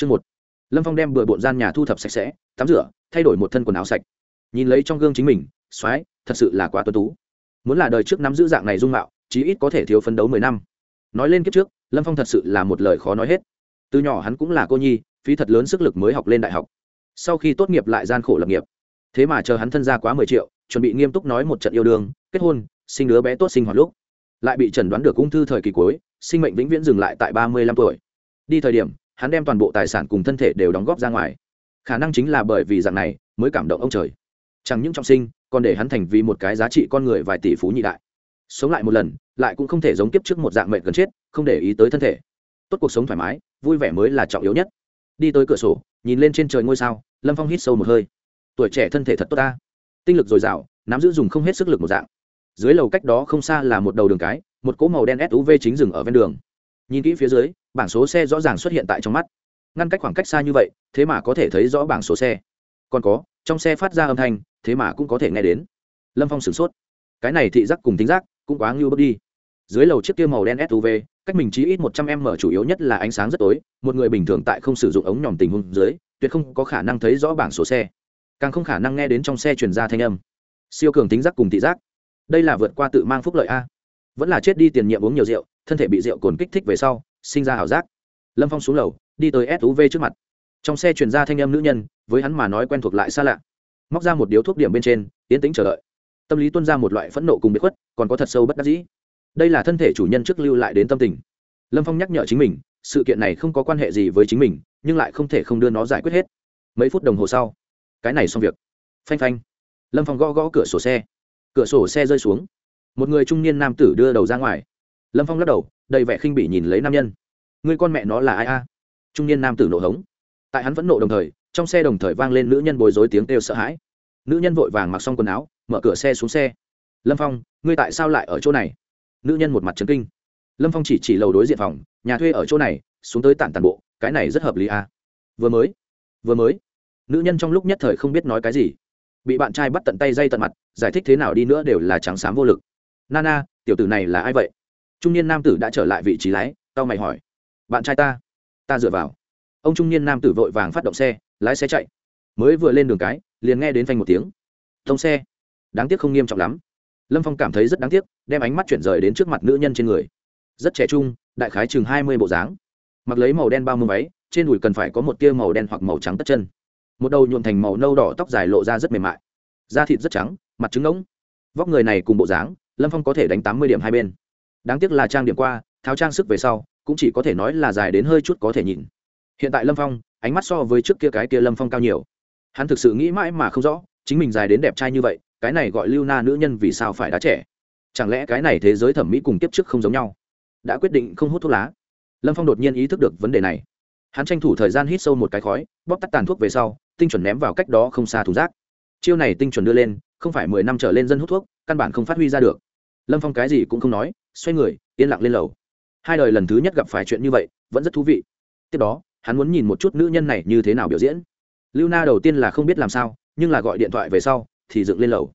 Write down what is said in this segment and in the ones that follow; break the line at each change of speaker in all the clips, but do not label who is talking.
chương một. Lâm phong đem bừa bộn gian nhà thu thập sạch sẽ, tắm rửa, thay đổi một thân quần áo sạch. Nhìn lấy trong gương chính mình x o á i thật sự là quá tuân tú. Muốn là đời trước nắm giữ dạng này dung mạo, chí ít có thể thiếu phấn đấu mười năm. Nói lên kiếp trước, lâm phong thật sự là một lời khó nói hết. Từ nhỏ hắn cũng là cô nhi, phí thật lớn sức lực mới học lên đại học. Sau khi tốt nghiệp lại gian khổ lập nghiệp. Thế mà chờ hắn thân ra quá mười triệu, chuẩn bị nghiêm túc nói một trận yêu đương, kết hôn, sinh đứa bé tốt sinh hoạt lúc. Lại bị chẩn đoán được ung thư thời kỳ cuối, sinh mệnh vĩnh viễn dừng lại tại ba mươi lăm tuổi. Đi thời điểm hắn đem toàn bộ tài sản cùng thân thể đều đóng góp ra ngoài. Khả năng chính là bởi vì dạng này mới cảm động ông trời. Chẳng những trọng sinh, còn để hắn thành vì một cái giá trị con người vài tỷ phú nhị đại. Sống lại một lần, lại cũng không thể giống kiếp trước một dạng mệnh gần chết, không để ý tới thân thể. Tốt cuộc sống thoải mái, vui vẻ mới là trọng yếu nhất. Đi tới cửa sổ, nhìn lên trên trời ngôi sao, lâm phong hít sâu một hơi. Tuổi trẻ thân thể thật tốt ta. Tinh lực dồi dào, nắm giữ dùng không hết sức lực một dạng. Dưới lầu cách đó không xa là một đầu đường cái, một cỗ màu đen suv chính dừng ở ven đường nhìn kỹ phía dưới, bảng số xe rõ ràng xuất hiện tại trong mắt. Ngăn cách khoảng cách xa như vậy, thế mà có thể thấy rõ bảng số xe. Còn có, trong xe phát ra âm thanh, thế mà cũng có thể nghe đến. Lâm phong sửng sốt. Cái này thị giác cùng tính giác cũng quá ngưu bước đi. Dưới lầu chiếc kia màu đen suv cách mình chỉ ít một trăm m chủ yếu nhất là ánh sáng rất tối, một người bình thường tại không sử dụng ống nhòm tình huống dưới, tuyệt không có khả năng thấy rõ bảng số xe. Càng không khả năng nghe đến trong xe truyền ra thanh âm. Siêu cường tính giác cùng thị giác. Đây là vượt qua tự mang phúc lợi a vẫn là chết đi tiền nhiệm uống nhiều rượu, thân thể bị rượu cồn kích thích về sau, sinh ra ảo giác. Lâm phong xuống lầu, đi tới suv trước mặt. Trong xe truyền ra thanh âm nữ nhân, với hắn mà nói quen thuộc lại xa lạ. Móc ra một điếu thuốc điểm bên trên tiến tĩnh chờ đợi. Tâm lý tuân ra một loại phẫn nộ cùng bị khuất, còn có thật sâu bất đắc dĩ. Đây là thân thể chủ nhân trước lưu lại đến tâm tình. Lâm phong nhắc nhở chính mình, sự kiện này không có quan hệ gì với chính mình, nhưng lại không thể không đưa nó giải quyết hết. Mấy phút đồng hồ sau, cái này xong việc. Phanh phanh. Lâm phong gõ gõ cửa sổ xe. Cửa sổ xe rơi xuống một người trung niên nam tử đưa đầu ra ngoài. Lâm phong lắc đầu, đầy vẻ khinh bỉ nhìn lấy nam nhân. Người con mẹ nó là ai a? Trung niên nam tử nộ hống. Tại hắn vẫn nộ đồng thời, trong xe đồng thời vang lên nữ nhân bồi dối tiếng kêu sợ hãi. Nữ nhân vội vàng mặc xong quần áo, mở cửa xe xuống xe. Lâm phong, ngươi tại sao lại ở chỗ này? Nữ nhân một mặt trấn kinh. Lâm phong chỉ chỉ lầu đối diện phòng, nhà thuê ở chỗ này, xuống tới tản tàn bộ, cái này rất hợp lý à. vừa mới vừa mới, nữ nhân trong lúc nhất thời không biết nói cái gì. Bị bạn trai bắt tận tay dây tận mặt, giải thích thế nào đi nữa đều là trắng xám vô lực nana tiểu tử này là ai vậy? Trung niên nam tử đã trở lại vị trí lái, tao mày hỏi. Bạn trai ta. Ta dựa vào. Ông trung niên nam tử vội vàng phát động xe, lái xe chạy. Mới vừa lên đường cái, liền nghe đến phanh một tiếng. Thông xe. Đáng tiếc không nghiêm trọng lắm. Lâm phong cảm thấy rất đáng tiếc, đem ánh mắt chuyển rời đến trước mặt nữ nhân trên người. Rất trẻ trung, đại khái chừng hai mươi bộ dáng. Mặc lấy màu đen bao mưa váy, trên đùi cần phải có một tia màu đen hoặc màu trắng tất chân. Một đầu nhuộm thành màu nâu đỏ tóc dài lộ ra rất mềm mại. Da thịt rất trắng, mặt trứng ngỗng vóc người này cùng bộ dáng lâm phong có thể đánh tám mươi điểm hai bên. Đáng tiếc là trang điểm qua, tháo trang sức về sau, cũng chỉ có thể nói là dài đến hơi chút có thể nhìn. Hiện tại lâm phong, ánh mắt so với trước kia cái kia lâm phong cao nhiều. Hắn thực sự nghĩ mãi mà không rõ, chính mình dài đến đẹp trai như vậy, cái này gọi lưu na nữ nhân vì sao phải đá trẻ? Chẳng lẽ cái này thế giới thẩm mỹ cùng tiếp trước không giống nhau? Đã quyết định không hút thuốc lá. Lâm phong đột nhiên ý thức được vấn đề này. Hắn tranh thủ thời gian hít sâu một cái khói, bóp tắt tàn thuốc về sau, tinh chuẩn ném vào cách đó không xa thùng rác. Chiêu này tinh chuẩn đưa lên, không phải mười năm trở lên dân hút thuốc, căn bản không phát huy ra được lâm phong cái gì cũng không nói, xoay người, yên lặng lên lầu. Hai đời lần thứ nhất gặp phải chuyện như vậy, vẫn rất thú vị. Tiếp đó, hắn muốn nhìn một chút nữ nhân này như thế nào biểu diễn. Lưu na đầu tiên là không biết làm sao, nhưng là gọi điện thoại về sau, thì dựng lên lầu.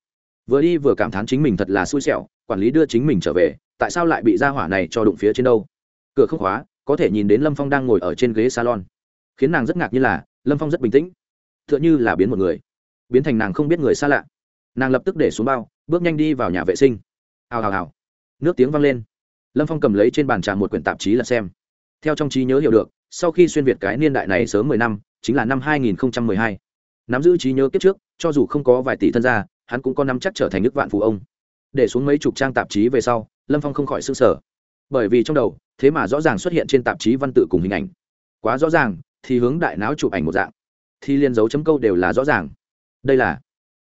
Vừa đi vừa cảm thán chính mình thật là xui xẻo, quản lý đưa chính mình trở về, tại sao lại bị ra hỏa này cho đụng phía trên đâu? Cửa không khóa, có thể nhìn đến lâm phong đang ngồi ở trên ghế salon. Khiến nàng rất ngạc như là, lâm phong rất bình tĩnh. T h ư ợ n h ư là biến một người. Biến thành nàng không biết người xa lạ. Nàng lập tức để xuống bao, bước nhanh đi vào nhà vệ sinh hào hào hào. Nước tiếng vang lên. Lâm phong cầm lấy trên bàn trà một quyển tạp chí là xem. Theo trong trí nhớ hiểu được, sau khi xuyên việt cái niên đại này sớm mười năm, chính là năm hai nghìn mười hai. Nắm giữ trí nhớ kiếp trước, cho dù không có vài tỷ thân gia, hắn cũng có nắm chắc trở thành nước vạn phụ ông. Để xuống mấy chục trang tạp chí về sau, lâm phong không khỏi s ư n g sở bởi vì trong đầu, thế mà rõ ràng xuất hiện trên tạp chí văn tự cùng hình ảnh. Quá rõ ràng, thì hướng đại não chụp ảnh một dạng. Thì liên dấu chấm câu đều là rõ ràng. Đây là,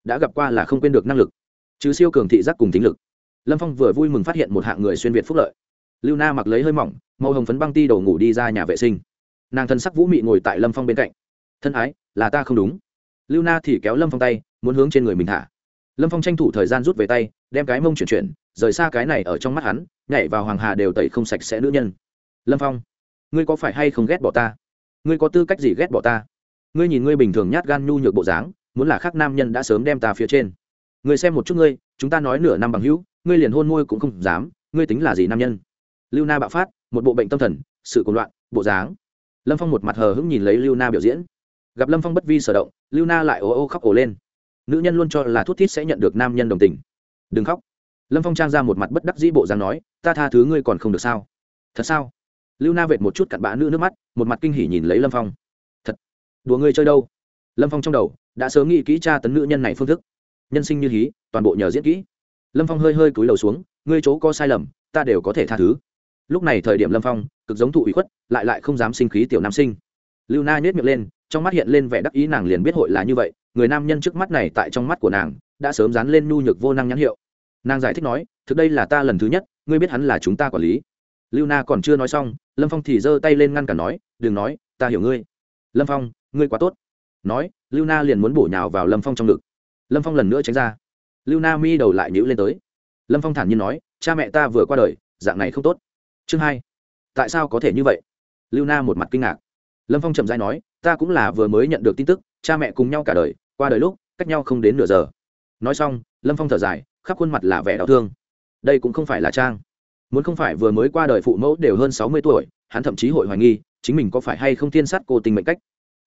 đã gặp qua là không quên được năng lực. Chứ siêu cường thị giác cùng tính lực lâm phong vừa vui mừng phát hiện một hạng người xuyên việt phúc lợi. Lưu na mặc lấy hơi mỏng, màu hồng phấn băng ti đổ ngủ đi ra nhà vệ sinh. Nàng thân sắc vũ mị ngồi tại lâm phong bên cạnh. Thân ái, là ta không đúng. Lưu na thì kéo lâm phong tay, muốn hướng trên người mình thả. Lâm phong tranh thủ thời gian rút về tay, đem cái mông chuyển chuyển, rời xa cái này ở trong mắt hắn, nhảy vào hoàng hà đều tẩy không sạch sẽ nữ nhân. Lâm phong, ngươi có phải hay không ghét bỏ ta? Ngươi có tư cách gì ghét bỏ ta? Ngươi nhìn ngươi bình thường nhát gan nhu nhược bộ dáng, muốn là khác nam nhân đã sớm đem ta phía trên. Ngươi xem một chút ngươi, chúng ta nói nửa năm bằng hữu ngươi liền hôn môi cũng không dám, ngươi tính là gì nam nhân? Lưu na bạo phát, một bộ bệnh tâm thần, sự cuồng loạn, bộ dáng. Lâm phong một mặt hờ hững nhìn lấy lưu na biểu diễn. Gặp lâm phong bất vi sở động, lưu na lại ồ ô khóc ồ lên. Nữ nhân luôn cho là thút thít sẽ nhận được nam nhân đồng tình. Đừng khóc. Lâm phong trang ra một mặt bất đắc dĩ bộ dáng nói, ta tha thứ ngươi còn không được sao? Thật sao? Lưu na vệt một chút cặn bã nữ nước mắt, một mặt kinh hỉ nhìn lấy lâm phong. Thật? Đùa ngươi chơi đâu? Lâm phong trong đầu, đã sớm nghĩ kỹ tra tấn nữ nhân này phương thức. Nhân sinh như hí, toàn bộ nhờ diễn kỹ lâm phong hơi hơi cúi đầu xuống, ngươi chỗ có sai lầm, ta đều có thể tha thứ. Lúc này thời điểm lâm phong, cực giống thụ ủy khuất, lại lại không dám sinh khí tiểu nam sinh. Lưu na nhét miệng lên, trong mắt hiện lên vẻ đắc ý, nàng liền biết hội là như vậy, người nam nhân trước mắt này tại trong mắt của nàng, đã sớm dán lên nhu nhược vô năng nhãn hiệu. Nàng giải thích nói, thực đây là ta lần thứ nhất, ngươi biết hắn là chúng ta quản lý. Lưu na còn chưa nói xong, lâm phong thì giơ tay lên ngăn cản nói, đừng nói, ta hiểu ngươi. Lâm phong, ngươi quá tốt. Nói, lưu na liền muốn bổ nhào vào lâm phong trong ngực. Lâm phong lần nữa tránh ra lưu na mi đầu lại nhữ lên tới. Lâm phong thản nhiên nói, cha mẹ ta vừa qua đời, dạng này không tốt. Chương hai. Tại sao có thể như vậy? Lưu na một mặt kinh ngạc. Lâm phong chậm dãi nói, ta cũng là vừa mới nhận được tin tức, cha mẹ cùng nhau cả đời, qua đời lúc, cách nhau không đến nửa giờ. Nói xong, lâm phong thở dài, khắp khuôn mặt là vẻ đau thương. Đây cũng không phải là trang. Muốn không phải vừa mới qua đời phụ mẫu đều hơn sáu mươi tuổi, hắn thậm chí hội hoài nghi, chính mình có phải hay không thiên sát cô tình mệnh cách.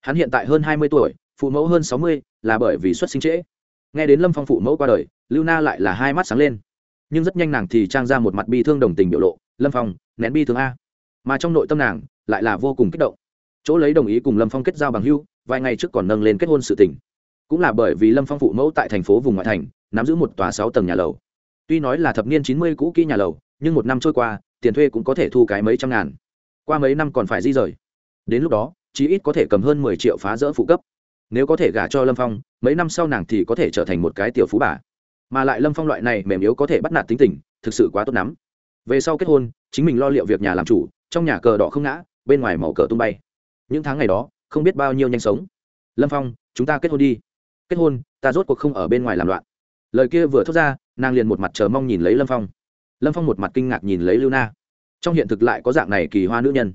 Hắn hiện tại hơn hai mươi tuổi, phụ mẫu hơn sáu mươi, là bởi vì xuất sinh trễ nghe đến lâm phong phụ mẫu qua đời, lưu na lại là hai mắt sáng lên. Nhưng rất nhanh nàng thì trang ra một mặt bi thương đồng tình biểu lộ, lâm phong, nén bi thương a. Mà trong nội tâm nàng lại là vô cùng kích động. Chỗ lấy đồng ý cùng lâm phong kết giao bằng hưu vài ngày trước còn nâng lên kết hôn sự tình. Cũng là bởi vì lâm phong phụ mẫu tại thành phố vùng ngoại thành, nắm giữ một tòa sáu tầng nhà lầu. Tuy nói là thập niên chín mươi cũ kỹ nhà lầu, nhưng một năm trôi qua, tiền thuê cũng có thể thu cái mấy trăm ngàn. Qua mấy năm còn phải di rời. Đến lúc đó, chí ít có thể cầm hơn mười triệu phá rỡ phụ cấp nếu có thể gả cho lâm phong, mấy năm sau nàng thì có thể trở thành một cái tiểu phú bà. Mà lại lâm phong loại này mềm yếu có thể bắt nạt tính tình, thực sự quá tốt lắm. Về sau kết hôn, chính mình lo liệu việc nhà làm chủ, trong nhà cờ đỏ không ngã, bên ngoài màu cờ tung bay. Những tháng ngày đó, không biết bao nhiêu nhanh sống. Lâm phong, chúng ta kết hôn đi. Kết hôn, ta rốt cuộc không ở bên ngoài làm loạn. Lời kia vừa thốt ra, nàng liền một mặt chờ mong nhìn lấy lâm phong. Lâm phong một mặt kinh ngạc nhìn lấy lưu na. Trong hiện thực lại có dạng này kỳ hoa nữ nhân.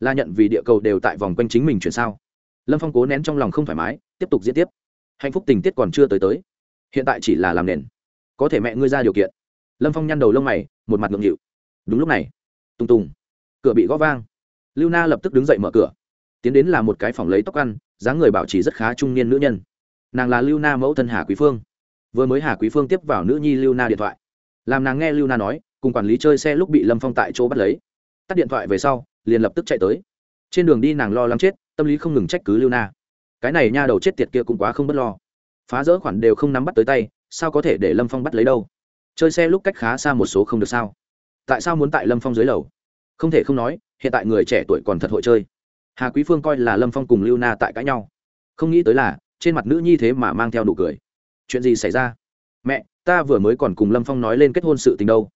La nhận vì địa cầu đều tại vòng quanh chính mình chuyển sao? Lâm phong cố nén trong lòng không thoải mái, tiếp tục diễn tiếp. Hạnh phúc tình tiết còn chưa tới tới. Hiện tại chỉ là làm nền. Có thể mẹ ngươi ra điều kiện. Lâm phong nhăn đầu lông mày, một mặt ngượng nghịu. Đúng lúc này, tùng tùng, cửa bị gõ vang. Lưu na lập tức đứng dậy mở cửa. Tiến đến là một cái phòng lấy tóc ăn, dáng người bảo trì rất khá trung niên nữ nhân. Nàng là lưu na mẫu thân hà quý phương. Vừa mới hà quý phương tiếp vào nữ nhi lưu na điện thoại. Làm nàng nghe lưu na nói, cùng quản lý chơi xe lúc bị lâm phong tại chỗ bắt lấy. Tắt điện thoại về sau, liền lập tức chạy tới. Trên đường đi nàng lo lắng chết tâm lý không ngừng trách cứ lưu na. Cái này nha đầu chết tiệt kia cũng quá không b ấ t lo. Phá rỡ khoản đều không nắm bắt tới tay, sao có thể để lâm phong bắt lấy đâu? Chơi xe lúc cách khá xa một số không được sao? Tại sao muốn tại lâm phong dưới lầu? Không thể không nói, hiện tại người trẻ tuổi còn thật hội chơi. Hà quý phương coi là lâm phong cùng lưu na tại cãi nhau. Không nghĩ tới là, trên mặt nữ nhi thế mà mang theo nụ cười. Chuyện gì xảy ra? Mẹ, ta vừa mới còn cùng lâm phong nói lên kết hôn sự tình đâu.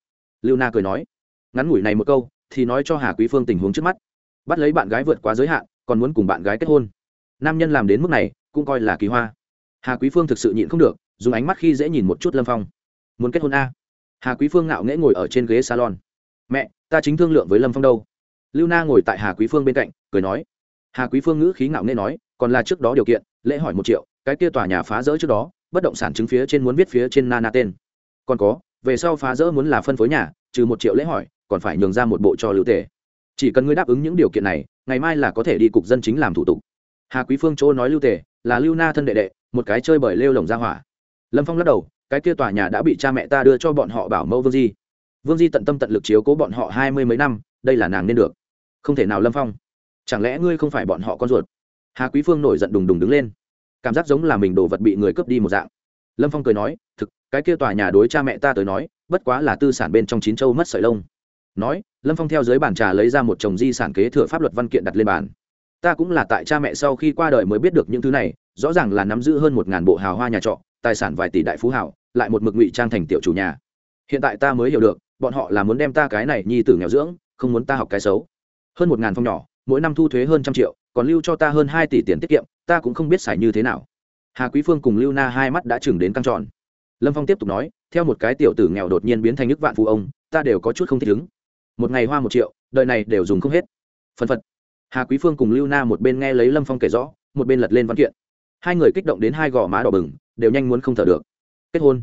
Lưu na cười nói. Ngắn ngủi này một câu, thì nói cho hà quý phương tình huống trước mắt. Bắt lấy bạn gái vượt quá giới hạn còn muốn cùng bạn gái kết hôn. Nam nhân làm đến mức này, cũng coi là kỳ hoa. Hà quý phương thực sự nhịn không được, dùng ánh mắt khi dễ nhìn một chút lâm phong. Muốn kết hôn a? Hà quý phương ngạo nghễ ngồi ở trên ghế salon. Mẹ, ta chính thương lượng với lâm phong đâu. Lưu na ngồi tại hà quý phương bên cạnh, cười nói. Hà quý phương ngữ khí ngạo nghễ nói, còn là trước đó điều kiện, lễ hỏi một triệu, cái kia tòa nhà phá rỡ trước đó, bất động sản chứng phía trên muốn viết phía trên nana tên. Còn có, về sau phá rỡ muốn là phân phối nhà, trừ một triệu lễ hỏi, còn phải nhường ra một bộ cho lưu tề chỉ cần ngươi đáp ứng những điều kiện này, ngày mai là có thể đi cục dân chính làm thủ tục. Hà quý phương chỗ nói lưu tề, là lưu na thân đệ đệ, một cái chơi bởi lêu lồng ra hỏa. Lâm phong lắc đầu, cái kia tòa nhà đã bị cha mẹ ta đưa cho bọn họ bảo mẫu vương di. Vương di tận tâm tận lực chiếu cố bọn họ hai mươi mấy năm, đây là nàng nên được. Không thể nào lâm phong, chẳng lẽ ngươi không phải bọn họ con ruột? Hà quý phương nổi giận đùng đùng đứng lên. Cảm giác giống là mình đồ vật bị người cướp đi một dạng. Lâm phong cười nói, thực, cái kia tòa nhà đối cha mẹ ta tới nói, bất quá là tư sản bên trong chín châu mất sợi lông. Nói lâm phong theo dưới bàn trà lấy ra một chồng di sản kế thừa pháp luật văn kiện đặt lên bàn. Ta cũng là tại cha mẹ sau khi qua đời mới biết được những thứ này, rõ ràng là nắm giữ hơn một ngàn bộ hào hoa nhà trọ, tài sản vài tỷ đại phú hảo, lại một mực ngụy trang thành tiểu chủ nhà. Hiện tại ta mới hiểu được, bọn họ là muốn đem ta cái này nhi tử nghèo dưỡng, không muốn ta học cái xấu. Hơn một ngàn phòng nhỏ, mỗi năm thu thuế hơn trăm triệu, còn lưu cho ta hơn hai tỷ tiền tiết kiệm, ta cũng không biết xài như thế nào. Hà quý phương cùng lưu na hai mắt đã chừng đến căng tròn. Lâm phong tiếp tục nói, theo một cái tiểu tử nghèo đột nhiên biến thành nước vạn phụ ông, ta đều có chút không thích ứng một ngày hoa một triệu, đời này đều dùng không hết. Phân phật. Hà quý phương cùng lưu na một bên nghe lấy lâm phong kể rõ, một bên lật lên văn kiện. Hai người kích động đến hai gò má đỏ bừng, đều nhanh muốn không thở được. Kết hôn.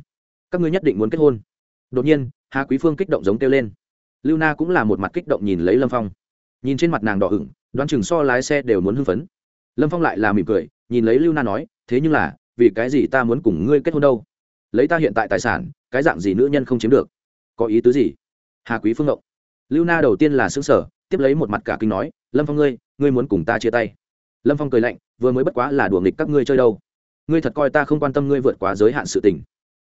Các ngươi nhất định muốn kết hôn. Đột nhiên, hà quý phương kích động giống kêu lên. Lưu na cũng là một mặt kích động nhìn lấy lâm phong. Nhìn trên mặt nàng đỏ ửng, đoán chừng so lái xe đều muốn hưng phấn. Lâm phong lại là mỉm cười, nhìn lấy lưu na nói, thế nhưng là, vì cái gì ta muốn cùng ngươi kết hôn đâu? Lấy ta hiện tại tài sản, cái dạng gì nữ nhân không chiếm được? Có ý tứ gì? Hà quý phương ngộng lưu na đầu tiên là xứng sở tiếp lấy một mặt cả kinh nói, lâm phong ngươi ngươi muốn cùng ta chia tay. Lâm phong cười lạnh, vừa mới bất quá là đùa nghịch các ngươi chơi đâu. Ngươi thật coi ta không quan tâm ngươi vượt quá giới hạn sự tình.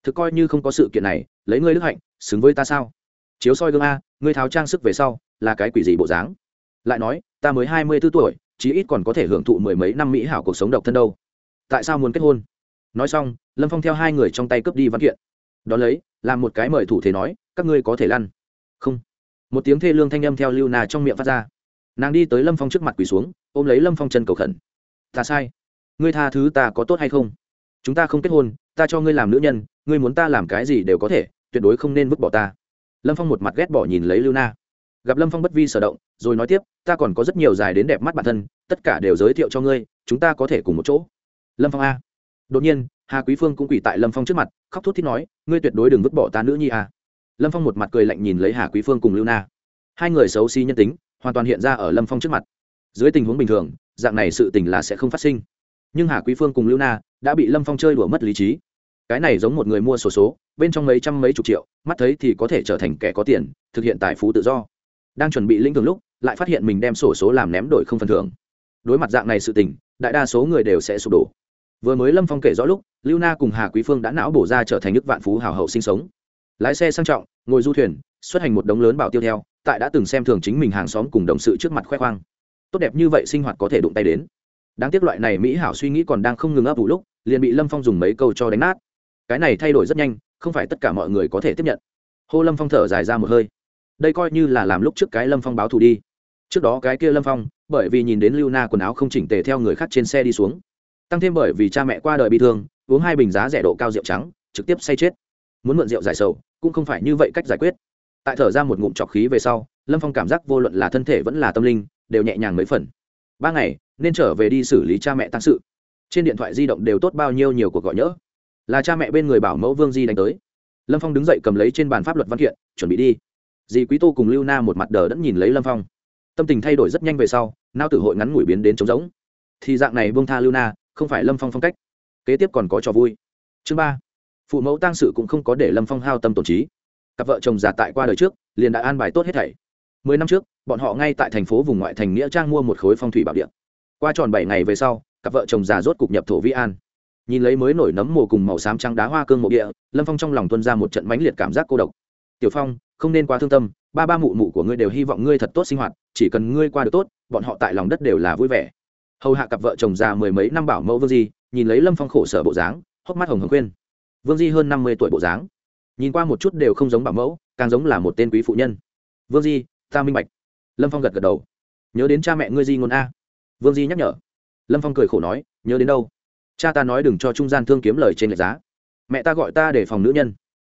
Thực coi như không có sự kiện này, lấy ngươi đức hạnh, xứng với ta sao? Chiếu soi gương a, ngươi tháo trang sức về sau, là cái quỷ gì bộ dáng? Lại nói, ta mới hai mươi b ố tuổi, chí ít còn có thể hưởng thụ mười mấy năm mỹ hảo cuộc sống độc thân đâu. Tại sao muốn kết hôn? Nói xong, lâm phong theo hai người trong tay cướp đi văn kiện. Đón lấy, làm một cái mời thủ thế nói, các ngươi có thể lăn. Không một tiếng thê lương thanh âm theo lưu na trong miệng phát ra. Nàng đi tới lâm phong trước mặt quỳ xuống, ôm lấy lâm phong chân cầu khẩn. Ta sai. Ngươi tha thứ ta có tốt hay không? Chúng ta không kết hôn, ta cho ngươi làm nữ nhân, ngươi muốn ta làm cái gì đều có thể, tuyệt đối không nên vứt bỏ ta. Lâm phong một mặt ghét bỏ nhìn lấy lưu na. Gặp lâm phong bất vi sở động, rồi nói tiếp, ta còn có rất nhiều dài đến đẹp mắt bản thân, tất cả đều giới thiệu cho ngươi, chúng ta có thể cùng một chỗ. Lâm phong a. Đột nhiên, hà quý phương cũng quỳ tại lâm phong trước mặt, khóc thút thít nói, ngươi tuyệt đối đừng vứt bỏ ta nữ nhi a lâm phong một mặt cười lạnh nhìn lấy hà quý phương cùng lưu na. Hai người xấu xí nhân tính hoàn toàn hiện ra ở lâm phong trước mặt. Dưới tình huống bình thường dạng này sự tình là sẽ không phát sinh. Nhưng hà quý phương cùng lưu na đã bị lâm phong chơi đùa mất lý trí. Cái này giống một người mua sổ số, số bên trong mấy trăm mấy chục triệu mắt thấy thì có thể trở thành kẻ có tiền thực hiện tài phú tự do. Đang chuẩn bị linh thường lúc lại phát hiện mình đem sổ số làm ném đổi không phần thưởng. Đối mặt dạng này sự tình đại đa số người đều sẽ sụp đổ. Vừa mới lâm phong kể rõ lúc lưu na cùng hà quý phương đã não bổ ra trở thành nước vạn phú hào hậu sinh sống lái xe sang trọng, ngồi du thuyền, xuất hành một đống lớn bảo tiêu theo, tại đã từng xem thường chính mình hàng xóm cùng đồng sự trước mặt khoe khoang. Tốt đẹp như vậy sinh hoạt có thể đụng tay đến. Đáng tiếc loại này mỹ hảo suy nghĩ còn đang không ngừng ấp ủ lúc, liền bị lâm phong dùng mấy câu cho đánh nát. Cái này thay đổi rất nhanh, không phải tất cả mọi người có thể tiếp nhận. Hô lâm phong thở dài ra một hơi. Đây coi như là làm lúc trước cái lâm phong báo thù đi. Trước đó cái kia lâm phong, bởi vì nhìn đến lưu na quần áo không chỉnh tề theo người khác trên xe đi xuống. Tăng thêm bởi vì cha mẹ qua đời bị thương, uống hai bình giá rẻ độ cao rượu trắng, trực tiếp say chết muốn mượn rượu giải sầu, cũng không phải như vậy cách giải quyết. Tại thở ra một ngụm trọc khí về sau, lâm phong cảm giác vô luận là thân thể vẫn là tâm linh, đều nhẹ nhàng mấy phần. Ba ngày, nên trở về đi xử lý cha mẹ tăng sự. Trên điện thoại di động đều tốt bao nhiêu nhiều cuộc gọi nhỡ. Là cha mẹ bên người bảo mẫu vương di đánh tới. Lâm phong đứng dậy cầm lấy trên bàn pháp luật văn kiện, chuẩn bị đi. Dì quý tô cùng lưu na một mặt đờ đẫn nhìn lấy lâm phong. Tâm tình thay đổi rất nhanh về sau, nao tử hội ngắn ngủi biến đến trống rỗng. Thì dạng này buông tha lưu na, không phải lâm phong phong cách. Kế tiếp còn có trò vui. Chương ba phụ mẫu tăng sự cũng không có để lâm phong hao tâm tổn trí. Cặp vợ chồng già tại qua đời trước, liền đã an bài tốt hết thảy. Mười năm trước, bọn họ ngay tại thành phố vùng ngoại thành nghĩa trang mua một khối phong thủy bảo địa. Qua tròn bảy ngày về sau, cặp vợ chồng già rốt cục nhập thổ vi an. Nhìn lấy mới nổi nấm mồ cùng màu xám trắng đá hoa cương mộ địa, lâm phong trong lòng tuân ra một trận mãnh liệt cảm giác cô độc. Tiểu phong, không nên quá thương tâm, ba ba mụ mụ của ngươi đều hy vọng ngươi thật tốt sinh hoạt, chỉ cần ngươi qua được tốt, bọn họ tại lòng đất đều là vui vẻ. Hầu hạ cặp vợ chồng già mười mấy năm bảo mẫu vương di, nhìn lấy lâm phong khổ sở bộ dáng, hốc mắt hồng hồng khuyên vương di hơn năm mươi tuổi bộ dáng. Nhìn qua một chút đều không giống bảo mẫu, càng giống là một tên quý phụ nhân. Vương di, ta minh bạch. Lâm phong gật gật đầu. Nhớ đến cha mẹ ngươi di ngôn a. Vương di nhắc nhở. Lâm phong cười khổ nói, nhớ đến đâu? Cha ta nói đừng cho trung gian thương kiếm lời trên lệch giá. Mẹ ta gọi ta để phòng nữ nhân.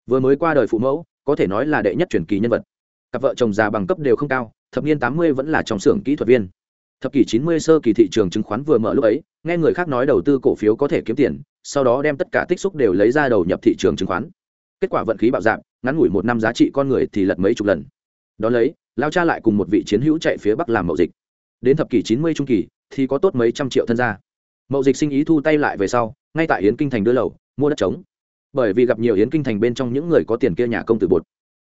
Vừa mới qua đời phụ mẫu, có thể nói là đệ nhất truyền kỳ nhân vật. Cặp vợ chồng già bằng cấp đều không cao, thập niên tám mươi vẫn là trong xưởng kỹ thuật viên. Thập kỷ chín mươi sơ kỳ thị trường chứng khoán vừa mở lúc ấy, nghe người khác nói đầu tư cổ phiếu có thể kiếm tiền sau đó đem tất cả tích xúc đều lấy ra đầu nhập thị trường chứng khoán. Kết quả vận khí bạo dạng ngắn ngủi một năm giá trị con người thì lật mấy chục lần. Đón lấy, lao cha lại cùng một vị chiến hữu chạy phía bắc làm mậu dịch. Đến thập kỷ chín mươi trung kỳ, thì có tốt mấy trăm triệu thân gia. Mậu dịch sinh ý thu tay lại về sau, ngay tại yến kinh thành đưa lầu, mua đất trống. Bởi vì gặp nhiều yến kinh thành bên trong những người có tiền kia nhà công tử bột.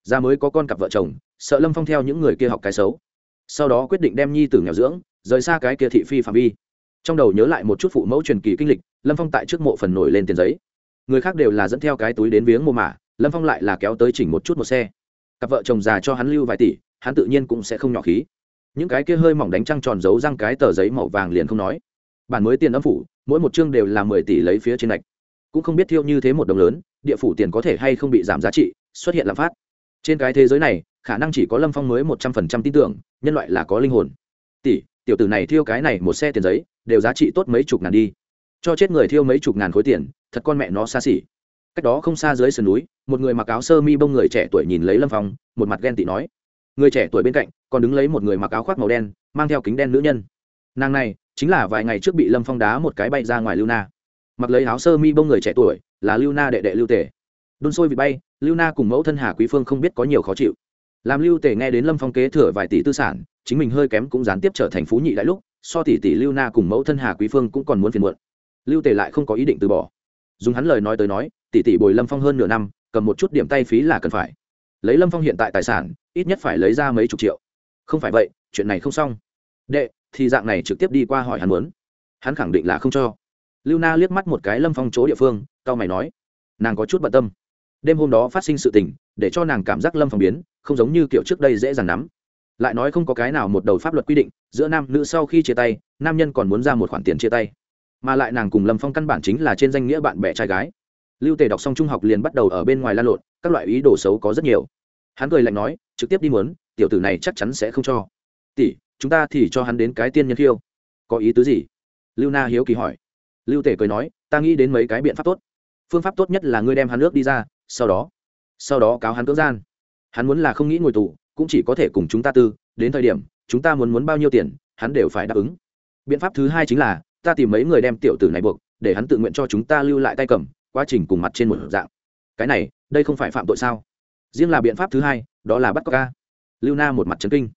Ra mới có con cặp vợ chồng, sợ lâm phong theo những người kia học cái xấu. Sau đó quyết định đem nhi tử nghèo dưỡng, rời xa cái kia thị phi phạm vi trong đầu nhớ lại một chút phụ mẫu truyền kỳ kinh lịch, lâm phong tại trước mộ phần nổi lên tiền giấy. Người khác đều là dẫn theo cái túi đến viếng mồ mả lâm phong lại là kéo tới chỉnh một chút một xe. Cặp vợ chồng già cho hắn lưu vài tỷ, hắn tự nhiên cũng sẽ không nhỏ khí. Những cái kia hơi mỏng đánh trăng tròn giấu răng cái tờ giấy màu vàng liền không nói. Bản mới tiền âm phủ, mỗi một chương đều là mười tỷ lấy phía trên lệch cũng không biết thiêu như thế một đồng lớn, địa phủ tiền có thể hay không bị giảm giá trị, xuất hiện lạm phát. Trên cái thế giới này, khả năng chỉ có lâm phong mới một trăm phần trăm tin tưởng, nhân loại là có linh hồn. Tỷ, tiểu tử này thiêu cái này một xe tiền giấy đều giá trị tốt mấy chục ngàn đi. Cho chết người thiêu mấy chục ngàn khối tiền, thật con mẹ nó xa xỉ. Cách đó không xa dưới sườn núi, một người mặc áo sơ mi bông người trẻ tuổi nhìn lấy lâm phong, một mặt ghen tị nói. Người trẻ tuổi bên cạnh, còn đứng lấy một người mặc áo khoác màu đen, mang theo kính đen nữ nhân. Nàng này, chính là vài ngày trước bị lâm phong đá một cái bay ra ngoài lưu na. Mặc lấy áo sơ mi bông người trẻ tuổi, là lưu na đệ đệ lưu tể đun sôi vị bay, lưu na cùng mẫu thân hà quý phương không biết có nhiều khó chịu. Làm lưu tề nghe đến lâm phong kế thừa vài tỷ tư sản, chính mình hơi kém cũng gián tiếp trở thành phú nhị đại lúc so tỷ tỷ lưu na cùng mẫu thân hà quý phương cũng còn muốn phiền muộn. Lưu tề lại không có ý định từ bỏ. Dùng hắn lời nói tới nói, tỷ tỷ bồi lâm phong hơn nửa năm, cầm một chút điểm tay phí là cần phải. Lấy lâm phong hiện tại tài sản, ít nhất phải lấy ra mấy chục triệu. Không phải vậy, chuyện này không xong. Đệ, thì dạng này trực tiếp đi qua hỏi hắn muốn. Hắn khẳng định là không cho. Lưu na liếc mắt một cái lâm phong chỗ địa phương cao mày nói, nàng có chút bận tâm. Đêm hôm đó phát sinh sự tình, để cho nàng cảm giác lâm phong biến, không giống như kiểu trước đây dễ dàng nắm lại nói không có cái nào một đầu pháp luật quy định, giữa nam nữ sau khi chia tay, nam nhân còn muốn ra một khoản tiền chia tay. Mà lại nàng cùng lâm phong căn bản chính là trên danh nghĩa bạn bè trai gái. Lưu tề đọc xong trung học liền bắt đầu ở bên ngoài lan lộn, các loại ý đồ xấu có rất nhiều. Hắn cười lạnh nói, trực tiếp đi muốn, tiểu tử này chắc chắn sẽ không cho. Tỷ, chúng ta thì cho hắn đến cái tiên nhân khiêu. Có ý tứ gì? Lưu na hiếu kỳ hỏi. Lưu tề cười nói, ta nghĩ đến mấy cái biện pháp tốt. Phương pháp tốt nhất là ngươi đem hắn nước đi ra, sau đó sau đó cáo hắn cưỡng gian. Hắn muốn là không nghĩ ngồi tù cũng chỉ có thể cùng chúng ta tư, đến thời điểm, chúng ta muốn muốn bao nhiêu tiền, hắn đều phải đáp ứng. Biện pháp thứ hai chính là, ta tìm mấy người đem tiểu tử này buộc, để hắn tự nguyện cho chúng ta lưu lại tay cầm, quá trình cùng mặt trên một dạng. Cái này, đây không phải phạm tội sao? Riêng là biện pháp thứ hai, đó là bắt có ca lưu na một mặt trấn kinh.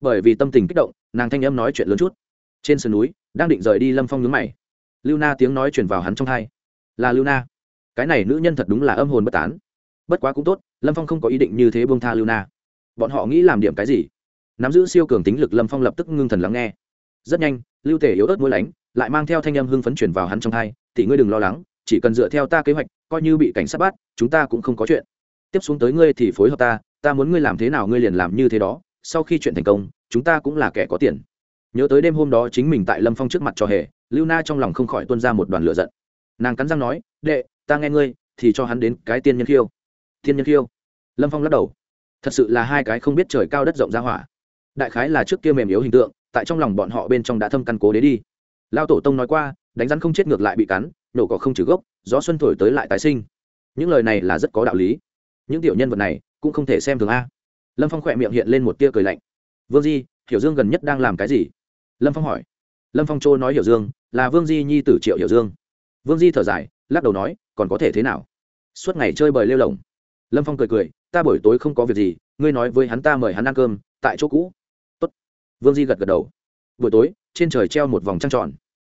Bởi vì tâm tình kích động, nàng thanh âm nói chuyện lớn chút. Trên sườn núi, đang định rời đi lâm phong nhướng mày. Lưu na tiếng nói chuyển vào hắn trong hai. Là lưu na. Cái này nữ nhân thật đúng là âm hồn bất tán. Bất quá cũng tốt, lâm phong không có ý định như thế bông tha lưu na bọn họ nghĩ làm điểm cái gì? Nắm giữ siêu cường tính lực lâm phong lập tức ngưng thần lắng nghe. Rất nhanh, lưu tể yếu ớt mũi lánh, lại mang theo thanh âm hưng phấn chuyển vào hắn trong thai thì ngươi đừng lo lắng, chỉ cần dựa theo ta kế hoạch, coi như bị cảnh sát bắt, chúng ta cũng không có chuyện. Tiếp xuống tới ngươi thì phối hợp ta ta muốn ngươi làm thế nào ngươi liền làm như thế đó, sau khi chuyện thành công, chúng ta cũng là kẻ có tiền. Nhớ tới đêm hôm đó chính mình tại lâm phong trước mặt cho hề, lưu na trong lòng không khỏi tuân ra một đoàn lửa giận. Nàng cắn răng nói, đệ, ta nghe ngươi, thì cho hắn đến cái tiên nhân khiêu. Tiên nhân khiêu? Lâm phong lắc đầu thật sự là hai cái không biết trời cao đất rộng ra hỏa. Đại khái là trước kia mềm yếu hình tượng, tại trong lòng bọn họ bên trong đã thâm căn cố đế đi. Lao tổ tông nói qua, đánh rắn không chết ngược lại bị cắn, nổ cỏ không trừ gốc, gió xuân thổi tới lại tái sinh. Những lời này là rất có đạo lý. Những tiểu nhân vật này cũng không thể xem thường a. Lâm phong khỏe miệng hiện lên một tia cười lạnh. Vương di, hiểu dương gần nhất đang làm cái gì? Lâm phong hỏi. Lâm phong châu nói hiểu dương, là vương di nhi tử triệu hiểu dương. Vương di thở dài, lắc đầu nói, còn có thể thế nào? Suốt ngày chơi bời lêu lồng lâm phong cười cười, ta buổi tối không có việc gì, ngươi nói với hắn ta mời hắn ăn cơm, tại chỗ cũ. Tốt. vương di gật gật đầu. Buổi tối, trên trời treo một vòng trăng tròn.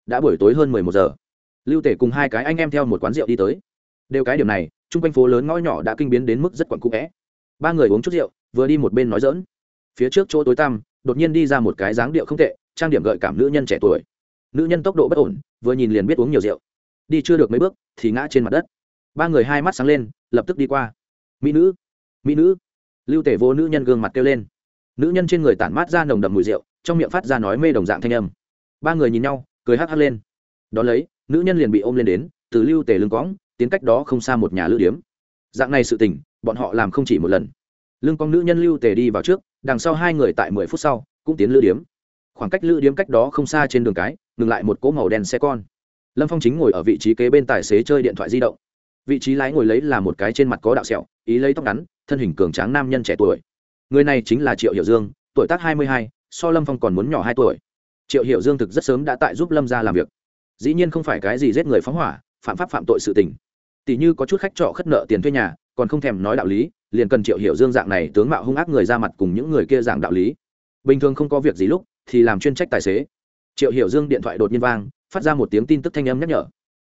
Đã buổi tối hơn mười một giờ. Lưu tể cùng hai cái anh em theo một quán rượu đi tới. Đều cái điểm này, chung quanh phố lớn ngõ nhỏ đã kinh biến đến mức rất quặn cũ vẽ. Ba người uống chút rượu, vừa đi một bên nói dỡn phía trước chỗ tối tăm, đột nhiên đi ra một cái dáng điệu không tệ, trang điểm gợi cảm nữ nhân trẻ tuổi. Nữ nhân tốc độ bất ổn, vừa nhìn liền biết uống nhiều rượu. Đi chưa được mấy bước, thì ngã trên mặt đất. Ba người hai mắt sáng lên, lập tức đi qua mỹ nữ mỹ nữ. Lưu tể vô nữ nhân gương mặt kêu lên. Nữ nhân trên người tản mát ra nồng đậm mùi rượu, trong miệng phát ra nói mê đồng dạng thanh âm. Ba người nhìn nhau, cười hắc hắc lên. Đ ó lấy, nữ nhân liền bị ôm lên đến, từ lưu tể lưng cõng, tiến cách đó không xa một nhà lữ điếm. Dạng này sự tình, bọn họ làm không chỉ một lần. Lưng cong nữ nhân lưu tề đi vào trước, đằng sau hai người tại mười phút sau, cũng tiến lữ điếm. Khoảng cách lữ điếm cách đó không xa trên đường cái, ngừng lại một cỗ màu đen xe con. Lâm phong chính ngồi ở vị trí kế bên tài xế chơi điện thoại di động vị trí lái ngồi lấy là một cái trên mặt có đạo sẹo, ý lấy tóc ngắn, thân hình cường tráng nam nhân trẻ tuổi. Người này chính là triệu hiệu dương, tuổi tác hai mươi hai, so lâm phong còn muốn nhỏ hai tuổi. Triệu hiệu dương thực rất sớm đã tại giúp lâm ra làm việc. Dĩ nhiên không phải cái gì giết người phóng hỏa, phạm pháp phạm tội sự tình. Tỷ như có chút khách trọ khất nợ tiền thuê nhà, còn không thèm nói đạo lý, liền cần triệu hiệu dương dạng này tướng mạo hung ác người ra mặt cùng những người kia giảng đạo lý. Bình thường không có việc gì lúc, thì làm chuyên trách tài xế. Triệu hiệu dương điện thoại đột nhiên vang, phát ra một tiếng tin tức thanh âm nhắc nhở.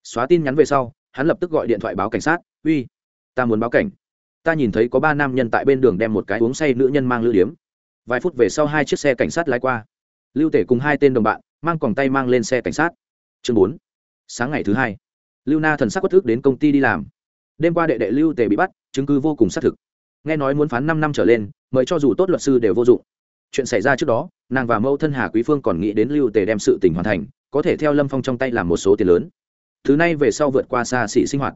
Xóa tin nhắn về sau hắn lập tức gọi điện thoại báo cảnh sát, uy, ta muốn báo cảnh. Ta nhìn thấy có ba nam nhân tại bên đường đem một cái uống say nữ nhân mang lữ điếm. Vài phút về sau hai chiếc xe cảnh sát lái qua. Lưu tể cùng hai tên đồng bạn mang còng tay mang lên xe cảnh sát. Chương bốn, sáng ngày thứ hai. Lưu na thần sắc quất thức đến công ty đi làm. Đêm qua đệ đệ lưu tề bị bắt, chứng cứ vô cùng xác thực. Nghe nói muốn phán năm năm trở lên, mời cho dù tốt luật sư đều vô dụng. Chuyện xảy ra trước đó, nàng và mẫu thân hà quý phương còn nghĩ đến lưu tề đem sự tình hoàn thành, có thể theo lâm phong trong tay làm một số tiền lớn thứ này về sau vượt qua xa xỉ sinh hoạt.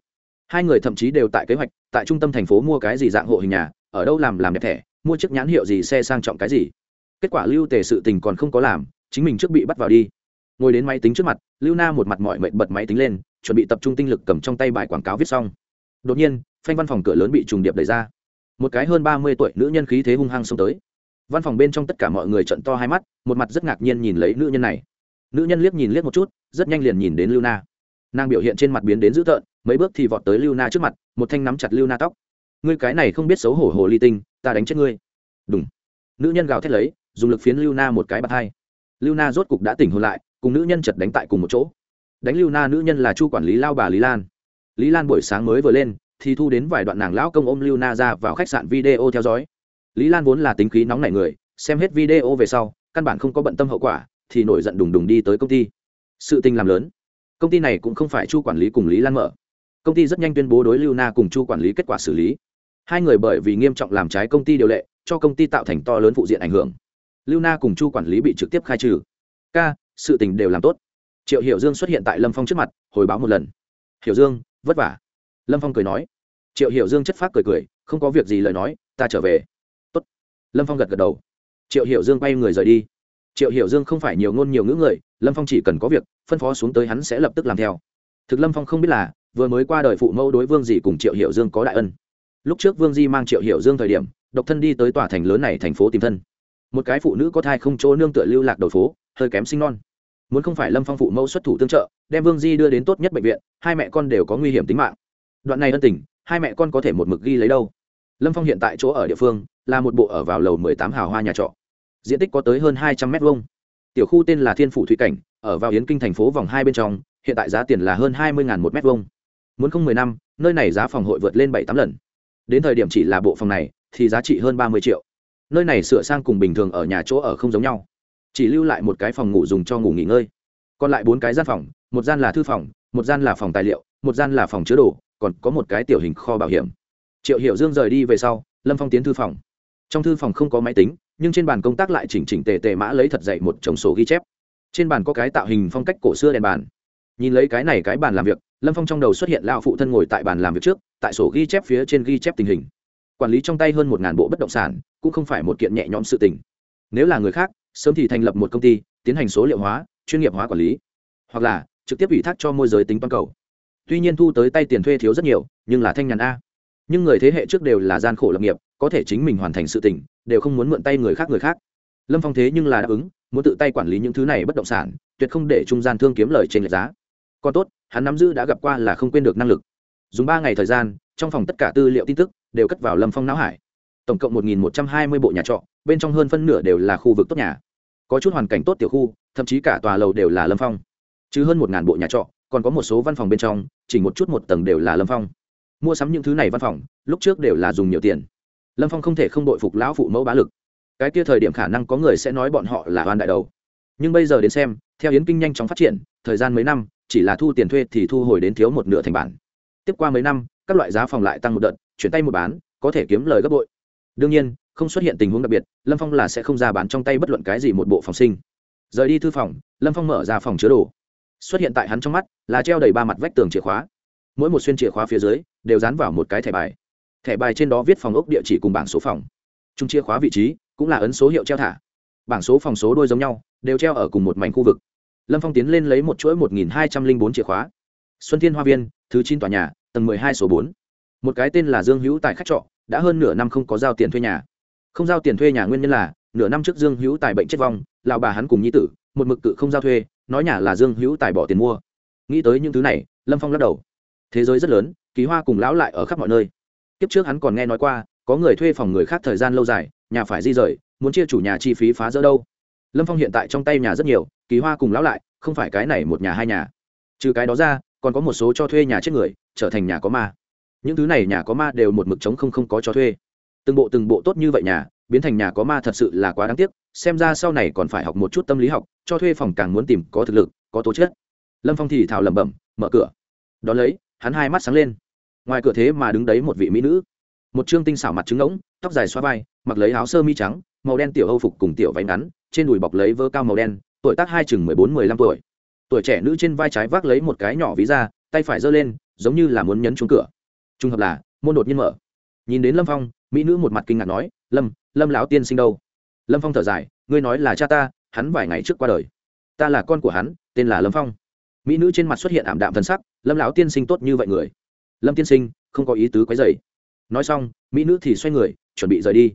Hai người thậm chí đều tại kế hoạch, tại trung tâm thành phố mua cái gì dạng hộ hình nhà, ở đâu làm làm đẹp thẻ, mua chiếc nhãn hiệu gì, xe sang trọng cái gì. Kết quả lưu tề sự tình còn không có làm, chính mình trước bị bắt vào đi. Ngồi đến máy tính trước mặt, lưu na một mặt mọi mệnh bật máy tính lên, chuẩn bị tập trung tinh lực cầm trong tay bài quảng cáo viết xong. Đột nhiên, phanh văn phòng cửa lớn bị trùng điệp đẩy ra. Một cái hơn ba mươi tuổi nữ nhân khí thế hung hăng xông tới. Văn phòng bên trong tất cả mọi người trận to hai mắt, một mặt rất ngạc nhiên nhìn lấy nữ nhân này. Nữ nhân liếc nhìn liếc một chút, rất nhanh liền nhìn đến lưu na nàng biểu hiện trên mặt biến đến dữ tợn, mấy bước thì vọt tới lưu na trước mặt, một thanh nắm chặt lưu na tóc. Ngươi cái này không biết xấu hổ hồ ly tinh, ta đánh chết ngươi. Đúng nữ nhân gào thét lấy, dùng lực phiến lưu na một cái bạt hai. Lưu na rốt cục đã tỉnh hôn lại, cùng nữ nhân chật đánh tại cùng một chỗ. Đánh lưu na nữ nhân là chu quản lý lao bà lý lan. Lý lan buổi sáng mới vừa lên, thì thu đến vài đoạn nàng lão công ôm lưu na ra vào khách sạn video theo dõi. Lý lan vốn là tính khí nóng nảy người, xem hết video về sau, căn bản không có bận tâm hậu quả, thì nổi giận đùng đùng đi tới công ty. Sự tình làm lớn công ty này cũng không phải chu quản lý cùng lý lan mở. Công ty rất nhanh tuyên bố đối lưu na cùng chu quản lý kết quả xử lý. Hai người bởi vì nghiêm trọng làm trái công ty điều lệ, cho công ty tạo thành to lớn phụ diện ảnh hưởng. Lưu na cùng chu quản lý bị trực tiếp khai trừ. K sự tình đều làm tốt. Triệu hiểu dương xuất hiện tại lâm phong trước mặt, hồi báo một lần. Hiểu dương, vất vả. Lâm phong cười nói. Triệu hiểu dương chất phác cười cười, không có việc gì lời nói, ta trở về. Tốt. lâm phong gật gật đầu. Triệu hiểu dương quay người rời đi triệu hiểu dương không phải nhiều ngôn nhiều ngữ người, lâm phong chỉ cần có việc, phân phó xuống tới hắn sẽ lập tức làm theo. Thực lâm phong không biết là, vừa mới qua đời phụ mẫu đối vương Dị cùng triệu hiểu dương có đại ân. Lúc trước vương di mang triệu hiểu dương thời điểm, độc thân đi tới tòa thành lớn này thành phố tìm thân. Một cái phụ nữ có thai không chỗ nương tựa lưu lạc đầu phố, hơi kém sinh non. Muốn không phải lâm phong phụ mẫu xuất thủ tương trợ, đem vương di đưa đến tốt nhất bệnh viện, hai mẹ con đều có nguy hiểm tính mạng. Đoạn này ân tình, hai mẹ con có thể một mực ghi lấy đâu. Lâm phong hiện tại chỗ ở địa phương là một bộ ở vào lầu mười tám hào hoa nhà trọ diện tích có tới hơn hai trăm m hai tiểu khu tên là thiên phủ thủy cảnh, ở vào yến kinh thành phố vòng hai bên trong, hiện tại giá tiền là hơn hai mươi một m hai muốn không mười năm, nơi này giá phòng hội vượt lên bảy tám lần. Đến thời điểm chỉ là bộ phòng này, thì giá trị hơn ba mươi triệu. Nơi này sửa sang cùng bình thường ở nhà chỗ ở không giống nhau. Chỉ lưu lại một cái phòng ngủ dùng cho ngủ nghỉ ngơi. Còn lại bốn cái gian phòng, một gian là thư phòng, một gian là phòng tài liệu, một gian là phòng chứa đồ, còn có một cái tiểu hình kho bảo hiểm. Triệu hiểu dương rời đi về sau, lâm phong tiến thư phòng. Trong thư phòng không có máy tính nhưng trên bàn công tác lại chỉnh chỉnh tề tề mã lấy thật dậy một chồng sổ ghi chép. Trên bàn có cái tạo hình phong cách cổ xưa đèn bàn. Nhìn lấy cái này cái bàn làm việc, lâm phong trong đầu xuất hiện lao phụ thân ngồi tại bàn làm việc trước, tại sổ ghi chép phía trên ghi chép tình hình. Quản lý trong tay hơn một bộ bất động sản, cũng không phải một kiện nhẹ nhõm sự tình. Nếu là người khác, sớm thì thành lập một công ty, tiến hành số liệu hóa, chuyên nghiệp hóa quản lý. Hoặc là, trực tiếp ủy thác cho môi giới tính toàn cầu. Tuy nhiên thu tới tay tiền thuê thiếu rất nhiều, nhưng là thanh nhàn a nhưng người thế hệ trước đều là gian khổ lập nghiệp, có thể chính mình hoàn thành sự tình, đều không muốn mượn tay người khác người khác. Lâm phong thế nhưng là đáp ứng, muốn tự tay quản lý những thứ này bất động sản, tuyệt không để trung gian thương kiếm lời trên lệch giá. Còn tốt, hắn nắm giữ đã gặp qua là không quên được năng lực. Dùng ba ngày thời gian, trong phòng tất cả tư liệu tin tức đều cất vào lâm phong não hải. Tổng cộng một một trăm hai mươi bộ nhà trọ, bên trong hơn phân nửa đều là khu vực tốt nhà. Có chút hoàn cảnh tốt tiểu khu, thậm chí cả tòa lầu đều là lâm phong. Chứ hơn một bộ nhà trọ, còn có một số văn phòng bên trong chỉ một chút một tầng đều là lâm phong mua sắm những thứ này văn phòng, lúc trước đều là dùng nhiều tiền. Lâm phong không thể không đội phục lão phụ mẫu bá lực. Cái kia thời điểm khả năng có người sẽ nói bọn họ là oan đại đầu. Nhưng bây giờ đến xem, theo yến kinh nhanh chóng phát triển, thời gian mấy năm, chỉ là thu tiền thuê thì thu hồi đến thiếu một nửa thành bản. Tiếp qua mấy năm, các loại giá phòng lại tăng một đợt, chuyển tay một bán, có thể kiếm lời gấp bội. Đương nhiên, không xuất hiện tình huống đặc biệt, lâm phong là sẽ không ra bán trong tay bất luận cái gì một bộ phòng sinh. Rời đi thư phòng, lâm phong mở ra phòng chứa đồ. Xuất hiện tại hắn trong mắt là treo đầy ba mặt vách tường chìa khóa mỗi một xuyên chìa khóa phía dưới đều dán vào một cái thẻ bài. Thẻ bài trên đó viết phòng ốc địa chỉ cùng bảng số phòng. Chung chìa khóa vị trí cũng là ấn số hiệu treo thả. Bảng số phòng số đôi giống nhau, đều treo ở cùng một mảnh khu vực. Lâm phong tiến lên lấy một chuỗi một nghìn hai trăm linh bốn chìa khóa. Xuân thiên hoa viên, thứ chín tòa nhà, tầng mười hai số bốn. Một cái tên là dương hữu tại khách trọ, đã hơn nửa năm không có giao tiền thuê nhà. Không giao tiền thuê nhà nguyên nhân là, nửa năm trước dương hữu tài bệnh chết vong lào bà hắn cùng nhi tử, một mực cự không giao thuê, nói nhà là dương hữu tài bỏ tiền mua. Nghĩ tới những thứ này, lâm phong lắc đầu thế giới rất lớn ký hoa cùng lão lại ở khắp mọi nơi. Kiếp trước hắn còn nghe nói qua, có người thuê phòng người khác thời gian lâu dài, nhà phải di rời, muốn chia chủ nhà chi phí phá rỡ đâu. Lâm phong hiện tại trong tay nhà rất nhiều, kỳ hoa cùng lão lại, không phải cái này một nhà hai nhà. Trừ cái đó ra, còn có một số cho thuê nhà chết người, trở thành nhà có ma. Những thứ này nhà có ma đều một mực chống không không có cho thuê. Từng bộ từng bộ tốt như vậy nhà, biến thành nhà có ma thật sự là quá đáng tiếc, xem ra sau này còn phải học một chút tâm lý học, cho thuê phòng càng muốn tìm có thực lực, có tố chất. Lâm phong thì thào lẩm bẩm, mở cửa. Đón lấy hắn hai mắt sáng lên. Ngoài cửa thế mà đứng đấy một vị mỹ nữ. Một chương tinh xảo mặt trứng ngỗng, tóc dài xoa vai, mặc lấy áo sơ mi trắng, màu đen tiểu âu phục cùng tiểu váy ngắn, trên đùi bọc lấy vơ cao màu đen, tuổi tác hai chừng mười bốn, mười lăm tuổi. Tuổi trẻ nữ trên vai trái vác lấy một cái nhỏ ví ra tay phải giơ lên, giống như là muốn nhấn trúng cửa. Trùng hợp là, môn đột nhiên mở. Nhìn đến lâm phong, mỹ nữ một mặt kinh ngạc nói, lâm lâm lão tiên sinh đâu? Lâm phong thở dài, ngươi nói là cha ta, hắn vài ngày trước qua đời. Ta là con của hắn, tên là lâm phong mỹ nữ trên mặt xuất hiện ảm đạm thân sắc, lâm lão tiên sinh tốt như vậy người. Lâm tiên sinh, không có ý tứ quấy dày nói xong, mỹ nữ thì xoay người, chuẩn bị rời đi.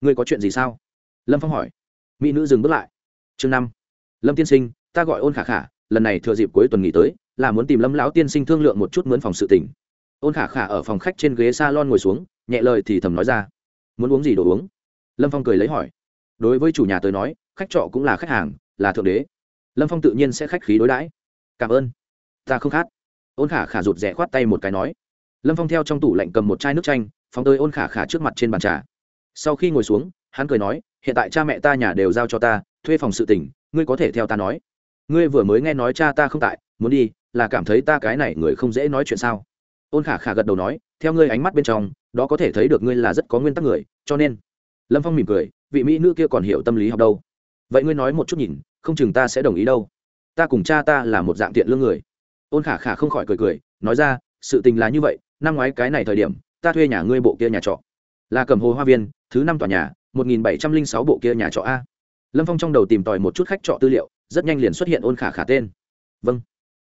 Ngươi có chuyện gì sao? Lâm phong hỏi. Mỹ nữ dừng bước lại. Chương năm. Lâm tiên sinh, ta gọi ôn khả khả, lần này thừa dịp cuối tuần nghỉ tới, là muốn tìm lâm lão tiên sinh thương lượng một chút mướn phòng sự tỉnh ôn khả khả ở phòng khách trên ghế s a lon ngồi xuống, nhẹ lời thì thầm nói ra. Muốn uống gì đồ uống? Lâm phong cười lấy hỏi. Đối với chủ nhà tới nói, khách trọ cũng là khách hàng, là thượng đế. Lâm phong tự nhiên sẽ khách khí đối đãi cảm ơn. Ta không khát. Ôn khả khả rụt rẽ khoát tay một cái nói. Lâm phong theo trong tủ lạnh cầm một chai nước chanh, phóng tới ôn khả khả trước mặt trên bàn trà. Sau khi ngồi xuống, hắn cười nói, hiện tại cha mẹ ta nhà đều giao cho ta, thuê phòng sự tỉnh ngươi có thể theo ta nói. Ngươi vừa mới nghe nói cha ta không tại, muốn đi, là cảm thấy ta cái này người không dễ nói chuyện sao? Ôn khả khả gật đầu nói, theo ngươi ánh mắt bên trong, đó có thể thấy được ngươi là rất có nguyên tắc người, cho nên. Lâm phong mỉm cười, vị mỹ nữ kia còn hiểu tâm lý học đâu. Vậy ngươi nói một chút nhìn, không chừng ta sẽ đồng ý đâu ta cùng cha ta là một dạng tiện lương người. Ôn khả khả không khỏi cười cười, nói ra, sự tình là như vậy, năm ngoái cái này thời điểm, ta thuê nhà ngươi bộ kia nhà trọ. Là cầm hồ hoa viên, thứ năm tòa nhà, một nghìn bảy trăm linh sáu bộ kia nhà trọ a. Lâm phong trong đầu tìm tòi một chút khách trọ tư liệu, rất nhanh liền xuất hiện ôn khả khả tên. Vâng.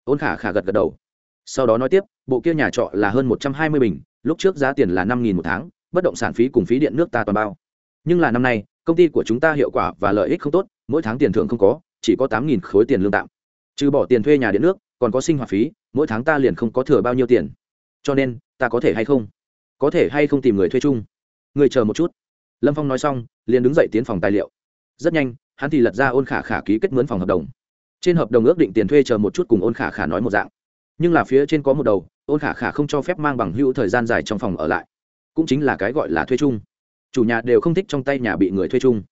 Ôn khả khả gật gật đầu. Sau đó nói tiếp, bộ kia nhà trọ là hơn một trăm hai mươi bình, lúc trước giá tiền là năm nghìn một tháng, bất động sản phí cùng phí điện nước ta toàn bao. Nhưng là năm nay, công ty của chúng ta hiệu quả và lợi ích không tốt, mỗi tháng tiền thưởng không có, chỉ có tám nghìn khối tiền lương tạm trừ bỏ tiền thuê nhà điện nước, còn có sinh hoạt phí, mỗi tháng ta liền không có thừa bao nhiêu tiền. Cho nên, ta có thể hay không? Có thể hay không tìm người thuê chung? Người chờ một chút. Lâm phong nói xong, liền đứng dậy tiến phòng tài liệu. Rất nhanh, hắn thì lật ra ôn khả khả ký kết mướn phòng hợp đồng. Trên hợp đồng ước định tiền thuê chờ một chút cùng ôn khả khả nói một dạng. Nhưng là phía trên có một đầu, ôn khả khả không cho phép mang bằng hữu thời gian dài trong phòng ở lại. Cũng chính là cái gọi là thuê chung. Chủ nhà đều không thích trong tay nhà bị người thuê chung.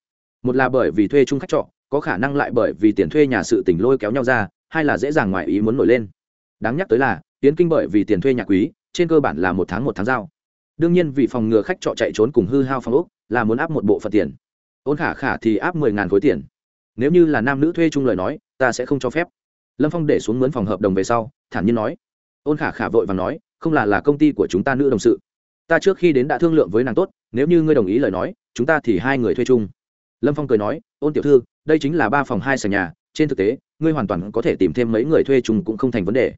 Một là bởi vì thuê chung khách trọ, có khả năng lại bởi vì tiền thuê nhà sự tỉnh lôi kéo nhau ra hai là dễ dàng ngoài ý muốn nổi lên. Đáng nhắc tới là tiến kinh bởi vì tiền thuê nhà quý, trên cơ bản là một tháng một tháng giao. Đương nhiên vì phòng ngừa khách trọ chạy trốn cùng hư hao phòng ốc, là muốn áp một bộ phận tiền. Ôn khả khả thì áp mười ngàn khối tiền. Nếu như là nam nữ thuê chung lời nói, ta sẽ không cho phép. Lâm phong để xuống mướn phòng hợp đồng về sau, thản nhiên nói. Ôn khả khả vội và nói, không là là công ty của chúng ta nữ đồng sự. Ta trước khi đến đã thương lượng với nàng tốt, nếu như ngươi đồng ý lời nói, chúng ta thì hai người thuê chung. Lâm phong cười nói, ôn tiểu thư, đây chính là ba phòng hai sàn nhà trên thực tế, ngươi hoàn toàn có thể tìm thêm mấy người thuê chung cũng không thành vấn đề.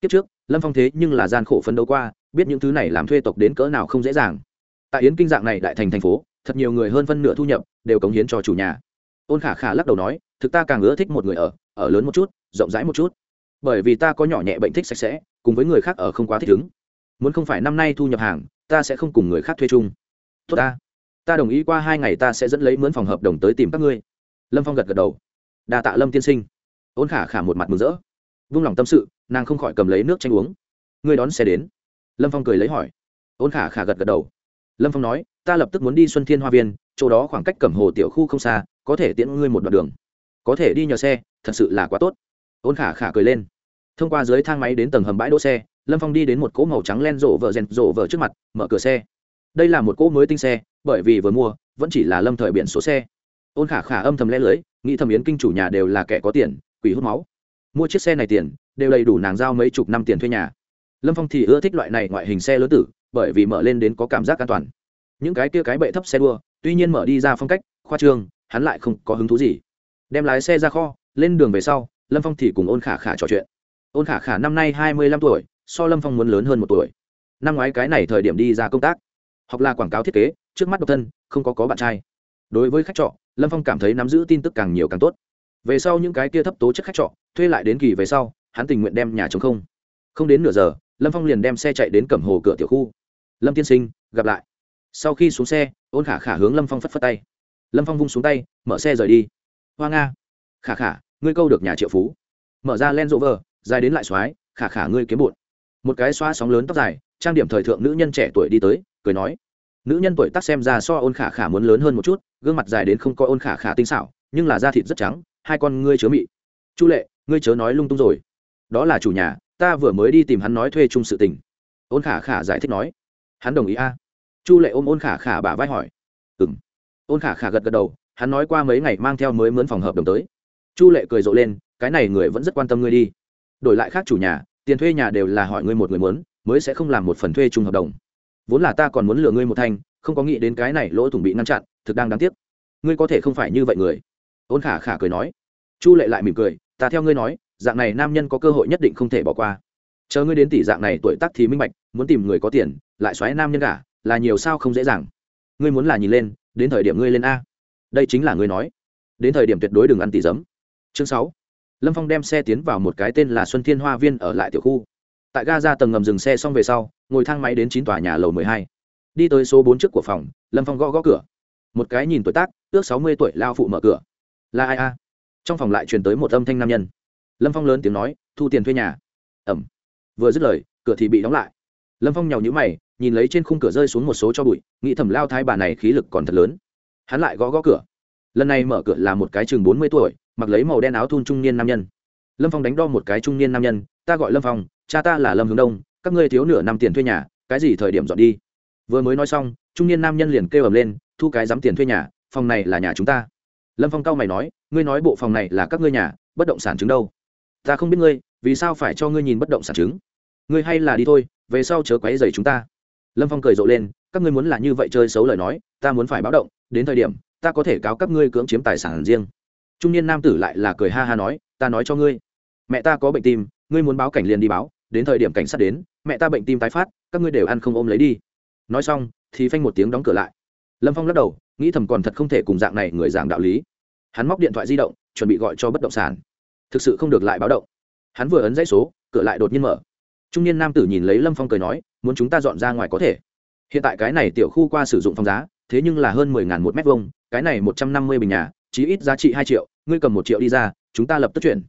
Kiếp trước, lâm phong thế nhưng là gian khổ phấn đấu qua, biết những thứ này làm thuê tộc đến cỡ nào không dễ dàng. Tại yến kinh dạng này đại thành thành phố, thật nhiều người hơn phân nửa thu nhập đều cống hiến cho chủ nhà. Ôn khả khả lắc đầu nói, thực ta càng ưa thích một người ở ở lớn một chút, rộng rãi một chút. Bởi vì ta có nhỏ nhẹ bệnh thích sạch sẽ, cùng với người khác ở không quá thích ứng. Muốn không phải năm nay thu nhập hàng, ta sẽ không cùng người khác thuê chung. Tốt ta ta đồng ý qua hai ngày ta sẽ dẫn lấy mướn phòng hợp đồng tới tìm các ngươi. Lâm phong gật gật đầu đa tạ lâm tiên sinh ôn khả khả một mặt mừng rỡ vung lòng tâm sự nàng không khỏi cầm lấy nước tranh uống ngươi đón xe đến lâm phong cười lấy hỏi ôn khả khả gật gật đầu lâm phong nói ta lập tức muốn đi xuân thiên hoa viên chỗ đó khoảng cách cẩm hồ tiểu khu không xa có thể tiễn ngươi một đoạn đường có thể đi nhờ xe thật sự là quá tốt ôn khả khả cười lên thông qua dưới thang máy đến tầng hầm bãi đỗ xe lâm phong đi đến một cỗ màu trắng len rộ vợ rèn rộ vợ trước mặt mở cửa xe đây là một cỗ mới tinh xe bởi vì vừa mua vẫn chỉ là lâm thời biển số xe ôn khả khả âm thầm lẽ lưới nghĩ thầm yến kinh chủ nhà đều là kẻ có tiền, quỷ hút máu. Mua chiếc xe này tiền, đều đầy đủ nàng giao mấy chục năm tiền thuê nhà. Lâm phong thì ưa thích loại này ngoại hình xe lớn tử, bởi vì mở lên đến có cảm giác an toàn. Những cái kia cái bệ thấp xe đua, tuy nhiên mở đi ra phong cách, khoa trương, hắn lại không có hứng thú gì. Đem lái xe ra kho, lên đường về sau, lâm phong thì cùng ôn khả khả trò chuyện. Ôn khả khả năm nay hai mươi lăm tuổi, so lâm phong muốn lớn hơn một tuổi. Năm ngoái cái này thời điểm đi ra công tác. Học là quảng cáo thiết kế, trước mắt độc thân, không có có bạn trai đối với khách trọ, lâm phong cảm thấy nắm giữ tin tức càng nhiều càng tốt. Về sau những cái kia thấp tố chất khách trọ, thuê lại đến kỳ về sau, hắn tình nguyện đem nhà chống không. Không đến nửa giờ, lâm phong liền đem xe chạy đến cẩm hồ cửa tiểu khu. Lâm tiên sinh, gặp lại. Sau khi xuống xe, ôn khả khả hướng lâm phong phất phất tay. Lâm phong vung xuống tay, mở xe rời đi. Hoa nga. Khả khả, ngươi câu được nhà triệu phú. Mở ra len rộ vờ dài đến lại x khả khả, ngươi kiếm bụn. Một cái xoa sóng lớn tóc dài, trang điểm thời thượng nữ nhân trẻ tuổi đi tới, cười nói nữ nhân tuổi tác xem ra so ôn khả khả muốn lớn hơn một chút, gương mặt dài đến không có ôn khả khả tinh xảo, nhưng là da thịt rất trắng, hai con ngươi chớ mị. Chu lệ, ngươi chớ nói lung tung rồi. Đó là chủ nhà, ta vừa mới đi tìm hắn nói thuê chung sự tình. Ôn khả khả giải thích nói. Hắn đồng ý a. Chu lệ ôm ôn khả khả bả vai hỏi. Ừ m ôn khả khả gật gật đầu, hắn nói qua mấy ngày mang theo mới mướn phòng hợp đồng tới. Chu lệ cười rộ lên, cái này người vẫn rất quan tâm ngươi đi. Đổi lại khác chủ nhà, tiền thuê nhà đều là hỏi ngươi một người muốn, mới sẽ không làm một phần thuê chung hợp đồng vốn là ta còn muốn lừa ngươi một thanh, không có nghĩ đến cái này lỗ thủng bị ngăn chặn, thực đang đáng tiếc. Ngươi có thể không phải như vậy người. Ôn khả khả cười nói. Chu lệ lại mỉm cười, ta theo ngươi nói, dạng này nam nhân có cơ hội nhất định không thể bỏ qua. Chờ ngươi đến tỷ dạng này tuổi tác thì minh bạch, muốn tìm người có tiền, lại xoáy nam nhân cả là nhiều sao không dễ dàng. Ngươi muốn là nhìn lên, đến thời điểm ngươi lên a. Đây chính là ngươi nói. Đến thời điểm tuyệt đối đừng ăn tỷ giấm. Chương sáu. Lâm phong đem xe tiến vào một cái tên là xuân thiên hoa viên ở lại tiểu khu. Tại ga ra tầng ngầm dừng xe xong về sau ngồi thang máy đến chín tòa nhà lầu mười hai. Đi tới số bốn trước của phòng, lâm phong gõ gõ cửa. Một cái nhìn tuổi tác, ước sáu mươi tuổi, lao phụ mở cửa. Là ai a? Trong phòng lại truyền tới một âm thanh nam nhân. Lâm phong lớn tiếng nói, thu tiền thuê nhà. Ẩm. Vừa dứt lời, cửa thì bị đóng lại. Lâm phong nhàu nhữ mày, nhìn lấy trên khung cửa rơi xuống một số cho bụi, nghĩ thầm lao thái bà này khí lực còn thật lớn. Hắn lại gõ gõ cửa. Lần này mở cửa là một cái chừng bốn mươi tuổi, mặc lấy màu đen áo thun trung niên nam nhân. Lâm phong đánh đo một cái trung niên nam nhân, ta gọi lâm phong, cha ta là lâm hướng đông các ngươi thiếu nửa năm tiền thuê nhà, cái gì thời điểm dọn đi? Vừa mới nói xong, trung niên nam nhân liền kêu ầm lên, thu cái dám tiền thuê nhà, phòng này là nhà chúng ta. Lâm phong cao mày nói, ngươi nói bộ phòng này là các ngươi nhà, bất động sản chứng đâu? Ta không biết ngươi, vì sao phải cho ngươi nhìn bất động sản chứng? Ngươi hay là đi thôi, về sau chớ quấy dày chúng ta. Lâm phong cười rộ lên, các ngươi muốn là như vậy chơi xấu lời nói, ta muốn phải báo động, đến thời điểm, ta có thể cáo các ngươi cưỡng chiếm tài sản riêng. Trung niên nam tử lại là cười ha ha nói, ta nói cho ngươi, mẹ ta có bệnh tim, ngươi muốn báo cảnh liền đi báo đến thời điểm cảnh sát đến, mẹ ta bệnh tim tái phát, các ngươi đều ăn không ôm lấy đi. Nói xong, thì phanh một tiếng đóng cửa lại. Lâm phong lắc đầu, nghĩ thầm còn thật không thể cùng dạng này người giảng đạo lý. Hắn móc điện thoại di động, chuẩn bị gọi cho bất động sản. Thực sự không được lại báo động. Hắn vừa ấn dãy số, cửa lại đột nhiên mở. Trung niên nam tử nhìn lấy lâm phong cười nói, muốn chúng ta dọn ra ngoài có thể. Hiện tại cái này tiểu khu qua sử dụng phòng giá, thế nhưng là hơn mười ngàn một mét vuông, cái này một trăm năm mươi bình nhà, chí ít giá trị hai triệu, ngươi cầm một triệu đi ra, chúng ta lập tức chuyển.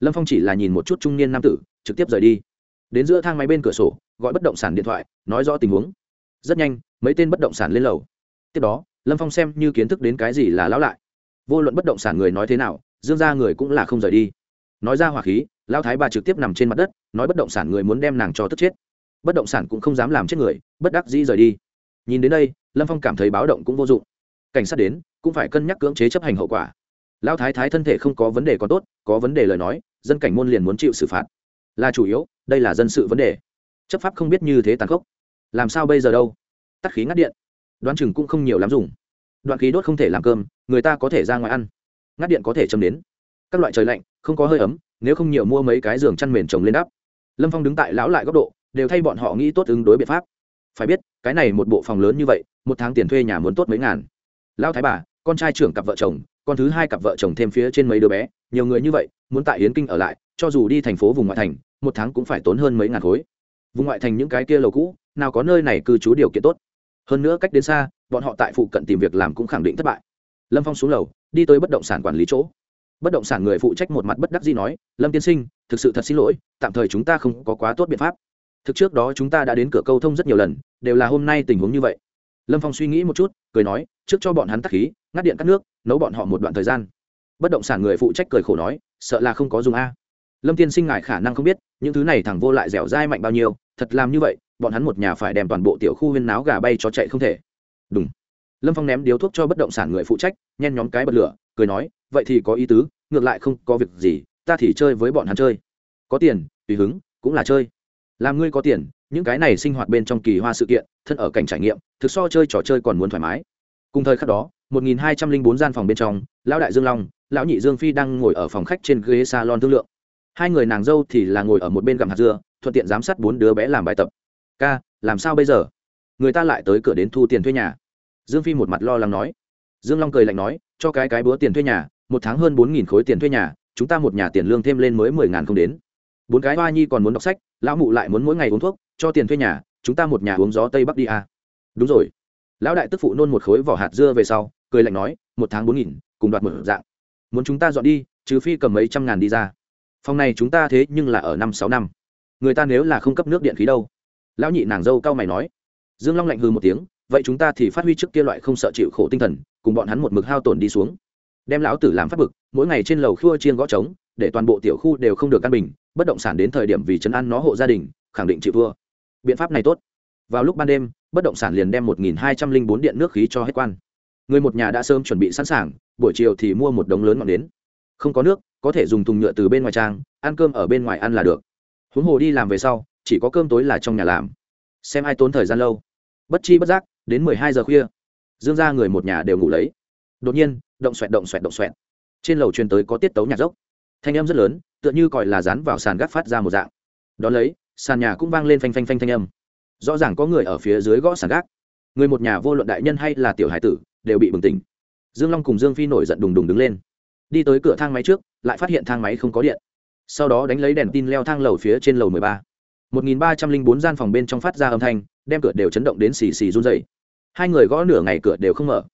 Lâm phong chỉ là nhìn một chút trung niên nam tử, trực tiếp rời đi đến giữa thang máy bên cửa sổ, gọi bất động sản điện thoại, nói rõ tình huống. Rất nhanh, mấy tên bất động sản lên lầu. Tiếp đó, lâm phong xem như kiến thức đến cái gì là lão lại. Vô luận bất động sản người nói thế nào, dương ra người cũng là không rời đi. Nói ra hỏa khí lao thái bà trực tiếp nằm trên mặt đất, nói bất động sản người muốn đem nàng cho tức chết. Bất động sản cũng không dám làm chết người, bất đắc dĩ rời đi. Nhìn đến đây, lâm phong cảm thấy báo động cũng vô dụng. Cảnh sát đến, cũng phải cân nhắc cưỡng chế chấp hành hậu quả. Lao thái thái thân thể không có vấn đề có tốt, có vấn đề lời nói, dân cảnh môn liền muốn chịu xử phạt. Là chủ yếu đây là dân sự vấn đề. Chấp pháp không biết như thế tàn khốc. Làm sao bây giờ đâu? Tắt khí ngắt điện. Đoán chừng cũng không nhiều lắm dùng. Đoạn khí đốt không thể làm cơm, người ta có thể ra ngoài ăn. Ngắt điện có thể châm đến. Các loại trời lạnh, không có hơi ấm, nếu không nhiều mua mấy cái giường chăn mền trồng lên đắp. Lâm phong đứng tại lão lại góc độ, đều thay bọn họ nghĩ tốt ứng đối biện pháp. Phải biết, cái này một bộ phòng lớn như vậy, một tháng tiền thuê nhà muốn tốt mấy ngàn. Lão thái bà, con trai trưởng cặp vợ chồng, con thứ hai cặp vợ chồng thêm phía trên mấy đứa bé, nhiều người như vậy, muốn tại yến kinh ở lại, cho dù đi thành phố vùng ngoại thành một tháng cũng phải tốn hơn mấy ngàn khối. Vùng ngoại thành những cái kia lầu cũ, nào có nơi này cư trú điều kiện tốt. Hơn nữa cách đến xa, bọn họ tại phụ cận tìm việc làm cũng khẳng định thất bại. Lâm phong xuống lầu, đi tới bất động sản quản lý chỗ. Bất động sản người phụ trách một mặt bất đắc dĩ nói, lâm tiên sinh, thực sự thật xin lỗi, tạm thời chúng ta không có quá tốt biện pháp. Thực trước đó chúng ta đã đến cửa câu thông rất nhiều lần, đều là hôm nay tình huống như vậy. Lâm phong suy nghĩ một chút, cười nói, trước cho bọn hắn tắc khí, ngắt điện cắt nước, nấu bọn họ một đoạn thời gian. Bất động sản người phụ trách cười khổ nói, sợ là không có dùng a lâm tiên sinh ngại khả năng không biết, những thứ này thằng vô lại dẻo dai mạnh bao nhiêu, thật làm như vậy, bọn hắn một nhà phải đem toàn bộ tiểu khu huyên náo gà bay cho chạy không thể. Đúng lâm phong ném điếu thuốc cho bất động sản người phụ trách, nhen nhóm cái bật lửa, cười nói, vậy thì có ý tứ, ngược lại không có việc gì, ta thì chơi với bọn hắn chơi. Có tiền, tùy hứng, cũng là chơi. Làm ngươi có tiền, những cái này sinh hoạt bên trong kỳ hoa sự kiện, thân ở cảnh trải nghiệm, thực so chơi trò chơi còn muốn thoải mái. Cùng thời khắc đó, một nghìn hai trăm linh bốn gian phòng bên trong, lão đại dương long, lão nhị dương phi đang ngồi ở phòng khách trên ghế salon thương lượng hai người nàng dâu thì là ngồi ở một bên gặm hạt dưa, thuận tiện giám sát bốn đứa bé làm bài tập. Ca, làm sao bây giờ? Người ta lại tới cửa đến thu tiền thuê nhà. Dương phi một mặt lo lắng nói. Dương long cười lạnh nói, cho cái cái búa tiền thuê nhà, một tháng hơn bốn nghìn khối tiền thuê nhà, chúng ta một nhà tiền lương thêm lên mới mười ngàn không đến. Bốn cái hoa nhi còn muốn đọc sách, lão mụ lại muốn mỗi ngày uống thuốc, cho tiền thuê nhà, chúng ta một nhà uống gió tây bắc đi à. đúng rồi. Lão đại tức phụ nôn một khối vỏ hạt dưa về sau, cười lạnh nói, một tháng bốn nghìn, cùng đoạt một dạng. Muốn chúng ta dọn đi, trừ phi cầm mấy trăm ngàn đi ra phòng này chúng ta thế nhưng là ở năm sáu năm. Người ta nếu là không cấp nước điện khí đâu. Lão nhị nàng dâu cao mày nói. Dương long lạnh hư một tiếng, vậy chúng ta thì phát huy trước kia loại không sợ chịu khổ tinh thần, cùng bọn hắn một mực hao tổn đi xuống. Đem lão tử làm phát bực, mỗi ngày trên lầu khua chiên gõ trống, để toàn bộ tiểu khu đều không được căn bình, bất động sản đến thời điểm vì chấn ăn nó hộ gia đình, khẳng định chịu thua. Biện pháp này tốt. Vào lúc ban đêm, bất động sản liền đem một nghìn hai trăm linh bốn điện nước khí cho hết quan. Người một nhà đã sớm chuẩn bị sẵn sàng, buổi chiều thì mua một đống lớn ngọn đến không có nước có thể dùng thùng nhựa từ bên ngoài trang, ăn cơm ở bên ngoài ăn là được. Huống hồ đi làm về sau, chỉ có cơm tối là trong nhà làm. Xem ai tốn thời gian lâu. Bất chi bất giác, đến mười hai giờ khuya, dương ra người một nhà đều ngủ lấy. Đột nhiên, động xoẹt động xoẹt động xoẹt. Trên lầu truyền tới có tiết tấu nhạc dốc. Thanh âm rất lớn, tựa như còi là dán vào sàn gác phát ra một dạng. Đón lấy, sàn nhà cũng vang lên phanh phanh phanh thanh âm. Rõ ràng có người ở phía dưới gõ sàn gác. Người một nhà vô luận đại nhân hay là tiểu hải tử, đều bị bừng tỉnh. Dương long cùng dương phi nổi giận đùng đùng đứng lên đi tới cửa thang máy trước, lại phát hiện thang máy không có điện. Sau đó đánh lấy đèn tin leo thang lầu phía trên lầu mười ba. một nghìn ba trăm linh bốn gian phòng bên trong phát ra âm thanh, đem cửa đều chấn động đến xì xì run dày hai người gõ nửa ngày cửa đều không mở.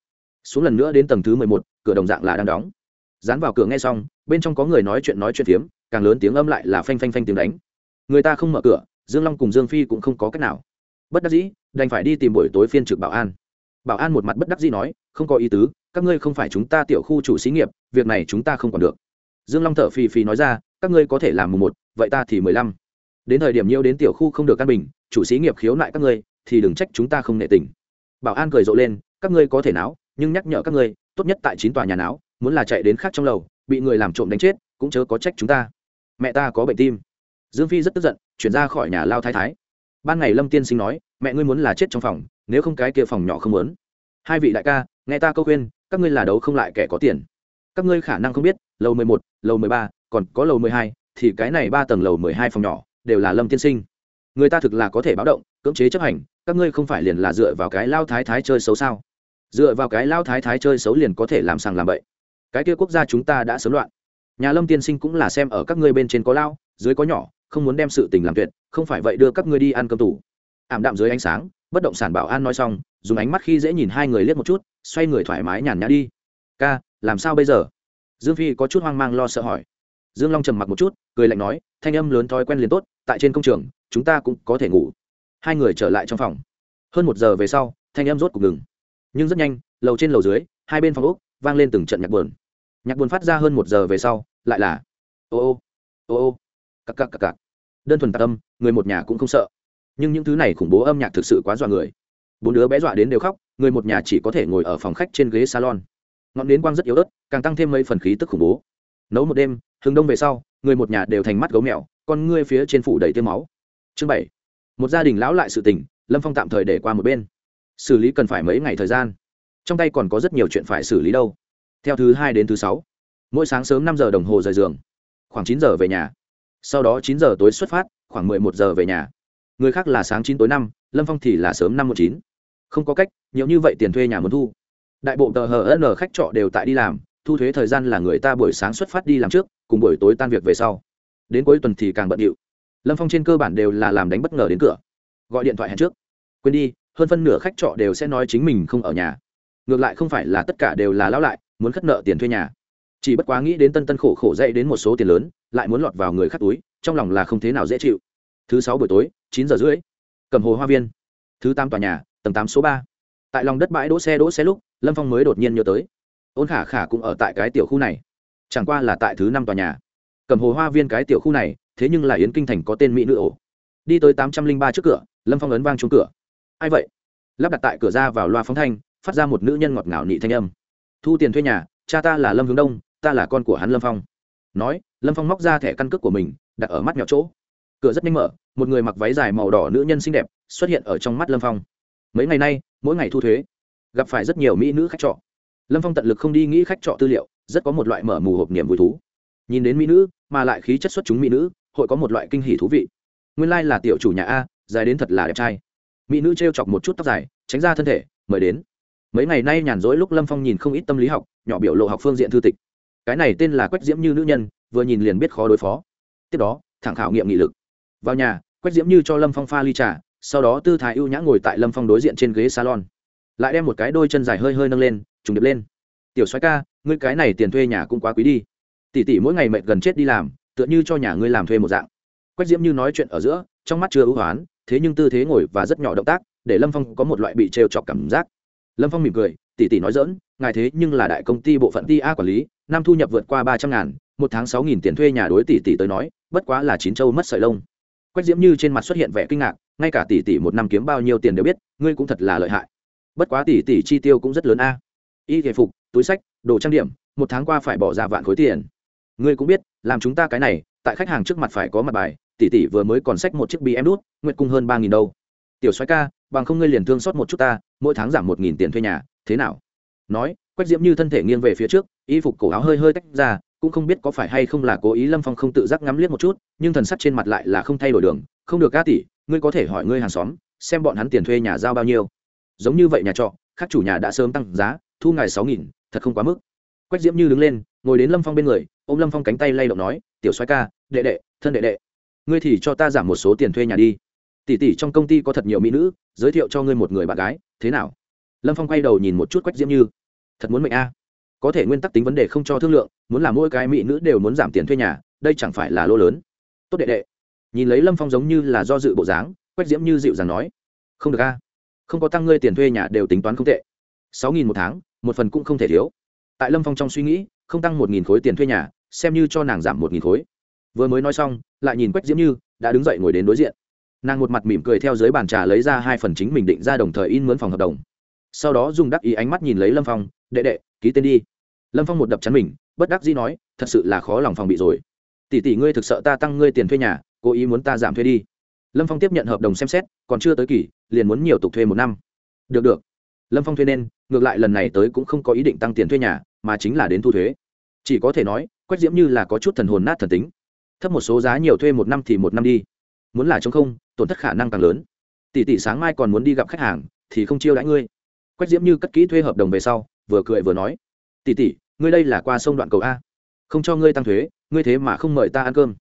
Xuống lần nữa đến tầng thứ mười một, cửa đồng dạng là đang đóng. Dán vào cửa nghe xong, bên trong có người nói chuyện nói chuyện phiếm, càng lớn tiếng âm lại là phanh phanh phanh tiếng đánh. Người ta không mở cửa, dương long cùng dương phi cũng không có cách nào. Bất đắc dĩ, đành phải đi tìm buổi tối phiên trực bảo an. Bảo an một mặt bất đắc dĩ nói, không có ý tứ các ngươi không phải chúng ta tiểu khu chủ xí nghiệp, việc này chúng ta không còn được. Dương long thở phì phì nói ra, các ngươi có thể làm mùng một, vậy ta thì mười lăm. Đến thời điểm nhiêu đến tiểu khu không được căn bình, chủ xí nghiệp khiếu nại các ngươi, thì đừng trách chúng ta không nệ tình. Bảo an cười rộ lên, các ngươi có thể náo, nhưng nhắc nhở các ngươi, tốt nhất tại chín tòa nhà náo, muốn là chạy đến khác trong lầu, bị người làm trộm đánh chết, cũng chớ có trách chúng ta. Mẹ ta có bệnh tim. Dương phi rất tức giận, chuyển ra khỏi nhà lao thái thái. Ban ngày lâm tiên sinh nói, mẹ ngươi muốn là chết trong phòng, nếu không cái kia phòng nhỏ không muốn. Hai vị đại ca, nghe ta câu khuyên các ngươi là đấu không lại kẻ có tiền. Các ngươi khả năng không biết, lầu mười một, lầu mười ba, còn có lầu mười hai, thì cái này ba tầng lầu mười hai phòng nhỏ đều là lâm tiên sinh. Người ta thực là có thể báo động, cưỡng chế chấp hành, các ngươi không phải liền là dựa vào cái lao thái thái chơi xấu sao? Dựa vào cái lao thái thái chơi xấu liền có thể làm sàng làm bậy. Cái kia quốc gia chúng ta đã sớm loạn. Nhà lâm tiên sinh cũng là xem ở các ngươi bên trên có lao, dưới có nhỏ, không muốn đem sự tình làm tuyệt, không phải vậy đưa các ngươi đi ăn cơm tủ. Ảm đạm dưới ánh sáng bất động sản bảo an nói xong, dùng ánh mắt khi dễ nhìn hai người liếc một chút, xoay người thoải mái nhàn nhã đi. Ca, làm sao bây giờ? Dương phi có chút hoang mang lo sợ hỏi. Dương long trầm mặc một chút, cười lạnh nói, thanh âm lớn thói quen liền tốt, tại trên công trường, chúng ta cũng có thể ngủ. Hai người trở lại trong phòng. Hơn một giờ về sau, thanh âm rốt cục ngừng. Nhưng rất nhanh, lầu trên lầu dưới, hai bên phòng úc vang lên từng trận nhạc buồn. Nhạc buồn phát ra hơn một giờ về sau, lại là, ô ô ô ô, cặc cặc cặc cặc. Đơn thuần tạc âm, người một nhà cũng không sợ nhưng những thứ này khủng bố âm nhạc thực sự quá dọa người. Bốn đứa bé dọa đến đều khóc, người một nhà chỉ có thể ngồi ở phòng khách trên ghế salon. Ngọn nến quang rất yếu ớt, càng tăng thêm mấy phần khí tức khủng bố. Nấu một đêm hừng đông về sau, người một nhà đều thành mắt gấu mèo, con ngươi phía trên phủ đầy tiêu máu. Chương bảy. Một gia đình lão lại sự tình, lâm phong tạm thời để qua một bên. Xử lý cần phải mấy ngày thời gian. Trong tay còn có rất nhiều chuyện phải xử lý đâu. Theo thứ hai đến thứ sáu. Mỗi sáng sớm năm giờ đồng hồ rời giường. Khoảng chín giờ về nhà. Sau đó chín giờ tối xuất phát, khoảng mười một giờ về nhà người khác là sáng chín tối năm, lâm phong thì là sớm năm một chín. Không có cách, nhiều như vậy tiền thuê nhà muốn thu. Đại bộ tờ hn khách trọ đều tại đi làm, thu thuế thời gian là người ta buổi sáng xuất phát đi làm trước, cùng buổi tối tan việc về sau. Đến cuối tuần thì càng bận điệu. Lâm phong trên cơ bản đều là làm đánh bất ngờ đến cửa. Gọi điện thoại hẹn trước. Quên đi, hơn phân nửa khách trọ đều sẽ nói chính mình không ở nhà. Ngược lại không phải là tất cả đều là lão lại, muốn khất nợ tiền thuê nhà. Chỉ bất quá nghĩ đến tân tân khổ khổ dậy đến một số tiền lớn, lại muốn lọt vào người khắc túi, trong lòng là không thế nào dễ chịu. Thứ sáu buổi tối chín giờ rưỡi. Cầm hồ hoa viên. Thứ tám tòa nhà, tầng tám số ba. Tại lòng đất bãi đỗ xe đỗ xe lúc, lâm phong mới đột nhiên nhớ tới. Ôn khả khả cũng ở tại cái tiểu khu này. Chẳng qua là tại thứ năm tòa nhà. Cầm hồ hoa viên cái tiểu khu này, thế nhưng là yến kinh thành có tên mỹ nữ ổ. Đi tới tám trăm linh ba trước cửa, lâm phong ấn vang chung cửa. Ai vậy? Lắp đặt tại cửa ra vào loa phóng thanh, phát ra một nữ nhân ngọt ngào nị thanh âm. Thu tiền thuê nhà, cha ta là lâm hướng đông, ta là con của hắn lâm phong. Nói, lâm phong móc ra thẻ căn cước của mình, đặt ở mắt nhỏ chỗ cửa rất nhanh mở, một người mặc váy dài màu đỏ nữ nhân xinh đẹp xuất hiện ở trong mắt lâm phong. Mấy ngày nay, mỗi ngày thu thuế, gặp phải rất nhiều mỹ nữ khách trọ. Lâm phong tận lực không đi nghĩ khách trọ tư liệu, rất có một loại mở mù hộp niềm vui thú. Nhìn đến mỹ nữ, mà lại khí chất xuất chúng mỹ nữ, hội có một loại kinh hỉ thú vị. Nguyên lai là tiểu chủ nhà a, dài đến thật là đẹp trai. Mỹ nữ t r e o chọc một chút tóc dài, tránh ra thân thể, mời đến. Mấy ngày nay nhàn rỗi lúc lâm phong nhìn không ít tâm lý học, nhỏ biểu lộ học phương diện thư tịch. Cái này tên là quách diễm như nữ nhân, vừa nhìn liền biết khó đối phó. Tiếp đó, thẳng khảo nghiệm nghị lực vào nhà, quách diễm như cho lâm phong pha ly trà, sau đó tư thái ưu nhã ngồi tại lâm phong đối diện trên ghế salon. Lại đem một cái đôi chân dài hơi hơi nâng lên, trùng điệp lên. Tiểu xoái ca, ngươi cái này tiền thuê nhà cũng quá quý đi. Tỷ tỷ mỗi ngày mệt gần chết đi làm, tựa như cho nhà ngươi làm thuê một dạng. Quách diễm như nói chuyện ở giữa, trong mắt chưa ưu hoán, thế nhưng tư thế ngồi và rất nhỏ động tác, để lâm phong có một loại bị trêu chọc cảm giác. Lâm phong mỉm cười, tỷ tỷ nói dỡn ngài thế nhưng là đại công ty bộ phận ti a quản lý, năm thu nhập vượt qua ba trăm ngàn, một tháng sáu nghìn tiền thuê nhà đối tỷ tỷ tới nói, bất quá là chín châu mất sợi lông quách diễm như trên mặt xuất hiện vẻ kinh ngạc, ngay cả tỷ tỷ một năm kiếm bao nhiêu tiền đều biết, ngươi cũng thật là lợi hại. Bất quá tỷ tỷ chi tiêu cũng rất lớn a. Y thể phục, túi sách, đồ trang điểm, một tháng qua phải bỏ ra vạn khối tiền. Ngươi cũng biết, làm chúng ta cái này, tại khách hàng trước mặt phải có mặt bài, tỷ tỷ vừa mới còn sách một chiếc bi em đút nguyệt cung hơn ba nghìn đâu. Tiểu Soái ca, bằng không ngươi liền thương xót một chút ta, mỗi tháng giảm một nghìn tiền thuê nhà, thế nào? Nói, quách diễm như thân thể nghiêng về phía trước, y phục cổ áo hơi hơi tách ra cũng không biết có phải hay không là cố ý lâm phong không tự giác ngắm liếc một chút, nhưng thần sắc trên mặt lại là không thay đổi đường. Không được ca tỷ, ngươi có thể hỏi ngươi hàng xóm, xem bọn hắn tiền thuê nhà giao bao nhiêu. Giống như vậy nhà trọ các chủ nhà đã sớm tăng giá, thu ngài sáu nghìn, thật không quá mức. Quách diễm như đứng lên, ngồi đến lâm phong bên người ô m lâm phong cánh tay lay động nói, tiểu xoái ca, đệ đệ, thân đệ đệ, ngươi thì cho ta giảm một số tiền thuê nhà đi. Tỷ tỷ trong công ty có thật nhiều mỹ nữ, giới thiệu cho ngươi một người bạn gái, thế nào? Lâm phong quay đầu nhìn một chút quách diễm như. Thật muốn mệnh a có thể nguyên tắc tính vấn đề không cho thương lượng, muốn làm mỗi cái mỹ nữ đều muốn giảm tiền thuê nhà, đây chẳng phải là lỗ lớn. Tốt đệ đệ. Nhìn lấy lâm phong giống như là do dự bộ dáng, quách diễm như dịu dàng nói, không được a. Không có tăng ngươi tiền thuê nhà đều tính toán không tệ. Sáu nghìn một tháng, một phần cũng không thể thiếu. Tại lâm phong trong suy nghĩ, không tăng một nghìn khối tiền thuê nhà, xem như cho nàng giảm một nghìn khối. Vừa mới nói xong, lại nhìn quách diễm như đã đứng dậy ngồi đến đối diện. Nàng một mặt mỉm cười theo dưới bàn trà lấy ra hai phần chính mình định ra đồng thời in mướn phòng hợp đồng. Sau đó dùng đắc ý ánh mắt nhìn lấy lâm phong, đệ đệ, ký tên đi lâm phong một đập chắn mình, bất đắc dĩ nói, thật sự là khó lòng phòng bị rồi. Tỷ tỷ ngươi thực sợ ta tăng ngươi tiền thuê nhà, cố ý muốn ta giảm thuê đi. Lâm phong tiếp nhận hợp đồng xem xét, còn chưa tới kỳ, liền muốn nhiều tục thuê một năm. Được được. Lâm phong thuê nên, ngược lại lần này tới cũng không có ý định tăng tiền thuê nhà, mà chính là đến thu thuế. Chỉ có thể nói, quách diễm như là có chút thần hồn nát thần tính. Thấp một số giá nhiều thuê một năm thì một năm đi. Muốn là chống không, tổn thất khả năng càng lớn. Tỷ tỷ sáng mai còn muốn đi gặp khách hàng, thì không chiêu đãi ngươi. Quách diễm như cất kỹ thuê hợp đồng về sau, vừa cười vừa nói tỷ tỷ, ngươi đây là qua sông đoạn cầu a. Không cho ngươi tăng thuế, ngươi thế mà không mời ta ăn cơm.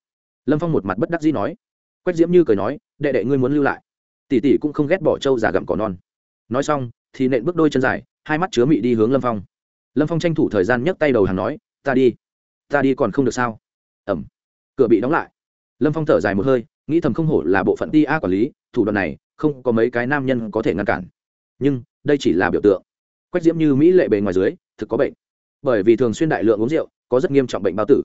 Lâm phong một mặt bất đắc dĩ nói. Quách diễm như cười nói, đệ đệ ngươi muốn lưu lại. Tỷ tỷ cũng không ghét bỏ trâu già gặm cỏ non. Nói xong, thì nện bước đôi chân dài, hai mắt chứa mị đi hướng lâm phong. Lâm phong tranh thủ thời gian nhấc tay đầu hàng nói, ta đi. Ta đi còn không được sao? Ẩm. Cửa bị đóng lại. Lâm phong thở dài một hơi, nghĩ thầm không hổ là bộ phận ti a quản lý, thủ đoạn này, không có mấy cái nam nhân có thể ngăn cản. Nhưng, đây chỉ là biểu tượng. Quách diễm như mỹ lệ bề ngoài dưới, thực có bệnh bởi vì thường xuyên đại lượng uống rượu, có rất nghiêm trọng bệnh bao tử.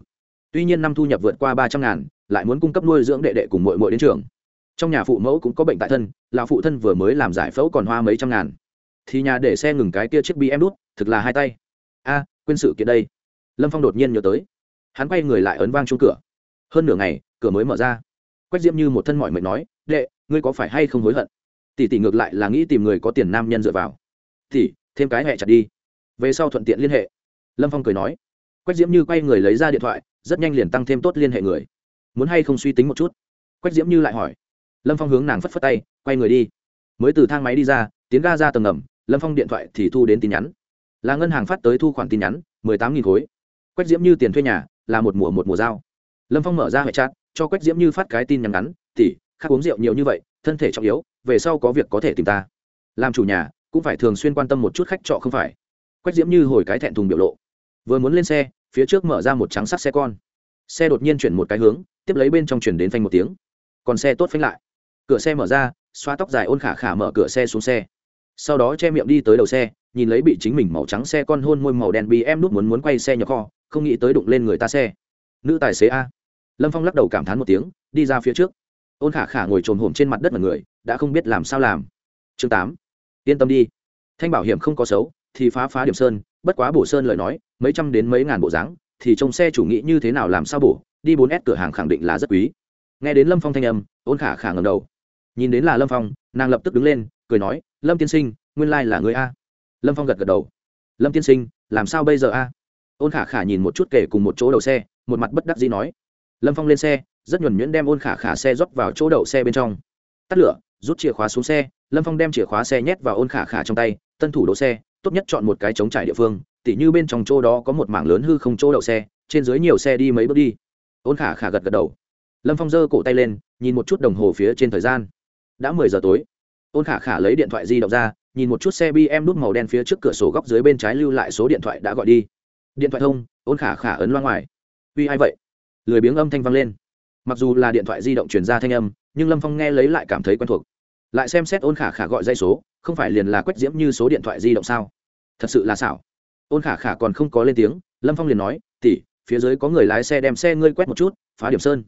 Tuy nhiên năm thu nhập vượt qua ba trăm ngàn, lại muốn cung cấp nuôi dưỡng đệ đệ cùng mội mội đến trường. Trong nhà phụ mẫu cũng có bệnh tại thân là phụ thân vừa mới làm giải phẫu còn hoa mấy trăm ngàn. Thì nhà để xe ngừng cái kia chiếc bi em đút, thực là hai tay. A, quên sự kiện đây. Lâm phong đột nhiên nhớ tới. Hắn quay người lại ấn vang chung cửa. Hơn nửa ngày, cửa mới mở ra. Quách diễm như một thân mọi mệt nói, đệ, ngươi có phải hay không hối hận? Tỷ tỷ ngược lại là nghĩ tìm người có tiền nam nhân dựa vào. Tỷ, thêm cái hẹ chặt đi. Về sau thuận tiện liên hệ lâm phong cười nói, quách diễm như quay người lấy ra điện thoại, rất nhanh liền tăng thêm tốt liên hệ người. Muốn hay không suy tính một chút? Quách diễm như lại hỏi. Lâm phong hướng nàng phất phất tay, quay người đi. Mới từ thang máy đi ra tiến ga ra tầng ngầm, lâm phong điện thoại thì thu đến tin nhắn. Là ngân hàng phát tới thu khoản tin nhắn, mười tám nghìn khối. Quách diễm như tiền thuê nhà, là một mùa một mùa giao. Lâm phong mở ra hệ chat, cho quách diễm như phát cái tin nhắn ngắn tỉ khác uống rượu nhiều như vậy, thân thể trọng yếu, về sau có việc có thể tìm ta. Làm chủ nhà, cũng phải thường xuyên quan tâm một chút khách trọ không phải. Quách diễm như hồi cái thẹn thùng biểu lộ vừa muốn lên xe, phía trước mở ra một trắng sắt xe con. Xe đột nhiên chuyển một cái hướng, tiếp lấy bên trong chuyển đến phanh một tiếng. Còn xe tốt phanh lại. Cửa xe mở ra xoa tóc dài ôn khả khả mở cửa xe xuống xe. Sau đó che miệng đi tới đầu xe, nhìn lấy bị chính mình màu trắng xe con hôn môi màu đen bị em nút muốn muốn quay xe nhỏ kho, không nghĩ tới đụng lên người ta xe. Nữ tài xế a. Lâm phong lắc đầu cảm thán một tiếng, đi ra phía trước. Ôn khả khả ngồi trồm hổm trên mặt đất mật người, đã không biết làm sao làm. Chương tám. Yên tâm đi. Thanh bảo hiểm không có xấu, thì phá phá điểm sơn bất quá bổ sơn lời nói, mấy trăm đến mấy ngàn bộ dáng, thì trông xe chủ nghĩ như thế nào làm sao bổ, đi bốn s cửa hàng khẳng định là rất quý. Nghe đến lâm phong thanh âm, ôn khả khả ngầm đầu. Nhìn đến là lâm phong, nàng lập tức đứng lên, cười nói, lâm tiên sinh, nguyên lai、like、là người a. Lâm phong gật gật đầu. Lâm tiên sinh, làm sao bây giờ a? Ôn khả khả nhìn một chút kể cùng một chỗ đầu xe, một mặt bất đắc dĩ nói. Lâm phong lên xe, rất nhuẩn nhuyễn đem ôn khả khả xe rót vào chỗ đậu xe bên trong. Tắt lửa, rút chìa khóa xuống xe, lâm phong đem chìa khóa xe nhét vào ôn khả khả trong tay, tân thủ đỗ xe tốt nhất chọn một cái trống trải địa phương, tỉ như bên trong chỗ đó có một mảng lớn hư không chỗ đậu xe, trên dưới nhiều xe đi mấy bước đi. Ôn khả khả gật gật đầu. Lâm phong giơ cổ tay lên, nhìn một chút đồng hồ phía trên thời gian. Đã mười giờ tối. Ôn khả khả lấy điện thoại di động ra, nhìn một chút xe bm nút màu đen phía trước cửa sổ góc dưới bên trái lưu lại số điện thoại đã gọi đi. Điện thoại thông, ôn khả khả ấn loa ngoài. Uy, ai vậy? Lười biếng âm thanh vang lên. Mặc dù là điện thoại di động truyền ra thanh âm, nhưng lâm phong nghe lấy lại cảm thấy quen thuộc lại xem xét ôn khả khả gọi dây số, không phải liền là quách diễm như số điện thoại di động sao? Thật sự là xảo. Ôn khả khả còn không có lên tiếng, lâm phong liền nói tỉ phía dưới có người lái xe đem xe ngươi quét một chút, phá điểm sơn.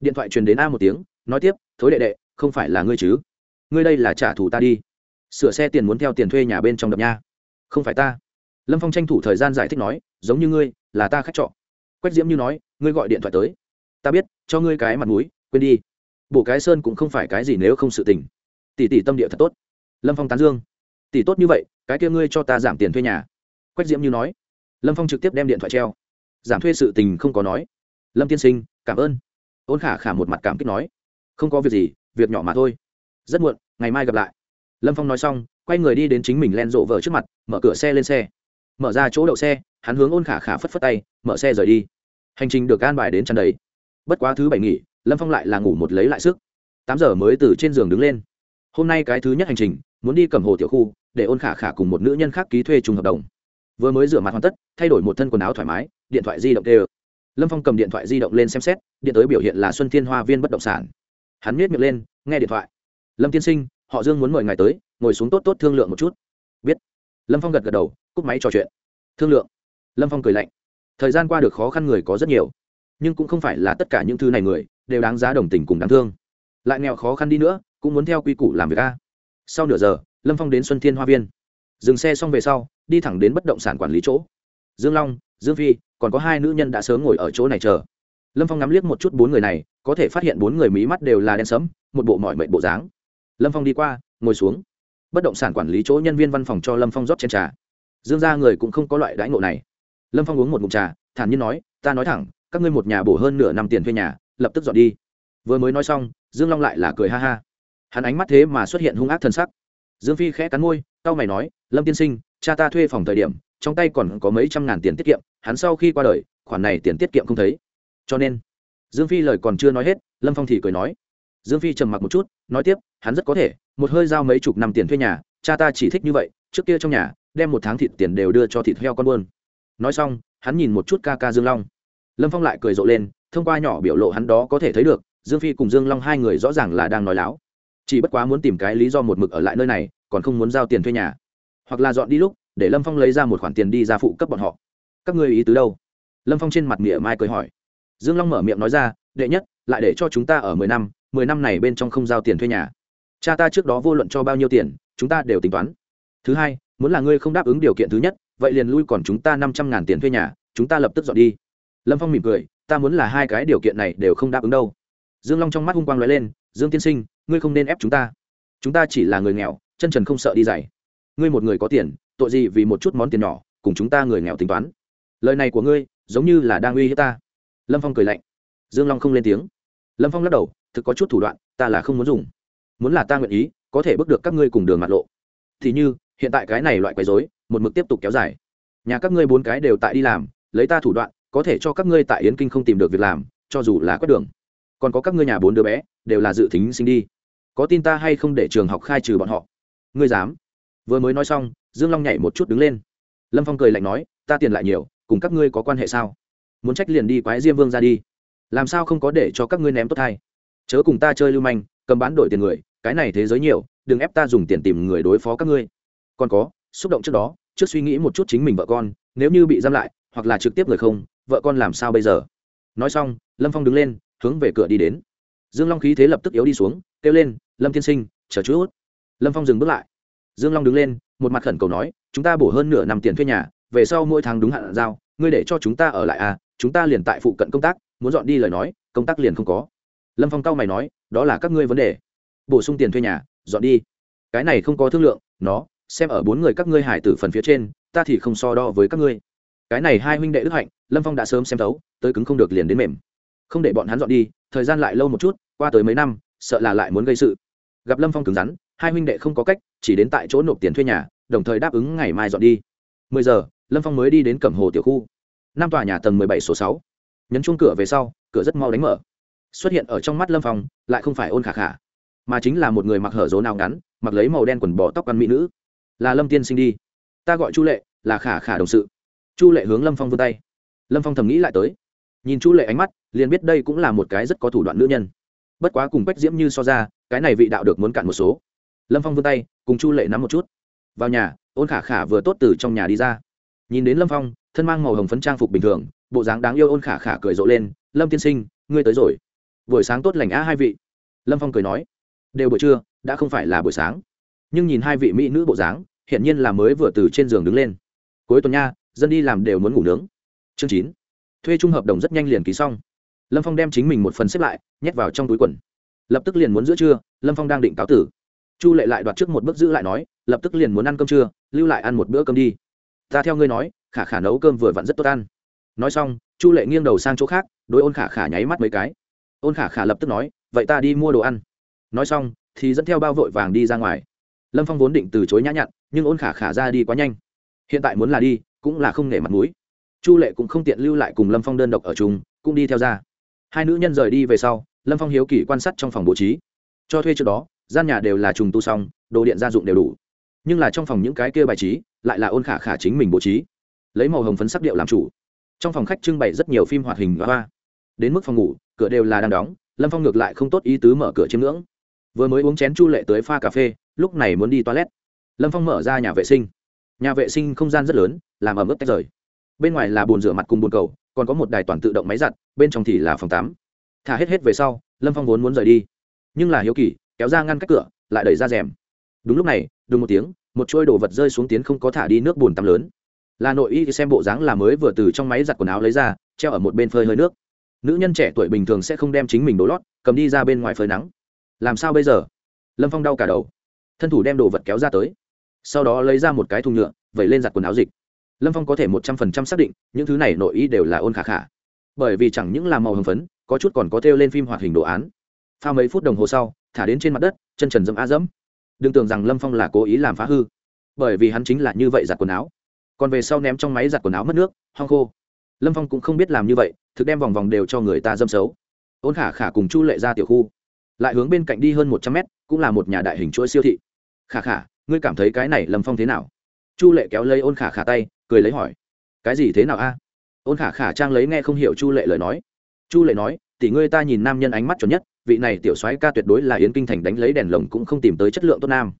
Điện thoại truyền đến a một tiếng, nói tiếp, thối đệ đệ, không phải là ngươi chứ? Ngươi đây là trả thù ta đi. Sửa xe tiền muốn theo tiền thuê nhà bên trong đập nha. Không phải ta. Lâm phong tranh thủ thời gian giải thích nói, giống như ngươi, là ta khách trọ. Quách diễm như nói, ngươi gọi điện thoại tới. Ta biết, cho ngươi cái mặt mũi, quên đi. Bộ cái sơn cũng không phải cái gì nếu không sự tình tỷ tỷ tâm địa thật tốt. Lâm phong tán dương. Tỷ tốt như vậy, cái kia ngươi cho ta giảm tiền thuê nhà. Quách diễm như nói. Lâm phong trực tiếp đem điện thoại treo. Giảm thuê sự tình không có nói. Lâm tiên sinh, cảm ơn. Ôn khả khả một mặt cảm kích nói. Không có việc gì, việc nhỏ mà thôi. Rất muộn, ngày mai gặp lại. Lâm phong nói xong, quay người đi đến chính mình len rộ vờ trước mặt, mở cửa xe lên xe. Mở ra chỗ đậu xe, hắn hướng ôn khả khả phất phất tay, mở xe rời đi. Hành trình được an bài đến chăn đầy. Bất quá thứ bảy nghỉ, lâm phong lại là ngủ một lấy lại sức. Tám giờ mới từ trên giường đứng lên hôm nay cái thứ nhất hành trình, muốn đi cầm hồ tiểu khu, để ôn khả khả cùng một nữ nhân khác ký thuê chung hợp đồng. Vừa mới rửa mặt hoàn tất, thay đổi một thân quần áo thoải mái, điện thoại di động tê lâm phong cầm điện thoại di động lên xem xét, điện tới biểu hiện là xuân thiên hoa viên bất động sản. Hắn miết miệng lên, nghe điện thoại. Lâm tiên sinh, họ dương muốn mời ngài tới, ngồi xuống tốt tốt thương lượng một chút. Biết. Lâm phong gật gật đầu, cúp máy trò chuyện. Thương lượng. Lâm phong cười lạnh. Thời gian qua được khó khăn người có rất nhiều, nhưng cũng không phải là tất cả những thứ này người, đều đáng giá đồng tình cùng đáng thương. Lại nghèo khó khăn đi nữa cũng muốn theo quy củ làm việc a. Sau nửa giờ, lâm phong đến xuân thiên hoa viên. Dừng xe xong về sau, đi thẳng đến bất động sản quản lý chỗ. Dương long, dương phi, còn có hai nữ nhân đã sớm ngồi ở chỗ này chờ. Lâm phong ngắm liếc một chút bốn người này, có thể phát hiện bốn người mí mắt đều là đen sẫm, một bộ mọi mệnh bộ dáng. Lâm phong đi qua, ngồi xuống. Bất động sản quản lý chỗ nhân viên văn phòng cho lâm phong rót trên trà. Dương ra người cũng không có loại đãi ngộ này. Lâm phong uống một mụm trà, thản nhiên nói, ta nói thẳng, các ngươi một nhà bổ hơn nửa năm tiền thuê nhà, lập tức dọn đi. Vừa mới nói xong, dương long lại là cười ha ha hắn ánh mắt thế mà xuất hiện hung ác thân sắc. Dương phi khẽ cắn môi tao mày nói, lâm tiên sinh, cha ta thuê phòng thời điểm, trong tay còn có mấy trăm ngàn tiền tiết kiệm, hắn sau khi qua đời, khoản này tiền tiết kiệm không thấy. Cho nên, dương phi lời còn chưa nói hết, lâm phong thì cười nói. Dương phi trầm mặc một chút, nói tiếp, hắn rất có thể, một hơi giao mấy chục năm tiền thuê nhà, cha ta chỉ thích như vậy, trước kia trong nhà, đem một tháng thịt tiền đều đưa cho thịt heo con buôn. Nói xong, hắn nhìn một chút ca ca dương long. Lâm phong lại cười rộ lên, thông qua nhỏ biểu lộ hắn đó có thể thấy được, dương phi cùng dương long hai người rõ ràng là đang nói láo chỉ bất quá muốn tìm cái lý do một mực ở lại nơi này, còn không muốn giao tiền thuê nhà. Hoặc là dọn đi lúc, để lâm phong lấy ra một khoản tiền đi ra phụ cấp bọn họ. Các ngươi ý tứ đâu? Lâm phong trên mặt mỉa mai cười hỏi. Dương long mở miệng nói ra, đệ nhất, lại để cho chúng ta ở mười năm mười năm này bên trong không giao tiền thuê nhà. Cha ta trước đó vô luận cho bao nhiêu tiền, chúng ta đều tính toán. Thứ hai, muốn là ngươi không đáp ứng điều kiện thứ nhất, vậy liền lui còn chúng ta năm trăm ngàn tiền thuê nhà, chúng ta lập tức dọn đi. Lâm phong mỉm cười, ta muốn là hai cái điều kiện này đều không đáp ứng đâu. Dương long trong mắt hung quang lóe lên, dương tiên sinh ngươi không nên ép chúng ta. Chúng ta chỉ là người nghèo, chân trần không sợ đi dày ngươi một người có tiền, tội gì vì một chút món tiền nhỏ, cùng chúng ta người nghèo tính toán. Lời này của ngươi, giống như là đang uy hiếp ta. Lâm phong cười lạnh. Dương long không lên tiếng. Lâm phong lắc đầu, thực có chút thủ đoạn, ta là không muốn dùng. Muốn là ta nguyện ý, có thể bước được các ngươi cùng đường mặt lộ. Thì như, hiện tại cái này loại quấy dối một mực tiếp tục kéo dài. Nhà các ngươi bốn cái đều tại đi làm, lấy ta thủ đoạn, có thể cho các ngươi tại yến kinh không tìm được việc làm, cho dù là quét đường. Còn có các ngươi nhà bốn đứa bé, đều là dự tính sinh đi có tin ta hay không để trường học khai trừ bọn họ? Ngươi dám? Vừa mới nói xong, dương long nhảy một chút đứng lên. Lâm phong cười lạnh nói, ta tiền lại nhiều, cùng các ngươi có quan hệ sao? Muốn trách liền đi quái diêm vương ra đi. Làm sao không có để cho các ngươi ném tốt thay? Chớ cùng ta chơi lưu manh, cầm bán đổi tiền người, cái này thế giới nhiều, đừng ép ta dùng tiền tìm người đối phó các ngươi. Còn có, xúc động trước đó, trước suy nghĩ một chút chính mình vợ con, nếu như bị giam lại, hoặc là trực tiếp người không, vợ con làm sao bây giờ? Nói xong, lâm phong đứng lên, hướng về cửa đi đến. Dương long khí thế lập tức yếu đi xuống kêu lên, lâm tiên sinh, chờ chút. Lâm phong dừng bước lại. Dương long đứng lên, một mặt khẩn cầu nói, chúng ta bổ hơn nửa năm tiền thuê nhà, về sau mỗi tháng đúng hạn giao, ngươi để cho chúng ta ở lại à chúng ta liền tại phụ cận công tác, muốn dọn đi lời nói, công tác liền không có. Lâm phong cao mày nói, đó là các ngươi vấn đề. Bổ sung tiền thuê nhà, dọn đi. Cái này không có thương lượng, nó, xem ở bốn người các ngươi hải tử phần phía trên, ta thì không so đo với các ngươi. Cái này hai huynh đệ đức hạnh, lâm phong đã sớm xem thấu, tới cứng không được liền đến mềm. Không để bọn hắn dọn đi, thời gian lại lâu một chút, qua tới mấy năm sợ là lại muốn gây sự. Gặp lâm phong cứng rắn, hai huynh đệ không có cách, chỉ đến tại chỗ nộp tiền thuê nhà, đồng thời đáp ứng ngày mai dọn đi. Mười giờ, lâm phong mới đi đến cẩm hồ tiểu khu. Năm tòa nhà tầng mười bảy số sáu. Nhấn chuông cửa về sau, cửa rất mau đánh mở. Xuất hiện ở trong mắt lâm phong, lại không phải ôn khả khả, mà chính là một người mặc hở rốn nào ngắn, mặc lấy màu đen quần bò tóc ăn mỹ nữ. Là lâm tiên sinh đi. Ta gọi chu lệ, là khả khả đồng sự. Chu lệ hướng lâm phong vươn tay. Lâm phong thầm nghĩ lại tới. Nhìn chu lệ ánh mắt, liền biết đây cũng là một cái rất có thủ đoạn nữ nhân bất quá cùng quách diễm như so ra, cái này vị đạo được muốn cạn một số. Lâm phong vươn tay, cùng chu lệ nắm một chút. Vào nhà, ôn khả khả vừa tốt từ trong nhà đi ra. Nhìn đến lâm phong, thân mang màu hồng phấn trang phục bình thường, bộ dáng đáng yêu ôn khả khả cười rộ lên, lâm tiên sinh, ngươi tới rồi. Buổi sáng tốt lành á hai vị. Lâm phong cười nói, đều buổi trưa, đã không phải là buổi sáng. Nhưng nhìn hai vị mỹ nữ bộ dáng hiện nhiên là mới vừa từ trên giường đứng lên. Cuối tuần nha, dân đi làm đều muốn ngủ nướng. Chương chín. Thuê chung hợp đồng rất nhanh liền ký xong lâm phong đem chính mình một phần xếp lại, nhét vào trong túi quần. Lập tức liền muốn giữa trưa, lâm phong đang định cáo tử. Chu lệ lại đoạt trước một bước giữ lại nói, lập tức liền muốn ăn cơm trưa, lưu lại ăn một bữa cơm đi. Ta theo ngươi nói, khả khả nấu cơm vừa vặn rất tốt ăn. Nói xong, chu lệ nghiêng đầu sang chỗ khác đôi ôn khả khả nháy mắt mấy cái. Ôn khả khả lập tức nói, vậy ta đi mua đồ ăn. Nói xong, thì dẫn theo bao vội vàng đi ra ngoài. Lâm phong vốn định từ chối nhã nhặn, nhưng ôn khả khả ra đi quá nhanh. Hiện tại muốn là đi, cũng là không nể mặt mũi. Chu lệ cũng không tiện lưu lại cùng lâm phong đơn độc ở chung, cũng đi theo ra hai nữ nhân rời đi về sau, lâm phong hiếu kỳ quan sát trong phòng bố trí. Cho thuê trước đó, gian nhà đều là trùng tu xong, đồ điện gia dụng đều đủ. Nhưng là trong phòng những cái kia bài trí, lại là ôn khả khả chính mình bố trí. Lấy màu hồng phấn sắc điệu làm chủ. Trong phòng khách trưng bày rất nhiều phim hoạt hình hoa. Đến mức phòng ngủ, cửa đều là đang đóng, lâm phong ngược lại không tốt ý tứ mở cửa chiếm ngưỡng. Vừa mới uống chén chu lệ tới pha cà phê, lúc này muốn đi toilet. Lâm phong mở ra nhà vệ sinh. Nhà vệ sinh không gian rất lớn, làm ẩm ướt tách rời. Bên ngoài là bồn rửa mặt cùng bồn cầu còn có một đài toàn tự động máy giặt, bên trong thì là phòng tắm. Thả hết hết về sau, lâm phong vốn muốn rời đi. Nhưng là hiếu kỳ, kéo ra ngăn cách cửa, lại đẩy ra rèm. Đúng lúc này, đùng một tiếng, một chuôi đồ vật rơi xuống tiến không có thả đi nước bùn tắm lớn. Là nội y xem bộ dáng là mới vừa từ trong máy giặt quần áo lấy ra, treo ở một bên phơi hơi nước. Nữ nhân trẻ tuổi bình thường sẽ không đem chính mình đổ lót, cầm đi ra bên ngoài phơi nắng. Làm sao bây giờ? Lâm phong đau cả đầu. Thân thủ đem đồ vật kéo ra tới. Sau đó lấy ra một cái thùng nhựa, vẩy lên giặt quần áo dịch lâm phong có thể một trăm phần trăm xác định, những thứ này nội ý đều là ôn khả khả. Bởi vì chẳng những là màu hồng phấn, có chút còn có thêu lên phim hoạt hình đồ án. Pha mấy phút đồng hồ sau, thả đến trên mặt đất, chân trần dẫm a dẫm. Đừng tưởng rằng lâm phong là cố ý làm phá hư. Bởi vì hắn chính là như vậy giặt quần áo. Còn về sau ném trong máy giặt quần áo mất nước hong khô. Lâm phong cũng không biết làm như vậy, thực đem vòng vòng đều cho người ta dâm xấu. Ôn khả khả cùng chu lệ ra tiểu khu. Lại hướng bên cạnh đi hơn một trăm mét, cũng là một nhà đại hình chuỗi siêu thị. Khả khả, ngươi cảm thấy cái này lâm phong thế nào? Chu lệ kéo lấy ôn khả khả tay cười lấy hỏi, cái gì thế nào a? Ôn khả khả trang lấy nghe không hiểu chu lệ lời nói. Chu lệ nói, tỷ ngươi ta nhìn nam nhân ánh mắt chuẩn nhất, vị này tiểu soái ca tuyệt đối là yến kinh thành đánh lấy đèn lồng cũng không tìm tới chất lượng tốt nam.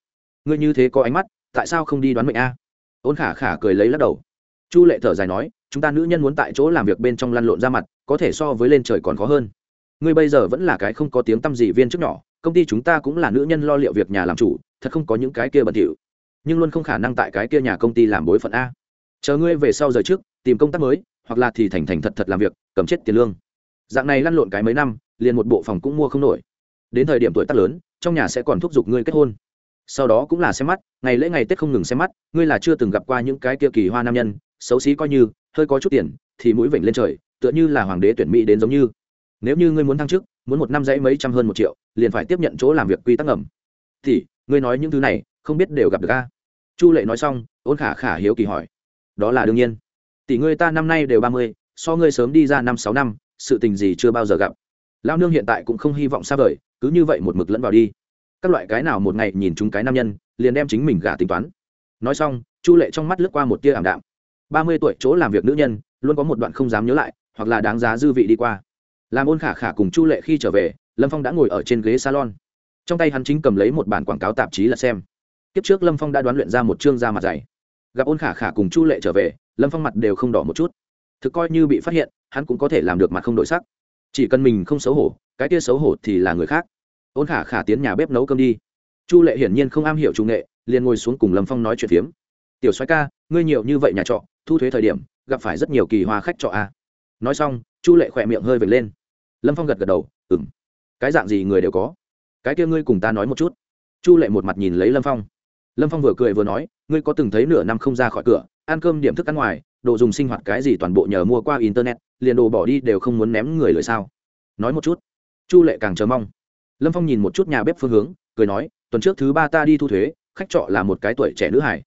Ngươi như thế có ánh mắt, tại sao không đi đoán mệnh a? Ôn khả khả cười lấy lắc đầu. Chu lệ thở dài nói, chúng ta nữ nhân muốn tại chỗ làm việc bên trong lăn lộn ra mặt, có thể so với lên trời còn khó hơn. Ngươi bây giờ vẫn là cái không có tiếng tăm gì viên trước nhỏ, công ty chúng ta cũng là nữ nhân lo liệu việc nhà làm chủ, thật không có những cái kia bẩn thỉu. Nhưng luôn không khả năng tại cái kia nhà công ty làm bối phận a chờ ngươi về sau giờ trước, tìm công tác mới, hoặc là thì thành thành thật thật làm việc, cầm chết tiền lương. Dạng này lăn lộn cái mấy năm, liền một bộ phòng cũng mua không nổi. Đến thời điểm tuổi tác lớn, trong nhà sẽ còn thúc giục ngươi kết hôn. Sau đó cũng là xem mắt, ngày lễ ngày tết không ngừng xem mắt, ngươi là chưa từng gặp qua những cái kia kỳ hoa nam nhân, xấu xí coi như, hơi có chút tiền, thì mũi vểnh lên trời, tựa như là hoàng đế tuyển mỹ đến giống như. Nếu như ngươi muốn thăng chức, muốn một năm dãy mấy trăm hơn một triệu, liền phải tiếp nhận chỗ làm việc quy tắc ngầm. Thì, ngươi nói những thứ này, không biết đều gặp được a. Chu lệ nói xong, ôn khả khả hiếu kỳ hỏi đó là đương nhiên. Tỷ ngươi ta năm nay đều ba mươi, so ngươi sớm đi ra năm sáu năm, sự tình gì chưa bao giờ gặp. Lao nương hiện tại cũng không hy vọng xa vời, cứ như vậy một mực lẫn vào đi. Các loại cái nào một ngày nhìn chúng cái nam nhân, liền đem chính mình gả tính toán. Nói xong, chu lệ trong mắt lướt qua một tia ảm đạm. Ba mươi tuổi chỗ làm việc nữ nhân, luôn có một đoạn không dám nhớ lại, hoặc là đáng giá dư vị đi qua. Làm ôn khả khả cùng chu lệ khi trở về, lâm phong đã ngồi ở trên ghế salon. Trong tay hắn chính cầm lấy một bản quảng cáo tạp chí là xem. Kiếp trước lâm phong đã đoán luyện ra một chương da mặt dày gặp ôn khả khả cùng chu lệ trở về, lâm phong mặt đều không đỏ một chút. Thực coi như bị phát hiện, hắn cũng có thể làm được mặt không đổi sắc. Chỉ cần mình không xấu hổ, cái kia xấu hổ thì là người khác. Ôn khả khả tiến nhà bếp nấu cơm đi. Chu lệ hiển nhiên không am hiểu trung nghệ, liền ngồi xuống cùng lâm phong nói chuyện phiếm. Tiểu soái ca, ngươi nhiều như vậy nhà trọ, thu thuế thời điểm, gặp phải rất nhiều kỳ hoa khách trọ a. À. nói xong, chu lệ khỏe miệng hơi vệt lên. Lâm phong gật gật đầu ừng cái dạng gì người đều có. Cái kia ngươi cùng ta nói một chút. Chu lệ một mặt nhìn lấy lâm phong lâm phong vừa cười vừa nói, ngươi có từng thấy nửa năm không ra khỏi cửa, ăn cơm điểm thức ăn ngoài, đồ dùng sinh hoạt cái gì toàn bộ nhờ mua qua internet, liền đồ bỏ đi đều không muốn ném người lời sao? Nói một chút. Chu lệ càng chờ mong. Lâm phong nhìn một chút nhà bếp phương hướng, cười nói, tuần trước thứ ba ta đi thu thuế, khách trọ là một cái tuổi trẻ nữ hải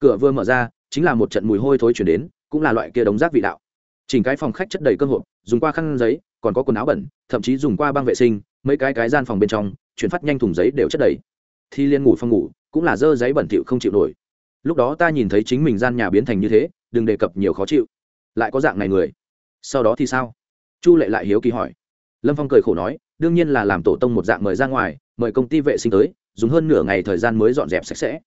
cửa vừa mở ra, chính là một trận mùi hôi thối chuyển đến, cũng là loại kia đống rác vị đạo. Chỉnh cái phòng khách chất đầy cơm hộp, dùng qua khăn giấy, còn có quần áo bẩn, thậm chí dùng qua băng vệ sinh, mấy cái cái gian phòng bên trong, chuyển phát nhanh thùng giấy đều chất đầy. Thi liên ngủ phòng ngủ cũng là dơ giấy bẩn thỉu không chịu nổi. Lúc đó ta nhìn thấy chính mình gian nhà biến thành như thế, đừng đề cập nhiều khó chịu. Lại có dạng này người. Sau đó thì sao? Chu lệ lại hiếu kỳ hỏi. Lâm phong cười khổ nói, đương nhiên là làm tổ tông một dạng mời ra ngoài, mời công ty vệ sinh tới, dùng hơn nửa ngày thời gian mới dọn dẹp sạch sẽ.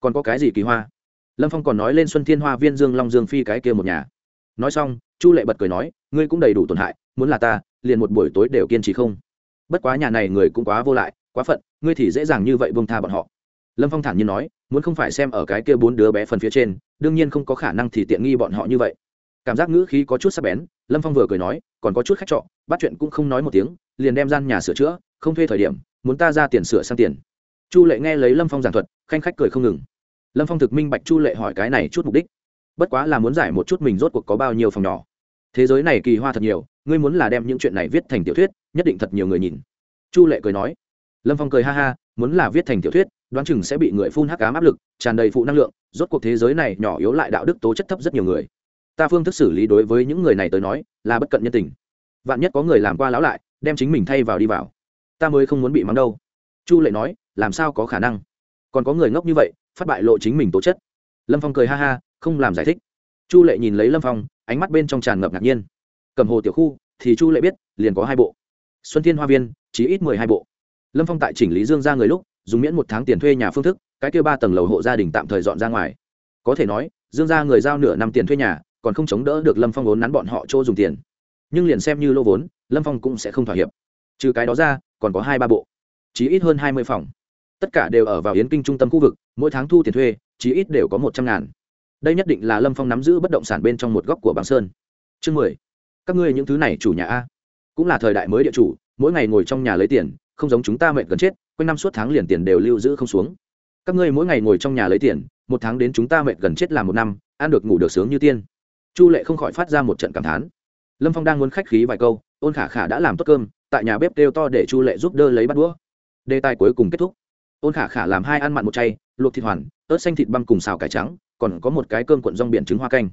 Còn có cái gì kỳ hoa? Lâm phong còn nói lên xuân thiên hoa, viên dương, long dương phi cái kia một nhà. Nói xong, chu lệ bật cười nói, ngươi cũng đầy đủ tổn hại, muốn là ta, liền một buổi tối đều kiên trì không? Bất quá nhà này người cũng quá vô lại, quá phận, ngươi thì dễ dàng như vậy bông tha bọn họ lâm phong thản nhiên nói, muốn không phải xem ở cái kia bốn đứa bé phần phía trên, đương nhiên không có khả năng thì tiện nghi bọn họ như vậy. Cảm giác ngữ khí có chút sắc bén, lâm phong vừa cười nói, còn có chút khách trọ, bắt chuyện cũng không nói một tiếng, liền đem gian nhà sửa chữa, không thuê thời điểm, muốn ta ra tiền sửa sang tiền. Chu lệ nghe lấy lâm phong giảng thuật, khanh khách cười không ngừng. Lâm phong thực minh bạch chu lệ hỏi cái này chút mục đích. Bất quá là muốn giải một chút mình rốt cuộc có bao nhiêu phòng nhỏ. Thế giới này kỳ hoa thật nhiều, ngươi muốn là đem những chuyện này viết thành tiểu thuyết, nhất định thật nhiều người nhìn. Chu lệ cười nói. Lâm phong cười ha ha, muốn là viết thành tiểu thuyết đoán chừng sẽ bị người phun hắc cám áp lực, tràn đầy phụ năng lượng, rốt cuộc thế giới này nhỏ yếu lại đạo đức tố chất thấp rất nhiều người. Ta phương thức xử lý đối với những người này tới nói, là bất cận nhân tình. Vạn nhất có người làm qua lão lại, đem chính mình thay vào đi vào. Ta mới không muốn bị mắng đâu. Chu lệ nói, làm sao có khả năng? Còn có người ngốc như vậy, phát bại lộ chính mình tố chất. Lâm phong cười ha ha, không làm giải thích. Chu lệ nhìn lấy lâm phong, ánh mắt bên trong tràn ngập ngạc nhiên. Cầm hồ tiểu khu, thì chu lệ biết, liền có hai bộ. Xuân thiên hoa viên chỉ ít mười hai bộ. Lâm phong tại chỉnh lý dương ra người lúc dùng miễn một tháng tiền thuê nhà phương thức, cái kêu ba tầng lầu hộ gia đình tạm thời dọn ra ngoài. Có thể nói, dương gia người giao nửa năm tiền thuê nhà, còn không chống đỡ được lâm phong vốn nắn bọn họ chỗ dùng tiền. Nhưng liền xem như lô vốn, lâm phong cũng sẽ không thỏa hiệp. Trừ cái đó ra, còn có hai ba bộ chỉ ít hơn hai mươi phòng. Tất cả đều ở vào yến kinh trung tâm khu vực, mỗi tháng thu tiền thuê chỉ ít đều có một trăm ngàn. Đây nhất định là lâm phong nắm giữ bất động sản bên trong một góc của bảng sơn. Chương mười. Các ngươi những thứ này chủ nhà a. Cũng là thời đại mới địa chủ, mỗi ngày ngồi trong nhà lấy tiền, không giống chúng ta mệt gần chết quanh năm suốt tháng liền tiền đều lưu giữ không xuống. Các ngươi mỗi ngày ngồi trong nhà lấy tiền, một tháng đến chúng ta mệt gần chết là một năm, ăn được ngủ được sướng như tiên. Chu lệ không khỏi phát ra một trận cảm thán. Lâm phong đang muốn khách khí vài câu, ôn khả khả đã làm tốt cơm, tại nhà bếp kêu to để chu lệ giúp đỡ lấy bắt đũa. Đề tài cuối cùng kết thúc. Ôn khả khả làm hai ăn mặn một chay, luộc thịt hoàn, ớt xanh thịt băm cùng xào cải trắng, còn có một cái cơm cuộn rong biển trứng hoa canh.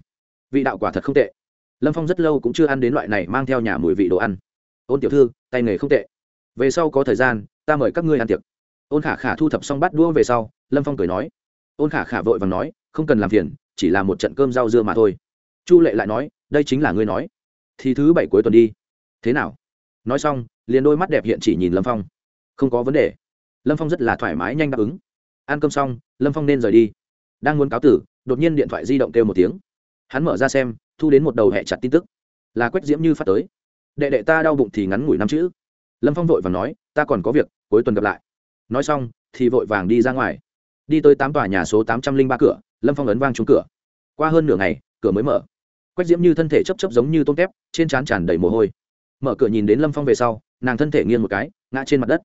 Vị đạo quả thật không tệ. Lâm phong rất lâu cũng chưa ăn đến loại này mang theo nhà mùi vị đồ ăn. Ôn tiểu thư, tay nghề không tệ. Về sau có thời gian ta mời các ngươi ăn tiệc. Ôn khả khả thu thập xong bát đũa về sau, lâm phong cười nói. Ôn khả khả vội và nói, không cần làm phiền, chỉ là một trận cơm rau dưa mà thôi. Chu lệ lại nói, đây chính là ngươi nói. Thì thứ bảy cuối tuần đi. Thế nào? Nói xong, liền đôi mắt đẹp hiện chỉ nhìn lâm phong. Không có vấn đề. Lâm phong rất là thoải mái nhanh đáp ứng. Ăn cơm xong, lâm phong nên rời đi. Đang muốn cáo tử, đột nhiên điện thoại di động kêu một tiếng. Hắn mở ra xem, thu đến một đầu hẹ chặt tin tức. Là quách diễm như phát tới. Đệ đệ ta đau bụng thì ngắn ngủi năm chữ lâm phong vội và nói, ta còn có việc, cuối tuần gặp lại. Nói xong, thì vội vàng đi ra ngoài. Đi tới tám tòa nhà số tám trăm linh ba cửa, lâm phong ấn vang trúng cửa. Qua hơn nửa ngày, cửa mới mở. Quách diễm như thân thể chấp chấp giống như tôm tép, trên trán tràn đầy mồ hôi. Mở cửa nhìn đến lâm phong về sau, nàng thân thể nghiêng một cái, ngã trên mặt đất.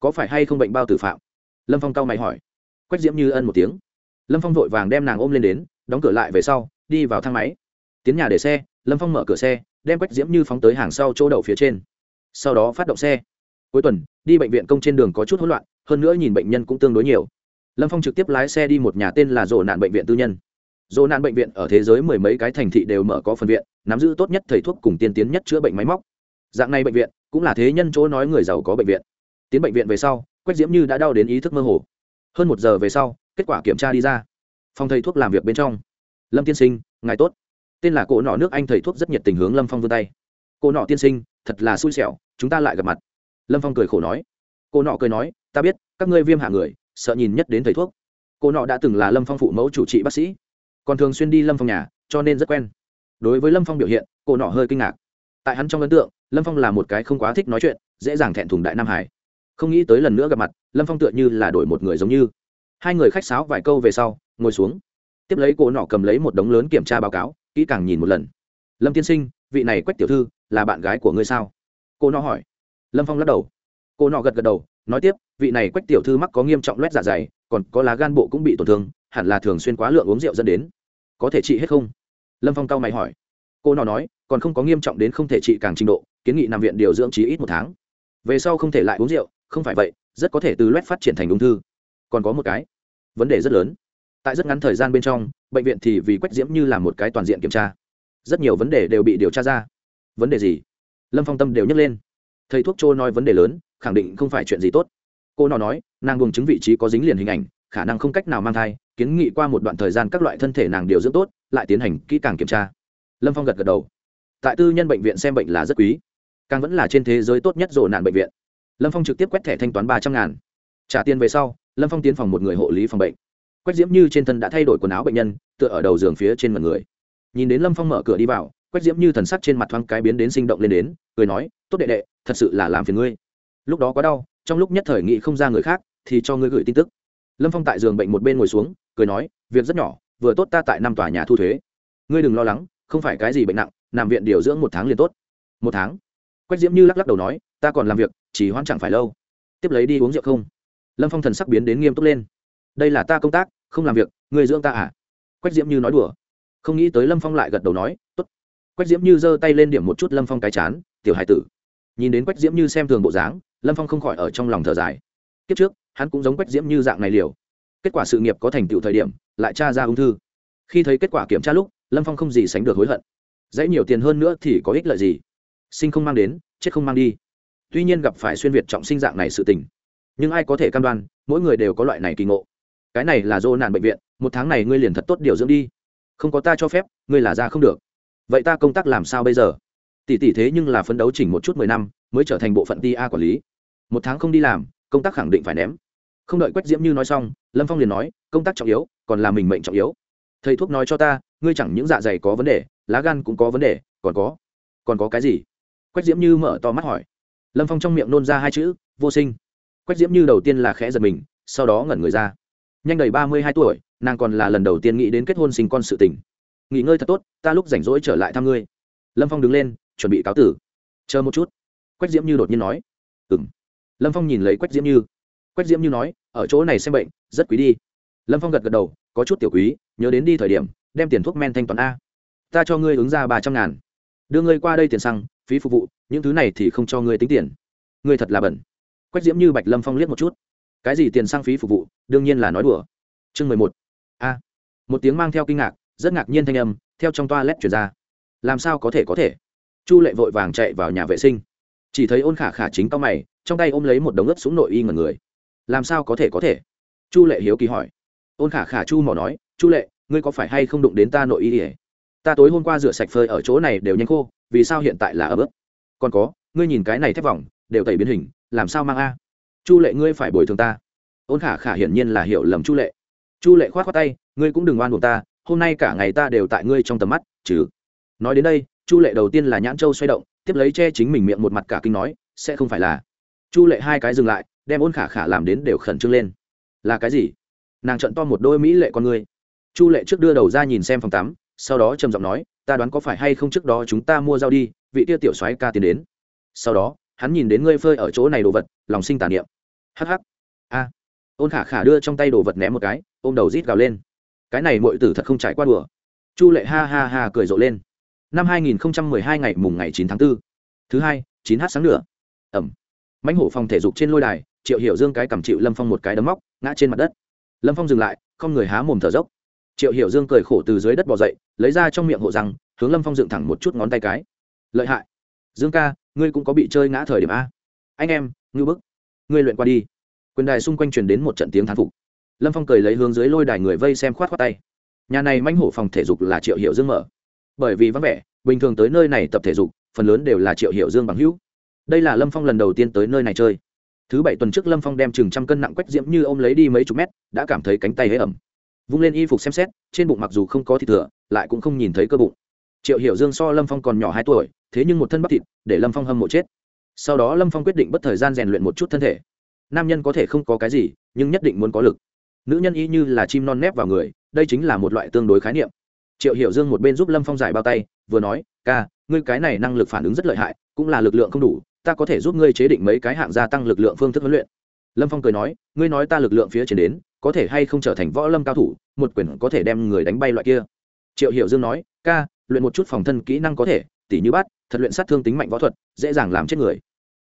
Có phải hay không bệnh bao tử phạm? Lâm phong cau mày hỏi. Quách diễm như ân một tiếng. Lâm phong vội vàng đem nàng ôm lên đến, đóng cửa lại về sau, đi vào thang máy. Tiến nhà để xe, lâm phong mở cửa xe, đem quách diễm như phóng tới hàng sau chỗ đậu phía trên sau đó phát động xe. Cuối tuần, đi bệnh viện công trên đường có chút hỗn loạn, hơn nữa nhìn bệnh nhân cũng tương đối nhiều. Lâm phong trực tiếp lái xe đi một nhà tên là rổ nạn bệnh viện tư nhân. Rổ nạn bệnh viện ở thế giới mười mấy cái thành thị đều mở có phân viện, nắm giữ tốt nhất thầy thuốc cùng tiên tiến nhất chữa bệnh máy móc. Dạng này bệnh viện, cũng là thế nhân chỗ nói người giàu có bệnh viện. Tiến bệnh viện về sau, quách diễm như đã đau đến ý thức mơ hồ. Hơn một giờ về sau, kết quả kiểm tra đi ra. Phòng thầy thuốc làm việc bên trong. Lâm tiên sinh, ngài tốt. Tên là cổ nọ nước anh thầy thuốc rất nhiệt tình hướng lâm phong vươn tay. Cô nọ tiên sinh, thật là xui xẻo chúng ta lại gặp mặt. Lâm phong cười khổ nói. Cô nọ cười nói, ta biết, các ngươi viêm hạ người, sợ nhìn nhất đến thầy thuốc. Cô nọ đã từng là lâm phong phụ mẫu chủ trị bác sĩ, còn thường xuyên đi lâm phong nhà, cho nên rất quen. Đối với lâm phong biểu hiện, cô nọ hơi kinh ngạc. Tại hắn trong ấn tượng, lâm phong là một cái không quá thích nói chuyện, dễ dàng thẹn thùng đại nam hải. Không nghĩ tới lần nữa gặp mặt, lâm phong tựa như là đổi một người giống như. Hai người khách sáo vài câu về sau, ngồi xuống. Tiếp lấy cô nọ cầm lấy một đống lớn kiểm tra báo cáo, kỹ càng nhìn một lần. Lâm tiên sinh, vị này quách tiểu thư là bạn gái của ngươi sao? Cô nọ hỏi. Lâm phong lắc đầu. Cô nọ gật gật đầu, nói tiếp, vị này quách tiểu thư mắc có nghiêm trọng loét dạ dày, còn có lá gan bộ cũng bị tổn thương, hẳn là thường xuyên quá lượng uống rượu dẫn đến. Có thể trị hết không? Lâm phong cao mày hỏi. Cô nọ nói, còn không có nghiêm trọng đến không thể trị càng trình độ, kiến nghị nằm viện điều dưỡng trí ít một tháng. Về sau không thể lại uống rượu, không phải vậy, rất có thể từ loét phát triển thành ung thư. Còn có một cái vấn đề rất lớn. Tại rất ngắn thời gian bên trong, bệnh viện thì vì quách diễm như là một cái toàn diện kiểm tra. Rất nhiều vấn đề đều bị điều tra ra. Vấn đề gì? Lâm phong tâm đều nhấc lên thầy thuốc châu nói vấn đề lớn khẳng định không phải chuyện gì tốt cô nó nói nàng buồng chứng vị trí có dính liền hình ảnh khả năng không cách nào mang thai kiến nghị qua một đoạn thời gian các loại thân thể nàng điều dưỡng tốt lại tiến hành kỹ càng kiểm tra lâm phong gật gật đầu tại tư nhân bệnh viện xem bệnh là rất quý càng vẫn là trên thế giới tốt nhất rộ nạn bệnh viện lâm phong trực tiếp quét thẻ thanh toán ba trăm ngàn trả tiền về sau lâm phong tiến phòng một người hộ lý phòng bệnh quách diễm như trên thân đã thay đổi quần áo bệnh nhân tựa ở đầu giường phía trên mặt người nhìn đến lâm phong mở cửa đi vào quách diễm như thần sắc trên mặt thoáng cái biến đến sinh động lên đến, cười nói, tốt đệ đệ, thật sự là làm phiền ngươi. Lúc đó có đau, trong lúc nhất thời nghị không ra người khác, thì cho ngươi gửi tin tức. Lâm phong tại giường bệnh một bên ngồi xuống, cười nói, việc rất nhỏ, vừa tốt ta tại năm tòa nhà thu thuế. Ngươi đừng lo lắng, không phải cái gì bệnh nặng, nằm viện điều dưỡng một tháng liền tốt. Một tháng? Quách diễm như lắc lắc đầu nói, ta còn làm việc, chỉ hoãn chẳng phải lâu. Tiếp lấy đi uống rượu không? Lâm phong thần sắc biến đến nghiêm túc lên. Đây là ta công tác, không làm việc người dưỡng ta à? Quách diễm như nói đùa. Không nghĩ tới lâm phong lại gật đầu nói t ố t quách diễm như giơ tay lên điểm một chút lâm phong cái chán, tiểu hải tử. Nhìn đến quách diễm như xem thường bộ dáng, lâm phong không khỏi ở trong lòng thở dài. Kiếp trước, hắn cũng giống quách diễm như dạng này liều. Kết quả sự nghiệp có thành tựu thời điểm, lại tra ra ung thư. Khi thấy kết quả kiểm tra lúc, lâm phong không gì sánh được hối hận. Dãy nhiều tiền hơn nữa thì có ích lợi gì? Sinh không mang đến, chết không mang đi. Tuy nhiên gặp phải xuyên việt trọng sinh dạng này sự tình. Nhưng ai có thể cam đoan, mỗi người đều có loại này kỳ ngộ. Cái này là dô nạn bệnh viện, một tháng này ngươi liền thật tốt điều dưỡng đi. Không có ta cho phép, ngươi là ra không được vậy ta công tác làm sao bây giờ? Tỷ tỷ thế nhưng là phấn đấu chỉnh một chút mười năm, mới trở thành bộ phận ti a quản lý. Một tháng không đi làm, công tác khẳng định phải ném. Không đợi quách diễm như nói xong, lâm phong liền nói, công tác trọng yếu, còn là mình mệnh trọng yếu. Thầy thuốc nói cho ta, ngươi chẳng những dạ dày có vấn đề, lá gan cũng có vấn đề, còn có còn có cái gì? Quách diễm như mở to mắt hỏi. Lâm phong trong miệng nôn ra hai chữ, vô sinh. Quách diễm như đầu tiên là khẽ giật mình, sau đó ngẩn người ra. Nhanh đầy ba mươi hai tuổi, nàng còn là lần đầu tiên nghĩ đến kết hôn sinh con sự tình nghỉ ngơi thật tốt, ta lúc rảnh rỗi trở lại thăm ngươi. Lâm phong đứng lên, chuẩn bị cáo tử. Chờ một chút. Quách diễm như đột nhiên nói. Ừ m lâm phong nhìn lấy quách diễm như. Quách diễm như nói, ở chỗ này xem bệnh, rất quý đi. Lâm phong gật gật đầu, có chút tiểu quý, nhớ đến đi thời điểm, đem tiền thuốc men thanh toán a. Ta cho ngươi ứng ra ba trăm ngàn. Đưa ngươi qua đây tiền xăng, phí phục vụ, những thứ này thì không cho ngươi tính tiền. Ngươi thật là bẩn. Quách diễm như bạch lâm phong liếc một chút. Cái gì tiền xăng phí phục vụ, đương nhiên là nói đùa. Chương mười một. A. Một tiếng mang theo kinh ngạc rất ngạc nhiên thanh âm, theo trong toa lét chuyển ra. Làm sao có thể có thể? Chu lệ vội vàng chạy vào nhà vệ sinh. Chỉ thấy ôn khả khả chính cao mày, trong tay ôm lấy một đống ướp xuống nội y ngần người. Làm sao có thể có thể? Chu lệ hiếu kỳ hỏi. Ôn khả khả chu mỏ nói, chu lệ, ngươi có phải hay không đụng đến ta nội y ỉa ta tối hôm qua rửa sạch phơi ở chỗ này đều nhanh khô, vì sao hiện tại là ấm ướp còn có, ngươi nhìn cái này thép vòng, đều tẩy biến hình, làm sao mang a? Chu lệ, ngươi phải bồi thường ta. Ôn khả khả hiển nhiên là hiểu lầm chu lệ. Chu lệ k h o á t khoác tay, ngươi cũng đừng oan buộc ta hôm nay cả ngày ta đều tại ngươi trong tầm mắt chứ nói đến đây, chu lệ đầu tiên là nhãn châu xoay động, tiếp lấy che chính mình miệng một mặt cả kinh nói, sẽ không phải là. Chu lệ hai cái dừng lại, đem ôn khả khả làm đến đều khẩn trương lên. Là cái gì? Nàng trận to một đôi mỹ lệ con ngươi. Chu lệ trước đưa đầu ra nhìn xem phòng tắm, sau đó trầm giọng nói, ta đoán có phải hay không trước đó chúng ta mua rau đi, vị tia tiểu soái ca tiến đến. Sau đó, hắn nhìn đến ngươi phơi ở chỗ này đồ vật, lòng sinh tàn niệm. Hh a. Ôn khả khả đưa trong tay đồ vật ném một cái, ôm đầu rít gào lên cái này mọi tử thật không trải qua đùa. Chu lệ ha ha ha cười rộ lên. Năm 2012 ngày mùng ngày 9 tháng 4. thứ hai 9 h sáng nữa ẩm. Mãnh hổ phòng thể dục trên lôi đài, triệu hiểu dương cái cầm chịu lâm phong một cái đấm móc, ngã trên mặt đất. Lâm phong dừng lại, không người há mồm thở dốc. Triệu hiểu dương cười khổ từ dưới đất bỏ dậy, lấy ra trong miệng hộ răng hướng lâm phong dựng thẳng một chút ngón tay cái. Lợi hại. Dương ca, ngươi cũng có bị chơi ngã thời điểm a. Anh em ngư bức. Ngươi luyện qua đi. Quyền đài xung quanh truyền đến một trận tiếng thán phục lâm phong cười lấy hướng dưới lôi đài người vây xem khoát khoát tay. Nhà này manh hổ phòng thể dục là triệu hiệu dương mở. Bởi vì vắng vẻ, bình thường tới nơi này tập thể dục, phần lớn đều là triệu hiệu dương bằng hữu. Đây là lâm phong lần đầu tiên tới nơi này chơi. Thứ bảy tuần trước lâm phong đem chừng trăm cân nặng quách diễm như ô m lấy đi mấy chục mét, đã cảm thấy cánh tay hế ẩm. Vung lên y phục xem xét, trên bụng mặc dù không có thịt thừa, lại cũng không nhìn thấy cơ bụng. Triệu hiểu dương so lâm phong còn nhỏ hai tuổi, thế nhưng một thân bắp thịt, để lâm phong hâm mộ chết. Sau đó lâm phong quyết định bất thời gian rèn luyện một chút thân thể. Nam nhân có thể không có cái gì, nhưng nhất định muốn có lực nữ nhân y như là chim non nép vào người, đây chính là một loại tương đối khái niệm. Triệu hiểu dương một bên giúp lâm phong giải bao tay, vừa nói, ca, ngươi cái này năng lực phản ứng rất lợi hại, cũng là lực lượng không đủ, ta có thể giúp ngươi chế định mấy cái hạng gia tăng lực lượng phương thức huấn luyện. Lâm phong cười nói, ngươi nói ta lực lượng phía trên đến, có thể hay không trở thành võ lâm cao thủ, một quyền có thể đem người đánh bay loại kia. Triệu hiểu dương nói, ca, luyện một chút phòng thân kỹ năng có thể, tỉ như bắt thật luyện sát thương tính mạnh võ thuật, dễ dàng làm chết người.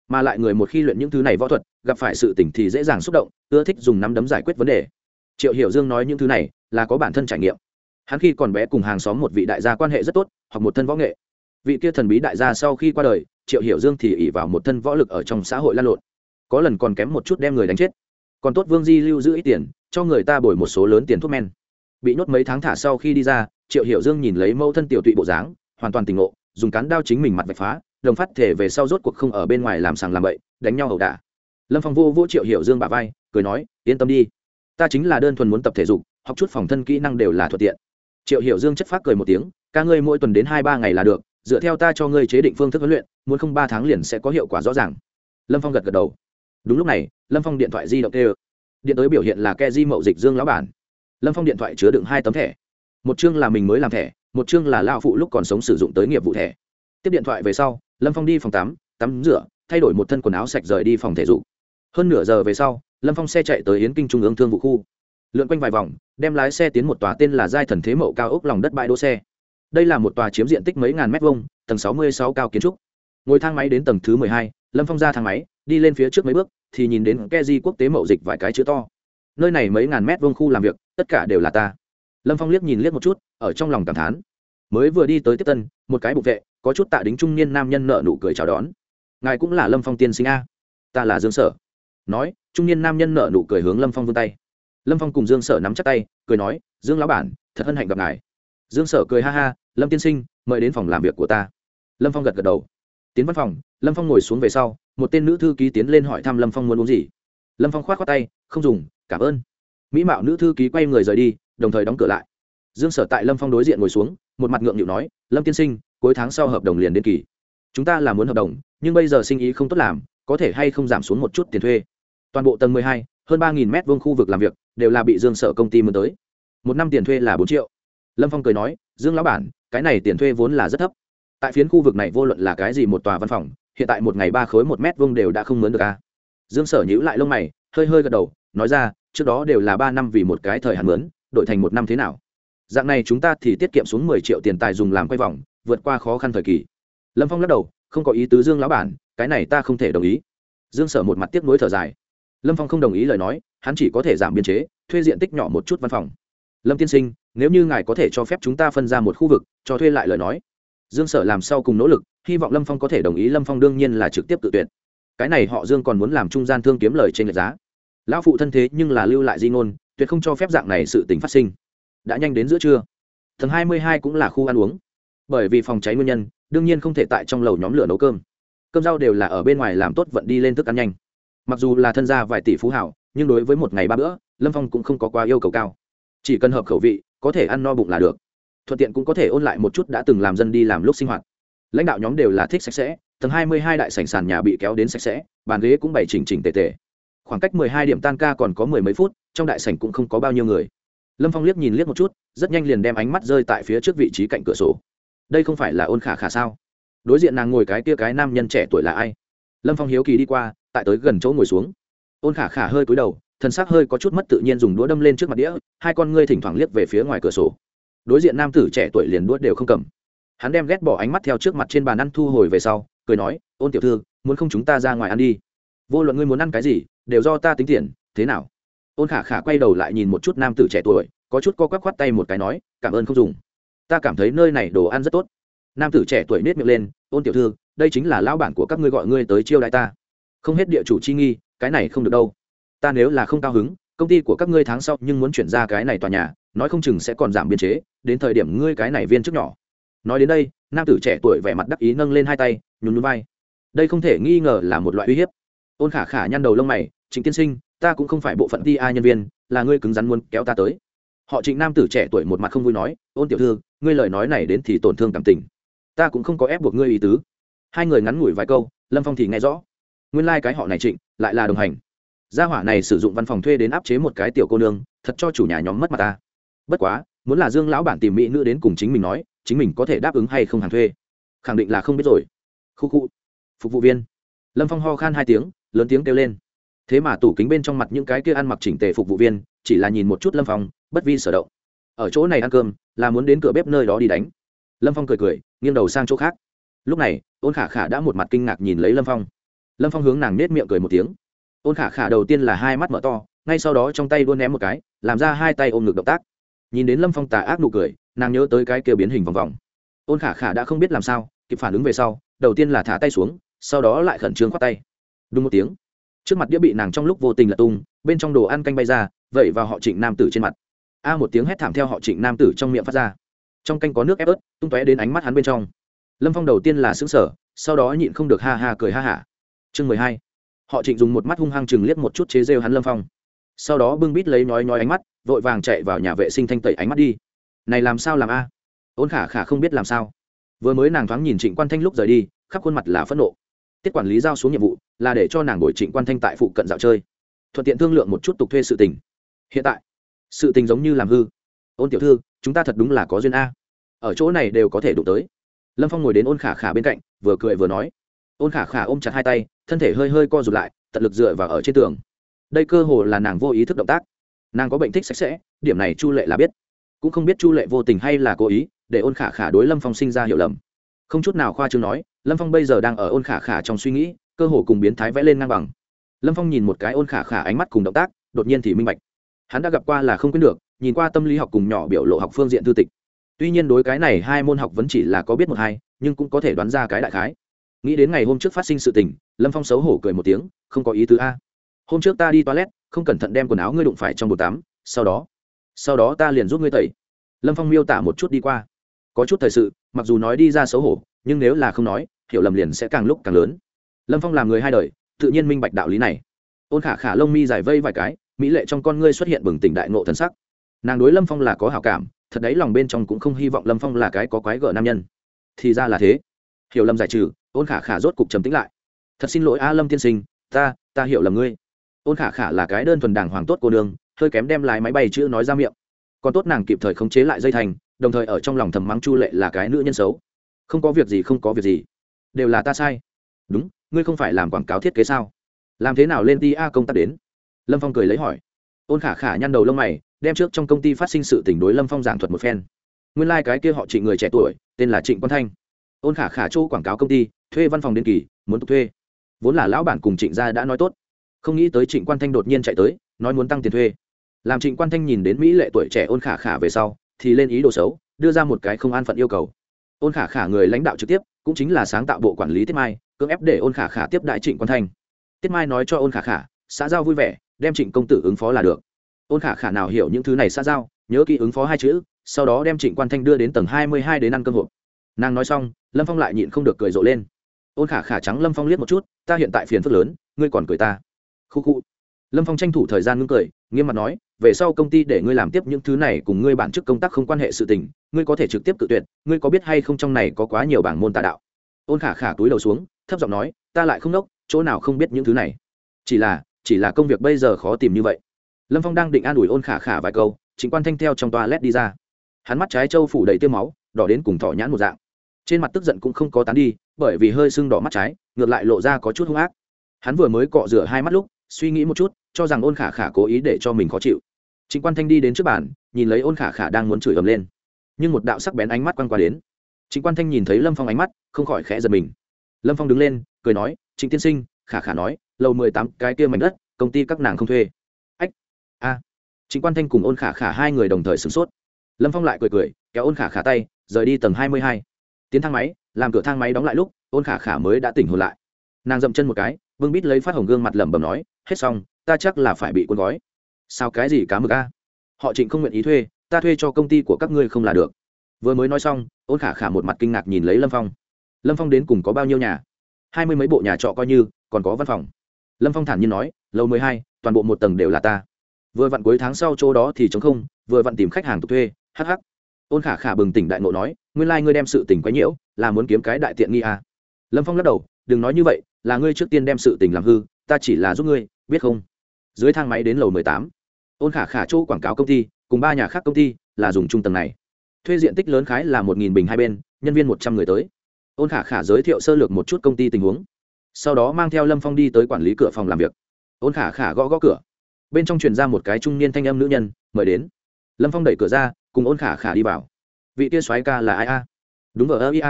Mà lại người một khi luyện những thứ này võ thuật, gặp phải sự tỉnh thì dễ dàng xúc động, ưa thích dùng nắm đấm giải quyết vấn đề triệu hiểu dương nói những thứ này là có bản thân trải nghiệm. Hắn khi còn bé cùng hàng xóm một vị đại gia quan hệ rất tốt hoặc một thân võ nghệ. Vị kia thần bí đại gia sau khi qua đời, triệu hiểu dương thì ỉ vào một thân võ lực ở trong xã hội lan lộn. Có lần còn kém một chút đem người đánh chết. Còn tốt vương di lưu giữ ít tiền, cho người ta bồi một số lớn tiền thuốc men. Bị nhốt mấy tháng thả sau khi đi ra, triệu hiểu dương nhìn lấy mẫu thân tiểu tụy bộ dáng, hoàn toàn tỉnh ngộ, dùng cán đao chính mình mặt vạch phá, đồng phát thể về sau rốt cuộc không ở bên ngoài làm sàng làm bậy, đánh nhau ẩu đả. Lâm phong vô vô triệu hiểu dương bà vai, cười nói, yên tâm đi ta chính là đơn thuần muốn tập thể dục, học chút phòng thân kỹ năng đều là thuận tiện. Triệu hiểu dương chất phác cười một tiếng, ca ngươi mỗi tuần đến hai ba ngày là được, dựa theo ta cho ngươi chế định phương thức huấn luyện, muốn không ba tháng liền sẽ có hiệu quả rõ ràng. Lâm phong gật gật đầu. Đúng lúc này, lâm phong điện thoại di động kêu. Điện tới biểu hiện là ke di mậu dịch dương lão bản. Lâm phong điện thoại chứa đựng hai tấm thẻ. Một chương là mình mới làm thẻ, một chương là lao phụ lúc còn sống sử dụng tới nghiệp vụ thẻ. Tiếp điện thoại về sau, lâm phong đi phòng tắm tắm rửa, thay đổi một thân quần áo sạch rời đi phòng thể dục. Hơn nửa giờ về sau lâm phong xe chạy tới yến kinh trung ương thương vụ khu. Lượn quanh vài vòng, đem lái xe tiến một tòa tên là giai thần thế mậu cao ốc lòng đất bãi đỗ xe. Đây là một tòa chiếm diện tích mấy ngàn mét vuông, tầng sáu mươi sáu cao kiến trúc. Ngồi thang máy đến tầng thứ mười hai, lâm phong ra thang máy, đi lên phía trước mấy bước, thì nhìn đến ke di quốc tế mậu dịch vài cái chữ to. Nơi này mấy ngàn mét vuông khu làm việc, tất cả đều là ta. Lâm phong liếc nhìn liếc một chút, ở trong lòng cảm thán. Mới vừa đi tới tiếp tân, một cái bục vệ, có chút tạ đính trung niên nam nhân nợ nụ cười chào đón. Ngài cũng là lâm phong tiên sinh a? Ta là dương sở nói, trung niên nam nhân nở nụ cười hướng lâm phong vươn tay. Lâm phong cùng dương sở nắm chắc tay, cười nói, dương lão bản, thật hân hạnh gặp ngài. Dương sở cười ha ha, lâm tiên sinh, mời đến phòng làm việc của ta. Lâm phong gật gật đầu. Tiến văn phòng, lâm phong ngồi xuống về sau, một tên nữ thư ký tiến lên hỏi thăm lâm phong muốn uống gì. Lâm phong k h o á t khoác tay, không dùng, cảm ơn. Mỹ mạo nữ thư ký quay người rời đi, đồng thời đóng cửa lại. Dương sở tại lâm phong đối diện ngồi xuống, một mặt ngượng nghịu nói, lâm tiên sinh, cuối tháng sau hợp đồng liền đến kỳ. Chúng ta là muốn hợp đồng, nhưng bây giờ sinh ý không tốt làm có thể hay không giảm xuống một chút tiền thuê. Toàn bộ tầng mười hai, hơn ba nghìn mét vuông khu vực làm việc, đều là bị dương sở công ty mướn tới. Một năm tiền thuê là bốn triệu. Lâm phong cười nói, dương lão bản, cái này tiền thuê vốn là rất thấp. Tại phiến khu vực này vô luận là cái gì một tòa văn phòng, hiện tại một ngày ba khối một mét vuông đều đã không mướn được a. À? dương sở nhữ lại lông mày, hơi hơi gật đầu, nói ra, trước đó đều là ba năm vì một cái thời hạn mướn, đổi thành một năm thế nào? Dạng này chúng ta thì tiết kiệm xuống mười triệu tiền tài dùng làm quay vòng, vượt qua khó khăn thời kỳ. Lâm phong lắc đầu, không có ý tứ dương lão bản cái này ta không thể đồng ý. Dương sở một mặt tiếp nối thở dài. Lâm phong không đồng ý lời nói, hắn chỉ có thể giảm biên chế, thuê diện tích nhỏ một chút văn phòng. Lâm tiên sinh, nếu như ngài có thể cho phép chúng ta phân ra một khu vực, cho thuê lại lời nói. Dương sở làm sau cùng nỗ lực, hy vọng lâm phong có thể đồng ý, lâm phong đương nhiên là trực tiếp tự tuyển cái này họ dương còn muốn làm trung gian thương kiếm lời trên lệch giá. Lão phụ thân thế nhưng là lưu lại di ngôn, tuyệt không cho phép dạng này sự tình phát sinh. Đã nhanh đến giữa trưa. Tầng hai mươi hai cũng là khu ăn uống. Bởi vì phòng cháy nguyên nhân, đương nhiên không thể tại trong lầu nhóm lửa nấu cơm cơm rau đều là ở bên ngoài làm tốt vận đi lên thức ăn nhanh. Mặc dù là thân gia vài tỷ phú hảo, nhưng đối với một ngày ba bữa, lâm phong cũng không có quá yêu cầu cao. Chỉ cần hợp khẩu vị, có thể ăn no bụng là được. Thuận tiện cũng có thể ôn lại một chút đã từng làm dân đi làm lúc sinh hoạt. Lãnh đạo nhóm đều là thích sạch sẽ, tầng hai mươi hai đại sảnh sàn nhà bị kéo đến sạch sẽ, bàn ghế cũng bày chỉnh chỉnh tề tề. Khoảng cách mười hai điểm tan ca còn có mười mấy phút, trong đại sảnh cũng không có bao nhiêu người. Lâm phong liếc nhìn liếc một chút, rất nhanh liền đem ánh mắt rơi tại phía trước vị trí cạnh cửa sổ. Đây không phải là ôn khả khả sao? Đối diện nàng ngồi cái kia cái nam nhân trẻ tuổi là ai? Lâm phong hiếu kỳ đi qua, tại tới gần chỗ ngồi xuống. Ôn khả khả hơi cúi đầu thân xác hơi có chút mất tự nhiên dùng đũa đâm lên trước mặt đĩa, hai con ngươi thỉnh thoảng liếc về phía ngoài cửa sổ. Đối diện nam tử trẻ tuổi liền đũa đều không cầm. Hắn đem ghét bỏ ánh mắt theo trước mặt trên bàn ăn thu hồi về sau, cười nói, ôn tiểu thư, muốn không chúng ta ra ngoài ăn đi? Vô luận ngươi muốn ăn cái gì, đều do ta tính tiền, thế nào? Ôn khả khả quay đầu lại nhìn một chút nam tử trẻ tuổi, có chút co quắp khoắt tay một cái nói, cảm ơn không dùng. Ta cảm thấy nơi này đồ ăn rất tốt nam tử trẻ tuổi nết miệng lên, ôn tiểu thư, đây chính là lão bản của các ngươi gọi ngươi tới chiêu đại ta. Không hết địa chủ chi nghi, cái này không được đâu. Ta nếu là không cao hứng, công ty của các ngươi tháng sau nhưng muốn chuyển ra cái này tòa nhà, nói không chừng sẽ còn giảm biên chế, đến thời điểm ngươi cái này viên chức nhỏ. Nói đến đây, nam tử trẻ tuổi vẻ mặt đắc ý nâng lên hai tay, nhún nhún vai. Đây không thể nghi ngờ là một loại uy hiếp. Ôn khả khả nhăn đầu lông mày, trịnh tiên sinh, ta cũng không phải bộ phận ti a nhân viên, là ngươi cứng rắn muốn kéo ta tới. Họ trịnh nam tử trẻ tuổi một mặt không vui nói, ôn tiểu thư, ngươi lời nói này đến thì tổn thương cảm tình ta cũng không có ép buộc ngươi ý tứ. Hai người ngắn ngủi vài câu, lâm phong thì nghe rõ. Nguyên lai、like、cái họ này trịnh, lại là đồng hành. Gia hỏa này sử dụng văn phòng thuê đến áp chế một cái tiểu cô nương, thật cho chủ nhà nhóm mất mặt ta. Bất quá, muốn là dương lão bản tìm mỹ nữ đến cùng chính mình nói, chính mình có thể đáp ứng hay không hàng thuê? Khẳng định là không biết rồi. Khu khu. Phục vụ viên. Lâm phong ho khan hai tiếng, lớn tiếng kêu lên. Thế mà tủ kính bên trong mặt những cái kia ăn mặc chỉnh tề phục vụ viên, chỉ là nhìn một chút lâm phong, bất vi sở động. Ở chỗ này ăn cơm, là muốn đến cửa bếp nơi đó đi đánh. Lâm phong cười cười nghiêng đầu sang chỗ khác. Lúc này, ôn khả khả đã một mặt kinh ngạc nhìn lấy lâm phong. Lâm phong hướng nàng nết miệng cười một tiếng. Ôn khả khả đầu tiên là hai mắt mở to, ngay sau đó trong tay đua ném một cái, làm ra hai tay ôm ngực động tác. Nhìn đến lâm phong tà ác nụ cười, nàng nhớ tới cái kia biến hình vòng vòng. Ôn khả khả đã không biết làm sao, kịp phản ứng về sau, đầu tiên là thả tay xuống, sau đó lại khẩn trương khoác tay. Đúng một tiếng. Trước mặt đĩa bị nàng trong lúc vô tình lật tung, bên trong đồ ăn canh bay ra vẩy vào họ trịnh nam tử trên mặt. A một tiếng hét thảm theo họ trịnh nam tử trong miệng phát ra trong canh có nước ép ớt, tung tóe đến ánh mắt hắn bên trong. Lâm phong đầu tiên là xứng sở sau đó nhịn không được ha ha cười ha hả. Chương mười hai. Họ trịnh dùng một mắt hung hăng chừng liếc một chút chế rêu hắn lâm phong. Sau đó bưng bít lấy nói nói ánh mắt, vội vàng chạy vào nhà vệ sinh thanh tẩy ánh mắt đi. Này làm sao làm a? Ôn khả khả không biết làm sao. Vừa mới nàng thoáng nhìn trịnh quan thanh lúc rời đi, khắp khuôn mặt là phẫn nộ. Tiết quản lý giao xuống nhiệm vụ là để cho nàng đổi trịnh quan thanh tại phụ cận dạo chơi. Thuận tiện thương lượng một chút tục thuê sự tình. Hiện tại, sự tình giống như làm hư ôn tiểu thư, chúng ta thật đúng là có duyên a. Ở chỗ này đều có thể đụng tới. Lâm phong ngồi đến ôn khả khả bên cạnh, vừa cười vừa nói. Ôn khả khả ôm chặt hai tay, thân thể hơi hơi co rụt lại, tận lực dựa vào ở trên tường. Đây cơ hồ là nàng vô ý thức động tác. Nàng có bệnh thích sạch sẽ, điểm này chu lệ là biết. Cũng không biết chu lệ vô tình hay là cố ý, để ôn khả khả đối lâm phong sinh ra hiểu lầm. Không chút nào khoa chương nói, lâm phong bây giờ đang ở ôn khả khả trong suy nghĩ, cơ hồ cùng biến thái vẽ lên ngang bằng. Lâm phong nhìn một cái ôn khả khả ánh mắt cùng động tác, đột nhiên thì minh bạch. Hắn đã gặp qua là không quyết được nhìn qua tâm lý học cùng nhỏ biểu lộ học phương diện thư tịch. Tuy nhiên đối cái này hai môn học vẫn chỉ là có biết một hai, nhưng cũng có thể đoán ra cái đại khái. Nghĩ đến ngày hôm trước phát sinh sự tình, lâm phong xấu hổ cười một tiếng, không có ý tứ a. Hôm trước ta đi toilet, không cẩn thận đem quần áo ngươi đụng phải trong bồn tắm, sau đó sau đó ta liền giúp ngươi tẩy. Lâm phong miêu tả một chút đi qua. Có chút thời sự, mặc dù nói đi ra xấu hổ, nhưng nếu là không nói, hiểu lầm liền sẽ càng lúc càng lớn. Lâm phong làm người hai đời, tự nhiên minh bạch đạo lý này. Ôn khả khả lông mi dài vây vài cái, mỹ lệ trong con ngươi xuất hiện bừng tỉnh đại ngộ thần sắc nàng đối lâm phong là có hảo cảm thật đấy lòng bên trong cũng không hy vọng lâm phong là cái có quái gở nam nhân thì ra là thế hiểu lầm giải trừ ôn khả khả rốt cục trầm tĩnh lại thật xin lỗi a lâm tiên sinh ta ta hiểu lầm ngươi ôn khả khả là cái đơn thuần đàng hoàng tốt cô đường, hơi kém đem lái máy bay chữ nói ra miệng còn tốt nàng kịp thời khống chế lại dây thành đồng thời ở trong lòng thầm mắng chu lệ là cái nữ nhân xấu không có việc gì không có việc gì đều là ta sai đúng ngươi không phải làm quảng cáo thiết kế sao làm thế nào lên ti a công tác đến lâm phong cười lấy hỏi ôn khả khả nhăn đầu lông mày đem trước trong công ty phát sinh sự tình đối lâm phong giảng thuật một phen. Nguyên lai、like、cái kia họ trịnh người trẻ tuổi, tên là trịnh quang thanh. Ôn khả khả chỗ quảng cáo công ty, thuê văn phòng đ n kỳ, muốn tục thuê. Vốn là lão bản cùng trịnh gia đã nói tốt. Không nghĩ tới trịnh quan thanh đột nhiên chạy tới, nói muốn tăng tiền thuê. Làm trịnh quan thanh nhìn đến mỹ lệ tuổi trẻ ôn khả khả về sau, thì lên ý đồ xấu, đưa ra một cái không an phận yêu cầu. Ôn khả khả người lãnh đạo trực tiếp, cũng chính là sáng tạo bộ quản lý tiết mai, cưỡng ép để ôn khả khả tiếp đại trịnh quan thanh. Tiết mai nói cho ôn khả khả, xã giao vui vẻ, đem trịnh công tử ứng phó là được ôn khả khả nào hiểu những thứ này xã giao, nhớ kỹ ứng phó hai chữ, sau đó đem trịnh quan thanh đưa đến tầng hai mươi hai đến ăn cơm hộp. Nàng nói xong, lâm phong lại nhịn không được cười rộ lên. Ôn khả khả trắng lâm phong liếc một chút, ta hiện tại phiền phức lớn, ngươi còn cười ta. Khu khu. Lâm phong tranh thủ thời gian ngưng cười, nghiêm mặt nói, về sau công ty để ngươi làm tiếp những thứ này cùng ngươi bản chức công tác không quan hệ sự tình, ngươi có thể trực tiếp tự tuyệt, ngươi có biết hay không trong này có quá nhiều bảng môn tà đạo. Ôn khả khả túi đầu xuống, thấp giọng nói, ta lại không nốc chỗ nào không biết những thứ này. Chỉ là chỉ là công việc bây giờ khó tìm như vậy lâm phong đang định an ủi ôn khả khả vài câu, chính quan thanh theo trong toa led đi ra. Hắn mắt trái trâu phủ đầy tiêm máu, đỏ đến cùng thỏ nhãn một dạng. Trên mặt tức giận cũng không có tán đi, bởi vì hơi sưng đỏ mắt trái, ngược lại lộ ra có chút hung ác. Hắn vừa mới cọ rửa hai mắt lúc, suy nghĩ một chút, cho rằng ôn khả khả cố ý để cho mình khó chịu. Chính quan thanh đi đến trước bàn, nhìn lấy ôn khả khả đang muốn chửi ầm lên. Nhưng một đạo sắc bén ánh mắt quăng qua đến. Chính quan thanh nhìn thấy lâm phong ánh mắt, không khỏi khẽ giật mình. Lâm phong đứng lên, cười nói chính tiên sinh, khả khả nói, lầu mười tám cái kia mảnh đất, công ty các nàng không thuê a. À. chính quan thanh cùng ôn khả khả hai người đồng thời sửng sốt. Lâm phong lại cười cười, kéo ôn khả khả tay, rời đi tầng hai mươi hai. Tiến thang máy, làm cửa thang máy đóng lại lúc, ôn khả khả mới đã tỉnh hồn lại. Nàng dậm chân một cái, vương bít lấy phát hồng gương mặt lẩm bẩm nói, hết xong, ta chắc là phải bị cuốn gói. Sao cái gì cá mực a? Họ trịnh không nguyện ý thuê, ta thuê cho công ty của các ngươi không là được. Vừa mới nói xong, ôn khả khả một mặt kinh ngạc nhìn lấy lâm phong. Lâm phong đến cùng có bao nhiêu nhà? Hai mươi mấy bộ nhà trọ coi như, còn có văn phòng. Lâm phong thản nhiên nói lầu mười hai, toàn bộ một tầng đều là ta vừa vặn cuối tháng sau chỗ đó thì chống không, vừa vặn tìm khách hàng tục thuê hh ôn khả khả bừng tỉnh đại ngộ nói, nguyên lai、like、ngươi đem sự tình quấy nhiễu, là muốn kiếm cái đại tiện nghi à. lâm phong lắc đầu, đừng nói như vậy, là ngươi trước tiên đem sự tình làm hư, ta chỉ là giúp ngươi, biết không? Dưới thang máy đến lầu mười tám, ôn khả khả chỗ quảng cáo công ty, cùng ba nhà khác công ty, là dùng trung tầng này. Thuê diện tích lớn khái là một nghìn bình hai bên, nhân viên một trăm người tới. Ôn khả khả giới thiệu sơ lược một chút công ty tình huống. Sau đó mang theo lâm phong đi tới quản lý cửa phòng làm việc. Ôn khả khả gõ gõ cửa bên trong truyền ra một cái trung niên thanh âm nữ nhân, mời đến. Lâm phong đẩy cửa ra, cùng ôn khả khả đi vào. Vị tia soái ca là ai a? Đúng vợ ơ ia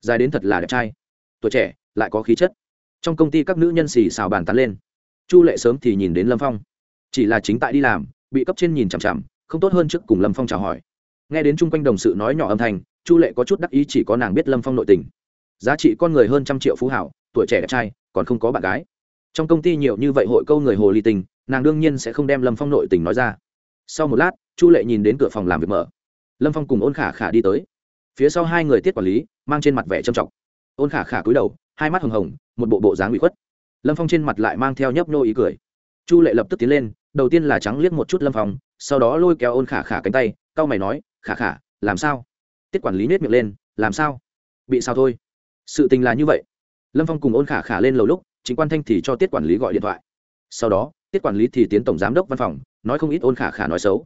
dài đến thật là đẹp trai. Tuổi trẻ, lại có khí chất. Trong công ty các nữ nhân xì xào bàn tán lên. Chu lệ sớm thì nhìn đến lâm phong. Chỉ là chính tại đi làm, bị cấp trên nhìn chằm chằm, không tốt hơn trước cùng lâm phong chào hỏi. Nghe đến chung quanh đồng sự nói nhỏ âm thanh, chu lệ có chút đắc ý chỉ có nàng biết lâm phong nội tình. Giá trị con người hơn trăm triệu phú hảo, tuổi trẻ đẹp trai, còn không có bạn gái trong công ty nhiều như vậy hội câu người hồ ly tình, nàng đương nhiên sẽ không đem lâm phong nội tình nói ra. Sau một lát, chu lệ nhìn đến cửa phòng làm việc mở. Lâm phong cùng ôn khả khả đi tới. Phía sau hai người tiết quản lý, mang trên mặt vẻ trầm trọng. Ôn khả khả cúi đầu, hai mắt hồng hồng, một bộ bộ dáng bị khuất. Lâm phong trên mặt lại mang theo nhấp nô ý cười. Chu lệ lập tức tiến lên, đầu tiên là trắng liếc một chút lâm phong, sau đó lôi kéo ôn khả khả cánh tay c a o mày nói, khả khả, làm sao? Tiết quản lý nết miệng lên, làm sao? Bị sao thôi? Sự tình là như vậy. Lâm phong cùng ôn khả khả lên lầu lúc chính quan thanh thì cho tiết quản lý gọi điện thoại. Sau đó, tiết quản lý thì tiến tổng giám đốc văn phòng, nói không ít ôn khả khả nói xấu.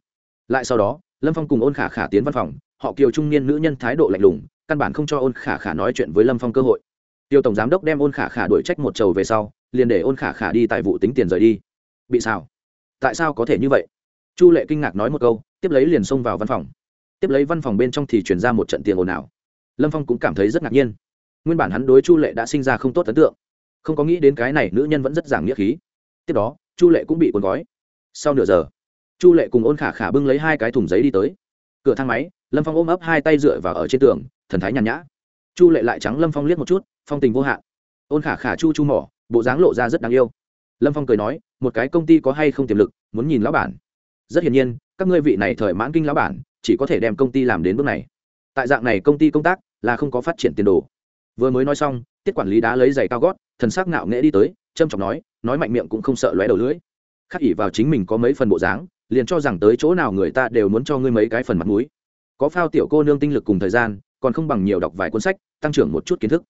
Lại sau đó, lâm phong cùng ôn khả khả tiến văn phòng, họ kiều trung niên nữ nhân thái độ lạnh lùng, căn bản không cho ôn khả khả nói chuyện với lâm phong cơ hội. Tiêu tổng giám đốc đem ôn khả khả đuổi trách một trầu về sau, liền để ôn khả khả đi tại vụ tính tiền rời đi. Bị sao? Tại sao có thể như vậy? Chu lệ kinh ngạc nói một câu, tiếp lấy liền xông vào văn phòng. Tiếp lấy văn phòng bên trong thì chuyển ra một trận tiền ồn ào. Lâm phong cũng cảm thấy rất ngạc nhiên. Nguyên bản hắn đối chu lệ đã sinh ra không tốt ấn tượng không có nghĩ đến cái này nữ nhân vẫn rất giảng nghĩa khí. Tiếp đó, chu lệ cũng bị cuốn gói. Sau nửa giờ, chu lệ cùng ôn khả khả bưng lấy hai cái thùng giấy đi tới. Cửa thang máy, lâm phong ôm ấp hai tay dựa vào ở trên tường, thần thái nhàn nhã. Chu lệ lại trắng lâm phong liếc một chút, phong tình vô hạn. Ôn khả khả chu chu mỏ, bộ dáng lộ ra rất đáng yêu. Lâm phong cười nói, một cái công ty có hay không tiềm lực, muốn nhìn lão bản. Rất hiển nhiên, các ngươi vị này thời mãn kinh lão bản, chỉ có thể đem công ty làm đến bước này. Tại dạng này công ty công tác là không có phát triển tiền đồ. Vừa mới nói xong, tiết quản lý đá lấy giày cao gót thần sắc ngạo nghễ đi tới, trâm trọng nói nói mạnh miệng cũng không sợ lóe đầu lưỡi. Khắc ỉ vào chính mình có mấy phần bộ dáng, liền cho rằng tới chỗ nào người ta đều muốn cho ngươi mấy cái phần mặt mũi. Có phao tiểu cô nương tinh lực cùng thời gian, còn không bằng nhiều đọc vài cuốn sách, tăng trưởng một chút kiến thức.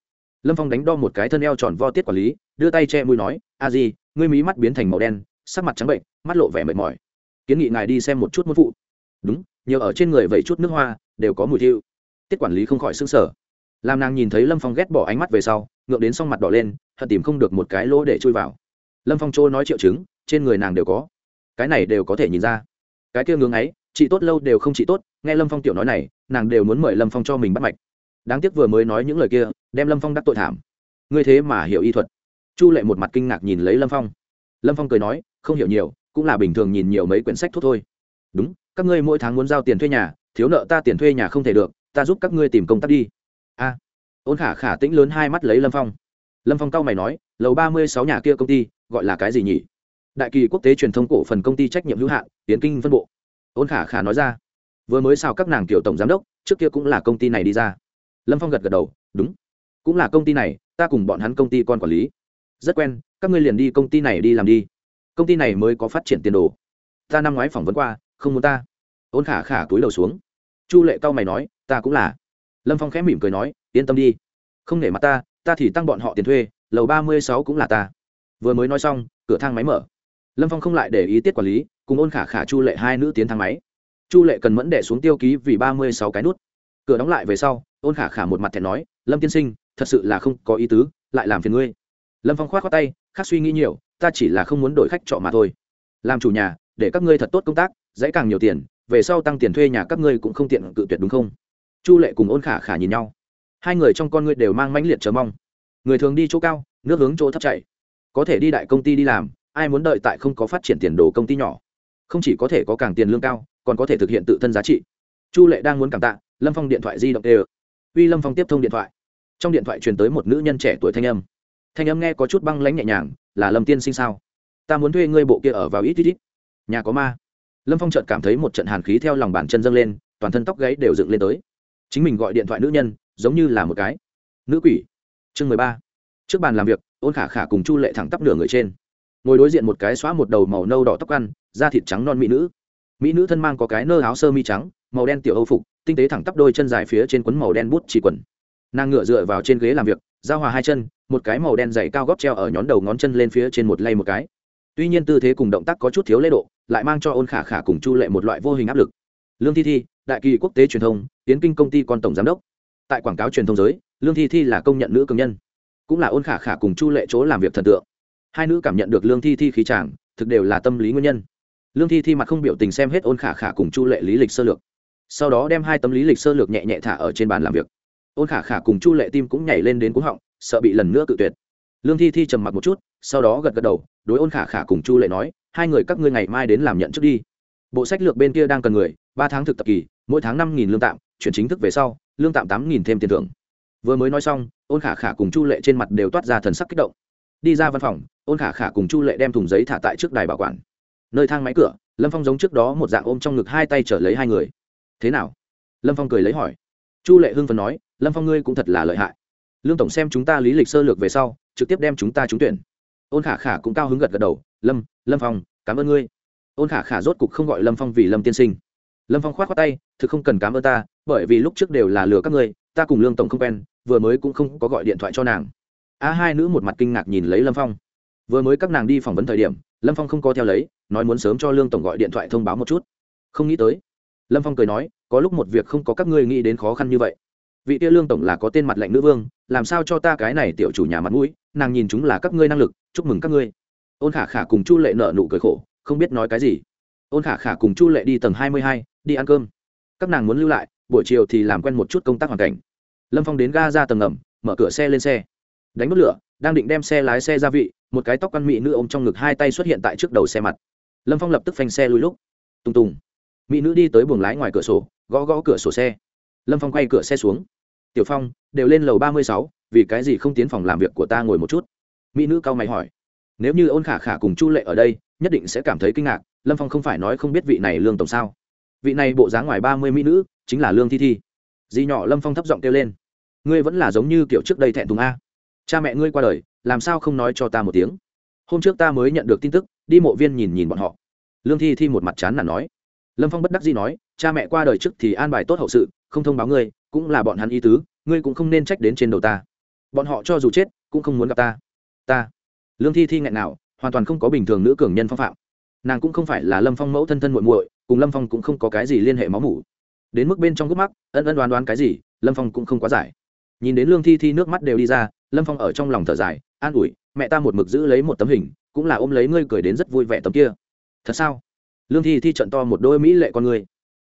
Lâm phong đánh đo một cái thân eo tròn vo tiết quản lý, đưa tay che mũi nói, a di, ngươi mí mắt biến thành màu đen, sắc mặt trắng bệnh, mắt lộ vẻ mệt mỏi. Kiến nghị ngài đi xem một chút môn phụ. Đúng, nhiều ở trên người vậy chút nước hoa, đều có mùi thiêu tiết quản lý không khỏi s ư n g sở làm nàng nhìn thấy lâm phong ghét bỏ ánh mắt về sau ngượng đến xong mặt đỏ lên, hận tìm không được một cái lỗ để chui vào. Lâm phong chỗ nói triệu chứng, trên người nàng đều có. Cái này đều có thể nhìn ra. Cái kia ngưỡng ấy, chị tốt lâu đều không chị tốt, nghe lâm phong tiểu nói này, nàng đều muốn mời lâm phong cho mình bắt mạch. Đáng tiếc vừa mới nói những lời kia, đem lâm phong đắc tội thảm. Ngươi thế mà hiểu y thuật. Chu lệ một mặt kinh ngạc nhìn lấy lâm phong. Lâm phong cười nói, không hiểu nhiều, cũng là bình thường nhìn nhiều mấy quyển sách thuốc thôi. Đúng, các ngươi mỗi tháng muốn giao tiền thuê nhà, thiếu nợ ta tiền thuê nhà không thể được, ta giúp các ngươi tìm công tác đi. A ôn khả khả tĩnh lớn hai mắt lấy lâm phong. Lâm phong cao mày nói, lầu ba mươi sáu nhà kia công ty, gọi là cái gì nhỉ? Đại kỳ quốc tế truyền thông cổ phần công ty trách nhiệm hữu hạn, tiến kinh phân bộ. Ôn khả khả nói ra. Vừa mới sao các nàng kiểu tổng giám đốc, trước kia cũng là công ty này đi ra. Lâm phong gật gật đầu, đúng, cũng là công ty này, ta cùng bọn hắn công ty con quản lý. Rất quen, các ngươi liền đi công ty này đi làm đi. Công ty này mới có phát triển tiền đồ. Ta năm ngoái phỏng vấn qua, không muốn ta. Ôn khả khả túi đầu xuống. Chu lệ cao mày nói, ta cũng là. Lâm phong khẽ mỉm cười nói yên tâm đi. Không để mặt ta ta thì tăng bọn họ tiền thuê, lầu ba mươi sáu cũng là ta. Vừa mới nói xong, cửa thang máy mở. Lâm phong không lại để ý tiết quản lý, cùng ôn khả khả chu lệ hai nữ tiến thang máy. Chu lệ cần mẫn đẻ xuống tiêu ký vì ba mươi sáu cái nút. Cửa đóng lại về sau, ôn khả khả một mặt thẹn nói, lâm tiên sinh, thật sự là không có ý tứ, lại làm phiền ngươi. Lâm phong k h o á t khoác tay, khác suy nghĩ nhiều, ta chỉ là không muốn đổi khách trọ mà thôi. Làm chủ nhà, để các ngươi thật tốt công tác, dãy càng nhiều tiền, về sau tăng tiền thuê nhà các ngươi cũng không tiện cự tuyệt đúng không? Chu lệ cùng ôn khả khả nhìn nhau hai người trong con ngươi đều mang mãnh liệt chờ mong. Người thường đi chỗ cao, nước hướng chỗ thấp chạy có thể đi đại công ty đi làm, ai muốn đợi tại không có phát triển tiền đồ công ty nhỏ. Không chỉ có thể có càng tiền lương cao, còn có thể thực hiện tự thân giá trị. Chu lệ đang muốn cảm tạ, lâm phong điện thoại di động tê uy lâm phong tiếp thông điện thoại. Trong điện thoại truyền tới một nữ nhân trẻ tuổi thanh âm. Thanh âm nghe có chút băng lãnh nhẹ nhàng, là lâm tiên sinh sao? Ta muốn thuê ngươi bộ kia ở vào ít ít ít. Nhà có ma. Lâm phong chợt cảm thấy một trận hàn khí theo lòng bàn chân dâng lên, toàn thân tóc gáy đều dựng lên tới. Chính mình gọi điện thoại nữ nhân giống như là một cái. Nữ quỷ. Chương mười ba. Trước bàn làm việc, ôn khả khả cùng chu lệ thẳng tắp nửa người trên. Ngồi đối diện một cái xóa một đầu màu nâu đỏ tóc ăn, da thịt trắng non mỹ nữ. Mỹ nữ thân mang có cái nơ áo sơ mi trắng, màu đen tiểu âu phục, tinh tế thẳng tắp đôi chân dài phía trên quấn màu đen bút chỉ quần. Nàng ngựa dựa vào trên ghế làm việc, giao hòa hai chân, một cái màu đen dày cao góp treo ở nhón đầu ngón chân lên phía trên một lay một cái. Tuy nhiên tư thế cùng động tác có chút thiếu lễ độ, lại mang cho ôn khả khả cùng chu lệ một loại vô hình áp lực. Lương thi thi, đại kỳ quốc tế truyền thông, tiến kinh công ty con tổng giám đốc tại quảng cáo truyền thông giới, lương thi thi là công nhận nữ cường nhân, cũng là ôn khả khả cùng chu lệ chỗ làm việc thần tượng. Hai nữ cảm nhận được lương thi thi khí tràng thực đều là tâm lý nguyên nhân. Lương thi thi mặt không biểu tình xem hết ôn khả khả cùng chu lệ lý lịch sơ lược. Sau đó đem hai tấm lý lịch sơ lược nhẹ nhẹ thả ở trên bàn làm việc. Ôn khả khả cùng chu lệ tim cũng nhảy lên đến cúng họng, sợ bị lần nữa cự tuyệt. Lương thi thi trầm mặc một chút, sau đó gật gật đầu, đối ôn khả khả cùng chu lệ nói, hai người các ngươi ngày mai đến làm nhận trước đi. Bộ sách lược bên kia đang cần người, ba tháng thực tập kỳ, mỗi tháng năm nghìn lương tạm chuyển chính thức về sau, lương tạm tám nghìn thêm tiền thưởng. Vừa mới nói xong, ôn khả khả cùng chu lệ trên mặt đều toát ra thần sắc kích động. Đi ra văn phòng, ôn khả khả cùng chu lệ đem thùng giấy thả tại trước đài bảo quản. Nơi thang máy cửa, lâm phong giống trước đó một dạng ôm trong ngực hai tay trở lấy hai người. Thế nào? Lâm phong cười lấy hỏi. Chu lệ hưng phần nói, lâm phong ngươi cũng thật là lợi hại. Lương tổng xem chúng ta lý lịch sơ lược về sau, trực tiếp đem chúng ta trúng tuyển. Ôn khả khả cũng cao hứng gật gật đầu, lâm lâm phong, cảm ơn ngươi. Ôn khả khả rốt cục không gọi lâm phong vì lâm tiên sinh. Lâm phong k h o á t khoác tay, thực không cần cảm ơn ta bởi vì lúc trước đều là lừa các ngươi, ta cùng lương tổng không quen, vừa mới cũng không có gọi điện thoại cho nàng. A hai nữ một mặt kinh ngạc nhìn lấy lâm phong. Vừa mới các nàng đi phỏng vấn thời điểm, lâm phong không có theo lấy, nói muốn sớm cho lương tổng gọi điện thoại thông báo một chút. Không nghĩ tới, lâm phong cười nói, có lúc một việc không có các ngươi nghĩ đến khó khăn như vậy. Vị tia lương tổng là có tên mặt lệnh nữ vương, làm sao cho ta cái này tiểu chủ nhà mặt mũi, nàng nhìn chúng là các ngươi năng lực, chúc mừng các ngươi. Ôn khả khả cùng chu lệ nợ nụ cười khổ, không biết nói cái gì. Ôn khả khả cùng chu lệ đi tầng hai mươi hai, đi ăn cơm. Các nàng muốn lưu lại buổi chiều thì làm quen một chút công tác hoàn cảnh. Lâm phong đến ga ra tầng ngầm, mở cửa xe lên xe. Đánh bất lửa, đang định đem xe lái xe ra vị, một cái tóc căn mỹ nữ ôm trong ngực hai tay xuất hiện tại trước đầu xe mặt. Lâm phong lập tức phanh xe lùi lúc. Tùng tùng. Mỹ nữ đi tới buồng lái ngoài cửa sổ, gõ gõ cửa sổ xe. Lâm phong quay cửa xe xuống. Tiểu phong, đều lên lầu ba mươi sáu, vì cái gì không tiến phòng làm việc của ta ngồi một chút? Mỹ nữ cau mày hỏi. Nếu như ôn khả khả cùng chu lệ ở đây, nhất định sẽ cảm thấy kinh ngạc, lâm phong không phải nói không biết vị này lương tổng sao? Vị này bộ dáng ngoài ba mươi mỹ nữ chính là lương thi thi. Dì nhỏ lâm phong thấp giọng kêu lên. Ngươi vẫn là giống như kiểu trước đây thẹn thùng a. Cha mẹ ngươi qua đời, làm sao không nói cho ta một tiếng? Hôm trước ta mới nhận được tin tức, đi mộ viên nhìn nhìn bọn họ. Lương thi thi một mặt chán là nói. Lâm phong bất đắc dĩ nói, cha mẹ qua đời trước thì an bài tốt hậu sự, không thông báo ngươi, cũng là bọn hắn ý tứ, ngươi cũng không nên trách đến trên đầu ta. Bọn họ cho dù chết, cũng không muốn gặp ta. Ta. Lương thi thi nghẹn nào, hoàn toàn không có bình thường nữ cường nhân phong phạm. Nàng cũng không phải là lâm phong mẫu thân thân muội muội, cùng lâm phong cũng không có cái gì liên hệ máu mủ đến mức bên trong gốc mắc, ân ân đoán đoán cái gì, lâm phong cũng không quá giải. Nhìn đến lương thi thi nước mắt đều đi ra, lâm phong ở trong lòng thở dài, an ủi, mẹ ta một mực giữ lấy một tấm hình, cũng là ôm lấy ngươi cười đến rất vui vẻ tấm kia. Thật sao? Lương thi thi trận to một đôi mỹ lệ con ngươi.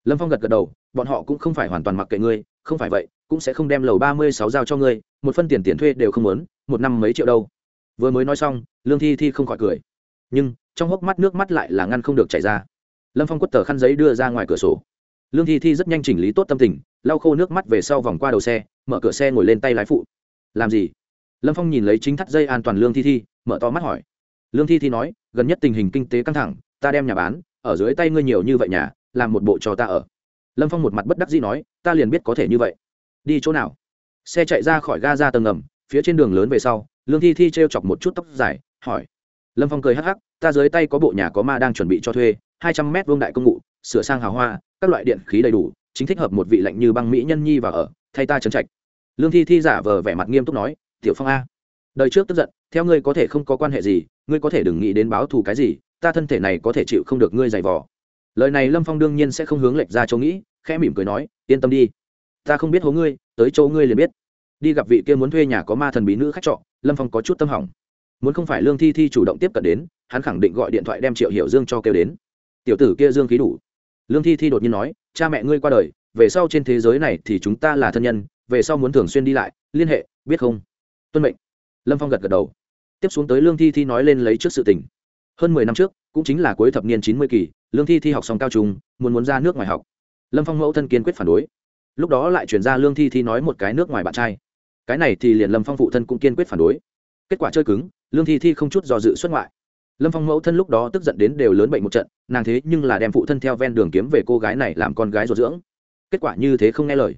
Lâm phong gật gật đầu, bọn họ cũng không phải hoàn toàn mặc kệ ngươi, không phải vậy, cũng sẽ không đem lầu ba mươi sáu giao cho ngươi, một phân tiền tiền thuê đều không muốn, một năm mấy triệu đâu. Vừa mới nói xong, lương thi thi không khỏi cười. Nhưng, trong hốc mắt nước mắt lại là ngăn không được chảy ra. Lâm phong quất tờ khăn giấy đưa ra ngoài cửa sổ lương thi thi rất nhanh chỉnh lý tốt tâm tình, lau khô nước mắt về sau vòng qua đầu xe, mở cửa xe ngồi lên tay lái phụ. Làm gì? Lâm phong nhìn lấy chính thắt dây an toàn lương thi thi, mở to mắt hỏi. Lương thi thi nói, gần nhất tình hình kinh tế căng thẳng, ta đem nhà bán, ở dưới tay ngươi nhiều như vậy nhà, làm một bộ cho ta ở. Lâm phong một mặt bất đắc dĩ nói, ta liền biết có thể như vậy. Đi chỗ nào? Xe chạy ra khỏi ga ra tầng ngầm, phía trên đường lớn về sau, lương thi thi t r e o chọc một chút tóc dài, hỏi lâm phong cười hắc hắc, ta dưới tay có bộ nhà có ma đang chuẩn bị cho thuê, hai trăm mét vương đại công ngụ, sửa sang hào hoa, các loại điện khí đầy đủ, chính thích hợp một vị lạnh như băng mỹ nhân nhi vào ở, thay ta trấn trạch. Lương thi thi giả vờ vẻ mặt nghiêm túc nói, tiểu phong a, đời trước tức giận, theo ngươi có thể không có quan hệ gì, ngươi có thể đừng nghĩ đến báo thù cái gì, ta thân thể này có thể chịu không được ngươi giày vò. Lời này lâm phong đương nhiên sẽ không hướng lệch ra chỗ nghĩ, khẽ mỉm cười nói, yên tâm đi, ta không biết hố ngươi, tới chỗ ngươi liền biết. Đi gặp vị kia muốn thuê nhà có ma thần bí nữ khách trọ, lâm phong có chút tâm hỏng muốn không phải lương thi thi chủ động tiếp cận đến hắn khẳng định gọi điện thoại đem triệu hiểu dương cho kêu đến tiểu tử kia dương khí đủ lương thi thi đột nhiên nói cha mẹ ngươi qua đời về sau trên thế giới này thì chúng ta là thân nhân về sau muốn thường xuyên đi lại liên hệ biết không tuân mệnh lâm phong gật gật đầu tiếp xuống tới lương thi thi nói lên lấy trước sự tình hơn mười năm trước cũng chính là cuối thập niên chín mươi kỳ lương thi thi học xong cao trung muốn muốn ra nước ngoài học lâm phong mẫu thân kiên quyết phản đối lúc đó lại chuyển ra lương thi thi nói một cái nước ngoài bạn trai cái này thì liền lâm phong phụ thân cũng kiên quyết phản đối kết quả chơi cứng, lương thi thi không chút do dự xuất ngoại. Lâm phong mẫu thân lúc đó tức giận đến đều lớn bệnh một trận, nàng thế nhưng là đem phụ thân theo ven đường kiếm về cô gái này làm con gái ruột dưỡng. Kết quả như thế không nghe lời.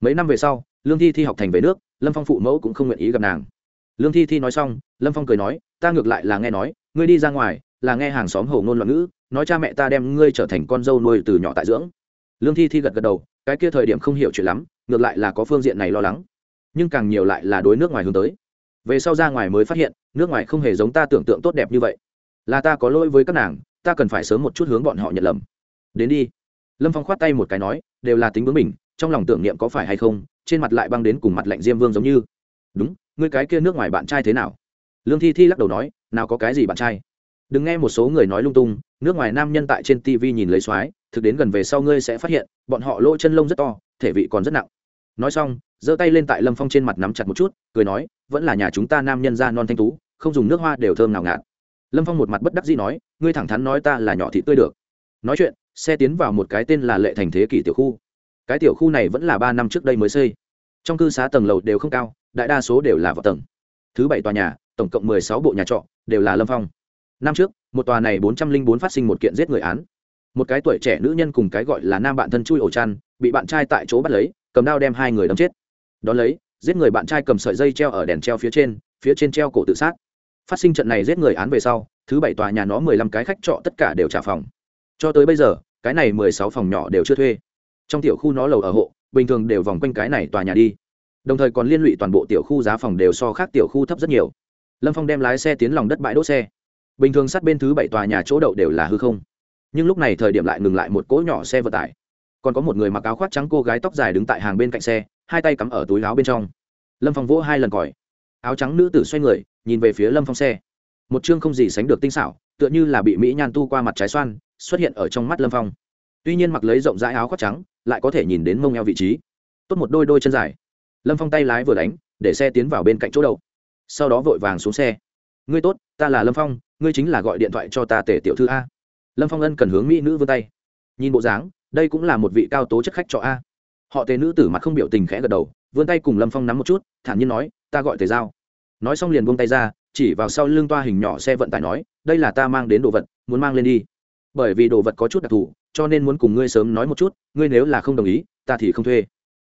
Mấy năm về sau, lương thi thi học thành về nước, lâm phong phụ mẫu cũng không nguyện ý gặp nàng. Lương thi thi nói xong, lâm phong cười nói, ta ngược lại là nghe nói, ngươi đi ra ngoài, là nghe hàng xóm hầu ngôn loạn ngữ, nói cha mẹ ta đem ngươi trở thành con dâu nuôi từ nhỏ tại dưỡng. Lương thi thi gật gật đầu, cái kia thời điểm không hiểu chuyện lắm, ngược lại là có phương diện này lo lắng. Nhưng càng nhiều lại là đối nước ngoài hướng tới về sau ra ngoài mới phát hiện, nước ngoài không hề giống ta tưởng tượng tốt đẹp như vậy. Là ta có lỗi với các nàng, ta cần phải sớm một chút hướng bọn họ nhận lầm. Đến đi. Lâm phong khoát tay một cái nói, đều là tính bướng mình, trong lòng tưởng niệm có phải hay không, trên mặt lại băng đến cùng mặt lạnh diêm vương giống như. Đúng, ngươi cái kia nước ngoài bạn trai thế nào? Lương thi thi lắc đầu nói, nào có cái gì bạn trai. Đừng nghe một số người nói lung tung, nước ngoài nam nhân tại trên tv nhìn lấy soái thực đến gần về sau ngươi sẽ phát hiện, bọn họ lỗ chân lông rất to, thể vị còn rất nặng nói xong, giơ tay lên tại lâm phong trên mặt nắm chặt một chút, cười nói, vẫn là nhà chúng ta nam nhân ra non thanh tú, không dùng nước hoa đều thơm nào ngạt. Lâm phong một mặt bất đắc dĩ nói, ngươi thẳng thắn nói ta là nhỏ thị tươi được. Nói chuyện, xe tiến vào một cái tên là lệ thành thế kỷ tiểu khu. Cái tiểu khu này vẫn là ba năm trước đây mới xây. Trong cư xá tầng lầu đều không cao, đại đa số đều là vào tầng. Thứ bảy tòa nhà, tổng cộng mười sáu bộ nhà trọ, đều là lâm phong. Năm trước, một tòa này bốn trăm linh bốn phát sinh một kiện giết người án. Một cái tuổi trẻ nữ nhân cùng cái gọi là nam bạn thân chui ổ chăn, bị bạn trai tại chỗ bắt lấy cầm đao đem hai người đâm chết. Đón lấy, giết người bạn trai cầm sợi dây treo ở đèn treo phía trên phía trên treo cổ tự sát. Phát sinh trận này giết người án về sau, thứ bảy tòa nhà nó mười lăm cái khách trọ tất cả đều trả phòng. Cho tới bây giờ, cái này mười sáu phòng nhỏ đều chưa thuê. Trong tiểu khu nó lầu ở hộ, bình thường đều vòng quanh cái này tòa nhà đi. Đồng thời còn liên lụy toàn bộ tiểu khu giá phòng đều so khác tiểu khu thấp rất nhiều. Lâm phong đem lái xe tiến lòng đất bãi đỗ xe. Bình thường sát bên thứ bảy tòa nhà chỗ đậu đều là hư không. Nhưng lúc này thời điểm lại ngừng lại một cỗ nhỏ xe vận tải còn có một người mặc áo khoác trắng cô gái tóc dài đứng tại hàng bên cạnh xe, hai tay cắm ở túi áo bên trong. Lâm phong vỗ hai lần còi. Áo trắng nữ tử xoay người, nhìn về phía lâm phong xe. Một chương không gì sánh được tinh xảo, tựa như là bị mỹ nhan tu qua mặt trái xoan, xuất hiện ở trong mắt lâm phong. Tuy nhiên mặc lấy rộng rãi áo khoác trắng, lại có thể nhìn đến mông eo vị trí. Tốt một đôi đôi chân dài. Lâm phong tay lái vừa đánh, để xe tiến vào bên cạnh chỗ đậu. Sau đó vội vàng xuống xe. Ngươi tốt, ta là lâm phong, ngươi chính là gọi điện thoại cho ta tể tiểu thư a. Lâm phong ân cần hướng mỹ nữ vươn tay. Nhìn bộ dáng đây cũng là một vị cao tố chất khách cho a. Họ tề nữ tử mặt không biểu tình khẽ gật đầu, vươn tay cùng lâm phong nắm một chút, thản nhiên nói, ta gọi tề giao. Nói xong liền buông tay ra, chỉ vào sau lưng toa hình nhỏ xe vận tải nói, đây là ta mang đến đồ vật, muốn mang lên đi. Bởi vì đồ vật có chút đặc thù, cho nên muốn cùng ngươi sớm nói một chút, ngươi nếu là không đồng ý, ta thì không thuê.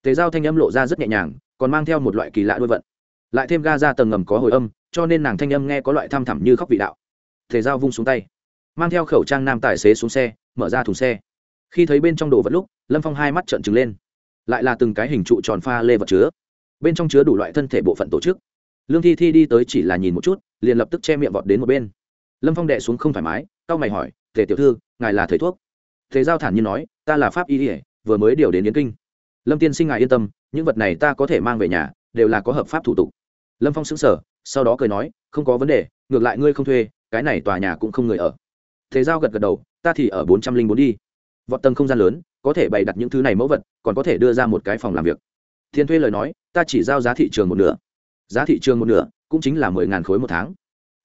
Tề giao thanh âm lộ ra rất nhẹ nhàng, còn mang theo một loại kỳ lạ đôi vận. Lại thêm ga ra tầng ngầm có hồi âm, cho nên nàng thanh âm nghe có loại thăm thẳm như khóc vị đạo. Tề giao vung xuống tay, mang theo khẩu trang nam tài xế xuống xe, mở ra thùng xe khi thấy bên trong đồ vật lúc, lâm phong hai mắt trợn trừng lên. Lại là từng cái hình trụ tròn pha lê vật chứa. Bên trong chứa đủ loại thân thể bộ phận tổ chức. Lương thi thi đi tới chỉ là nhìn một chút, liền lập tức che miệng vọt đến một bên. Lâm phong đệ xuống không thoải mái c mày hỏi, tề tiểu thư, ngài là thầy thuốc? Thế giao thản như nói, ta là pháp y ỉa vừa mới điều đến yến kinh. Lâm tiên sinh ngài yên tâm, những vật này ta có thể mang về nhà, đều là có hợp pháp thủ tục. Lâm phong xứng sở sau đó cười nói, không có vấn đề, ngược lại ngươi không thuê, cái này tòa nhà cũng không người ở. Thế giao gật gật đầu, ta thì ở bốn trăm linh bốn đi vọt tầng không gian lớn, có thể bày đặt những thứ này mẫu vật, còn có thể đưa ra một cái phòng làm việc. Thiên thuê lời nói, ta chỉ giao giá thị trường một nửa. Giá thị trường một nửa, cũng chính là mười ngàn khối một tháng.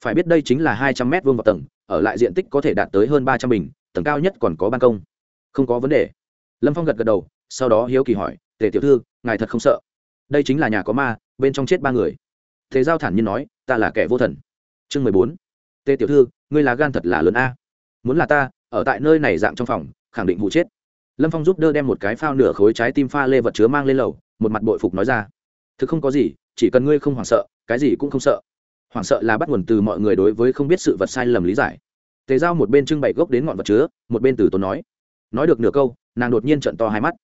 Phải biết đây chính là hai trăm mét vuông vào tầng, ở lại diện tích có thể đạt tới hơn ba trăm bình, tầng cao nhất còn có ban công. Không có vấn đề. Lâm phong gật gật đầu, sau đó hiếu kỳ hỏi, tề tiểu thư, ngài thật không sợ? Đây chính là nhà có ma, bên trong chết ba người. Thế giao thản nhiên nói, ta là kẻ vô thần. Chương mười bốn. Tề tiểu thư, ngươi là gan thật là lớn a. Muốn là ta, ở tại nơi này dạng trong phòng khẳng định vụ chết. Lâm phong giúp đỡ đem một cái phao nửa khối trái tim pha lê vật chứa mang lên lầu, một mặt bội phục nói ra. Thực không có gì, chỉ cần ngươi không hoảng sợ, cái gì cũng không sợ. Hoảng sợ là bắt nguồn từ mọi người đối với không biết sự vật sai lầm lý giải. Tề giao một bên trưng bày gốc đến ngọn vật chứa, một bên từ tốn nói. Nói được nửa câu, nàng đột nhiên trận to hai mắt.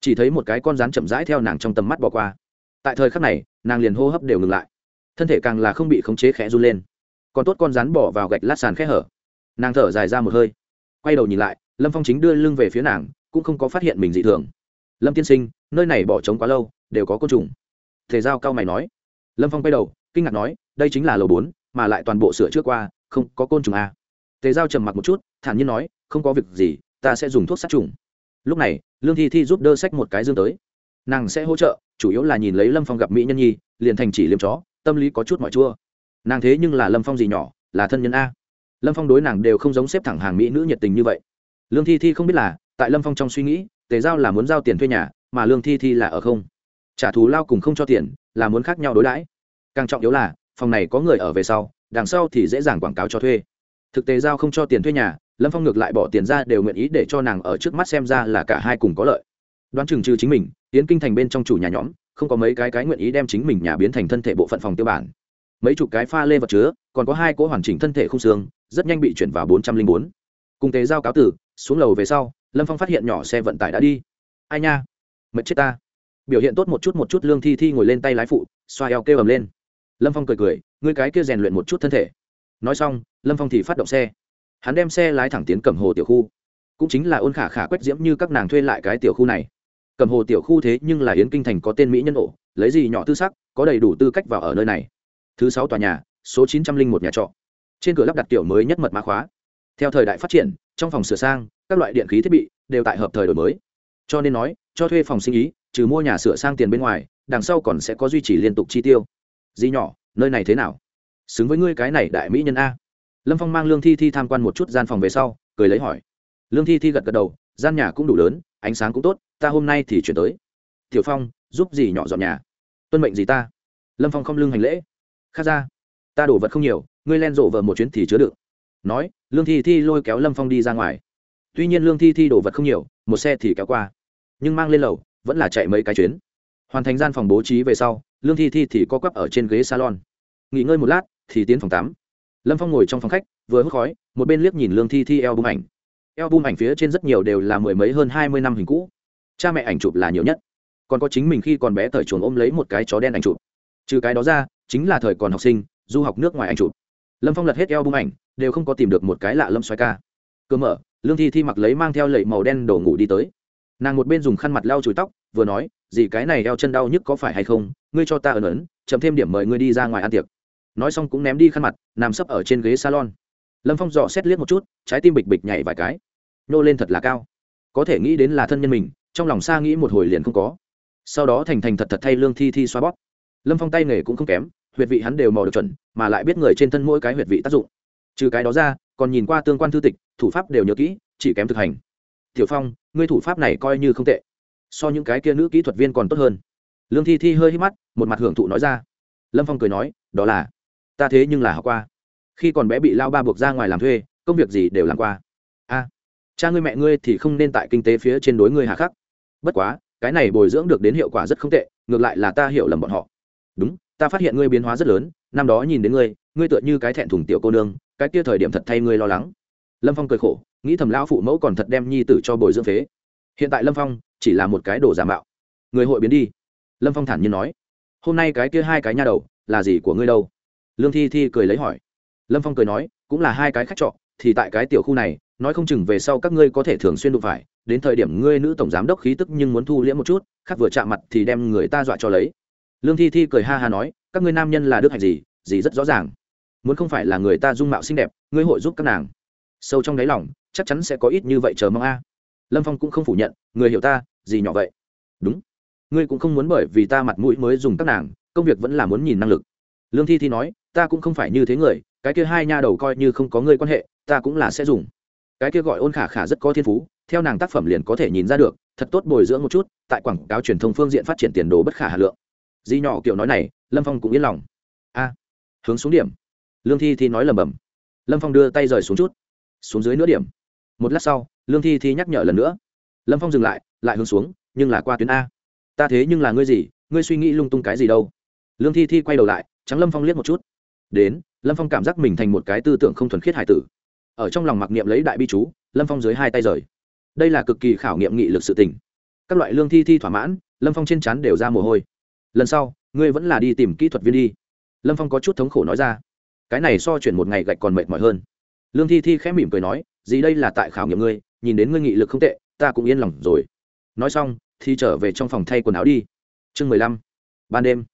Chỉ thấy một cái con rắn chậm rãi theo nàng trong tầm mắt bỏ qua. Tại thời khắc này, nàng liền hô hấp đều ngừng lại. Thân thể càng là không bị khống chế khẽ run lên. Còn tốt con rắn bỏ vào gạch lát sàn khẽ hở. Nàng thở dài ra một hơi. Quay đầu nhìn lại lâm phong chính đưa lưng về phía nàng, cũng không có phát hiện mình dị thường. Lâm tiên sinh, nơi này bỏ trống quá lâu, đều có côn trùng. Thể giao cao mày nói. Lâm phong quay đầu, kinh ngạc nói, đây chính là lầu bốn, mà lại toàn bộ sửa trước qua, không có côn trùng à. tề giao trầm mặc một chút, thản nhiên nói, không có việc gì, ta sẽ dùng thuốc sát trùng. Lúc này, lương thi thi giúp đỡ sách một cái dương tới. Nàng sẽ hỗ trợ, chủ yếu là nhìn lấy lâm phong gặp mỹ nhân nhi, liền thành chỉ liêm chó, tâm lý có chút mọi chua. Nàng thế nhưng là lâm phong gì nhỏ, là thân nhân a. Lâm phong đối nàng đều không giống xếp thẳng hàng mỹ nữ nhiệt tình như vậy lương thi thi không biết là, tại lâm phong trong suy nghĩ, tề giao là muốn giao tiền thuê nhà, mà lương thi thi là ở không. Trả thù lao cùng không cho tiền, là muốn khác nhau đối đãi. Càng trọng yếu là, phòng này có người ở về sau, đằng sau thì dễ dàng quảng cáo cho thuê. Thực tế giao không cho tiền thuê nhà, lâm phong ngược lại bỏ tiền ra đều nguyện ý để cho nàng ở trước mắt xem ra là cả hai cùng có lợi. Đoán chừng trừ chính mình tiến kinh thành bên trong chủ nhà nhóm, không có mấy cái cái nguyện ý đem chính mình nhà biến thành thân thể bộ phận phòng tiêu bản. Mấy chục cái pha lê vật chứa, còn có hai cỗ hoàn chỉnh thân thể không xương, rất nhanh bị chuyển vào bốn trăm linh bốn. Cùng tế giao cáo tử xuống lầu về sau, lâm phong phát hiện nhỏ xe vận tải đã đi. Ai nha? Mệt chết ta. Biểu hiện tốt một chút một chút, lương thi thi ngồi lên tay lái phụ, xoa eo kêu ầm lên. Lâm phong cười cười, ngươi cái kia rèn luyện một chút thân thể. Nói xong, lâm phong thì phát động xe. Hắn đem xe lái thẳng tiến cẩm hồ tiểu khu. Cũng chính là ôn khả khả quét diễm như các nàng thuê lại cái tiểu khu này. Cẩm hồ tiểu khu thế nhưng là yến kinh thành có tên mỹ nhân ổ, lấy gì nhỏ tư sắc, có đầy đủ tư cách vào ở nơi này. Thứ sáu tòa nhà, số chín trăm linh một nhà trọ. Trên cửa lắp đặt tiểu mới nhất mật mã khóa theo thời đại phát triển, trong phòng sửa sang, các loại điện khí thiết bị đều tại hợp thời đổi mới. Cho nên nói, cho thuê phòng sinh ý, trừ mua nhà sửa sang tiền bên ngoài, đằng sau còn sẽ có duy trì liên tục chi tiêu. Di nhỏ, nơi này thế nào? Xứng với ngươi cái này đại mỹ nhân a. Lâm phong mang lương thi thi tham quan một chút gian phòng về sau, cười lấy hỏi. Lương thi thi gật gật đầu, gian nhà cũng đủ lớn, ánh sáng cũng tốt, ta hôm nay thì chuyển tới. Tiểu phong, giúp gì nhỏ dọn nhà. Tuân mệnh gì ta. Lâm phong không lương hành lễ. Khác ra, ta đổ vật không nhiều, ngươi len rộ vợ một chuyến thì chứa đựng nói, lương thi thi lôi kéo lâm phong đi ra ngoài. Tuy nhiên lương thi thi đổ vật không nhiều, một xe thì kéo qua. Nhưng mang lên lầu, vẫn là chạy mấy cái chuyến. Hoàn thành gian phòng bố trí về sau, lương thi thi thì co quắp ở trên ghế salon. Nghỉ ngơi một lát, thì tiến phòng tắm. Lâm phong ngồi trong phòng khách, vừa hút khói, một bên liếc nhìn lương thi thi eo bung ảnh. Eo bung ảnh phía trên rất nhiều đều là mười mấy hơn hai mươi năm hình cũ. Cha mẹ ảnh chụp là nhiều nhất. Còn có chính mình khi còn bé thời chuồng ôm lấy một cái chó đen ảnh chụp. Trừ cái đó ra, chính là thời còn học sinh, du học nước ngoài ảnh chụp lâm phong lật hết eo bung ảnh, đều không có tìm được một cái lạ lâm xoay ca. Cơ mở, lương thi thi mặc lấy mang theo lệ màu đen đổ ngủ đi tới. Nàng một bên dùng khăn mặt lau chùi tóc, vừa nói gì cái này eo chân đau nhức có phải hay không? Ngươi cho ta ẩn ấn chậm thêm điểm mời ngươi đi ra ngoài ăn tiệc. Nói xong cũng ném đi khăn mặt, nằm sấp ở trên ghế salon. Lâm phong dò xét liếc một chút, trái tim bịch bịch nhảy vài cái. Nô lên thật là cao. Có thể nghĩ đến là thân nhân mình, trong lòng xa nghĩ một hồi liền không có. Sau đó thành thành thật thật thay lương thi thi xoa bóp. Lâm phong tay nghề cũng không kém huyệt vị hắn đều mò được chuẩn, mà lại biết người trên thân mỗi cái huyệt vị tác dụng. Trừ cái đó ra, còn nhìn qua tương quan thư tịch, thủ pháp đều nhớ kỹ, chỉ kém thực hành. Tiểu phong, ngươi thủ pháp này coi như không tệ. So những cái kia nữ kỹ thuật viên còn tốt hơn. Lương thi thi hơi hít mắt, một mặt hưởng thụ nói ra. Lâm phong cười nói, đó là, ta thế nhưng là học qua. Khi còn bé bị lao ba buộc ra ngoài làm thuê, công việc gì đều làm qua. A, cha ngươi mẹ ngươi thì không nên tại kinh tế phía trên đối ngươi hà khắc. Bất quá, cái này bồi dưỡng được đến hiệu quả rất không tệ, ngược lại là ta hiểu lầm bọn họ ta phát hiện ngươi biến hóa rất lớn, năm đó nhìn đến ngươi ngươi tựa như cái thẹn thùng tiểu cô nương, cái kia thời điểm thật thay ngươi lo lắng. Lâm phong cười khổ, nghĩ thầm lão phụ mẫu còn thật đem nhi tử cho bồi dưỡng phế. Hiện tại lâm phong chỉ là một cái đồ giả mạo. Người hội biến đi. Lâm phong thản nhiên nói, hôm nay cái kia hai cái nha đầu, là gì của ngươi đâu? Lương thi thi cười lấy hỏi. Lâm phong cười nói, cũng là hai cái khách trọ, thì tại cái tiểu khu này, nói không chừng về sau các ngươi có thể thường xuyên đụng phải, đến thời điểm ngươi nữ tổng giám đốc khí tức nhưng muốn thu liễm một chút, khác vừa chạm mặt thì đem người ta dọa cho lấy lương thi thi cười ha ha nói, các ngươi nam nhân là đức hạnh gì gì rất rõ ràng. Muốn không phải là người ta dung mạo xinh đẹp, ngươi hội giúp các nàng. Sâu trong đáy lòng, chắc chắn sẽ có ít như vậy chờ mong a. Lâm phong cũng không phủ nhận, người hiểu ta, gì nhỏ vậy? Đúng. Ngươi cũng không muốn bởi vì ta mặt mũi mới dùng các nàng, công việc vẫn là muốn nhìn năng lực. Lương thi thi nói, ta cũng không phải như thế người, cái kia hai nha đầu coi như không có ngươi quan hệ, ta cũng là sẽ dùng. Cái kia gọi ôn khả khả rất có thiên phú, theo nàng tác phẩm liền có thể nhìn ra được, thật tốt bồi dưỡng một chút, tại quảng cáo truyền thông phương diện phát triển tiền đồ bất khả hà lượng di nhỏ kiểu nói này, lâm phong cũng yên lòng. A, hướng xuống điểm. Lương thi thi nói lầm bầm lâm phong đưa tay rời xuống chút. Xuống dưới nửa điểm. Một lát sau, lương thi thi nhắc nhở lần nữa. Lâm phong dừng lại lại hướng xuống, nhưng là qua tuyến a. Ta thế nhưng là ngươi gì? Ngươi suy nghĩ lung tung cái gì đâu? Lương thi thi quay đầu lại, trắng lâm phong liếc một chút. Đến, lâm phong cảm giác mình thành một cái tư tưởng không thuần khiết hải tử. Ở trong lòng mặc niệm lấy đại bi chú, lâm phong dưới hai tay rời. Đây là cực kỳ khảo nghiệm nghị lực sự tình. Các loại lương thi thi thỏa mãn, lâm phong trên chắn đều ra mồ hôi lần sau, ngươi vẫn là đi tìm kỹ thuật viên đi. Lâm phong có chút thống khổ nói ra. Cái này so chuyển một ngày gạch còn mệt mỏi hơn. Lương thi thi khẽ mỉm cười nói gì đây là tại khảo nghiệm ngươi, nhìn đến ngươi nghị lực không tệ, ta cũng yên lòng rồi. Nói xong, thì trở về trong phòng thay quần áo đi. Chương mười lăm. Ban đêm.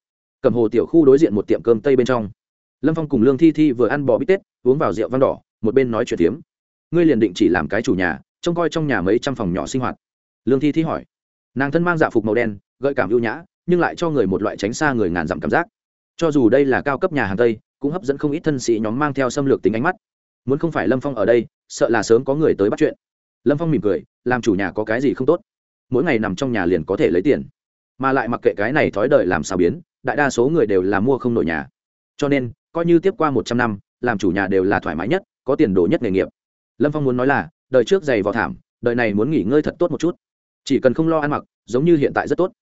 Cầm hồ tiểu khu đối diện một tiệm cơm tây bên trong. Lâm phong cùng lương thi thi vừa ăn bò bít tết, uống vào rượu vang đỏ, một bên nói chuyện tiếm ngươi liền định chỉ làm cái chủ nhà, trông coi trong nhà mấy trăm phòng nhỏ sinh hoạt. Lương thi thi hỏi. Nàng thân mang dạ phục màu đen, gợi cảm ưu nhã nhưng lại cho người một loại tránh xa người ngàn dặm cảm giác. Cho dù đây là cao cấp nhà hàng tây, cũng hấp dẫn không ít thân sĩ nhóm mang theo xâm lược tính ánh mắt. Muốn không phải lâm phong ở đây, sợ là sớm có người tới bắt chuyện. Lâm phong mỉm cười, làm chủ nhà có cái gì không tốt? Mỗi ngày nằm trong nhà liền có thể lấy tiền. Mà lại mặc kệ cái này thói đời làm sao biến, đại đa số người đều là mua không nổi nhà. Cho nên, coi như tiếp qua một trăm năm, làm chủ nhà đều là thoải mái nhất, có tiền đồ nhất nghề nghiệp. Lâm phong muốn nói là, đời trước dày vào thảm, đời này muốn nghỉ ngơi thật tốt một chút. Chỉ cần không lo ăn mặc, giống như hiện tại rất tốt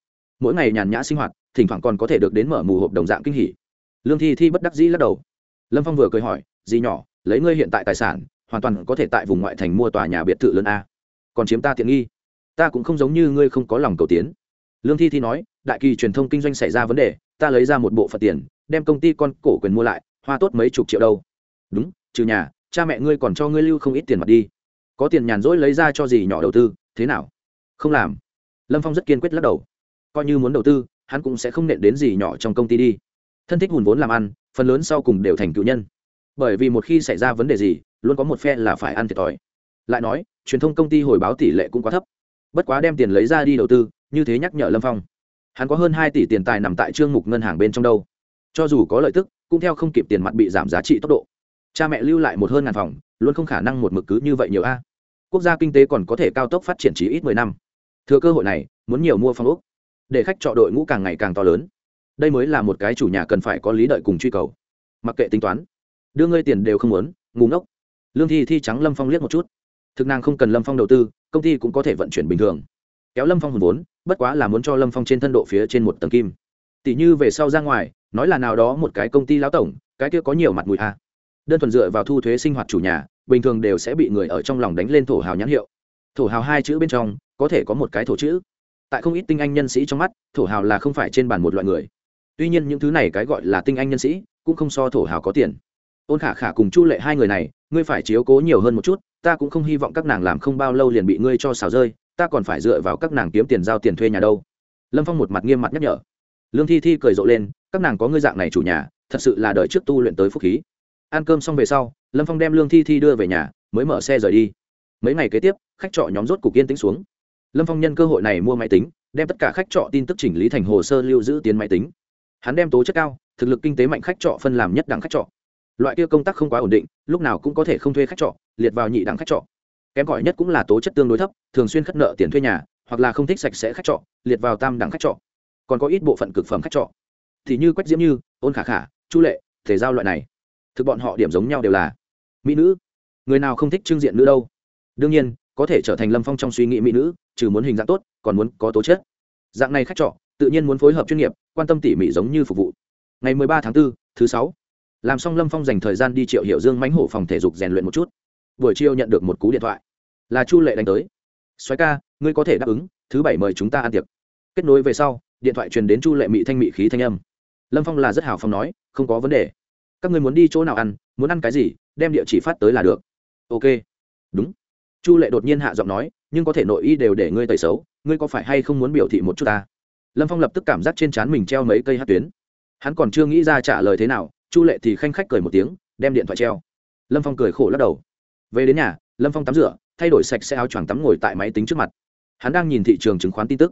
mỗi ngày nhàn nhã sinh hoạt, thỉnh thoảng còn có thể được đến mở mù hộp đồng dạng kinh hỉ. Lương thi thi bất đắc dĩ lắc đầu. Lâm phong vừa cười hỏi, dì nhỏ, lấy ngươi hiện tại tài sản, hoàn toàn có thể tại vùng ngoại thành mua tòa nhà biệt thự lớn a. Còn chiếm ta tiện nghi. Ta cũng không giống như ngươi không có lòng cầu tiến. Lương thi thi nói, đại kỳ truyền thông kinh doanh xảy ra vấn đề, ta lấy ra một bộ phận tiền, đem công ty con cổ quyền mua lại, hoa tốt mấy chục triệu đâu. Đúng, trừ nhà, cha mẹ ngươi còn cho ngươi lưu không ít tiền mặt đi. Có tiền nhàn rỗi lấy ra cho gì nhỏ đầu tư, thế nào? Không làm. Lâm phong rất kiên quyết lắc đầu coi như muốn đầu tư, hắn cũng sẽ không nện đến gì nhỏ trong công ty đi. Thân thích hùn vốn làm ăn, phần lớn sau cùng đều thành cựu nhân. Bởi vì một khi xảy ra vấn đề gì, luôn có một phe là phải ăn thiệt thòi. Lại nói, truyền thông công ty hồi báo tỷ lệ cũng quá thấp. Bất quá đem tiền lấy ra đi đầu tư, như thế nhắc nhở lâm phong. Hắn có hơn hai tỷ tiền tài nằm tại trương mục ngân hàng bên trong đâu. Cho dù có lợi tức, cũng theo không kịp tiền mặt bị giảm giá trị tốc độ. Cha mẹ lưu lại một hơn ngàn phòng, luôn không khả năng một mực cứ như vậy nhiều a. Quốc gia kinh tế còn có thể cao tốc phát triển chỉ ít mười năm. Thừa cơ hội này, muốn nhiều mua phòng úc để khách trọ đội ngũ càng ngày càng to lớn. Đây mới là một cái chủ nhà cần phải có lý đợi cùng truy cầu. Mặc kệ tính toán, đưa ngươi tiền đều không muốn ngủ ngốc. Lương thi thi trắng lâm phong liếc một chút. Thực nàng không cần lâm phong đầu tư, công ty cũng có thể vận chuyển bình thường. Kéo lâm phong hùn vốn, bất quá là muốn cho lâm phong trên thân độ phía trên một tầng kim. Tỷ như về sau ra ngoài, nói là nào đó một cái công ty lão tổng, cái kia có nhiều mặt mũi a à. đơn thuần dựa vào thu thuế sinh hoạt chủ nhà, bình thường đều sẽ bị người ở trong lòng đánh lên thổ hào nhãn hiệu. Thổ hào hai chữ bên trong, có thể có một cái thổ chữ tại không ít tinh anh nhân sĩ trong mắt, thổ hào là không phải trên bàn một loại người. Tuy nhiên những thứ này cái gọi là tinh anh nhân sĩ cũng không so thổ hào có tiền. Ôn khả khả cùng chu lệ hai người này, ngươi phải chiếu cố nhiều hơn một chút, ta cũng không hy vọng các nàng làm không bao lâu liền bị ngươi cho xào rơi, ta còn phải dựa vào các nàng kiếm tiền giao tiền thuê nhà đâu. Lâm phong một mặt nghiêm mặt nhắc nhở. Lương thi thi cười rộ lên, các nàng có ngươi dạng này chủ nhà, thật sự là đợi trước tu luyện tới phúc khí. Ăn cơm xong về sau, lâm phong đem lương thi thi đưa về nhà, mới mở xe rời đi. Mấy ngày kế tiếp, khách trọ nhóm rốt cục yên tĩnh xuống lâm phong nhân cơ hội này mua máy tính, đem tất cả khách trọ tin tức chỉnh lý thành hồ sơ lưu giữ tiến máy tính. Hắn đem tố chất cao, thực lực kinh tế mạnh khách trọ phân làm nhất đẳng khách trọ. Loại kia công tác không quá ổn định, lúc nào cũng có thể không thuê khách trọ, liệt vào nhị đẳng khách trọ. Kém gọi nhất cũng là tố chất tương đối thấp, thường xuyên khất nợ tiền thuê nhà, hoặc là không thích sạch sẽ khách trọ, liệt vào tam đẳng khách trọ. Còn có ít bộ phận cực phẩm khách trọ. Thì như quách diễm như, ôn khả khả, chu lệ, thể giao loại này. Thực bọn họ điểm giống nhau đều là mỹ nữ. Người nào không thích trưng diện nữ đâu? Đương nhiên, có thể trở thành lâm phong trong suy nghĩ mỹ nữ trừ muốn hình dạng tốt còn muốn có tố chất. Dạng này khách trọ tự nhiên muốn phối hợp chuyên nghiệp quan tâm tỉ mỉ giống như phục vụ. Ngày mười ba tháng 4, thứ sáu. Làm xong lâm phong dành thời gian đi triệu hiệu dương mánh hổ phòng thể dục rèn luyện một chút. Buổi chiều nhận được một cú điện thoại. Là chu lệ đánh tới. Xoáy ca ngươi có thể đáp ứng thứ bảy mời chúng ta ăn tiệc. Kết nối về sau điện thoại truyền đến chu lệ mỹ thanh mỹ khí thanh âm. Lâm phong là rất hào phong nói không có vấn đề. Các người muốn đi chỗ nào ăn muốn ăn cái gì đem địa chỉ phát tới là được. Ok. Đúng. Chu lệ đột nhiên hạ giọng nói nhưng có thể nội y đều để ngươi tẩy xấu, ngươi có phải hay không muốn biểu thị một chút ta? Lâm phong lập tức cảm giác trên trán mình treo mấy cây hát tuyến. Hắn còn chưa nghĩ ra trả lời thế nào, chu lệ thì khanh khách cười một tiếng, đem điện thoại treo. Lâm phong cười khổ lắc đầu. Về đến nhà, lâm phong tắm rửa, thay đổi sạch xe áo choàng tắm ngồi tại máy tính trước mặt. Hắn đang nhìn thị trường chứng khoán tin tức.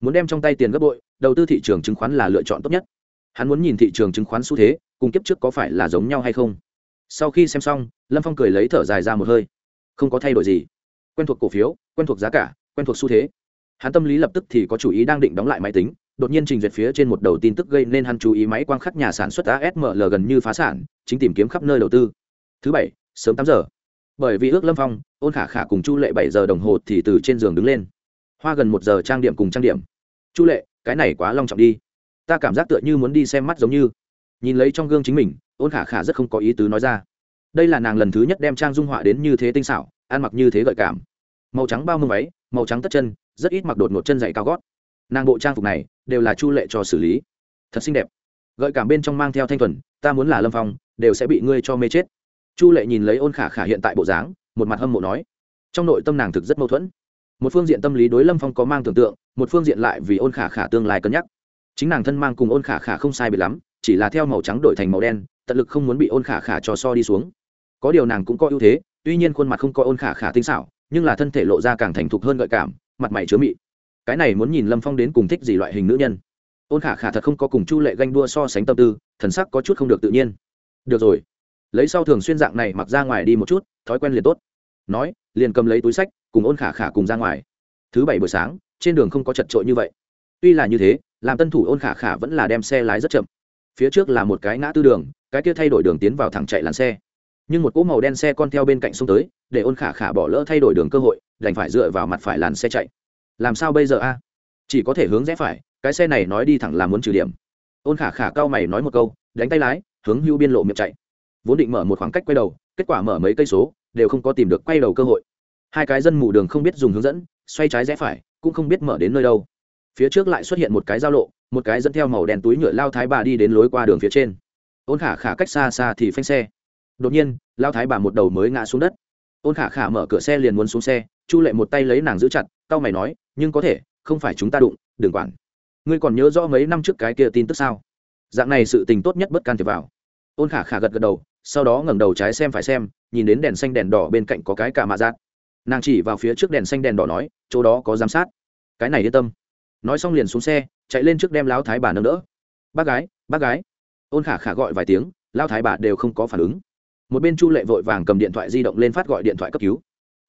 Muốn đem trong tay tiền gấp bội, đầu tư thị trường chứng khoán là lựa chọn tốt nhất. Hắn muốn nhìn thị trường chứng khoán xu thế, cùng kiếp trước có phải là giống nhau hay không? Sau khi xem xong, lâm phong cười lấy thở dài ra một hơi. Không có thay đổi gì quen thuộc cổ phiếu, quen thuộc giá cả, quen thuộc xu thế. Hắn tâm lý lập tức thì có chủ ý đang định đóng lại máy tính, đột nhiên trình duyệt phía trên một đầu tin tức gây nên hắn chú ý máy quang khắc nhà sản xuất asml gần như phá sản, chính tìm kiếm khắp nơi đầu tư. Thứ bảy, sớm tám giờ. Bởi vì ước lâm phong, ôn khả khả cùng chu lệ bảy giờ đồng hồ thì từ trên giường đứng lên. Hoa gần một giờ trang điểm cùng trang điểm. Chu lệ, cái này quá long trọng đi. Ta cảm giác tựa như muốn đi xem mắt giống như. Nhìn lấy trong gương chính mình, ôn khả khả rất không có ý tứ nói ra. Đây là nàng lần thứ nhất đem trang dung họa đến như thế tinh xảo, ăn mặc như thế gợi cảm màu trắng bao mông váy, màu trắng tất chân, rất ít mặc đột một chân dày cao gót. Nàng bộ trang phục này đều là chu lệ cho xử lý. Thật xinh đẹp. Gợi cảm bên trong mang theo thanh thuần, ta muốn là lâm phong, đều sẽ bị ngươi cho mê chết. Chu lệ nhìn lấy ôn khả khả hiện tại bộ dáng, một mặt hâm mộ nói. Trong nội tâm nàng thực rất mâu thuẫn. Một phương diện tâm lý đối lâm phong có mang tưởng tượng, một phương diện lại vì ôn khả khả tương lai cân nhắc. Chính nàng thân mang cùng ôn khả khả không sai bị lắm, chỉ là theo màu trắng đổi thành màu đen, tận lực không muốn bị ôn khả khả cho so đi xuống. Có điều nàng cũng có ưu thế, tuy nhiên khuôn mặt không có ôn khả khả tinh xảo nhưng là thân thể lộ ra càng thành thục hơn gợi cảm, mặt mày chứa mị. Cái này muốn nhìn lâm phong đến cùng thích gì loại hình nữ nhân. Ôn khả khả thật không có cùng chu lệ ganh đua so sánh tâm tư, thần sắc có chút không được tự nhiên. Được rồi. Lấy sau thường xuyên dạng này mặc ra ngoài đi một chút, thói quen liền tốt. Nói, liền cầm lấy túi sách, cùng ôn khả khả cùng ra ngoài. Thứ bảy buổi sáng, trên đường không có chật trội như vậy. Tuy là như thế, làm tân thủ ôn khả khả vẫn là đem xe lái rất chậm. Phía trước là một cái ngã tư đường, cái kia thay đổi đường tiến vào thẳng chạy làn xe nhưng một cỗ màu đen xe con theo bên cạnh sông tới, để ôn khả khả bỏ lỡ thay đổi đường cơ hội, đành phải dựa vào mặt phải làn xe chạy. Làm sao bây giờ a? Chỉ có thể hướng rẽ phải, cái xe này nói đi thẳng là muốn trừ điểm. Ôn khả khả cao mày nói một câu, đánh tay lái, hướng hưu biên lộ miệng chạy. Vốn định mở một khoảng cách quay đầu, kết quả mở mấy cây số, đều không có tìm được quay đầu cơ hội. Hai cái dân mù đường không biết dùng hướng dẫn, xoay trái rẽ phải, cũng không biết mở đến nơi đâu. Phía trước lại xuất hiện một cái giao lộ, một cái dẫn theo màu đen túi nhựa lao thái bà đi đến lối qua đường phía trên. Ôn khả khả cách xa xa thì phanh xe đột nhiên lao thái bà một đầu mới ngã xuống đất. Ôn khả khả mở cửa xe liền muốn xuống xe, chu lệ một tay lấy nàng giữ chặt Tao mày nói, nhưng có thể, không phải chúng ta đụng, đừng quản. Ngươi còn nhớ rõ mấy năm trước cái kia tin tức sao? Dạng này sự tình tốt nhất bất can thiệp vào. Ôn khả khả gật gật đầu, sau đó ngẩng đầu trái xem phải xem, nhìn đến đèn xanh đèn đỏ bên cạnh có cái cả mạ giác nàng chỉ vào phía trước đèn xanh đèn đỏ nói, chỗ đó có giám sát. Cái này yên tâm. Nói xong liền xuống xe, chạy lên trước đem lão thái bà nâng đỡ. Bác gái bác gái. Ôn khả khả gọi vài tiếng, lão thái bà đều không có phản ứng một bên chu lệ vội vàng cầm điện thoại di động lên phát gọi điện thoại cấp cứu.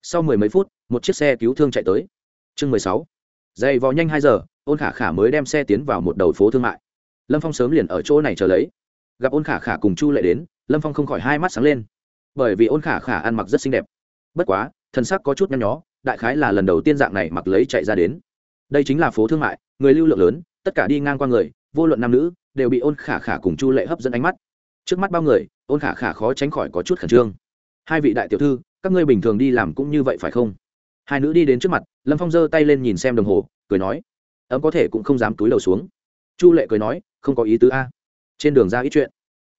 Sau mười mấy phút, một chiếc xe cứu thương chạy tới. Chương mười sáu. Dày vò nhanh hai giờ, ôn khả khả mới đem xe tiến vào một đầu phố thương mại. Lâm phong sớm liền ở chỗ này chờ lấy. Gặp ôn khả khả cùng chu lệ đến, lâm phong không khỏi hai mắt sáng lên. Bởi vì ôn khả khả ăn mặc rất xinh đẹp. Bất quá, thân sắc có chút nhăn nhó, đại khái là lần đầu tiên dạng này mặc lấy chạy ra đến. Đây chính là phố thương mại, người lưu lượng lớn, tất cả đi ngang qua người, vô luận nam nữ, đều bị ôn khả khả cùng chu lệ hấp dẫn ánh mắt trước mắt bao người, ôn khả khả khó tránh khỏi có chút khẩn trương. Hai vị đại tiểu thư, các ngươi bình thường đi làm cũng như vậy phải không? Hai nữ đi đến trước mặt, lâm phong giơ tay lên nhìn xem đồng hồ, cười nói, ấm có thể cũng không dám túi đầu xuống. Chu lệ cười nói, không có ý tứ a. Trên đường ra ít chuyện.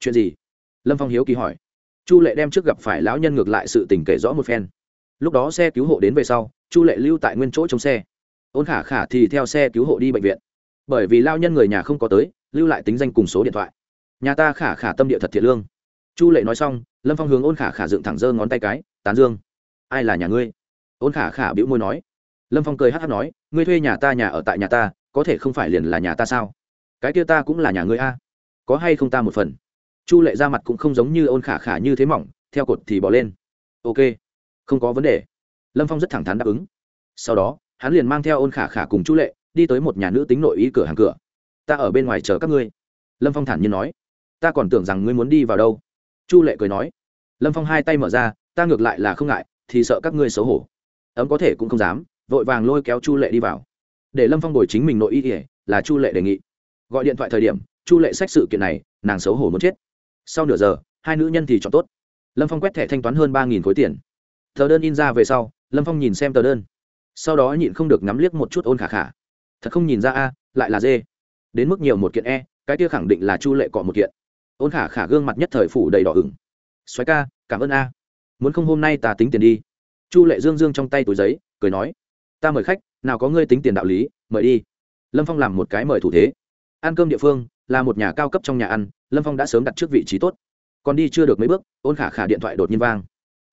Chuyện gì? Lâm phong hiếu kỳ hỏi. Chu lệ đem trước gặp phải lão nhân ngược lại sự tình kể rõ một phen. Lúc đó xe cứu hộ đến về sau, chu lệ lưu tại nguyên chỗ trong xe. Ôn khả khả thì theo xe cứu hộ đi bệnh viện. Bởi vì lao nhân người nhà không có tới, lưu lại tính danh cùng số điện thoại nhà ta khả khả tâm địa thật thiệt lương. Chu lệ nói xong, lâm phong hướng ôn khả khả dựng thẳng giơ ngón tay cái, tán dương, ai là nhà ngươi? Ôn khả khả bĩu môi nói. Lâm phong cười hát hát nói, ngươi thuê nhà ta nhà ở tại nhà ta, có thể không phải liền là nhà ta sao? Cái kia ta cũng là nhà ngươi a. Có hay không ta một phần? Chu lệ ra mặt cũng không giống như ôn khả khả như thế mỏng, theo cột thì bỏ lên. Ok, không có vấn đề. Lâm phong rất thẳng thắn đáp ứng. Sau đó, hắn liền mang theo ôn khả khả cùng chu lệ đi tới một nhà nữ tính nội ý cửa hàng cửa. Ta ở bên ngoài chờ các ngươi. Lâm phong thản nhiên nói ta còn tưởng rằng ngươi muốn đi vào đâu. Chu lệ cười nói. Lâm phong hai tay mở ra, ta ngược lại là không ngại, thì sợ các ngươi xấu hổ. Ấm có thể cũng không dám, vội vàng lôi kéo chu lệ đi vào. Để lâm phong bồi chính mình nội y ỉa là chu lệ đề nghị. Gọi điện thoại thời điểm, chu lệ xét sự kiện này, nàng xấu hổ muốn chết. Sau nửa giờ, hai nữ nhân thì chọn tốt. Lâm phong quét thẻ thanh toán hơn ba nghìn khối tiền. Tờ đơn in ra về sau, lâm phong nhìn xem tờ đơn. Sau đó nhịn không được ngắm liếc một chút ôn khả khả. Thật không nhìn ra a, lại là dê. Đến mức nhiều một kiện e cái kia khẳng định là chu lệ cọ một kiện ôn khả khả gương mặt nhất thời phủ đầy đỏ ửng. Xoáy ca, cảm ơn a. Muốn không hôm nay ta tính tiền đi. Chu lệ dương dương trong tay túi giấy, cười nói. Ta mời khách, nào có ngươi tính tiền đạo lý, mời đi. Lâm phong làm một cái mời thủ thế. Ăn cơm địa phương, là một nhà cao cấp trong nhà ăn, lâm phong đã sớm đặt trước vị trí tốt. Còn đi chưa được mấy bước, ôn khả khả điện thoại đột nhiên vang.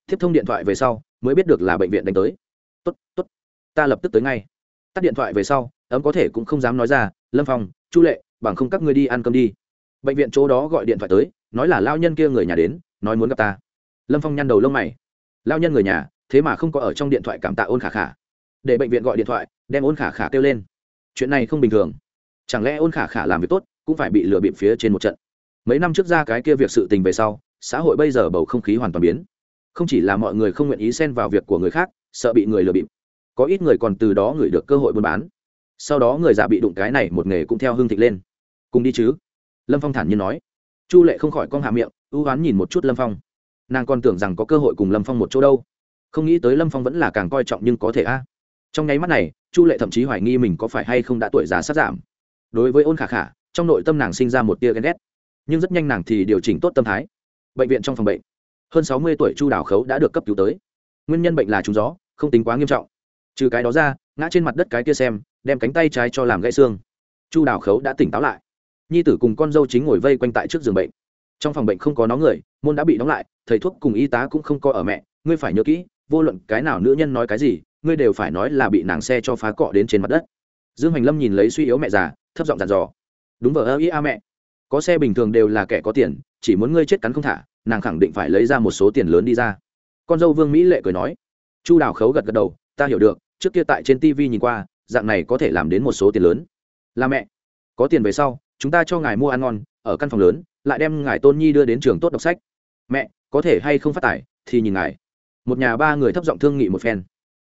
Tiếp thông điện thoại về sau, mới biết được là bệnh viện đánh tới. Tốt tốt. Ta lập tức tới ngay. Tắt điện thoại về sau, ấm có thể cũng không dám nói ra, lâm phong, chu lệ, bằng không các ngươi đi ăn cơm đi bệnh viện chỗ đó gọi điện thoại tới, nói là lao nhân kia người nhà đến, nói muốn gặp ta. Lâm phong nhăn đầu lông mày. Lao nhân người nhà, thế mà không có ở trong điện thoại cảm tạ ôn khả khả. Để bệnh viện gọi điện thoại, đem ôn khả khả kêu lên. Chuyện này không bình thường. Chẳng lẽ ôn khả khả làm việc tốt, cũng phải bị lừa bịp phía trên một trận. Mấy năm trước ra cái kia việc sự tình về sau, xã hội bây giờ bầu không khí hoàn toàn biến. Không chỉ là mọi người không nguyện ý xen vào việc của người khác, sợ bị người lừa bịp. Có ít người còn từ đó gửi được cơ hội buôn bán. Sau đó người già bị đụng cái này một nghề cũng theo hương thịnh lên. Cùng đi chứ lâm phong thản nhiên nói. Chu lệ không khỏi con hạ miệng, ưu oán nhìn một chút lâm phong. Nàng còn tưởng rằng có cơ hội cùng lâm phong một chỗ đâu. Không nghĩ tới lâm phong vẫn là càng coi trọng nhưng có thể a. Trong nháy mắt này, chu lệ thậm chí hoài nghi mình có phải hay không đã tuổi già sát giảm. Đối với ôn khả khả, trong nội tâm nàng sinh ra một tia ghen ghét. Nhưng rất nhanh nàng thì điều chỉnh tốt tâm thái. Bệnh viện trong phòng bệnh. Hơn sáu mươi tuổi chu đào khấu đã được cấp cứu tới. Nguyên nhân bệnh là trúng gió, không tính quá nghiêm trọng. Trừ cái đó ra, ngã trên mặt đất cái kia xem, đem cánh tay trái cho làm gãy xương. Chu đào khấu đã tỉnh táo lại nhi tử cùng con dâu chính ngồi vây quanh tại trước giường bệnh. Trong phòng bệnh không có nó người, môn đã bị đóng lại, thầy thuốc cùng y tá cũng không có ở mẹ. Ngươi phải nhớ kỹ, vô luận cái nào nữ nhân nói cái gì, ngươi đều phải nói là bị nàng xe cho phá cọ đến trên mặt đất. Dương hoành lâm nhìn lấy suy yếu mẹ già, thấp giọng dàn dò. Đúng vờ ơ ý a mẹ. Có xe bình thường đều là kẻ có tiền, chỉ muốn ngươi chết cắn không thả, nàng khẳng định phải lấy ra một số tiền lớn đi ra. Con dâu vương mỹ lệ cười nói. Chu đào khấu gật gật đầu, ta hiểu được, trước kia tại trên tv nhìn qua, dạng này có thể làm đến một số tiền lớn. Là mẹ. Có tiền về sau chúng ta cho ngài mua ăn ngon, ở căn phòng lớn, lại đem ngài tôn nhi đưa đến trường tốt đọc sách. Mẹ, có thể hay không phát tải, thì nhìn ngài. Một nhà ba người thấp giọng thương nghị một phen.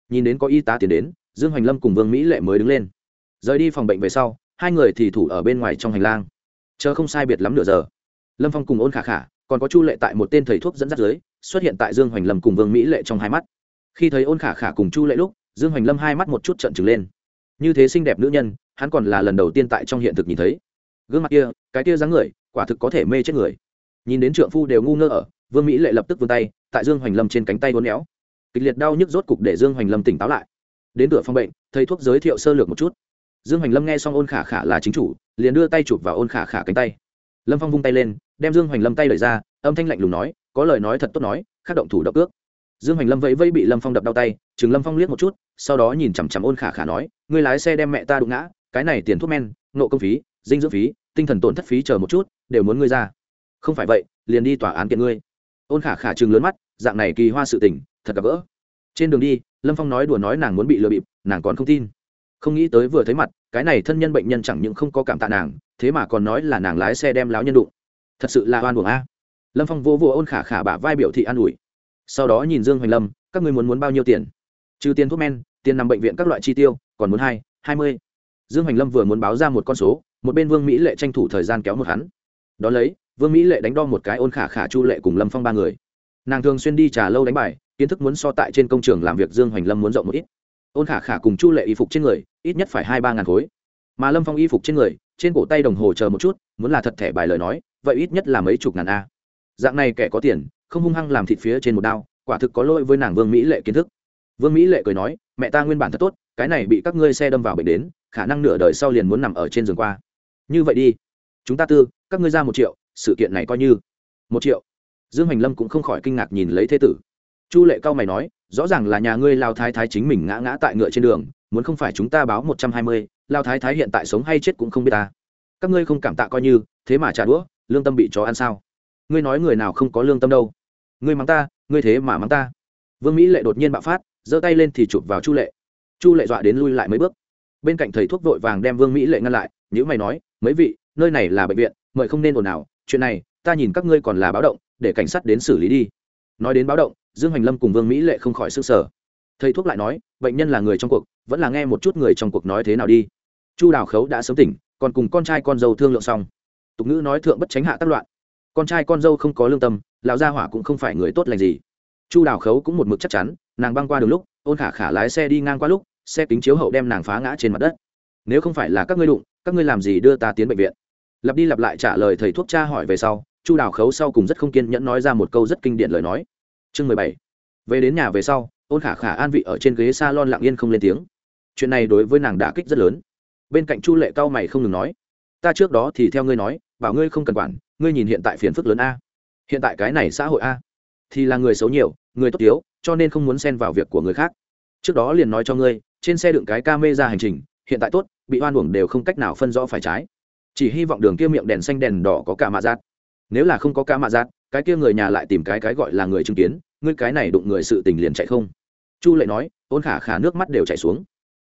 Nhìn đến có y tá tiến đến, dương hoành lâm cùng vương mỹ lệ mới đứng lên. Rời đi phòng bệnh về sau, hai người thì thủ ở bên ngoài trong hành lang. Chờ không sai biệt lắm nửa giờ. Lâm phong cùng ôn khả khả, còn có chu lệ tại một tên thầy thuốc dẫn dắt dưới, xuất hiện tại dương hoành lâm cùng vương mỹ lệ trong hai mắt. Khi thấy ôn khả khả cùng chu lệ lúc, dương hoành lâm hai mắt một chút trận trừng lên. Như thế xinh đẹp nữ nhân, hắn còn là lần đầu tiên tại trong hiện thực nhìn thấy gương mặt kia, cái kia dáng người, quả thực có thể mê chết người. Nhìn đến trượng phu đều ngu ngơ ở, vương mỹ lệ lập tức vươn tay, tại dương hoành lâm trên cánh tay uốn éo. Kịch liệt đau nhức rốt cục để dương hoành lâm tỉnh táo lại. Đến cửa phòng bệnh, thầy thuốc giới thiệu sơ lược một chút. Dương hoành lâm nghe xong ôn khả khả là chính chủ, liền đưa tay chụp vào ôn khả khả cánh tay. Lâm phong vung tay lên, đem dương hoành lâm tay lời ra, âm thanh lạnh lùng nói, có lời nói thật tốt nói khắc động thủ động ước. Dương hoành lâm vẫy vẫy bị lâm phong đập đau tay, chừng lâm phong liếc một chút, sau đó nhìn chằm chằm ôn khả khả nói, ngươi lái xe đem mẹ ta đụng ngã, cái này tiền thuốc men, nộ công phí dinh dưỡng phí, tinh thần tổn thất phí chờ một chút, đều muốn ngươi ra. Không phải vậy, liền đi tòa án kiện ngươi. Ôn khả khả chừng lớn mắt, dạng này kỳ hoa sự tình, thật gặp gỡ. Trên đường đi, lâm phong nói đùa nói nàng muốn bị lừa bịp, nàng còn không tin. Không nghĩ tới vừa thấy mặt, cái này thân nhân bệnh nhân chẳng những không có cảm tạ nàng, thế mà còn nói là nàng lái xe đem láo nhân đụng. Thật sự là oan buồng a. Lâm phong vô vô ôn khả khả bả vai biểu thị an ủi. Sau đó nhìn dương hoành lâm, các người muốn muốn bao nhiêu tiền? Trừ tiền thuốc men, tiền nằm bệnh viện các loại chi tiêu, còn muốn hai hai mươi. Dương hoành lâm vừa muốn báo ra một con số một bên vương mỹ lệ tranh thủ thời gian kéo một hắn. Đ ó lấy, vương mỹ lệ đánh đo một cái ôn khả khả chu lệ cùng lâm phong ba người. Nàng thường xuyên đi trà lâu đánh bài, kiến thức muốn so tại trên công trường làm việc dương hoành lâm muốn rộng một ít. Ôn khả khả cùng chu lệ y phục trên người, ít nhất phải hai ba ngàn khối. Mà lâm phong y phục trên người, trên cổ tay đồng hồ chờ một chút, muốn là thật thẻ bài lời nói, vậy ít nhất là mấy chục ngàn a. Dạng này kẻ có tiền, không hung hăng làm thịt phía trên một đao, quả thực có lỗi với nàng vương mỹ lệ kiến thức. Vương mỹ lệ cười nói, mẹ ta nguyên bản thật tốt, cái này bị các ngươi xe đâm vào bệnh đến, khả năng nửa đời sau liền muốn nằm ở trên giường qua như vậy đi. Chúng ta tư, các ngươi ra một triệu, sự kiện này coi như. Một triệu. Dương hoành lâm cũng không khỏi kinh ngạc nhìn lấy thế tử. Chu lệ cao mày nói, rõ ràng là nhà ngươi lao thái thái chính mình ngã ngã tại ngựa trên đường, muốn không phải chúng ta báo một trăm hai mươi, lao thái thái hiện tại sống hay chết cũng không biết ta. Các ngươi không cảm tạ coi như, thế mà trả đũa, lương tâm bị chó ăn sao? Ngươi nói người nào không có lương tâm đâu? Ngươi mắng ta, ngươi thế mà mắng ta. Vương mỹ lệ đột nhiên bạo phát, giơ tay lên thì chụp vào chu lệ. Chu lệ dọa đến lui lại mấy bước. Bên cạnh thầy thuốc vội vàng đem vương mỹ lệ ngăn lại nhữ mày nói mấy vị, nơi này là bệnh viện, mời không nên ồn ào, chuyện này, ta nhìn các ngươi còn là báo động, để cảnh sát đến xử lý đi. Nói đến báo động, dương hoành lâm cùng vương mỹ lệ không khỏi s ư sở thầy thuốc lại nói, bệnh nhân là người trong cuộc, vẫn là nghe một chút người trong cuộc nói thế nào đi. Chu đào khấu đã sớm tỉnh, còn cùng con trai con dâu thương lượng xong. Tục ngữ nói thượng bất tránh hạ tác loạn. Con trai con dâu không có lương tâm, lão gia hỏa cũng không phải người tốt lành gì. Chu đào khấu cũng một mực chắc chắn, nàng băng qua đường lúc, ôn khả khả lái xe đi ngang qua lúc, xe kính chiếu hậu đem nàng phá ngã trên mặt đất nếu không phải là các ngươi đụng, các ngươi làm gì đưa ta tiến bệnh viện? Lặp đi lặp lại trả lời thầy thuốc cha hỏi về sau, chu đào khấu sau cùng rất không kiên nhẫn nói ra một câu rất kinh điển lời nói. Chương mười bảy. Về đến nhà về sau, ôn khả khả an vị ở trên ghế s a lon lặng yên không lên tiếng. Chuyện này đối với nàng đã kích rất lớn. Bên cạnh chu lệ cao mày không ngừng nói, ta trước đó thì theo ngươi nói, bảo ngươi không cần quản, ngươi nhìn hiện tại phiền phức lớn a. Hiện tại cái này xã hội a, thì là người xấu nhiều, người tốt yếu cho nên không muốn xen vào việc của người khác. Trước đó liền nói cho ngươi, trên xe đựng cái ca mê ra hành trình, hiện tại tốt bị oan uổng đều không cách nào phân rõ phải trái. Chỉ hy vọng đường kia miệng đèn xanh đèn đỏ có cả mạ giác nếu là không có cả mạ giác cái kia người nhà lại tìm cái cái gọi là người chứng kiến, ngươi cái này đụng người sự tình liền chạy không. Chu lệ nói, ôn khả khả nước mắt đều chảy xuống.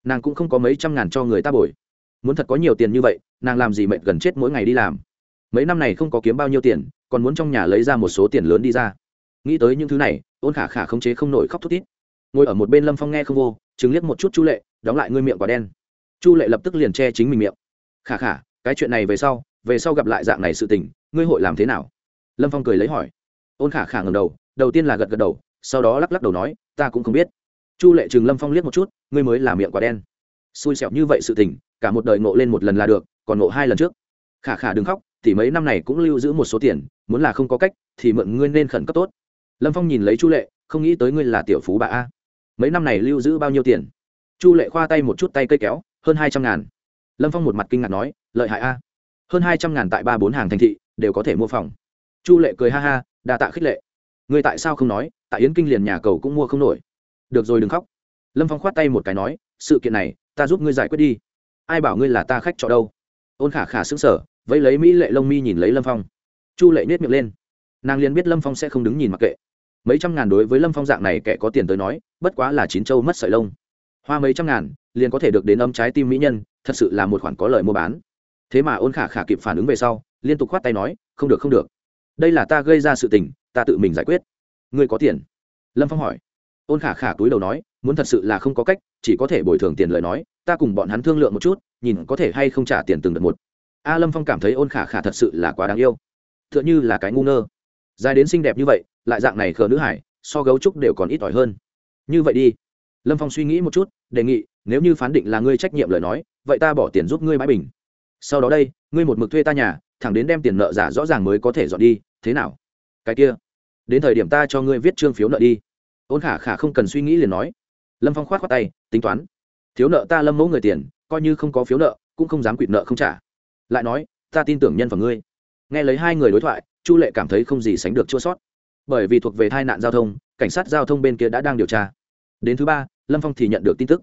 Nàng cũng không có mấy trăm ngàn cho người ta bồi. Muốn thật có nhiều tiền như vậy, nàng làm gì mệt gần chết mỗi ngày đi làm. Mấy năm này không có kiếm bao nhiêu tiền, còn muốn trong nhà lấy ra một số tiền lớn đi ra. Nghĩ tới những thứ này, ôn khả khả khống chế không nổi khóc thút thít. Ngồi ở một bên lâm phong nghe không vô chứng liếc một chút chu lệ, đóng lại ngươi miệng quả đen chu lệ lập tức liền che chính mình miệng. Khả khả, cái chuyện này về sau về sau gặp lại dạng này sự tình, ngươi hội làm thế nào? Lâm phong cười lấy hỏi. Ôn khả khả ngầm đầu đầu tiên là gật gật đầu, sau đó lắc lắc đầu nói, ta cũng không biết. Chu lệ chừng lâm phong liếc một chút, ngươi mới là miệng quả đen. Xui xẻo như vậy sự tình, cả một đời ngộ lên một lần là được, còn ngộ hai lần trước. Khả khả đừng khóc thì mấy năm này cũng lưu giữ một số tiền, muốn là không có cách, thì mượn ngươi nên khẩn cấp tốt. Lâm phong nhìn lấy chu lệ, không nghĩ tới ngươi là tiểu phú bà a. Mấy năm này lưu giữ bao nhiêu tiền? Chu lệ khoa tay một chút tay cây kéo hơn hai trăm ngàn. Lâm phong một mặt kinh ngạc nói, lợi hại a. Hơn hai trăm ngàn tại ba bốn hàng thành thị, đều có thể mua phòng. Chu lệ cười ha ha, đa tạ khích lệ. Người tại sao không nói, tại yến kinh liền nhà cầu cũng mua không nổi? Được rồi, đừng khóc. Lâm phong khoát tay một cái nói, sự kiện này, ta giúp ngươi giải quyết đi. Ai bảo ngươi là ta khách trọ đâu? Ôn khả khả xứng sở vẫy lấy mỹ lệ lông mi nhìn lấy lâm phong. Chu lệ nhét miệng lên. Nàng liền biết lâm phong sẽ không đứng nhìn mặc kệ. Mấy trăm ngàn đối với lâm phong dạng này kẻ có tiền tới nói, bất quá là chín châu mất sợi lông hoa mấy trăm ngàn, liền có thể được đến âm trái tim mỹ nhân, thật sự là một khoản có lời mua bán. Thế mà ôn khả khả kịp phản ứng về sau, liên tục khoát tay nói, không được không được. Đây là ta gây ra sự tình, ta tự mình giải quyết. Ngươi có tiền? Lâm phong hỏi. Ôn khả khả túi đầu nói, muốn thật sự là không có cách, chỉ có thể bồi thường tiền lời nói, ta cùng bọn hắn thương lượng một chút, nhìn có thể hay không trả tiền từng đợt một. A lâm phong cảm thấy ôn khả khả thật sự là quá đáng yêu. T h ư ợ n h ư là cái ngu ngơ. Dài đến xinh đẹp như vậy, lại dạng này khờ nữ hải, so gấu trúc đều còn ít ỏi hơn. Như vậy đi lâm phong suy nghĩ một chút, đề nghị, nếu như phán định là ngươi trách nhiệm lời nói, vậy ta bỏ tiền giúp ngươi bãi bình. Sau đó đây, ngươi một mực thuê ta nhà, thẳng đến đem tiền nợ giả rõ ràng mới có thể dọn đi, thế nào? Cái kia, đến thời điểm ta cho ngươi viết trương phiếu nợ đi. Ôn khả khả không cần suy nghĩ liền nói. Lâm phong k h o á t khoác tay, tính toán. Thiếu nợ ta lâm mẫu người tiền, coi như không có phiếu nợ, cũng không dám quỵt nợ không trả. Lại nói, ta tin tưởng nhân và ngươi. Nghe lấy hai người đối thoại, chu lệ cảm thấy không gì sánh được chua sót bởi vì thuộc về tai nạn giao thông, cảnh sát giao thông bên kia đã đang điều tra. Đến thứ ba lâm phong thì nhận được tin tức.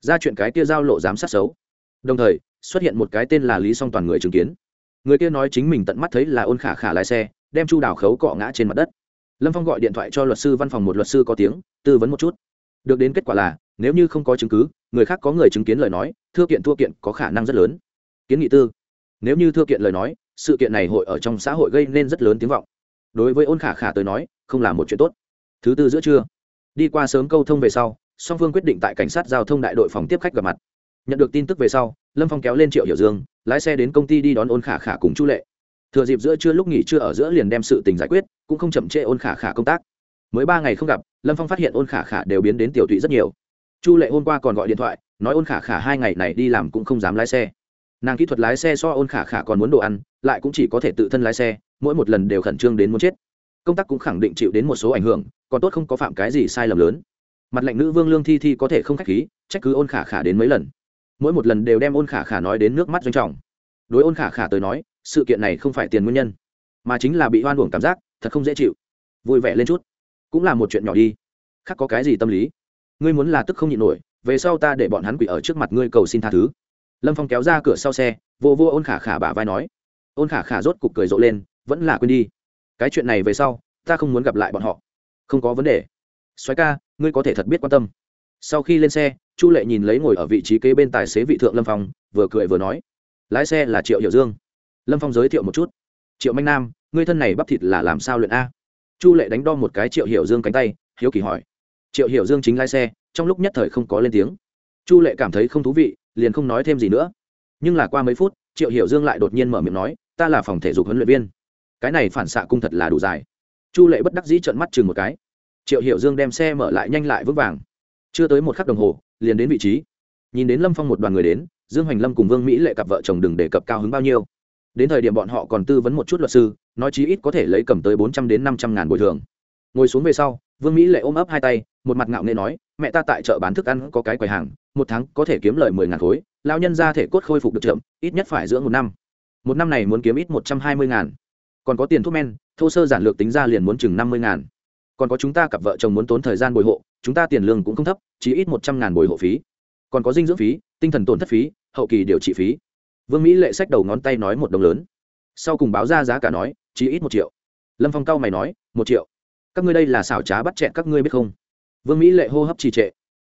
Ra chuyện cái kia giao lộ giám sát xấu. Đồng thời, xuất hiện một cái tên là lý song toàn người chứng kiến. Người kia nói chính mình tận mắt thấy là ôn khả khả lái xe, đem chu đào khấu cọ ngã trên mặt đất. Lâm phong gọi điện thoại cho luật sư văn phòng một luật sư có tiếng, tư vấn một chút. Được đến kết quả là, nếu như không có chứng cứ, người khác có người chứng kiến lời nói, thưa kiện thua kiện có khả năng rất lớn. Kiến nghị tư. Nếu như thưa kiện lời nói, sự kiện này hội ở trong xã hội gây nên rất lớn tiếng vọng. Đối với ôn khả khả tới nói, không là một chuyện tốt. Thứ tư giữa trưa. Đi qua sớm câu thông về sau song phương quyết định tại cảnh sát giao thông đại đội phòng tiếp khách gặp mặt. Nhận được tin tức về sau, lâm phong kéo lên triệu hiểu dương, lái xe đến công ty đi đón ôn khả khả cùng chu lệ. Thừa dịp giữa trưa lúc nghỉ trưa ở giữa liền đem sự tình giải quyết, cũng không chậm trễ ôn khả khả công tác. Mới ba ngày không gặp, lâm phong phát hiện ôn khả khả đều biến đến tiểu thụy rất nhiều. Chu lệ hôm qua còn gọi điện thoại, nói ôn khả khả hai ngày này đi làm cũng không dám lái xe. Nàng kỹ thuật lái xe so ôn khả khả còn muốn đồ ăn, lại cũng chỉ có thể tự thân lái xe, mỗi một lần đều khẩn trương đến muốn chết. Công tác cũng khẳng định chịu đến một số ảnh hưởng, còn tốt không có phạm cái gì sai lầm lớn mặt lệnh nữ vương lương thi thi có thể không k h á c h khí, trách cứ ôn khả khả đến mấy lần. Mỗi một lần đều đem ôn khả khả nói đến nước mắt doanh trọng. Đối ôn khả khả tới nói, sự kiện này không phải tiền nguyên nhân, mà chính là bị hoan hưởng cảm giác, thật không dễ chịu. Vui vẻ lên chút. Cũng là một chuyện nhỏ đi. Khác có cái gì tâm lý? Ngươi muốn là tức không nhịn nổi, về sau ta để bọn hắn quỷ ở trước mặt ngươi cầu xin tha thứ. Lâm phong kéo ra cửa sau xe, vô vô ôn khả khả bả vai nói. Ôn khả khả rốt cục cười rộ lên, vẫn là quên đi. Cái chuyện này về sau, ta không muốn gặp lại bọn họ. Không có vấn đề xoáy ca, ngươi có thể thật biết quan tâm. Sau khi lên xe, chu lệ nhìn lấy ngồi ở vị trí kế bên tài xế vị thượng lâm phong, vừa cười vừa nói, lái xe là triệu hiểu dương. Lâm phong giới thiệu một chút, triệu manh nam, ngươi thân này bắp thịt là làm sao luyện a? Chu lệ đánh đo một cái triệu hiểu dương cánh tay, hiếu kỳ hỏi, triệu hiểu dương chính lái xe, trong lúc nhất thời không có lên tiếng. Chu lệ cảm thấy không thú vị, liền không nói thêm gì nữa. Nhưng là qua mấy phút, triệu hiểu dương lại đột nhiên mở miệng nói, ta là phòng thể dục huấn luyện viên. Cái này phản xạ cung thật là đủ dài. Chu lệ bất đắc dĩ trợn mắt chừng một cái triệu hiểu dương đem xe mở lại nhanh lại vững vàng. Chưa tới một khắc đồng hồ, liền đến vị trí. Nhìn đến lâm phong một đoàn người đến, dương hoành lâm cùng vương mỹ lệ cặp vợ chồng đừng đề cập cao hứng bao nhiêu. Đến thời điểm bọn họ còn tư vấn một chút luật sư, nói chí ít có thể lấy cầm tới bốn trăm đến năm trăm ngàn bồi thường. Ngồi xuống về sau, vương mỹ lệ ôm ấp hai tay, một mặt ngạo nghê nói, mẹ ta tại chợ bán thức ăn có cái quầy hàng, một tháng có thể kiếm lời mười ngàn khối lao nhân ra thể cốt khôi phục được chậm, ít nhất phải dưỡng một năm. Một năm này muốn kiếm ít một trăm hai mươi ngàn. Còn có tiền thuốc men, thô sơ giản lược tính ra liền muốn chừng năm mươi ngàn còn có chúng ta cặp vợ chồng muốn tốn thời gian bồi hộ, chúng ta tiền lương cũng không thấp chỉ ít một trăm ngàn bồi hộ phí. Còn có dinh dưỡng phí, tinh thần tổn thất phí, hậu kỳ điều trị phí. Vương mỹ lệ sách đầu ngón tay nói một đồng lớn. Sau cùng báo ra giá cả nói chỉ ít một triệu. Lâm phong cao mày nói, một triệu. Các ngươi đây là xảo trá bắt chẹn các ngươi biết không? Vương mỹ lệ hô hấp trì trệ.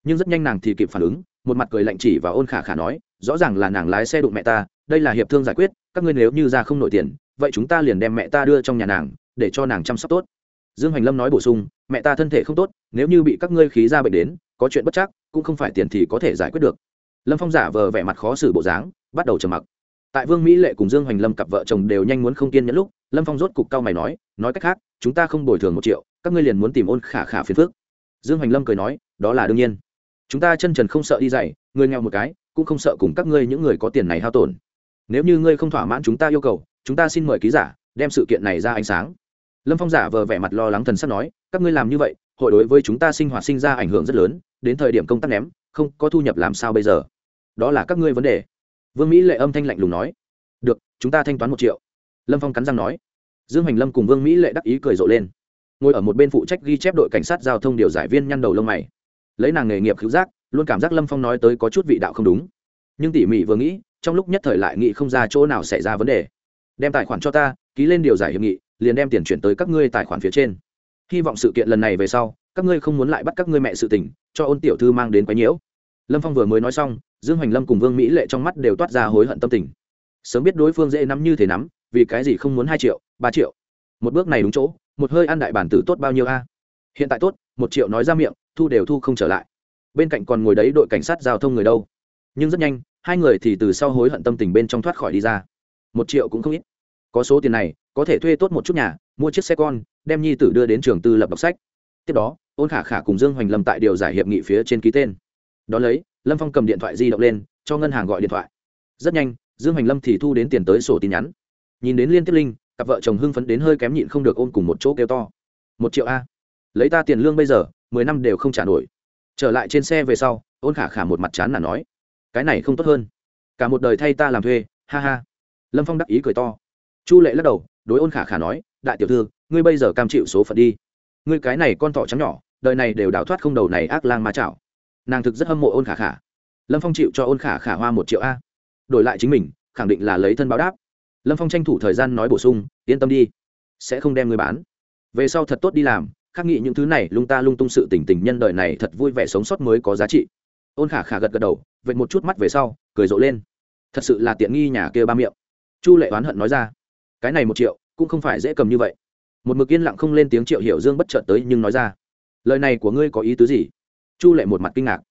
Nhưng rất nhanh nàng thì kịp phản ứng, một mặt cười lạnh chỉ và ôn khả khả nói, rõ ràng là nàng lái xe đụng mẹ ta, đây là hiệp thương giải quyết, các ngươi nếu như ra không nổi tiền, vậy chúng ta liền đem mẹ ta đưa trong nhà nàng, để cho nàng chăm sóc tốt dương hoành lâm nói bổ sung, mẹ ta thân thể không tốt, nếu như bị các ngươi khí ra bệnh đến, có chuyện bất chắc, cũng không phải tiền thì có thể giải quyết được. Lâm phong giả vờ vẻ mặt khó xử bộ dáng, bắt đầu trầm mặc. Tại vương mỹ lệ cùng dương hoành lâm cặp vợ chồng đều nhanh muốn không kiên nhẫn lúc, lâm phong rốt cục cao mày nói nói cách khác, chúng ta không bồi thường một triệu, các ngươi liền muốn tìm ôn khả khả phiền phước dương hoành lâm cười nói, đó là đương nhiên. Chúng ta chân trần không sợ đi dạy, người nghèo một cái, cũng không sợ cùng các ngươi những người có tiền này hao tổn. Nếu như ngươi không thỏa mãn chúng ta yêu cầu, chúng ta xin mời ký giả, đem sự kiện này ra ánh sáng lâm phong giả vờ vẻ mặt lo lắng thần sắp nói, các ngươi làm như vậy, hội đối với chúng ta sinh hoạt sinh ra ảnh hưởng rất lớn, đến thời điểm công tác ném, không có thu nhập làm sao bây giờ? Đó là các ngươi vấn đề. Vương mỹ lệ âm thanh lạnh lùng nói. Được, chúng ta thanh toán một triệu. Lâm phong cắn răng nói. Dương hành lâm cùng vương mỹ lệ đắc ý cười rộ lên. Ngồi ở một bên phụ trách ghi chép đội cảnh sát giao thông điều giải viên nhăn đầu lông mày. Lấy nàng nghề nghiệp cứu giác, luôn cảm giác lâm phong nói tới có chút vị đạo không đúng. Nhưng tỉ mỉ vừa nghĩ, trong lúc nhất thời lại nghĩ không ra chỗ nào xảy ra vấn đề. Đem tài khoản cho ta, ký lên điều giải hiệp nghị liền đem tiền chuyển tới các ngươi tài khoản phía trên. Hy vọng sự kiện lần này về sau, các ngươi không muốn lại bắt các ngươi mẹ sự tình, cho ôn tiểu thư mang đến quái nhiễu. Lâm phong vừa mới nói xong, dương hoành lâm cùng vương mỹ lệ trong mắt đều toát ra hối hận tâm tình. Sớm biết đối phương dễ nắm như thế nắm, vì cái gì không muốn hai triệu, ba triệu? Một bước này đúng chỗ, một hơi ăn đại bản tử tốt bao nhiêu a? À? Hiện tại tốt, một triệu nói ra miệng, thu đều thu không trở lại. Bên cạnh còn ngồi đấy đội cảnh sát giao thông người đâu? Nhưng rất nhanh, hai người thì từ sau hối hận tâm tình bên trong thoát khỏi đi ra. Một triệu cũng không ít. Có số tiền này có thể thuê tốt một chút nhà, mua chiếc xe con, đem nhi tử đưa đến trường tư lập đọc sách. Tiếp đó, ôn khả khả cùng dương hoành lâm tại điều giải hiệp nghị phía trên ký tên. Đón lấy, lâm phong cầm điện thoại di động lên, cho ngân hàng gọi điện thoại. Rất nhanh, dương hoành lâm thì thu đến tiền tới sổ tin nhắn. Nhìn đến liên tiếp linh, cặp vợ chồng hưng phấn đến hơi kém nhịn không được ôm cùng một chỗ kêu to. Một triệu a. Lấy ta tiền lương bây giờ, mười năm đều không trả nổi. Trở lại trên xe về sau, ôn khả khả một mặt chán là nói, cái này không tốt hơn. Cả một đời thay ta làm thuê, ha ha. Lâm phong đắc ý cười to. Chu lệ lắc đầu đối ôn khả khả nói, đại tiểu thư, ngươi bây giờ cam chịu số phận đi. Ngươi cái này con thỏ trắng nhỏ, đời này đều đào thoát không đầu này ác lang ma chảo. Nàng thực rất hâm mộ ôn khả khả. Lâm phong chịu cho ôn khả khả hoa một triệu a. Đổi lại chính mình, khẳng định là lấy thân báo đáp. Lâm phong tranh thủ thời gian nói bổ sung, yên tâm đi, sẽ không đem người bán. Về sau thật tốt đi làm, khắc nghị những thứ này lung ta lung tung sự tình tình nhân đời này thật vui vẻ sống sót mới có giá trị. Ôn khả khả gật gật đầu, vệt một chút mắt về sau, cười rộ lên. Thật sự là tiện nghi nhà kia ba miệng. Chu lệ oán hận nói ra cái này một triệu, cũng không phải dễ cầm như vậy. Một mực yên lặng không lên tiếng triệu hiểu dương bất chợt tới nhưng nói ra, lời này của ngươi có ý tứ gì? Chu lệ một mặt kinh ngạc.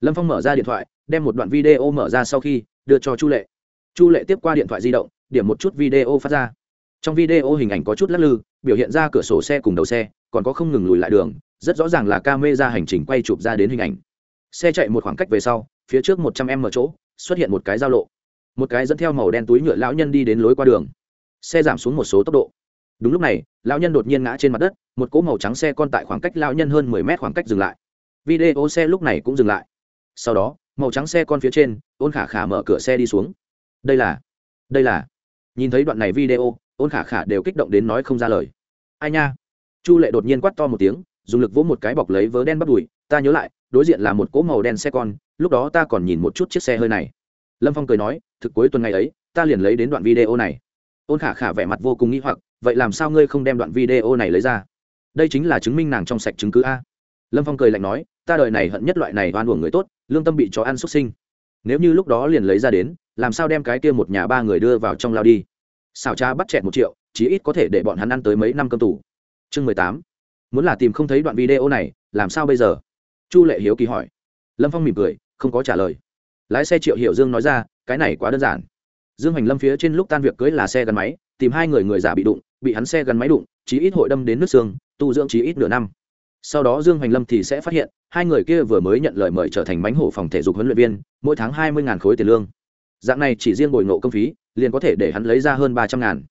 Lâm phong mở ra điện thoại, đem một đoạn video mở ra sau khi đưa cho chu lệ. Chu lệ tiếp qua điện thoại di động, điểm một chút video phát ra. Trong video hình ảnh có chút lắc lư, biểu hiện ra cửa sổ xe cùng đầu xe, còn có không ngừng lùi lại đường, rất rõ ràng là ca mê ra hành trình quay chụp ra đến hình ảnh. Xe chạy một khoảng cách về sau, phía trước một trăm em mở chỗ, xuất hiện một cái giao lộ. Một cái dẫn theo màu đen túi nhựa lão nhân đi đến lối qua đường xe giảm xuống một số tốc độ. Đúng lúc này, lão nhân đột nhiên ngã trên mặt đất, một cỗ màu trắng xe con tại khoảng cách lão nhân hơn mười mét khoảng cách dừng lại. Video xe lúc này cũng dừng lại. Sau đó, màu trắng xe con phía trên, ôn khả khả mở cửa xe đi xuống. Đây là đây là. Nhìn thấy đoạn này video, ôn khả khả đều kích động đến nói không ra lời. Ai nha? Chu lệ đột nhiên quát to một tiếng, dùng lực vỗ một cái bọc lấy vớ đen bắt đùi. Ta nhớ lại, đối diện là một cỗ màu đen xe con, lúc đó ta còn nhìn một chút chiếc xe hơi này. Lâm phong cười nói, thực cuối tuần ngày ấy, ta liền lấy đến đoạn video này ôn khả khả vẻ mặt vô cùng nghĩ hoặc, vậy làm sao ngươi không đem đoạn video này lấy ra? Đây chính là chứng minh nàng trong sạch chứng cứ a. Lâm phong cười lạnh nói, ta đời này hận nhất loại này oan uổng người tốt, lương tâm bị chó ăn xuất sinh. Nếu như lúc đó liền lấy ra đến, làm sao đem cái kia một nhà ba người đưa vào trong lao đi? Xào cha bắt chẹt một triệu, chí ít có thể để bọn hắn ăn tới mấy năm cơm tù chương mười tám. Muốn là tìm không thấy đoạn video này, làm sao bây giờ? Chu lệ hiếu kỳ hỏi. Lâm phong mỉm cười, không có trả lời. Lái xe triệu hiểu dương nói ra, cái này quá đơn giản dương hoành lâm phía trên lúc tan việc cưới là xe gắn máy, tìm hai người người giả bị đụng, bị hắn xe gắn máy đụng, chí ít hội đâm đến nước xương, tu dưỡng chí ít nửa năm. Sau đó dương hoành lâm thì sẽ phát hiện, hai người kia vừa mới nhận lời mời trở thành bánh hổ phòng thể dục huấn luyện viên, mỗi tháng hai mươi khối tiền lương. Dạng này chỉ riêng bồi ngộ công phí, liền có thể để hắn lấy ra hơn ba trăm ngàn.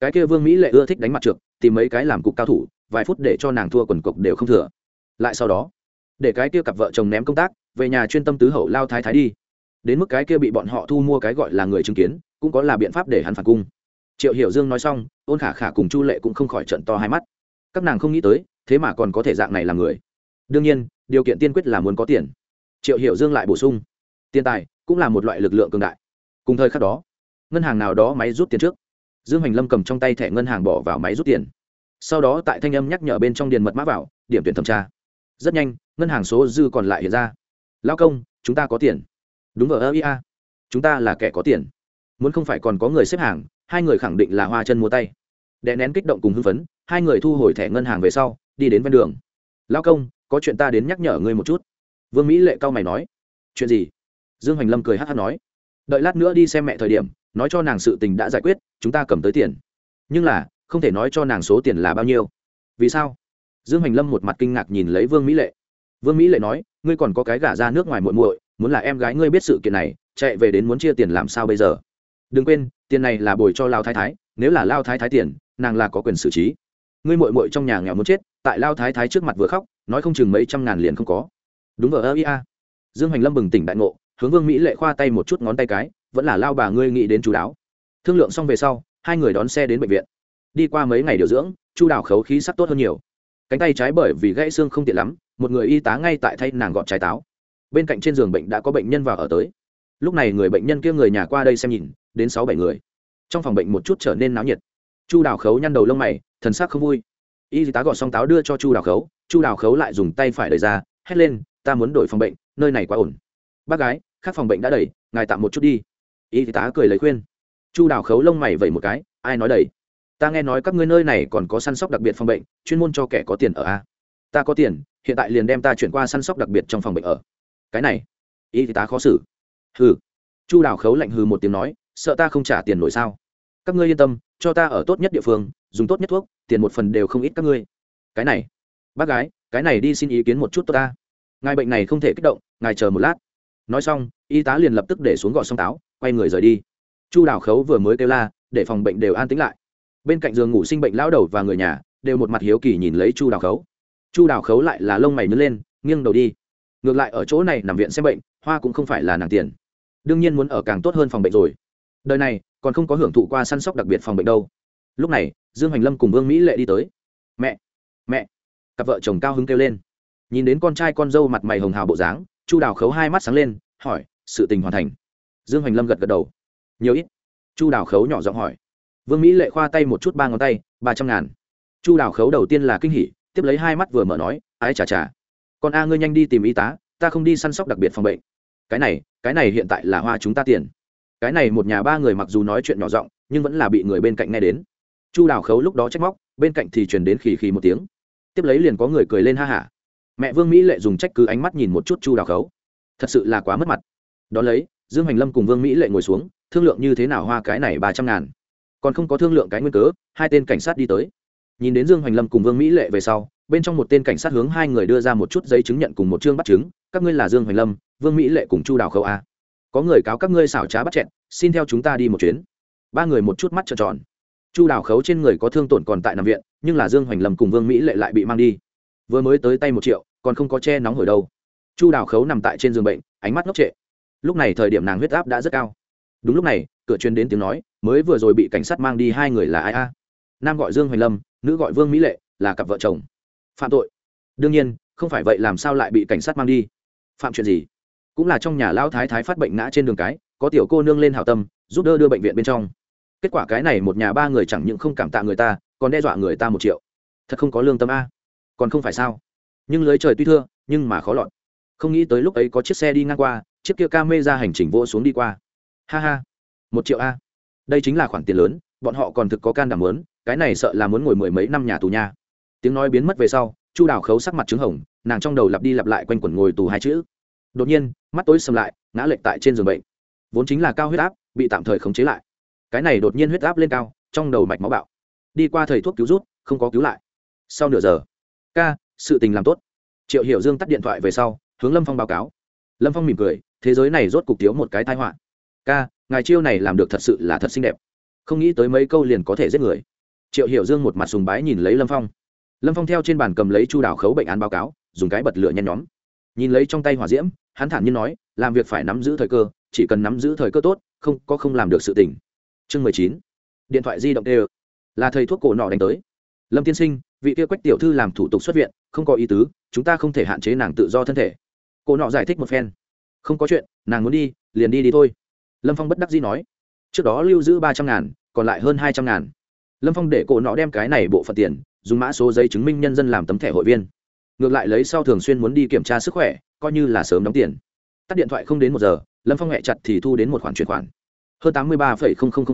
Cái kia vương mỹ lệ ưa thích đánh mặt trượt, tìm mấy cái làm cục cao thủ, vài phút để cho nàng thua quần cục đều không thừa. Lại sau đó, để cái kia cặp vợ chồng ném công tác, về nhà chuyên tâm tứ hậu lao thái thái đi. Đến mức cái kia bị bọn họ thu mua cái gọi là người chứng kiến cũng có là biện pháp để hắn phản cung. Triệu hiểu dương nói xong, ôn khả khả cùng chu lệ cũng không khỏi trận to hai mắt. Các nàng không nghĩ tới, thế mà còn có thể dạng này làm người. Đương nhiên, điều kiện tiên quyết là muốn có tiền. Triệu hiểu dương lại bổ sung. Tiền tài cũng là một loại lực lượng cường đại. Cùng thời khắc đó, ngân hàng nào đó máy rút tiền trước. Dương hành lâm cầm trong tay thẻ ngân hàng bỏ vào máy rút tiền. Sau đó tại thanh âm nhắc nhở bên trong điền mật mã vào, điểm tuyển thẩm tra. Rất nhanh, ngân hàng số dư còn lại hiện ra. Lao công, chúng ta có tiền. Đúng ở ơ ia chúng ta là kẻ có tiền muốn không phải còn có người xếp hàng, hai người khẳng định là hoa chân mua tay. Đè nén kích động cùng hưng phấn, hai người thu hồi thẻ ngân hàng về sau, đi đến ven đường. Lao công, có chuyện ta đến nhắc nhở ngươi một chút. Vương mỹ lệ cao mày nói. Chuyện gì? Dương hoành lâm cười hát hát nói. Đợi lát nữa đi xem mẹ thời điểm, nói cho nàng sự tình đã giải quyết, chúng ta cầm tới tiền. Nhưng là, không thể nói cho nàng số tiền là bao nhiêu. Vì sao? Dương hoành lâm một mặt kinh ngạc nhìn lấy vương mỹ lệ. Vương mỹ lệ nói, ngươi còn có cái gả ra nước ngoài muộn muội, muốn là em gái ngươi biết sự kiện này, chạy về đến muốn chia tiền làm sao bây giờ? Đừng quên, tiền này là bồi cho lao thái thái, nếu là lao thái thái tiền, nàng là có quyền xử trí. Ngươi muội muội trong nhà nghèo muốn chết, tại lao thái thái trước mặt vừa khóc, nói không chừng mấy trăm ngàn liền không có. Đúng ở ơ ia dương hoành lâm bừng tỉnh đại ngộ, hướng vương mỹ lệ khoa tay một chút ngón tay cái, vẫn là lao bà ngươi nghĩ đến chú đáo. Thương lượng xong về sau, hai người đón xe đến bệnh viện. Đi qua mấy ngày điều dưỡng, chu đào khấu khí sắc tốt hơn nhiều. Cánh tay trái bởi vì gãy xương không tiện lắm, một người y tá ngay tại thay nàng gọn trái táo. Bên cạnh trên giường bệnh đã có bệnh nhân vào ở tới. Lúc này người bệnh nhân kia người nhà qua đây xem nhìn đến sáu bảy người. Trong phòng bệnh một chút trở nên náo nhiệt. Chu đào khấu nhăn đầu lông mày, thần sắc không vui. Y tá gọt xong táo đưa cho chu đào khấu, chu đào khấu lại dùng tay phải đẩy ra, hét lên, ta muốn đổi phòng bệnh, nơi này quá ổn. Bác gái, khác phòng bệnh đã đẩy ngài tạm một chút đi. Y tá cười lấy khuyên. Chu đào khấu lông mày vẩy một cái, ai nói đẩy ta nghe nói các ngươi nơi này còn có săn sóc đặc biệt phòng bệnh, chuyên môn cho kẻ có tiền ở a. Ta có tiền, hiện tại liền đem ta chuyển qua săn sóc đặc biệt trong phòng bệnh ở. Cái này? Y tá khó xử. Hừ. Chu đào khấu lạnh hừ một tiếng nói sợ ta không trả tiền nổi sao? Các ngươi yên tâm, cho ta ở tốt nhất địa phương, dùng tốt nhất thuốc, tiền một phần đều không ít các ngươi. Cái này, bác gái, cái này đi xin ý kiến một chút tốt ta. Ngài bệnh này không thể kích động, ngài chờ một lát. Nói xong, y tá liền lập tức để xuống gọn sông táo, quay người rời đi. Chu đào khấu vừa mới kêu la, để phòng bệnh đều an tĩnh lại. Bên cạnh giường ngủ sinh bệnh lão đầu và người nhà, đều một mặt hiếu kỳ nhìn lấy chu đào khấu. Chu đào khấu lại là lông mày nhớ lên, nghiêng đầu đi. Ngược lại ở chỗ này nằm viện xem bệnh, hoa cũng không phải là nàng tiền. Đương nhiên muốn ở càng tốt hơn phòng bệnh rồi đời này, còn không có hưởng thụ qua săn sóc đặc biệt phòng bệnh đâu. Lúc này, dương hoành lâm cùng vương mỹ lệ đi tới. Mẹ mẹ. Cặp vợ chồng cao hứng kêu lên. Nhìn đến con trai con dâu mặt mày hồng hào bộ dáng, chu đào khấu hai mắt sáng lên, hỏi, sự tình hoàn thành? Dương hoành lâm gật gật đầu. Nhiều ít. Chu đào khấu nhỏ giọng hỏi. Vương mỹ lệ khoa tay một chút ba ngón tay, ba trăm ngàn. Chu đào khấu đầu tiên là kinh hỉ, tiếp lấy hai mắt vừa mở nói, ái chà chà. Con a ngươi nhanh đi tìm y tá, ta không đi săn sóc đặc biệt phòng bệnh. Cái này cái này hiện tại là hoa chúng ta tiền cái này một nhà ba người mặc dù nói chuyện nhỏ giọng, nhưng vẫn là bị người bên cạnh nghe đến. Chu đào khấu lúc đó trách móc, bên cạnh thì truyền đến khì khì một tiếng. Tiếp lấy liền có người cười lên ha hả. Mẹ vương mỹ lệ dùng trách cứ ánh mắt nhìn một chút chu đào khấu. Thật sự là quá mất mặt. Đón lấy, dương hoành lâm cùng vương mỹ lệ ngồi xuống, thương lượng như thế nào hoa cái này ba trăm ngàn. Còn không có thương lượng cái nguyên cớ, hai tên cảnh sát đi tới. Nhìn đến dương hoành lâm cùng vương mỹ lệ về sau, bên trong một tên cảnh sát hướng hai người đưa ra một chút giấy chứng nhận cùng một chương bắt chứng. Các ngươi là dương hoành lâm, vương mỹ lệ cùng chu đào khâu a à? Có người cáo các ngươi xảo trá bắt chẹn xin theo chúng ta đi một chuyến. Ba người một chút mắt trợn tròn. Chu đào khấu trên người có thương tổn còn tại nằm viện, nhưng là dương hoành lâm cùng vương mỹ lệ lại bị mang đi. Vừa mới tới tay một triệu, còn không có che nóng hổi đâu. Chu đào khấu nằm tại trên giường bệnh, ánh mắt ngốc trệ. Lúc này thời điểm nàng huyết áp đã rất cao. Đúng lúc này, cửa chuyên đến tiếng nói, mới vừa rồi bị cảnh sát mang đi hai người là ai a? Nam gọi dương hoành lâm, nữ gọi vương mỹ lệ, là cặp vợ chồng. Phạm tội. Đương nhiên, không phải vậy làm sao lại bị cảnh sát mang đi? Phạm chuyện gì? Cũng là trong nhà lao thái thái phát bệnh ngã trên đường cái, có tiểu cô nương lên hảo tâm, giúp đỡ đưa bệnh viện bên trong. Kết quả cái này một nhà ba người chẳng những không cảm tạ người ta, còn đe dọa người ta một triệu. Thật không có lương tâm a. Còn không phải sao? Nhưng lưới trời tuy thưa, nhưng mà khó lọt. Không nghĩ tới lúc ấy có chiếc xe đi ngang qua, chiếc kia ca mê ra hành trình vô xuống đi qua. Ha ha. Một triệu a. Đây chính là khoản tiền lớn, bọn họ còn thực có can đảm lớn cái này sợ là muốn ngồi mười mấy năm nhà tù nha. Tiếng nói biến mất về sau, chu đào khấu sắc mặt trứng hồng, nàng trong đầu lặp đi lặp lại quanh quẩn ngồi tù hai chữ đột nhiên, mắt tối sầm lại, ngã lệch tại trên giường bệnh. Vốn chính là cao huyết áp, bị tạm thời khống chế lại. Cái này đột nhiên huyết áp lên cao, trong đầu mạch máu bạo. Đi qua thầy thuốc cứu rút không có cứu lại. Sau nửa giờ, ca, sự tình làm tốt. Triệu hiểu dương tắt điện thoại về sau, hướng lâm phong báo cáo. Lâm phong mỉm cười, thế giới này rốt cục thiếu một cái tai họa. Ca, ngài chiêu này làm được thật sự là thật xinh đẹp. Không nghĩ tới mấy câu liền có thể giết người. Triệu hiểu dương một mặt sùng bái nhìn lấy lâm phong. Lâm phong theo trên bàn cầm lấy chu đảo khấu bệnh án báo cáo, dùng cái bật lửa nhen nhóm nhìn lấy trong tay hỏa diễm, hắn thản nhiên nói, làm việc phải nắm giữ thời cơ, chỉ cần nắm giữ thời cơ tốt, không, có không làm được sự tỉnh chương mười chín. Điện thoại di động tê là thầy thuốc cổ nọ đánh tới. Lâm tiên sinh, vị kia quách tiểu thư làm thủ tục xuất viện, không có ý tứ, chúng ta không thể hạn chế nàng tự do thân thể. Cổ nọ giải thích một phen. Không có chuyện, nàng muốn đi, liền đi đi thôi. Lâm phong bất đắc dĩ nói. Trước đó lưu giữ ba trăm ngàn, còn lại hơn hai trăm ngàn. Lâm phong để cổ nọ đem cái này bộ phận tiền, dùng mã số giấy chứng minh nhân dân làm tấm thẻ hội viên ngược lại lấy sau thường xuyên muốn đi kiểm tra sức khỏe, coi như là sớm đóng tiền. Tắt điện thoại không đến một giờ, lâm phong hẹ chặt thì thu đến một khoản chuyển khoản. Hơn tám mươi ba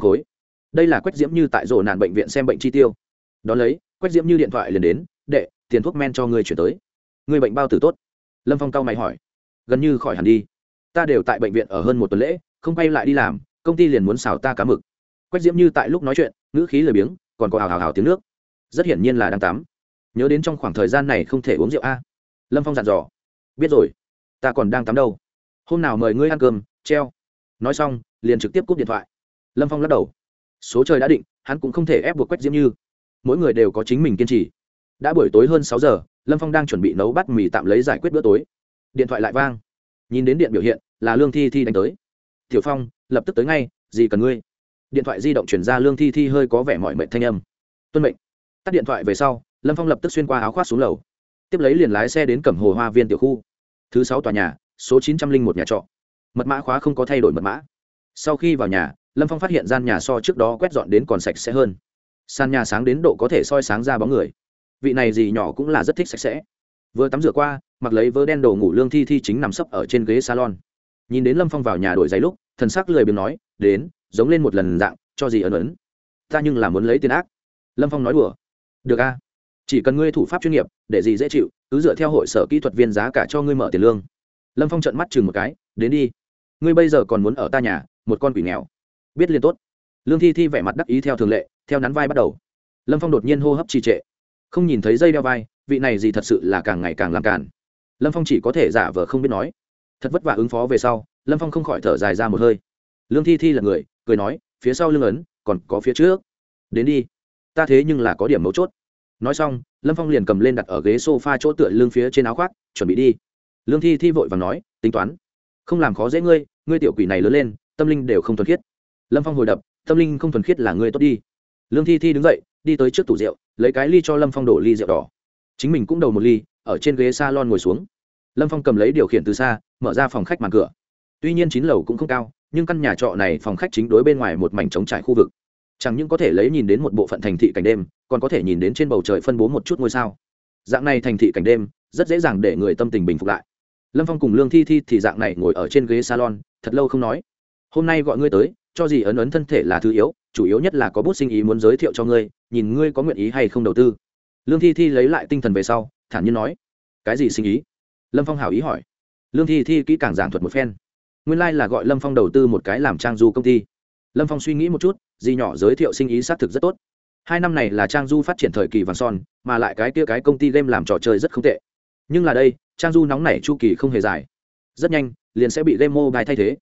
khối. Đây là quách diễm như tại rổ nạn bệnh viện xem bệnh chi tiêu. Đón lấy, quách diễm như điện thoại liền đến, đệ, tiền thuốc men cho người chuyển tới. Người bệnh bao tử tốt. Lâm phong cao mày hỏi. Gần như khỏi hẳn đi. Ta đều tại bệnh viện ở hơn một tuần lễ, không quay lại đi làm, công ty liền muốn xào ta cá mực. Quách diễm như tại lúc nói chuyện, ngữ khí lười biếng, còn có hào hào hào tiếng nước. Rất hiển nhiên là đang tắm nhớ đến trong khoảng thời gian này không thể uống rượu a. Lâm phong dặn dò. Biết rồi, ta còn đang tắm đâu. Hôm nào mời ngươi ăn cơm, treo. Nói xong, liền trực tiếp cúp điện thoại. Lâm phong lắc đầu. Số trời đã định, hắn cũng không thể ép buộc quách diễm như. Mỗi người đều có chính mình kiên trì. Đã buổi tối hơn sáu giờ, lâm phong đang chuẩn bị nấu bát mì tạm lấy giải quyết bữa tối. Điện thoại lại vang. Nhìn đến điện biểu hiện, là lương thi thi đánh tới. Tiểu phong, lập tức tới ngay, gì cần ngươi? Điện thoại di động chuyển ra lương thi thi hơi có vẻ mọi mệnh thanh âm. Tuân mệnh. Tắt điện thoại về sau lâm phong lập tức xuyên qua áo khoác xuống lầu tiếp lấy liền lái xe đến cẩm hồ hoa viên tiểu khu thứ sáu tòa nhà số chín trăm linh một nhà trọ mật mã khóa không có thay đổi mật mã sau khi vào nhà lâm phong phát hiện gian nhà so trước đó quét dọn đến còn sạch sẽ hơn sàn nhà sáng đến độ có thể soi sáng ra bóng người vị này gì nhỏ cũng là rất thích sạch sẽ vừa tắm rửa qua mặc lấy vớ đen đồ ngủ lương thi thi chính nằm sấp ở trên ghế salon nhìn đến lâm phong vào nhà đổi giấy lúc thần sắc lười biếng nói đến giống lên một lần dạng cho gì ấn ấn ta nhưng là muốn lấy tiền ác lâm phong nói đùa được a chỉ cần ngươi thủ pháp chuyên nghiệp, để gì dễ chịu, cứ dựa theo hội sở kỹ thuật viên giá cả cho ngươi mở tiền lương. Lâm phong trợn mắt chừng một cái, đến đi. Ngươi bây giờ còn muốn ở ta nhà, một con quỷ nghèo. Biết liền tốt. Lương thi thi vẻ mặt đắc ý theo thường lệ, theo nắn vai bắt đầu. Lâm phong đột nhiên hô hấp trì trệ. Không nhìn thấy dây đeo vai, vị này gì thật sự là càng ngày càng làm càn. Lâm phong chỉ có thể giả vờ không biết nói. Thật vất vả ứng phó về sau, lâm phong không khỏi thở dài ra một hơi. Lương thi thi là người, cười nói, phía sau lưng ấn, còn có phía trước. Đến đi. Ta thế nhưng là có điểm mấu chốt nói xong, lâm phong liền cầm lên đặt ở ghế s o f a chỗ tựa lưng phía trên áo khoác, chuẩn bị đi. Lương thi thi vội và nói, tính toán, không làm khó dễ ngươi ngươi tiểu quỷ này lớn lên, tâm linh đều không thuần khiết. Lâm phong hồi đập, tâm linh không thuần khiết là ngươi tốt đi. Lương thi thi đứng dậy, đi tới trước tủ rượu, lấy cái ly cho lâm phong đổ ly rượu đỏ. Chính mình cũng đầu một ly, ở trên ghế s a lon ngồi xuống. Lâm phong cầm lấy điều khiển từ xa, mở ra phòng khách màn cửa. Tuy nhiên chín lầu cũng không cao, nhưng căn nhà trọ này phòng khách chính đối bên ngoài một mảnh trống trải khu vực chẳng những có thể lấy nhìn đến một bộ phận thành thị cảnh đêm, còn có thể nhìn đến trên bầu trời phân bố một chút ngôi sao. Dạng này thành thị cảnh đêm, rất dễ dàng để người tâm tình bình phục lại. Lâm phong cùng lương thi thi thì dạng này ngồi ở trên ghế salon, thật lâu không nói. Hôm nay gọi ngươi tới, cho gì ấn ấn thân thể là thứ yếu, chủ yếu nhất là có bút sinh ý muốn giới thiệu cho ngươi, nhìn ngươi có nguyện ý hay không đầu tư. Lương thi thi lấy lại tinh thần về sau, thản nhiên nói. Cái gì sinh ý? Lâm phong hảo ý hỏi. Lương thi thi kỹ càng giảng thuật một phen. Nguyên lai、like、là gọi lâm phong đầu tư một cái làm trang du công ty lâm phong suy nghĩ một chút di nhỏ giới thiệu sinh ý xác thực rất tốt. Hai năm này là trang du phát triển thời kỳ vàng son, mà lại cái kia cái công ty game làm trò chơi rất không tệ. Nhưng là đây, trang du nóng nảy chu kỳ không hề dài. Rất nhanh, liền sẽ bị game mobile thay thế.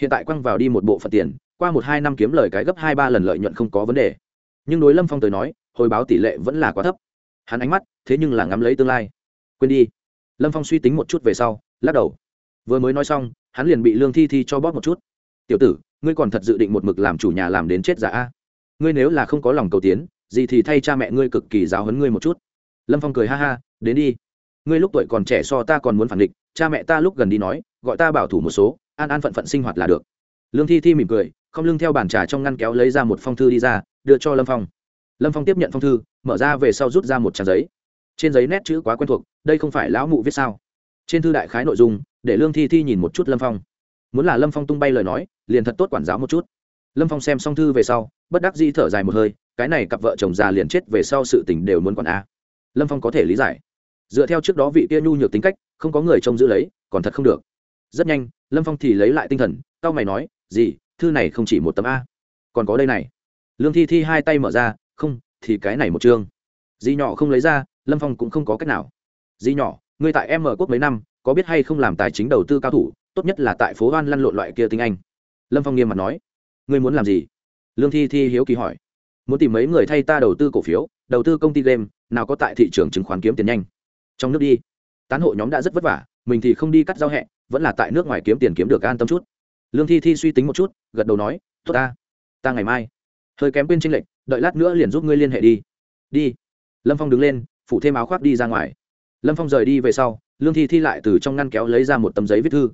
Hiện tại quăng vào đi một bộ phận tiền, qua một hai năm kiếm lời cái gấp hai ba lần lợi nhuận không có vấn đề. Nhưng đối lâm phong tới nói, hồi báo tỷ lệ vẫn là quá thấp. Hắn ánh mắt, thế nhưng là ngắm lấy tương lai. Quên đi. Lâm phong suy tính một chút về sau, lắc đầu. Vừa mới nói xong, hắn liền bị lương thi thi cho bóp một chút. Tiểu tử ngươi còn thật dự định một mực làm chủ nhà làm đến chết giả a? Ngươi nếu là không có lòng cầu tiến, gì thì thay cha mẹ ngươi cực kỳ giáo hấn ngươi một chút. Lâm phong cười ha ha, đến đi. Ngươi lúc tuổi còn trẻ so ta còn muốn phản địch cha mẹ ta lúc gần đi nói, gọi ta bảo thủ một số, an an phận phận sinh hoạt là được. Lương thi thi mỉm cười, không lưng theo bàn trà trong ngăn kéo lấy ra một phong thư đi ra, đưa cho lâm phong. Lâm phong tiếp nhận phong thư, mở ra về sau rút ra một trang giấy. Trên giấy nét chữ quá quen thuộc, đây không phải lão mụ viết sao? Trên thư đại khái nội dung, để lương thi thi nhìn một chút lâm phong muốn là lâm phong tung bay lời nói liền thật tốt quản giáo một chút lâm phong xem xong thư về sau bất đắc di thở dài một hơi cái này cặp vợ chồng già liền chết về sau sự tình đều muốn quản a lâm phong có thể lý giải dựa theo trước đó vị kia nhu nhược tính cách không có người trông giữ lấy còn thật không được rất nhanh lâm phong thì lấy lại tinh thần c a o mày nói gì thư này không chỉ một tấm a còn có đây này lương thi thi hai tay mở ra không thì cái này một chương dì nhỏ không lấy ra lâm phong cũng không có cách nào dì nhỏ ngươi tại em mở quốc mấy năm có biết hay không làm tài chính đầu tư cao thủ tốt nhất là tại phố hoan lăn lộn loại kia tiếng anh. Lâm phong nghiêm mặt nói, ngươi muốn làm gì? Lương thi thi hiếu kỳ hỏi, muốn tìm mấy người thay ta đầu tư cổ phiếu, đầu tư công ty game, nào có tại thị trường chứng khoán kiếm tiền nhanh. Trong nước đi. Tán hộ nhóm đã rất vất vả, mình thì không đi cắt giao hẹ, vẫn là tại nước ngoài kiếm tiền kiếm được an tâm chút. Lương thi thi suy tính một chút, gật đầu nói, tốt ta ta ngày mai. Hơi kém quên tranh lệch, đợi lát nữa liền giúp ngươi liên hệ đi. Đi. Lâm phong đứng lên, phủ thêm áo khoác đi ra ngoài. Lâm phong rời đi về sau, lương thi thi lại từ trong ngăn kéo lấy ra một tấm giấy viết thư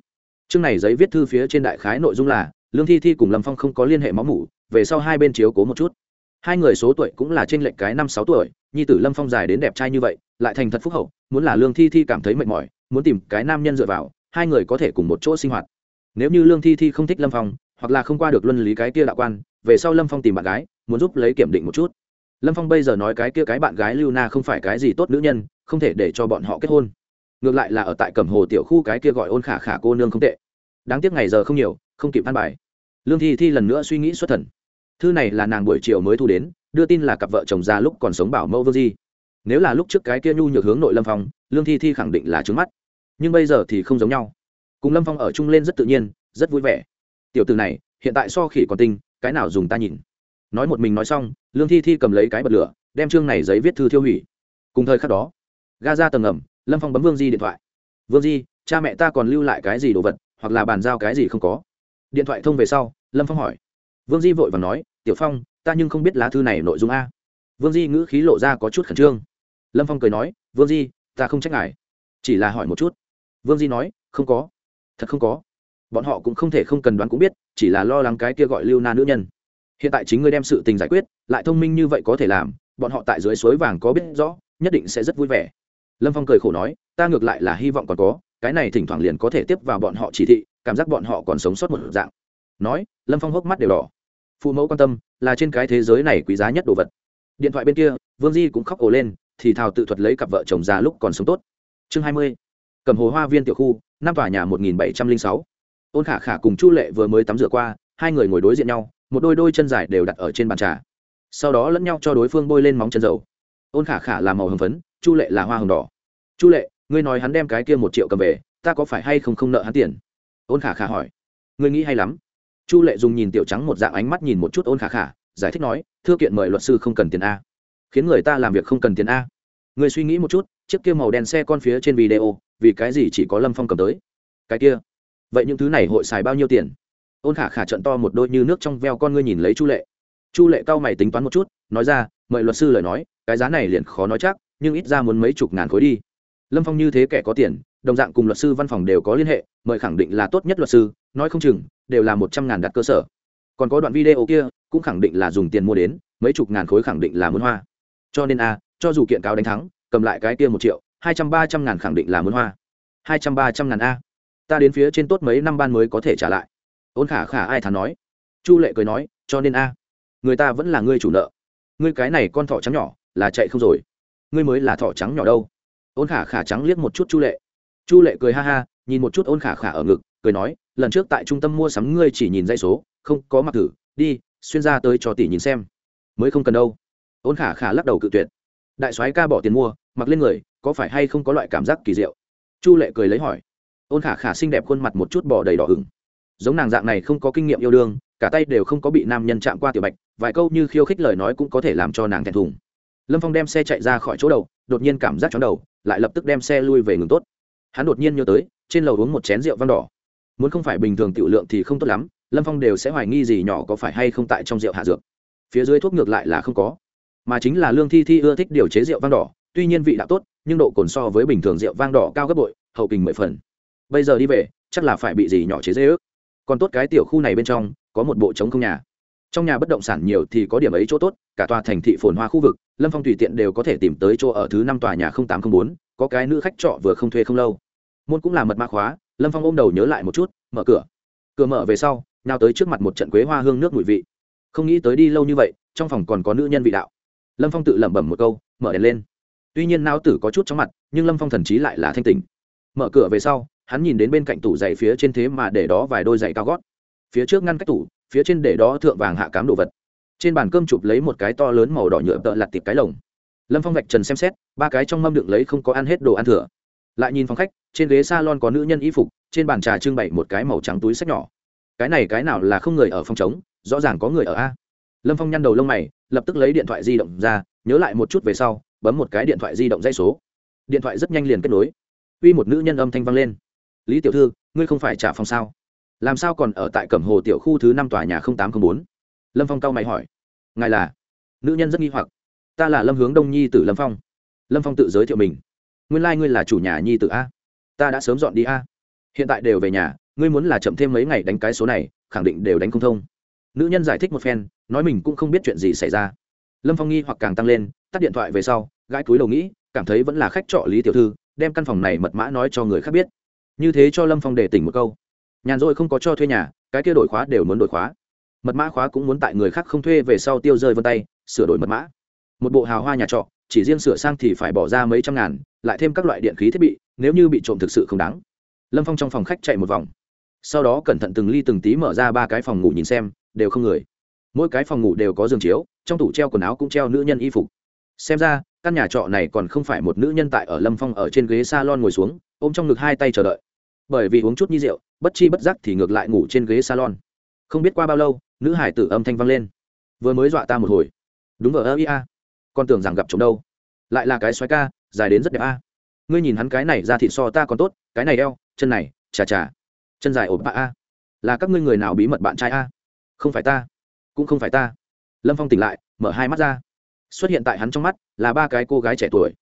chương này giấy viết thư phía trên đại khái nội dung là, lương thi thi cùng lâm phong không có liên hệ máu mủ, về sau hai bên chiếu cố một chút. Hai người số tuổi cũng là trên lệnh cái năm sáu tuổi, nhi tử lâm phong dài đến đẹp trai như vậy, lại thành thật phúc hậu, muốn là lương thi thi cảm thấy mệt mỏi, muốn tìm cái nam nhân dựa vào, hai người có thể cùng một chỗ sinh hoạt. Nếu như lương thi thi không thích lâm phong, hoặc là không qua được luân lý cái kia đạo quan, về sau lâm phong tìm bạn gái, muốn giúp lấy kiểm định một chút. Lâm phong bây giờ nói cái kia cái bạn gái lưu na không phải cái gì tốt nữ nhân, không thể để cho bọn họ kết hôn ngược lại là ở tại cẩm hồ tiểu khu cái kia gọi ôn khả khả cô nương không tệ. Đáng tiếc ngày giờ không nhiều, không kịp ăn bài. Lương thi thi lần nữa suy nghĩ xuất thần. Thư này là nàng buổi chiều mới thu đến, đưa tin là cặp vợ chồng già lúc còn sống bảo mẫu vương di. Nếu là lúc trước cái kia nhu nhược hướng nội lâm phong, lương thi thi khẳng định là trứng mắt. Nhưng bây giờ thì không giống nhau. Cùng lâm phong ở chung lên rất tự nhiên, rất vui vẻ. Tiểu từ này, hiện tại so khỉ còn tinh, cái nào dùng ta nhìn. Nói một mình nói xong, lương thi thi cầm lấy cái bật lửa, đem chương này giấy viết thư thiêu hủy. Cùng thời khắc đó ga ra tầng ngầm lâm phong bấm vương di điện thoại. Vương di, cha mẹ ta còn lưu lại cái gì đồ vật, hoặc là bàn giao cái gì không có? Điện thoại thông về sau, lâm phong hỏi. Vương di vội và nói, tiểu phong, ta nhưng không biết lá thư này nội dung a. Vương di ngữ khí lộ ra có chút khẩn trương. Lâm phong cười nói, vương di, ta không trách ngài, chỉ là hỏi một chút. Vương di nói, không có, thật không có. Bọn họ cũng không thể không cần đoán cũng biết, chỉ là lo lắng cái kia gọi lưu na nữ nhân. Hiện tại chính ngươi đem sự tình giải quyết, lại thông minh như vậy có thể làm, bọn họ tại dưới suối vàng có biết rõ, nhất định sẽ rất vui vẻ lâm phong cười khổ nói, ta ngược lại là hy vọng còn có, cái này thỉnh thoảng liền có thể tiếp vào bọn họ chỉ thị, cảm giác bọn họ còn sống sót một dạng. Nói, lâm phong hốc mắt đều đỏ. Phụ mẫu quan tâm, là trên cái thế giới này quý giá nhất đồ vật. Điện thoại bên kia, vương di cũng khóc ổ lên, thì thào tự thuật lấy cặp vợ chồng già lúc còn sống tốt. Chương hai mươi, cầm hồ hoa viên tiểu khu, năm tòa nhà một nghìn bảy trăm linh sáu. Ôn khả khả cùng chu lệ vừa mới tắm rửa qua, hai người ngồi đối diện nhau, một đôi đôi chân dài đều đặt ở trên bàn trà. Sau đó lẫn nhau cho đối phương bôi lên móng chân dầu. Ôn khả khả làm màu hồng phấn chu lệ là hoa hồng đỏ. Chu lệ, ngươi nói hắn đem cái kia một triệu cầm về, ta có phải hay không không nợ hắn tiền? Ôn khả khả hỏi. Ngươi nghĩ hay lắm. Chu lệ dùng nhìn tiểu trắng một dạng ánh mắt nhìn một chút ôn khả khả, giải thích nói thưa kiện mời luật sư không cần tiền a. Khiến người ta làm việc không cần tiền a. Người suy nghĩ một chút, chiếc kia màu đen xe con phía trên video, vì cái gì chỉ có lâm phong cầm tới? Cái kia. Vậy những thứ này hội xài bao nhiêu tiền? Ôn khả khả trận to một đôi như nước trong veo con ngươi nhìn lấy chu lệ. Chu lệ cao mày tính toán một chút, nói ra, mời luật sư lời nói, cái giá này liền khó nói chắc nhưng ít ra muốn mấy chục ngàn khối đi. Lâm phong như thế kẻ có tiền, đồng dạng cùng luật sư văn phòng đều có liên hệ, mời khẳng định là tốt nhất luật sư, nói không chừng, đều là một trăm ngàn đặt cơ sở. Còn có đoạn video kia, cũng khẳng định là dùng tiền mua đến, mấy chục ngàn khối khẳng định là muốn hoa. Cho nên a, cho dù kiện cáo đánh thắng, cầm lại cái kia một triệu, hai trăm ba trăm ngàn khẳng định là muốn hoa. Hai trăm ba trăm ngàn a. Ta đến phía trên tốt mấy năm ban mới có thể trả lại. Ôn khả khả ai thắn nói. Chu lệ cười nói, cho nên a, người ta vẫn là ngươi chủ nợ. Ngươi cái này con thỏ trắng nhỏ, là chạy không rồi ngươi mới là thỏ trắng nhỏ đâu. Ôn khả khả trắng liếc một chút chu lệ. Chu lệ cười ha ha, nhìn một chút ôn khả khả ở ngực, cười nói, lần trước tại trung tâm mua sắm ngươi chỉ nhìn dây số, không có mặc thử, đi, xuyên ra tới cho tỷ nhìn xem. Mới không cần đâu. Ôn khả khả lắc đầu cự tuyệt. Đại soái ca bỏ tiền mua, mặc lên người, có phải hay không có loại cảm giác kỳ diệu? Chu lệ cười lấy hỏi. Ôn khả khả xinh đẹp khuôn mặt một chút bỏ đầy đỏ hừng giống nàng dạng này không có kinh nghiệm yêu đương, cả tay đều không có bị nam nhân chạm qua tiểu bạch, vài câu như khiêu khích lời nói cũng có thể làm cho nàng thẹn thùng lâm phong đem xe chạy ra khỏi chỗ đầu, đột nhiên cảm giác chóng đầu, lại lập tức đem xe lui về ngừng tốt. Hắn đột nhiên nhớ tới, trên lầu uống một chén rượu vang đỏ. Muốn không phải bình thường tiểu lượng thì không tốt lắm, lâm phong đều sẽ hoài nghi gì nhỏ có phải hay không tại trong rượu hạ dược. Phía dưới thuốc ngược lại là không có, mà chính là lương thi thi ưa thích điều chế rượu vang đỏ, tuy nhiên vị đạo tốt, nhưng độ cồn so với bình thường rượu vang đỏ cao gấp bội, hậu kình mười phần. Bây giờ đi về, chắc là phải bị gì nhỏ chế dễ ước. Còn tốt cái tiểu khu này bên trong, có một bộ trống không nhà trong nhà bất động sản nhiều thì có điểm ấy chỗ tốt, cả tòa thành thị phồn hoa khu vực, lâm phong tùy tiện đều có thể tìm tới chỗ ở thứ năm tòa nhà tám trăm linh bốn, có cái nữ khách trọ vừa không thuê không lâu. Môn cũng là mật mã khóa, lâm phong ôm đầu nhớ lại một chút, mở cửa. Cửa mở về sau nào tới trước mặt một trận quế hoa hương nước mùi vị. Không nghĩ tới đi lâu như vậy, trong phòng còn có nữ nhân vị đạo. Lâm phong tự lẩm bẩm một câu, mở đèn lên. Tuy nhiên não tử có chút chóng mặt, nhưng lâm phong thần trí lại là thanh tình mở cửa về sau, hắn nhìn đến bên cạnh tủ giày phía trên thế mà để đó vài đôi giày cao gót. Phía trước ngăn cách tủ phía trên để đó thượng vàng hạ cám đồ vật. Trên bàn cơm chụp lấy một cái to lớn màu đỏ nhựa tợ lặt tiệp cái lồng. Lâm phong vạch trần xem xét, ba cái trong mâm đựng lấy không có ăn hết đồ ăn thừa. Lại nhìn phòng khách, trên ghế s a lon có nữ nhân y phục, trên bàn trà trưng bày một cái màu trắng túi sách nhỏ. Cái này cái nào là không người ở phòng trống, rõ ràng có người ở a. Lâm phong nhăn đầu lông mày, lập tức lấy điện thoại di động ra, nhớ lại một chút về sau, bấm một cái điện thoại di động dây số. Điện thoại rất nhanh liền kết nối. Uy một nữ nhân âm thanh vang lên. Lý tiểu thư, ngươi không phải trả phòng sao? Làm sao còn ở tại cẩm hồ tiểu khu thứ năm tòa nhà tám trăm linh bốn? Lâm phong cao mày hỏi. Ngài là? Nữ nhân rất nghi hoặc. Ta là lâm hướng đông nhi tử lâm phong. Lâm phong tự giới thiệu mình. Nguyên lai、like、ngươi là chủ nhà nhi tử a. Ta đã sớm dọn đi a. Hiện tại đều về nhà, ngươi muốn là chậm thêm mấy ngày đánh cái số này, khẳng định đều đánh không thông. Nữ nhân giải thích một phen, nói mình cũng không biết chuyện gì xảy ra. Lâm phong nghi hoặc càng tăng lên, tắt điện thoại về sau, gãi cúi đầu nghĩ, cảm thấy vẫn là khách trọ lý tiểu thư, đem căn phòng này mật mã nói cho người khác biết. Như thế cho lâm phong để tỉnh một câu nhàn rỗi không có cho thuê nhà, cái kia đổi khóa đều muốn đổi khóa. Mật mã khóa cũng muốn tại người khác không thuê về sau tiêu rơi vân tay, sửa đổi mật mã. Một bộ hào hoa nhà trọ, chỉ riêng sửa sang thì phải bỏ ra mấy trăm ngàn, lại thêm các loại điện khí thiết bị, nếu như bị trộm thực sự không đáng. Lâm phong trong phòng khách chạy một vòng. Sau đó cẩn thận từng ly từng tí mở ra ba cái phòng ngủ nhìn xem, đều không người. Mỗi cái phòng ngủ đều có giường chiếu, trong tủ treo quần áo cũng treo nữ nhân y phục. Xem ra, căn nhà trọ này còn không phải một nữ nhân tại ở lâm phong ở trên ghế s a lon ngồi xuống, ôm trong ngực hai tay chờ đợi bởi vì uống chút nhi rượu, bất chi bất giác thì ngược lại ngủ trên ghế salon. Không biết qua bao lâu, nữ hải tử âm thanh vang lên. Vừa mới dọa ta một hồi. Đúng ở ơ ia con tưởng rằng gặp chồng đâu. Lại là cái xoáy ca, dài đến rất đẹp, a. Ngươi nhìn hắn cái này ra thịt so ta còn tốt, cái này eo, chân này, chà chà. Chân dài ổn bạ, a. Là các ngươi người nào bí mật bạn trai, a? Không phải ta. Cũng không phải ta. Lâm phong tỉnh lại, mở hai mắt ra. Xuất hiện tại hắn trong mắt là ba cái cô gái trẻ tuổi.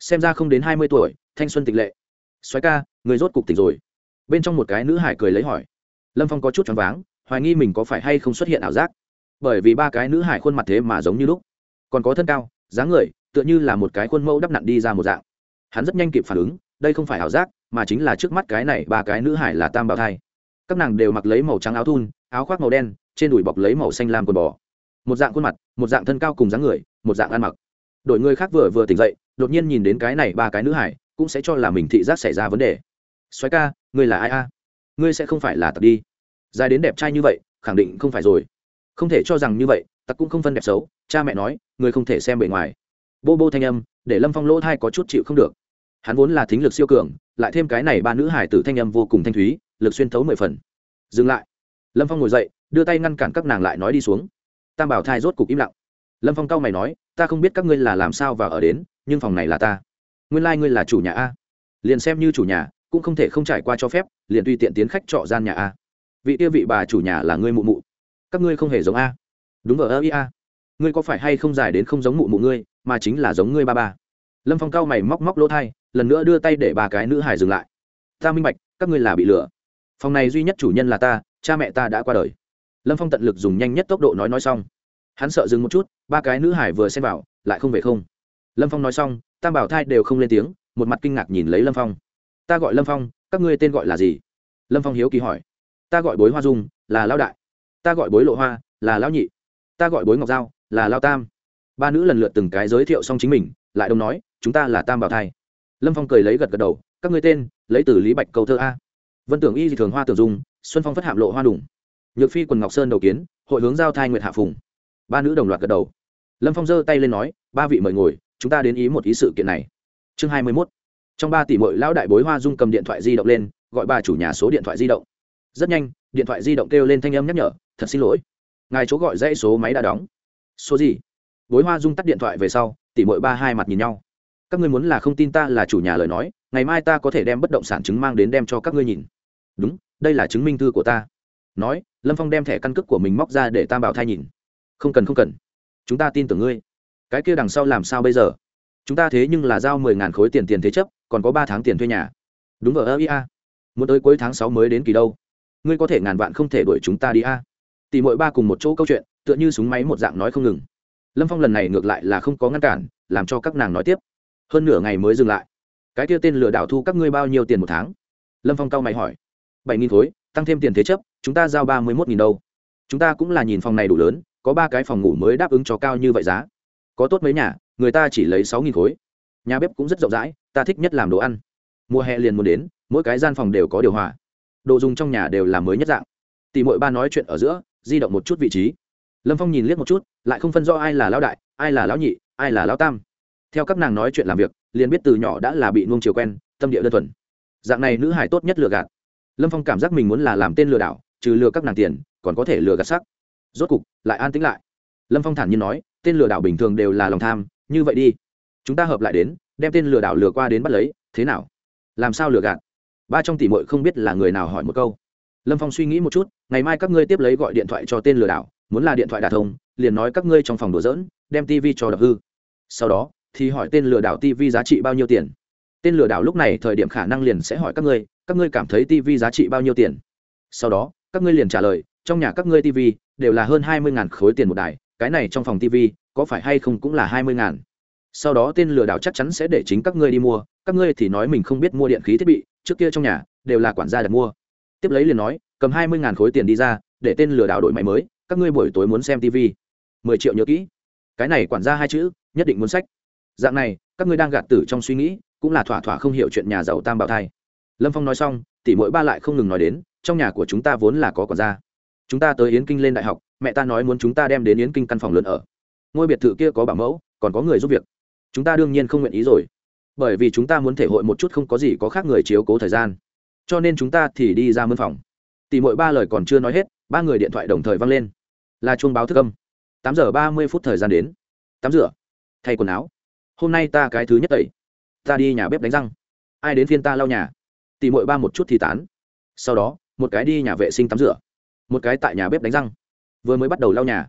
Xem ra không đến hai mươi tuổi, thanh xuân tịch lệ. Xoáy ca, người rốt cục tỉnh rồi bên trong một cái nữ hải cười lấy hỏi. Lâm phong có chút choáng váng, hoài nghi mình có phải hay không xuất hiện ảo giác. Bởi vì ba cái nữ hải khuôn mặt thế mà giống như lúc. Còn có thân cao, dáng người, tựa như là một cái khuôn mẫu đắp nặn đi ra một dạng. Hắn rất nhanh kịp phản ứng, đây không phải ảo giác, mà chính là trước mắt cái này ba cái nữ hải là tam bảo thai. Các nàng đều mặc lấy màu trắng áo thun, áo khoác màu đen, trên đùi bọc lấy màu xanh lam quần bò. Một dạng khuôn mặt, một dạng thân cao cùng dáng người, một dạng ăn mặc. Đội người khác vừa vừa tỉnh dậy, đột nhiên nhìn đến cái này ba cái nữ hải, cũng sẽ cho là mình thị giác xảy ra vấn đề xoáy ca, ngươi là ai a? Ngươi sẽ không phải là tặc đi. Dài đến đẹp trai như vậy, khẳng định không phải rồi. Không thể cho rằng như vậy, tặc cũng không phân đẹp xấu, cha mẹ nói ngươi không thể xem bề ngoài. Bô bô thanh âm, để lâm phong lỗ thai có chút chịu không được. Hắn vốn là thính lực siêu cường, lại thêm cái này ba nữ hải tử thanh âm vô cùng thanh thúy, lực xuyên thấu mười phần. Dừng lại. Lâm phong ngồi dậy, đưa tay ngăn cản các nàng lại nói đi xuống. Tam bảo thai rốt cục im lặng. Lâm phong cau mày nói, ta không biết các ngươi là làm sao và ở đến, nhưng phòng này là ta. Nguyên lai、like、ngươi là chủ nhà a. Liền xem như chủ nhà cũng không thể không trải qua cho phép, liền tùy tiện tiến khách trọ gian nhà a. Vị kia vị bà chủ nhà là ngươi mụ mụ. Các ngươi không hề giống a. Đúng ở ơ ia ngươi có phải hay không dài đến không giống mụ mụ ngươi, mà chính là giống ngươi ba ba? Lâm phong cao mày móc móc lỗ thai, lần nữa đưa tay để ba cái nữ hải dừng lại. Ta minh bạch, các ngươi là bị lừa. Phòng này duy nhất chủ nhân là ta, cha mẹ ta đã qua đời. Lâm phong tận lực dùng nhanh nhất tốc độ nói nói xong. Hắn sợ dừng một chút, ba cái nữ hải vừa xem vào, lại không về không. Lâm phong nói xong, tam bảo thai đều không lên tiếng, một mặt kinh ngạc nhìn lấy lâm phong ta gọi lâm phong các ngươi tên gọi là gì lâm phong hiếu kỳ hỏi ta gọi bối hoa dung là lao đại ta gọi bối lộ hoa là lao nhị ta gọi bối ngọc giao là lao tam ba nữ lần lượt từng cái giới thiệu xong chính mình lại đồng nói chúng ta là tam bảo thai lâm phong cười lấy gật gật đầu các ngươi tên lấy từ lý bạch câu thơ a vân tưởng y dị thường hoa tưởng dung xuân phong phất hạm lộ hoa đủng nhược phi quần ngọc sơn đầu kiến hội hướng giao thai nguyệt hạ phùng ba nữ đồng loạt gật đầu lâm phong giơ tay lên nói ba vị mời ngồi chúng ta đến ý một ý sự kiện này chương hai mươi mốt trong ba tỷ mội lão đại bối hoa dung cầm điện thoại di động lên, gọi bà chủ nhà số điện thoại di động. Rất nhanh, điện thoại di động kêu lên thanh âm nhắc nhở, thật xin lỗi, ngài chỗ gọi dãy số máy đã đóng. Số gì? Bối hoa dung tắt điện thoại về sau tỷ mội ba hai mặt nhìn nhau. Các ngươi muốn là không tin ta là chủ nhà lời nói, ngày mai ta có thể đem bất động sản chứng mang đến đem cho các ngươi nhìn. Đúng, đây là chứng minh thư của ta. Nói, lâm phong đem thẻ căn cước của mình móc ra để tam bảo thai nhìn. Không cần không cần. Chúng ta tin tưởng ngươi. Cái kia đằng sau làm sao bây giờ? Chúng ta thế nhưng là giao mười ngàn khối tiền tiền thế chấp còn có ba tháng tiền thuê nhà. Đúng vợ ơ ia muốn tới cuối tháng sáu mới đến kỳ đâu? Ngươi có thể ngàn vạn không thể đuổi chúng ta đi, a. Tỷ mỗi ba cùng một chỗ câu chuyện, tựa như súng máy một dạng nói không ngừng. Lâm phong lần này ngược lại là không có ngăn cản, làm cho các nàng nói tiếp. Hơn nửa ngày mới dừng lại. Cái kia tên lừa đảo thu các ngươi bao nhiêu tiền một tháng? Lâm phong cao mày hỏi. Bảy nghìn khối, tăng thêm tiền thế chấp, chúng ta giao ba mươi một nghìn đâu? Chúng ta cũng là nhìn phòng này đủ lớn, có ba cái phòng ngủ mới đáp ứng cho cao như vậy giá. Có tốt mấy nhà, người ta chỉ lấy sáu nghìn khối. Nhà bếp cũng rất rộng rãi ta thích nhất làm đồ ăn. Mùa hè liền muốn đến, mỗi cái gian phòng đều có điều hòa. Đồ dùng trong nhà đều là mới nhất dạng. Tỷ mỗi ba nói chuyện ở giữa, di động một chút vị trí. Lâm phong nhìn liếc một chút, lại không phân rõ ai là lão đại, ai là lão nhị, ai là lão tam. Theo các nàng nói chuyện làm việc, liền biết từ nhỏ đã là bị nuông chiều quen, tâm địa đơn thuần. Dạng này nữ hải tốt nhất lừa gạt. Lâm phong cảm giác mình muốn là làm tên lừa đảo, trừ lừa các nàng tiền, còn có thể lừa gạt sắc. Rốt cục, lại an tĩnh lại. Lâm phong thản nhiên nói, tên lừa đảo bình thường đều là lòng tham, như vậy đi. Chúng ta hợp lại đến đem tên lừa đảo lừa qua đến bắt lấy, thế nào? Làm sao lừa gạt? Ba trong tỷ mội không biết là người nào hỏi một câu. Lâm phong suy nghĩ một chút, ngày mai các ngươi tiếp lấy gọi điện thoại cho tên lừa đảo, muốn là điện thoại đà thông, liền nói các ngươi trong phòng đùa dỡn đem tv cho đập hư. Sau đó, thì hỏi tên lừa đảo tv giá trị bao nhiêu tiền. Tên lừa đảo lúc này thời điểm khả năng liền sẽ hỏi các ngươi các ngươi cảm thấy tv giá trị bao nhiêu tiền? Sau đó, các ngươi liền trả lời, trong nhà các ngươi tv đều là hơn hai mươi khối tiền một đài, cái này trong phòng tv có phải hay không cũng là hai mươi sau đó tên lừa đảo chắc chắn sẽ để chính các ngươi đi mua. Các ngươi thì nói mình không biết mua điện khí thiết bị, trước kia trong nhà đều là quản gia đặt mua. Tiếp lấy liền nói, cầm hai mươi khối tiền đi ra, để tên lừa đảo đổi máy mới. Các ngươi buổi tối muốn xem tv mười triệu nhớ kỹ. Cái này quản gia hai chữ, nhất định muốn sách. Dạng này, các ngươi đang gạt tử trong suy nghĩ, cũng là thỏa thỏa không hiểu chuyện nhà giàu tam bảo thai. Lâm phong nói xong tỷ mỗi ba lại không ngừng nói đến, trong nhà của chúng ta vốn là có quản gia. Chúng ta tới yến kinh lên đại học, mẹ ta nói muốn chúng ta đem đến yến kinh căn phòng lớn ở. Ngôi biệt thự kia có bảo mẫu, còn có người giúp việc chúng ta đương nhiên không nguyện ý rồi. Bởi vì chúng ta muốn thể hội một chút không có gì có khác người chiếu cố thời gian. Cho nên chúng ta thì đi ra mân phòng. Tỷ mỗi ba lời còn chưa nói hết, ba người điện thoại đồng thời văng lên. Là chuông báo thức âm. Tám giờ ba mươi phút thời gian đến. Tắm rửa. Thay quần áo. Hôm nay ta cái thứ nhất tẩy. Ta đi nhà bếp đánh răng. Ai đến phiên ta lau nhà? Tỉ mỗi ba một chút thì tán. Sau đó, một cái đi nhà vệ sinh tắm rửa. Một cái tại nhà bếp đánh răng. Vừa mới bắt đầu lau nhà.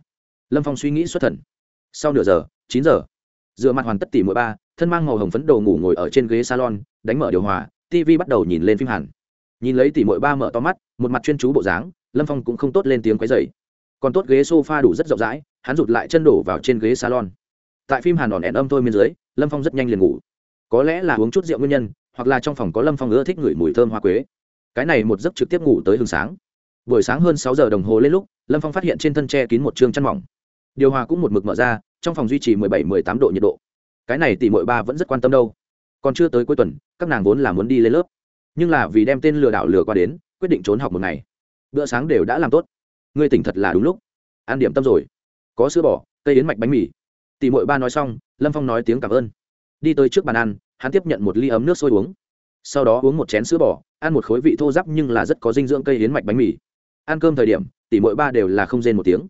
Lâm phong suy nghĩ xuất thần. Sau nửa giờ, chín giờ dựa mặt hoàn tất tỉ mỗi ba, thân mang màu hồng phấn đồ ngủ ngồi ở trên ghế salon, đánh mở điều hòa tv bắt đầu nhìn lên phim hàn. Nhìn lấy tỉ mỗi ba mở to mắt, một mặt chuyên chú bộ dáng, lâm phong cũng không tốt lên tiếng quấy dày còn tốt ghế s o f a đủ rất rộng rãi, hắn rụt lại chân đổ vào trên ghế salon. Tại phim hàn đòn ẻn âm thôi bên dưới, lâm phong rất nhanh liền ngủ. Có lẽ là uống chút rượu nguyên nhân, hoặc là trong phòng có lâm phong ưa thích ngửi mùi thơm hoa quế. Cái này một giấc trực tiếp ngủ tới hừng sáng. Buổi sáng hơn sáu giờ đồng hồ lên lúc, lâm phong phát hiện trên thân tre kín một chương chăn mỏng điều hòa cũng một mực mở ra, trong phòng duy trì mười bảy, mười tám độ nhiệt độ. Cái này tỷ mội ba vẫn rất quan tâm đâu. Còn chưa tới cuối tuần, các nàng vốn là muốn đi lên lớp. Nhưng là vì đem tên lừa đảo lừa qua đến, quyết định trốn học một ngày. Bữa sáng đều đã làm tốt. Ngươi tỉnh thật là đúng lúc. Ăn điểm tâm rồi. Có sữa bò, cây yến mạch bánh mì. Tỷ mội ba nói xong, lâm phong nói tiếng cảm ơn. Đi tới trước bàn ăn, hắn tiếp nhận một ly ấm nước sôi uống. Sau đó uống một chén sữa bò, ăn một khối vị thô giáp nhưng là rất có dinh dưỡng cây yến mạch bánh mì. Ăn cơm thời điểm, tỷ mội ba đều là không rên một tiếng.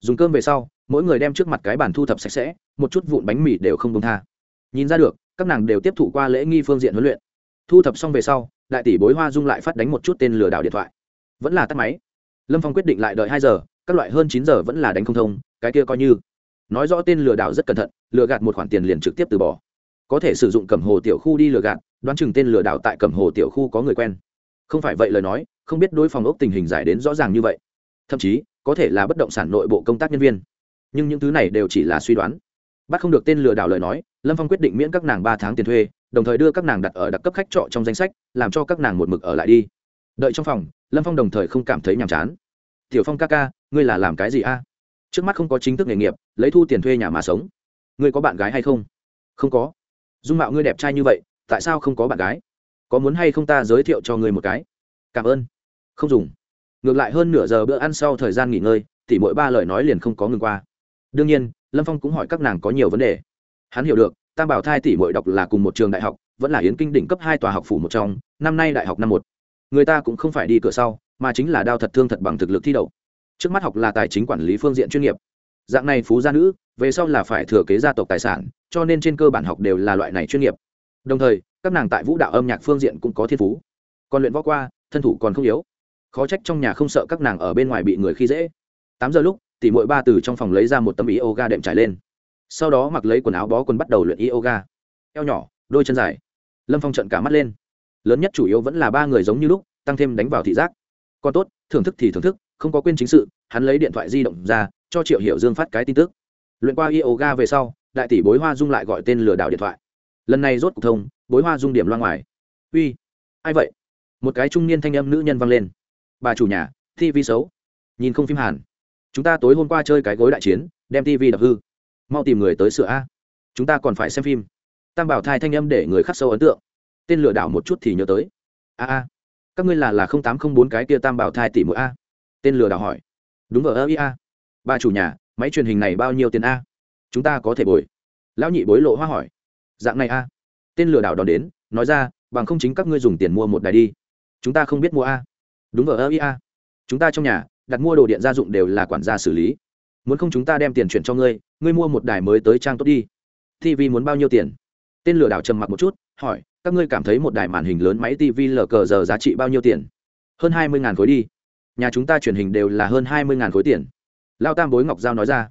Dùng cơm về sau mỗi người đem trước mặt cái bàn thu thập sạch sẽ, một chút vụn bánh mì đều không công tha. Nhìn ra được, các nàng đều tiếp thụ qua lễ nghi phương diện huấn luyện. Thu thập xong về sau, đại tỷ bối hoa dung lại phát đánh một chút tên lừa đảo điện thoại. Vẫn là tắt máy. Lâm phong quyết định lại đợi hai giờ, các loại hơn chín giờ vẫn là đánh không thông, cái kia coi như. Nói rõ tên lừa đảo rất cẩn thận, lừa gạt một khoản tiền liền trực tiếp từ bỏ. Có thể sử dụng cẩm hồ tiểu khu đi lừa gạt, đoán chừng tên lừa đảo tại cẩm hồ tiểu khu có người quen. Không phải vậy lời nói, không biết đối phòng ốc tình hình giải đến rõ ràng như vậy. Thậm chí, có thể là bất động sản nội bộ công tác nhân viên nhưng những thứ này đều chỉ là suy đoán. Bắt không được tên lừa đảo lời nói, lâm phong quyết định miễn các nàng ba tháng tiền thuê, đồng thời đưa các nàng đặt ở đặc cấp khách trọ trong danh sách, làm cho các nàng một mực ở lại đi. Đợi trong phòng, lâm phong đồng thời không cảm thấy nhàm chán. Tiểu phong ca ca, ngươi là làm cái gì a? Trước mắt không có chính thức nghề nghiệp, lấy thu tiền thuê nhà mà sống. Ngươi có bạn gái hay không? Không có. Dung mạo ngươi đẹp trai như vậy, tại sao không có bạn gái? Có muốn hay không ta giới thiệu cho ngươi một cái? Cảm ơn. Không dùng. Ngược lại hơn nửa giờ bữa ăn sau thời gian nghỉ ngơi thì mỗi ba lời nói liền không có ngừng qua đương nhiên, lâm phong cũng hỏi các nàng có nhiều vấn đề. Hắn hiểu được, tam bảo thai tỷ mội đọc là cùng một trường đại học, vẫn là yến kinh đỉnh cấp hai tòa học phủ một trong, năm nay đại học năm một. Người ta cũng không phải đi cửa sau, mà chính là đao thật thương thật bằng thực lực thi đậu. Trước mắt học là tài chính quản lý phương diện chuyên nghiệp. Dạng này phú gia nữ, về sau là phải thừa kế gia tộc tài sản, cho nên trên cơ bản học đều là loại này chuyên nghiệp. Đồng thời, các nàng tại vũ đạo âm nhạc phương diện cũng có thiên phú. Còn luyện võ qua, thân thủ còn không yếu. Khó trách trong nhà không sợ các nàng ở bên ngoài bị người khi dễ. Tám giờ lúc tỷ mỗi ba từ trong phòng lấy ra một tấm yoga đệm trải lên. Sau đó mặc lấy quần áo bó quần bắt đầu luyện yoga. Eo nhỏ, đôi chân dài. Lâm phong trận cả mắt lên. Lớn nhất chủ yếu vẫn là ba người giống như lúc, tăng thêm đánh vào thị giác. Còn tốt, thưởng thức thì thưởng thức, không có quên chính sự, hắn lấy điện thoại di động ra, cho triệu hiểu dương phát cái tin tức. Luyện qua yoga về sau, đại tỷ bối hoa dung lại gọi tên lừa đảo điện thoại. Lần này rốt cuộc thông, bối hoa dung điểm loa ngoài. Uy, ai vậy? Một cái trung niên thanh âm nữ nhân vang lên. Bà chủ nhà thi vi xấu. Nhìn không phim hàn chúng ta tối hôm qua chơi cái gối đại chiến, đem tv đập hư. Mau tìm người tới sửa a. Chúng ta còn phải xem phim. Tam bảo thai thanh âm để người khắc sâu ấn tượng. Tên lừa đảo một chút thì nhớ tới. A a. Các ngươi là là không tám không bốn cái kia tam bảo thai tỷ mỗi a? Tên lừa đảo hỏi. Đúng vào ơ ia bà chủ nhà, máy truyền hình này bao nhiêu tiền a? Chúng ta có thể bồi. Lão nhị bối lộ hoa hỏi. Dạng này a. Tên lừa đảo đón đến, nói ra, bằng không chính các ngươi dùng tiền mua một đài đi. Chúng ta không biết mua a. Đúng vào ơ ia chúng ta trong nhà đặt mua đồ điện gia dụng đều là quản gia xử lý. Muốn không chúng ta đem tiền chuyển cho ngươi ngươi mua một đài mới tới trang tốt đi. Tv muốn bao nhiêu tiền? Tên lừa đảo trầm mặc một chút, hỏi, các ngươi cảm thấy một đài màn hình lớn máy tv lờ cờ giờ giá trị bao nhiêu tiền? Hơn hai mươi khối đi. Nhà chúng ta truyền hình đều là hơn hai mươi khối tiền. Lao tam bối ngọc giao nói ra.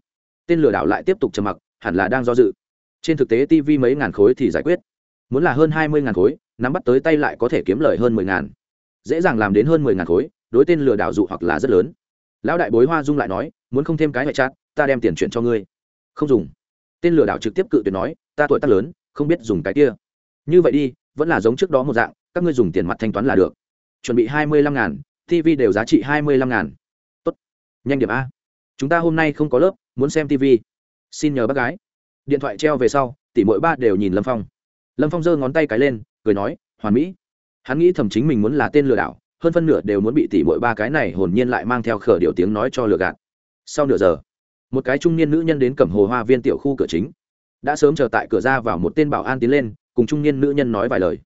Tên lừa đảo lại tiếp tục trầm mặc, hẳn là đang do dự. Trên thực tế tv mấy ngàn khối thì giải quyết. Muốn là hơn hai mươi ngàn khối, nắm bắt tới tay lại có thể kiếm lời hơn mười ngàn. Dễ dàng làm đến hơn mười ngàn khối, đối tên lừa đảo dụ hoặc là rất lớn lão đại bối hoa dung lại nói, muốn không thêm cái hệ chát, ta đem tiền chuyển cho ngươi. Không dùng. Tên lừa đảo trực tiếp cự tuyệt nói, ta tuổi tác lớn, không biết dùng cái kia. Như vậy đi, vẫn là giống trước đó một dạng, các ngươi dùng tiền mặt thanh toán là được. Chuẩn bị hai mươi lăm ngàn tv đều giá trị hai mươi lăm ngàn. Tốt, nhanh điểm a. Chúng ta hôm nay không có lớp, muốn xem tv xin nhờ bác gái. Điện thoại treo về sau tỷ mỗi ba đều nhìn lâm phong. Lâm phong giơ ngón tay cái lên, cười nói, hoàn mỹ. Hắn nghĩ thầm chính mình muốn là tên lừa đảo hơn phân nửa đều muốn bị tỷ mỗi ba cái này hồn nhiên lại mang theo khở điều tiếng nói cho lừa gạt. Sau nửa giờ, một cái trung niên nữ nhân đến cầm hồ hoa viên tiểu khu cửa chính. Đã sớm chờ tại cửa ra vào một tên bảo an tiến lên, cùng trung niên nữ nhân nói vài lời.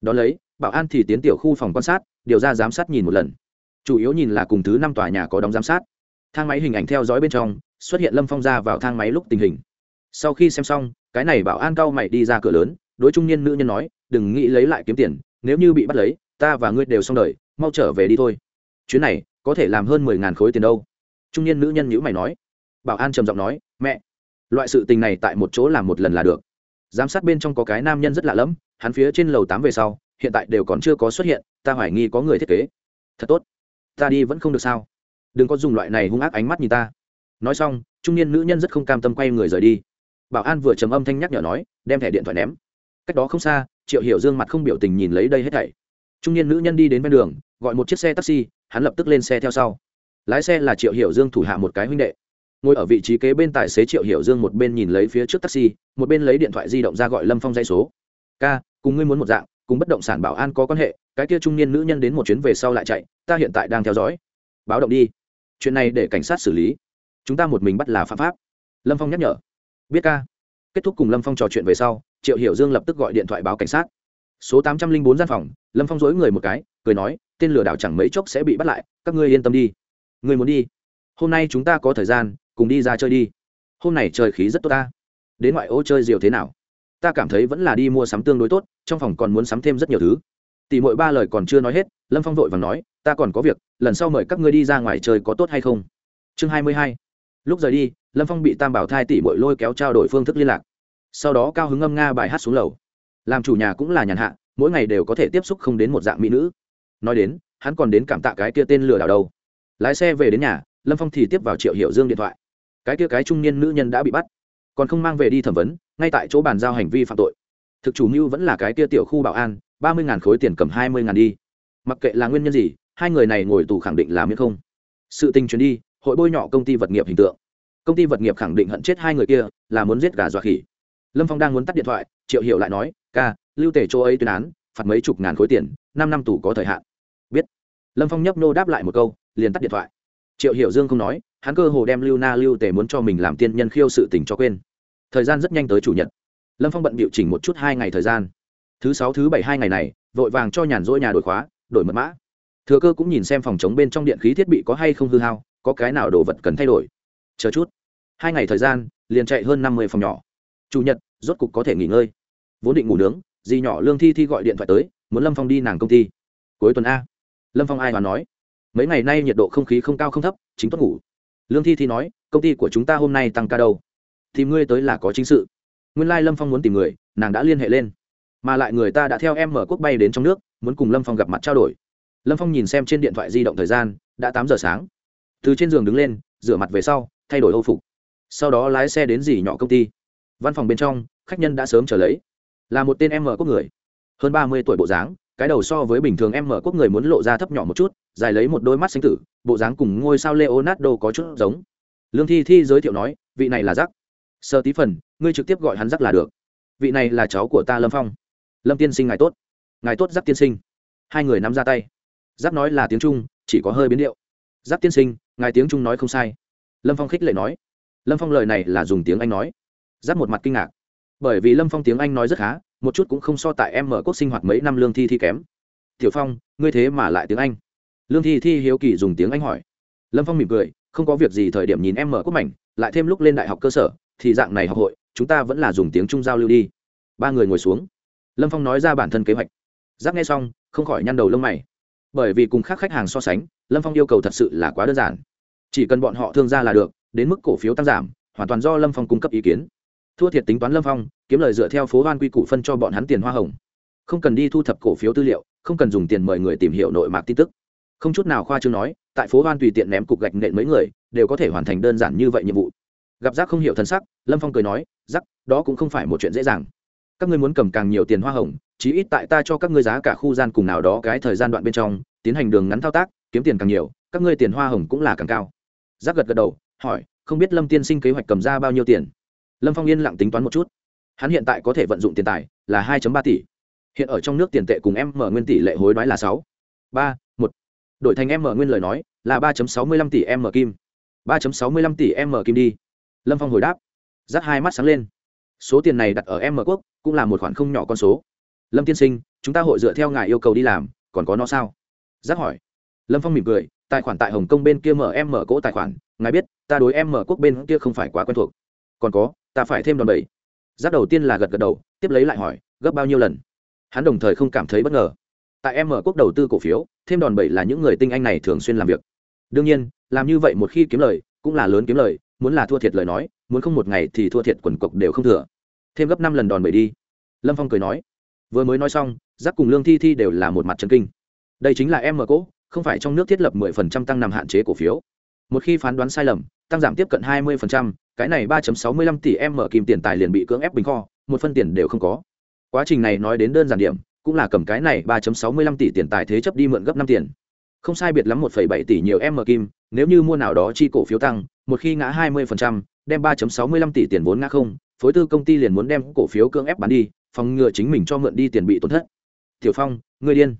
Đón lấy, bảo an thì tiến tiểu khu phòng quan sát, điều ra giám sát nhìn một lần. Chủ yếu nhìn là cùng thứ năm tòa nhà có đóng giám sát. Thang máy hình ảnh theo dõi bên trong, xuất hiện lâm phong ra vào thang máy lúc tình hình. Sau khi xem xong, cái này bảo an cao mày đi ra cửa lớn, đối trung niên nữ nhân nói, đừng nghĩ lấy lại kiếm tiền, nếu như bị bắt lấy, ta và ngươi đều xong đời mau trở về đi thôi. Chuyến này có thể làm hơn mười ngàn khối tiền đâu. Trung niên nữ nhân nhữ mày nói. Bảo an trầm giọng nói, mẹ, loại sự tình này tại một chỗ làm một lần là được. Giám sát bên trong có cái nam nhân rất lạ lẫm, hắn phía trên lầu tám về sau, hiện tại đều còn chưa có xuất hiện, ta hoài nghi có người thiết kế. Thật tốt. Ta đi vẫn không được sao? Đừng có dùng loại này hung ác ánh mắt nhìn ta. Nói xong, trung niên nữ nhân rất không cam tâm quay người rời đi. Bảo an vừa trầm âm thanh nhắc nhở nói, đem thẻ điện thoại ném. Cách đó không xa, triệu hiểu dương mặt không biểu tình nhìn lấy đây hết thảy. Trung niên nữ nhân đi đến ven đường gọi một chiếc xe taxi, hắn lập tức lên xe theo sau. Lái xe là triệu hiểu dương thủ hạ một cái huynh đệ. Ngồi ở vị trí kế bên tài xế triệu hiểu dương một bên nhìn lấy phía trước taxi, một bên lấy điện thoại di động ra gọi lâm phong dây số. Ca, cùng ngươi muốn một dạng, cùng bất động sản bảo an có quan hệ, cái kia trung niên nữ nhân đến một chuyến về sau lại chạy, ta hiện tại đang theo dõi. Báo động đi. Chuyện này để cảnh sát xử lý. Chúng ta một mình bắt là phạm pháp. Lâm phong nhắc nhở. Biết ca. Kết thúc cùng lâm phong trò chuyện về sau, triệu hiểu dương lập tức gọi điện thoại báo cảnh sát số tám trăm linh bốn gian phòng, lâm phong dối người một cái, cười nói, tên lừa đảo chẳng mấy chốc sẽ bị bắt lại, các ngươi yên tâm đi. Người muốn đi? Hôm nay chúng ta có thời gian, cùng đi ra chơi đi. Hôm nay trời khí rất tốt ta. Đến ngoại ô chơi diều thế nào? Ta cảm thấy vẫn là đi mua sắm tương đối tốt, trong phòng còn muốn sắm thêm rất nhiều thứ. Tỷ mỗi ba lời còn chưa nói hết, lâm phong vội và nói, ta còn có việc, lần sau mời các ngươi đi ra ngoài chơi có tốt hay không? Chương hai mươi hai. Lúc rời đi, lâm phong bị tam bảo thai tỷ bội lôi kéo trao đổi phương thức liên lạc. Sau đó cao hứng âm nga bài hát xuống lầu làm chủ nhà cũng là nhàn hạ, mỗi ngày đều có thể tiếp xúc không đến một dạng mỹ nữ. Nói đến, hắn còn đến cảm tạ cái kia tên lừa đảo đâu. Lái xe về đến nhà, lâm phong thì tiếp vào triệu hiệu dương điện thoại. Cái kia cái trung niên nữ nhân đã bị bắt. Còn không mang về đi thẩm vấn, ngay tại chỗ bàn giao hành vi phạm tội. Thực chủ mưu vẫn là cái kia tiểu khu bảo an, ba mươi khối tiền cầm hai mươi đi. Mặc kệ là nguyên nhân gì, hai người này ngồi tù khẳng định là miễn không. Sự tình chuyển đi, hội bôi nhọ công ty vật nghiệp hình tượng. Công ty vật nghiệp khẳng định hận chết hai người kia, là muốn giết gà dọa khỉ. Lâm phong đang muốn tắt điện thoại, triệu hiệu lại nói ca, lưu tể chỗ ấy tuyên án, phạt mấy chục ngàn khối tiền, năm năm tù có thời hạn. Biết. Lâm phong nhấp nô đáp lại một câu, liền tắt điện thoại. Triệu Hiểu dương không nói, hắn cơ hồ đem lưu na lưu tể muốn cho mình làm tiên nhân khiêu sự tình cho quên. Thời gian rất nhanh tới chủ nhật. Lâm phong bận bịu chỉnh một chút hai ngày thời gian. Thứ sáu, thứ bảy hai ngày này, vội vàng cho nhàn rỗi nhà đổi khóa, đổi mật mã. Thừa cơ cũng nhìn xem phòng chống bên trong điện khí thiết bị có hay không hư hao, có cái nào đồ vật cần thay đổi. Chờ chút. Hai ngày thời gian, liền chạy hơn năm mươi phòng nhỏ. Chủ nhật, rốt cục có thể nghỉ ngơi vốn định ngủ nướng, dì nhỏ lương thi thi gọi điện thoại tới, muốn lâm phong đi nàng công ty. Cuối tuần a. Lâm phong ai mà nói? Mấy ngày nay nhiệt độ không khí không cao không thấp, chính tốt ngủ. Lương thi thi nói, công ty của chúng ta hôm nay tăng ca đâu? Thì ngươi tới là có chính sự. Nguyên lai lâm phong muốn tìm người, nàng đã liên hệ lên. Mà lại người ta đã theo em mở quốc bay đến trong nước, muốn cùng lâm phong gặp mặt trao đổi. Lâm phong nhìn xem trên điện thoại di động thời gian, đã tám giờ sáng. Từ trên giường đứng lên, rửa mặt về sau, thay đổi âu phục. Sau đó lái xe đến dì nhỏ công ty. Văn phòng bên trong, khách nhân đã sớm trở lấy là một tên em mở quốc người. Hơn ba mươi tuổi bộ dáng, cái đầu so với bình thường em mở quốc người muốn lộ ra thấp nhỏ một chút, dài lấy một đôi mắt xanh tử, bộ dáng cùng ngôi sao leonardo có chút giống. Lương thi thi giới thiệu nói, vị này là rắc sơ tí phần, ngươi trực tiếp gọi hắn rắc là được. Vị này là cháu của ta lâm phong. Lâm tiên sinh ngài tốt. Ngài tốt giáp tiên sinh. Hai người nắm ra tay. Giáp nói là tiếng trung, chỉ có hơi biến điệu. Giáp tiên sinh, ngài tiếng trung nói không sai. Lâm phong khích lệ nói. Lâm phong lời này là dùng tiếng anh nói. Giáp một mặt kinh ngạc bởi vì lâm phong tiếng anh nói rất khá một chút cũng không so tại em mở quốc sinh hoạt mấy năm lương thi thi kém tiểu phong ngươi thế mà lại tiếng anh lương thi thi hiếu kỳ dùng tiếng anh hỏi lâm phong mỉm cười không có việc gì thời điểm nhìn em mở quốc mảnh lại thêm lúc lên đại học cơ sở thì dạng này học hội chúng ta vẫn là dùng tiếng trung giao lưu đi ba người ngồi xuống lâm phong nói ra bản thân kế hoạch giáp nghe xong không khỏi nhăn đầu lông mày bởi vì cùng khác khách hàng so sánh lâm phong yêu cầu thật sự là quá đơn giản chỉ cần bọn họ thương ra là được đến mức cổ phiếu tăng giảm hoàn toàn do lâm phong cung cấp ý kiến thua thiệt tính toán lâm phong, kiếm lời dựa theo phố hoan quy củ phân cho bọn hắn tiền hoa hồng. Không cần đi thu thập cổ phiếu tư liệu, không cần dùng tiền mời người tìm hiểu nội mạc tin tức. Không chút nào khoa chương nói, tại phố hoan tùy tiện ném cục gạch nện mấy người, đều có thể hoàn thành đơn giản như vậy nhiệm vụ. Gặp giác không hiểu thân sắc, lâm phong cười nói, giác, đó cũng không phải một chuyện dễ dàng. Các ngươi muốn cầm càng nhiều tiền hoa hồng, chí ít tại ta cho các ngươi giá cả khu gian cùng nào đó cái thời gian đoạn bên trong, tiến hành đường ngắn thao tác, kiếm tiền càng nhiều, các ngươi tiền hoa hồng cũng là càng cao. Giác gật gật đầu, hỏi, không biết lâm tiên sinh kế hoạch cầm ra bao nhiêu tiền? Lâm phong yên lặng tính toán một chút. Hắn hiện tại có thể vận dụng tiền tài là hai ba tỷ. Hiện ở trong nước tiền tệ cùng em mở nguyên tỷ lệ hối đoái là sáu. Ba, một. Đổi thành em mở nguyên lời nói là ba sáu mươi lăm tỷ em mở kim. Ba sáu mươi lăm tỷ em mở kim đi. Lâm phong hồi đáp. Dắt hai mắt sáng lên. Số tiền này đặt ở em mở quốc cũng là một khoản không nhỏ con số. Lâm tiên sinh, chúng ta hội dựa theo ngài yêu cầu đi làm, còn có nó sao? Giác hỏi. Lâm phong mỉm cười, tài khoản tại hồng kông bên kia mở em mở cỗ tài khoản. Ngài biết, ta đối em mở quốc bên kia không phải quá quen thuộc. Còn có ta phải thêm đòn bẩy. Giáp đầu tiên là gật gật đầu, tiếp lấy lại hỏi, gấp bao nhiêu lần? Hắn đồng thời không cảm thấy bất ngờ. Tại em mở quốc đầu tư cổ phiếu, thêm đòn bẩy là những người tinh anh này thường xuyên làm việc. Đương nhiên, làm như vậy một khi kiếm lời, cũng là lớn kiếm lời, muốn là thua thiệt lời nói, muốn không một ngày thì thua thiệt quần cộc đều không thừa. Thêm gấp năm lần đòn bẩy đi. Lâm phong cười nói. Vừa mới nói xong giáp cùng lương thi thi đều là một mặt trần kinh. Đây chính là em mở cố không phải trong nước thiết lập mười phần trăm tăng nằm hạn chế cổ phiếu. Một khi phán đoán sai lầm, tăng giảm tiếp cận hai mươi phần trăm cái này ba sáu mươi lăm tỷ em mở kim tiền tài liền bị cưỡng ép bình kho, một phân tiền đều không có. Quá trình này nói đến đơn giản điểm, cũng là cầm cái này ba sáu mươi lăm tỷ tiền tài thế chấp đi mượn gấp năm tiền. Không sai biệt lắm một phẩy bảy tỷ nhiều em mở kim, nếu như mua nào đó chi cổ phiếu tăng, một khi ngã hai mươi phần trăm, đem ba sáu mươi lăm tỷ tiền vốn ngã không, phối tư công ty liền muốn đem cổ phiếu cưỡng ép bán đi, phòng ngừa chính mình cho mượn đi tiền bị tổn thất. Tiểu phong, ngươi điên.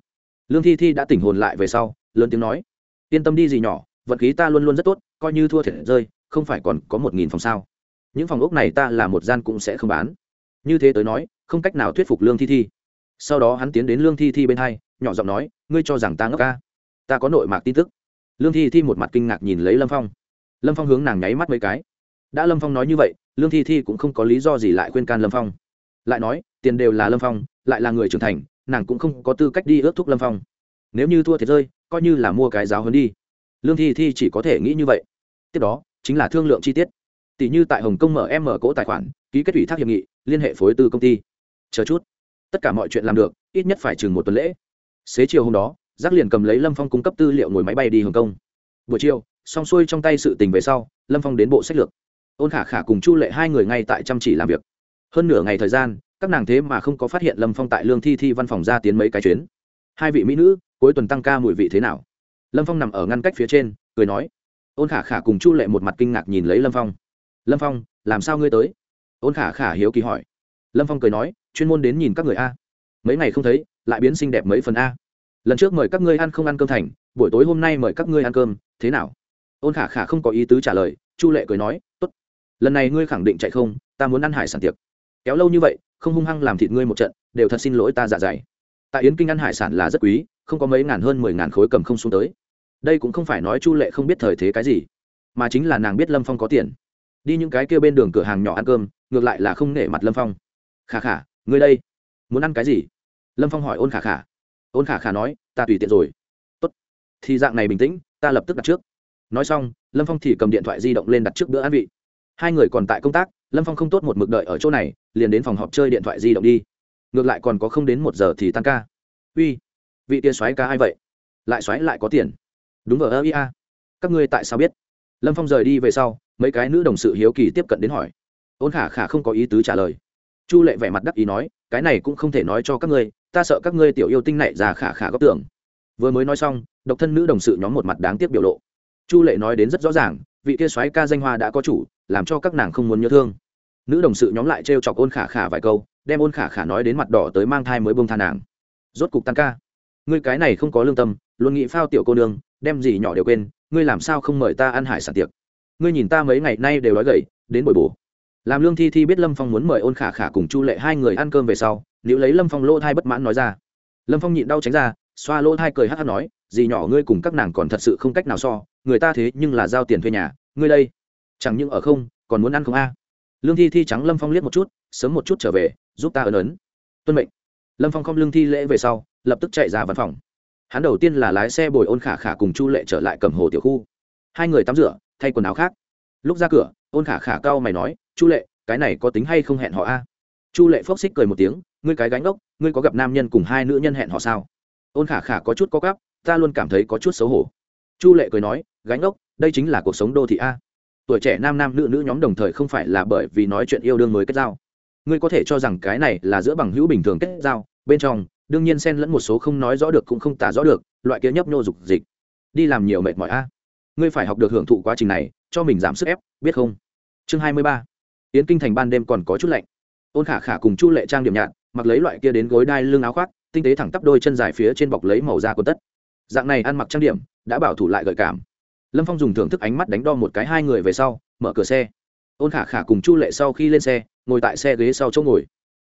Lương thi thi đã tỉnh hồn lại về sau, lớn tiếng nói. Yên tâm đi gì nhỏ, vận khí ta luôn luôn rất tốt, coi như thua thiệt rơi không phải còn có một nghìn phòng sao? Những phòng ốc này ta là một gian cũng sẽ không bán. Như thế tới nói, không cách nào thuyết phục lương thi thi. Sau đó hắn tiến đến lương thi thi bên hai, nhỏ giọng nói, ngươi cho rằng ta ngốc ca? Ta có nội mạc tin tức. Lương thi thi một mặt kinh ngạc nhìn lấy lâm phong. Lâm phong hướng nàng nháy mắt mấy cái. Đã lâm phong nói như vậy, lương thi thi cũng không có lý do gì lại khuyên can lâm phong. Lại nói, tiền đều là lâm phong, lại là người trưởng thành, nàng cũng không có tư cách đi ước thúc lâm phong. Nếu như thua thiệt rơi, coi như là mua cái giáo hơn đi. Lương thi thi chỉ có thể nghĩ như vậy. Tiếp đó chính là thương lượng chi tiết. Tỷ như tại hồng kông mở em mở cỗ tài khoản, ký kết ủy thác hiệp nghị, liên hệ phối tư công ty. Chờ chút. Tất cả mọi chuyện làm được, ít nhất phải chừng một tuần lễ. Xế chiều hôm đó, giác liền cầm lấy lâm phong cung cấp tư liệu ngồi máy bay đi hồng kông. Buổi chiều, xong xuôi trong tay sự tình về sau, lâm phong đến bộ sách lược. Ôn khả khả cùng chu lệ hai người ngay tại chăm chỉ làm việc. Hơn nửa ngày thời gian, các nàng thế mà không có phát hiện lâm phong tại lương thi thi văn phòng ra tiến mấy cái chuyến. Hai vị mỹ nữ, cuối tuần tăng ca mùi vị thế nào? Lâm phong nằm ở ngăn cách phía trên, cười nói ôn khả khả cùng chu lệ một mặt kinh ngạc nhìn lấy lâm phong. Lâm phong, làm sao ngươi tới? Ôn khả khả hiếu kỳ hỏi. Lâm phong cười nói, chuyên môn đến nhìn các người a. Mấy ngày không thấy, lại biến xinh đẹp mấy phần a. Lần trước mời các ngươi ăn không ăn cơm thành, buổi tối hôm nay mời các ngươi ăn cơm, thế nào? Ôn khả khả không có ý tứ trả lời, chu lệ cười nói t ố t lần này ngươi khẳng định chạy không, ta muốn ăn hải sản tiệc. Kéo lâu như vậy, không hung hăng làm thịt ngươi một trận, đều thật xin lỗi ta dạ dày. Tại yến kinh ăn hải sản là rất quý, không có mấy ngàn hơn mười ngàn khối cầm không xuống tới đây cũng không phải nói chu lệ không biết thời thế cái gì, mà chính là nàng biết lâm phong có tiền. đi những cái kia bên đường cửa hàng nhỏ ăn cơm, ngược lại là không nể mặt lâm phong. khả khả ngươi đây, muốn ăn cái gì? lâm phong hỏi ôn khả khả ôn khả khả nói, ta tùy tiện rồi. tốt. thì dạng này bình tĩnh, ta lập tức đặt trước. nói xong, lâm phong thì cầm điện thoại di động lên đặt trước bữa ăn vị. hai người còn tại công tác, lâm phong không tốt một mực đợi ở chỗ này, liền đến phòng họp chơi điện thoại di động đi. ngược lại còn có không đến một giờ thì tăng ca. uy, vị tia xoáy ca ai vậy? lại xoáy lại có tiền đúng ở ơ ia các ngươi tại sao biết? Lâm phong rời đi về sau, mấy cái nữ đồng sự hiếu kỳ tiếp cận đến hỏi. Ôn khả khả không có ý tứ trả lời. Chu lệ vẻ mặt đắc ý nói, cái này cũng không thể nói cho các ngươi, ta sợ các ngươi tiểu yêu tinh này già khả khả góp tưởng. Vừa mới nói xong, độc thân nữ đồng sự nhóm một mặt đáng tiếc biểu lộ. Chu lệ nói đến rất rõ ràng, vị kia soái ca danh hoa đã có chủ, làm cho các nàng không muốn nhớ thương. Nữ đồng sự nhóm lại trêu chọc ôn khả khả vài câu, đem ôn khả khả nói đến mặt đỏ tới mang thai mới bông tha nàng. Rốt cục tăng ca. Ngươi cái này không có lương tâm, luôn nghĩ phao tiểu cô nương đem gì nhỏ đều quên, ngươi làm sao không mời ta ăn hải sản tiệc? Ngươi nhìn ta mấy ngày nay đều đói gầy, đến bồi bổ làm lương thi thi biết lâm phong muốn mời ôn khả khả cùng chu lệ hai người ăn cơm về sau nếu lấy lâm phong lỗ thai bất mãn nói ra. Lâm phong nhịn đau tránh ra, xoa lỗ thai cười hát hát nói gì nhỏ ngươi cùng các nàng còn thật sự không cách nào so, người ta thế nhưng là giao tiền thuê nhà, ngươi đây, chẳng những ở không, còn muốn ăn không a? Lương thi thi trắng lâm phong liếc một chút, sớm một chút trở về, giúp ta ấn ấn. Tuân mệnh. Lâm phong không lương thi lễ về sau, lập tức chạy ra văn phòng hắn đầu tiên là lái xe bồi ôn khả khả cùng chu lệ trở lại cầm hồ tiểu khu. Hai người tắm rửa, thay quần áo khác. Lúc ra cửa, ôn khả khả cao mày nói, chu lệ, cái này có tính hay không hẹn họ a? Chu lệ phốc xích cười một tiếng, ngươi cái gánh ốc, ngươi có gặp nam nhân cùng hai nữ nhân hẹn họ sao? Ôn khả khả có chút có gắp ta luôn cảm thấy có chút xấu hổ. Chu lệ cười nói, gánh ốc, đây chính là cuộc sống đô thị a. Tuổi trẻ nam nam nữ nữ nhóm đồng thời không phải là bởi vì nói chuyện yêu đương mới kết giao. Ngươi có thể cho rằng cái này là giữa bằng hữu bình thường kết giao, bên trong đương nhiên xen lẫn một số không nói rõ được cũng không tả rõ được, loại kia nhấp nhô dục dịch. Đi làm nhiều mệt mỏi a. Ngươi phải học được hưởng thụ quá trình này, cho mình giảm sức ép, biết không? Chương hai mươi ba. Yến kinh thành ban đêm còn có chút lạnh. Ôn khả khả cùng chu lệ trang điểm nhạt, mặc lấy loại kia đến gối đai lưng áo khoác, tinh tế thẳng tắp đôi chân dài phía trên bọc lấy màu da quần tất. Dạng này ăn mặc trang điểm, đã bảo thủ lại gợi cảm. Lâm phong dùng thưởng thức ánh mắt đánh đo một cái hai người về sau, mở cửa xe. Ôn khả khả cùng chu lệ sau khi lên xe, ngồi tại xe ghế sau chỗ ngồi.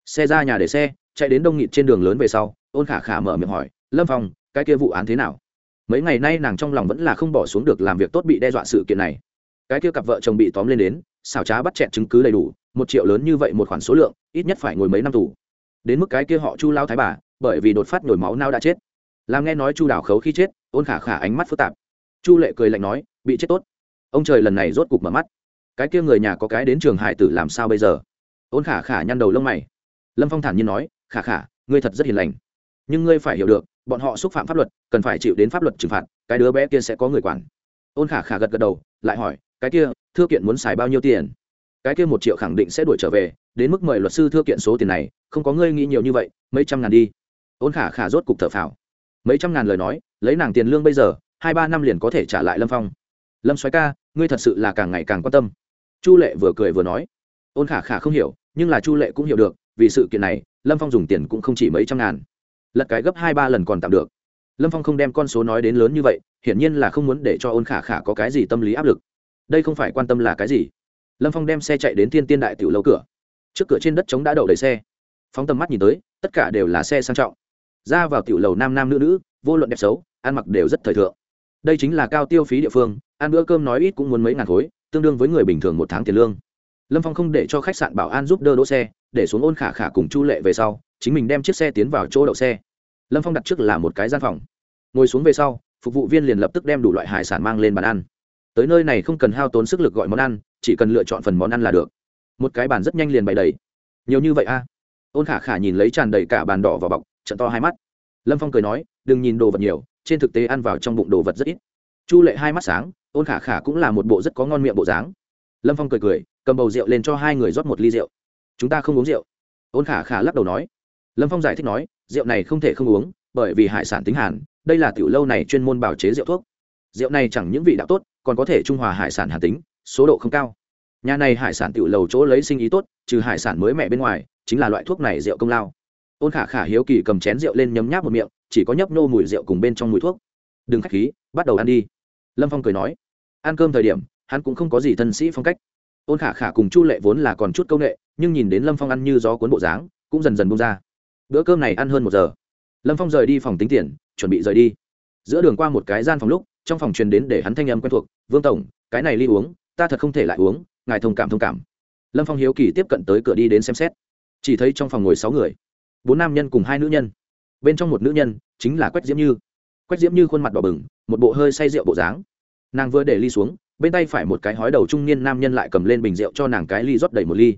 Xe ra nhà để xe chạy đến đông nghịt trên đường lớn về sau, ôn khả khả mở miệng hỏi, lâm phong, cái kia vụ án thế nào? Mấy ngày nay nàng trong lòng vẫn là không bỏ xuống được làm việc tốt bị đe dọa sự kiện này. Cái kia cặp vợ chồng bị tóm lên đến, xảo trá bắt chẹt chứng cứ đầy đủ, một triệu lớn như vậy một khoản số lượng, ít nhất phải ngồi mấy năm tù. Đến mức cái kia họ chu lao thái bà, bởi vì đột phát nhồi máu nao đã chết. Làm nghe nói chu đào khấu khi chết, ôn khả khả ánh mắt phức tạp. Chu lệ cười lạnh nói, bị chết tốt. Ông trời lần này rốt cục mở mắt. Cái kia người nhà có cái đến trường hải tử làm sao bây giờ? Ôn khả khả nhăn đầu lông mày. Lâm phong thản nhiên nói khả khả, ngươi thật rất hiền lành. Nhưng ngươi phải hiểu được, bọn họ xúc phạm pháp luật, cần phải chịu đến pháp luật trừng phạt, cái đứa bé kia sẽ có người quản. Ôn khả khả gật gật đầu, lại hỏi, cái kia thưa kiện muốn xài bao nhiêu tiền? Cái kia một triệu khẳng định sẽ đuổi trở về, đến mức mời luật sư thưa kiện số tiền này, không có ngươi nghĩ nhiều như vậy, mấy trăm ngàn đi. Ôn khả khả rốt cục thở phào. Mấy trăm ngàn lời nói, lấy nàng tiền lương bây giờ, hai ba năm liền có thể trả lại lâm phong. Lâm xoáy ca, ngươi thật sự là càng ngày càng quan tâm. Chu lệ vừa cười vừa nói. Ôn khả khả không hiểu, nhưng là chu lệ cũng hiểu được, vì sự kiện này lâm phong dùng tiền cũng không chỉ mấy trăm ngàn. Lật cái gấp hai ba lần còn tạm được. Lâm phong không đem con số nói đến lớn như vậy, hiển nhiên là không muốn để cho ôn khả khả có cái gì tâm lý áp lực. Đây không phải quan tâm là cái gì. Lâm phong đem xe chạy đến thiên tiên đại tiểu lâu cửa. Trước cửa trên đất trống đã đậu đầy xe. Phóng tầm mắt nhìn tới, tất cả đều là xe sang trọng. Ra vào tiểu lầu nam nam nữ nữ, vô luận đẹp xấu, ăn mặc đều rất thời thượng. Đây chính là cao tiêu phí địa phương, ăn bữa cơm nói ít cũng muốn mấy ngàn khối, tương đương với người bình thường một tháng tiền lương. Lâm phong không để cho khách sạn bảo an giúp đỡ đỗ xe để xuống ôn khả khả cùng chu lệ về sau, chính mình đem chiếc xe tiến vào chỗ đậu xe. Lâm phong đặt trước là một cái gian phòng. Ngồi xuống về sau, phục vụ viên liền lập tức đem đủ loại hải sản mang lên bàn ăn. Tới nơi này không cần hao tốn sức lực gọi món ăn, chỉ cần lựa chọn phần món ăn là được. Một cái bàn rất nhanh liền bày đầy. Nhiều như vậy a? Ôn khả khả nhìn lấy tràn đầy cả bàn đỏ vào bọc, trận to hai mắt. Lâm phong cười nói, đừng nhìn đồ vật nhiều, trên thực tế ăn vào trong bụng đồ vật rất ít. Chu lệ hai mắt sáng, ôn khả khả cũng là một bộ rất có ngon miệng bộ dáng. Lâm phong cười cười, cầm bầu rượu lên cho hai người rót một ly rượu chúng ta không uống rượu. Ôn khả khả lắc đầu nói. Lâm phong giải thích nói, rượu này không thể không uống, bởi vì hải sản tính hàn, đây là tiểu lâu này chuyên môn bảo chế rượu thuốc. Rượu này chẳng những vị đạo tốt, còn có thể trung hòa hải sản hàn tính, số độ không cao. Nhà này hải sản tiểu lầu chỗ lấy sinh ý tốt, trừ hải sản mới mẹ bên ngoài, chính là loại thuốc này rượu công lao. Ôn khả khả hiếu kỳ cầm chén rượu lên nhấm nháp một miệng, chỉ có nhấp nô mùi rượu cùng bên trong mùi thuốc. Đừng k h á c h khí, bắt đầu ăn đi. Lâm phong cười nói. Ăn cơm thời điểm, hắn cũng không có gì thân sĩ phong cách ôn khả khả cùng chu lệ vốn là còn chút c â u n ệ nhưng nhìn đến lâm phong ăn như gió cuốn bộ dáng, cũng dần dần bung ra. Bữa cơm này ăn hơn một giờ. Lâm phong rời đi phòng tính tiền, chuẩn bị rời đi. Giữa đường qua một cái gian phòng lúc, trong phòng truyền đến để hắn thanh âm quen thuộc, vương tổng, cái này ly uống, ta thật không thể lại uống, ngài thông cảm thông cảm. Lâm phong hiếu kỳ tiếp cận tới cửa đi đến xem xét. Chỉ thấy trong phòng ngồi sáu người, bốn nam nhân cùng hai nữ nhân. Bên trong một nữ nhân chính là quách diễm như. Quách diễm như khuôn mặt đỏ bừng, một bộ hơi say rượu bộ dáng. Nàng vừa để ly xuống bên tay phải một cái hói đầu trung niên nam nhân lại cầm lên bình rượu cho nàng cái ly rót đầy một ly.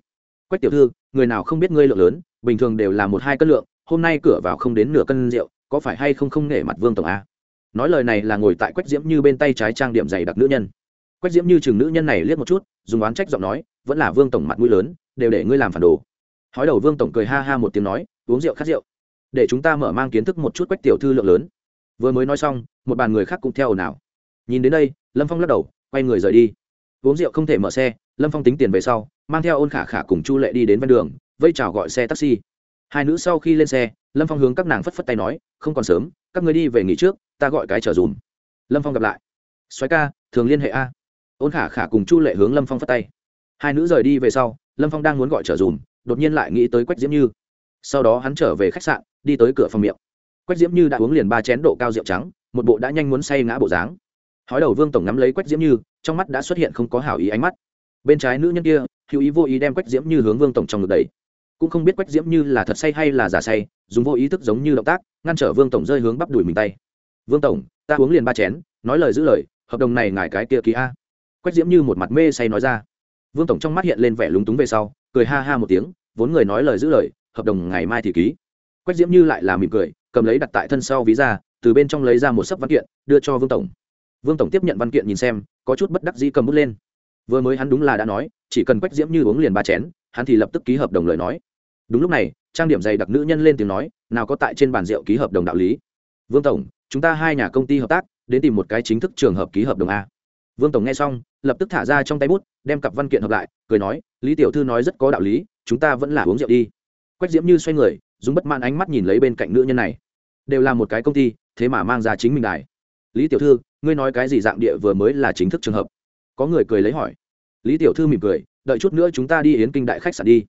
Quách tiểu thư, người nào không biết ngươi lượng lớn, bình thường đều là một hai cân lượng, hôm nay cửa vào không đến nửa cân rượu, có phải hay không không nể mặt vương tổng a? Nói lời này là ngồi tại quách diễm như bên tay trái trang điểm dày đặc nữ nhân. Quách diễm như chừng nữ nhân này liếc một chút, dùng oán trách giọng nói, vẫn là vương tổng mặt mũi lớn, đều để ngươi làm phản đồ. Hói đầu vương tổng cười ha ha một tiếng nói, uống rượu khát rượu. Để chúng ta mở mang kiến thức một chút quách tiểu thư lượng lớn. Vừa mới nói xong, một bàn người khác cũng theo ồn ào. Nhìn đến đây, lâm phong lắc đầu quay người rời đi. Uống rượu không thể mở xe, lâm phong tính tiền về sau, mang theo ôn khả khả cùng chu lệ đi đến ven đường, vây chào gọi xe taxi. Hai nữ sau khi lên xe, lâm phong hướng các nàng phất phất tay nói, không còn sớm, các người đi về nghỉ trước, ta gọi cái trở dùm. Lâm phong gặp lại. Xoáy ca, thường liên hệ a. Ôn khả khả cùng chu lệ hướng lâm phong phất tay. Hai nữ rời đi về sau, lâm phong đang muốn gọi trở dùm, đột nhiên lại nghĩ tới quách diễm như. Sau đó hắn trở về khách sạn, đi tới cửa phòng miệng. Quách diễm như đã uống liền ba chén độ cao rượu trắng, một bộ đã nhanh muốn say ngã bộ dáng hói đầu vương tổng nắm lấy quách diễm như, trong mắt đã xuất hiện không có hảo ý ánh mắt. Bên trái nữ nhân kia, hữu ý vô ý đem quách diễm như hướng vương tổng trong ngực đầy cũng không biết quách diễm như là thật say hay là giả say, dùng vô ý thức giống như động tác, ngăn trở vương tổng rơi hướng bắp đùi mình tay. Vương tổng, ta uống liền ba chén, nói lời giữ lời, hợp đồng này ngài cái kia ký a. Quách diễm như một mặt mê say nói ra. Vương tổng trong mắt hiện lên vẻ lúng túng về sau, cười ha ha một tiếng, vốn người nói lời giữ lời, hợp đồng ngày mai thì ký. Quách diễm như lại là mỉm cười, cầm lấy đặt tại thân sau ví ra, từ bên trong lấy ra một sấp văn kiện, đưa cho vương tổng vương tổng tiếp nhận văn kiện nhìn xem, có chút bất đắc dĩ cầm bút lên. Vừa mới hắn đúng là đã nói, chỉ cần quách diễm như uống liền ba chén, hắn thì lập tức ký hợp đồng lời nói. Đúng lúc này, trang điểm dày đặc nữ nhân lên tiếng nói, nào có tại trên bàn rượu ký hợp đồng đạo lý. Vương tổng, chúng ta hai nhà công ty hợp tác, đến tìm một cái chính thức trường hợp ký hợp đồng a. Vương tổng nghe xong, lập tức thả ra trong tay bút, đem cặp văn kiện hợp lại, cười nói, lý tiểu thư nói rất có đạo lý, chúng ta vẫn là uống rượu đi. Quách diễm như xoay người, dùng bất mãn ánh mắt nhìn lấy bên cạnh nữ nhân này. Đều là một cái công ty, thế mà mang ra chính mình đài. Lý tiểu thư ngươi nói cái gì dạng địa vừa mới là chính thức trường hợp? Có người cười lấy hỏi. Lý tiểu thư mỉm cười, đợi chút nữa chúng ta đi yến kinh đại khách sạn đi.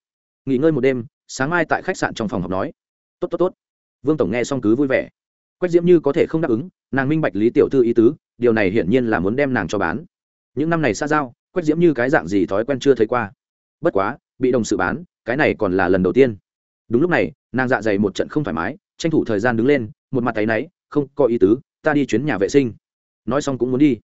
Nghỉ ngơi một đêm, sáng mai tại khách sạn trong phòng học nói. Tốt tốt tốt. Vương tổng nghe xong cứ vui vẻ. Quách diễm như có thể không đáp ứng, nàng minh bạch lý tiểu thư ý tứ, điều này hiển nhiên là muốn đem nàng cho bán. Những năm này xa giao, quách diễm như cái dạng gì thói quen chưa thấy qua. Bất quá, bị đồng sự bán, cái này còn là lần đầu tiên. Đúng lúc này, nàng dạ dày một trận không thoải mái, tranh thủ thời gian đứng lên, một mặt tay náy, không có ý tứ, ta đi chuyến nhà vệ sinh nói xong cũng muốn đi.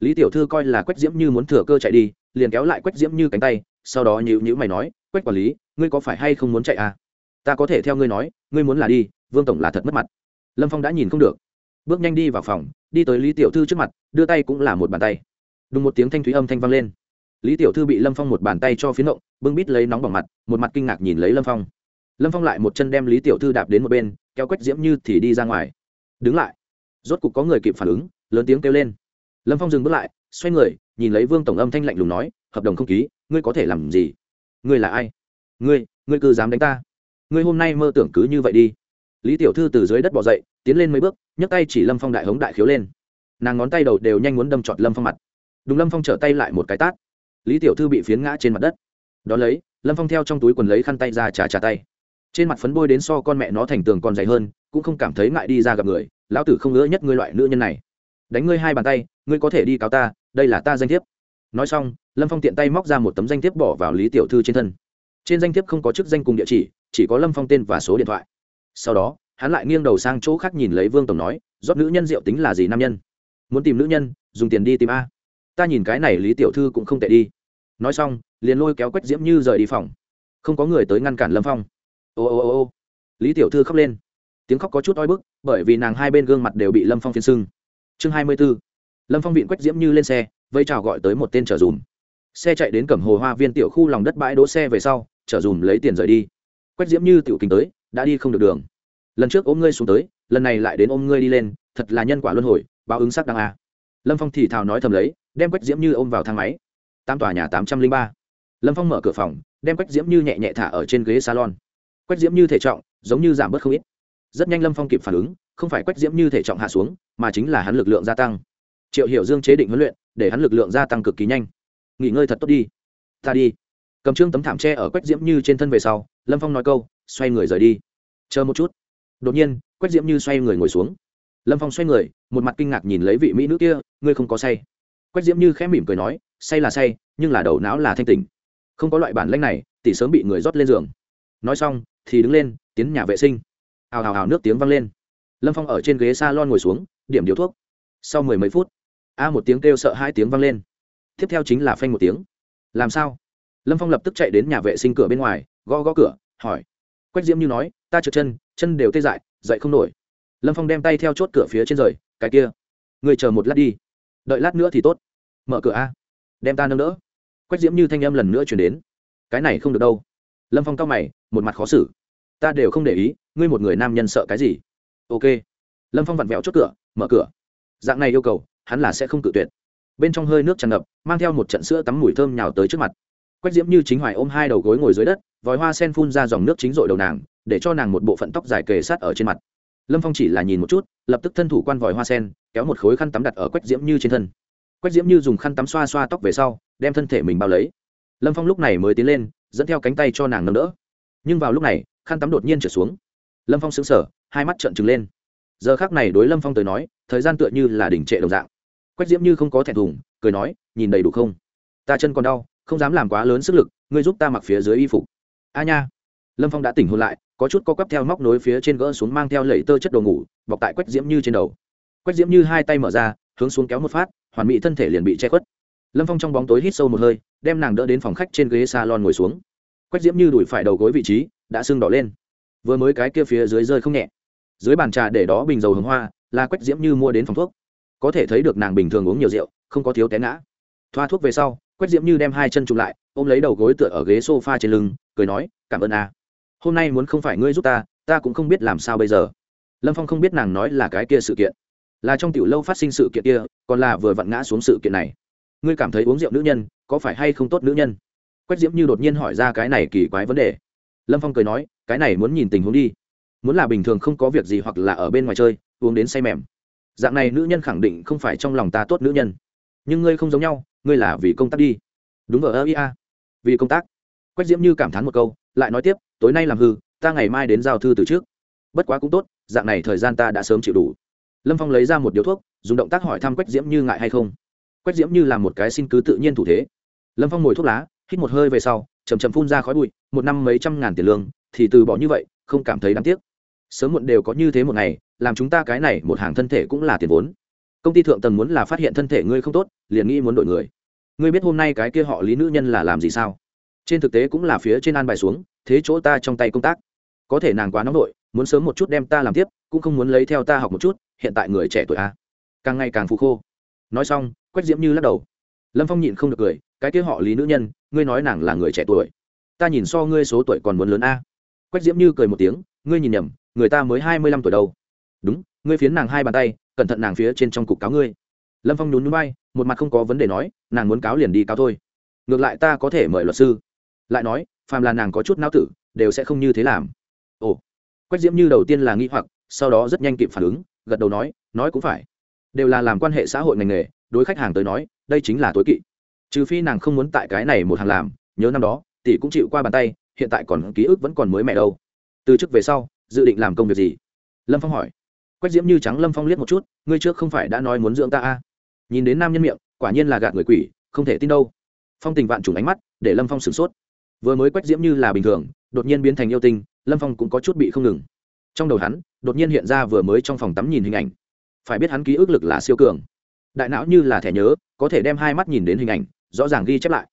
Lý tiểu thư coi là quách diễm như muốn thừa cơ chạy đi, liền kéo lại quách diễm như cánh tay, sau đó nhữ nhữ mày nói, quách quản lý, ngươi có phải hay không muốn chạy à? Ta có thể theo ngươi nói, ngươi muốn là đi, vương tổng là thật mất mặt. Lâm phong đã nhìn không được. Bước nhanh đi vào phòng, đi tới lý tiểu thư trước mặt, đưa tay cũng là một bàn tay. Đúng một tiếng thanh thúy âm thanh vang lên. Lý tiểu thư bị lâm phong một bàn tay cho phiến động, bưng bít lấy nóng bỏng mặt, một mặt kinh ngạc nhìn lấy lâm phong. Lâm phong lại một chân đem lý tiểu thư đạp đến một bên, kéo quách diễm như thì đi ra ngoài. Đứng lại. Rốt cục có người kịp phản ứng lớn tiếng kêu lên. Lâm phong dừng bước lại, xoay người, nhìn lấy vương tổng âm thanh lạnh lùng nói, hợp đồng không ký, ngươi có thể làm gì? Ngươi là ai? Ngươi ngươi cứ dám đánh ta. Ngươi hôm nay mơ tưởng cứ như vậy đi. Lý tiểu thư từ dưới đất bỏ dậy, tiến lên mấy bước, nhấc tay chỉ lâm phong đại hống đại khiếu lên. Nàng ngón tay đầu đều nhanh muốn đâm trọt lâm phong mặt. Đúng lâm phong trở tay lại một cái tát. Lý tiểu thư bị phiến ngã trên mặt đất. Đón lấy, lâm phong theo trong túi quần lấy khăn tay ra trà trà tay. Trên mặt phấn bôi đến so con mẹ nó thành tường còn dày hơn, cũng không cảm thấy ngại đi ra gặp người. Lão tử không ngỡ nhất ngươi loại nữ nhân này đánh ngươi hai bàn tay, ngươi có thể đi cáo ta, đây là ta danh thiếp. Nói xong, lâm phong tiện tay móc ra một tấm danh thiếp bỏ vào lý tiểu thư trên thân. Trên danh thiếp không có chức danh cùng địa chỉ chỉ có lâm phong tên và số điện thoại. Sau đó, hắn lại nghiêng đầu sang chỗ khác nhìn lấy vương tổng nói, rót nữ nhân rượu tính là gì nam nhân? Muốn tìm nữ nhân, dùng tiền đi tìm a. Ta nhìn cái này lý tiểu thư cũng không tệ đi. Nói xong, liền lôi kéo quách diễm như rời đi phòng. Không có người tới ngăn cản lâm phong. Ô ô ô ô. Lý tiểu thư khóc lên. Tiếng khóc có chút oi bức, bởi vì nàng hai bên gương mặt đều bị lâm phong phiên sưng chương hai mươi b ố lâm phong vịn quách diễm như lên xe vây chào gọi tới một tên chở dùm. Xe chạy đến cẩm hồ hoa viên tiểu khu lòng đất bãi đỗ xe về sau, chở dùm lấy tiền rời đi. Quách diễm như tiểu kính tới, đã đi không được đường. Lần trước ôm ngươi xuống tới, lần này lại đến ôm ngươi đi lên, thật là nhân quả luân hồi, báo ứng sắc đăng a. Lâm phong thì thào nói thầm lấy, đem quách diễm như ôm vào thang máy. Tam tòa nhà tám trăm linh ba. Lâm phong mở cửa phòng, đem quách diễm như nhẹ nhẹ thả ở trên ghế salon. Quách diễm như thể trọng, giống như giảm bớt không ít rất nhanh lâm phong kịp phản ứng, không phải quách diễm như thể trọng hạ xuống, mà chính là hắn lực lượng gia tăng. Triệu hiểu dương chế định huấn luyện, để hắn lực lượng gia tăng cực kỳ nhanh. Nghỉ ngơi thật tốt đi. Ta đi. Cầm trương tấm thảm tre ở quách diễm như trên thân về sau, lâm phong nói câu, xoay người rời đi. Chờ một chút. Đột nhiên, quách diễm như xoay người ngồi xuống. Lâm phong xoay người, một mặt kinh ngạc nhìn lấy vị mỹ nữ kia, ngươi không có say. Quách diễm như khẽ mỉm cười nói, say là say, nhưng là đầu não là thanh tình không có loại bản lanh này tỷ sớm bị người rót lên giường. Nói xong, thì đứng lên, tiến nhà vệ sinh ào ào ào nước tiếng vang lên. Lâm phong ở trên ghế s a lon ngồi xuống, điểm điếu thuốc. Sau mười mấy phút, a một tiếng kêu sợ hai tiếng vang lên. Tiếp theo chính là phanh một tiếng. Làm sao? Lâm phong lập tức chạy đến nhà vệ sinh cửa bên ngoài, gõ gõ cửa, hỏi. Quách diễm như nói, ta trượt chân chân đều tê dại, dậy không nổi. Lâm phong đem tay theo chốt cửa phía trên rời, cái kia người chờ một lát đi. Đợi lát nữa thì tốt. Mở cửa a. Đem ta nâng đỡ. Quách diễm như thanh âm lần nữa chuyển đến. Cái này không được đâu. Lâm phong cao mày, một mặt khó xử. Ta đều không để ý ngươi một người nam nhân sợ cái gì? Ok. Lâm phong vặn vẹo chốt cửa, mở cửa. Dạng này yêu cầu, hắn là sẽ không cự tuyệt. Bên trong hơi nước tràn ngập, mang theo một trận sữa tắm mùi thơm nhào tới trước mặt. Quách diễm như chính hoài ôm hai đầu gối ngồi dưới đất, vòi hoa sen phun ra dòng nước chính rội đầu nàng, để cho nàng một bộ phận tóc dài kề sát ở trên mặt. Lâm phong chỉ là nhìn một chút, lập tức thân thủ quan vòi hoa sen, kéo một khối khăn tắm đặt ở quách diễm như trên thân. Quách diễm như dùng khăn tắm xoa xoa tóc về sau, đem thân thể mình bao lấy. Lâm phong lúc này mới tiến lên, dẫn theo cánh tay cho nàng nâng đỡ. Nhưng vào lúc này, khăn tắm đột nhiên trở xuống lâm phong xứng sở hai mắt trợn trừng lên. Giờ khác này đối lâm phong tới nói, thời gian tựa như là đỉnh trệ đồng dạng. Quách diễm như không có thẹn thùng, cười nói, nhìn đầy đủ không? Ta chân còn đau, không dám làm quá lớn sức lực, ngươi giúp ta mặc phía dưới y phục. A nha. Lâm phong đã tỉnh hôn lại, có chút co quắp theo móc nối phía trên gỡ xuống mang theo lẫy tơ chất đồ ngủ, bọc tại quách diễm như trên đầu. Quách diễm như hai tay mở ra, hướng xuống kéo một phát, hoàn mỹ thân thể liền bị che khuất. Lâm phong trong bóng tối hít sâu một hơi, đem nàng đỡ đến phòng khách trên ghế salon ngồi xuống. Quách diễm như đuổi phải đầu gối vị trí, đã sưng đỏ lên vừa mới cái kia phía dưới rơi không nhẹ. Dưới bàn trà để đó bình dầu hướng hoa, là quách diễm như mua đến phòng thuốc. Có thể thấy được nàng bình thường uống nhiều rượu, không có thiếu té ngã. Thoa thuốc về sau, quách diễm như đem hai chân chụm lại, ôm lấy đầu gối tựa ở ghế s o f a trên lưng, cười nói, cảm ơn a. Hôm nay muốn không phải ngươi giúp ta ta cũng không biết làm sao bây giờ. Lâm phong không biết nàng nói là cái kia sự kiện. Là trong tiểu lâu phát sinh sự kiện kia, còn là vừa vặn ngã xuống sự kiện này. Ngươi cảm thấy uống rượu nữ nhân, có phải hay không tốt nữ nhân? Quách diễm như đột nhiên hỏi ra cái này kỳ quái vấn đề lâm phong cười nói, cái này muốn nhìn tình huống đi. Muốn là bình thường không có việc gì hoặc là ở bên ngoài chơi, uống đến say mềm. Dạng này nữ nhân khẳng định không phải trong lòng ta tốt nữ nhân. Nhưng ngươi không giống nhau, ngươi là vì công tác đi. Đúng ở ơ ia vì công tác. Quách diễm như cảm thán một câu, lại nói tiếp, tối nay làm hư, ta ngày mai đến giao thư từ trước. Bất quá cũng tốt, dạng này thời gian ta đã sớm chịu đủ. Lâm phong lấy ra một điếu thuốc, dùng động tác hỏi thăm quách diễm như ngại hay không. Quách diễm như là một cái xin cứ tự nhiên thủ thế. Lâm phong ngồi thuốc lá, hít một hơi về sau chầm chầm phun ra khói bụi, một năm mấy trăm ngàn tiền lương, thì từ bỏ như vậy, không cảm thấy đáng tiếc. Sớm muộn đều có như thế một ngày, làm chúng ta cái này một hàng thân thể cũng là tiền vốn. Công ty thượng tầng muốn là phát hiện thân thể ngươi không tốt, liền nghĩ muốn đổi người. Ngươi biết hôm nay cái kia họ lý nữ nhân là làm gì sao? Trên thực tế cũng là phía trên an bài xuống, thế chỗ ta trong tay công tác. Có thể nàng quá nóng nổi muốn sớm một chút đem ta làm tiếp, cũng không muốn lấy theo ta học một chút, hiện tại người trẻ tuổi a. Càng ngày càng phù khô. Nói xong, quách diễm như lắc đầu. Lâm phong nhịn không được cười cái kia họ lý nữ nhân, ngươi nói nàng là người trẻ tuổi. Ta nhìn so ngươi số tuổi còn muốn lớn a. Quách diễm như cười một tiếng, ngươi nhìn nhầm, người ta mới hai mươi lăm tuổi đâu. Đúng, ngươi phiến nàng hai bàn tay, cẩn thận nàng phía trên trong cục cáo ngươi. Lâm phong nhún núi bay một mặt không có vấn đề nói, nàng muốn cáo liền đi cáo thôi. Ngược lại ta có thể mời luật sư. Lại nói, phàm là nàng có chút não tử, đều sẽ không như thế làm. Ồ. Quách diễm như đầu tiên là nghi hoặc, sau đó rất nhanh kịp phản ứng, gật đầu nói nói cũng phải. Đều là làm quan hệ xã hội ngành nghề, đối khách hàng tới nói, đây chính là tối kỵ trừ phi nàng không muốn tại cái này một hàng làm, nhớ năm đó, tỷ cũng chịu qua bàn tay, hiện tại còn ký ức vẫn còn mới mẹ đâu. Từ trước về sau, dự định làm công việc gì? Lâm phong hỏi. Quách diễm như trắng lâm phong liếc một chút, ngươi trước không phải đã nói muốn dưỡng ta à? nhìn đến nam nhân miệng, quả nhiên là gạt người quỷ, không thể tin đâu. Phong tình vạn trùng ánh mắt, để lâm phong sửng sốt. Vừa mới quách diễm như là bình thường, đột nhiên biến thành yêu tinh, lâm phong cũng có chút bị không ngừng. Trong đầu hắn, đột nhiên hiện ra vừa mới trong phòng tắm nhìn hình ảnh. Phải biết hắn ký ức lực là siêu cường. Đại não như là thẻ nhớ, có thể đem hai mắt nhìn đến hình ảnh rõ ràng ghi chép lại.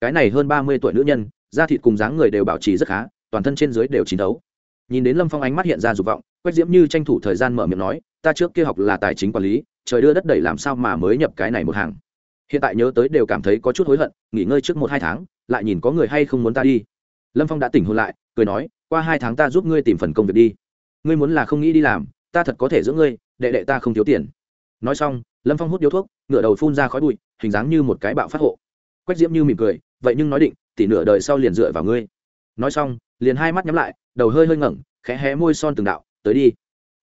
Cái này hơn ba mươi tuổi nữ nhân, da thịt cùng dáng người đều bảo trì rất khá, toàn thân trên dưới đều chín đấu. nhìn đến lâm phong ánh mắt hiện ra dục vọng, quách diễm như tranh thủ thời gian mở miệng nói, ta trước kia học là tài chính quản lý, trời đưa đất đẩy làm sao mà mới nhập cái này một hàng? Hiện tại nhớ tới đều cảm thấy có chút hối hận, nghỉ ngơi trước một hai tháng, lại nhìn có người hay không muốn ta đi. Lâm phong đã tỉnh hôn lại, cười nói, qua hai tháng ta giúp ngươi tìm phần công việc đi. Ngươi muốn là không nghĩ đi làm, ta thật có thể giữ ngươi, đệ đệ ta không thiếu tiền. Nói xong, lâm phong hút điếu thuốc ngựa đầu phun ra khói bụi, hình dáng như một cái bạo phát hộ quách diễm như mỉm cười, vậy nhưng nói định tỷ nửa đời sau liền dựa vào ngươi. Nói xong, liền hai mắt nhắm lại, đầu hơi hơi ngẩng, khẽ hé môi son từng đạo, tới đi,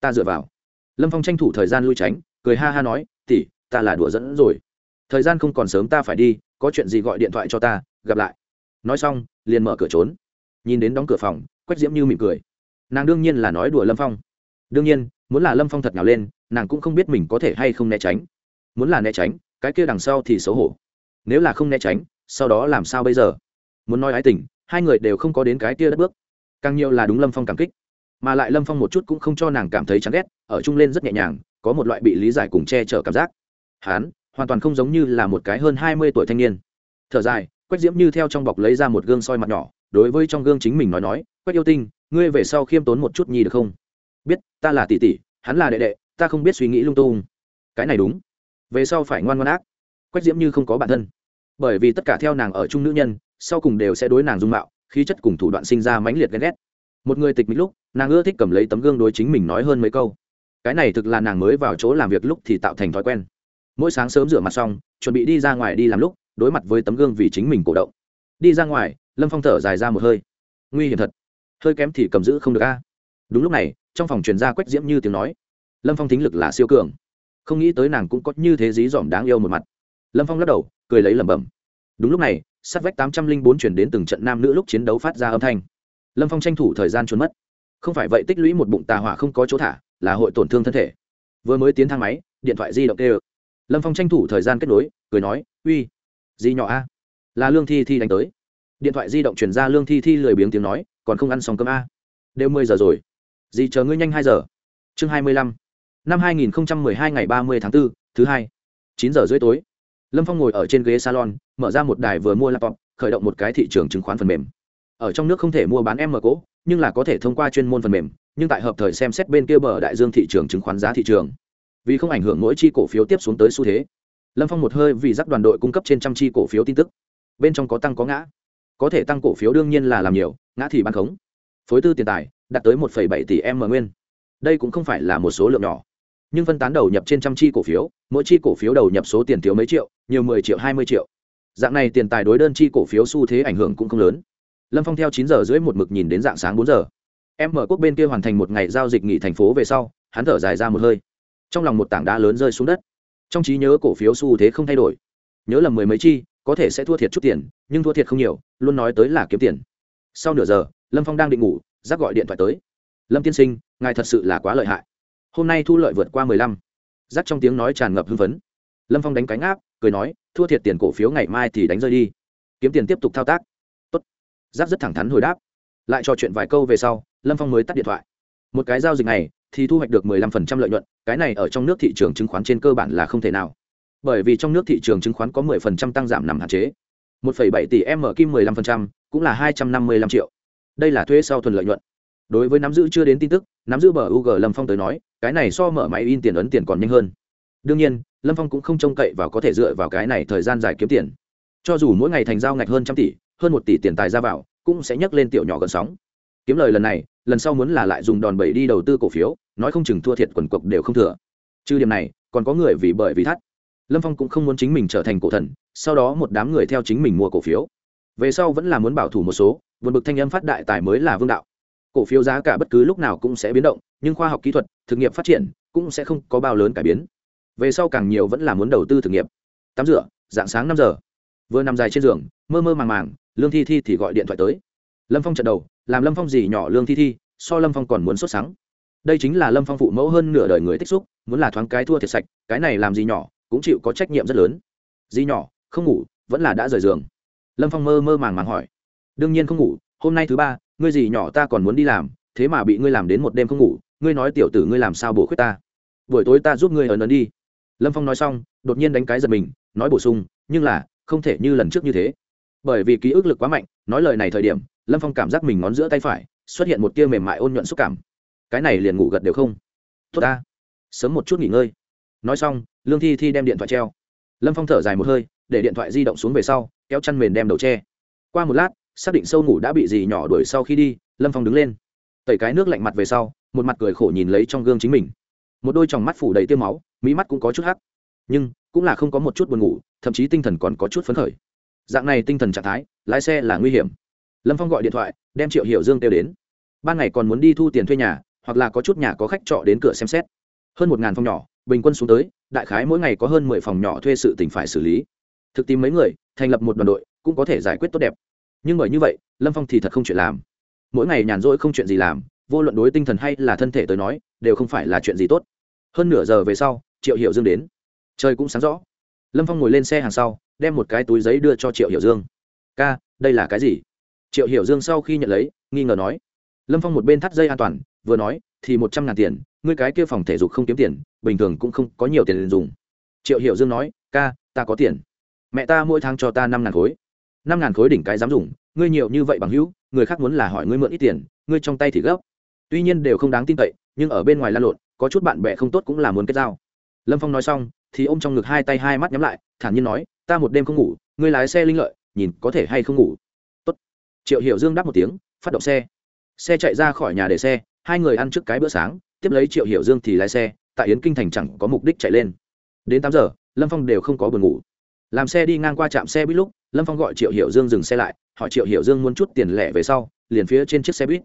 ta dựa vào. Lâm phong tranh thủ thời gian lui tránh, cười ha ha nói tỷ ta là đùa dẫn rồi. Thời gian không còn sớm ta phải đi, có chuyện gì gọi điện thoại cho ta, gặp lại. Nói xong, liền mở cửa trốn. Nhìn đến đóng cửa phòng, quách diễm như mỉm cười. Nàng đương nhiên là nói đùa lâm phong. Đương nhiên, muốn là lâm phong thật nào lên, nàng cũng không biết mình có thể hay không né tránh. Muốn là né tránh, cái kia đằng sau thì xấu hổ nếu là không né tránh, sau đó làm sao bây giờ? Muốn nói ái tình, hai người đều không có đến cái tia đất bước. Càng nhiều là đúng lâm phong cảm kích. Mà lại lâm phong một chút cũng không cho nàng cảm thấy chán ghét, ở chung lên rất nhẹ nhàng, có một loại bị lý giải cùng che chở cảm giác. Hán, hoàn toàn không giống như là một cái hơn hai mươi tuổi thanh niên. Thở dài, quách diễm như theo trong bọc lấy ra một gương soi mặt nhỏ, đối với trong gương chính mình nói nói, quách yêu tinh, ngươi về sau khiêm tốn một chút nhi được không? Biết, ta là tỷ tỷ, hắn là đệ đệ, ta không biết suy nghĩ lung tung. Cái này đúng. Về sau phải ngoan ngoan ác quách diễm như không có bản thân. Bởi vì tất cả theo nàng ở chung nữ nhân, sau cùng đều sẽ đối nàng dung mạo, khí chất cùng thủ đoạn sinh ra mãnh liệt ghen ghét. Một người tịch mịch lúc, nàng ưa thích cầm lấy tấm gương đối chính mình nói hơn mấy câu. Cái này thực là nàng mới vào chỗ làm việc lúc thì tạo thành thói quen. Mỗi sáng sớm rửa mặt xong, chuẩn bị đi ra ngoài đi làm lúc, đối mặt với tấm gương vì chính mình cổ động. Đi ra ngoài, lâm phong thở dài ra một hơi. Nguy hiểm thật. Hơi kém thì cầm giữ không được a. Đúng lúc này, trong phòng truyền ra quách diễm như tiếng nói. Lâm phong thính lực là siêu cường. Không nghĩ tới nàng cũng có như thế dí dỏm đáng yêu một mặt lâm phong lắc đầu cười lấy lẩm bẩm. Đúng lúc này sát vách tám trăm linh bốn chuyển đến từng trận nam nữ lúc chiến đấu phát ra âm thanh. Lâm phong tranh thủ thời gian trốn mất. Không phải vậy tích lũy một bụng tà hỏa không có chỗ thả là hội tổn thương thân thể. Vừa mới tiến thang máy điện thoại di động kêu. lâm phong tranh thủ thời gian kết nối cười nói uy gì nhỏ a? Là lương thi thi đánh tới. Điện thoại di động chuyển ra lương thi thi lười biếng tiếng nói còn không ăn xong cơm a? Đều mười giờ rồi. Dì chờ ngươi nhanh hai giờ? Chương hai mươi lăm. Năm hai nghìn hai ngày ba mươi tháng 4, thứ hai. chín giờ rưỡi tối lâm phong ngồi ở trên ghế salon, mở ra một đài vừa mua laptop, khởi động một cái thị trường chứng khoán phần mềm. Ở trong nước không thể mua bán m cố nhưng là có thể thông qua chuyên môn phần mềm, nhưng tại hợp thời xem xét bên kia bờ đại dương thị trường chứng khoán giá thị trường. Vì không ảnh hưởng mỗi chi cổ phiếu tiếp xuống tới xu thế, lâm phong một hơi vì dắt đoàn đội cung cấp trên trăm chi cổ phiếu tin tức. Bên trong có tăng có ngã. Có thể tăng cổ phiếu đương nhiên là làm nhiều, ngã thì bán khống. Phối tư tiền tài, đạt tới một bảy tỷ m nguyên. Đây cũng không phải là một số lượng nhỏ nhưng phân tán đầu nhập trên trăm chi cổ phiếu, mỗi chi cổ phiếu đầu nhập số tiền thiếu mấy triệu, nhiều mười triệu, hai mươi triệu. Dạng này tiền tài đối đơn chi cổ phiếu xu thế ảnh hưởng cũng không lớn. Lâm phong theo chín giờ rưỡi một mực nhìn đến dạng sáng bốn giờ. Em mở quốc bên kia hoàn thành một ngày giao dịch nghỉ thành phố về sau, hắn thở dài ra một hơi. Trong lòng một tảng đá lớn rơi xuống đất. Trong trí nhớ cổ phiếu xu thế không thay đổi. Nhớ là mười mấy chi, có thể sẽ thua thiệt chút tiền, nhưng thua thiệt không nhiều, luôn nói tới là kiếm tiền. Sau nửa giờ, lâm phong đang định ngủ giác gọi điện thoại tới. Lâm tiên sinh, ngài thật sự là quá lợi hại hôm nay thu lợi vượt qua mười lăm. Giác trong tiếng nói tràn ngập hưng phấn. Lâm phong đánh cánh áp cười nói, thua thiệt tiền cổ phiếu ngày mai thì đánh rơi đi. Kiếm tiền tiếp tục thao tác. Tốt. giáp rất thẳng thắn hồi đáp. Lại trò chuyện vài câu về sau, lâm phong mới tắt điện thoại. Một cái giao dịch này thì thu hoạch được mười lăm phần trăm lợi nhuận, cái này ở trong nước thị trường chứng khoán trên cơ bản là không thể nào. Bởi vì trong nước thị trường chứng khoán có mười phần trăm tăng giảm nằm hạn chế. một phẩy bảy tỷ m kim mười lăm phần trăm, cũng là hai trăm năm mươi lăm triệu. Đây là thuế sau thuần lợi nhuận. Đối với nắm giữ chưa đến tin tức, nắm giữ bờ ug lâm phong tới nói cái này so mở máy in tiền ấn tiền còn nhanh hơn. Đương nhiên, lâm phong cũng không trông cậy và có thể dựa vào cái này thời gian dài kiếm tiền. Cho dù mỗi ngày thành giao ngạch hơn trăm tỷ, hơn một tỷ tiền tài ra vào, cũng sẽ nhấc lên tiểu nhỏ gần sóng. Kiếm lời lần này, lần sau muốn là lại dùng đòn bẩy đi đầu tư cổ phiếu, nói không chừng thua thiệt quần cộc đều không thừa. Trừ điểm này, còn có người vì bởi vì thắt. Lâm phong cũng không muốn chính mình trở thành cổ thần, sau đó một đám người theo chính mình mua cổ phiếu. Về sau vẫn là muốn bảo thủ một số, vượt bực thanh âm phát đại tài mới là vương đạo. Cổ phiếu giá cả bất cứ lúc nào cũng sẽ biến động, nhưng khoa học kỹ thuật thực nghiệm phát triển cũng sẽ không có bao lớn cải biến. Về sau càng nhiều vẫn là muốn đầu tư thực nghiệm tắm rửa dạng sáng năm giờ. Vừa nằm dài trên giường, mơ mơ màng màng, lương thi thi thì gọi điện thoại tới. Lâm phong trận đầu, làm lâm phong gì nhỏ lương thi thi, so lâm phong còn muốn xuất sáng đây chính là lâm phong phụ mẫu hơn nửa đời người tích xúc, muốn là thoáng cái thua thiệt sạch, cái này làm gì nhỏ, cũng chịu có trách nhiệm rất lớn. Gì nhỏ, không ngủ, vẫn là đã rời giường. Lâm phong mơ mơ màng màng hỏi. Đương nhiên không ngủ, hôm nay thứ ba, ngươi gì nhỏ ta còn muốn đi làm, thế mà bị ngươi làm đến một đêm không ngủ ngươi nói tiểu tử ngươi làm sao bổ khuyết ta? Buổi tối ta giúp ngươi ấn ấn đi. Lâm phong nói xong, đột nhiên đánh cái giật mình, nói bổ sung, nhưng là, không thể như lần trước như thế. Bởi vì ký ức lực quá mạnh, nói lời này thời điểm, lâm phong cảm giác mình ngón giữa tay phải, xuất hiện một tia mềm mại ôn nhuận xúc cảm. Cái này liền ngủ gật đều không. Tốt ta, sớm một chút nghỉ ngơi. Nói xong, lương thi thi đem điện thoại treo. Lâm phong thở dài một hơi, để điện thoại di động xuống về sau, kéo chăn mền đem đầu tre qua một lát, xác định sâu ngủ đã bị gì nhỏ đuổi sau khi đi, lâm phong đứng lên. Tẩy cái nước lạnh mặt về sau một mặt cười khổ nhìn lấy trong gương chính mình. Một đôi tròng mắt phủ đầy tiêu máu mỹ mắt cũng có chút hắc. Nhưng, cũng là không có một chút buồn ngủ, thậm chí tinh thần còn có chút phấn khởi. Dạng này tinh thần trạng thái, lái xe là nguy hiểm. Lâm phong gọi điện thoại, đem triệu hiểu dương kêu đến. Ban ngày còn muốn đi thu tiền thuê nhà, hoặc là có chút nhà có khách trọ đến cửa xem xét. Hơn một ngàn phòng nhỏ, bình quân xuống tới, đại khái mỗi ngày có hơn mười phòng nhỏ thuê sự tỉnh phải xử lý. Thực tìm mấy người, thành lập một đoàn đội, cũng có thể giải quyết tốt đẹp. Nhưng bởi như vậy, lâm phong thì thật không chuyện làm. Mỗi ngày nhàn rỗi không chuyện gì làm vô luận đối tinh thần hay là thân thể tới nói, đều không phải là chuyện gì tốt. Hơn nửa giờ về sau, triệu hiệu dương đến. Trời cũng sáng rõ. Lâm phong ngồi lên xe hàng sau, đem một cái túi giấy đưa cho triệu hiệu dương. Ca, đây là cái gì? Triệu hiệu dương sau khi nhận lấy, nghi ngờ nói. Lâm phong một bên thắt dây an toàn, vừa nói, thì một trăm ngàn tiền, ngươi cái kia phòng thể dục không kiếm tiền, bình thường cũng không có nhiều tiền dùng. Triệu hiệu dương nói, ca, ta có tiền. Mẹ ta mỗi tháng cho ta năm ngàn khối. Năm ngàn khối đỉnh cái dám dùng, ngươi nhiều như vậy bằng hữu, người khác muốn là hỏi ngươi mượn ít tiền, ngươi trong tay thì gấp tuy nhiên đều không đáng tin cậy, nhưng ở bên ngoài lan lộn, có chút bạn bè không tốt cũng là muốn kết giao. Lâm phong nói xong, thì ô m trong ngực hai tay hai mắt nhắm lại, thản nhiên nói, ta một đêm không ngủ, ngươi lái xe linh lợi, nhìn có thể hay không ngủ. Tốt. triệu hiểu dương đáp một tiếng, phát động xe. Xe chạy ra khỏi nhà để xe, hai người ăn trước cái bữa sáng, tiếp lấy triệu hiểu dương thì lái xe, tại yến kinh thành chẳng có mục đích chạy lên. Đến tám giờ, lâm phong đều không có buồn ngủ. Làm xe đi ngang qua trạm xe buýt lúc, lâm phong gọi triệu hiểu dương dừng xe lại, hỏi triệu hiểu dương muốn chút tiền lẻ về sau, liền phía trên chiếc xe buýt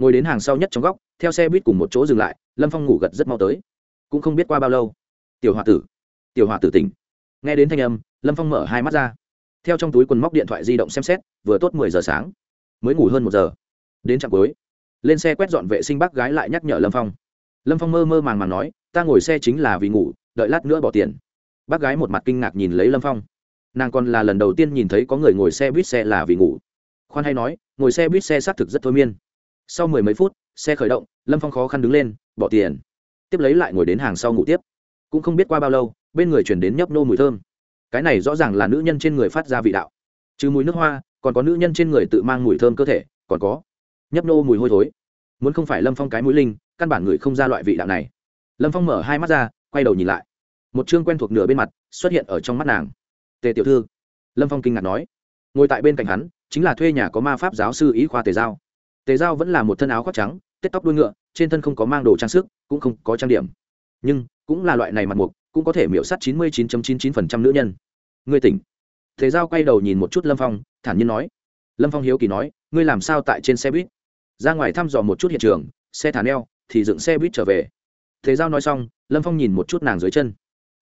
ngồi đến hàng sau nhất trong góc, theo xe buýt cùng một chỗ dừng lại, lâm phong ngủ gật rất mau tới. Cũng không biết qua bao lâu. Tiểu h o a tử. Tiểu h o a tử tỉnh. Nghe đến thanh âm, lâm phong mở hai mắt ra. Theo trong túi quần móc điện thoại di động xem xét, vừa tốt mười giờ sáng. Mới ngủ hơn một giờ. Đến trạm cuối, lên xe quét dọn vệ sinh bác gái lại nhắc nhở lâm phong. Lâm phong mơ mơ màng màng nói, ta ngồi xe chính là vì ngủ, đợi lát nữa bỏ tiền. Bác gái một mặt kinh ngạc nhìn lấy lâm phong. Nàng còn là lần đầu tiên nhìn thấy có người ngồi xe buýt xe là vì ngủ. Khoan hay nói, ngồi xe buýt xe xác thực rất thôi miên sau mười mấy phút, xe khởi động, lâm phong khó khăn đứng lên, bỏ tiền. Tiếp lấy lại ngồi đến hàng sau ngủ tiếp. Cũng không biết qua bao lâu, bên người chuyển đến nhấp nô mùi thơm. Cái này rõ ràng là nữ nhân trên người phát ra vị đạo. Trừ mùi nước hoa, còn có nữ nhân trên người tự mang mùi thơm cơ thể, còn có nhấp nô mùi hôi thối. Muốn không phải lâm phong cái mũi linh, căn bản người không ra loại vị đạo này. Lâm phong mở hai mắt ra, quay đầu nhìn lại. Một chương quen thuộc nửa bên mặt, xuất hiện ở trong mắt nàng. Tề tiểu thư. Lâm phong kinh ngạc nói. Ngồi tại bên cạnh hắn, chính là thuê nhà có ma pháp giáo sư ý khoa tề giao tề giao vẫn là một thân áo khoác trắng, tết tóc đuôi ngựa, trên thân không có mang đồ trang sức, cũng không có trang điểm. Nhưng, cũng là loại này mặt mục, cũng có thể miễu s á t chín mươi chín chín chín phần trăm nữ nhân. Ngươi tỉnh. Tề giao quay đầu nhìn một chút lâm phong, thản nhiên nói. Lâm phong hiếu kỳ nói, ngươi làm sao tại trên xe buýt? Ra ngoài thăm dò một chút hiện trường, xe thả neo, thì dựng xe buýt trở về. Thế giao nói xong, lâm phong nhìn một chút nàng dưới chân.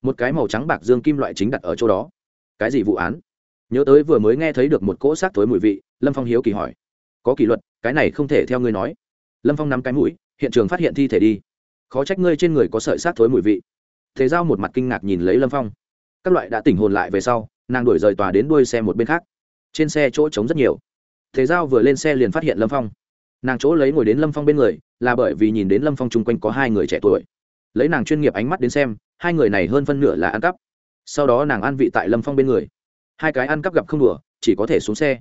Một cái màu trắng bạc dương kim loại chính đặt ở chỗ đó. Cái gì vụ án? Nhớ tới vừa mới nghe thấy được một cỗ xác thối mùi vị, lâm phong hiếu kỳ hỏi có kỷ luật, cái này không thể theo ngươi nói. Lâm phong nắm cái mũi, hiện trường phát hiện thi thể đi. Khó trách ngươi trên người có sợi sát thối mùi vị. Thế giao một mặt kinh ngạc nhìn lấy lâm phong. Các loại đã tỉnh hồn lại về sau, nàng đuổi rời tòa đến đuôi xe một bên khác. Trên xe chỗ trống rất nhiều. Thế giao vừa lên xe liền phát hiện lâm phong. Nàng chỗ lấy ngồi đến lâm phong bên người, là bởi vì nhìn đến lâm phong chung quanh có hai người trẻ tuổi. Lấy nàng chuyên nghiệp ánh mắt đến xem, hai người này hơn phân nửa là ăn cắp. Sau đó nàng ăn vị tại lâm phong bên người. Hai cái ăn cắp gặp không đùa, chỉ có thể xuống xe.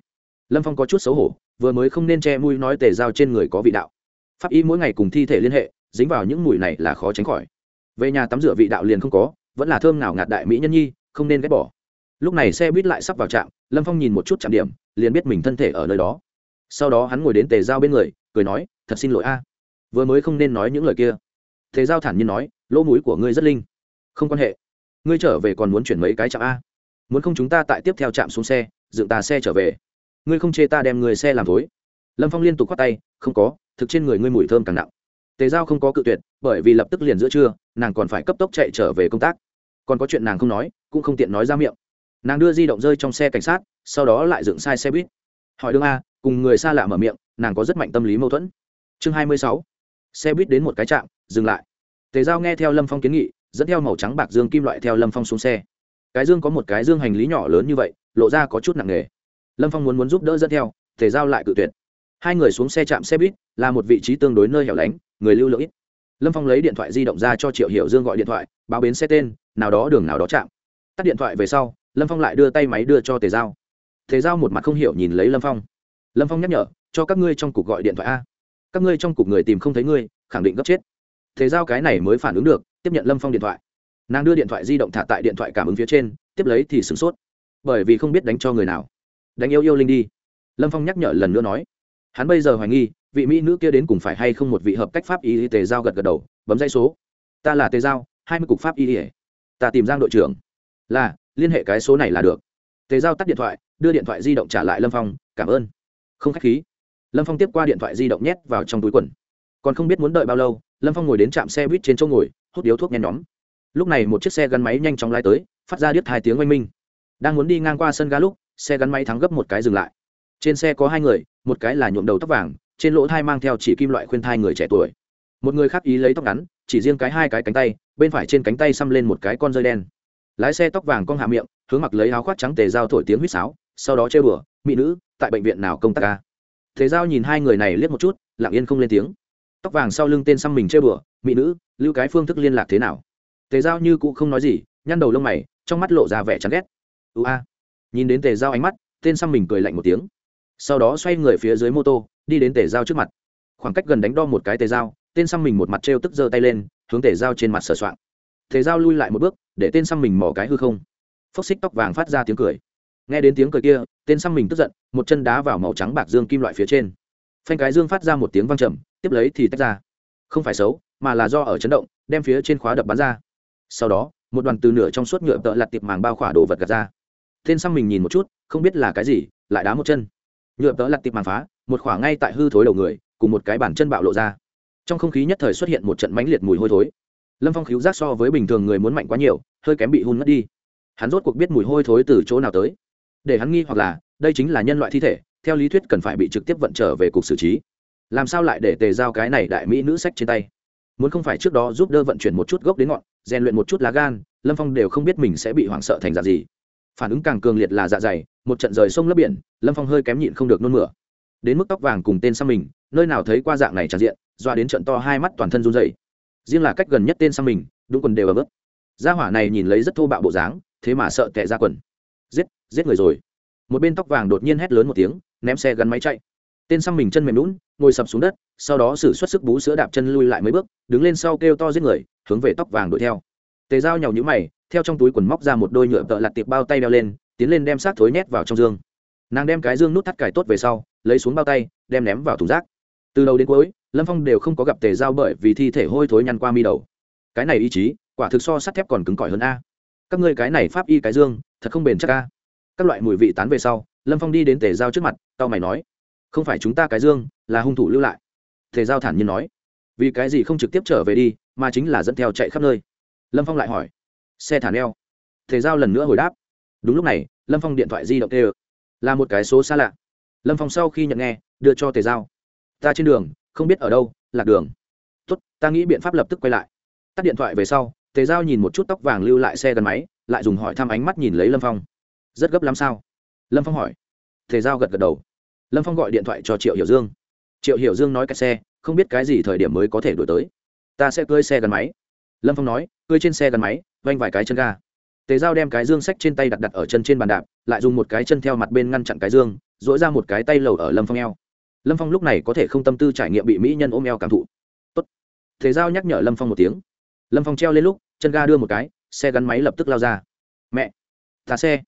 Lâm phong có chút xấu hổ vừa mới không nên che mùi nói tề dao trên người có vị đạo. Pháp y mỗi ngày cùng thi thể liên hệ, dính vào những mùi này là khó tránh khỏi. Về nhà tắm rửa vị đạo liền không có, vẫn là thơm nào ngạt đại mỹ nhân nhi, không nên ghét bỏ. Lúc này xe buýt lại sắp vào trạm, lâm phong nhìn một chút trạm điểm, liền biết mình thân thể ở nơi đó. Sau đó hắn ngồi đến tề giao bên người, cười nói, thật xin lỗi a, vừa mới không nên nói những lời kia. Tề giao thản nhiên nói, lỗ mũi của ngươi rất linh. Không quan hệ, ngươi trở về còn muốn chuyển mấy cái trạm a? Muốn không chúng ta tại tiếp theo trạm xuống xe, dựng tà xe trở về? Ngươi không chê ta đem người xe làm thối. Lâm phong liên tục khoác tay, không có, thực trên người ngươi mùi thơm càng nặng. Tề giao không có cự tuyệt, bởi vì lập tức liền giữa trưa, nàng còn phải cấp tốc chạy trở về công tác. Còn có chuyện nàng không nói, cũng không tiện nói ra miệng. Nàng đưa di động rơi trong xe cảnh sát, sau đó lại dựng sai xe buýt. Hỏi đương a, cùng người xa lạ mở miệng, nàng có rất mạnh tâm lý mâu thuẫn. Chương hai mươi sáu. Xe buýt đến một cái trạm, dừng lại. Tề giao nghe theo lâm phong kiến nghị, dẫn theo màu trắng bạc dương kim loại theo lâm phong xuống xe. Cái dương có một cái dương hành lý nhỏ lớn như vậy, lộ ra có chút nặng nề lâm phong muốn muốn giúp đỡ dẫn theo tề giao lại cự tuyệt. Hai người xuống xe chạm xe buýt, là một vị trí tương đối nơi hẻo lánh, người lưu lượng ít. Lâm phong lấy điện thoại di động ra cho triệu hiểu dương gọi điện thoại, báo bến xe tên, nào đó đường nào đó chạm. Tắt điện thoại về sau, lâm phong lại đưa tay máy đưa cho tề giao. Tề giao một mặt không hiểu nhìn lấy lâm phong. Lâm phong nhắc nhở, cho các ngươi trong cục gọi điện thoại a. Các ngươi trong cục người tìm không thấy ngươi, khẳng định gấp chết. Tề giao cái này mới phản ứng được, tiếp nhận lâm phong điện thoại. Nàng đưa điện thoại di động thả tại điện thoại cảm ứng phía trên, tiếp lấy thì sửng sốt. Bởi vì không biết đánh cho người nào đánh yêu yêu linh đi. Lâm phong nhắc nhở lần nữa nói. Hắn bây giờ hoài nghi, vị mỹ nữ kia đến cùng phải hay không một vị hợp cách pháp y tề giao gật gật đầu, bấm dây số. Ta là tề giao, hai mươi cục pháp y ta tìm giang đội trưởng. Là, liên hệ cái số này là được. Tề giao tắt điện thoại, đưa điện thoại di động trả lại lâm phong, cảm ơn. Không khách khí. Lâm phong tiếp qua điện thoại di động nhét vào trong túi quần. Còn không biết muốn đợi bao lâu, lâm phong ngồi đến trạm xe buýt trên chỗ ngồi, hút điếu thuốc nhen nhóm. Lúc này một chiếc xe gắn máy nhanh chóng lai tới, phát ra điếc hai tiếng oanh minh. Đang muốn đi ngang qua sân ga lúc xe gắn máy thắng gấp một cái dừng lại. Trên xe có hai người, một cái là nhuộm đầu tóc vàng, trên lỗ thai mang theo chỉ kim loại khuyên thai người trẻ tuổi. Một người khác ý lấy tóc ngắn, chỉ riêng cái hai cái cánh tay, bên phải trên cánh tay xăm lên một cái con rơi đen. Lái xe tóc vàng cong hạ miệng, hướng mặc lấy áo khoác trắng tề dao thổi tiếng huýt sáo, sau đó chơi bừa mỹ nữ, tại bệnh viện nào công tác ca tề giao nhìn hai người này liếc một chút, lặng yên không lên tiếng. Tóc vàng sau lưng tên xăm mình chơi bừa mỹ nữ, lưu cái phương thức liên lạc thế nào? Tề giao như cụ không nói gì, nhăn đầu lông mày, trong mắt lộ ra vẻ chán ghét. Ưu a nhìn đến tề giao ánh mắt, tên xăm mình cười lạnh một tiếng. Sau đó xoay người phía dưới mô tô, đi đến tề giao trước mặt. Khoảng cách gần đánh đo một cái tề giao, tên xăm mình một mặt trêu tức giơ tay lên, hướng tề giao trên mặt sờ soạng. Tề giao lui lại một bước, để tên xăm mình mỏ cái hư không. Phốc xích tóc vàng phát ra tiếng cười. Nghe đến tiếng cười kia, tên xăm mình tức giận, một chân đá vào màu trắng bạc dương kim loại phía trên. Phanh cái dương phát ra một tiếng văng trầm, tiếp lấy thì tách ra. Không phải xấu, mà là do ở chấn động, đem phía trên khóa đập bắn ra. Sau đó, một đoàn từ nửa trong suốt nhựa tợ lặt tiệp màng bao khỏa đồ vật gạt ra tên xăm mình nhìn một chút, không biết là cái gì, lại đá một chân. Nhựa tớ lặt tiệp màn phá, một khỏa ngay tại hư thối đầu người, cùng một cái bàn chân bạo lộ ra. Trong không khí nhất thời xuất hiện một trận mãnh liệt mùi hôi thối. Lâm phong khíu giác so với bình thường người muốn mạnh quá nhiều, hơi kém bị hun mất đi. Hắn rốt cuộc biết mùi hôi thối từ chỗ nào tới. Để hắn nghi hoặc là, đây chính là nhân loại thi thể, theo lý thuyết cần phải bị trực tiếp vận trở về cục xử trí. Làm sao lại để tề giao cái này đại mỹ nữ sách trên tay? Muốn không phải trước đó giúp đỡ vận chuyển một chút gốc đến ngọn, rèn luyện một chút lá gan, lâm phong đều không biết mình sẽ bị hoảng sợ thành dạng gì phản ứng càng cường liệt là dạ dày, một trận rời sông lấp biển, lâm phong hơi kém nhịn không được nôn mửa. Đến mức tóc vàng cùng tên sang mình, nơi nào thấy qua dạng này tràn diện, doa đến trận to hai mắt toàn thân run dày riêng là cách gần nhất tên sang mình, đúng quần đều ở bước gia hỏa này nhìn lấy rất thô bạo bộ dáng, thế mà sợ tệ ra quần. Giết giết người rồi. Một bên tóc vàng đột nhiên hét lớn một tiếng, ném xe gắn máy chạy. Tên xăm mình chân mềm lún ngồi sập xuống đất, sau đó xử xuất sức bú sữa đạp chân lui lại mấy bước, đứng lên sau kêu to giết người, hướng về tóc vàng đuổi theo. Tề dao nhàu nhũ mày theo trong túi quần móc ra một đôi nhựa tợ lặt tiệp bao tay đeo lên, tiến lên đem xác thối nhét vào trong dương. Nàng đem cái dương nút thắt cải tốt về sau, lấy xuống bao tay, đem ném vào thùng rác. Từ đầu đến cuối, lâm phong đều không có gặp tề dao bởi vì thi thể hôi thối nhăn qua mi đầu. Cái này ý chí, quả thực so sắt thép còn cứng cỏi hơn a. Các ngươi cái này pháp y cái dương, thật không bền chắc a. Các loại mùi vị tán về sau, lâm phong đi đến tề giao trước mặt tao mày nói, không phải chúng ta cái dương, là hung thủ lưu lại. Tề giao thản nhiên nói, vì cái gì không trực tiếp trở về đi, mà chính là dẫn theo chạy khắp nơi? Lâm phong lại hỏi xe thả neo. Thể giao lần nữa hồi đáp. Đúng lúc này, lâm phong điện thoại di động tê là một cái số xa lạ. Lâm phong sau khi nhận nghe, đưa cho tề giao. Ta trên đường, không biết ở đâu, lạc đường. Tốt, ta nghĩ biện pháp lập tức quay lại. Tắt điện thoại về sau tề giao nhìn một chút tóc vàng lưu lại xe gắn máy, lại dùng hỏi thăm ánh mắt nhìn lấy lâm phong. Rất gấp lắm sao? Lâm phong hỏi. Tề giao gật gật đầu. Lâm phong gọi điện thoại cho triệu hiểu dương. Triệu hiểu dương nói cái xe, không biết cái gì thời điểm mới có thể đổi tới. Ta sẽ cưới xe gắn máy. Lâm phong nói, cưới trên xe gắn máy vanh vài cái chân ga. Tề dao đem cái dương sách trên tay đặt đặt ở chân trên bàn đạp, lại dùng một cái chân theo mặt bên ngăn chặn cái dương dỗi ra một cái tay lầu ở lâm phong eo. Lâm phong lúc này có thể không tâm tư trải nghiệm bị mỹ nhân ôm eo cảm thụ. Tốt. tề dao nhắc nhở lâm phong một tiếng. Lâm phong treo lên lúc, chân ga đưa một cái, xe gắn máy lập tức lao ra. Mẹ Tà xe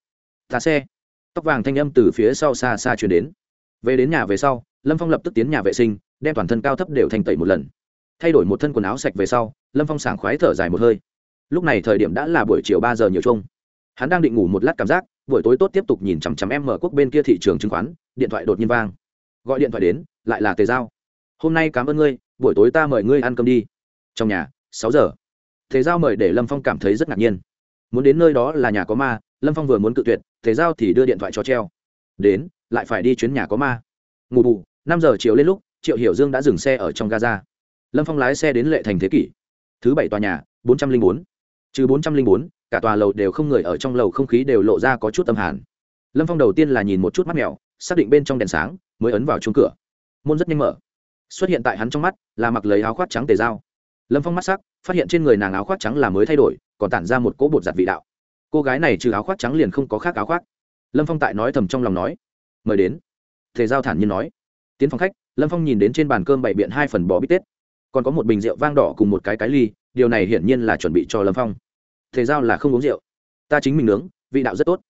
Tà xe. Tóc vàng thanh âm từ phía sau xa xa chuyển đến. Về đến nhà về sau, lâm phong lập tức tiến nhà vệ sinh, đem toàn thân cao thấp đều thành tẩy một lần. Thay đổi một thân quần áo sạch về sau, lâm phong sảng khoái thở dài một hơi lúc này thời điểm đã là buổi chiều ba giờ nhiều chung. Hắn đang định ngủ một lát cảm giác, buổi tối tốt tiếp tục nhìn chằm chằm em mở quốc bên kia thị trường chứng khoán, điện thoại đột nhiên vang. Gọi điện thoại đến, lại là tề giao. Hôm nay cảm ơn ngươi, buổi tối ta mời ngươi ăn cơm đi. Trong nhà, sáu giờ. Tề giao mời để lâm phong cảm thấy rất ngạc nhiên. Muốn đến nơi đó là nhà có ma, lâm phong vừa muốn cự tuyệt, tề giao thì đưa điện thoại cho treo. Đến, lại phải đi chuyến nhà có ma. Ngủ bù, năm giờ chiều lên lúc, triệu hiểu dương đã dừng xe ở trong gaza. Lâm phong lái xe đến lệ thành thế kỷ. Thứ bảy tòa nhà, bốn trăm linh bốn trừ bốn trăm linh bốn, cả tòa lầu đều không người ở trong lầu không khí đều lộ ra có chút tâm hàn. Lâm phong đầu tiên là nhìn một chút mắt mèo, xác định bên trong đèn sáng, mới ấn vào chung cửa. Môn rất nhanh mở. Xuất hiện tại hắn trong mắt là mặc lấy áo khoác trắng tề dao. Lâm phong mắt sắc, phát hiện trên người nàng áo khoác trắng là mới thay đổi, còn tản ra một cỗ bột giặt vị đạo. Cô gái này trừ áo khoác trắng liền không có khác áo khoác. Lâm phong tại nói thầm trong lòng nói. Mời đến. Tề giao thản nhiên nói. Tiến phòng khách, lâm phong nhìn đến trên bàn cơm bày biện hai phần bò bít tết. Còn có một bình rượu vang đỏ cùng một cái cái ly điều này hiển nhiên là chuẩn bị cho lâm phong thế giao là không uống rượu ta chính mình nướng vị đạo rất tốt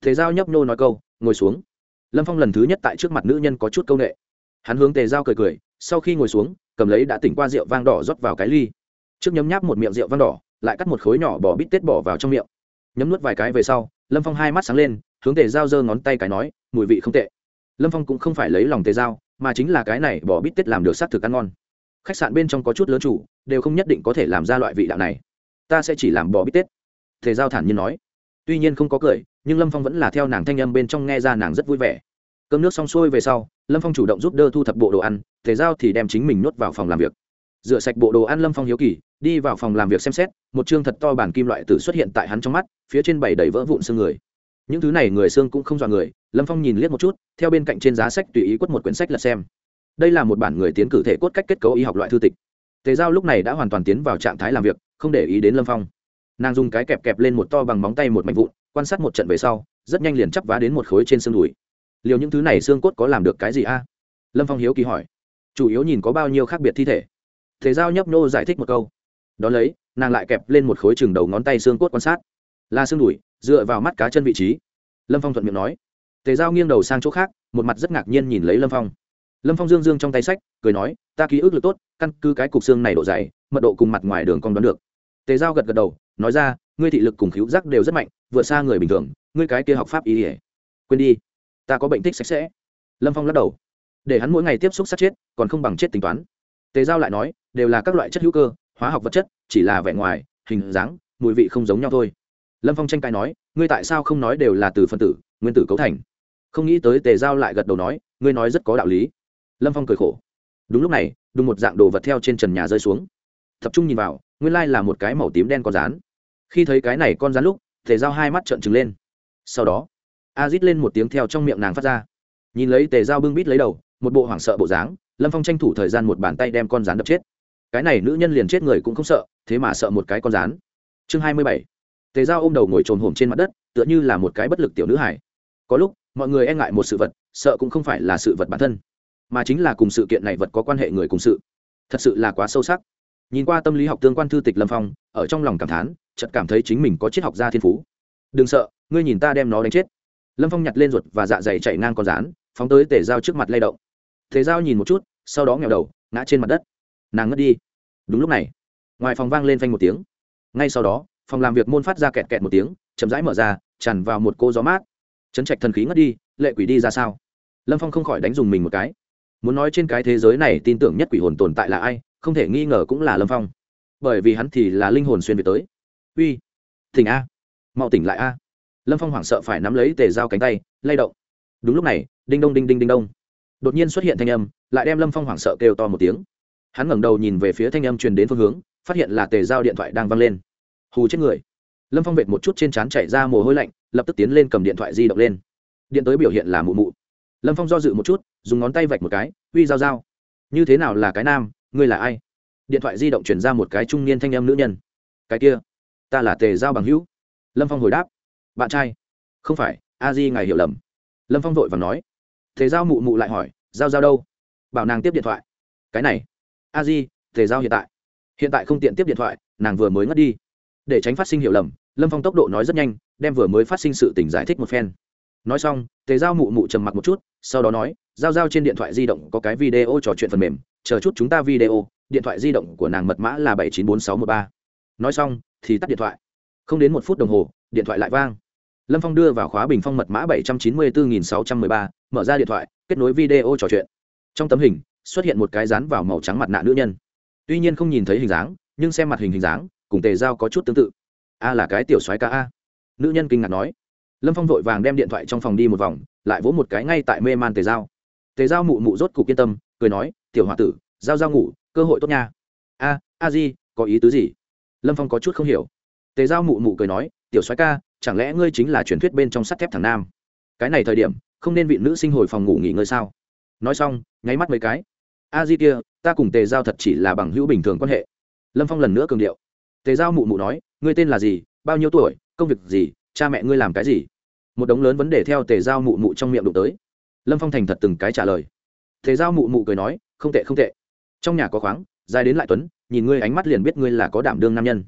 thế giao nhấp nô nói câu ngồi xuống lâm phong lần thứ nhất tại trước mặt nữ nhân có chút c â u n ệ hắn hướng tề giao cười cười sau khi ngồi xuống cầm lấy đã tỉnh qua rượu vang đỏ rót vào cái ly trước nhấm nháp một miệng rượu vang đỏ lại cắt một khối nhỏ bỏ bít tết bỏ vào trong miệng nhấm nuốt vài cái về sau lâm phong hai mắt sáng lên hướng tề giao giơ ngón tay cái nói mùi vị không tệ lâm phong cũng không phải lấy lòng tề giao mà chính là cái này bỏ bít tết làm được s á c thực ăn ngon khách sạn bên trong có chút lớn chủ, đều không nhất định có thể làm ra loại vị đạo này. Ta sẽ chỉ làm bò bít tết. Thể giao thản nhiên nói. Tuy nhiên không có cười, nhưng lâm phong vẫn là theo nàng thanh âm bên trong nghe ra nàng rất vui vẻ. Cơm nước xong xuôi về sau, lâm phong chủ động giúp đỡ thu thập bộ đồ ăn thể giao thì đem chính mình nuốt vào phòng làm việc. Rửa sạch bộ đồ ăn lâm phong hiếu kỳ, đi vào phòng làm việc xem xét, một chương thật to bản kim loại tử xuất hiện tại hắn trong mắt, phía trên bảy đầy vỡ vụn xương người. Những thứ này người xương cũng không dọa người, lâm phong nhìn liếc một chút, theo bên cạnh trên giá sách tùy ý quất một quyển sách lật xem đây là một bản người tiến cử thể cốt cách kết cấu y học loại thư tịch. Tề giao lúc này đã hoàn toàn tiến vào trạng thái làm việc, không để ý đến lâm phong. Nàng dùng cái kẹp kẹp lên một to bằng móng tay một mảnh vụn, quan sát một trận về sau, rất nhanh liền chắp vá đến một khối trên xương đùi. Liều những thứ này xương cốt có làm được cái gì a? Lâm phong hiếu kỳ hỏi. Chủ yếu nhìn có bao nhiêu khác biệt thi thể. Thế giao nhấp nô giải thích một câu. Đón lấy, nàng lại kẹp lên một khối chừng đầu ngón tay xương cốt quan sát. Là xương đùi, dựa vào mắt cá chân vị trí. Lâm phong thuận miệng nói. Tề giao nghiêng đầu sang chỗ khác, một mặt rất ngạc nhiên nhìn lấy lâm phong lâm phong dương dương trong tay sách, cười nói, ta ký ức lực tốt, căn cứ cái cục xương này độ dày, mật độ cùng mặt ngoài đường cong đoán được. Tề giao gật gật đầu, nói ra, ngươi thị lực cùng cứu giác đều rất mạnh, vượt xa người bình thường, ngươi cái kia học pháp ý ỉa quên đi, ta có bệnh tích sạch sẽ. Lâm phong lắc đầu. Để hắn mỗi ngày tiếp xúc sát chết, còn không bằng chết tính toán. Tề giao lại nói, đều là các loại chất hữu cơ, hóa học vật chất, chỉ là vẻ ngoài, hình dáng, mùi vị không giống nhau thôi. Lâm phong tranh cãi nói, ngươi tại sao không nói đều là từ phân tử, nguyên tử cấu thành? Không nghĩ tới tề giao lại gật đầu nói, ngươi nói rất có đạo lý lâm phong cười khổ. Đúng lúc này đúng một dạng đồ vật theo trên trần nhà rơi xuống. Tập trung nhìn vào, nguyên lai là một cái màu tím đen con rán. Khi thấy cái này con rán lúc, tề giao hai mắt trợn trừng lên. Sau đó, a rít lên một tiếng theo trong miệng nàng phát ra. Nhìn lấy tề giao bưng bít lấy đầu, một bộ hoảng sợ bộ dáng, lâm phong tranh thủ thời gian một bàn tay đem con rán đập chết. Cái này nữ nhân liền chết người cũng không sợ, thế mà sợ một cái con rán. Chương hai mươi bảy. Tề giao ôm đầu ngồi trồm hổm trên mặt đất, tựa như là một cái bất lực tiểu nữ hải có lúc, mọi người e ngại một sự vật, sợ cũng không phải là sự vật bản thân mà chính là cùng sự kiện này vật có quan hệ người cùng sự. Thật sự là quá sâu sắc. Nhìn qua tâm lý học tương quan thư tịch lâm phong, ở trong lòng cảm thán, chợt cảm thấy chính mình có triết học gia thiên phú. Đừng sợ, ngươi nhìn ta đem nó đánh chết. Lâm phong nhặt lên ruột và dạ dày chạy ngang con rán, phóng tới tề dao trước mặt lay động. Tề dao nhìn một chút, sau đó nghèo đầu, ngã trên mặt đất. Nàng ngất đi. Đúng lúc này, ngoài phòng vang lên phanh một tiếng. Ngay sau đó, phòng làm việc môn phát ra kẹt kẹt một tiếng, chậm rãi mở ra, tràn vào một cô gió mát. Chấn trạch thần khí ngất đi, lệ quỷ đi ra sao? Lâm phong không khỏi đánh dùng mình một cái muốn nói trên cái thế giới này tin tưởng nhất quỷ hồn tồn tại là ai, không thể nghi ngờ cũng là lâm phong. Bởi vì hắn thì là linh hồn xuyên việt tới. Uy, tỉnh a, mau tỉnh lại a. Lâm phong hoảng sợ phải nắm lấy tề dao cánh tay, lay động. Đúng lúc này, đinh đông đinh đinh đinh đông. Đột nhiên xuất hiện thanh âm, lại đem lâm phong hoảng sợ kêu to một tiếng. Hắn ngẩng đầu nhìn về phía thanh âm truyền đến phương hướng, phát hiện là tề dao điện thoại đang văng lên. Hù chết người. Lâm phong vệt một chút trên trán chạy ra mồ hôi lạnh, lập tức tiến lên cầm điện thoại di động lên. Điện tới biểu hiện là mụ mụ lâm phong do dự một chút, dùng ngón tay vạch một cái uy giao giao, như thế nào là cái nam, ngươi là ai? Điện thoại di động chuyển ra một cái trung niên thanh em nữ nhân. Cái kia, ta là tề giao bằng hữu. Lâm phong hồi đáp. Bạn trai. Không phải, a di ngài hiểu lầm. Lâm phong vội và nói. Tề giao mụ mụ lại hỏi, giao giao đâu? Bảo nàng tiếp điện thoại. Cái này, a di, tề giao hiện tại. Hiện tại không tiện tiếp điện thoại, nàng vừa mới ngất đi. Để tránh phát sinh hiểu lầm, lâm phong tốc độ nói rất nhanh, đem vừa mới phát sinh sự tình giải thích một phen nói xong, tề giao mụ mụ trầm mặc một chút, sau đó nói, giao giao trên điện thoại di động có cái video trò chuyện phần mềm, chờ chút chúng ta video, điện thoại di động của nàng mật mã là bảy chín bốn sáu một ba. Nói xong, thì tắt điện thoại. Không đến một phút đồng hồ, điện thoại lại vang. Lâm phong đưa vào khóa bình phong mật mã bảy trăm chín mươi bốn nghìn sáu trăm m ư ơ i ba, mở ra điện thoại, kết nối video trò chuyện. Trong tấm hình, xuất hiện một cái rán vào màu trắng mặt nạ nữ nhân. Tuy nhiên không nhìn thấy hình dáng, nhưng xem mặt hình hình dáng, cùng tề giao có chút tương tự. A là cái tiểu soái ca a. Nữ nhân kinh ngạc nói lâm phong vội vàng đem điện thoại trong phòng đi một vòng, lại vỗ một cái ngay tại mê man tề giao. Tề giao mụ mụ rốt cục yên tâm, cười nói, tiểu h o a tử, giao giao ngủ, cơ hội tốt nha. A a di, có ý tứ gì? Lâm phong có chút không hiểu. Tề giao mụ mụ cười nói, tiểu soái ca, chẳng lẽ ngươi chính là truyền thuyết bên trong sắt thép thằng nam? Cái này thời điểm, không nên vị nữ sinh hồi phòng ngủ nghỉ ngơi sao? Nói xong, nháy mắt mấy cái. A di kia, ta cùng tề giao thật chỉ là bằng hữu bình thường quan hệ. Lâm phong lần nữa cường điệu. Tề giao mụ mụ nói, ngươi tên là gì? Bao nhiêu tuổi? Công việc gì? Cha mẹ ngươi làm cái gì? Một đống lớn vấn đề theo tề giao mụ mụ trong miệng đụng tới. Lâm phong thành thật từng cái trả lời. Tề giao mụ mụ cười nói, không tệ không tệ. Trong nhà có khoáng, dài đến lại tuấn, nhìn ngươi ánh mắt liền biết ngươi là có đảm đương nam nhân.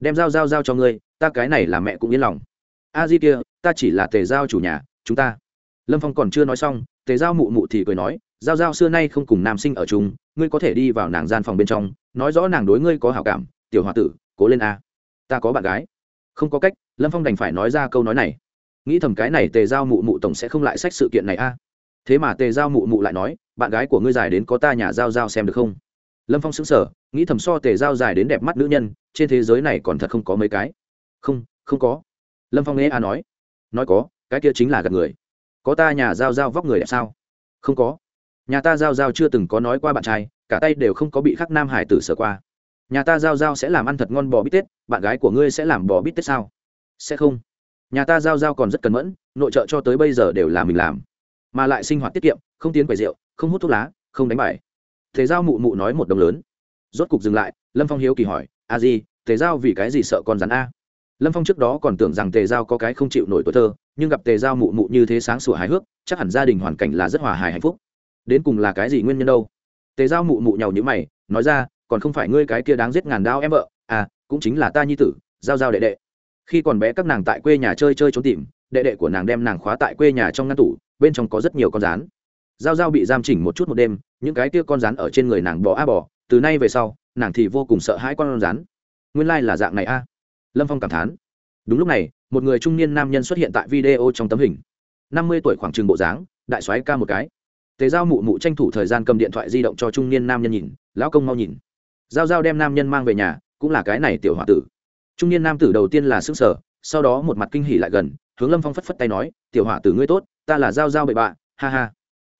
Đem giao giao giao cho ngươi, ta cái này là mẹ cũng yên lòng. A di kia, ta chỉ là tề giao chủ nhà, chúng ta. Lâm phong còn chưa nói xong, tề giao mụ mụ thì cười nói, giao giao xưa nay không cùng nam sinh ở chung, ngươi có thể đi vào nàng gian phòng bên trong, nói rõ nàng đối ngươi có hảo cảm, tiểu h o a tử, cố lên a. Ta có bạn gái. Không có cách, lâm phong đành phải nói ra câu nói này nghĩ thầm cái này tề giao mụ mụ tổng sẽ không lại sách sự kiện này a. Thế mà tề giao mụ mụ lại nói, bạn gái của ngươi dài đến có ta nhà giao giao xem được không? Lâm phong xứng sở nghĩ thầm so tề giao dài đến đẹp mắt nữ nhân, trên thế giới này còn thật không có mấy cái. Không không có. Lâm phong nghe a nói. Nói có, cái kia chính là gặp người. Có ta nhà giao giao vóc người đẹp sao? Không có. Nhà ta giao giao chưa từng có nói qua bạn trai, cả tay đều không có bị khắc nam hải tử sở qua. Nhà ta giao giao sẽ làm ăn thật ngon bò bít tết, bạn gái của ngươi sẽ làm bò bít tết sao? Sẽ không nhà ta giao giao còn rất cẩn mẫn, nội trợ cho tới bây giờ đều là mình làm. Mà lại sinh hoạt tiết kiệm, không tiến quầy rượu, không hút thuốc lá, không đánh bài. Thế giao mụ mụ nói một đồng lớn. Rốt cục dừng lại, lâm phong hiếu kỳ hỏi, a di, tề giao vì cái gì sợ con rắn a? Lâm phong trước đó còn tưởng rằng tề giao có cái không chịu nổi tuổi thơ, nhưng gặp tề giao mụ mụ như thế sáng sủa hài hước, chắc hẳn gia đình hoàn cảnh là rất hòa hài hạnh phúc. Đến cùng là cái gì nguyên nhân đâu? Tề giao mụ mụ nhàu nhữ mày, nói ra, còn không phải ngươi cái kia đáng giết ngàn đao em vợ à cũng chính là ta nhi tử, giao giao đệ đệ khi còn bé các nàng tại quê nhà chơi chơi trốn tìm, đệ đệ của nàng đem nàng khóa tại quê nhà trong ngăn tủ, bên trong có rất nhiều con rán. Giao giao bị giam chỉnh một chút một đêm, những cái kia con rán ở trên người nàng bỏ a bò từ nay về sau, nàng thì vô cùng sợ hãi con rán. Nguyên lai、like、là dạng này a. Lâm phong cảm thán. Đúng lúc này, một người trung niên nam nhân xuất hiện tại video trong tấm hình. Năm mươi tuổi khoảng trừng bộ dáng, đại soái ca một cái. Tề giao mụ mụ tranh thủ thời gian cầm điện thoại di động cho trung niên nam nhân nhìn, lão công mau nhìn. Giao giao đem nam nhân mang về nhà, cũng là cái này tiểu h tử trung niên nam tử đầu tiên là s ư n g sở sau đó một mặt kinh hỉ lại gần, hướng lâm phong phất phất tay nói, tiểu Hỏa tử ngươi tốt, ta là giao giao bậy bạ, ha ha.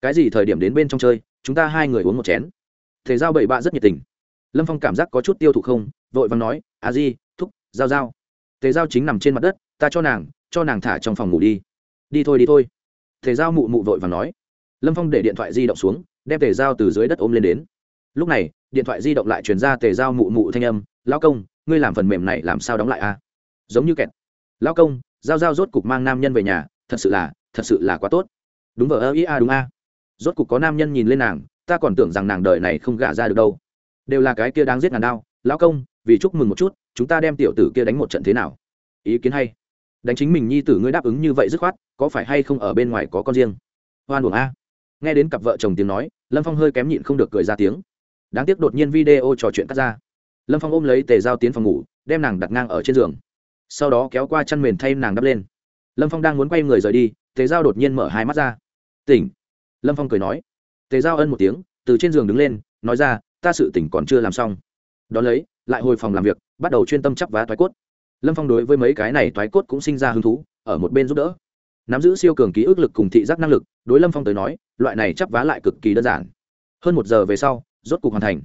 Cái gì thời điểm đến bên trong chơi, chúng ta hai người uống một chén. Thế giao bậy bạ rất nhiệt tình. Lâm phong cảm giác có chút tiêu thụ không, vội vàng nói à di, thúc, giao giao. A giao chính nằm trên mặt đất, ta cho nàng cho nàng thả trong phòng ngủ đi. Đi thôi đi thôi. Thế giao mụ mụ vội vàng nói. Lâm phong để điện thoại di động xuống, đem tề giao từ dưới đất ôm lên đến. Lúc này, điện thoại di động lại chuyển ra tề giao mụ mụ thanh âm lao công ngươi làm phần mềm này làm sao đóng lại a? Giống như kẹt. Lao công, giao giao rốt cục mang nam nhân về nhà, thật sự là, thật sự là quá tốt. Đúng vợ ơ ý a, đúng a. Rốt cục có nam nhân nhìn lên nàng, ta còn tưởng rằng nàng đời này không gả ra được đâu. Đều là cái kia đáng giết ngàn đao. Lão công, vì chúc mừng một chút, chúng ta đem tiểu tử kia đánh một trận thế nào? Ý kiến hay. Đánh chính mình nhi tử ngươi đáp ứng như vậy dứt khoát, có phải hay không ở bên ngoài có con riêng? Hoan buồng a. Nghe đến cặp vợ chồng tiếng nói, lâm phong hơi kém nhịn không được cười ra tiếng. Đáng tiếc đột nhiên video trò chuyện cắt ra lâm phong ôm lấy tề giao tiến phòng ngủ đem nàng đặt ngang ở trên giường sau đó kéo qua chăn mền thay nàng đắp lên lâm phong đang muốn quay người rời đi tề giao đột nhiên mở hai mắt ra tỉnh lâm phong cười nói tề giao ân một tiếng từ trên giường đứng lên nói ra ta sự tỉnh còn chưa làm xong đón lấy lại hồi phòng làm việc bắt đầu chuyên tâm chắp vá toái cốt lâm phong đối với mấy cái này toái cốt cũng sinh ra hứng thú ở một bên giúp đỡ nắm giữ siêu cường ký ức lực cùng thị giác năng lực đối lâm phong tới nói loại này chắp vá lại cực kỳ đơn giản hơn một giờ về sau rốt cục hoàn thành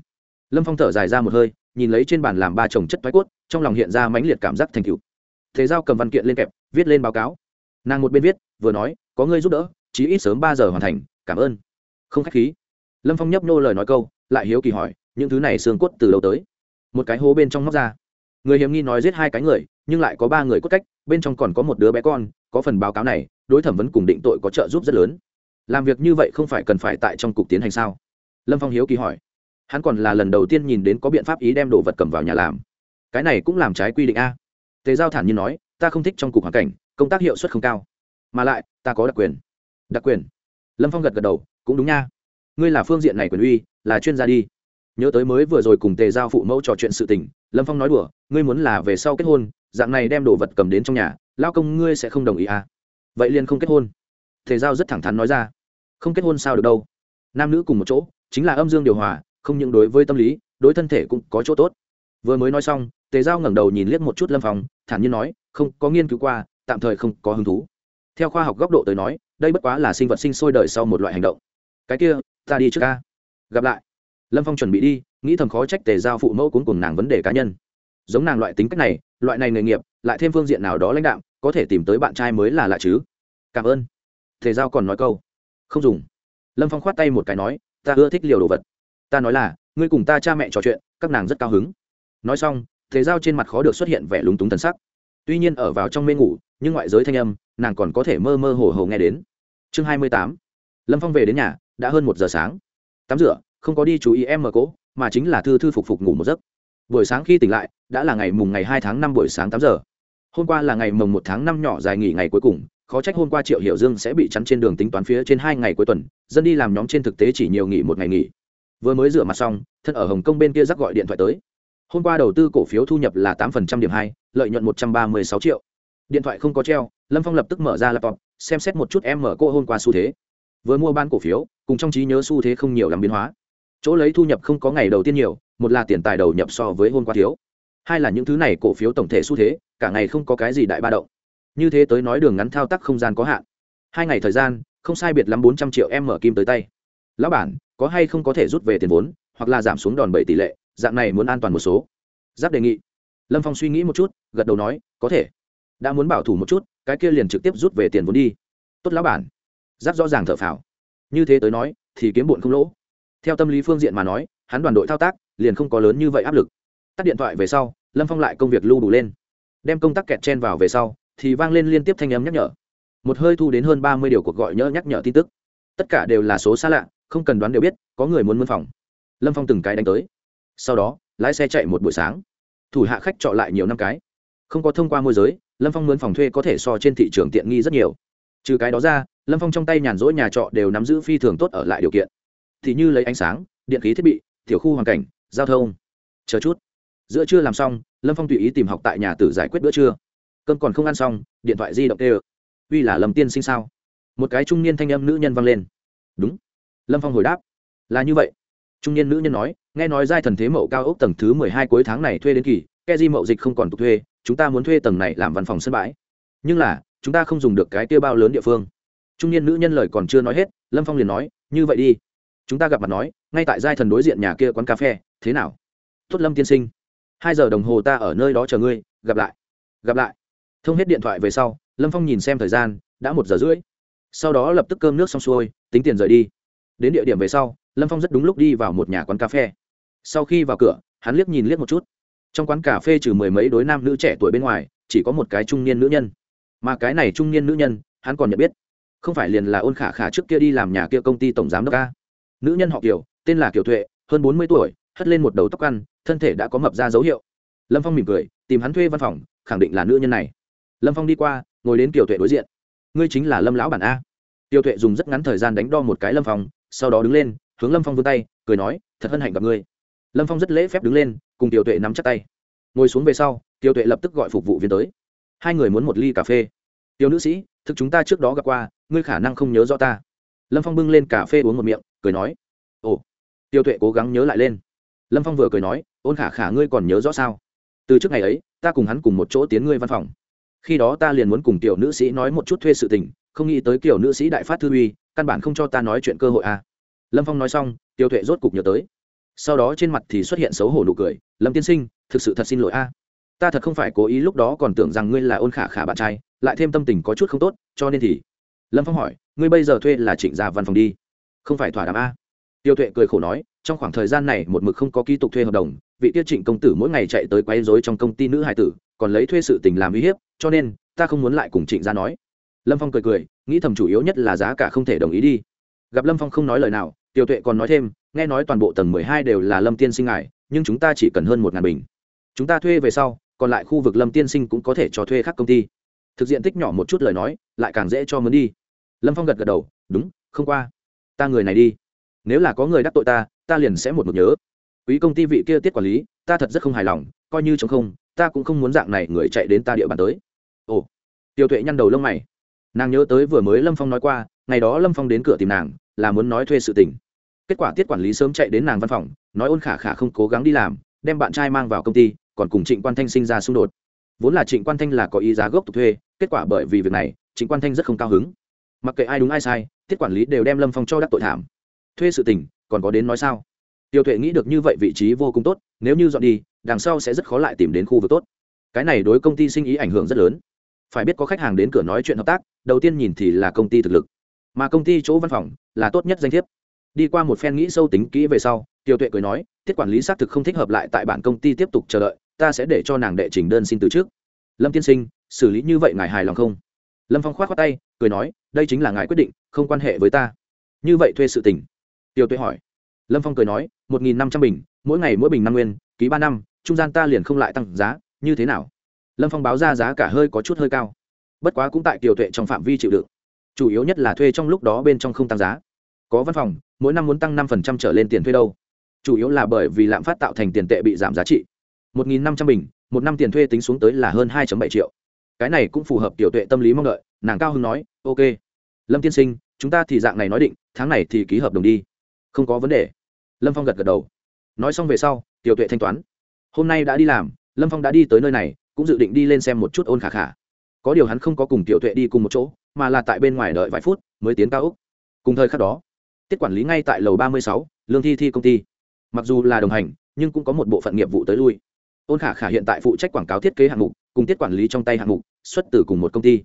lâm phong thở dài ra một hơi nhìn lấy trên bàn làm ba chồng chất thoái cốt, trong lòng hiện ra mãnh liệt cảm giác thành cựu thế giao cầm văn kiện lên kẹp, viết lên báo cáo. Nàng một bên viết, vừa nói, có ngươi giúp đỡ, chí ít sớm ba giờ hoàn thành, cảm ơn. Không k h á c h khí. Lâm phong nhấp nô lời nói câu, lại hiếu kỳ hỏi, những thứ này xương cốt từ đâu tới? Một cái hố bên trong móc ra. Người hiểm nghi nói giết hai cái người, nhưng lại có ba người cốt cách, bên trong còn có một đứa bé con, có phần báo cáo này, đối thẩm vấn cùng định tội có trợ giúp rất lớn. Làm việc như vậy không phải cần phải tại trong cục tiến hành sao? Lâm phong hiếu kỳ hỏi hắn còn là lần đầu tiên nhìn đến có biện pháp ý đem đồ vật cầm vào nhà làm. Cái này cũng làm trái quy định a. Tề giao thản nhiên nói, ta không thích trong cục hoàn cảnh, công tác hiệu suất không cao. Mà lại, ta có đặc quyền. Đặc quyền? Lâm phong gật gật đầu, cũng đúng nha. Ngươi là phương diện này quyền uy, là chuyên gia đi. Nhớ tới mới vừa rồi cùng tề giao phụ mẫu trò chuyện sự tình, lâm phong nói đùa, ngươi muốn là về sau kết hôn, dạng này đem đồ vật cầm đến trong nhà lao công ngươi sẽ không đồng ý à? Vậy liền không kết hôn. Tề giao rất thẳng thắn nói ra. Không kết hôn sao được đâu. Nam nữ cùng một chỗ, chính là âm dương điều hòa không những đối với tâm lý, đối thân thể cũng có chỗ tốt. Vừa mới nói xong, tề giao ngẩng đầu nhìn liếc một chút lâm phong, thản nhiên nói, không, có nghiên cứu qua, tạm thời không có hứng thú. Theo khoa học góc độ tới nói, đây bất quá là sinh vật sinh sôi đời sau một loại hành động. Cái kia, ta đi trước ca, gặp lại. Lâm phong chuẩn bị đi, nghĩ thầm khó trách tề giao phụ mẫu cuốn cùng nàng vấn đề cá nhân. Giống nàng loại tính cách này, loại này nghề nghiệp, lại thêm phương diện nào đó lãnh đạo có thể tìm tới bạn trai mới là lạ chứ. Cảm ơn. Tề giao còn nói câu. Không dùng. Lâm phong khoát tay một cái nói, ta ưa thích liều đồ vật ta nói là, ngươi cùng ta cha mẹ trò chuyện, các nàng rất cao hứng. Nói xong, thế giao trên mặt khó được xuất hiện vẻ lúng túng thần sắc. Tuy nhiên ở vào trong mê ngủ, nhưng ngoại giới thanh âm, nàng còn có thể mơ mơ hồ hồ nghe đến. Chương hai mươi tám. Lâm phong về đến nhà, đã hơn một giờ sáng. Tắm rửa, không có đi chú ý em mờ cố mà chính là thư thư phục phục ngủ một giấc. Buổi sáng khi tỉnh lại, đã là ngày mùng ngày hai tháng năm buổi sáng tám giờ. Hôm qua là ngày mồng một tháng năm nhỏ dài nghỉ ngày cuối cùng, khó trách hôm qua triệu hiểu dương sẽ bị chắn trên đường tính toán phía trên hai ngày cuối tuần, dân đi làm nhóm trên thực tế chỉ nhiều nghỉ một ngày nghỉ vừa mới rửa mặt xong, thân ở hồng kông bên kia rắc gọi điện thoại tới. Hôm qua đầu tư cổ phiếu thu nhập là tám phần trăm điểm hai, lợi nhuận một trăm ba mươi sáu triệu. Điện thoại không có treo, lâm phong lập tức mở ra laptop, xem xét một chút em mở cô hôm qua xu thế. Vừa mua ban cổ phiếu, cùng trong trí nhớ xu thế không nhiều làm biến hóa. Chỗ lấy thu nhập không có ngày đầu tiên nhiều, một là tiền tài đầu nhập so với hôm qua thiếu. Hai là những thứ này cổ phiếu tổng thể xu thế, cả ngày không có cái gì đại ba động. Như thế tới nói đường ngắn thao tác không gian có hạn. Hai ngày thời gian, không sai biệt lắm bốn trăm triệu em mở kim tới tay. Lão bản có hay không có thể rút về tiền vốn, hoặc là giảm xuống đòn bẩy tỷ lệ, dạng này muốn an toàn một số. Giáp đề nghị. Lâm phong suy nghĩ một chút, gật đầu nói, có thể. Đã muốn bảo thủ một chút, cái kia liền trực tiếp rút về tiền vốn đi. Tốt lão bản. Giáp rõ ràng thở phào. Như thế tới nói, thì kiếm bụn không lỗ. Theo tâm lý phương diện mà nói, hắn đoàn đội thao tác, liền không có lớn như vậy áp lực. Tắt điện thoại về sau, lâm phong lại công việc lưu đủ lên. Đem công tác kẹt chen vào về sau, thì vang lên liên tiếp thanh âm nhắc nhở. Một hơi thu đến hơn ba mươi điều cuộc gọi nhỡ nhắc nhở tin tức. Tất cả đều là số xa lạ không cần đoán đều biết, có người muốn mân phòng. Lâm phong từng cái đánh tới. Sau đó, lái xe chạy một buổi sáng. Thủ hạ khách trọ lại nhiều năm cái. Không có thông qua môi giới, lâm phong mướn phòng thuê có thể so trên thị trường tiện nghi rất nhiều. Trừ cái đó ra, lâm phong trong tay nhàn rỗi nhà trọ đều nắm giữ phi thường tốt ở lại điều kiện. Thì như lấy ánh sáng, điện khí thiết bị, tiểu khu hoàn cảnh, giao thông. Chờ chút. Giữa trưa làm xong, lâm phong tùy ý tìm học tại nhà tử giải quyết bữa trưa. Cơm còn không ăn xong, điện thoại di động tê ơ. Uy là lầm tiên sinh sao? Một cái trung niên thanh âm nữ nhân vang lên. Đúng lâm phong hồi đáp, là như vậy. Trung niên nữ nhân nói, nghe nói giai thần thế mậu cao ốc tầng thứ mười hai cuối tháng này thuê đến kỳ ke di mậu dịch không còn tục thuê, chúng ta muốn thuê tầng này làm văn phòng sân bãi. Nhưng là, chúng ta không dùng được cái tiêu bao lớn địa phương. Trung niên nữ nhân lời còn chưa nói hết, lâm phong liền nói, như vậy đi. Chúng ta gặp mặt nói, ngay tại giai thần đối diện nhà kia quán cà phê, thế nào? Tốt lâm tiên sinh. Hai giờ đồng hồ ta ở nơi đó chờ ngươi, gặp lại. Gặp lại. Thông hết điện thoại về sau, lâm phong nhìn xem thời gian, đã một giờ rưỡi. Sau đó lập tức cơm nước xong xuôi, tính tiền rời đi đến địa điểm về sau, lâm phong rất đúng lúc đi vào một nhà quán cà phê. Sau khi vào cửa, hắn liếc nhìn liếc một chút. Trong quán cà phê trừ mười mấy đối nam nữ trẻ tuổi bên ngoài, chỉ có một cái trung niên nữ nhân. Mà cái này trung niên nữ nhân, hắn còn nhận biết. Không phải liền là ôn khả khả trước kia đi làm nhà kia công ty tổng giám đốc ca nữ nhân họ kiều, tên là kiều tuệ hơn bốn mươi tuổi, hất lên một đầu tóc ăn, thân thể đã có mập ra dấu hiệu. Lâm phong mỉm cười, tìm hắn thuê văn phòng, khẳng định là nữ nhân này. Lâm phong đi qua, ngồi đến kiều tuệ đối diện. Ngươi chính là lâm lão bản a? Tiêu tuệ dùng rất ngắn thời gian đánh đo một cái lâm phong sau đó đứng lên, hướng lâm phong vươn tay, cười nói, thật hân hạnh gặp ngươi. Lâm phong rất lễ phép đứng lên, cùng tiểu tuệ nắm chắc tay. Ngồi xuống về sau, tiểu tuệ lập tức gọi phục vụ viên tới. Hai người muốn một ly cà phê. Tiêu nữ sĩ, thực chúng ta trước đó gặp qua, ngươi khả năng không nhớ rõ ta. Lâm phong bưng lên cà phê uống một miệng, cười nói, ồ. Tiêu tuệ cố gắng nhớ lại lên. Lâm phong vừa cười nói, ôn khả khả ngươi còn nhớ rõ sao? Từ trước ngày ấy, ta cùng hắn cùng một chỗ tiến ngươi văn phòng. Khi đó ta liền muốn cùng tiểu nữ sĩ nói một chút thuê sự tình, không nghĩ tới kiểu nữ sĩ đại phát thư uy căn bản không cho ta nói chuyện cơ hội à. lâm phong nói xong, tiêu tuệ rốt cục nhớ tới. Sau đó trên mặt thì xuất hiện xấu hổ nụ cười, lâm tiên sinh, thực sự thật xin lỗi a. Ta thật không phải cố ý lúc đó còn tưởng rằng ngươi là ôn khả khả bạn trai, lại thêm tâm tình có chút không tốt, cho nên thì lâm phong hỏi, ngươi bây giờ thuê là trịnh gia văn phòng đi? Không phải thỏa đàm a. Tiêu tuệ cười khổ nói, trong khoảng thời gian này một mực không có ký tục thuê hợp đồng, vị Tiết trịnh công tử mỗi ngày chạy tới quấy rối trong công ty nữ hải tử, còn lấy thuê sự tình làm uy hiếp, cho nên ta không muốn lại cùng trịnh gia nói. Lâm phong cười cười nghĩ thầm chủ yếu nhất là giá cả không thể đồng ý đi. Gặp lâm phong không nói lời nào, tiêu tuệ còn nói thêm, nghe nói toàn bộ tầng mười hai đều là lâm tiên sinh ngài, nhưng chúng ta chỉ cần hơn một ngàn bình. Chúng ta thuê về sau, còn lại khu vực lâm tiên sinh cũng có thể cho thuê khác công ty. Thực diện tích nhỏ một chút lời nói, lại càng dễ cho mướn đi. Lâm phong gật gật đầu, đúng, không qua. Ta người này đi. Nếu là có người đắc tội ta ta liền sẽ một mực nhớ. Quý công ty vị kia tiết quản lý, ta thật rất không hài lòng, coi như chống không, ta cũng không muốn dạng này người chạy đến ta địa bàn tới. Ồ. Tiêu tuệ nhăn đầu lông mày nàng nhớ tới vừa mới lâm phong nói qua, ngày đó lâm phong đến cửa tìm nàng, là muốn nói thuê sự tình. Kết quả tiết quản lý sớm chạy đến nàng văn phòng, nói ôn khả khả không cố gắng đi làm, đem bạn trai mang vào công ty, còn cùng trịnh quan thanh sinh ra xung đột. Vốn là trịnh quan thanh là có ý giá gốc tục thuê, kết quả bởi vì việc này, trịnh quan thanh rất không cao hứng. Mặc kệ ai đúng ai sai, tiết quản lý đều đem lâm phong cho đắc tội thảm. Thuê sự tình, còn có đến nói sao? Tiêu tuệ nghĩ được như vậy vị trí vô cùng tốt, nếu như dọn đi, đằng sau sẽ rất khó lại tìm đến khu vực tốt. Cái này đối công ty sinh ý ảnh hưởng rất lớn. Phải biết có khách hàng đến cửa nói chuyện hợp tác đầu tiên nhìn thì là công ty thực lực. Mà công ty chỗ văn phòng là tốt nhất danh thiếp. Đi qua một phen nghĩ sâu tính kỹ về sau, tiêu tuệ cười nói tiết quản lý xác thực không thích hợp lại tại bản công ty tiếp tục chờ đợi, ta sẽ để cho nàng đệ trình đơn xin từ trước. Lâm tiên sinh, xử lý như vậy ngài hài lòng không? Lâm phong k h o á t khoác tay, cười nói, đây chính là ngài quyết định, không quan hệ với ta. Như vậy thuê sự tình? Tiêu tuệ hỏi. Lâm phong cười nói, một nghìn năm trăm bình, mỗi ngày mỗi bình năm nguyên, ký ba năm, trung gian ta liền không lại tăng giá, như thế nào? Lâm phong báo ra giá cả hơi có chút hơi cao bất quá cũng tại Tiểu tuệ trong phạm vi chịu đựng. Chủ yếu nhất là thuê trong lúc đó bên trong không tăng giá. Có văn phòng, mỗi năm muốn tăng năm phần trăm trở lên tiền thuê đâu. Chủ yếu là bởi vì lạm phát tạo thành tiền tệ bị giảm giá trị. một nghìn năm trăm bình, một năm tiền thuê tính xuống tới là hơn hai bảy triệu. Cái này cũng phù hợp tiểu tuệ tâm lý mong đợi, nàng cao hưng nói, ok. Lâm tiên sinh, chúng ta thì dạng này nói định, tháng này thì ký hợp đồng đi. Không có vấn đề. Lâm phong gật gật đầu. Nói xong về sau, tiểu tuệ thanh toán. Hôm nay đã đi làm, lâm phong đã đi tới nơi này, cũng dự định đi lên xem một chút ôn khả khả có điều hắn không có cùng tiểu tuệ đi cùng một chỗ, mà là tại bên ngoài đợi vài phút mới tiến cao úc cùng thời khắc đó, tiết quản lý ngay tại lầu ba mươi sáu, lương thi thi công ty. Mặc dù là đồng hành, nhưng cũng có một bộ phận nghiệp vụ tới lui. Ôn khả khả hiện tại phụ trách quảng cáo thiết kế hạng mục, cùng tiết quản lý trong tay hạng mục, xuất từ cùng một công ty.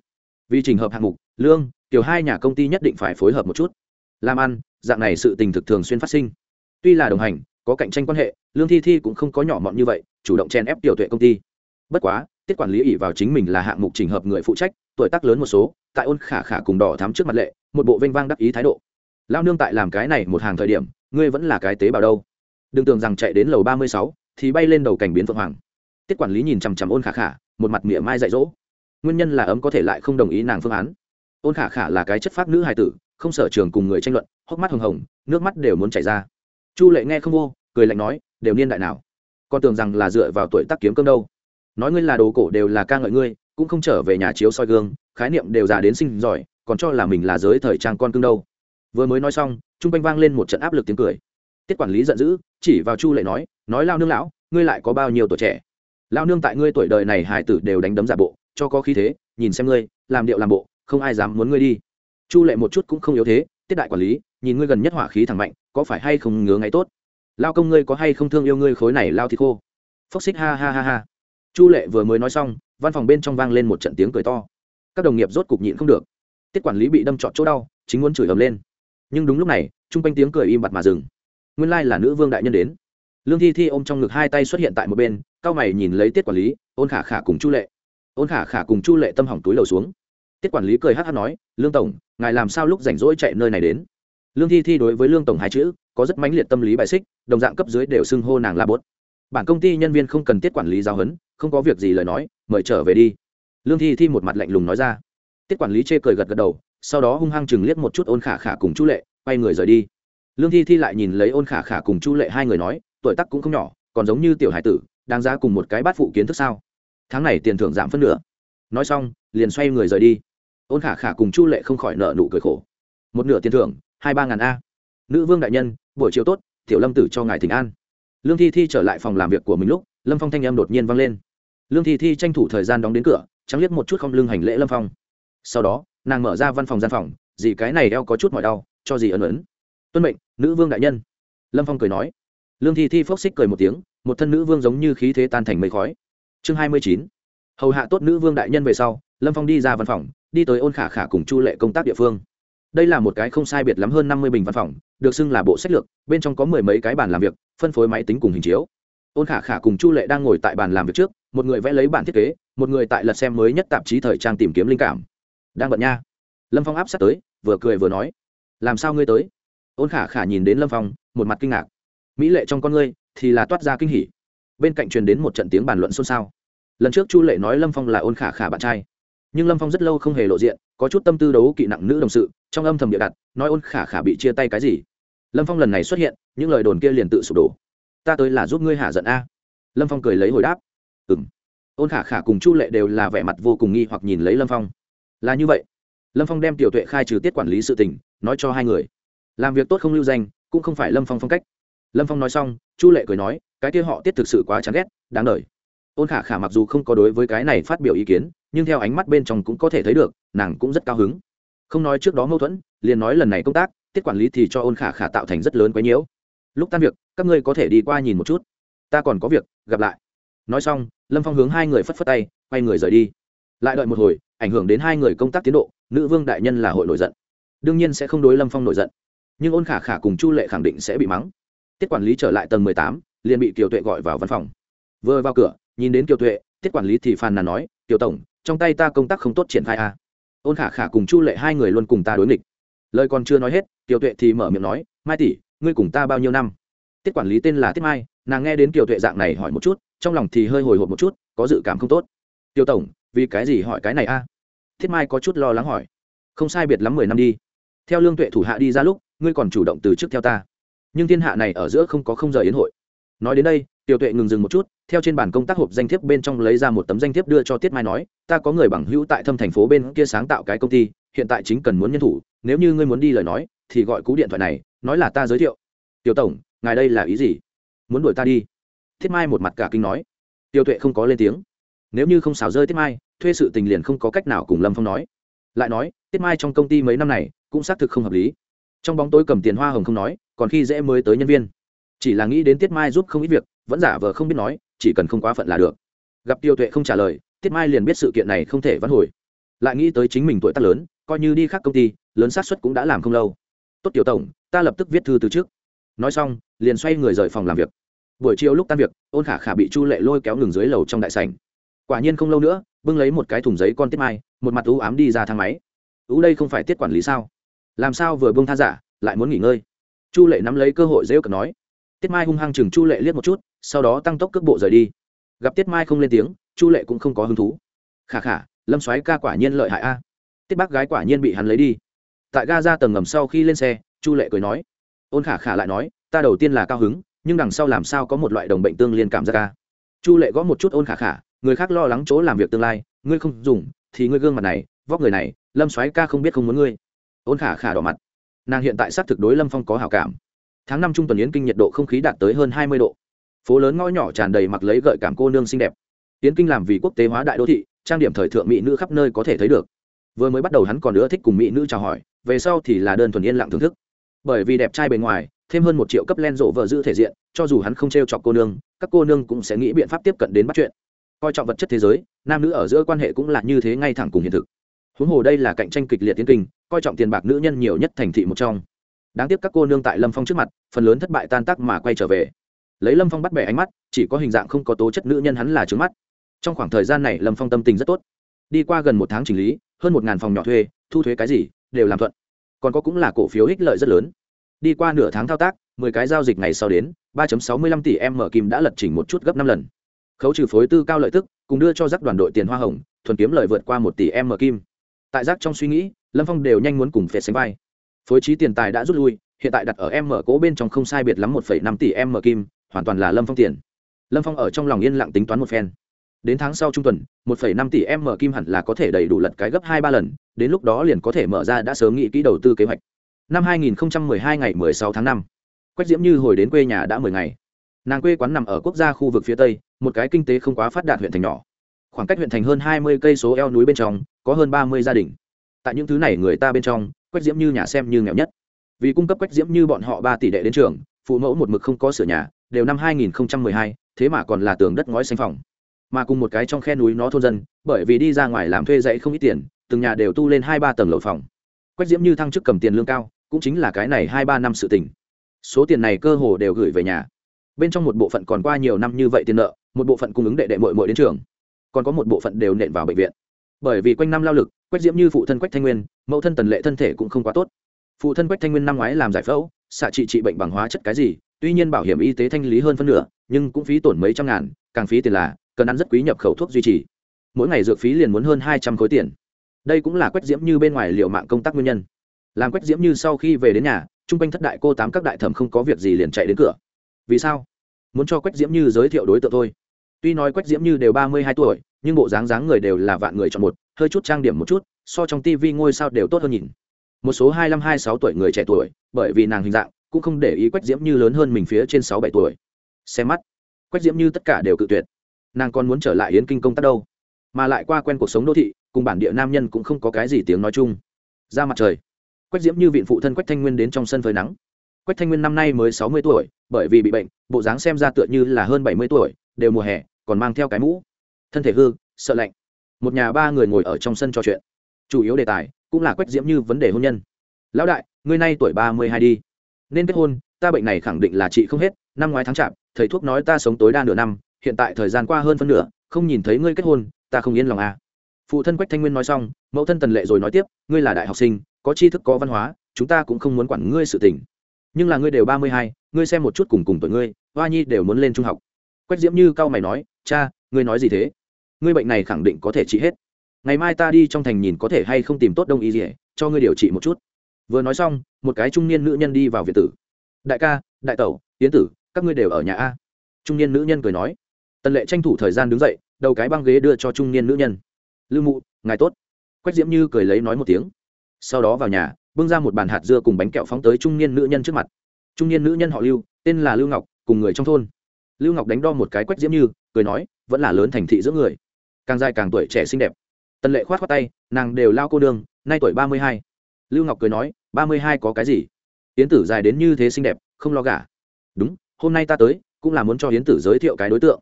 Vì trình hợp hạng mục, lương, tiểu hai nhà công ty nhất định phải phối hợp một chút. Làm ăn, dạng này sự tình thực thường xuyên phát sinh. Tuy là đồng hành, có cạnh tranh quan hệ, lương thi thi cũng không có nhỏ mọn như vậy, chủ động chen ép tiểu tuệ công ty. Bất quá tiết quản lý ỉ vào chính mình là hạng mục trình hợp người phụ trách, tuổi tác lớn một số, tại ôn khả khả cùng đỏ thắm trước mặt lệ, một bộ vênh vang đắc ý thái độ. Lao nương tại làm cái này một hàng thời điểm, ngươi vẫn là cái tế bào đâu? Đừng tưởng rằng chạy đến lầu ba mươi sáu thì bay lên đầu cảnh biến phượng hoàng. Tiết quản lý nhìn chằm chằm ôn khả khả, một mặt mỉa mai dạy dỗ. Nguyên nhân là ấm có thể lại không đồng ý nàng phương án. Ôn khả khả là cái chất pháp nữ hài tử, không sở trường cùng người tranh luận, hốc mắt hồng hồng, nước mắt đều muốn chảy ra. Chu lệ nghe không vô, cười lạnh nói, đều niên đại nào? Con tưởng rằng là dựa vào tuổi tác kiếm cơm đâu? Nói ngươi là đồ cổ đều là ca ngợi ngươi, cũng không trở về nhà chiếu soi gương, khái niệm đều già đến sinh giỏi, còn cho là mình là giới thời trang con cưng đâu. Vừa mới nói xong chung quanh vang lên một trận áp lực tiếng cười. Tiết quản lý giận dữ, chỉ vào chu lệ nói nói lao nương lão, ngươi lại có bao nhiêu tuổi trẻ? Lao nương tại ngươi tuổi đời này hải tử đều đánh đấm giả bộ, cho có khí thế, nhìn xem ngươi, làm điệu làm bộ, không ai dám muốn ngươi đi. Chu lệ một chút cũng không yếu thế, tiết đại quản lý, nhìn ngươi gần nhất hỏa khí thẳng mạnh, có phải hay không ngứa ngáy tốt? Lao công ngươi có hay không thương yêu ngươi khối này, lao thì khô? Phốc xích ha ha ha ha chu lệ vừa mới nói xong, văn phòng bên trong vang lên một trận tiếng cười to. Các đồng nghiệp rốt cục nhịn không được. Tiết quản lý bị đâm trọt chỗ đau, chính muốn chửi ầm lên. Nhưng đúng lúc này, chung quanh tiếng cười im bặt mà dừng. Nguyên lai là nữ vương đại nhân đến. Lương thi thi ôm trong ngực hai tay xuất hiện tại một bên, cao mày nhìn lấy tiết quản lý, ôn khả khả cùng chu lệ. Ôn khả khả cùng chu lệ tâm hỏng túi lầu xuống. Tiết quản lý cười hát hát nói, lương tổng, ngài làm sao lúc rảnh rỗi chạy nơi này đến? Lương thi thi đối với lương tổng hai chữ, có rất mãnh liệt tâm lý bài xích, đồng dạng cấp dưới đều xưng hô nàng là bốt. Bản công ty nhân viên không cần tiết quản lý giáo huấn không có việc gì lời nói, mời trở về đi. Lương thi thi một mặt lạnh lùng nói ra. Tiết quản lý chê cười gật gật đầu, sau đó hung hăng chừng liếc một chút ôn khả khả cùng chu lệ, quay người rời đi. Lương thi thi lại nhìn lấy ôn khả khả cùng chu lệ hai người nói, tuổi tắc cũng không nhỏ, còn giống như tiểu hải tử đang ra cùng một cái bát phụ kiến thức sao? Tháng này tiền thưởng giảm phân nửa. Nói xong, liền xoay người rời đi. Ôn khả khả cùng chu lệ không khỏi nợ nụ cười khổ. Một nửa tiền thưởng, hai ba ngàn a. Nữ vương đại nhân, buổi chiều tốt, tiểu lâm tử cho ngài thỉnh an. Lương thi thi trở lại phòng làm việc của mình lúc, lâm phong thanh em đột nhiên vang lên lương thi thi tranh thủ thời gian đóng đến cửa, trắng liếc một chút không lưng hành lễ lâm phong. Sau đó, nàng mở ra văn phòng gian phòng, dì, cái này đeo có chút mọi đau, cho dì ấn ấn. Tuân mệnh, nữ vương đại nhân. Lâm phong cười nói. Lương thi thi phốc xích cười một tiếng, một thân nữ vương giống như khí thế tan thành mây khói. Chương hai mươi chín. Hầu hạ tốt nữ vương đại nhân về sau, lâm phong đi ra văn phòng, đi tới ôn khả khả cùng chu lệ công tác địa phương. Đây là một cái không sai biệt lắm hơn năm mươi bình văn phòng, được xưng là bộ sách lược, bên trong có mười mấy cái bàn làm việc, phân phối máy tính cùng hình chiếu. Ôn khả khả cùng chu lệ đang ngồi tại bàn làm việc trước một người vẽ lấy bản thiết kế, một người tại lật xem mới nhất tạp chí thời trang tìm kiếm linh cảm. Đang bận nha. Lâm phong áp sát tới, vừa cười vừa nói, làm sao ngươi tới? Ôn khả khả nhìn đến lâm phong, một mặt kinh ngạc. Mỹ lệ trong con ngươi thì là toát ra kinh hỉ. Bên cạnh truyền đến một trận tiếng bàn luận xôn xao. Lần trước chu lệ nói lâm phong là ôn khả khả bạn trai. Nhưng lâm phong rất lâu không hề lộ diện, có chút tâm tư đấu kỵ nặng nữ đồng sự, trong âm thầm địa đặt, nói ôn khả khả bị chia tay cái gì? Lâm phong lần này xuất hiện, những lời đồn kia liền tự sụp đổ. Ta tới là giúp ngươi hạ giận a. Lâm phong cười lấy hồi đáp. Ừm. ôn khả khả cùng chu lệ đều là vẻ mặt vô cùng nghi hoặc nhìn lấy lâm phong. Là như vậy. Lâm phong đem tiểu tuệ khai trừ tiết quản lý sự tình, nói cho hai người. Làm việc tốt không lưu danh, cũng không phải lâm phong phong cách. Lâm phong nói xong, chu lệ cười nói, cái kia họ tiết thực sự quá chán ghét, đáng đ ôn khả khả mặc dù không có đối với cái này phát biểu ý kiến, nhưng theo ánh mắt bên trong cũng có thể thấy được, nàng cũng rất cao hứng. Không nói trước đó mâu thuẫn, liền nói lần này công tác, tiết quản lý thì cho ôn khả khả tạo thành rất lớn quấy nhiễu. Lúc tan việc, các ngươi có thể đi qua nhìn một chút. Ta còn có việc, gặp lại nói xong, lâm phong hướng hai người phất phất tay, quay người rời đi. Lại đợi một hồi, ảnh hưởng đến hai người công tác tiến độ, nữ vương đại nhân là hội nổi giận. Đương nhiên sẽ không đối lâm phong nổi giận. Nhưng ôn khả khả cùng chu lệ khẳng định sẽ bị mắng. Tiết quản lý trở lại tầng mười tám, liền bị kiều tuệ gọi vào văn phòng. Vừa vào cửa, nhìn đến kiều tuệ, tiết quản lý thì phàn nàn nói, kiều tổng, trong tay ta công tác không tốt triển khai a à. ôn khả khả cùng chu lệ hai người luôn cùng ta đối nghịch. Lời còn chưa nói hết, kiều tuệ thì mở miệng nói, mai tỷ, ngươi cùng ta bao nhiêu năm? Tiết quản lý tên là tiết mai, nàng nghe đến kiều tuệ dạng này hỏi một chút trong lòng thì hơi hồi hộp một chút, có dự cảm không tốt. Tiêu tổng, vì cái gì hỏi cái này a? Thiết mai có chút lo lắng hỏi. Không sai biệt lắm mười năm đi. Theo lương tuệ thủ hạ đi ra lúc, ngươi còn chủ động từ trước theo ta. Nhưng thiên hạ này ở giữa không có không giờ yến hội. Nói đến đây tiểu tuệ ngừng dừng một chút, theo trên bản công tác hộp danh thiếp bên trong lấy ra một tấm danh thiếp đưa cho tiết mai nói, ta có người bằng hữu tại thâm thành phố bên kia sáng tạo cái công ty, hiện tại chính cần muốn nhân thủ, nếu như ngươi muốn đi lời nói, thì gọi cú điện thoại này, nói là ta giới thiệu. Tiểu tổng, ngài đây là ý gì? Muốn đuổi ta đi? Thiết mai một mặt cả kinh nói. Tiêu tuệ không có lên tiếng. Nếu như không xào rơi tiết mai, thuê sự tình liền không có cách nào cùng lâm phong nói. Lại nói tiết mai trong công ty mấy năm này, cũng xác thực không hợp lý. Trong bóng tối cầm tiền hoa hồng không nói, còn khi dễ mới tới nhân viên. Chỉ là nghĩ đến tiết mai giúp không ít việc, vẫn giả vờ không biết nói, chỉ cần không quá phận là được. Gặp tiêu tuệ không trả lời tiết mai liền biết sự kiện này không thể vãn hồi. Lại nghĩ tới chính mình tuổi tác lớn, coi như đi khác công ty, lớn xác suất cũng đã làm không lâu. Tốt tiểu tổng, ta lập tức viết thư từ trước. Nói xong, liền xoay người rời phòng làm việc buổi chiều lúc tan việc, ôn khả khả bị chu lệ lôi kéo ngừng dưới lầu trong đại sảnh. Quả nhiên không lâu nữa, bưng lấy một cái thùng giấy con tiết mai, một mặt ú ám đi ra thang máy. Ú đây không phải tiết quản lý sao? Làm sao vừa bưng tha giả, lại muốn nghỉ ngơi? Chu lệ nắm lấy cơ hội dễ cận nói. Tiết mai hung hăng chừng chu lệ liếc một chút, sau đó tăng tốc cước bộ rời đi. Gặp tiết mai không lên tiếng, chu lệ cũng không có hứng thú. Khả khả, lâm xoáy ca quả nhiên lợi hại a. Tiết bác gái quả nhiên bị hắn lấy đi. Tại ga ra tầng ngầm sau khi lên xe, chu lệ cười nói. Ôn khả khả lại nói, ta đầu tiên là cao hứng nhưng đằng sau làm sao có một loại đồng bệnh tương liên cảm giác ca? Chu lệ gõ một chút ôn khả khả, người khác lo lắng chỗ làm việc tương lai, ngươi không dùng, thì ngươi gương mặt này, vóc người này, lâm soái ca không biết không muốn ngươi. Ôn khả khả đỏ mặt. Nàng hiện tại xác thực đối lâm phong có hảo cảm. Tháng năm trung tuần yến kinh nhiệt độ không khí đạt tới hơn hai mươi độ. Phố lớn ngõ nhỏ tràn đầy mặc lấy gợi cảm cô nương xinh đẹp. Yến kinh làm vì quốc tế hóa đại đô thị, trang điểm thời thượng mỹ nữ khắp nơi có thể thấy được. Vừa mới bắt đầu hắn còn nữa thích cùng mỹ nữ chào hỏi, về sau thì là đơn thuần yên lặng thưởng thức. Bởi vì đẹp trai bề ngoài thêm hơn một triệu cấp len rộ vợ giữ thể diện, cho dù hắn không t r e o chọc cô nương, các cô nương cũng sẽ nghĩ biện pháp tiếp cận đến bắt chuyện. Coi trọng vật chất thế giới, nam nữ ở giữa quan hệ cũng là như thế ngay thẳng cùng hiện thực. Huống hồ đây là cạnh tranh kịch liệt tiến kinh, coi trọng tiền bạc nữ nhân nhiều nhất thành thị một trong. Đáng tiếc các cô nương tại lâm phong trước mặt, phần lớn thất bại tan tác mà quay trở về. Lấy lâm phong bắt bẻ ánh mắt, chỉ có hình dạng không có tố chất nữ nhân hắn là trướng mắt. Trong khoảng thời gian này lâm phong tâm tình rất tốt. Đi qua gần một tháng chỉnh lý, hơn một phòng nhỏ thuê, thu thuế cái gì, đều làm thuận. Còn có cũng là cổ phiếu ích lợi rất lớn đi qua nửa tháng thao tác, mười cái giao dịch ngày sau đến, ba sáu mươi lăm tỷ em mở kim đã lật chỉnh một chút gấp năm lần. Khấu trừ phối tư cao lợi tức, cùng đưa cho rắc đoàn đội tiền hoa hồng, thuần kiếm lợi vượt qua một tỷ em mở kim. Tại rắc trong suy nghĩ, lâm phong đều nhanh muốn cùng phê sánh vai. Phối trí tiền tài đã rút lui, hiện tại đặt ở em mở cố bên trong không sai biệt lắm một năm tỷ em mở kim, hoàn toàn là lâm phong tiền. Lâm phong ở trong lòng yên lặng tính toán một phen. Đến tháng sau trung tuần, một năm tỷ em mở kim hẳn là có thể đầy đủ lật cái gấp hai ba lần, đến lúc đó liền có thể mở ra đã sớm nghĩ kỹ đầu tư kế hoạch năm 2012 ngày 16 tháng 5, quách diễm như hồi đến quê nhà đã 10 ngày. Nàng quê quán nằm ở quốc gia khu vực phía tây một cái kinh tế không quá phát đạt huyện thành nhỏ. Khoảng cách huyện thành hơn 20 cây số eo núi bên trong có hơn 30 gia đình. Tại những thứ này người ta bên trong quách diễm như nhà xem như nghèo nhất. Vì cung cấp quách diễm như bọn họ ba tỷ đệ đến trường phụ mẫu một mực không có sửa nhà đều năm 2012, thế mà còn là tường đất ngói xanh phòng. Mà cùng một cái trong khe núi nó thôn dân bởi vì đi ra ngoài làm thuê dãy không ít tiền từng nhà đều tu lên hai ba tầng lầu phòng. Quách diễm như thăng chức cầm tiền lương cao cũng chính là cái này hai ba năm sự tình. Số tiền này cơ hồ đều gửi về nhà. Bên trong một bộ phận còn qua nhiều năm như vậy tiền nợ, một bộ phận cung ứng đệ đệ mội mội đến trường. Còn có một bộ phận đều nện vào bệnh viện. Bởi vì quanh năm lao lực, quách diễm như phụ thân quách thanh nguyên, mẫu thân tần lệ thân thể cũng không quá tốt. Phụ thân quách thanh nguyên năm ngoái làm giải phẫu, xạ trị trị bệnh bằng hóa chất cái gì, tuy nhiên bảo hiểm y tế thanh lý hơn phân nửa, nhưng cũng phí tổn mấy trăm ngàn, càng phí tiền là, cần ăn rất quý nhập khẩu thuốc duy trì. Mỗi ngày dược phí liền muốn hơn hai trăm khối tiền. Đây cũng là quách diễm như bên ngoài liệu mạng công tác nguyên nhân làm quách diễm như sau khi về đến nhà, chung quanh thất đại cô tám các đại thẩm không có việc gì liền chạy đến cửa. Vì sao? Muốn cho quách diễm như giới thiệu đối tượng thôi. Tuy nói quách diễm như đều ba mươi hai tuổi, nhưng bộ dáng dáng người đều là vạn người chọn một, hơi chút trang điểm một chút, so trong tivi ngôi sao đều tốt hơn nhìn. Một số hai mươi hai sáu tuổi người trẻ tuổi, bởi vì nàng hình dạng, cũng không để ý quách diễm như lớn hơn mình phía trên sáu bảy tuổi. Xem mắt, quách diễm như tất cả đều cự tuyệt. Nàng còn muốn trở lại yến kinh công tác đâu? Mà lại qua quen cuộc sống đô thị, cùng bản địa nam nhân cũng không có cái gì tiếng nói chung. Ra mặt trời quách diễm như viện phụ thân quách thanh nguyên đến trong sân phơi nắng. Quách thanh nguyên năm nay mới sáu mươi tuổi, bởi vì bị bệnh, bộ dáng xem ra tựa như là hơn bảy mươi tuổi, đều mùa hè, còn mang theo cái mũ. Thân thể hư, sợ lạnh. Một nhà ba người ngồi ở trong sân trò chuyện. Chủ yếu đề tài cũng là quách diễm như vấn đề hôn nhân. Lão đại, ngươi nay tuổi ba mươi hai đi. Nên kết hôn, ta bệnh này khẳng định là chị không hết, năm ngoái tháng chạp, thầy thuốc nói ta sống tối đa nửa năm, hiện tại thời gian qua hơn phân nửa, không nhìn thấy ngươi kết hôn, ta không yên lòng à. phụ thân quách thanh nguyên nói xong, mẫu thân tần lệ rồi nói tiếp, ngươi là đại học sinh có tri thức, có văn hóa, chúng ta cũng không muốn quản ngươi sự tình. Nhưng là ngươi đều ba mươi hai, ngươi xem một chút cùng cùng tuổi ngươi, hoa nhi đều muốn lên trung học. Quách diễm như cao mày nói, cha, ngươi nói gì thế? Ngươi bệnh này khẳng định có thể trị hết. Ngày mai ta đi trong thành nhìn có thể hay không tìm tốt đông y gì cho ngươi điều trị một chút. Vừa nói xong, một cái trung niên nữ nhân đi vào việt tử. Đại ca, đại tẩu tiến tử, các ngươi đều ở nhà a. Trung niên nữ nhân cười nói. Tần lệ tranh thủ thời gian đứng dậy, đầu cái băng ghế đưa cho trung niên nữ nhân. Lưu mụ, ngài tốt. Quách diễm như cười lấy nói một tiếng sau đó vào nhà, bưng ra một bàn hạt dưa cùng bánh kẹo phóng tới trung niên nữ nhân trước mặt. Trung niên nữ nhân họ lưu, tên là lưu ngọc, cùng người trong thôn. Lưu ngọc đánh đo một cái quách diễm như, cười nói, vẫn là lớn thành thị giữa người. Càng dài càng tuổi trẻ xinh đẹp. Tần lệ khoát khoát tay, nàng đều lao cô đương nay tuổi ba mươi hai. Lưu ngọc cười nói, ba mươi hai có cái gì? Yến tử dài đến như thế xinh đẹp, không lo gả. Đúng, hôm nay ta tới, cũng là muốn cho yến tử giới thiệu cái đối tượng.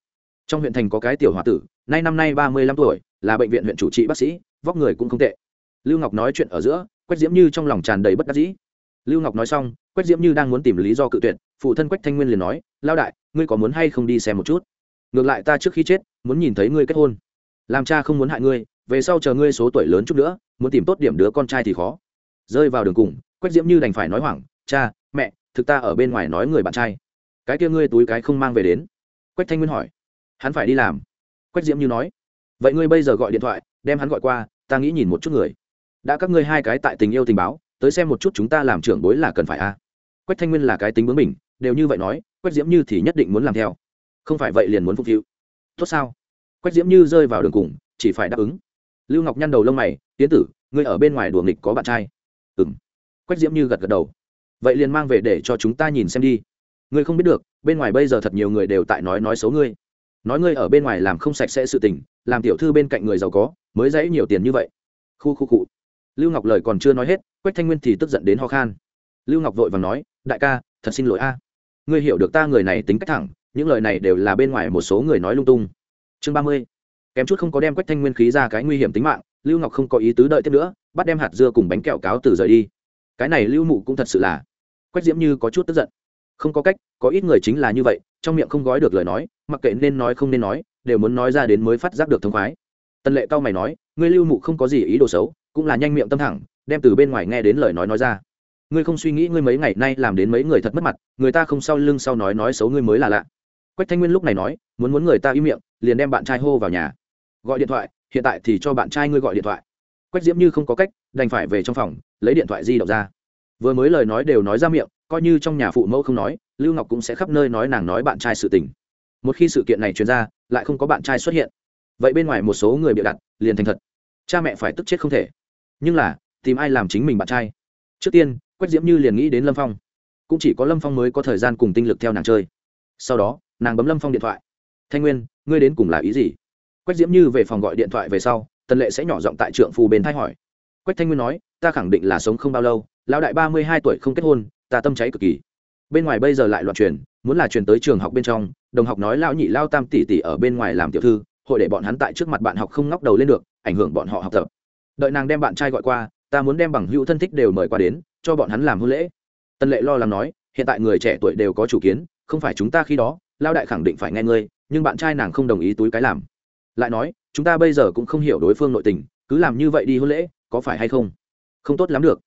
Trong huyện thành có cái tiểu h o a tử, nay năm nay ba mươi lăm tuổi, là bệnh viện huyện chủ trị bác sĩ, vóc người cũng không tệ lưu ngọc nói chuyện ở giữa, quách diễm như trong lòng tràn đầy bất đắc dĩ. Lưu ngọc nói xong, quách diễm như đang muốn tìm lý do cự tuyệt, phụ thân quách thanh nguyên liền nói lao đại, ngươi có muốn hay không đi xem một chút? Ngược lại ta trước khi chết, muốn nhìn thấy ngươi kết hôn. Làm cha không muốn hại ngươi, về sau chờ ngươi số tuổi lớn chút nữa, muốn tìm tốt điểm đứa con trai thì khó. Rơi vào đường cùng, quách diễm như đành phải nói hoảng, cha, mẹ, thực ta ở bên ngoài nói người bạn trai. Cái kia ngươi túi cái không mang về đến. Quách thanh nguyên hỏi. Hắn phải đi làm. Quách diễm như nói. Vậy ngươi bây giờ gọi điện thoại, đem hắn gọi qua, ta nghĩ nhìn một chút người đã các ngươi hai cái tại tình yêu tình báo, tới xem một chút chúng ta làm trưởng bối là cần phải a. Quách thanh nguyên là cái tính bướng mình đều như vậy nói, quách diễm như thì nhất định muốn làm theo. Không phải vậy liền muốn phục vụ. Tốt sao? Quách diễm như rơi vào đường cùng, chỉ phải đáp ứng. Lưu ngọc nhăn đầu lông mày, tiến tử, ngươi ở bên ngoài đùa nghịch có bạn trai. Ừ m quách diễm như gật gật đầu. Vậy liền mang về để cho chúng ta nhìn xem đi. Ngươi không biết được, bên ngoài bây giờ thật nhiều người đều tại nói nói xấu ngươi. Nói ngươi ở bên ngoài làm không sạch sẽ sự tình, làm tiểu thư bên cạnh người giàu có, mới dãy nhiều tiền như vậy. Khu khu cụ lưu ngọc lời còn chưa nói hết, quách thanh nguyên thì tức giận đến ho khan. Lưu ngọc vội và nói, đại ca, thật xin lỗi a. Ngươi hiểu được ta người này tính cách thẳng, những lời này đều là bên ngoài một số người nói lung tung. Chương ba mươi. Kém chút không có đem quách thanh nguyên khí ra cái nguy hiểm tính mạng, lưu ngọc không có ý tứ đợi tiếp nữa, bắt đem hạt dưa cùng bánh kẹo cáo từ rời đi. Cái này lưu mụ cũng thật sự là quách diễm như có chút tức giận. Không có cách, có ít người chính là như vậy, trong miệng không gói được lời nói, mặc kệ nên nói không nên nói, đều muốn nói ra đến mới phát giác được thông khoái. Tần lệ cao mày nói, ngươi lưu mụ không có gì ý đồ xấu cũng là nhanh miệng tâm thẳng, đem từ bên ngoài nghe đến lời nói nói ra. Ngươi không suy nghĩ ngươi mấy ngày nay làm đến mấy người thật mất mặt, người ta không sau lưng sau nói nói xấu ngươi mới là lạ. Quách thanh nguyên lúc này nói, muốn muốn người ta im miệng, liền đem bạn trai hô vào nhà. Gọi điện thoại, hiện tại thì cho bạn trai ngươi gọi điện thoại. Quách diễm như không có cách, đành phải về trong phòng, lấy điện thoại di động ra. Vừa mới lời nói đều nói ra miệng, coi như trong nhà phụ mẫu không nói, lưu ngọc cũng sẽ khắp nơi nói nàng nói bạn trai sự tình. Một khi sự kiện này truyền ra, lại không có bạn trai xuất hiện. Vậy bên ngoài một số người bịa đặt, liền thành thật. Cha mẹ phải tức chết không thể nhưng là, tìm ai làm chính mình bạn trai? Trước tiên, quách diễm như liền nghĩ đến lâm phong. Cũng chỉ có lâm phong mới có thời gian cùng tinh lực theo nàng chơi. Sau đó, nàng bấm lâm phong điện thoại. Thanh nguyên, ngươi đến cùng là ý gì? Quách diễm như về phòng gọi điện thoại về sau, tần lệ sẽ nhỏ giọng tại trượng phù bên thay hỏi. Quách thanh nguyên nói, ta khẳng định là sống không bao lâu, lão đại ba mươi hai tuổi không kết hôn, ta tâm cháy cực kỳ. Bên ngoài bây giờ lại loạn truyền, muốn là truyền tới trường học bên trong, đồng học nói lão nhị lao tam tỷ tỷ ở bên ngoài làm tiểu thư, hội để bọn hắn tại trước mặt bạn học không ngóc đầu lên được, ảnh hưởng bọn họ học tập đợi nàng đem bạn trai gọi qua, ta muốn đem bằng hữu thân thích đều mời qua đến, cho bọn hắn làm hôn lễ. Tân lệ lo lắng nói, hiện tại người trẻ tuổi đều có chủ kiến, không phải chúng ta khi đó lao đại khẳng định phải nghe ngươi, nhưng bạn trai nàng không đồng ý túi cái làm. Lại nói, chúng ta bây giờ cũng không hiểu đối phương nội tình, cứ làm như vậy đi hôn lễ, có phải hay không? Không tốt lắm được.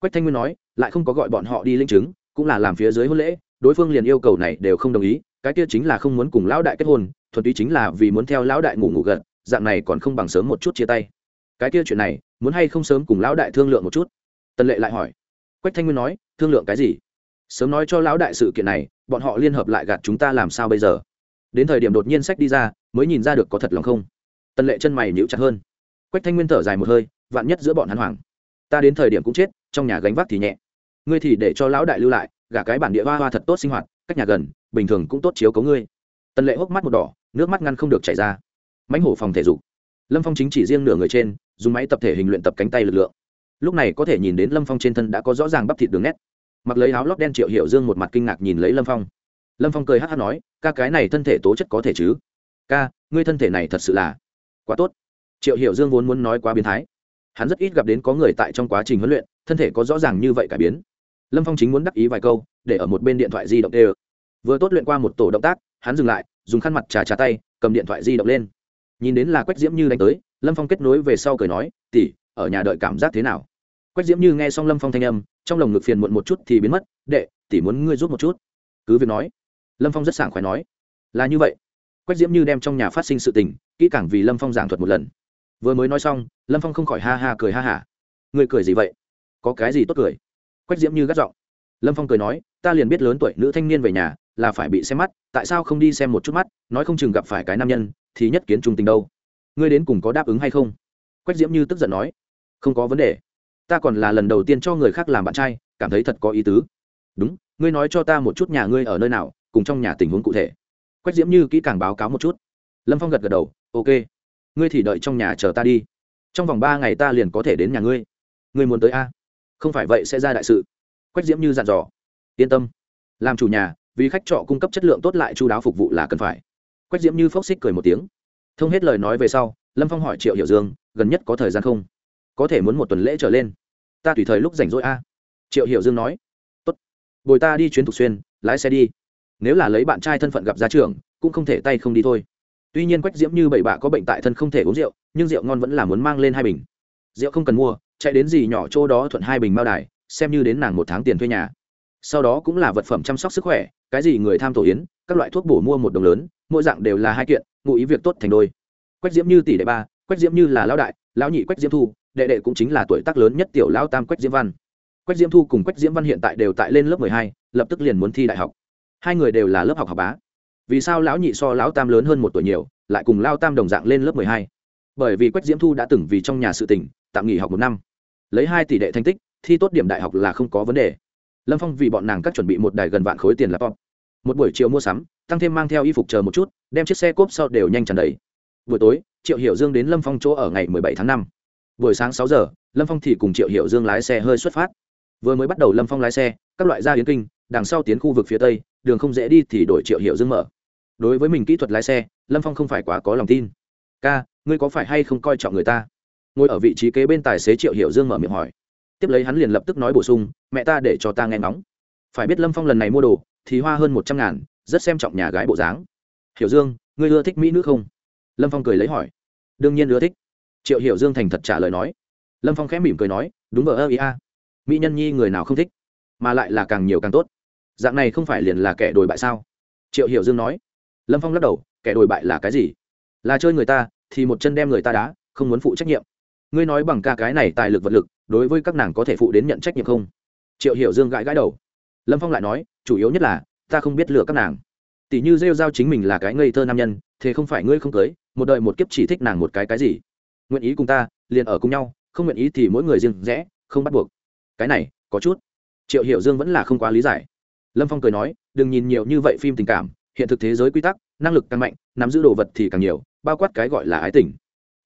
Quách thanh nguyên nói, lại không có gọi bọn họ đi linh chứng, cũng là làm phía dưới hôn lễ, đối phương liền yêu cầu này đều không đồng ý, cái kia chính là không muốn cùng lão đại kết hôn, thuần túy chính là vì muốn theo lão đại ngủ ngủ gật, dạng này còn không bằng sớm một chút chia tay cái kia chuyện này, muốn hay không sớm cùng lão đại thương lượng một chút? Tần lệ lại hỏi. Quách thanh nguyên nói, thương lượng cái gì? Sớm nói cho lão đại sự kiện này, bọn họ liên hợp lại gạt chúng ta làm sao bây giờ? Đến thời điểm đột nhiên sách đi ra, mới nhìn ra được có thật lòng không? Tần lệ chân mày nhíu chặt hơn. Quách thanh nguyên thở dài một hơi, vạn nhất giữa bọn hắn hoàng ta đến thời điểm cũng chết, trong nhà gánh vác thì nhẹ. Ngươi thì để cho lão đại lưu lại, gả cái bản địa hoa hoa thật tốt sinh hoạt, cách nhà gần, bình thường cũng tốt chiếu cấu ngươi. Tần lệ hốc mắt một đỏ, nước mắt ngăn không được chảy ra. Mãnh hổ phòng thể dục. Lâm phong chính chỉ riêng nửa người trên dùng máy tập thể hình luyện tập cánh tay lực lượng. Lúc này có thể nhìn đến lâm phong trên thân đã có rõ ràng bắp thịt đường nét. Mặc lấy áo lót đen triệu hiệu dương một mặt kinh ngạc nhìn lấy lâm phong. Lâm phong cười hát hát nói, ca, cái này thân thể tố chất có thể chứ? Ca, ngươi thân thể này thật sự là quá tốt. Triệu hiệu dương vốn muốn nói quá biến thái. Hắn rất ít gặp đến có người tại trong quá trình huấn luyện, thân thể có rõ ràng như vậy cải biến. Lâm phong chính muốn đắc ý vài câu, để ở một bên điện thoại di động đều. vừa tốt luyện qua một tổ động tác, hắn dừng lại, dùng khăn mặt trà trà tay, cầm điện thoại di động lên. Nhìn đến là quách diễm như đánh tới lâm phong kết nối về sau cười nói tỉ ở nhà đợi cảm giác thế nào? Quách diễm như nghe xong lâm phong thanh âm, trong lồng ngực phiền muộn một chút thì biến mất, đệ tỉ muốn ngươi rút một chút. Cứ việc nói, lâm phong rất sảng khoái nói, là như vậy. Quách diễm như đem trong nhà phát sinh sự tình, kỹ càng vì lâm phong giảng thuật một lần. Vừa mới nói xong, lâm phong không khỏi ha ha cười ha hả. Người cười gì vậy? Có cái gì tốt cười? Quách diễm như gắt giọng. Lâm phong cười nói, ta liền biết lớn tuổi nữ thanh niên về nhà là phải bị xem mắt, tại sao không đi xem một chút mắt, nói không chừng gặp phải cái nam nhân, thì nhất kiến trung tình đâu ngươi đến cùng có đáp ứng hay không? Quách diễm như tức giận nói. Không có vấn đề. Ta còn là lần đầu tiên cho người khác làm bạn trai, cảm thấy thật có ý tứ. Đúng, ngươi nói cho ta một chút nhà ngươi ở nơi nào, cùng trong nhà tình huống cụ thể. Quách diễm như kỹ càng báo cáo một chút. Lâm phong gật gật đầu, ok. Ngươi thì đợi trong nhà chờ ta đi. Trong vòng ba ngày ta liền có thể đến nhà ngươi. Ngươi muốn tới a? Không phải vậy sẽ ra đại sự. Quách diễm như dặn dò. Yên tâm. Làm chủ nhà, vì khách trọ cung cấp chất lượng tốt lại chú đáo phục vụ là cần phải. Quách diễm như phốc xích cười một tiếng thông hết lời nói về sau, lâm phong hỏi triệu hiểu dương, gần nhất có thời gian không? Có thể muốn một tuần lễ trở lên. Ta tùy thời lúc rảnh rỗi a. Triệu hiểu dương nói. Tốt. Bồi ta đi chuyến thục xuyên, lái xe đi. Nếu là lấy bạn trai thân phận gặp gia trưởng, cũng không thể tay không đi thôi. Tuy nhiên quách diễm như bảy bạ có bệnh tại thân không thể uống rượu, nhưng rượu ngon vẫn là muốn mang lên hai bình. Rượu không cần mua, chạy đến gì nhỏ chỗ đó thuận hai bình mao đài, xem như đến nàng một tháng tiền thuê nhà. Sau đó cũng là vật phẩm chăm sóc sức khỏe, cái gì người tham tổ yến, các loại thuốc bổ mua một đồng lớn mỗi dạng đều là hai kiện, ngụ ý việc tốt thành đôi. Quách diễm như tỷ đệ ba, quách diễm như là lão đại, lão nhị quách diễm thu, đệ đệ cũng chính là tuổi tác lớn nhất tiểu lão tam quách diễm văn. Quách diễm thu cùng quách diễm văn hiện tại đều tại lên lớp mười hai, lập tức liền muốn thi đại học. Hai người đều là lớp học học bá. Vì sao lão nhị so lão tam lớn hơn một tuổi nhiều, lại cùng lao tam đồng dạng lên lớp mười hai? Bởi vì quách diễm thu đã từng vì trong nhà sự tỉnh tạm nghỉ học một năm. Lấy hai tỷ đệ thành tích, thi tốt điểm đại học là không có vấn đề. Lâm phong vì bọn nàng các chuẩn bị một đài gần vạn khối tiền laptop. Một buổi chiều mua sắm tăng thêm mang theo y phục chờ một chút, đem chiếc xe cốp sau đều nhanh tràn đầy buổi tối, triệu hiểu dương đến lâm phong chỗ ở ngày mười bảy tháng năm. Buổi sáng sáu giờ, lâm phong thì cùng triệu hiểu dương lái xe hơi xuất phát. Vừa mới bắt đầu lâm phong lái xe, các loại gia yến kinh, đằng sau tiến khu vực phía tây, đường không dễ đi thì đổi triệu hiểu dương mở. Đối với mình kỹ thuật lái xe, lâm phong không phải quá có lòng tin. Ca, ngươi có phải hay không coi trọng người ta? Ngồi ở vị trí kế bên tài xế triệu hiểu dương mở miệng hỏi. Tiếp lấy hắn liền lập tức nói bổ sung, mẹ ta để cho ta nghe ngóng phải biết lâm phong lần này mua đồ thì hoa hơn một trăm ngàn, rất xem trọng nhà gái bộ dáng. Hiểu dương, ngươi ưa thích mỹ nữ không? Lâm phong cười lấy hỏi. Đương nhiên ưa thích. Triệu hiểu dương thành thật trả lời nói. Lâm phong khẽ mỉm cười nói, đúng vờ ơ ý a. Mỹ nhân nhi người nào không thích, mà lại là càng nhiều càng tốt. Dạng này không phải liền là kẻ đồi bại sao? Triệu hiểu dương nói. Lâm phong lắc đầu, kẻ đồi bại là cái gì? Là chơi người ta, thì một chân đem người ta đá, không muốn phụ trách nhiệm. Ngươi nói bằng ca cái này tài lực vật lực, đối với các nàng có thể phụ đến nhận trách nhiệm không? Triệu hiểu dương gãi gãi đầu lâm phong lại nói, chủ yếu nhất là, ta không biết lừa các nàng. Tỷ như rêu giao chính mình là cái ngây thơ nam nhân, thế không phải ngươi không cưới, một đời một kiếp chỉ thích nàng một cái cái gì? Nguyện ý cùng ta, liền ở cùng nhau, không nguyện ý thì mỗi người riêng rẽ, không bắt buộc. Cái này, có chút. Triệu hiểu dương vẫn là không quá lý giải. Lâm phong cười nói, đừng nhìn nhiều như vậy phim tình cảm, hiện thực thế giới quy tắc, năng lực càng mạnh, nắm giữ đồ vật thì càng nhiều, bao quát cái gọi là ái tình.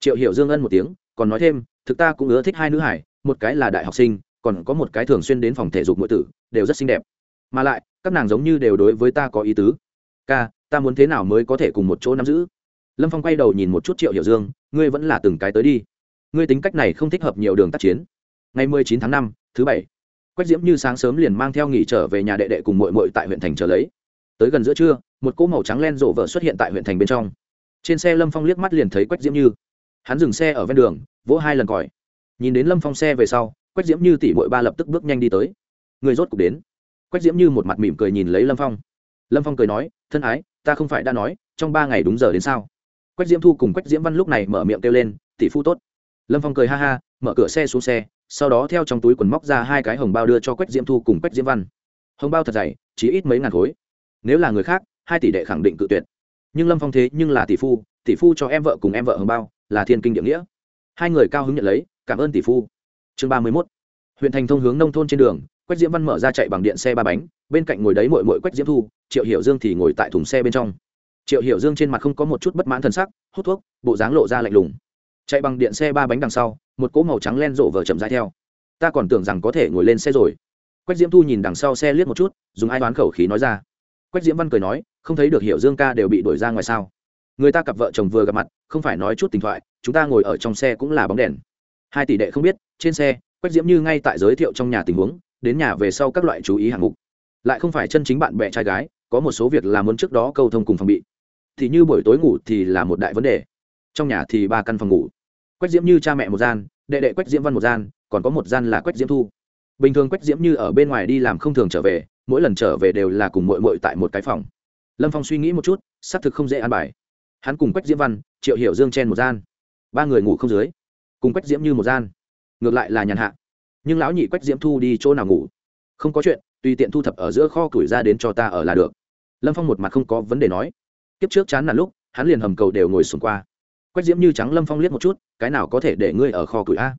Triệu hiểu dương ân một tiếng, còn nói thêm, thực ta cũng ưa thích hai nữ hải, một cái là đại học sinh, còn có một cái thường xuyên đến phòng thể dục nội tử, đều rất xinh đẹp mà lại, các nàng giống như đều đối với ta có ý tứ. Ca, ta muốn thế nào mới có thể cùng một chỗ nắm giữ? Lâm phong quay đầu nhìn một chút triệu hiểu dương, ngươi vẫn là từng cái tới đi. Ngươi tính cách này không thích hợp nhiều đường tác chiến. Ngày mười chín tháng năm, thứ bảy, quách diễm như sáng sớm liền mang theo nghỉ trở về nhà đệ đệ cùng mội mội tại huyện thành trở lấy. Tới gần giữa trưa, một cỗ màu trắng len rộ vợ xuất hiện tại huyện thành bên trong. Trên xe lâm phong liếc mắt liền thấy quách diễm như. Hắn dừng xe ở ven đường, vỗ hai lần còi. Nhìn đến lâm phong xe về sau, quách diễm như tỷ mội ba lập tức bước nhanh đi tới. Người rốt cục đến quách diễm như một mặt mỉm cười nhìn lấy lâm phong. Lâm phong cười nói, thân ái, ta không phải đã nói, trong ba ngày đúng giờ đến sao? Quách diễm thu cùng quách diễm văn lúc này mở miệng kêu lên, tỷ phu tốt. Lâm phong cười ha ha, mở cửa xe xuống xe, sau đó theo trong túi quần móc ra hai cái hồng bao đưa cho quách diễm thu cùng quách diễm văn. Hồng bao thật dày, chỉ ít mấy ngàn khối. Nếu là người khác, hai tỷ đệ khẳng định cự tuyệt. Nhưng lâm phong thế nhưng là tỷ phu tỷ phu cho em vợ cùng em vợ hồng bao, là thiên kinh địa nghĩa. Hai người cao hứng nhận lấy, cảm ơn tỷ phu. Chương ba mươi mốt. Huyện thành thông hướng nông thôn trên đường quách diễm văn mở ra chạy bằng điện xe ba bánh, bên cạnh ngồi đấy mội mội quách diễm thu, triệu hiểu dương thì ngồi tại thùng xe bên trong. Triệu hiểu dương trên mặt không có một chút bất mãn t sắc, hút thuốc, bộ dáng lộ ra lạnh lùng. Chạy bằng điện xe ba bánh đằng sau, một cỗ màu trắng len rộ vờ chậm dài theo. Ta còn tưởng rằng có thể ngồi lên xe rồi. Quách diễm thu nhìn đằng sau xe liếc một chút, dùng ai đoán khẩu khí nói ra. Quách diễm văn cười nói, không thấy được hiểu dương ca đều bị đuổi ra ngoài sao? Người ta cặp vợ chồng vừa gặp mặt, không phải nói chút tình thoại, chúng ta ngồi ở trong xe cũng là bóng đèn. Hai tỷ đệ không biết, trên xe, quách diễm như ngay tại giới thiệu trong nhà tình huống đến nhà về sau các loại chú ý hạng mục. Lại không phải chân chính bạn bè trai gái, có một số việc là muốn trước đó câu thông cùng phòng bị. Thì như buổi tối ngủ thì là một đại vấn đề. Trong nhà thì ba căn phòng ngủ. Quách diễm như cha mẹ một gian, đệ đệ quách diễm văn một gian, còn có một gian là quách diễm thu. Bình thường quách diễm như ở bên ngoài đi làm không thường trở về, mỗi lần trở về đều là cùng mội mội tại một cái phòng. Lâm phong suy nghĩ một chút, xác thực không dễ an bài. Hắn cùng quách diễm văn, triệu hiểu dương chen một gian. Ba người ngủ không dưới. Cùng quách diễm như một gian. Ngược lại là nhàn hạ nhưng lão nhị quách diễm thu đi chỗ nào ngủ? Không có chuyện, tùy tiện thu thập ở giữa kho củi ra đến cho ta ở là được. Lâm phong một mặt không có vấn đề nói. Kiếp trước chán là lúc, hắn liền hầm cầu đều ngồi xuống qua. Quách diễm như trắng lâm phong liếc một chút, cái nào có thể để ngươi ở kho củi a?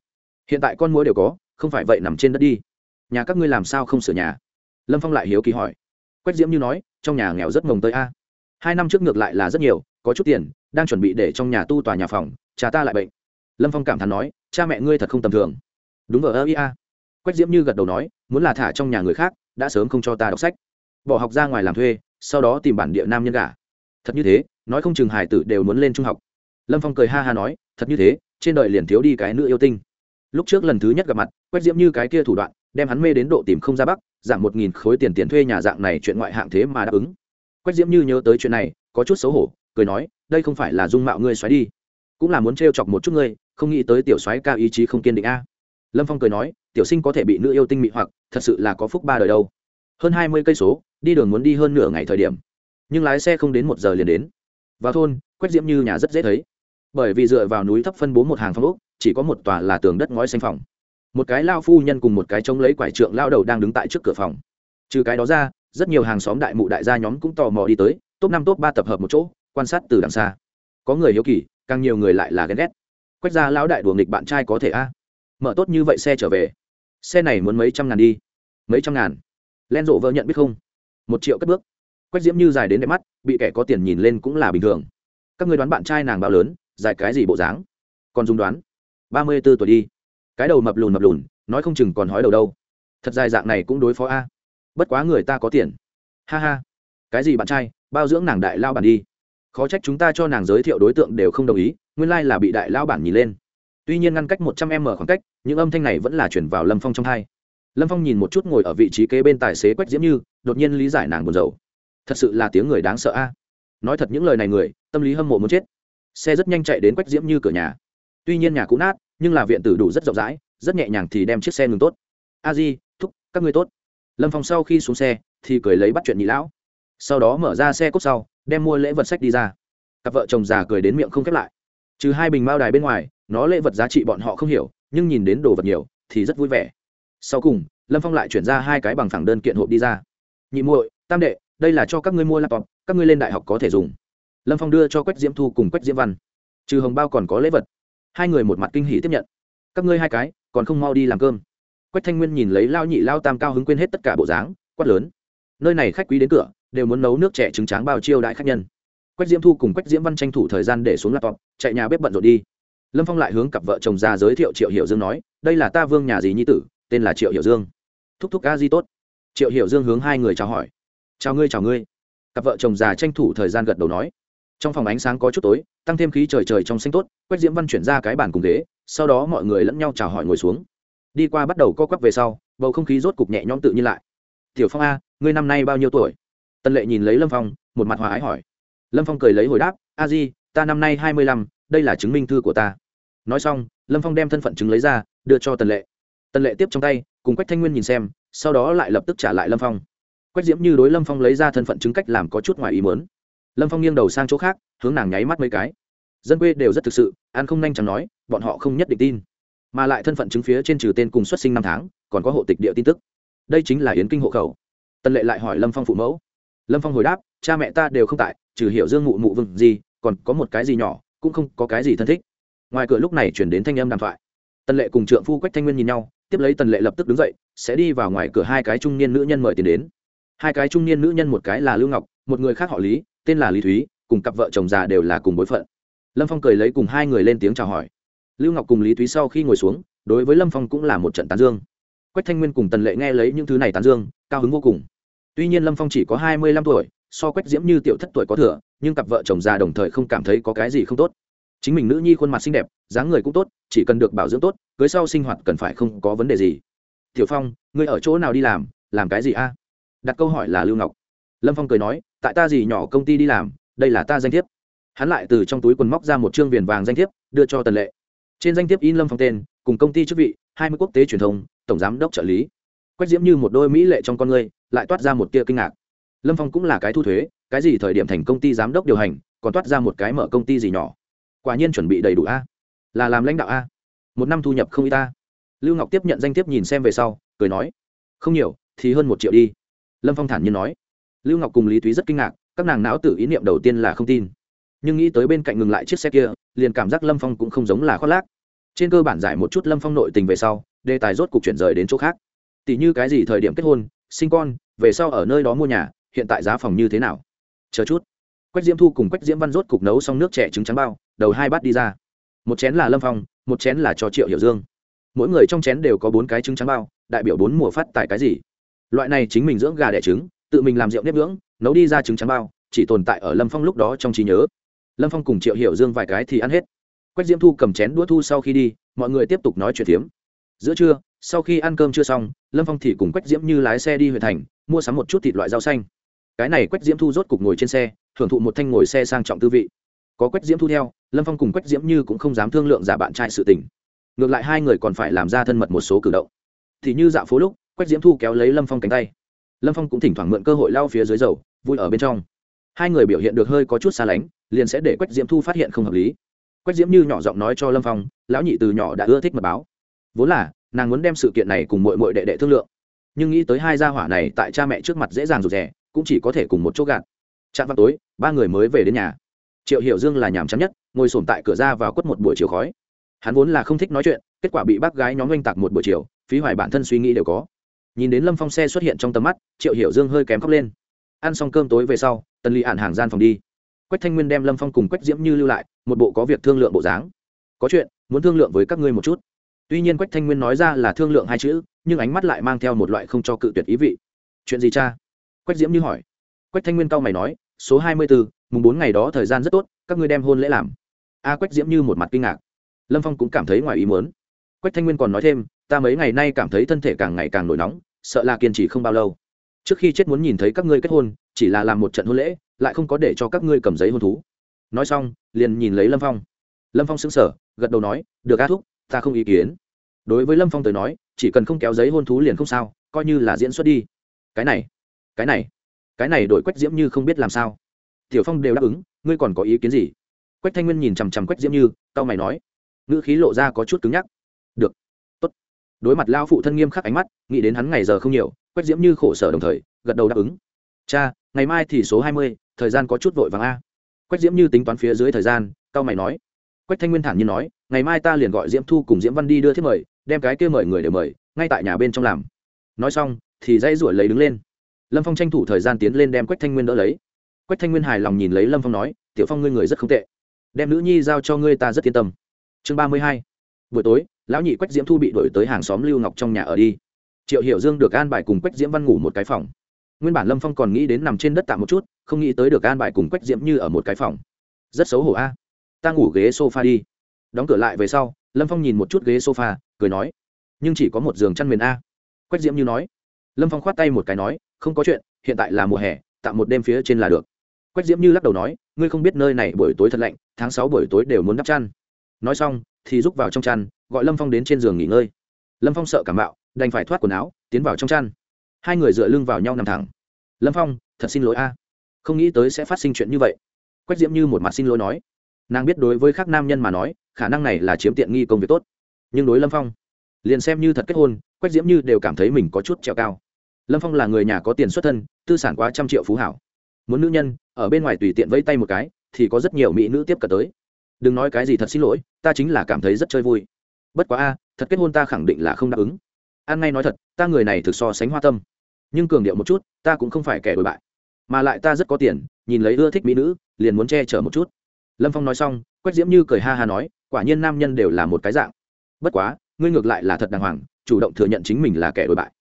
Hiện tại con mũi đều có, không phải vậy nằm trên đất đi. Nhà các ngươi làm sao không sửa nhà? Lâm phong lại hiếu kỳ hỏi. Quách diễm như nói, trong nhà nghèo rất mồng tới a. Hai năm trước ngược lại là rất nhiều, có chút tiền, đang chuẩn bị để trong nhà tu tòa nhà phòng, cha ta lại bệnh. Lâm phong cảm thán nói, cha mẹ ngươi thật không tầm thường đúng vờ, ơ ia quách diễm như gật đầu nói, muốn là thả trong nhà người khác, đã sớm không cho ta đọc sách. Bỏ học ra ngoài làm thuê, sau đó tìm bản địa nam nhân cả. thật như thế, nói không chừng hải tử đều muốn lên trung học. Lâm phong cười ha ha nói, thật như thế, trên đời liền thiếu đi cái nữ yêu tinh. Lúc trước lần thứ nhất gặp mặt, quách diễm như cái kia thủ đoạn, đem hắn mê đến độ tìm không ra bắc, giảm một nghìn khối tiền tiền thuê nhà dạng này chuyện ngoại hạng thế mà đáp ứng. Quách diễm như nhớ tới chuyện này, có chút xấu hổ, cười nói, đây không phải là dung mạo ngươi xoáy đi, cũng là muốn t chọc một chút ngươi, không nghĩ tới tiểu xoáy cao ý chí không kiên định a lâm phong cười nói, tiểu sinh có thể bị nữ yêu tinh mị hoặc, thật sự là có phúc ba đời đâu. Hơn hai mươi cây số, đi đường muốn đi hơn nửa ngày thời điểm. Nhưng lái xe không đến một giờ liền đến. Vào thôn, quách diễm như nhà rất dễ thấy. Bởi vì dựa vào núi thấp phân bố một hàng phong ốc, chỉ có một tòa là tường đất ngói xanh phòng. Một cái lao phu nhân cùng một cái trông lấy quải trượng lao đầu đang đứng tại trước cửa phòng. Trừ cái đó ra, rất nhiều hàng xóm đại mụ đại gia nhóm cũng tò mò đi tới, top năm, top ba tập hợp một chỗ, quan sát từ đằng xa. Có người hiếu kỳ, càng nhiều người lại là ghen ghét. Quách ra lão đại đùa nghịch bạn trai có thể a? Mở tốt như vậy xe trở về. Xe này muốn mấy trăm ngàn đi. Mấy trăm ngàn. Len rộ vợ nhận biết không? Một triệu cất bước. Quách diễm như dài đến đẹp mắt, bị kẻ có tiền nhìn lên cũng là bình thường. Các người đoán bạn trai nàng bao lớn, dài cái gì bộ dáng? Còn dùng đoán. Ba mươi b ố tuổi đi. Cái đầu mập lùn mập lùn, nói không chừng còn hói đầu đâu. Thật dài dạng này cũng đối phó a. Bất quá người ta có tiền. Ha ha. Cái gì bạn trai, bao dưỡng nàng đại lao bản đi. Khó trách chúng ta cho nàng giới thiệu đối tượng đều không đồng ý, nguyên lai là bị đại lao bản nhìn lên tuy nhiên ngăn cách một trăm m khoảng cách, những âm thanh này vẫn là chuyển vào lâm phong trong hai. Lâm phong nhìn một chút ngồi ở vị trí kế bên tài xế quách diễm như, đột nhiên lý giải nàng buồn rầu. Thật sự là tiếng người đáng sợ a. Nói thật những lời này người, tâm lý hâm mộ muốn chết. Xe rất nhanh chạy đến quách diễm như cửa nhà. Tuy nhiên nhà cũ nát, nhưng là viện tử đủ rất rộng rãi, rất nhẹ nhàng thì đem chiếc xe ngừng tốt. A di, thúc, các ngươi tốt. Lâm phong sau khi xuống xe, thì cười lấy bắt chuyện nhị lão. Sau đó mở ra xe cốt sau, đem mua lễ vật sách đi ra. Cặp vợ chồng già cười đến miệng không khép lại. Trừ hai bình mao đài bên ngoài nó lễ vật giá trị bọn họ không hiểu, nhưng nhìn đến đồ vật nhiều, thì rất vui vẻ. Sau cùng, lâm phong lại chuyển ra hai cái bằng phẳng đơn kiện hộp đi ra. Nhị muội, tam đệ, đây là cho các ngươi mua laptop, các ngươi lên đại học có thể dùng. Lâm phong đưa cho quách diễm thu cùng quách diễm văn. Trừ hồng bao còn có lễ vật. Hai người một mặt kinh hỉ tiếp nhận. Các ngươi hai cái, còn không mau đi làm cơm. Quách thanh nguyên nhìn lấy lao nhị lao tam cao hứng quên hết tất cả bộ dáng, quát lớn. Nơi này khách quý đến cửa, đều muốn nấu nước trẻ trứng tráng bao chiêu đại khách nhân. Quách diễm thu cùng quách diễm văn tranh thủ thời gian để xuống laptop, chạy nhà bếp bận rộn đi lâm phong lại hướng cặp vợ chồng ra giới thiệu triệu hiểu dương nói, đây là ta vương nhà dì nhi tử, tên là triệu hiểu dương. Thúc thúc ca di tốt. Triệu hiểu dương hướng hai người chào hỏi. Chào ngươi chào ngươi. Cặp vợ chồng già tranh thủ thời gian gật đầu nói. Trong phòng ánh sáng có chút tối, tăng thêm khí trời trời trong xanh tốt, quách diễm văn chuyển ra cái bàn cùng ghế, sau đó mọi người lẫn nhau chào hỏi ngồi xuống. Đi qua bắt đầu co quắp về sau, bầu không khí rốt cục nhẹ nhõm tự nhiên lại. Tiểu phong a, ngươi năm nay bao nhiêu tuổi? Tân lệ nhìn lấy lâm phong, một mặt hòa ái hỏi. Lâm phong cười lấy hồi đáp, a di, ta năm nay hai mươi lăm đây là chứng minh thư của ta. Nói xong, lâm phong đem thân phận chứng lấy ra, đưa cho tần lệ. Tần lệ tiếp trong tay, cùng quách thanh nguyên nhìn xem, sau đó lại lập tức trả lại lâm phong. Quách diễm như đối lâm phong lấy ra thân phận chứng cách làm có chút ngoài ý mớn lâm phong nghiêng đầu sang chỗ khác, hướng nàng nháy mắt mấy cái. Dân quê đều rất thực sự an không nhanh chẳng nói, bọn họ không nhất định tin. Mà lại thân phận chứng phía trên trừ tên cùng xuất sinh năm tháng, còn có hộ tịch địa tin tức. Đây chính là yến kinh hộ khẩu. Tần lệ lại hỏi lâm phong phụ mẫu. Lâm phong hồi đáp, cha mẹ ta đều không tại, trừ hiểu dương mụ mụ vừng gì, còn có một cái gì nhỏ cũng không có cái gì thân thích. Ngoài cửa lúc này chuyển đến thanh âm đàm thoại. Tần lệ cùng trượng phu quách thanh nguyên nhìn nhau, tiếp lấy tần lệ lập tức đứng dậy, sẽ đi vào ngoài cửa hai cái trung niên nữ nhân mời tiền đến. Hai cái trung niên nữ nhân một cái là lưu ngọc, một người khác họ lý, tên là lý thúy, cùng cặp vợ chồng già đều là cùng bối phận. Lâm phong cười lấy cùng hai người lên tiếng chào hỏi. Lưu ngọc cùng lý thúy sau khi ngồi xuống, đối với lâm phong cũng là một trận tán dương. Quách thanh nguyên cùng tần lệ nghe lấy những thứ này tán dương, cao hứng vô cùng. Tuy nhiên lâm phong chỉ có hai mươi lăm tuổi so quách diễm như tiểu thất tuổi có thừa, nhưng cặp vợ chồng già đồng thời không cảm thấy có cái gì không tốt. Chính mình nữ nhi khuôn mặt xinh đẹp, dáng người cũng tốt, chỉ cần được bảo dưỡng tốt, cưới sau sinh hoạt cần phải không có vấn đề gì. Tiểu phong, ngươi ở chỗ nào đi làm làm cái gì a? Đặt câu hỏi là lưu ngọc. Lâm phong cười nói, tại ta gì nhỏ công ty đi làm, đây là ta danh thiếp. Hắn lại từ trong túi quần móc ra một chương viền vàng danh thiếp, đưa cho tần lệ. Trên danh thiếp in lâm phong tên, cùng công ty chức vị, hai mươi quốc tế truyền thông, tổng giám đốc trợ lý. Quách diễm như một đôi mỹ lệ trong con người lại toát ra một tia kinh ngạc lâm phong cũng là cái thu thuế, cái gì thời điểm thành công ty giám đốc điều hành, còn toát ra một cái mở công ty gì nhỏ. Quả nhiên chuẩn bị đầy đủ a. Là làm lãnh đạo a. Một năm thu nhập không y ta lưu ngọc tiếp nhận danh tiếp nhìn xem về sau, cười nói, không nhiều, thì hơn một triệu đi. Lâm phong thản nhiên nói. Lưu ngọc cùng lý Thúy rất kinh ngạc, các nàng não tự ý niệm đầu tiên là không tin. Nhưng nghĩ tới bên cạnh ngừng lại chiếc xe kia, liền cảm giác lâm phong cũng không giống là khoác lác. Trên cơ bản giải một chút lâm phong nội tình về sau, đề tài rốt cuộc chuyển rời đến chỗ khác. Tỷ như cái gì thời điểm kết hôn, sinh con, về sau ở nơi đó mua nhà hiện tại giá phòng như thế nào? Chờ chút. Quách diễm thu cùng quách diễm văn rốt cục nấu xong nước trẻ trứng trắng bao, đầu hai bát đi ra. Một chén là lâm phong, một chén là cho triệu hiểu dương. Mỗi người trong chén đều có bốn cái trứng trắng bao, đại biểu bốn mùa phát tại cái gì? Loại này chính mình dưỡng gà đẻ trứng, tự mình làm rượu nếp dưỡng, nấu đi ra trứng trắng bao, chỉ tồn tại ở lâm phong lúc đó trong trí nhớ. Lâm phong cùng triệu hiểu dương vài cái thì ăn hết. Quách diễm thu cầm chén đũa thu sau khi đi, mọi người tiếp tục nói chuyện phiếm. Giữa trưa, sau khi ăn cơm chưa xong, lâm phong thì cùng quách diễm như lái xe đi huyện thành, mua sắm một chút thịt loại rau xanh cái này quách diễm thu rốt cục ngồi trên xe hưởng thụ một thanh ngồi xe sang trọng tư vị. Có quách diễm thu theo, lâm phong cùng quách diễm như cũng không dám thương lượng giả bạn trai sự tình. Ngược lại hai người còn phải làm ra thân mật một số cử động. Thì như dạo phố lúc, quách diễm thu kéo lấy lâm phong cánh tay. Lâm phong cũng thỉnh thoảng mượn cơ hội lao phía dưới dầu, vui ở bên trong. Hai người biểu hiện được hơi có chút xa lánh, liền sẽ để quách diễm thu phát hiện không hợp lý. Quách diễm như nhỏ giọng nói cho lâm phong, lão nhị từ nhỏ đã ưa thích mật báo. Vốn là, nàng muốn đem sự kiện này cùng mội mội đệ đệ thương lượng. Nhưng nghĩ tới hai gia hỏa này tại cha mẹ trước mặt dễ dàng rụt rè cũng chỉ có thể cùng một chỗ gạt. Trạm vào tối, ba người mới về đến nhà. Triệu hiểu dương là nhàm chán nhất, ngồi sồn tại cửa ra vào quất một buổi chiều khói. Hắn vốn là không thích nói chuyện, kết quả bị bác gái nhóm oanh tạc một buổi chiều, phí hoài bản thân suy nghĩ đều có. Nhìn đến lâm phong xe xuất hiện trong tầm mắt, triệu hiểu dương hơi kém khóc lên. Ăn xong cơm tối về sau, tần ly ạn hàng gian phòng đi. Quách thanh nguyên đem lâm phong cùng quách diễm như lưu lại, một bộ có việc thương lượng bộ dáng. Có chuyện, muốn thương lượng với các ngươi một chút. Tuy nhiên quách thanh nguyên nói ra là thương lượng hai chữ, nhưng ánh mắt lại mang theo một loại không cho cự tuyệt ý vị. Chuyện gì cha? Quách diễm như hỏi. Quách thanh nguyên cao mày nói, số hai mươi bốn mùng bốn ngày đó thời gian rất tốt, các ngươi đem hôn lễ làm. A quách diễm như một mặt kinh ngạc. Lâm phong cũng cảm thấy ngoài ý muốn. Quách thanh nguyên còn nói thêm, ta mấy ngày nay cảm thấy thân thể càng ngày càng nổi nóng, sợ là kiên trì không bao lâu. Trước khi chết muốn nhìn thấy các ngươi kết hôn, chỉ là làm một trận hôn lễ, lại không có để cho các ngươi cầm giấy hôn thú. Nói xong, liền nhìn lấy lâm phong. Lâm phong xứng sở gật đầu nói, được a thúc, ta không ý kiến. Đối với lâm phong tới nói, chỉ cần không kéo giấy hôn thú liền không sao, coi như là diễn xuất đi. Cái này cái này cái này đổi quách diễm như không biết làm sao. Tiểu phong đều đáp ứng, ngươi còn có ý kiến gì? Quách thanh nguyên nhìn chằm chằm quách diễm như tao mày nói, ngữ khí lộ ra có chút cứng nhắc. Được, tốt. Đối mặt lao phụ thân nghiêm khắc ánh mắt, nghĩ đến hắn ngày giờ không nhiều, quách diễm như khổ sở đồng thời, gật đầu đáp ứng. Cha, ngày mai thì số hai mươi, thời gian có chút vội vàng a. Quách diễm như tính toán phía dưới thời gian cao mày nói. Quách thanh nguyên thản nhiên nói, ngày mai ta liền gọi diễm thu cùng diễm văn đi đưa thiết mời, đem cái kia mời người đều mời, ngay tại nhà bên trong làm. Nói xong, thì dây ruổi lấy đứng lên lâm phong tranh thủ thời gian tiến lên đem quách thanh nguyên đỡ lấy. Quách thanh nguyên hài lòng nhìn lấy lâm phong nói, tiểu phong ngươi người rất không tệ. Đem nữ nhi giao cho ngươi ta rất yên tâm. Chương ba mươi hai. Buổi tối, lão nhị quách diễm thu bị đổi tới hàng xóm lưu ngọc trong nhà ở đi. Triệu hiểu dương được an bài cùng quách diễm văn ngủ một cái phòng. Nguyên bản lâm phong còn nghĩ đến nằm trên đất tạm một chút, không nghĩ tới được an bài cùng quách diễm như ở một cái phòng. Rất xấu hổ a. Ta ngủ ghế sofa đi. Đóng cửa lại về sau, lâm phong nhìn một chút ghế sofa, cười nói, nhưng chỉ có một giường chăn miền a. Quách diễm như nói. Lâm phong khoát tay một cái nói không có chuyện, hiện tại là mùa hè, tạm một đêm phía trên là được. Quách diễm như lắc đầu nói, ngươi không biết nơi này buổi tối thật lạnh, tháng sáu buổi tối đều muốn đắp chăn. Nói xong, thì rúc vào trong chăn, gọi lâm phong đến trên giường nghỉ ngơi. Lâm phong sợ cảm bạo, đành phải thoát quần áo, tiến vào trong chăn. Hai người dựa lưng vào nhau nằm thẳng. Lâm phong, thật xin lỗi a. Không nghĩ tới sẽ phát sinh chuyện như vậy. Quách diễm như một mặt xin lỗi nói. Nàng biết đối với các nam nhân mà nói, khả năng này là chiếm tiện nghi công việc tốt. Nhưng đối lâm phong, liền xem như thật kết hôn, quách diễm như đều cảm thấy mình có chút trèo cao lâm phong là người nhà có tiền xuất thân, tư sản quá trăm triệu phú hảo. Muốn nữ nhân, ở bên ngoài tùy tiện vẫy tay một cái, thì có rất nhiều mỹ nữ tiếp cận tới. Đừng nói cái gì thật xin lỗi, ta chính là cảm thấy rất chơi vui. Bất quá a, thật kết hôn ta khẳng định là không đáp ứng. An ngay nói thật, ta người này thực so sánh hoa tâm. Nhưng cường điệu một chút, ta cũng không phải kẻ đổi bại. Mà lại ta rất có tiền, nhìn lấy ưa thích mỹ nữ, liền muốn che chở một chút. Lâm phong nói xong, quách diễm như cười ha ha nói, quả nhiên nam nhân đều là một cái dạng. Bất quá, ngươi ngược lại là thật đàng hoàng, chủ động thừa nhận chính mình là kẻ đổi bại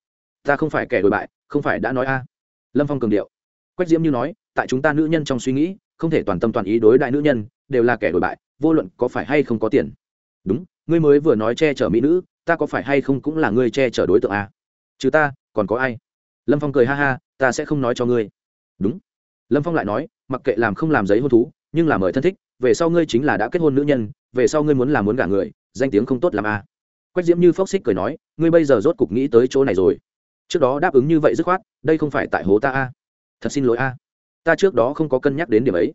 ta không phải kẻ đổi bại, không phải đã nói a. Lâm phong cường điệu. Quách diễm như nói, tại chúng ta nữ nhân trong suy nghĩ, không thể toàn tâm toàn ý đối đại nữ nhân, đều là kẻ đổi bại, vô luận có phải hay không có tiền. Đúng, ngươi mới vừa nói che chở mỹ nữ, ta có phải hay không cũng là ngươi che chở đối tượng a? Chứ ta, còn có ai? Lâm phong cười ha ha, ta sẽ không nói cho ngươi. Đúng. Lâm phong lại nói, mặc kệ làm không làm giấy hôn thú, nhưng là mời thân thích, về sau ngươi chính là đã kết hôn nữ nhân, về sau ngươi muốn làm muốn gả người, danh tiếng không tốt làm a. Quách diễm như phốc xích cười nói, ngươi bây giờ rốt cục nghĩ tới chỗ này rồi trước đó đáp ứng như vậy dứt khoát, đây không phải tại hố ta a. Thật xin lỗi a. Ta trước đó không có cân nhắc đến điểm ấy.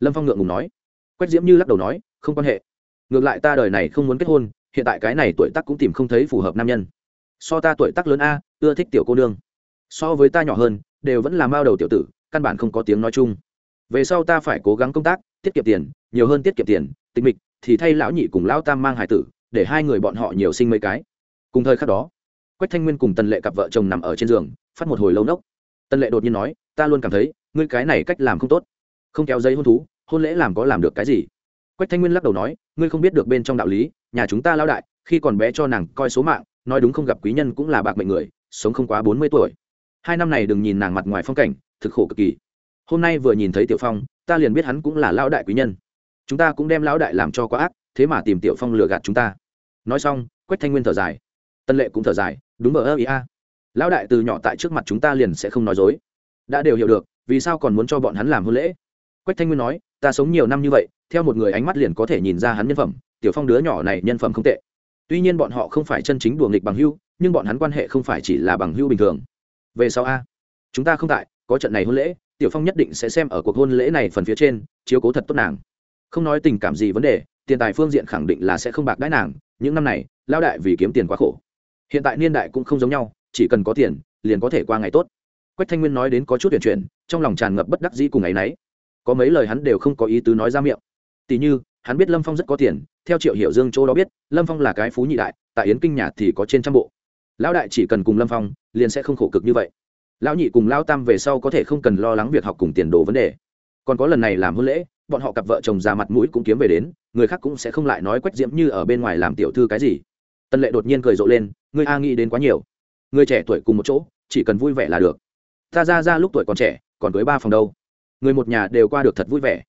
Lâm phong ngượng ngùng nói. Quách diễm như lắc đầu nói, không quan hệ. Ngược lại ta đời này không muốn kết hôn, hiện tại cái này tuổi tác cũng tìm không thấy phù hợp nam nhân. So ta tuổi tác lớn a, ưa thích tiểu cô nương. So với ta nhỏ hơn, đều vẫn là mao đầu tiểu tử, căn bản không có tiếng nói chung. Về sau ta phải cố gắng công tác, tiết kiệm tiền, nhiều hơn tiết kiệm tiền, tịch mịch, thì thay lão nhị cùng lão tam mang hải tử, để hai người bọn họ nhiều sinh mấy cái. Cùng thời khắc đó quách thanh nguyên cùng tần lệ cặp vợ chồng nằm ở trên giường, phát một hồi lâu nốc. Tần lệ đột nhiên nói, ta luôn cảm thấy, ngươi cái này cách làm không tốt. Không kéo dây hôn thú, hôn lễ làm có làm được cái gì? Quách thanh nguyên lắc đầu nói, ngươi không biết được bên trong đạo lý, nhà chúng ta lao đại, khi còn bé cho nàng coi số mạng, nói đúng không gặp quý nhân cũng là bạc mệnh người, sống không quá bốn mươi tuổi. Hai năm này đừng nhìn nàng mặt ngoài phong cảnh, thực khổ cực kỳ. Hôm nay vừa nhìn thấy tiểu phong, ta liền biết hắn cũng là lão đại quý nhân. Chúng ta cũng đem lão đại làm cho quá ác, thế mà tìm tiểu phong lừa gạt chúng ta. Nói xong, quách thanh nguyên thở dài. Tân lệ cũng thở dài đúng vậy ơ ý a. Lão đại từ nhỏ tại trước mặt chúng ta liền sẽ không nói dối. Đã đều hiểu được, vì sao còn muốn cho bọn hắn làm hôn lễ? Quách thanh nguyên nói, ta sống nhiều năm như vậy, theo một người ánh mắt liền có thể nhìn ra hắn nhân phẩm, tiểu phong đứa nhỏ này nhân phẩm không tệ. Tuy nhiên bọn họ không phải chân chính đùa nghịch bằng hưu, nhưng bọn hắn quan hệ không phải chỉ là bằng hưu bình thường. Về sau a, chúng ta không tại, có trận này hôn lễ, tiểu phong nhất định sẽ xem ở cuộc hôn lễ này phần phía trên, chiếu cố thật tốt nàng. Không nói tình cảm gì vấn đề, tiền tài phương diện khẳng định là sẽ không bạc đãi nàng, những năm này lao đại vì kiếm tiền quá khổ hiện tại niên đại cũng không giống nhau, chỉ cần có tiền, liền có thể qua ngày tốt. Quách thanh nguyên nói đến có chút tuyển chuyển, trong lòng tràn ngập bất đắc dĩ cùng ngày y n ấ y có mấy lời hắn đều không có ý tứ nói ra miệng. Tỉ như, hắn biết lâm phong rất có tiền, theo triệu hiểu dương Châu đó biết, lâm phong là cái phú nhị đại, tại yến kinh nhà thì có trên trăm bộ. Lão đại chỉ cần cùng lâm phong, liền sẽ không khổ cực như vậy. Lão nhị cùng lao tam về sau có thể không cần lo lắng việc học cùng tiền đồ vấn đề. Còn có lần này làm hôn lễ, bọn họ cặp vợ chồng già mặt mũi cũng kiếm về đến, người khác cũng sẽ không lại nói quách diễm như ở bên ngoài làm tiểu thư cái gì. Tân lệ đột nhiên cười rộ lên người a nghĩ đến quá nhiều. Người trẻ tuổi cùng một chỗ, chỉ cần vui vẻ là được. Ta ra ra lúc tuổi còn trẻ, còn cưới ba phòng đâu. Người một nhà đều qua được thật vui vẻ.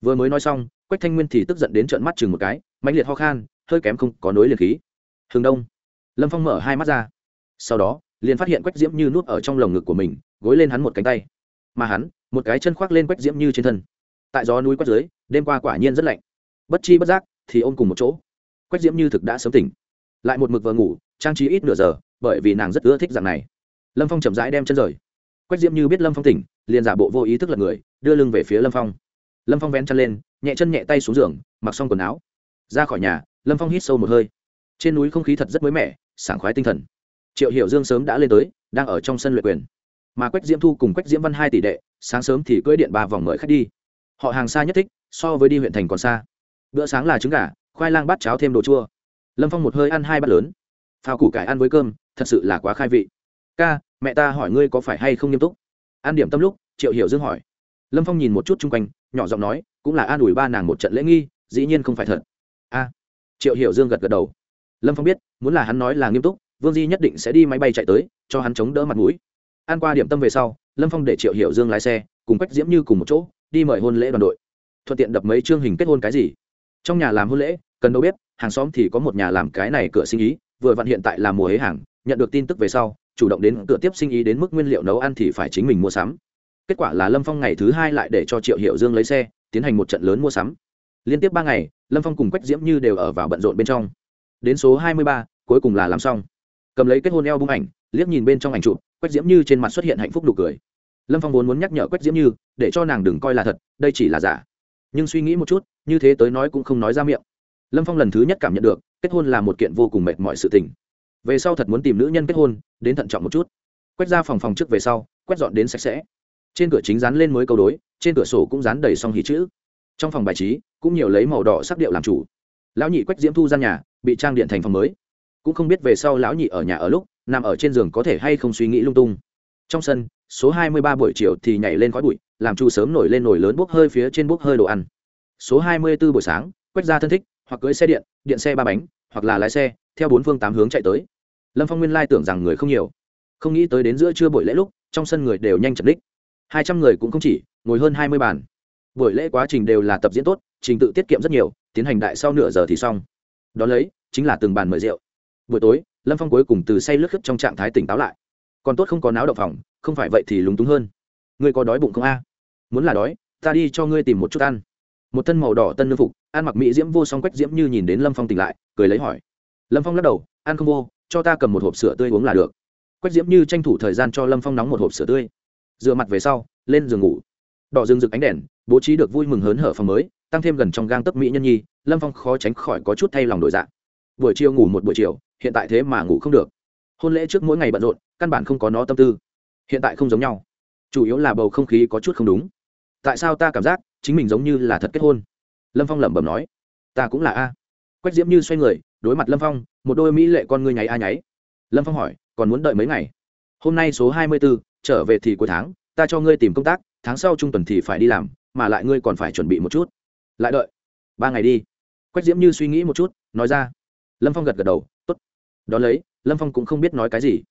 Vừa mới nói xong, quách thanh nguyên thì tức giận đến trợn mắt chừng một cái mạnh liệt ho khan, hơi kém không có nối liền khí. Hướng đông. Lâm phong mở hai mắt ra. Sau đó, liền phát hiện quách diễm như nuốt ở trong lồng ngực của mình, gối lên hắn một cánh tay. Mà hắn, một cái chân khoác lên quách diễm như trên thân. Tại gió núi quách dưới, đêm qua quả nhiên rất lạnh. Bất chi bất giác, thì ôm cùng một chỗ. Quách diễm như thực đã sớm tỉnh. Lại một mực vờ ngủ trang trí ít nửa giờ, bởi vì nàng rất ưa thích dạng này. Lâm phong chậm rãi đem chân rời. Quách diễm như biết lâm phong tỉnh, liền giả bộ vô ý thức lật người, đưa lưng về phía lâm phong. Lâm phong vén chân lên, nhẹ chân nhẹ tay xuống giường, mặc xong quần áo. Ra khỏi nhà, lâm phong hít sâu một hơi. Trên núi không khí thật rất mới mẻ, sảng khoái tinh thần. Triệu hiểu dương sớm đã lên tới, đang ở trong sân luyện quyền. Mà quách diễm thu cùng quách diễm văn hai tỷ đệ, sáng sớm thì cưỡi điện ba vòng mời khách đi. Họ hàng xa nhất thích, so với đi huyện thành còn xa. Bữa sáng là trứng gà, khoai lang bát cháo thêm đồ chua. Lâm phong một hơi ăn hai bát lớn phao củ cải ăn với cơm, thật sự là quá khai vị. Ca, mẹ ta hỏi ngươi có phải hay không nghiêm túc? Ăn điểm tâm lúc, triệu hiểu dương hỏi. Lâm phong nhìn một chút chung quanh, nhỏ giọng nói, cũng là an ủi ba nàng một trận lễ nghi, dĩ nhiên không phải thật. A, triệu hiểu dương gật gật đầu. Lâm phong biết, muốn là hắn nói là nghiêm túc, vương di nhất định sẽ đi máy bay chạy tới, cho hắn chống đỡ mặt mũi. Ăn qua điểm tâm về sau, lâm phong để triệu hiểu dương lái xe, cùng quách diễm như cùng một chỗ, đi mời hôn lễ đoàn đội. Thuận tiện đập mấy chương hình kết hôn cái gì. Trong nhà làm hôn lễ, cần đâu biết, hàng xóm thì có một nhà làm cái này cửa sinh ý vừa vặn hiện tại là mùa hế hàng, nhận được tin tức về sau, chủ động đến cửa tiếp sinh ý đến mức nguyên liệu nấu ăn thì phải chính mình mua sắm. Kết quả là lâm phong ngày thứ hai lại để cho triệu hiệu dương lấy xe, tiến hành một trận lớn mua sắm. Liên tiếp ba ngày, lâm phong cùng quách diễm như đều ở vào bận rộn bên trong. Đến số hai mươi ba, cuối cùng là làm xong. Cầm lấy kết hôn eo bung ảnh, liếc nhìn bên trong ảnh chụp, quách diễm như trên mặt xuất hiện hạnh phúc đủ cười. Lâm phong vốn muốn nhắc nhở quách diễm như, để cho nàng đừng coi là thật, đây chỉ là giả. Nhưng suy nghĩ một chút, như thế tới nói cũng không nói ra miệng. Lâm phong lần thứ nhất cảm nhận được kết hôn là một kiện vô cùng mệt mỏi sự tình. Về sau thật muốn tìm nữ nhân kết hôn, đến thận trọng một chút. Quét ra phòng phòng trước về sau, quét dọn đến sạch sẽ. Trên cửa chính dán lên mới câu đối, trên cửa sổ cũng dán đầy xong hỉ chữ. Trong phòng bài trí, cũng nhiều lấy màu đỏ sắc điệu làm chủ. Lão nhị quách diễm thu gian nhà, bị trang điện thành phòng mới. Cũng không biết về sau lão nhị ở nhà ở lúc, nằm ở trên giường có thể hay không suy nghĩ lung tung. Trong sân, số hai mươi ba buổi chiều thì nhảy lên khói bụi, làm chu sớm nổi lên nổi lớn bốc hơi phía trên bốc hơi đồ ăn. Số 24 buổi sáng quét ra thân thích, hoặc cưỡi xe điện điện xe ba bánh, hoặc là lái xe, theo bốn phương tám hướng chạy tới. Lâm phong nguyên lai tưởng rằng người không nhiều. Không nghĩ tới đến giữa trưa buổi lễ lúc, trong sân người đều nhanh chật đích hai trăm người cũng không chỉ, ngồi hơn hai mươi bàn. Buổi lễ quá trình đều là tập diễn tốt, trình tự tiết kiệm rất nhiều, tiến hành đại sau nửa giờ thì xong. Đ ó lấy, chính là từng bàn mời rượu. Buổi tối, lâm phong cuối cùng từ say lướt khướp trong trạng thái tỉnh táo lại. Còn tốt không có náo động phòng, không phải vậy thì lúng túng hơn. Ngươi có đói bụng không a? Muốn là đói, ta đi cho ngươi tìm một chút ăn. Một thân màu đỏ tân lương phục ăn mặc mỹ diễm vô song quách diễm như nhìn đến lâm phong tỉnh lại, cười lấy hỏi. Lâm phong lắc đầu ăn không vô, cho ta cầm một hộp sữa tươi uống là được. Quách diễm như tranh thủ thời gian cho lâm phong nóng một hộp sữa tươi. Rửa mặt về sau, lên giường ngủ. Đỏ rừng rực ánh đèn, bố trí được vui mừng hớn hở phòng mới, tăng thêm gần trong gang tấp mỹ nhân nhi, lâm phong khó tránh khỏi có chút thay lòng đổi dạng buổi chiều ngủ một buổi chiều, hiện tại thế mà ngủ không được. Hôn lễ trước mỗi ngày bận rộn, căn bản không có nó tâm tư. Hiện tại không giống nhau. Chủ yếu là bầu không khí có chút không đúng. Tại sao ta cảm giác chính mình giống như là thật kết hôn? Lâm phong lẩm bẩm nói, ta cũng là a. Quách diễm như xoay người, đối mặt lâm phong, một đôi mỹ lệ con ngươi nháy a nháy. Lâm phong hỏi, còn muốn đợi mấy ngày? Hôm nay số hai mươi b ố trở về thì cuối tháng, ta cho ngươi tìm công tác, tháng sau trung tuần thì phải đi làm, mà lại ngươi còn phải chuẩn bị một chút. Lại đợi? Ba ngày đi. Quách diễm như suy nghĩ một chút, nói ra. Lâm phong gật gật đầu t ố t đón lấy, lâm phong cũng không biết nói cái gì.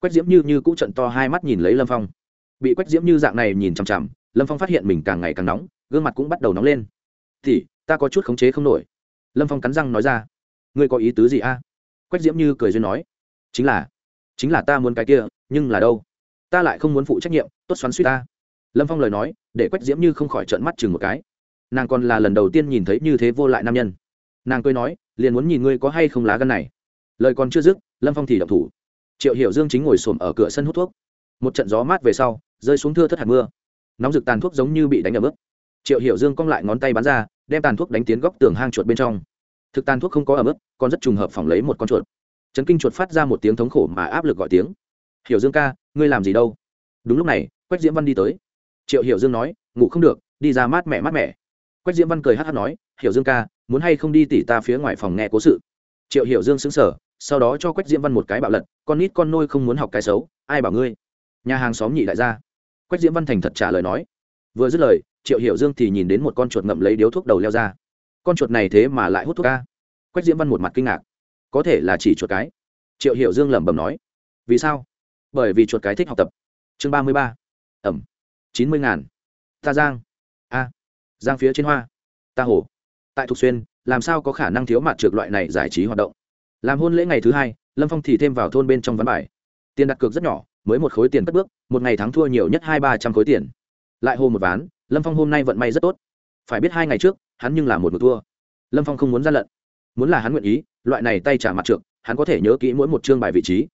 Quách diễm như như cũ trận to hai mắt nhìn lấy lâm phong. Bị quách diễm như dạng này nhìn chằm chằm, lâm phong phát hiện mình càng ngày càng nóng, gương mặt cũng bắt đầu nóng lên thì ta có chút khống chế không nổi. Lâm phong cắn răng nói ra. Ngươi có ý tứ gì a? Quách diễm như cười duyên nói. Chính là chính là ta muốn cái kia, nhưng là đâu? Ta lại không muốn phụ trách nhiệm, tốt xoắn suy ta. Lâm phong lời nói, để quách diễm như không khỏi trợn mắt chừng một cái. Nàng còn là lần đầu tiên nhìn thấy như thế vô lại nam nhân. Nàng cười nói, liền muốn nhìn ngươi có hay không lá gân này. Lời còn chưa dứt, lâm phong thì đập thủ. Triệu hiểu dương chính ngồi xổm ở cửa sân hút thuốc. Một trận gió mát về sau, rơi xuống thưa thất hạt mưa. Nóng rực tàn thuốc giống như bị đánh ở bước triệu hiểu dương cong lại ngón tay bắn ra, đem tàn thuốc đánh tiến góc tường hang chuột bên trong. Thực tàn thuốc không có ở mức còn rất trùng hợp phỏng lấy một con chuột. Trấn kinh chuột phát ra một tiếng thống khổ mà áp lực gọi tiếng. Hiểu dương ca, ngươi làm gì đâu? Đúng lúc này, quách diễm văn đi tới. Triệu hiểu dương nói, ngủ không được, đi ra mát mẻ mát mẻ. Quách diễm văn cười hát hát nói, hiểu dương ca, muốn hay không đi tỉ ta phía ngoài phòng nghe cố sự? Triệu hiểu dương xứng sở sau đó cho quách diễm văn một cái bạo lật, con nít con nôi không muốn học cái xấu, ai bảo ngươi? Nhà hàng xóm nhị đại gia. Quách diễm văn thành thật trả lời nói, vừa dứt lời triệu hiểu dương thì nhìn đến một con chuột ngậm lấy điếu thuốc đầu leo ra. Con chuột này thế mà lại hút thuốc ca. Quách diễm văn một mặt kinh ngạc. Có thể là chỉ chuột cái. Triệu hiểu dương lẩm bẩm nói. Vì sao? Bởi vì chuột cái thích học tập. Chương ba mươi ba. Ẩm. chín mươi ngàn. Ta giang. A. Giang phía trên hoa. Ta hồ. Tại thục xuyên, làm sao có khả năng thiếu mặt trượt loại này giải trí hoạt động? Làm hôn lễ ngày thứ hai, lâm phong thì thêm vào thôn bên trong ván bài. Tiền đặt cược rất nhỏ, mới một khối tiền cất bước, một ngày thắng thua nhiều nhất hai ba trăm khối tiền. Lại hô một ván lâm phong hôm nay vận may rất tốt. Phải biết hai ngày trước, hắn nhưng là một người thua. Lâm phong không muốn gian lận. Muốn là hắn nguyện ý, loại này tay trả mặt trượt hắn có thể nhớ kỹ mỗi một chương bài vị trí.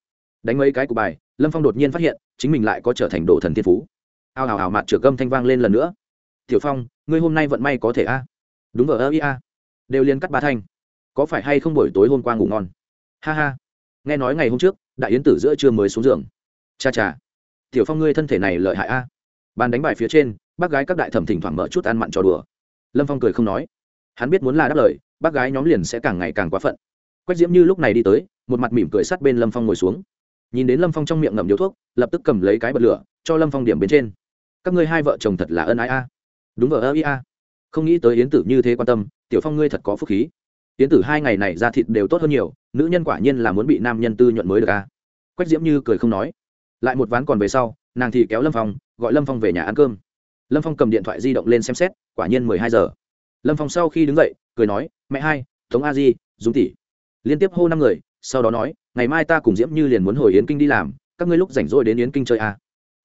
Đánh mấy cái của bài, lâm phong đột nhiên phát hiện, chính mình lại có trở thành đồ thần thiên phú. Ao ào ào mặt trượt gâm thanh vang lên lần nữa. Tiểu phong, ngươi hôm nay vận may có thể a? Đúng vờ ơ ia đều liên cắt ba thanh. Có phải hay không buổi tối hôm qua ngủ ngon? Ha ha. Nghe nói ngày hôm trước, đại yến tử giữa trưa mới xuống giường. Cha cha. Tiểu phong, ngươi thân thể này lợi hại a. Bàn đánh bài phía trên bác gái các đại thẩm thỉnh thoảng mở chút ăn mặn trò đùa. Lâm phong cười không nói. Hắn biết muốn là đáp lời, bác gái nhóm liền sẽ càng ngày càng quá phận. Quách diễm như lúc này đi tới, một mặt mỉm cười sát bên lâm phong ngồi xuống. Nhìn đến lâm phong trong miệng ngậm điếu thuốc, lập tức cầm lấy cái bật lửa, cho lâm phong điểm bên trên. Các ngươi hai vợ chồng thật là ân ái a. Đúng vợ ơ ia không nghĩ tới yến tử như thế quan tâm, tiểu phong ngươi thật có phúc khí. Yến tử hai ngày này ra thịt đều tốt hơn nhiều, nữ nhân quả nhiên là muốn bị nam nhân tư nhuận mới được a. Quách diễm như cười không nói. Lại một ván còn về sau, nàng thì kéo lâm phong, gọi lâm phong về nhà ăn cơm lâm phong cầm điện thoại di động lên xem xét, quả nhiên mười hai giờ. Lâm phong sau khi đứng dậy, cười nói, mẹ hai, tống a di, dung tỷ. Liên tiếp hô năm người, sau đó nói, ngày mai ta cùng diễm như liền muốn hồi yến kinh đi làm, các ngươi lúc rảnh rỗi đến yến kinh chơi a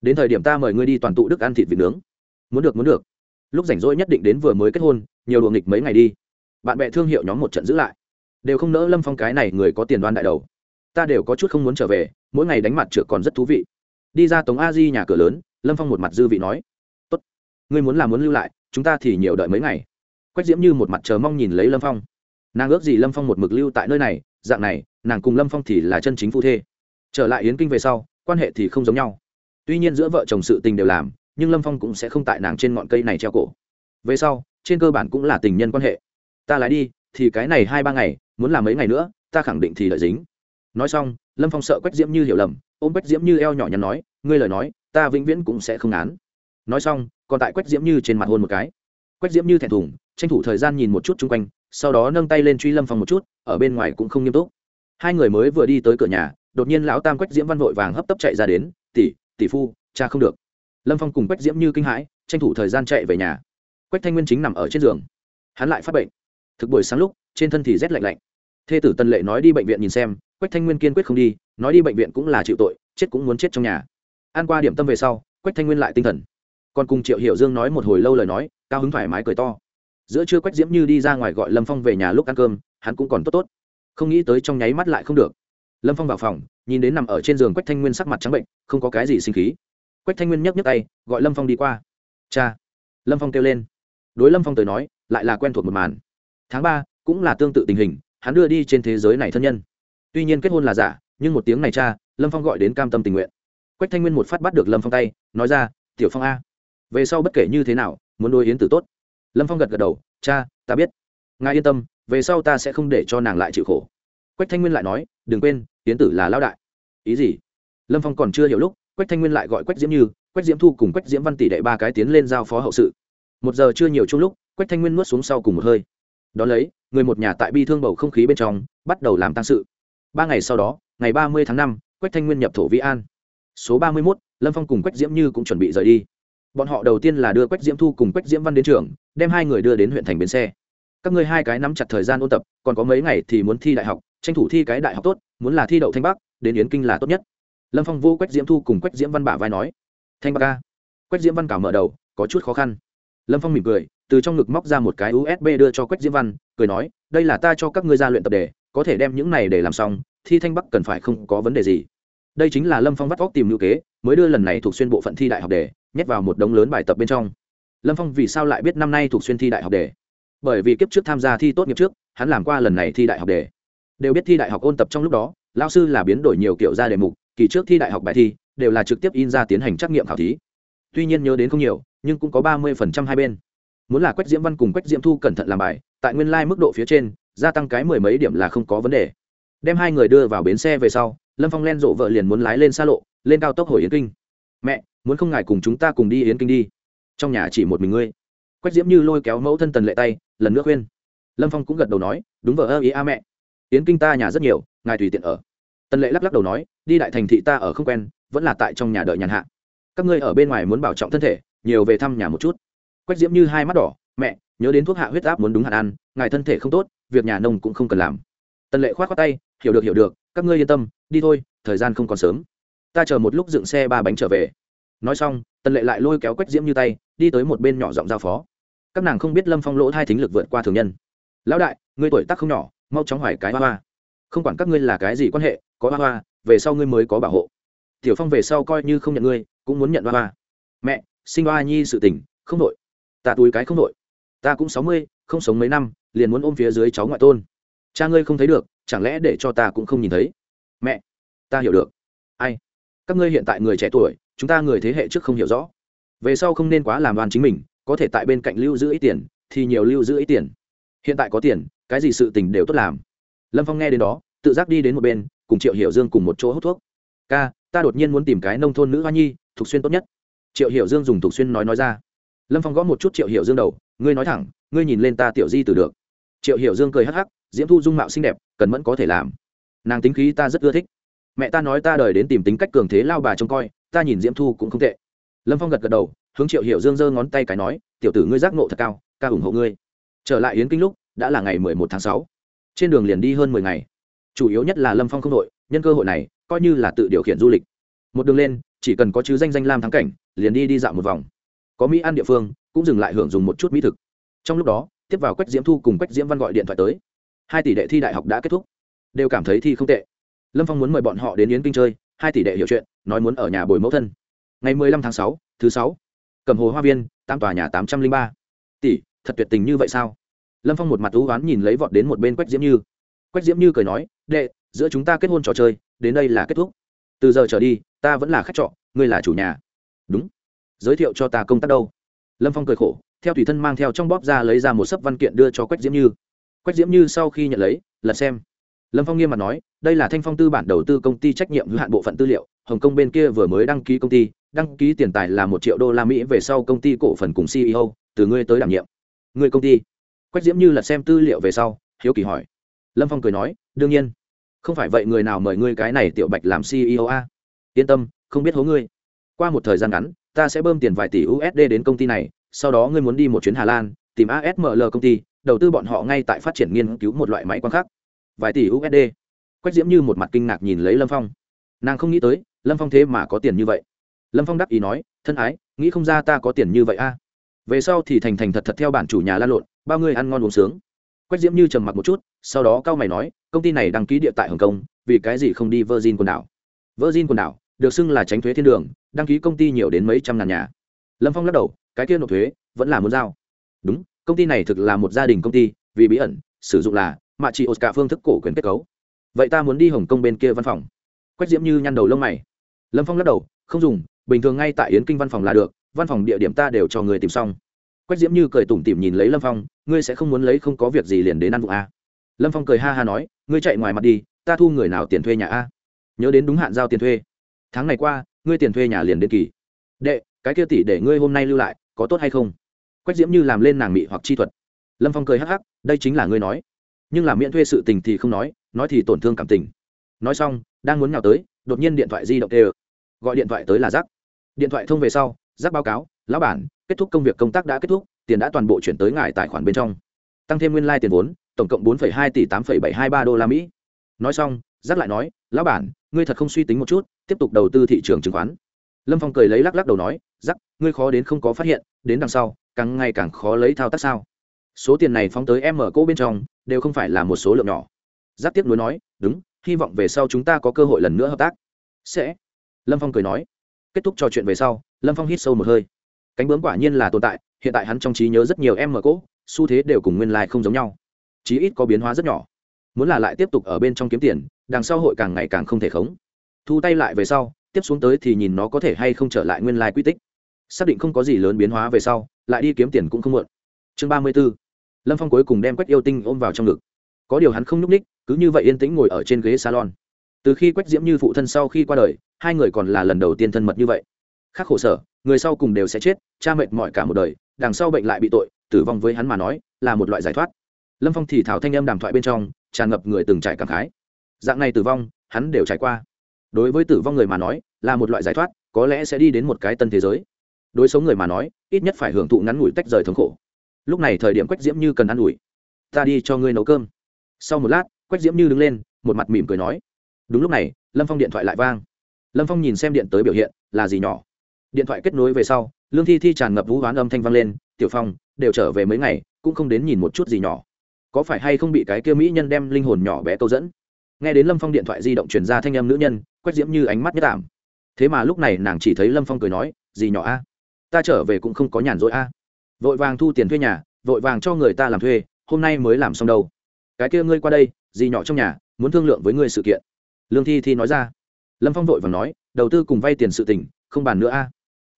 đến thời điểm ta mời ngươi đi toàn tụ đức ăn thịt vịt nướng. Muốn được muốn được. Lúc rảnh rỗi nhất định đến vừa mới kết hôn, nhiều luồng nghịch mấy ngày đi. Bạn bè thương hiệu nhóm một trận giữ lại. Đều không nỡ lâm phong cái này người có tiền đoan đại đầu. Ta đều có chút không muốn trở về, mỗi ngày đánh mặt trượt còn rất thú vị. Đi ra tống a di nhà cửa lớn, lâm phong một mặt dư vị nói ngươi muốn làm muốn lưu lại, chúng ta thì nhiều đợi mấy ngày. Quách diễm như một mặt chờ mong nhìn lấy lâm phong. Nàng ước gì lâm phong một mực lưu tại nơi này, dạng này, nàng cùng lâm phong thì là chân chính phu thê. Trở lại yến kinh về sau, quan hệ thì không giống nhau. Tuy nhiên giữa vợ chồng sự tình đều làm, nhưng lâm phong cũng sẽ không tại nàng trên ngọn cây này treo cổ. Về sau, trên cơ bản cũng là tình nhân quan hệ. Ta lái đi, thì cái này hai ba ngày, muốn làm mấy ngày nữa, ta khẳng định thì lợi dính. Nói xong, lâm phong sợ quách diễm như hiểu lầm, ôm quách diễm như eo nhỏ nhắn nói, ngươi lời nói, ta vĩnh viễn cũng sẽ không án nói xong, còn tại quách diễm như trên mặt hôn một cái. Quách diễm như thẹn thùng, tranh thủ thời gian nhìn một chút chung quanh, sau đó nâng tay lên truy lâm phong một chút, ở bên ngoài cũng không nghiêm túc. Hai người mới vừa đi tới cửa nhà, đột nhiên lão tam quách diễm văn vội vàng hấp tấp chạy ra đến, tỷ tỷ phu, cha không được. Lâm phong cùng quách diễm như kinh hãi, tranh thủ thời gian chạy về nhà. Quách thanh nguyên chính nằm ở trên giường. Hắn lại phát bệnh. Thực buổi sáng lúc, trên thân thì rét lạnh lạnh. Thê tử tân lệ nói đi bệnh viện nhìn xem, quách thanh nguyên kiên quyết không đi, nói đi bệnh viện cũng là chịu tội, chết cũng muốn chết trong nhà. An qua điểm tâm về sau, quách thanh nguyên lại tinh thần còn cùng triệu hiểu dương nói một hồi lâu lời nói, cao hứng thoải mái cười to. Giữa trưa quách diễm như đi ra ngoài gọi lâm phong về nhà lúc ăn cơm, hắn cũng còn tốt tốt. Không nghĩ tới trong nháy mắt lại không được. Lâm phong vào phòng, nhìn đến nằm ở trên giường quách thanh nguyên sắc mặt trắng bệnh, không có cái gì sinh khí. Quách thanh nguyên nhấc nhấc tay, gọi lâm phong đi qua. Cha. Lâm phong kêu lên. Đối lâm phong tới nói, lại là quen thuộc một màn. Tháng ba cũng là tương tự tình hình, hắn đưa đi trên thế giới này thân nhân. Tuy nhiên kết hôn là giả, nhưng một tiếng này cha, lâm phong gọi đến cam tâm tình nguyện. Quách thanh nguyên một phát bắt được lâm phong tay, nói ra, tiểu phong a về sau bất kể như thế nào, muốn nuôi yến tử tốt. Lâm phong gật gật đầu, cha, ta biết. Ngài yên tâm, về sau ta sẽ không để cho nàng lại chịu khổ. Quách thanh nguyên lại nói, đừng quên, yến tử là lao đại. Ý gì? Lâm phong còn chưa hiểu lúc, quách thanh nguyên lại gọi quách diễm như, quách diễm thu cùng quách diễm văn tỷ đệ ba cái tiến lên giao phó hậu sự. Một giờ chưa nhiều chung lúc, quách thanh nguyên nuốt xuống sau cùng một hơi. Đ ó lấy, người một nhà tại bi thương bầu không khí bên trong, bắt đầu làm tăng sự. Ba ngày sau đó, ngày ba mươi tháng năm, quách thanh nguyên nhập thổ vĩ an. Số ba mươi mốt, lâm phong cùng quách diễm như cũng chuẩn bị rời đi bọn họ đầu tiên là đưa quách diễm thu cùng quách diễm văn đến trường, đem hai người đưa đến huyện thành bến xe. Các ngươi hai cái nắm chặt thời gian ôn tập, còn có mấy ngày thì muốn thi đại học, tranh thủ thi cái đại học tốt, muốn là thi đậu thanh bắc, đến yến kinh là tốt nhất. Lâm phong vô quách diễm thu cùng quách diễm văn bả vai nói. Thanh bắc ca quách diễm văn cào mở đầu, có chút khó khăn. Lâm phong mỉm cười, từ trong ngực móc ra một cái usb đưa cho quách diễm văn, cười nói, đây là ta cho các ngươi ra luyện tập đề, có thể đem những này để làm xong, thi thanh bắc cần phải không có vấn đề gì. Đây chính là lâm phong vắt vóc tìm ngữ kế, mới đưa lần này thuộc xuyên bộ phận thi đại học đề nhét vào một đống lớn bài tập bên trong. Lâm phong vì sao lại biết năm nay thuộc xuyên thi đại học đề? Bởi vì kiếp trước tham gia thi tốt nghiệp trước, hắn làm qua lần này thi đại học đề. Đều biết thi đại học ôn tập trong lúc đó lao sư là biến đổi nhiều kiểu ra đề mục, kỳ trước thi đại học bài thi, đều là trực tiếp in ra tiến hành trắc nghiệm khảo thí. Tuy nhiên nhớ đến không nhiều, nhưng cũng có ba mươi phần trăm hai bên. Muốn là quách diễm văn cùng quách diễm thu cẩn thận làm bài, tại nguyên lai mức độ phía trên, gia tăng cái mười mấy điểm là không có vấn đề. Đem hai người đưa vào bến xe về sau, lâm phong len rộ vợ liền muốn lái lên xa lộ, lên cao tốc hồi yến kinh mẹ, muốn không ngài cùng chúng ta cùng đi yến kinh đi. Trong nhà chỉ một mình ngươi. Quách diễm như lôi kéo mẫu thân tần lệ tay, lần nữa khuyên. Lâm phong cũng gật đầu nói, đúng vợ ơ ý a mẹ. Yến kinh ta nhà rất nhiều, ngài tùy tiện ở. Tần lệ lắc lắc đầu nói, đi đại thành thị ta ở không quen, vẫn là tại trong nhà đợi nhàn hạ. Các ngươi ở bên ngoài muốn bảo trọng thân thể, nhiều về thăm nhà một chút. Quách diễm như hai mắt đỏ, mẹ, nhớ đến thuốc hạ huyết áp muốn đúng hạn ăn, ngài thân thể không tốt, việc nhà nông cũng không cần làm. Tần lệ k h o á t khoác tay, hiểu được hiểu được, các ngươi yên tâm, đi thôi, thời gian không còn sớm ta chờ một lúc dựng xe ba bánh trở về. Nói xong, tần lệ lại lôi kéo quách diễm như tay, đi tới một bên nhỏ giọng giao phó. Các nàng không biết lâm phong lỗ thai thính lực vượt qua thường nhân. Lão đại ngươi tuổi tác không nhỏ, mau chóng hoài cái hoa hoa. Không quản các ngươi là cái gì quan hệ, có hoa hoa, về sau ngươi mới có bảo hộ. Tiểu phong về sau coi như không nhận ngươi, cũng muốn nhận hoa hoa. Mẹ, sinh hoa nhi sự tình, không đội ta túi cái không đội ta cũng sáu mươi, không sống mấy năm, liền muốn ôm phía dưới cháu ngoại tôn. Cha ngươi không thấy được, chẳng lẽ để cho ta cũng không nhìn thấy? Mẹ, ta hiểu được. Ai? Các ngươi hiện tại người trẻ tuổi, chúng ta người thế hệ trước không hiểu rõ. Về sau không nên quá làm đoàn chính mình, có thể tại bên cạnh lưu giữ ít tiền, thì nhiều lưu giữ ít tiền. Hiện tại có tiền, cái gì sự tình đều tốt làm. Lâm phong nghe đến đó, tự giác đi đến một bên, cùng triệu hiểu dương cùng một chỗ hút thuốc. Ca, ta đột nhiên muốn tìm cái nông thôn nữ hoa nhi, thục xuyên tốt nhất. Triệu hiểu dương dùng thục xuyên nói nói ra. Lâm phong gõ một chút triệu hiểu dương đầu, ngươi nói thẳng, ngươi nhìn lên ta tiểu di từ được. Triệu hiểu dương cười hắc hắc, diễm thu dung mạo xinh đẹp, cần mẫn có thể làm. Nàng tính khí ta rất ưa thích mẹ ta nói ta đời đến tìm tính cách cường thế lao bà trông coi, ta nhìn diễm thu cũng không tệ. Lâm phong gật gật đầu, hướng triệu hiểu dương giơ ngón tay cái nói, tiểu tử ngươi giác nộ thật cao, ca ủng hộ ngươi. Trở lại yến kinh lúc, đã là ngày mười một tháng sáu. Trên đường liền đi hơn mười ngày. Chủ yếu nhất là lâm phong không đội, nhân cơ hội này, coi như là tự điều khiển du lịch. Một đường lên, chỉ cần có chứ danh danh lam thắng cảnh, liền đi đi dạo một vòng. Có mỹ ăn địa phương, cũng dừng lại hưởng dùng một chút mỹ thực. Trong lúc đó, tiếp vào quách diễm thu cùng quách diễm văn gọi điện thoại tới. Hai tỷ đệ thi đại học đã kết thúc. Đều cảm thấy thi không tệ lâm phong muốn mời bọn họ đến yến kinh chơi, hai tỷ đệ hiểu chuyện, nói muốn ở nhà bồi mẫu thân. Ngày mười lăm tháng sáu, thứ sáu, cầm hồ hoa viên tam tòa nhà tám trăm linh ba. Tỷ, thật tuyệt tình như vậy sao? Lâm phong một mặt thú oán nhìn lấy vọt đến một bên quách diễm như. Quách diễm như cười nói, đệ, giữa chúng ta kết hôn trò chơi, đến đây là kết thúc. Từ giờ trở đi, ta vẫn là khách trọ, ngươi là chủ nhà. Đúng. Giới thiệu cho ta công tác đâu? Lâm phong cười khổ, theo thủy thân mang theo trong bóp ra lấy ra một sấp văn kiện đưa cho quách diễm như. Quách diễm như sau khi nhận lấy, lật xem lâm phong nghiêm mặt nói, đây là thanh phong tư bản đầu tư công ty trách nhiệm hữu hạn bộ phận tư liệu, hồng kông bên kia vừa mới đăng ký công ty, đăng ký tiền tài là một triệu đô la mỹ, về sau công ty cổ phần cùng ceo từ ngươi tới đảm nhiệm. Ngươi công ty? Quách diễm như lật xem tư liệu về sau, hiếu kỳ hỏi. Lâm phong cười nói, đương nhiên. Không phải vậy người nào mời ngươi cái này tiểu bạch làm ceo a? Yên tâm, không biết hố ngươi. Qua một thời gian ngắn, ta sẽ bơm tiền vài tỷ usd đến công ty này, sau đó ngươi muốn đi một chuyến hà lan, tìm asml công ty, đầu tư bọn họ ngay tại phát triển nghiên cứu một loại máy quang khác vài tỷ usd quách diễm như một mặt kinh ngạc nhìn lấy lâm phong. Nàng không nghĩ tới, lâm phong thế mà có tiền như vậy. Lâm phong đắc ý nói, thân ái, nghĩ không ra ta có tiền như vậy a. Về sau thì thành thành thật thật theo bản chủ nhà lan lộn, bao người ăn ngon uống sướng. Quách diễm như trầm mặc một chút, sau đó cao mày nói, công ty này đăng ký địa tại hồng kông, vì cái gì không đi virgin quần đảo? Virgin quần đảo, được xưng là tránh thuế thiên đường, đăng ký công ty nhiều đến mấy trăm ngàn nhà. Lâm phong lắc đầu, cái kia nộp thuế vẫn là muốn giao. Đúng, công ty này thực là một gia đình công ty, vì bí ẩn, sử dụng là mà chị oscar phương thức cổ quyền kết cấu. Vậy ta muốn đi hồng kông bên kia văn phòng. Quách diễm như nhăn đầu lông mày. Lâm phong lắc đầu, không dùng, bình thường ngay tại yến kinh văn phòng là được, văn phòng địa điểm ta đều cho người tìm xong. Quách diễm như cười tủm tỉm nhìn lấy lâm phong, ngươi sẽ không muốn lấy không có việc gì liền đến ăn vụ a à? lâm phong cười ha ha nói, ngươi chạy ngoài mặt đi, ta thu người nào tiền thuê nhà a nhớ đến đúng hạn giao tiền thuê. Tháng này qua, ngươi tiền thuê nhà liền đến kỳ. Đệ, cái kia tỷ để ngươi hôm nay lưu lại, có tốt hay không? Quách diễm như làm lên nàng mị hoặc chi thuật. Lâm phong cười hắc hắc, đây chính là ngươi nói nhưng làm miễn thuê sự tình thì không nói nói thì tổn thương cảm tình. Nói xong, đang muốn nhào tới, đột nhiên điện thoại di động tê gọi điện thoại tới là giác điện thoại thông về sau giác báo cáo, lão bản, kết thúc công việc công tác đã kết thúc, tiền đã toàn bộ chuyển tới ngài tài khoản bên trong. Tăng thêm nguyên lai、like、tiền vốn, tổng cộng bốn hai tỷ tám bảy hai ba đô la mỹ. Nói xong giác lại nói, lão bản, ngươi thật không suy tính một chút, tiếp tục đầu tư thị trường chứng khoán. Lâm phong cười lấy lắc lắc đầu nói giác ngươi khó đến không có phát hiện, đến đằng sau, càng ngày càng khó lấy thao tác sao? Số tiền này phóng tới em ở cỗ bên trong, đều không phải là một số lượng nhỏ. Giáp tiếp nối nói, đúng, hy vọng về sau chúng ta có cơ hội lần nữa hợp tác. Sẽ. Lâm phong cười nói. Kết thúc trò chuyện về sau, lâm phong hít sâu một hơi. Cánh bướm quả nhiên là tồn tại, hiện tại hắn trong trí nhớ rất nhiều em mở cỗ, xu thế đều cùng nguyên lai、like、không giống nhau. Chí ít có biến hóa rất nhỏ. Muốn là lại tiếp tục ở bên trong kiếm tiền, đằng sau hội càng ngày càng không thể khống. Thu tay lại về sau, tiếp xuống tới thì nhìn nó có thể hay không trở lại nguyên lai quy tích. Xác định không có gì lớn biến hóa về sau, lại đi kiếm tiền cũng không muộn. Chương ba mươi b ố lâm phong cuối cùng đem quách yêu tinh ôm vào trong ngực có điều hắn không nhúc ních cứ như vậy yên tĩnh ngồi ở trên ghế salon. từ khi quách diễm như phụ thân sau khi qua đời, hai người còn là lần đầu tiên thân mật như vậy. khác khổ sở, người sau cùng đều sẽ chết, cha mệt mỏi cả một đời, đằng sau bệnh lại bị tội, tử vong với hắn mà nói, là một loại giải thoát. lâm phong thì thảo thanh âm đàm thoại bên trong, tràn ngập người từng trải cảm khái. dạng này tử vong, hắn đều trải qua. đối với tử vong người mà nói, là một loại giải thoát, có lẽ sẽ đi đến một cái tân thế giới. đối sống người mà nói, ít nhất phải hưởng thụ ngắn ngủi tách rời thống khổ lúc này thời điểm quách diễm như cần ă n ủi. Ta đi cho ngươi nấu cơm. Sau một lát, quách diễm như đứng lên, một mặt mỉm cười nói. Đúng lúc này, lâm phong điện thoại lại vang. Lâm phong nhìn xem điện tới biểu hiện, là gì nhỏ? Điện thoại kết nối về sau, lương thi thi tràn ngập vũ hoán âm thanh vang lên, tiểu phong, đều trở về mấy ngày, cũng không đến nhìn một chút gì nhỏ. Có phải hay không bị cái kia mỹ nhân đem linh hồn nhỏ bé câu dẫn? Nghe đến lâm phong điện thoại di động truyền ra thanh âm nữ nhân quét diễm như ánh mắt nhất tạm thế mà lúc này nàng chỉ thấy lâm phong cười nói, gì nhỏ a? Ta trở về cũng không có nhàn rỗi a vội vàng thu tiền thuê nhà, vội vàng cho người ta làm thuê, hôm nay mới làm xong đâu. Cái kia ngươi qua đây gì nhỏ trong nhà, muốn thương lượng với ngươi sự kiện. Lương thi thi nói ra. Lâm phong vội vàng nói, đầu tư cùng vay tiền sự tình, không bàn nữa a.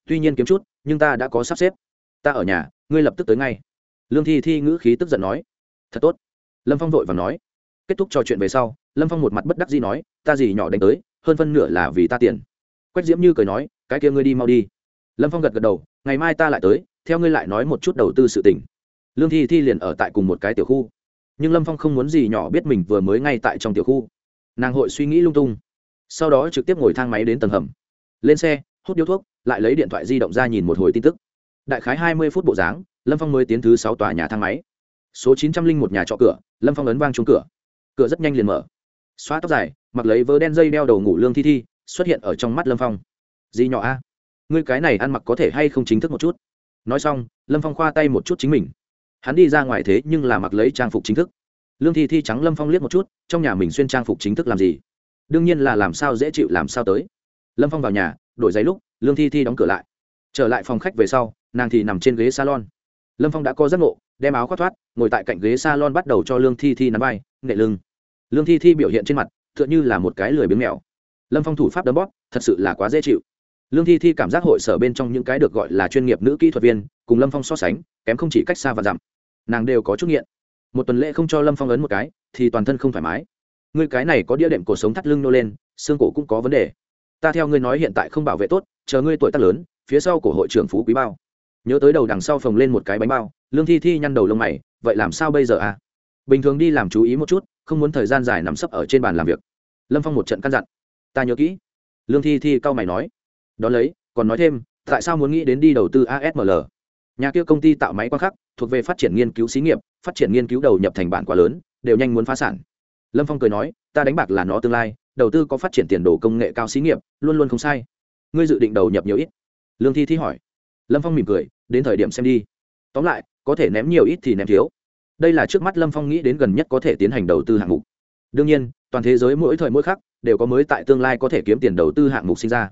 Tuy nhiên kiếm chút, nhưng ta đã có sắp xếp. Ta ở nhà, ngươi lập tức tới ngay. Lương thi thi ngữ khí tức giận nói. Thật tốt. Lâm phong vội và nói. Kết thúc trò chuyện về sau, lâm phong một mặt bất đắc dĩ nói, ta gì nhỏ đánh tới, hơn phân nửa là vì ta tiền. Quách diễm như cười nói, cái kia ngươi đi mau đi. Lâm phong gật gật đầu, ngày mai ta lại tới theo ngươi lại nói một chút đầu tư sự tỉnh lương thi thi liền ở tại cùng một cái tiểu khu. Nhưng lâm phong không muốn gì nhỏ biết mình vừa mới ngay tại trong tiểu khu. Nàng hội suy nghĩ lung tung. Sau đó trực tiếp ngồi thang máy đến tầng hầm. Lên xe, hút điếu thuốc, lại lấy điện thoại di động ra nhìn một hồi tin tức. Đại khái hai mươi phút bộ dáng, lâm phong mới tiến thứ sáu tòa nhà thang máy. Số chín trăm linh một nhà trọ cửa, lâm phong ấn vang trúng cửa. Cửa rất nhanh liền mở. Xóa tóc dài, mặc lấy vớ đen dây đeo đầu ngủ lương thi thi, xuất hiện ở trong mắt lâm phong. Gì nhỏ a, ngươi cái này ăn mặc có thể hay không chính thức một chút? Nói xong, lâm phong khoa tay một chút chính mình. Hắn đi ra ngoài thế nhưng là mặc lấy trang phục chính thức. Lương thi thi trắng lâm phong liếc một chút, trong nhà mình xuyên trang phục chính thức làm gì? Đương nhiên là làm sao dễ chịu, làm sao tới. Lâm phong vào nhà, đổi giấy lúc, lương thi thi đóng cửa lại. Trở lại phòng khách về sau, nàng thì nằm trên ghế salon. Lâm phong đã có giấc ngộ, đem áo khoác thoát, ngồi tại cạnh ghế salon bắt đầu cho lương thi thi nắm vai nghệ lưng. Lương thi thi biểu hiện trên mặt, tựa như là một cái lười biếng mèo. Lâm phong thủ pháp đấm bóp, thật sự là quá dễ chịu lương thi thi cảm giác hội sở bên trong những cái được gọi là chuyên nghiệp nữ kỹ thuật viên, cùng lâm phong so sánh, kém không chỉ cách xa và dặm. Nàng đều có chút nghiện. Một tuần lễ không cho lâm phong ấn một cái, thì toàn thân không thoải mái. Ngươi cái này có đĩa đệm cổ sống thắt lưng nô lên, xương cổ cũng có vấn đề. Ta theo ngươi nói hiện tại không bảo vệ tốt, chờ ngươi tuổi tác lớn, phía sau của hội trưởng phú quý bao. Nhớ tới đầu đằng sau phồng lên một cái bánh bao, lương thi thi nhăn đầu lông mày, vậy làm sao bây giờ à? Bình thường đi làm chú ý một chút, không muốn thời gian dài nằm sấp ở trên bàn làm việc. Lâm phong một trận căn dặn. Ta nhớ kỹ. Lương thi thi cau mày nói đ ó lấy, còn nói thêm, tại sao muốn nghĩ đến đi đầu tư asml nhà kia công ty tạo máy quang khắc, thuộc về phát triển nghiên cứu xí nghiệp, phát triển nghiên cứu đầu nhập thành bản quá lớn, đều nhanh muốn phá sản. Lâm phong cười nói, ta đánh bạc là nó tương lai, đầu tư có phát triển tiền đồ công nghệ cao xí nghiệp, luôn luôn không sai. Ngươi dự định đầu nhập nhiều ít? Lương thi thi hỏi. Lâm phong mỉm cười, đến thời điểm xem đi. Tóm lại, có thể ném nhiều ít thì ném thiếu. Đây là trước mắt lâm phong nghĩ đến gần nhất có thể tiến hành đầu tư hạng mục. Đương nhiên, toàn thế giới mỗi thời mỗi khắc, đều có mới tại tương lai có thể kiếm tiền đầu tư hạng mục sinh ra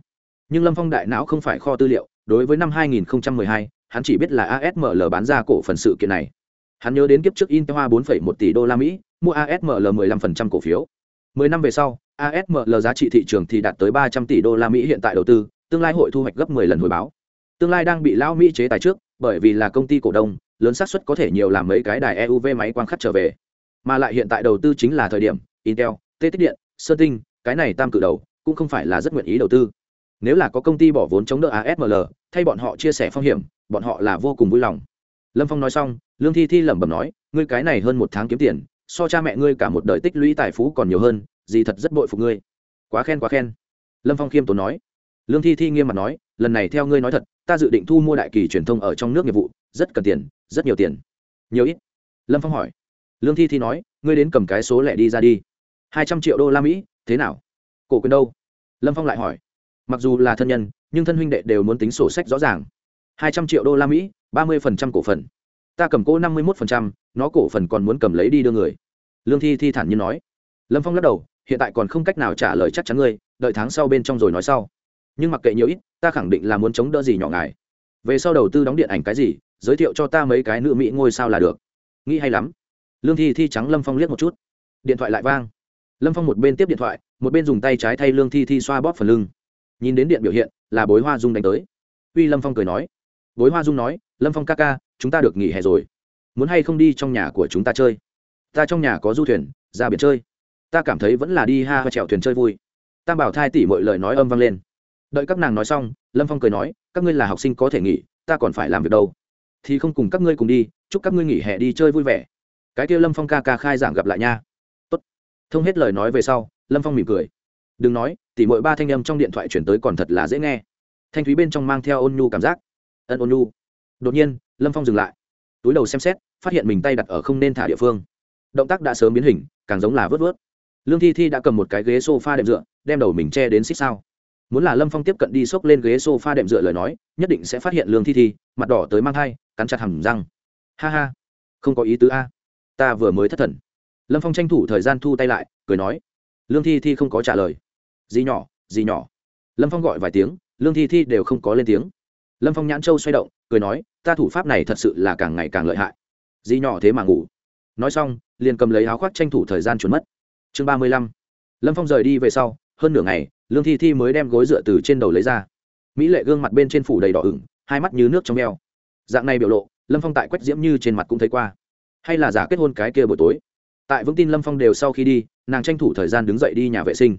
nhưng lâm phong đại não không phải kho tư liệu đối với năm 2012, hắn chỉ biết là asml bán ra cổ phần sự kiện này. Hắn nhớ đến kiếp trước intel hoa 4,1 tỷ đô la mỹ mua asml 15% cổ phiếu. Mười năm về sau asml giá trị thị trường thì đạt tới 300 tỷ đô la mỹ hiện tại đầu tư tương lai hội thu hoạch gấp 10 lần hồi báo. Tương lai đang bị lao mỹ chế tài trước bởi vì là công ty cổ đông lớn xác suất có thể nhiều làm mấy cái đài euv máy quang khắc trở về. Mà lại hiện tại đầu tư chính là thời điểm intel tê tích điện sơn tinh cái này tam cự đầu cũng không phải là rất nguyện ý đầu tư nếu là có công ty bỏ vốn chống đỡ asml thay bọn họ chia sẻ phong hiểm, bọn họ là vô cùng vui lòng. Lâm phong nói xong, lương thi thi lẩm bẩm nói, ngươi cái này hơn một tháng kiếm tiền, so cha mẹ ngươi cả một đời tích lũy tài phú còn nhiều hơn, gì thật rất bội phục ngươi. Quá khen quá khen. Lâm phong khiêm tốn nói. Lương thi thi nghiêm mặt nói, lần này theo ngươi nói thật, ta dự định thu mua đại kỳ truyền thông ở trong nước nghiệp vụ, rất cần tiền, rất nhiều tiền. Nhiều ít? Lâm phong hỏi. Lương thi thi nói, ngươi đến cầm cái số lẻ đi ra đi. Hai trăm triệu đô la mỹ, thế nào? Cổ quyền đâu? Lâm phong lại hỏi mặc dù là thân nhân, nhưng thân huynh đệ đều muốn tính sổ sách rõ ràng. Hai trăm triệu đô la mỹ, ba mươi phần trăm cổ phần. Ta cầm cô năm mươi một phần trăm, nó cổ phần còn muốn cầm lấy đi đưa người. Lương thi thi thản nhiên nói. Lâm phong lắc đầu, hiện tại còn không cách nào trả lời chắc chắn ngươi, đợi tháng sau bên trong rồi nói sau. Nhưng mặc kệ nhiều ít, ta khẳng định là muốn chống đỡ gì nhỏ ngài. Về sau đầu tư đóng điện ảnh cái gì, giới thiệu cho ta mấy cái nữ mỹ ngôi sao là được. Nghĩ hay lắm. Lương thi thi trắng lâm phong liếc một chút. Điện thoại lại vang. Lâm phong một bên tiếp điện thoại, một bên dùng tay trái thay lương thi thi xoa bóp phần lưng nhìn đến điện biểu hiện, là bối hoa dung đánh tới. Uy lâm phong cười nói, bối hoa dung nói, lâm phong ca ca, chúng ta được nghỉ hè rồi. Muốn hay không đi trong nhà của chúng ta chơi? Ta trong nhà có du thuyền, ra biển chơi. Ta cảm thấy vẫn là đi ha và chèo thuyền chơi vui. Tam bảo thai tỉ mọi lời nói âm vang lên. Đợi các nàng nói xong, lâm phong cười nói, các ngươi là học sinh có thể nghỉ, ta còn phải làm việc đâu. Thì không cùng các ngươi cùng đi, chúc các ngươi nghỉ hè đi chơi vui vẻ. Cái kia lâm phong ca ca khai giảng gặp lại nha. Tốt. thông hết lời nói về sau, lâm phong mỉm cười. Đừng nói tỉ mỗi ba thanh âm trong điện thoại chuyển tới còn thật là dễ nghe. Thanh thúy bên trong mang theo ôn nhu cảm giác. Ân ôn nhu. Đột nhiên, lâm phong dừng lại. Túi đầu xem xét, phát hiện mình tay đặt ở không nên thả địa phương. Động tác đã sớm biến hình, càng giống là vớt vớt. Lương thi thi đã cầm một cái ghế s o f a đệm dựa, đem đầu mình che đến xích sao. Muốn là lâm phong tiếp cận đi xốc lên ghế s o f a đệm dựa lời nói, nhất định sẽ phát hiện lương thi thi, mặt đỏ tới mang thai, cắn chặt hầm răng. Ha ha. Không có ý tứ a. Ta vừa mới thất thần. Lâm phong tranh thủ thời gian thu tay lại, cười nói. Lương thi thi không có trả lời gì nhỏ gì nhỏ. Lâm phong gọi vài tiếng, lương thi thi đều không có lên tiếng. Lâm phong nhãn châu xoay động, cười nói, ta thủ pháp này thật sự là càng ngày càng lợi hại. Dì nhỏ thế mà ngủ. Nói xong, liền cầm lấy áo khoác tranh thủ thời gian trốn mất. Chương ba mươi lăm. Lâm phong rời đi về sau, hơn nửa ngày, lương thi thi mới đem gối dựa từ trên đầu lấy ra. Mỹ lệ gương mặt bên trên phủ đầy đỏ ửng, hai mắt như nước trong veo. Dạng này biểu lộ, lâm phong tại quách diễm như trên mặt cũng thấy qua. Hay là giả kết hôn cái kia buổi tối. Tại vững tin lâm phong đều sau khi đi, nàng tranh thủ thời gian đứng dậy đi nhà vệ sinh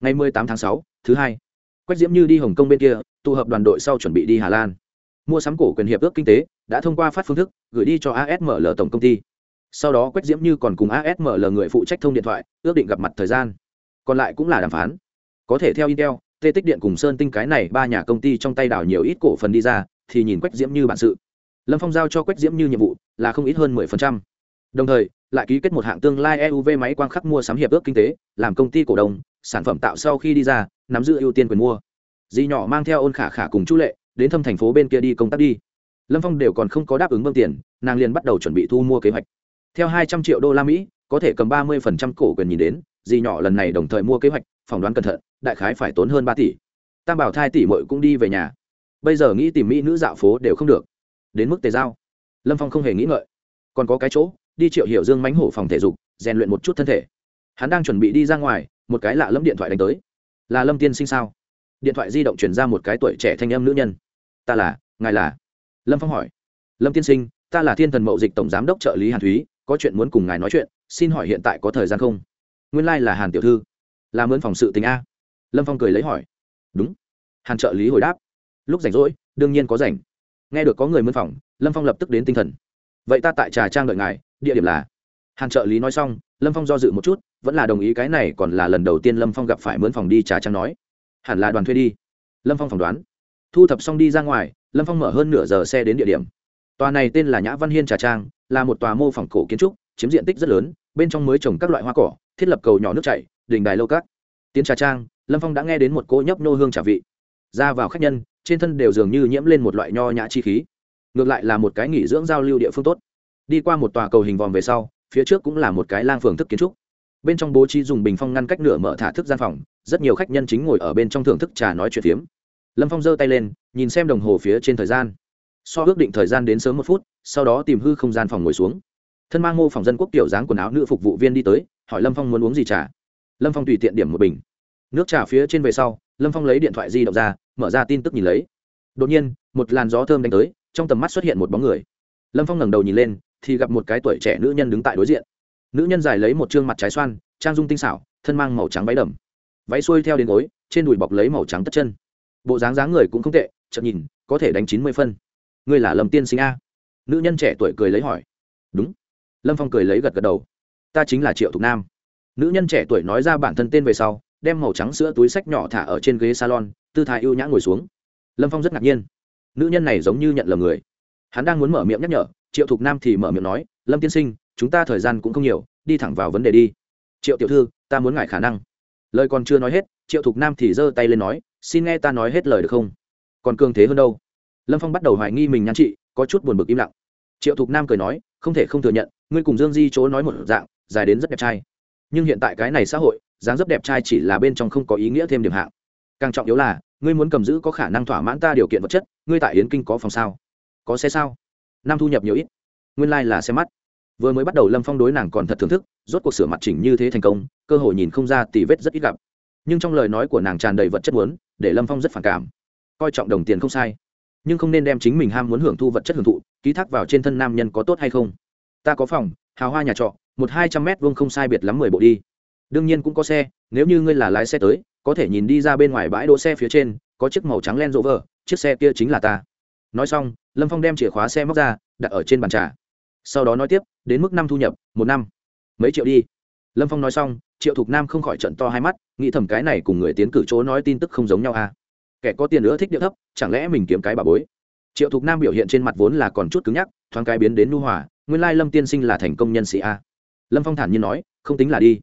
ngày mười tám tháng 6, thứ hai. Quách diễm như đi hồng kông bên kia tụ hợp đoàn đội sau chuẩn bị đi hà lan. Mua sắm cổ quyền hiệp ước kinh tế đã thông qua phát phương thức gửi đi cho asml tổng công ty. Sau đó quách diễm như còn cùng asml người phụ trách thông điện thoại ước định gặp mặt thời gian. Còn lại cũng là đàm phán. Có thể theo intel tê tích điện cùng sơn tinh cái này ba nhà công ty trong tay đảo nhiều ít cổ phần đi ra thì nhìn quách diễm như bản sự. Lâm phong giao cho quách diễm như nhiệm vụ là không ít hơn 10%. đồng thời lại ký kết một hạng tương lai euv máy quang khắc mua sắm hiệp ước kinh tế làm công ty cổ đông sản phẩm tạo sau khi đi ra, nắm giữ ưu tiên quyền mua. Di nhỏ mang theo ôn khả khả cùng chu lệ, đến thâm thành phố bên kia đi công tác đi. Lâm phong đều còn không có đáp ứng bơm tiền, nàng liền bắt đầu chuẩn bị thu mua kế hoạch. Theo hai trăm triệu đô la mỹ, có thể cầm ba mươi phần trăm cổ quyền nhìn đến, dì nhỏ lần này đồng thời mua kế hoạch, phỏng đoán cẩn thận, đại khái phải tốn hơn ba tỷ. Tam bảo thai tỷ mội cũng đi về nhà. Bây giờ nghĩ tìm mỹ nữ dạo phố đều không được. Đến mức tề giao. Lâm phong không hề nghĩ ngợi. Còn có cái chỗ, đi triệu hiểu dương mánh hổ phòng thể dục, rèn luyện một chút thân thể. Hắn đang chuẩn bị đi ra ngoài một cái lạ lâm điện thoại đánh tới. Là lâm tiên sinh sao? Điện thoại di động chuyển ra một cái tuổi trẻ thanh âm nữ nhân. Ta là, ngài là? Lâm phong hỏi. Lâm tiên sinh, ta là thiên thần mậu dịch tổng giám đốc trợ lý hàn thúy, có chuyện muốn cùng ngài nói chuyện, xin hỏi hiện tại có thời gian không? Nguyên lai、like、là hàn tiểu thư. Là mướn phòng sự tình a. Lâm phong cười lấy hỏi. Đúng. Hàn trợ lý hồi đáp. Lúc rảnh rỗi, đương nhiên có rảnh. Nghe được có người mướn phòng, lâm phong lập tức đến tinh thần. Vậy ta tại trà trang đợi ngài, địa điểm là? Hàn trợ lý nói xong, lâm phong do dự một chút vẫn là đồng ý cái này, còn là lần đầu tiên lâm phong gặp phải mướn phòng đi trà trang nói. Hẳn là đoàn thuê đi. Lâm phong phỏng đoán. Thu thập xong đi ra ngoài, lâm phong mở hơn nửa giờ xe đến địa điểm. Tòa này tên là nhã văn hiên trà trang, là một tòa mô phỏng cổ kiến trúc, chiếm diện tích rất lớn, bên trong mới trồng các loại hoa cỏ, thiết lập cầu nhỏ nước chảy, đình đài lâu cát. Tiến trà trang, lâm phong đã nghe đến một cỗ nhấp nô hương trà vị. Ra vào khách nhân, trên thân đều dường như nhiễm lên một loại nho nhã chi khí. Ngược lại là một cái nghỉ dưỡng giao lưu địa phương tốt. Đi qua một tòa cầu hình vòm về sau, phía trước cũng là một cái lang phường thức kiến trúc bên trong bố trí dùng bình phong ngăn cách nửa mở thả thức gian phòng, rất nhiều khách nhân chính ngồi ở bên trong thưởng thức trà nói chuyện phiếm. Lâm phong giơ tay lên, nhìn xem đồng hồ phía trên thời gian. So ước định thời gian đến sớm một phút, sau đó tìm hư không gian phòng ngồi xuống. Thân mang mô phòng dân quốc tiểu dáng quần áo nữ phục vụ viên đi tới, hỏi lâm phong muốn uống gì trà. Lâm phong tùy tiện điểm một bình. Nước trà phía trên về sau, lâm phong lấy điện thoại di động ra, mở ra tin tức nhìn lấy. Đột nhiên, một làn gió thơm đánh tới, trong tầm mắt xuất hiện một bóng người. Lâm phong ngẩng đầu nhìn lên, thì gặp một cái tuổi trẻ nữ nhân đứng tại đối diện nữ nhân dài lấy một chương mặt trái xoan, trang dung tinh xảo, thân mang màu trắng váy đầm. Váy xuôi theo đến gối, trên đùi bọc lấy màu trắng tất chân. Bộ dáng dáng người cũng không tệ, chậm nhìn, có thể đánh chín mươi phân. Ngươi là lâm tiên sinh a? Nữ nhân trẻ tuổi cười lấy hỏi. Đúng. Lâm phong cười lấy gật gật đầu. Ta chính là triệu thục nam. Nữ nhân trẻ tuổi nói ra bản thân tên về sau, đem màu trắng sữa túi sách nhỏ thả ở trên ghế salon, tư thái ưu nhã ngồi xuống. Lâm phong rất ngạc nhiên. Nữ nhân này giống như nhận lầm người. Hắn đang muốn mở miệng nhắc nhở, triệu thục nam thì mở miệng nói, lâm tiên sinh chúng ta thời gian cũng không nhiều, đi thẳng vào vấn đề đi. Triệu tiểu thư, ta muốn ngại khả năng. Lời còn chưa nói hết, triệu thục nam thì giơ tay lên nói, xin nghe ta nói hết lời được không? Còn cường thế hơn đâu. Lâm phong bắt đầu hoài nghi mình nhắn chị, có chút buồn bực im lặng. Triệu thục nam cười nói, không thể không thừa nhận, ngươi cùng dương di chỗ nói một dạng, dài đến rất đẹp trai. Nhưng hiện tại cái này xã hội, dáng dấp đẹp trai chỉ là bên trong không có ý nghĩa thêm điểm hạng. Càng trọng yếu là, ngươi muốn cầm giữ có khả năng thỏa mãn ta điều kiện vật chất, ngươi tại yến kinh có phòng sao? Có xe sao? Năm thu nhập nhiều ít. Nguyên lai、like、là xe mắt vừa mới bắt đầu lâm phong đối nàng còn thật thưởng thức rốt cuộc sửa mặt chỉnh như thế thành công cơ hội nhìn không ra tì vết rất ít gặp nhưng trong lời nói của nàng tràn đầy vật chất muốn để lâm phong rất phản cảm coi trọng đồng tiền không sai nhưng không nên đem chính mình ham muốn hưởng thu vật chất hưởng thụ ký thác vào trên thân nam nhân có tốt hay không ta có phòng hào hoa nhà trọ một hai trăm mét vuông không sai biệt lắm mười bộ đi đương nhiên cũng có xe nếu như ngươi là lái xe tới có thể nhìn đi ra bên ngoài bãi đỗ xe phía trên có chiếc màu trắng len rỗ vờ chiếc xe kia chính là ta nói xong lâm phong đem chìa khóa xe móc ra đặt ở trên bàn trà sau đó nói tiếp, đến mức năm thu nhập, một năm. Mấy triệu đi. Lâm phong nói xong, triệu thục nam không khỏi trận to hai mắt, nghĩ thầm cái này cùng người tiến cử chỗ nói tin tức không giống nhau à. Kẻ có tiền nữa thích điệu thấp, chẳng lẽ mình kiếm cái bà bối? Triệu thục nam biểu hiện trên mặt vốn là còn chút cứng nhắc, thoáng cái biến đến nu hòa, nguyên lai lâm tiên sinh là thành công nhân sĩ a lâm phong thản nhiên nói, không tính là đi.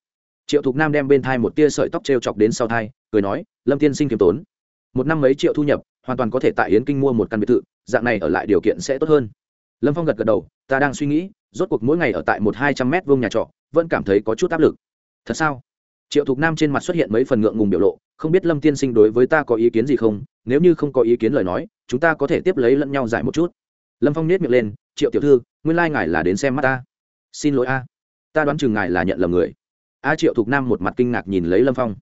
Triệu thục nam đem bên thai một tia sợi tóc t r e o chọc đến sau thai, cười nói, lâm tiên sinh kiếm tốn. Một năm mấy triệu thu nhập, hoàn toàn có thể tại yến kinh mua một căn biệt thự, dạng này ở lại điều kiện sẽ tốt hơn lâm phong gật gật đầu, ta đang suy nghĩ, rốt cuộc mỗi ngày ở tại một hai trăm mét vuông nhà trọ, vẫn cảm thấy có chút áp lực. Thật sao? Triệu thục nam trên mặt xuất hiện mấy phần ngượng ngùng biểu lộ, không biết lâm tiên sinh đối với ta có ý kiến gì không? Nếu như không có ý kiến lời nói, chúng ta có thể tiếp lấy lẫn nhau giải một chút. Lâm phong nết miệng lên, triệu tiểu thư, nguyên lai ngài là đến xem mắt ta. Xin lỗi a, ta đoán chừng ngài là nhận lầm người. A triệu thục nam một mặt kinh ngạc nhìn lấy lâm phong.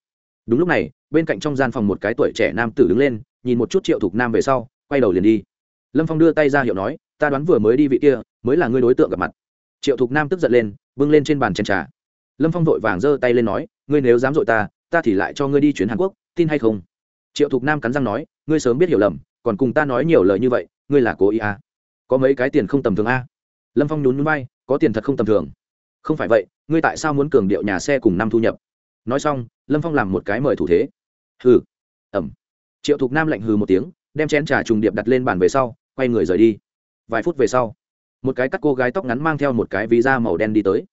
Đúng lúc này, bên cạnh trong gian phòng một cái tuổi trẻ nam tử đứng lên, nhìn một chút triệu thục nam về sau, quay đầu liền đi. Lâm phong đưa tay ra hiệu nói ta đoán vừa mới đi vị kia, mới là ngươi đối tượng gặp mặt. Triệu thục nam tức giận lên, bưng lên trên bàn chân trà. Lâm phong vội vàng giơ tay lên nói, ngươi nếu dám dội ta ta thì lại cho ngươi đi chuyến hàn quốc, tin hay không? Triệu thục nam cắn răng nói, ngươi sớm biết hiểu lầm, còn cùng ta nói nhiều lời như vậy, ngươi là cố ý à. có mấy cái tiền không tầm thường à? lâm phong nhún núi bay có tiền thật không tầm thường. Không phải vậy, ngươi tại sao muốn cường điệu nhà xe cùng năm thu nhập? Nói xong, lâm phong làm một cái mời thủ thế. Hừ. Ẩm. Triệu thục nam lạnh hừ một tiếng, đem chén trà trùng điệp đặt lên bàn về sau, quay người rời đi vài phút về sau, một cái cắt cô gái tóc ngắn mang theo một cái ví da màu đen đi tới.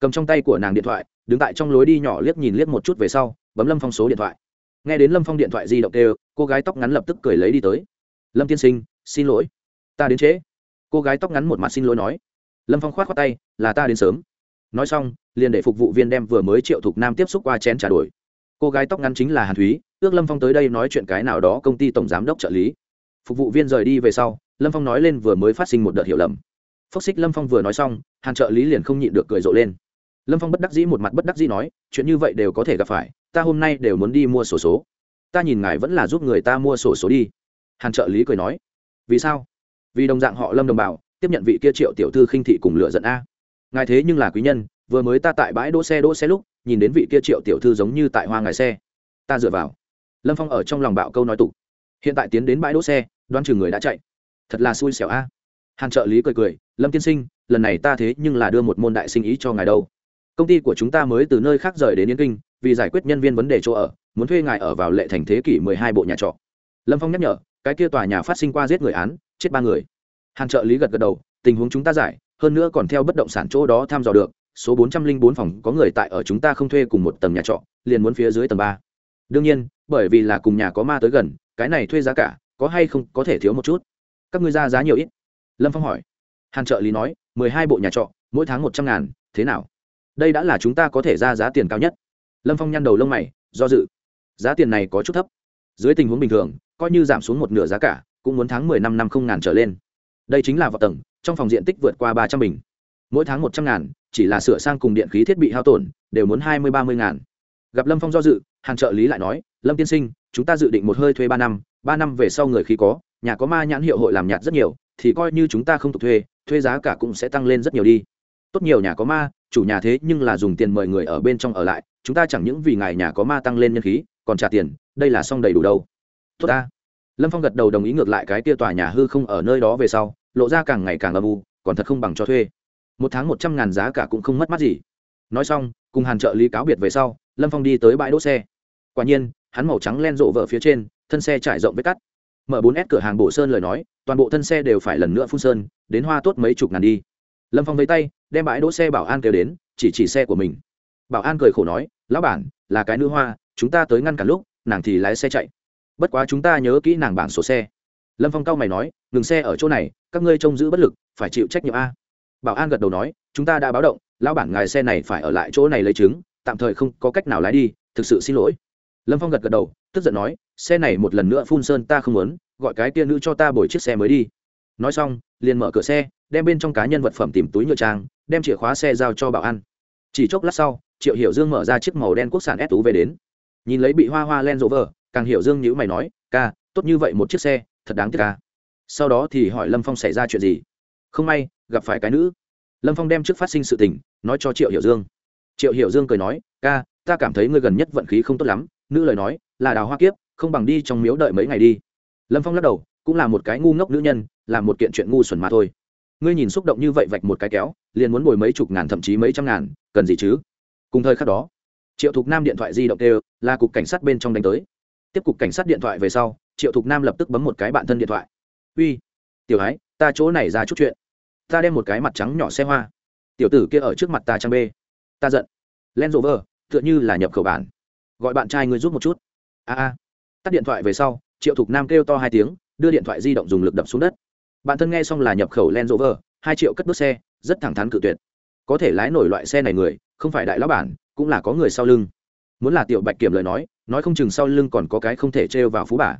Cầm trong tay của nàng điện thoại, đứng tại trong lối đi nhỏ liếc nhìn liếc một chút về sau, bấm lâm phong số điện thoại. Nghe đến lâm phong điện thoại di động kêu cô gái tóc ngắn lập tức cười lấy đi tới. Lâm tiên sinh, xin lỗi. Ta đến trễ. Cô gái tóc ngắn một mặt xin lỗi nói. Lâm phong k h o á t khoác tay, là ta đến sớm. Nói xong, liền để phục vụ viên đem vừa mới triệu thục nam tiếp xúc qua chén trả đổi. Cô gái tóc ngắn chính là hàn thúy, ước lâm phong tới đây nói chuyện cái nào đó công ty tổng giám đốc trợ lý. Phục vụ viên rời đi về sau lâm phong nói lên vừa mới phát sinh một đợt hiểu lầm. Phốc xích lâm phong vừa nói xong, hàn trợ lý liền không nhịn được cười rộ lên. Lâm phong bất đắc dĩ một mặt bất đắc dĩ nói, chuyện như vậy đều có thể gặp phải, ta hôm nay đều muốn đi mua sổ số. Ta nhìn ngài vẫn là giúp người ta mua sổ số đi. Hàn trợ lý cười nói, vì sao? Vì đồng dạng họ lâm đồng bào tiếp nhận vị kia triệu tiểu thư khinh thị cùng lựa giận a. Ngài thế nhưng là quý nhân, vừa mới ta tại bãi đỗ xe đỗ xe lúc, nhìn đến vị kia triệu tiểu thư giống như tại hoa ngài xe. Ta dựa vào. Lâm phong ở trong lòng bạo câu nói tục. Hiện tại tiến đến bãi đỗ xe đoan chừng người đã chạy thật là xui xẻo a. Hàn trợ lý cười cười, lâm tiên sinh, lần này ta thế nhưng là đưa một môn đại sinh ý cho ngài đâu. Công ty của chúng ta mới từ nơi khác rời đến yên kinh, vì giải quyết nhân viên vấn đề chỗ ở, muốn thuê ngài ở vào lệ thành thế kỷ mười hai bộ nhà trọ. Lâm phong nhắc nhở, cái kia tòa nhà phát sinh qua giết người án, chết ba người. Hàn trợ lý gật gật đầu, tình huống chúng ta giải, hơn nữa còn theo bất động sản chỗ đó tham dò được, số bốn trăm linh bốn phòng có người tại ở chúng ta không thuê cùng một tầng nhà trọ, liền muốn phía dưới tầng ba. Đương nhiên, bởi vì là cùng nhà có ma tới gần, cái này thuê giá cả, có hay không có thể thiếu một chút các ngươi ra giá nhiều ít. Lâm phong hỏi. Hàn trợ lý nói, mười hai bộ nhà trọ, mỗi tháng một trăm ngàn, thế nào? Đây đã là chúng ta có thể ra giá tiền cao nhất. Lâm phong nhăn đầu lông mày, do dự. Giá tiền này có chút thấp. Dưới tình huống bình thường, coi như giảm xuống một nửa giá cả, cũng muốn tháng mười năm năm không ngàn trở lên. Đây chính là vào tầng, trong phòng diện tích vượt qua ba trăm bình. Mỗi tháng một trăm ngàn, chỉ là sửa sang cùng điện khí thiết bị hao tổn, đều muốn hai mươi, ba mươi ngàn. Gặp lâm phong do dự hàng trợ lý lại nói, lâm tiên sinh, chúng ta dự định một hơi thuê ba năm ba năm về sau người khí có nhà có ma nhãn hiệu hội làm nhạt rất nhiều, thì coi như chúng ta không tục thuê thuê giá cả cũng sẽ tăng lên rất nhiều đi. Tốt nhiều nhà có ma, chủ nhà thế nhưng là dùng tiền mời người ở bên trong ở lại, chúng ta chẳng những vì ngài nhà có ma tăng lên nhân khí, còn trả tiền, đây là xong đầy đủ đâu. Tốt ta. Lâm phong gật đầu đồng ý ngược lại cái tia tòa nhà hư không ở nơi đó về sau, lộ ra càng ngày càng âm u, còn thật không bằng cho thuê. Một tháng một trăm ngàn giá cả cũng không mất mát gì. Nói xong, cùng hàn trợ lý cáo biệt về sau, lâm phong đi tới bãi đỗ xe. Quả nhiên, hắn màu trắng len rộ vợ phía trên, thân xe trải rộng vết cắt m 4 s cửa hàng bộ sơn lời nói, toàn bộ thân xe đều phải lần nữa phun sơn, đến hoa tốt mấy chục ngàn đi. Lâm phong vẫy tay, đem bãi đỗ xe bảo an kêu đến, chỉ chỉ xe của mình. Bảo an cười khổ nói, lão bản, là cái nữ hoa, chúng ta tới ngăn cả lúc, nàng thì lái xe chạy. Bất quá chúng ta nhớ kỹ nàng bảng số xe. Lâm phong cao mày nói, ngừng xe ở chỗ này, các ngươi trông giữ bất lực, phải chịu trách nhiệm a. Bảo an gật đầu nói, chúng ta đã báo động, lão bản ngài xe này phải ở lại chỗ này lấy chứng, tạm thời không có cách nào lái đi, thực sự xin lỗi lâm phong gật gật đầu, tức giận nói, xe này một lần nữa phun sơn ta không muốn, gọi cái tia nữ cho ta bồi chiếc xe mới đi. Nói xong, liền mở cửa xe, đem bên trong cá nhân vật phẩm tìm túi nhựa trang, đem chìa khóa xe giao cho bảo an. Chỉ chốc lát sau, triệu hiểu dương mở ra chiếc màu đen quốc sản ép tú về đến. Nhìn lấy bị hoa hoa len rộ vờ, càng hiểu dương nhữ mày nói, ca, tốt như vậy một chiếc xe, thật đáng tiếc ca. Sau đó thì hỏi lâm phong xảy ra chuyện gì. Không may, gặp phải cái nữ. Lâm phong đem trước phát sinh sự tình, nói cho triệu hiểu dương. Triệu hiểu dương cười nói, ca, ta cảm thấy ngươi gần nhất vận khí không tốt lắm nữ lời nói, là đào hoa kiếp, không bằng đi trong miếu đợi mấy ngày đi. Lâm phong lắc đầu, cũng là một cái ngu ngốc nữ nhân làm một kiện chuyện ngu xuẩn mà thôi. Ngươi nhìn xúc động như vậy vạch một cái kéo, liền muốn bồi mấy chục ngàn thậm chí mấy trăm ngàn, cần gì chứ? Cùng thời khắc đó, triệu thục nam điện thoại di động đều là cục cảnh sát bên trong đánh tới. Tiếp cục cảnh sát điện thoại về sau, triệu thục nam lập tức bấm một cái bạn thân điện thoại. Uy, tiểu ái ta chỗ này ra chút chuyện. Ta đem một cái mặt trắng nhỏ xe hoa. Tiểu tử kia ở trước mặt ta trang b ta giận. Len rover, tựa như là nhập khẩu bản gọi bạn trai ngươi giúp một chút. A a. Tắt điện thoại về sau, triệu thục nam kêu to hai tiếng, đưa điện thoại di động dùng lực đập xuống đất. Bạn thân nghe xong là nhập khẩu len rover, hai triệu cất bước xe, rất thẳng thắn cự tuyệt. Có thể lái nổi loại xe này người, không phải đại lão bản, cũng là có người sau lưng. Muốn là tiểu bạch kiểm lời nói nói không chừng sau lưng còn có cái không thể trêu vào phú bà.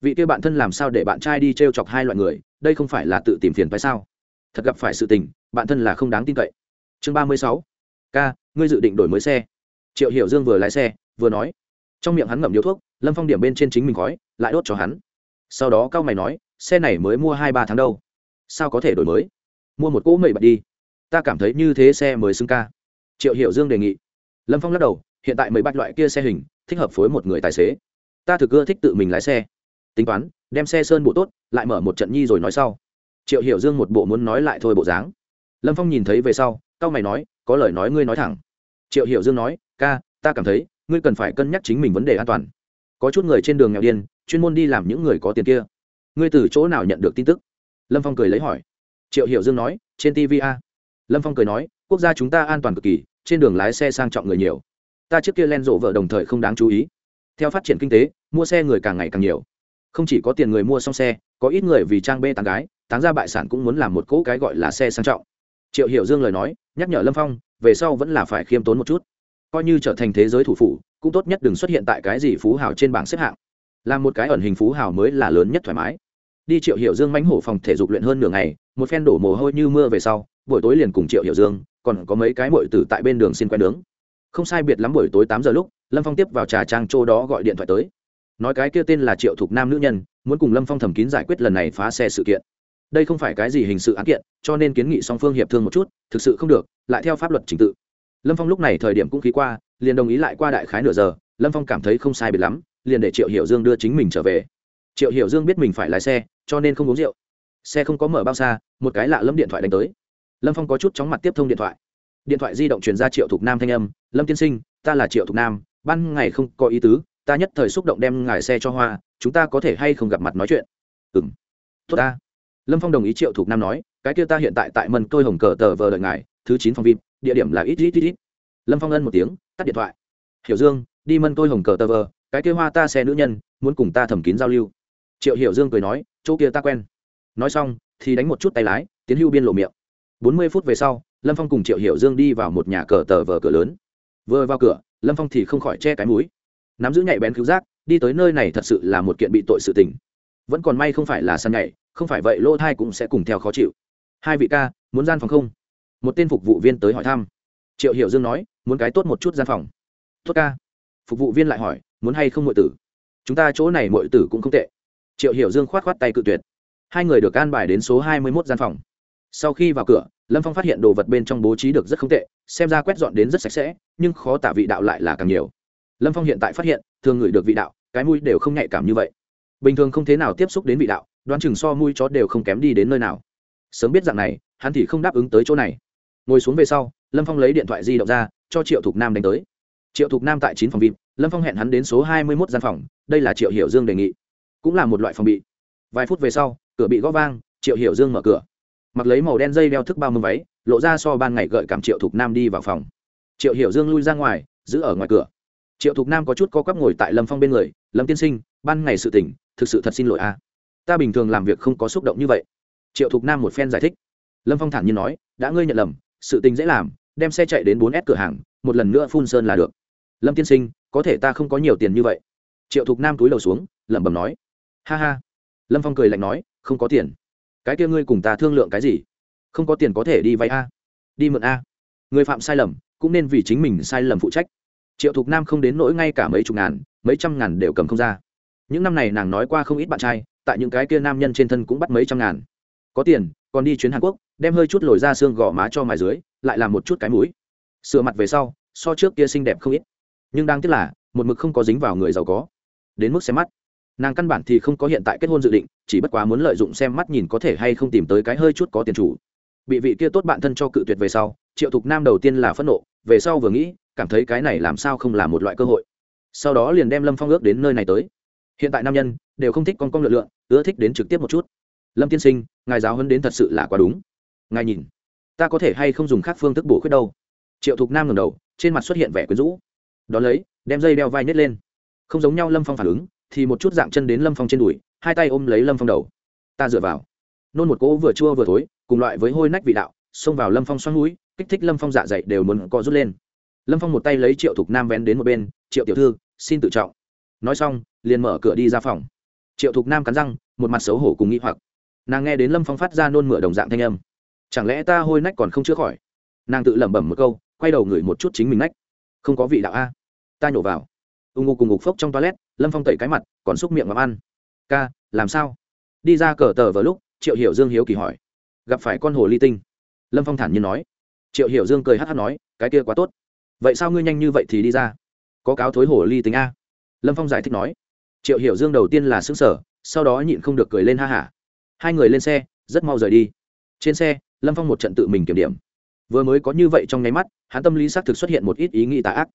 Vị kia bạn thân làm sao để bạn trai đi trêu chọc hai loại người, đây không phải là tự tìm phiền phải sao? Thật gặp phải sự tình, bạn thân là không đáng tin cậy. Chương ba mươi sáu. K ngươi dự định đổi mới xe triệu hiểu dương vừa lái xe, vừa nói, trong miệng hắn ngậm điếu thuốc, lâm phong điểm bên trên chính mình khói, lại đốt cho hắn. Sau đó cao mày nói, xe này mới mua hai ba tháng đâu, sao có thể đổi mới? Mua một cỗ mẩy bật đi, ta cảm thấy như thế xe mới xưng ca. Triệu hiểu dương đề nghị. Lâm phong lắc đầu, hiện tại mấy bạch loại kia xe hình, thích hợp phối một người tài xế. Ta thực ưa thích tự mình lái xe. Tính toán, đem xe sơn bộ tốt, lại mở một trận nhi rồi nói sau. Triệu hiểu dương một bộ muốn nói lại thôi bộ dáng. Lâm phong nhìn thấy về sau, cao mày nói, có lời nói ngươi nói thẳng. Triệu hiểu dương nói ca, ta cảm thấy, ngươi cần phải cân nhắc chính mình vấn đề an toàn. Có chút người trên đường nghèo điên, chuyên môn đi làm những người có tiền kia. Ngươi từ chỗ nào nhận được tin tức? Lâm phong cười lấy hỏi. Triệu hiểu dương nói, trên tv a. Lâm phong cười nói, quốc gia chúng ta an toàn cực kỳ, trên đường lái xe sang trọng người nhiều. Ta trước kia len rộ vợ đồng thời không đáng chú ý. Theo phát triển kinh tế, mua xe người càng ngày càng nhiều. Không chỉ có tiền người mua xong xe, có ít người vì trang bê tán gái, tán ra bại sản cũng muốn làm một cỗ cái gọi là xe sang trọng. Triệu hiểu dương lời nói, nhắc nhở lâm phong, về sau vẫn là phải khiêm tốn một chút coi như trở thành thế giới thủ phủ, cũng tốt nhất đừng xuất hiện tại cái gì phú hào trên bảng xếp hạng. Làm một cái ẩn hình phú hào mới là lớn nhất thoải mái. Đi triệu hiểu dương mánh hổ phòng thể dục luyện hơn nửa ngày, một phen đổ mồ hôi như mưa về sau, buổi tối liền cùng triệu hiểu dương, còn có mấy cái mội tử tại bên đường xin quen nướng. Không sai biệt lắm buổi tối tám giờ lúc, lâm phong tiếp vào trà trang châu đó gọi điện thoại tới. Nói cái kia tên là triệu thục nam nữ nhân, muốn cùng lâm phong thẩm kín giải quyết lần này phá xe sự kiện. Đây không phải cái gì hình sự án kiện, cho nên kiến nghị song phương hiệp thương một chút, thực sự không được, lại theo pháp luật trình tự lâm phong lúc này thời điểm cũng khí qua, liền đồng ý lại qua đại khái nửa giờ, lâm phong cảm thấy không sai biệt lắm, liền để triệu hiểu dương đưa chính mình trở về. Triệu hiểu dương biết mình phải lái xe, cho nên không uống rượu. Xe không có mở bao xa, một cái lạ lâm điện thoại đánh tới. Lâm phong có chút chóng mặt tiếp thông điện thoại. Điện thoại di động truyền ra triệu thục nam thanh âm, lâm tiên sinh, ta là triệu thục nam, ban ngày không có ý tứ, ta nhất thời xúc động đem ngài xe cho hoa, chúng ta có thể hay không gặp mặt nói chuyện? Ừ m tốt ta. Lâm phong đồng ý triệu thục nam nói, cái kia ta hiện tại tại mân tôi hồng cờ tờ vờ đợi ngài, thứ chín phòng vip địa điểm là ít ít ít ít. Lâm phong ân một tiếng, tắt điện thoại. Hiểu dương, đi mân tôi hồng cờ tờ vờ, cái kia hoa ta xe nữ nhân, muốn cùng ta thẩm kín giao lưu. Triệu hiểu dương cười nói, chỗ kia ta quen. Nói xong, thì đánh một chút tay lái, tiến hưu biên lộ miệng. Bốn mươi phút về sau, lâm phong cùng triệu hiểu dương đi vào một nhà cờ tờ vờ cửa lớn. Vừa vào cửa, lâm phong thì không khỏi che cái mũi. Nắm giữ nhạy bén cứu giác, đi tới nơi này thật sự là một kiện bị tội sự tình. Vẫn còn may không phải là săn nhảy không phải vậy lỗ thai cũng sẽ cùng theo khó chịu. Hai vị ca, muốn gian phòng không? Một tên phục vụ viên tới hỏi thăm. Triệu hiểu dương nói, muốn cái tốt một chút gian phòng. Tốt ca. Phục vụ viên lại hỏi, muốn hay không mọi tử? Chúng ta chỗ này mọi tử cũng không tệ. Triệu hiểu dương khoát khoát tay cự tuyệt. Hai người được an bài đến số hai mươi mốt gian phòng. Sau khi vào cửa, lâm phong phát hiện đồ vật bên trong bố trí được rất không tệ, xem ra quét dọn đến rất sạch sẽ, nhưng khó tả vị đạo lại là càng nhiều. Lâm phong hiện tại phát hiện, thường ngửi được vị đạo, cái mùi đều không nhạy cảm như vậy. Bình thường không thế nào tiếp xúc đến vị đạo, đoán chừng so mùi chó đều không kém đi đến nơi nào. Sớm biết rằng này, hắn thì không đáp ứng tới chỗ này ngồi xuống về sau, lâm phong lấy điện thoại di động ra, cho triệu thục nam đánh tới. Triệu thục nam tại chín phòng vip lâm phong hẹn hắn đến số hai mươi mốt gian phòng, đây là triệu hiểu dương đề nghị. Cũng là một loại phòng bị. Vài phút về sau, cửa bị gõ vang, triệu hiểu dương mở cửa. Mặc lấy màu đen dây đeo thức bao mâm váy, lộ ra so ban ngày gợi cảm triệu thục nam đi vào phòng. Triệu hiểu dương lui ra ngoài, giữ ở ngoài cửa. Triệu thục nam có chút co quắp ngồi tại lâm phong bên người, lâm tiên sinh, ban ngày sự tỉnh thực sự thật xin lỗi a. Ta bình thường làm việc không có xúc động như vậy. Triệu thục nam một phen giải thích. Lâm phong thản nhiên nói, đã ngươi nhận lầm sự tình dễ làm, đem xe chạy đến bốn s cửa hàng, một lần nữa phun sơn là được. Lâm tiên sinh, có thể ta không có nhiều tiền như vậy. Triệu thục nam túi đầu xuống, lẩm bẩm nói. Ha ha. Lâm phong cười lạnh nói, không có tiền. Cái kia ngươi cùng ta thương lượng cái gì? Không có tiền có thể đi vay a. Đi mượn a. Người phạm sai lầm, cũng nên vì chính mình sai lầm phụ trách. Triệu thục nam không đến nỗi ngay cả mấy chục ngàn, mấy trăm ngàn đều cầm không ra. Những năm này nàng nói qua không ít bạn trai, tại những cái kia nam nhân trên thân cũng bắt mấy trăm ngàn. Có tiền còn đi chuyến hàn quốc, đem hơi chút lồi ra xương gò má cho mài dưới, lại làm một chút cái mũi. Sửa mặt về sau, so trước kia xinh đẹp không ít. Nhưng đang tiếc là, một mực không có dính vào người giàu có. Đến mức xem mắt. Nàng căn bản thì không có hiện tại kết hôn dự định, chỉ bất quá muốn lợi dụng xem mắt nhìn có thể hay không tìm tới cái hơi chút có tiền chủ. Bị vị kia tốt bạn thân cho cự tuyệt về sau, triệu thục nam đầu tiên là phẫn nộ, về sau vừa nghĩ, cảm thấy cái này làm sao không là một loại cơ hội. Sau đó liền đem lâm phong ước đến nơi này tới. Hiện tại nam nhân, đều không thích con con lượn lượn, ưa thích đến trực tiếp một chút lâm tiên sinh, ngài giáo hấn đến thật sự là quá đúng. Ngài nhìn, ta có thể hay không dùng khác phương thức bổ khuyết đâu? Triệu thục nam ngầm đầu, trên mặt xuất hiện vẻ quyến rũ. Đón lấy, đem dây đeo vai nhét lên. Không giống nhau lâm phong phản ứng, thì một chút dạng chân đến lâm phong trên đùi, hai tay ôm lấy lâm phong đầu. Ta dựa vào. Nôn một cỗ vừa chua vừa thối, cùng loại với hôi nách vị đạo, xông vào lâm phong xoắn núi kích thích lâm phong dạ dày đều muốn co rút lên. Lâm phong một tay lấy triệu thục nam vén đến một bên, triệu tiểu thư, xin tự trọng. Nói xong, liền mở cửa đi ra phòng. Triệu thục nam cắn răng, một mặt xấu hổ cùng nghĩ hoặc nàng nghe đến lâm phong phát ra nôn mửa đồng dạng thanh âm chẳng lẽ ta hôi nách còn không chữa khỏi nàng tự lẩm bẩm một câu quay đầu ngửi một chút chính mình nách không có vị đạo a à? ta nhổ vào ưng ngục cùng ngục phốc trong toilet lâm phong tẩy cái mặt còn xúc miệng ngắm ăn ca làm sao đi ra cờ tờ vào lúc triệu hiểu dương hiếu kỳ hỏi gặp phải con hồ ly tinh lâm phong thản nhiên nói triệu hiểu dương cười hát hát nói cái kia quá tốt vậy sao ngươi nhanh như vậy thì đi ra có cáo thối hồ ly tinh a lâm phong giải thích nói triệu hiểu dương đầu tiên là xứng sở sau đó nhịn không được cười lên ha hả hai người lên xe, rất mau rời đi. Trên xe, lâm phong một trận tự mình kiểm điểm. Vừa mới có như vậy trong nháy mắt, hắn tâm lý xác thực xuất hiện một ít ý nghĩ tà ác.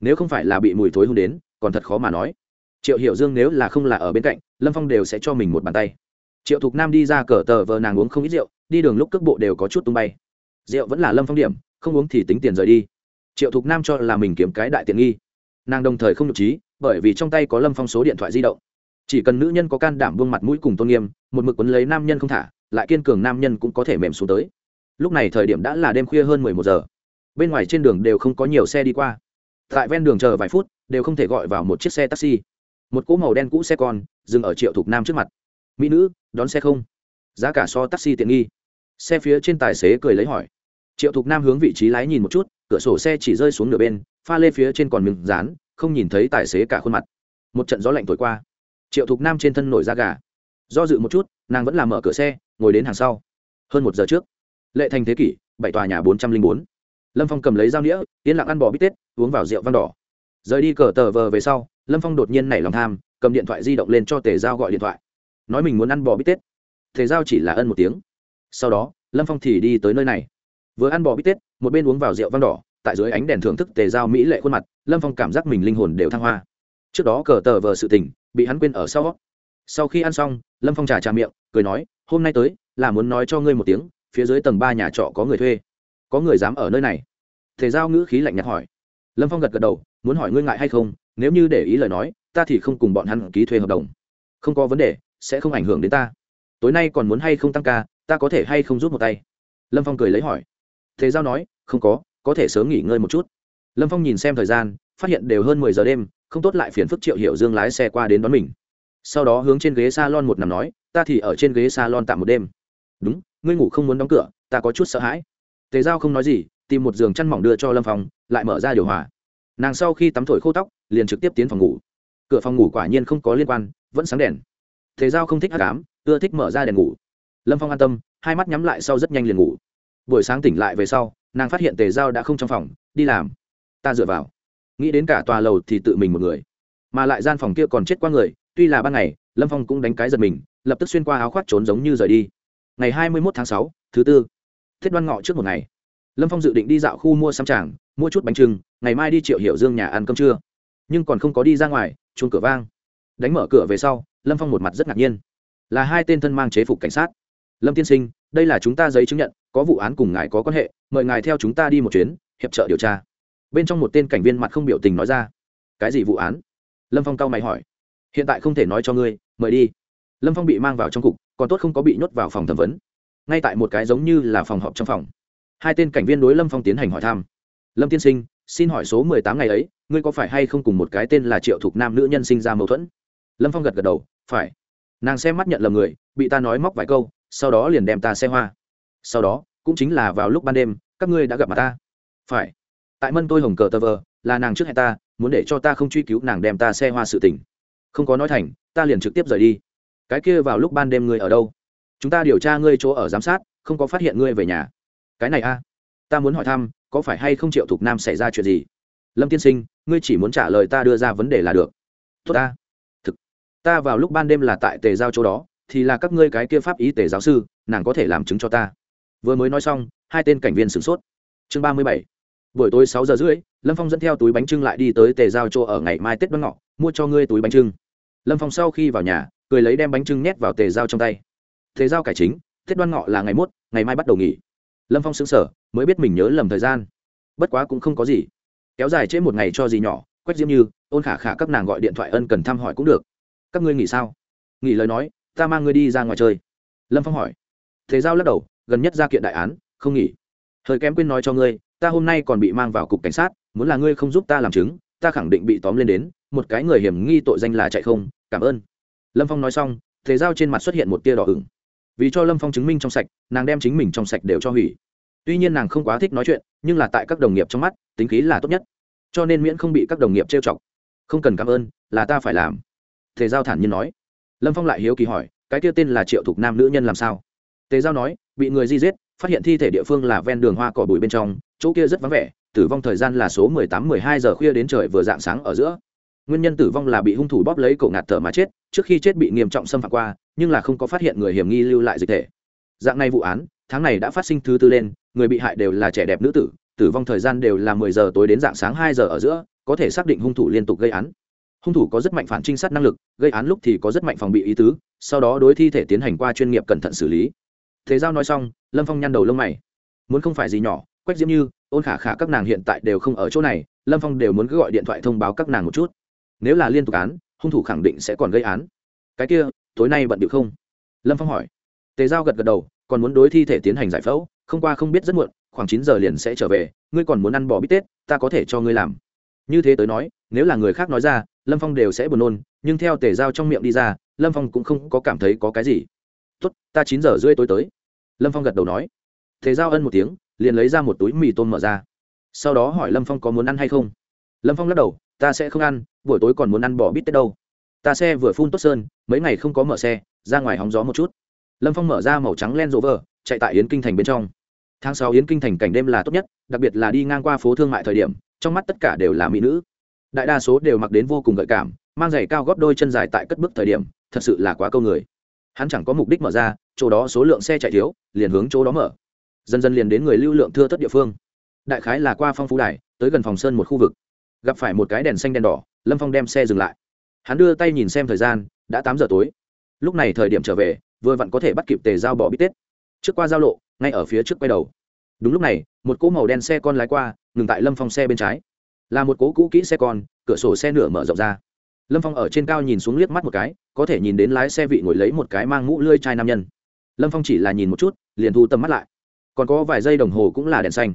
Nếu không phải là bị mùi thối hôn đến, còn thật khó mà nói. Triệu hiểu dương nếu là không là ở bên cạnh, lâm phong đều sẽ cho mình một bàn tay. Triệu thục nam đi ra cờ tờ vờ nàng uống không ít rượu, đi đường lúc cước bộ đều có chút tung bay. Rượu vẫn là lâm phong điểm, không uống thì tính tiền rời đi. Triệu thục nam cho là mình kiếm cái đại tiện nghi. Nàng đồng thời không nhục trí, bởi vì trong tay có lâm phong số điện thoại di động chỉ cần nữ nhân có can đảm vương mặt mũi cùng tôn nghiêm, một mực quấn lấy nam nhân không thả, lại kiên cường nam nhân cũng có thể mềm xuống tới. Lúc này thời điểm đã là đêm khuya hơn mười một giờ. Bên ngoài trên đường đều không có nhiều xe đi qua. Tại ven đường chờ vài phút, đều không thể gọi vào một chiếc xe taxi. Một cỗ màu đen cũ xe con, dừng ở triệu thục nam trước mặt. Mỹ nữ, đón xe không? Giá cả so taxi tiện nghi. Xe phía trên tài xế cười lấy hỏi. Triệu thục nam hướng vị trí lái nhìn một chút, cửa sổ xe chỉ rơi xuống nửa bên, pha lê phía trên còn miếng dán, không nhìn thấy tài xế cả khuôn mặt. Một trận gió lạnh thổi qua triệu thục nam trên thân nổi da gà. Do dự một chút, nàng vẫn làm mở cửa xe, ngồi đến hàng sau. Hơn một giờ trước, lệ thành thế kỷ, bảy tòa nhà bốn trăm linh bốn. Lâm phong cầm lấy dao nĩa, yên lặng ăn bò bít tết, uống vào rượu vang đỏ. Rời đi cờ tờ vờ về sau, lâm phong đột nhiên nảy lòng tham, cầm điện thoại di động lên cho tề giao gọi điện thoại. Nói mình muốn ăn bò bít tết. Tề giao chỉ là ân một tiếng. Sau đó, lâm phong thì đi tới nơi này. Vừa ăn bò bít tết, một bên uống vào rượu vang đỏ, tại dưới ánh đèn thưởng thức tề giao mỹ lệ khuôn mặt, lâm phong cảm giác mình linh hồn đều thăng hoa. Trước đó cờ tờ vờ sự tình bị hắn quên ở sau. Sau khi ăn xong, lâm phong trà trà miệng, cười nói, hôm nay tới, là muốn nói cho ngươi một tiếng, phía dưới tầng ba nhà trọ có người thuê. Có người dám ở nơi này? Thể giao ngữ khí lạnh nhạt hỏi. Lâm phong gật gật đầu, muốn hỏi ngươi ngại hay không, nếu như để ý lời nói, ta thì không cùng bọn hắn ký thuê hợp đồng. Không có vấn đề, sẽ không ảnh hưởng đến ta. Tối nay còn muốn hay không tăng ca, ta có thể hay không rút một tay? Lâm phong cười lấy hỏi. Thế giao nói, không có có thể sớm nghỉ ngơi một chút. Lâm phong nhìn xem thời gian, phát hiện đều hơn mười giờ đêm không tốt lại phiền phức triệu hiểu dương lái xe qua đến đón mình. Sau đó hướng trên ghế s a lon một nằm nói, ta thì ở trên ghế s a lon tạm một đêm. Đúng, ngươi ngủ không muốn đóng cửa, ta có chút sợ hãi. Tề giao không nói gì, tìm một giường chăn mỏng đưa cho lâm phong, lại mở ra điều hòa. Nàng sau khi tắm thổi khô tóc, liền trực tiếp tiến phòng ngủ. Cửa phòng ngủ quả nhiên không có liên quan, vẫn sáng đèn. Tề giao không thích hát cám ưa thích mở ra đèn ngủ. Lâm phong an tâm, hai mắt nhắm lại sau rất nhanh liền ngủ. Buổi sáng tỉnh lại về sau, nàng phát hiện tề giao đã không trong phòng, đi làm. Ta dựa vào nghĩ đến cả tòa lầu thì tự mình một người. Mà lại gian phòng kia còn chết qua người, tuy là ban ngày, lâm phong cũng đánh cái giật mình, lập tức xuyên qua áo khoác trốn giống như rời đi. Ngày hai mươi mốt tháng sáu, thứ tư. Thiết đoan ngọ trước một ngày. Lâm phong dự định đi dạo khu mua xăm tràng, mua chút bánh trưng, ngày mai đi triệu hiệu dương nhà ăn cơm trưa. Nhưng còn không có đi ra ngoài, chuông cửa vang. Đánh mở cửa về sau, lâm phong một mặt rất ngạc nhiên. Là hai tên thân mang chế phục cảnh sát. Lâm tiên sinh, đây là chúng ta giấy chứng nhận, có vụ án cùng ngài có quan hệ, mời ngài theo chúng ta đi một chuyến, hiệp trợ điều tra bên trong một tên cảnh viên mặt không biểu tình nói ra, cái gì vụ án? Lâm phong cao mày hỏi, hiện tại không thể nói cho ngươi, mời đi. Lâm phong bị mang vào trong cục, còn tốt không có bị nhốt vào phòng thẩm vấn. Ngay tại một cái giống như là phòng họp trong phòng, hai tên cảnh viên đối lâm phong tiến hành hỏi thăm. Lâm tiên sinh, xin hỏi số mười tám ngày ấy, ngươi có phải hay không cùng một cái tên là triệu thục nam nữ nhân sinh ra mâu thuẫn? Lâm phong gật gật đầu, phải. Nàng xem mắt nhận lầm người, bị ta nói móc vài câu, sau đó liền đem ta xe hoa. Sau đó, cũng chính là vào lúc ban đêm, các ngươi đã gặp mặt ta. Phải tại mân tôi hồng cờ tờ vờ, là nàng trước hẹn ta, muốn để cho ta không truy cứu nàng đem ta xe hoa sự tỉnh không có nói thành, ta liền trực tiếp rời đi. Cái kia vào lúc ban đêm ngươi ở đâu? Chúng ta điều tra ngươi chỗ ở giám sát, không có phát hiện ngươi về nhà. Cái này a? Ta muốn hỏi thăm, có phải hay không triệu thục nam xảy ra chuyện gì? Lâm tiên sinh, ngươi chỉ muốn trả lời ta đưa ra vấn đề là được. Tốt ta. Thực. Ta vào lúc ban đêm là tại tề giao chỗ đó, thì là các ngươi cái kia pháp ý tề giáo sư, nàng có thể làm chứng cho ta. Vừa mới nói xong, hai tên cảnh viên sửng sốt. Chương ba mươi bảy buổi tối sáu giờ rưỡi, lâm phong dẫn theo túi bánh trưng lại đi tới tề giao chỗ ở ngày mai tết đoan ngọ, mua cho ngươi túi bánh trưng. Lâm phong sau khi vào nhà, cười lấy đem bánh trưng nhét vào tề giao trong tay. Tề giao cải chính, tết đoan ngọ là ngày mốt, ngày mai bắt đầu nghỉ. Lâm phong xứng sở mới biết mình nhớ lầm thời gian. Bất quá cũng không có gì. Kéo dài trễ một ngày cho gì nhỏ, quách diễm như, ôn khả khả các nàng gọi điện thoại ân cần thăm hỏi cũng được. Các ngươi nghỉ sao? Nghỉ lời nói, ta mang ngươi đi ra ngoài chơi. Lâm phong hỏi. Thế giao lắc đầu, gần nhất ra kiện đại án, không nghỉ. Hơi kém quên nói cho ngươi ta hôm nay còn bị mang vào cục cảnh sát, muốn là ngươi không giúp ta làm chứng, ta khẳng định bị tóm lên đến, một cái người hiểm nghi tội danh là chạy không, cảm ơn. Lâm phong nói xong, thế giao trên mặt xuất hiện một tia đỏ ửng. Vì cho lâm phong chứng minh trong sạch, nàng đem chính mình trong sạch đều cho hủy. Tuy nhiên nàng không quá thích nói chuyện, nhưng là tại các đồng nghiệp trong mắt, tính khí là tốt nhất. Cho nên miễn không bị các đồng nghiệp trêu chọc. Không cần cảm ơn, là ta phải làm. Thế giao thản nhiên nói. Lâm phong lại hiếu kỳ hỏi, cái kia tên là triệu thục nam nữ nhân làm sao? Tề giao nói, bị người di giết phát hiện thi thể địa phương là ven đường hoa cỏ bụi bên trong, chỗ kia rất vắng vẻ, tử vong thời gian là số mười tám, mười hai giờ khuya đến trời vừa dạng sáng ở giữa. Nguyên nhân tử vong là bị hung thủ bóp lấy cổ ngạt thở mà chết, trước khi chết bị nghiêm trọng xâm phạm qua, nhưng là không có phát hiện người hiểm nghi lưu lại dịch thể. Dạng này vụ án, tháng này đã phát sinh thứ tư lên, người bị hại đều là trẻ đẹp nữ tử tử vong thời gian đều là mười giờ tối đến dạng sáng 2 giờ ở giữa, có thể xác định hung thủ liên tục gây án. Hung thủ có rất mạnh phản trinh sát năng lực, gây án lúc thì có rất mạnh phòng bị ý tứ, sau đó đối thi thể tiến hành qua chuyên nghiệp cẩn thận xử lý thế giao nói xong, lâm phong nhăn đầu lông mày. Muốn không phải gì nhỏ, quách diễm như, ôn khả khả các nàng hiện tại đều không ở chỗ này, lâm phong đều muốn cứ gọi điện thoại thông báo các nàng một chút. Nếu là liên tục án, hung thủ khẳng định sẽ còn gây án. Cái kia, tối nay bận điệu không? Lâm phong hỏi. Tề giao gật gật đầu, còn muốn đối thi thể tiến hành giải phẫu, không qua không biết rất muộn, khoảng chín giờ liền sẽ trở về, ngươi còn muốn ăn bò bít tết, ta có thể cho ngươi làm. Như thế tới nói, nếu là người khác nói ra, lâm phong đều sẽ buồn nôn, nhưng theo tề giao trong miệng đi ra, lâm phong cũng không có cảm thấy có cái gì tốt, ta chín giờ rưỡi tối tới. Lâm phong gật đầu nói. Thế giao ân một tiếng, liền lấy ra một túi mì tôm mở ra. Sau đó hỏi lâm phong có muốn ăn hay không. Lâm phong lắc đầu, ta sẽ không ăn, buổi tối còn muốn ăn bò bít tết đâu. Ta xe vừa phun tốt sơn, mấy ngày không có mở xe, ra ngoài hóng gió một chút. Lâm phong mở ra màu trắng len rộ vờ, chạy tại yến kinh thành bên trong. Tháng sáu yến kinh thành cảnh đêm là tốt nhất, đặc biệt là đi ngang qua phố thương mại thời điểm, trong mắt tất cả đều là mỹ nữ. Đại đa số đều mặc đến vô cùng gợi cảm, mang giày cao góp đôi chân dài tại cất bước thời điểm, thật sự là quá câu người hắn chẳng có mục đích mở ra, chỗ đó số lượng xe chạy thiếu, liền hướng chỗ đó mở. Dần dần liền đến người lưu lượng thưa thất địa phương. Đại khái là qua phong phú đài, tới gần phòng sơn một khu vực. Gặp phải một cái đèn xanh đèn đỏ, lâm phong đem xe dừng lại. Hắn đưa tay nhìn xem thời gian, đã tám giờ tối. Lúc này thời điểm trở về, vừa vặn có thể bắt kịp tề giao bỏ bít tết. Trước qua giao lộ, ngay ở phía trước quay đầu. Đúng lúc này, một cỗ màu đen xe con lái qua, ngừng tại lâm phong xe bên trái. Là một cỗ cũ kỹ xe con, cửa sổ xe nửa mở rộng ra lâm phong ở trên cao nhìn xuống liếc mắt một cái, có thể nhìn đến lái xe vị ngồi lấy một cái mang mũ lươi chai nam nhân. Lâm phong chỉ là nhìn một chút, liền thu tầm mắt lại. Còn có vài giây đồng hồ cũng là đèn xanh.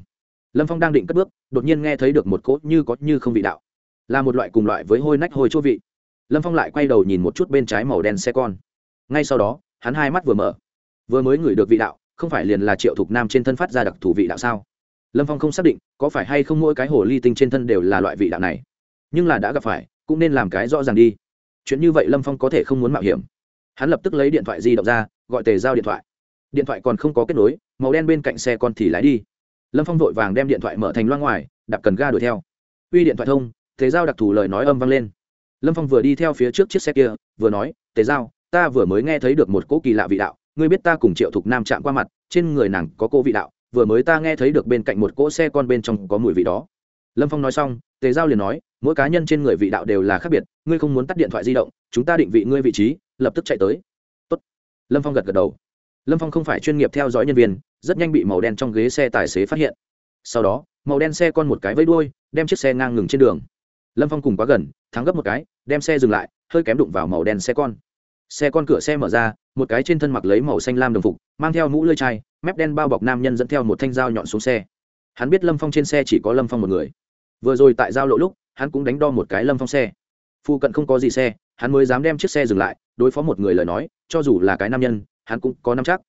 Lâm phong đang định cất bước, đột nhiên nghe thấy được một cỗ như có như không vị đạo. Là một loại cùng loại với hôi nách hôi chỗ vị. Lâm phong lại quay đầu nhìn một chút bên trái màu đen xe con. Ngay sau đó, hắn hai mắt vừa mở. Vừa mới ngửi được vị đạo, không phải liền là triệu thục nam trên thân phát ra đặc thù vị đạo sao? Lâm phong không xác định, có phải hay không mỗi cái hồ ly tinh trên thân đều là loại vị đạo này. Nhưng là đã gặp phải cũng nên làm cái rõ ràng đi. Chuyện như vậy lâm phong có thể không muốn mạo hiểm. Hắn lập tức lấy điện thoại di động ra, gọi tề giao điện thoại. Điện thoại còn không có kết nối, màu đen bên cạnh xe con thì lái đi. Lâm phong vội vàng đem điện thoại mở thành loa ngoài, đạp cần ga đuổi theo. Uy điện thoại thông, tề giao đặc thù lời nói âm vang lên. Lâm phong vừa đi theo phía trước chiếc xe kia, vừa nói, tề giao, ta vừa mới nghe thấy được một cỗ kỳ lạ vị đạo, ngươi biết ta cùng triệu thục nam chạm qua mặt, trên người nàng có cỗ vị đạo, vừa mới ta nghe thấy được bên cạnh một cỗ xe con bên trong có mùi vị đó lâm phong nói xong, tề giao liền nói, mỗi cá nhân trên người vị đạo đều là khác biệt, ngươi không muốn tắt điện thoại di động, chúng ta định vị ngươi vị trí, lập tức chạy tới. Tốt. lâm phong gật gật đầu. Lâm phong không phải chuyên nghiệp theo dõi nhân viên, rất nhanh bị màu đen trong ghế xe tài xế phát hiện. Sau đó, màu đen xe con một cái vẫy đuôi, đem chiếc xe ngang ngừng trên đường. Lâm phong cùng quá gần, thắng gấp một cái, đem xe dừng lại, hơi kém đụng vào màu đen xe con. Xe con cửa xe mở ra, một cái trên thân mặc lấy màu xanh lam đồng phục, mang theo mũ lơi chai, mép đen bao bọc nam nhân dẫn theo một thanh dao nhọn xuống xe hắn biết lâm phong trên xe chỉ có lâm phong một người vừa rồi tại giao lộ lúc hắn cũng đánh đo một cái lâm phong xe phụ cận không có gì xe hắn mới dám đem chiếc xe dừng lại đối phó một người lời nói cho dù là cái nam nhân hắn cũng có năm chắc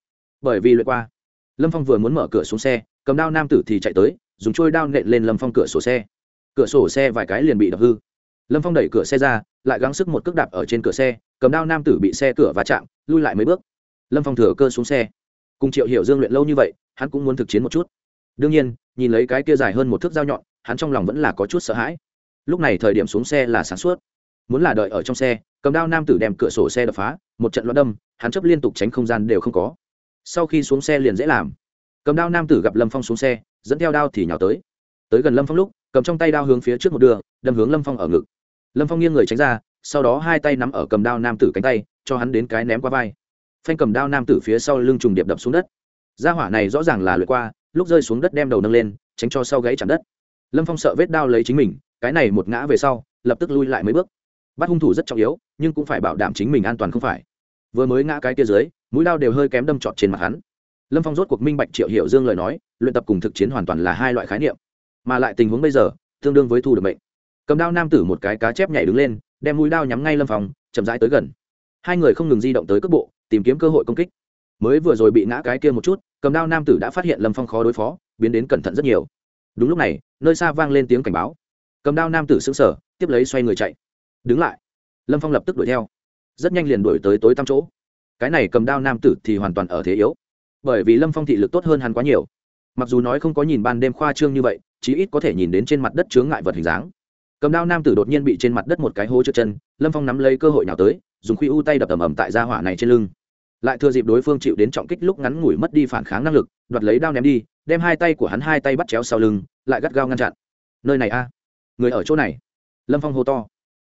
bởi vì lượt qua lâm phong vừa muốn mở cửa xuống xe cầm đao nam tử thì chạy tới dùng trôi đao nện lên lâm phong cửa sổ xe cửa sổ xe vài cái liền bị đập hư lâm phong đẩy cửa xe ra lại gắng sức một cước đạp ở trên cửa xe cầm đao nam tử bị xe cửa va chạm lui lại mấy bước lâm phong thừa cơ xuống xe cùng triệu hiểu dương luyện lâu như vậy hắn cũng muốn thực chiến một chút đương nhiên nhìn lấy cái kia dài hơn một thước dao nhọn, hắn trong lòng vẫn là có chút sợ hãi. Lúc này thời điểm xuống xe là sáng suốt. Muốn là đợi ở trong xe, cầm đao nam tử đem cửa sổ xe đập phá, một trận loạn đâm, hắn chấp liên tục tránh không gian đều không có. Sau khi xuống xe liền dễ làm. Cầm đao nam tử gặp lâm phong xuống xe, dẫn theo đao thì nhào tới. Tới gần lâm phong lúc, cầm trong tay đao hướng phía trước một đường, đâm hướng lâm phong ở ngực. Lâm phong nghiêng người tránh ra, sau đó hai tay nắm ở cầm đao nam tử cánh tay, cho hắn đến cái ném qua vai. Phanh cầm đao nam tử phía sau lưng trùng điệp đập xuống đất. Gia hỏa này rõ ràng là lượt qua lúc rơi xuống đất đem đầu nâng lên, tránh cho sau gãy chạm đất. Lâm phong sợ vết đao lấy chính mình, cái này một ngã về sau, lập tức lui lại mấy bước. Bắt hung thủ rất trọng yếu, nhưng cũng phải bảo đảm chính mình an toàn không phải. Vừa mới ngã cái kia dưới, mũi đao đều hơi kém đâm trọt trên mặt hắn. Lâm phong rốt cuộc minh bạch triệu hiệu dương lời nói, luyện tập cùng thực chiến hoàn toàn là hai loại khái niệm. Mà lại tình huống bây giờ, tương đương với thu được bệnh cầm đao nam tử một cái cá chép nhảy đứng lên, đem mũi đao nhắm ngay lâm phong, chậm rãi tới gần. Hai người không ngừng di động tới cước bộ, tìm kiếm cơ hội công kích mới vừa rồi bị ngã cái kia một chút, cầm đao nam tử đã phát hiện lâm phong khó đối phó, biến đến cẩn thận rất nhiều. Đúng lúc này, nơi xa vang lên tiếng cảnh báo. Cầm đao nam tử xứng sở tiếp lấy xoay người chạy. Đứng lại. Lâm phong lập tức đuổi theo. Rất nhanh liền đuổi tới tối tăm chỗ. Cái này cầm đao nam tử thì hoàn toàn ở thế yếu. Bởi vì lâm phong thị lực tốt hơn hắn quá nhiều. Mặc dù nói không có nhìn ban đêm khoa trương như vậy, chí ít có thể nhìn đến trên mặt đất chướng ngại vật hình dáng. Cầm đao nam tử đột nhiên bị trên mặt đất một cái hố trượt chân, lâm phong nắm lấy cơ hội nào tới, dùng khuy u tay đập ầm ầm tại gia hỏa này trên lưng lại thừa dịp đối phương chịu đến trọng kích lúc ngắn ngủi mất đi phản kháng năng lực, đoạt lấy đao ném đi, đem hai tay của hắn hai tay bắt chéo sau lưng, lại gắt gao ngăn chặn. Nơi này a, người ở chỗ này. Lâm phong hô to.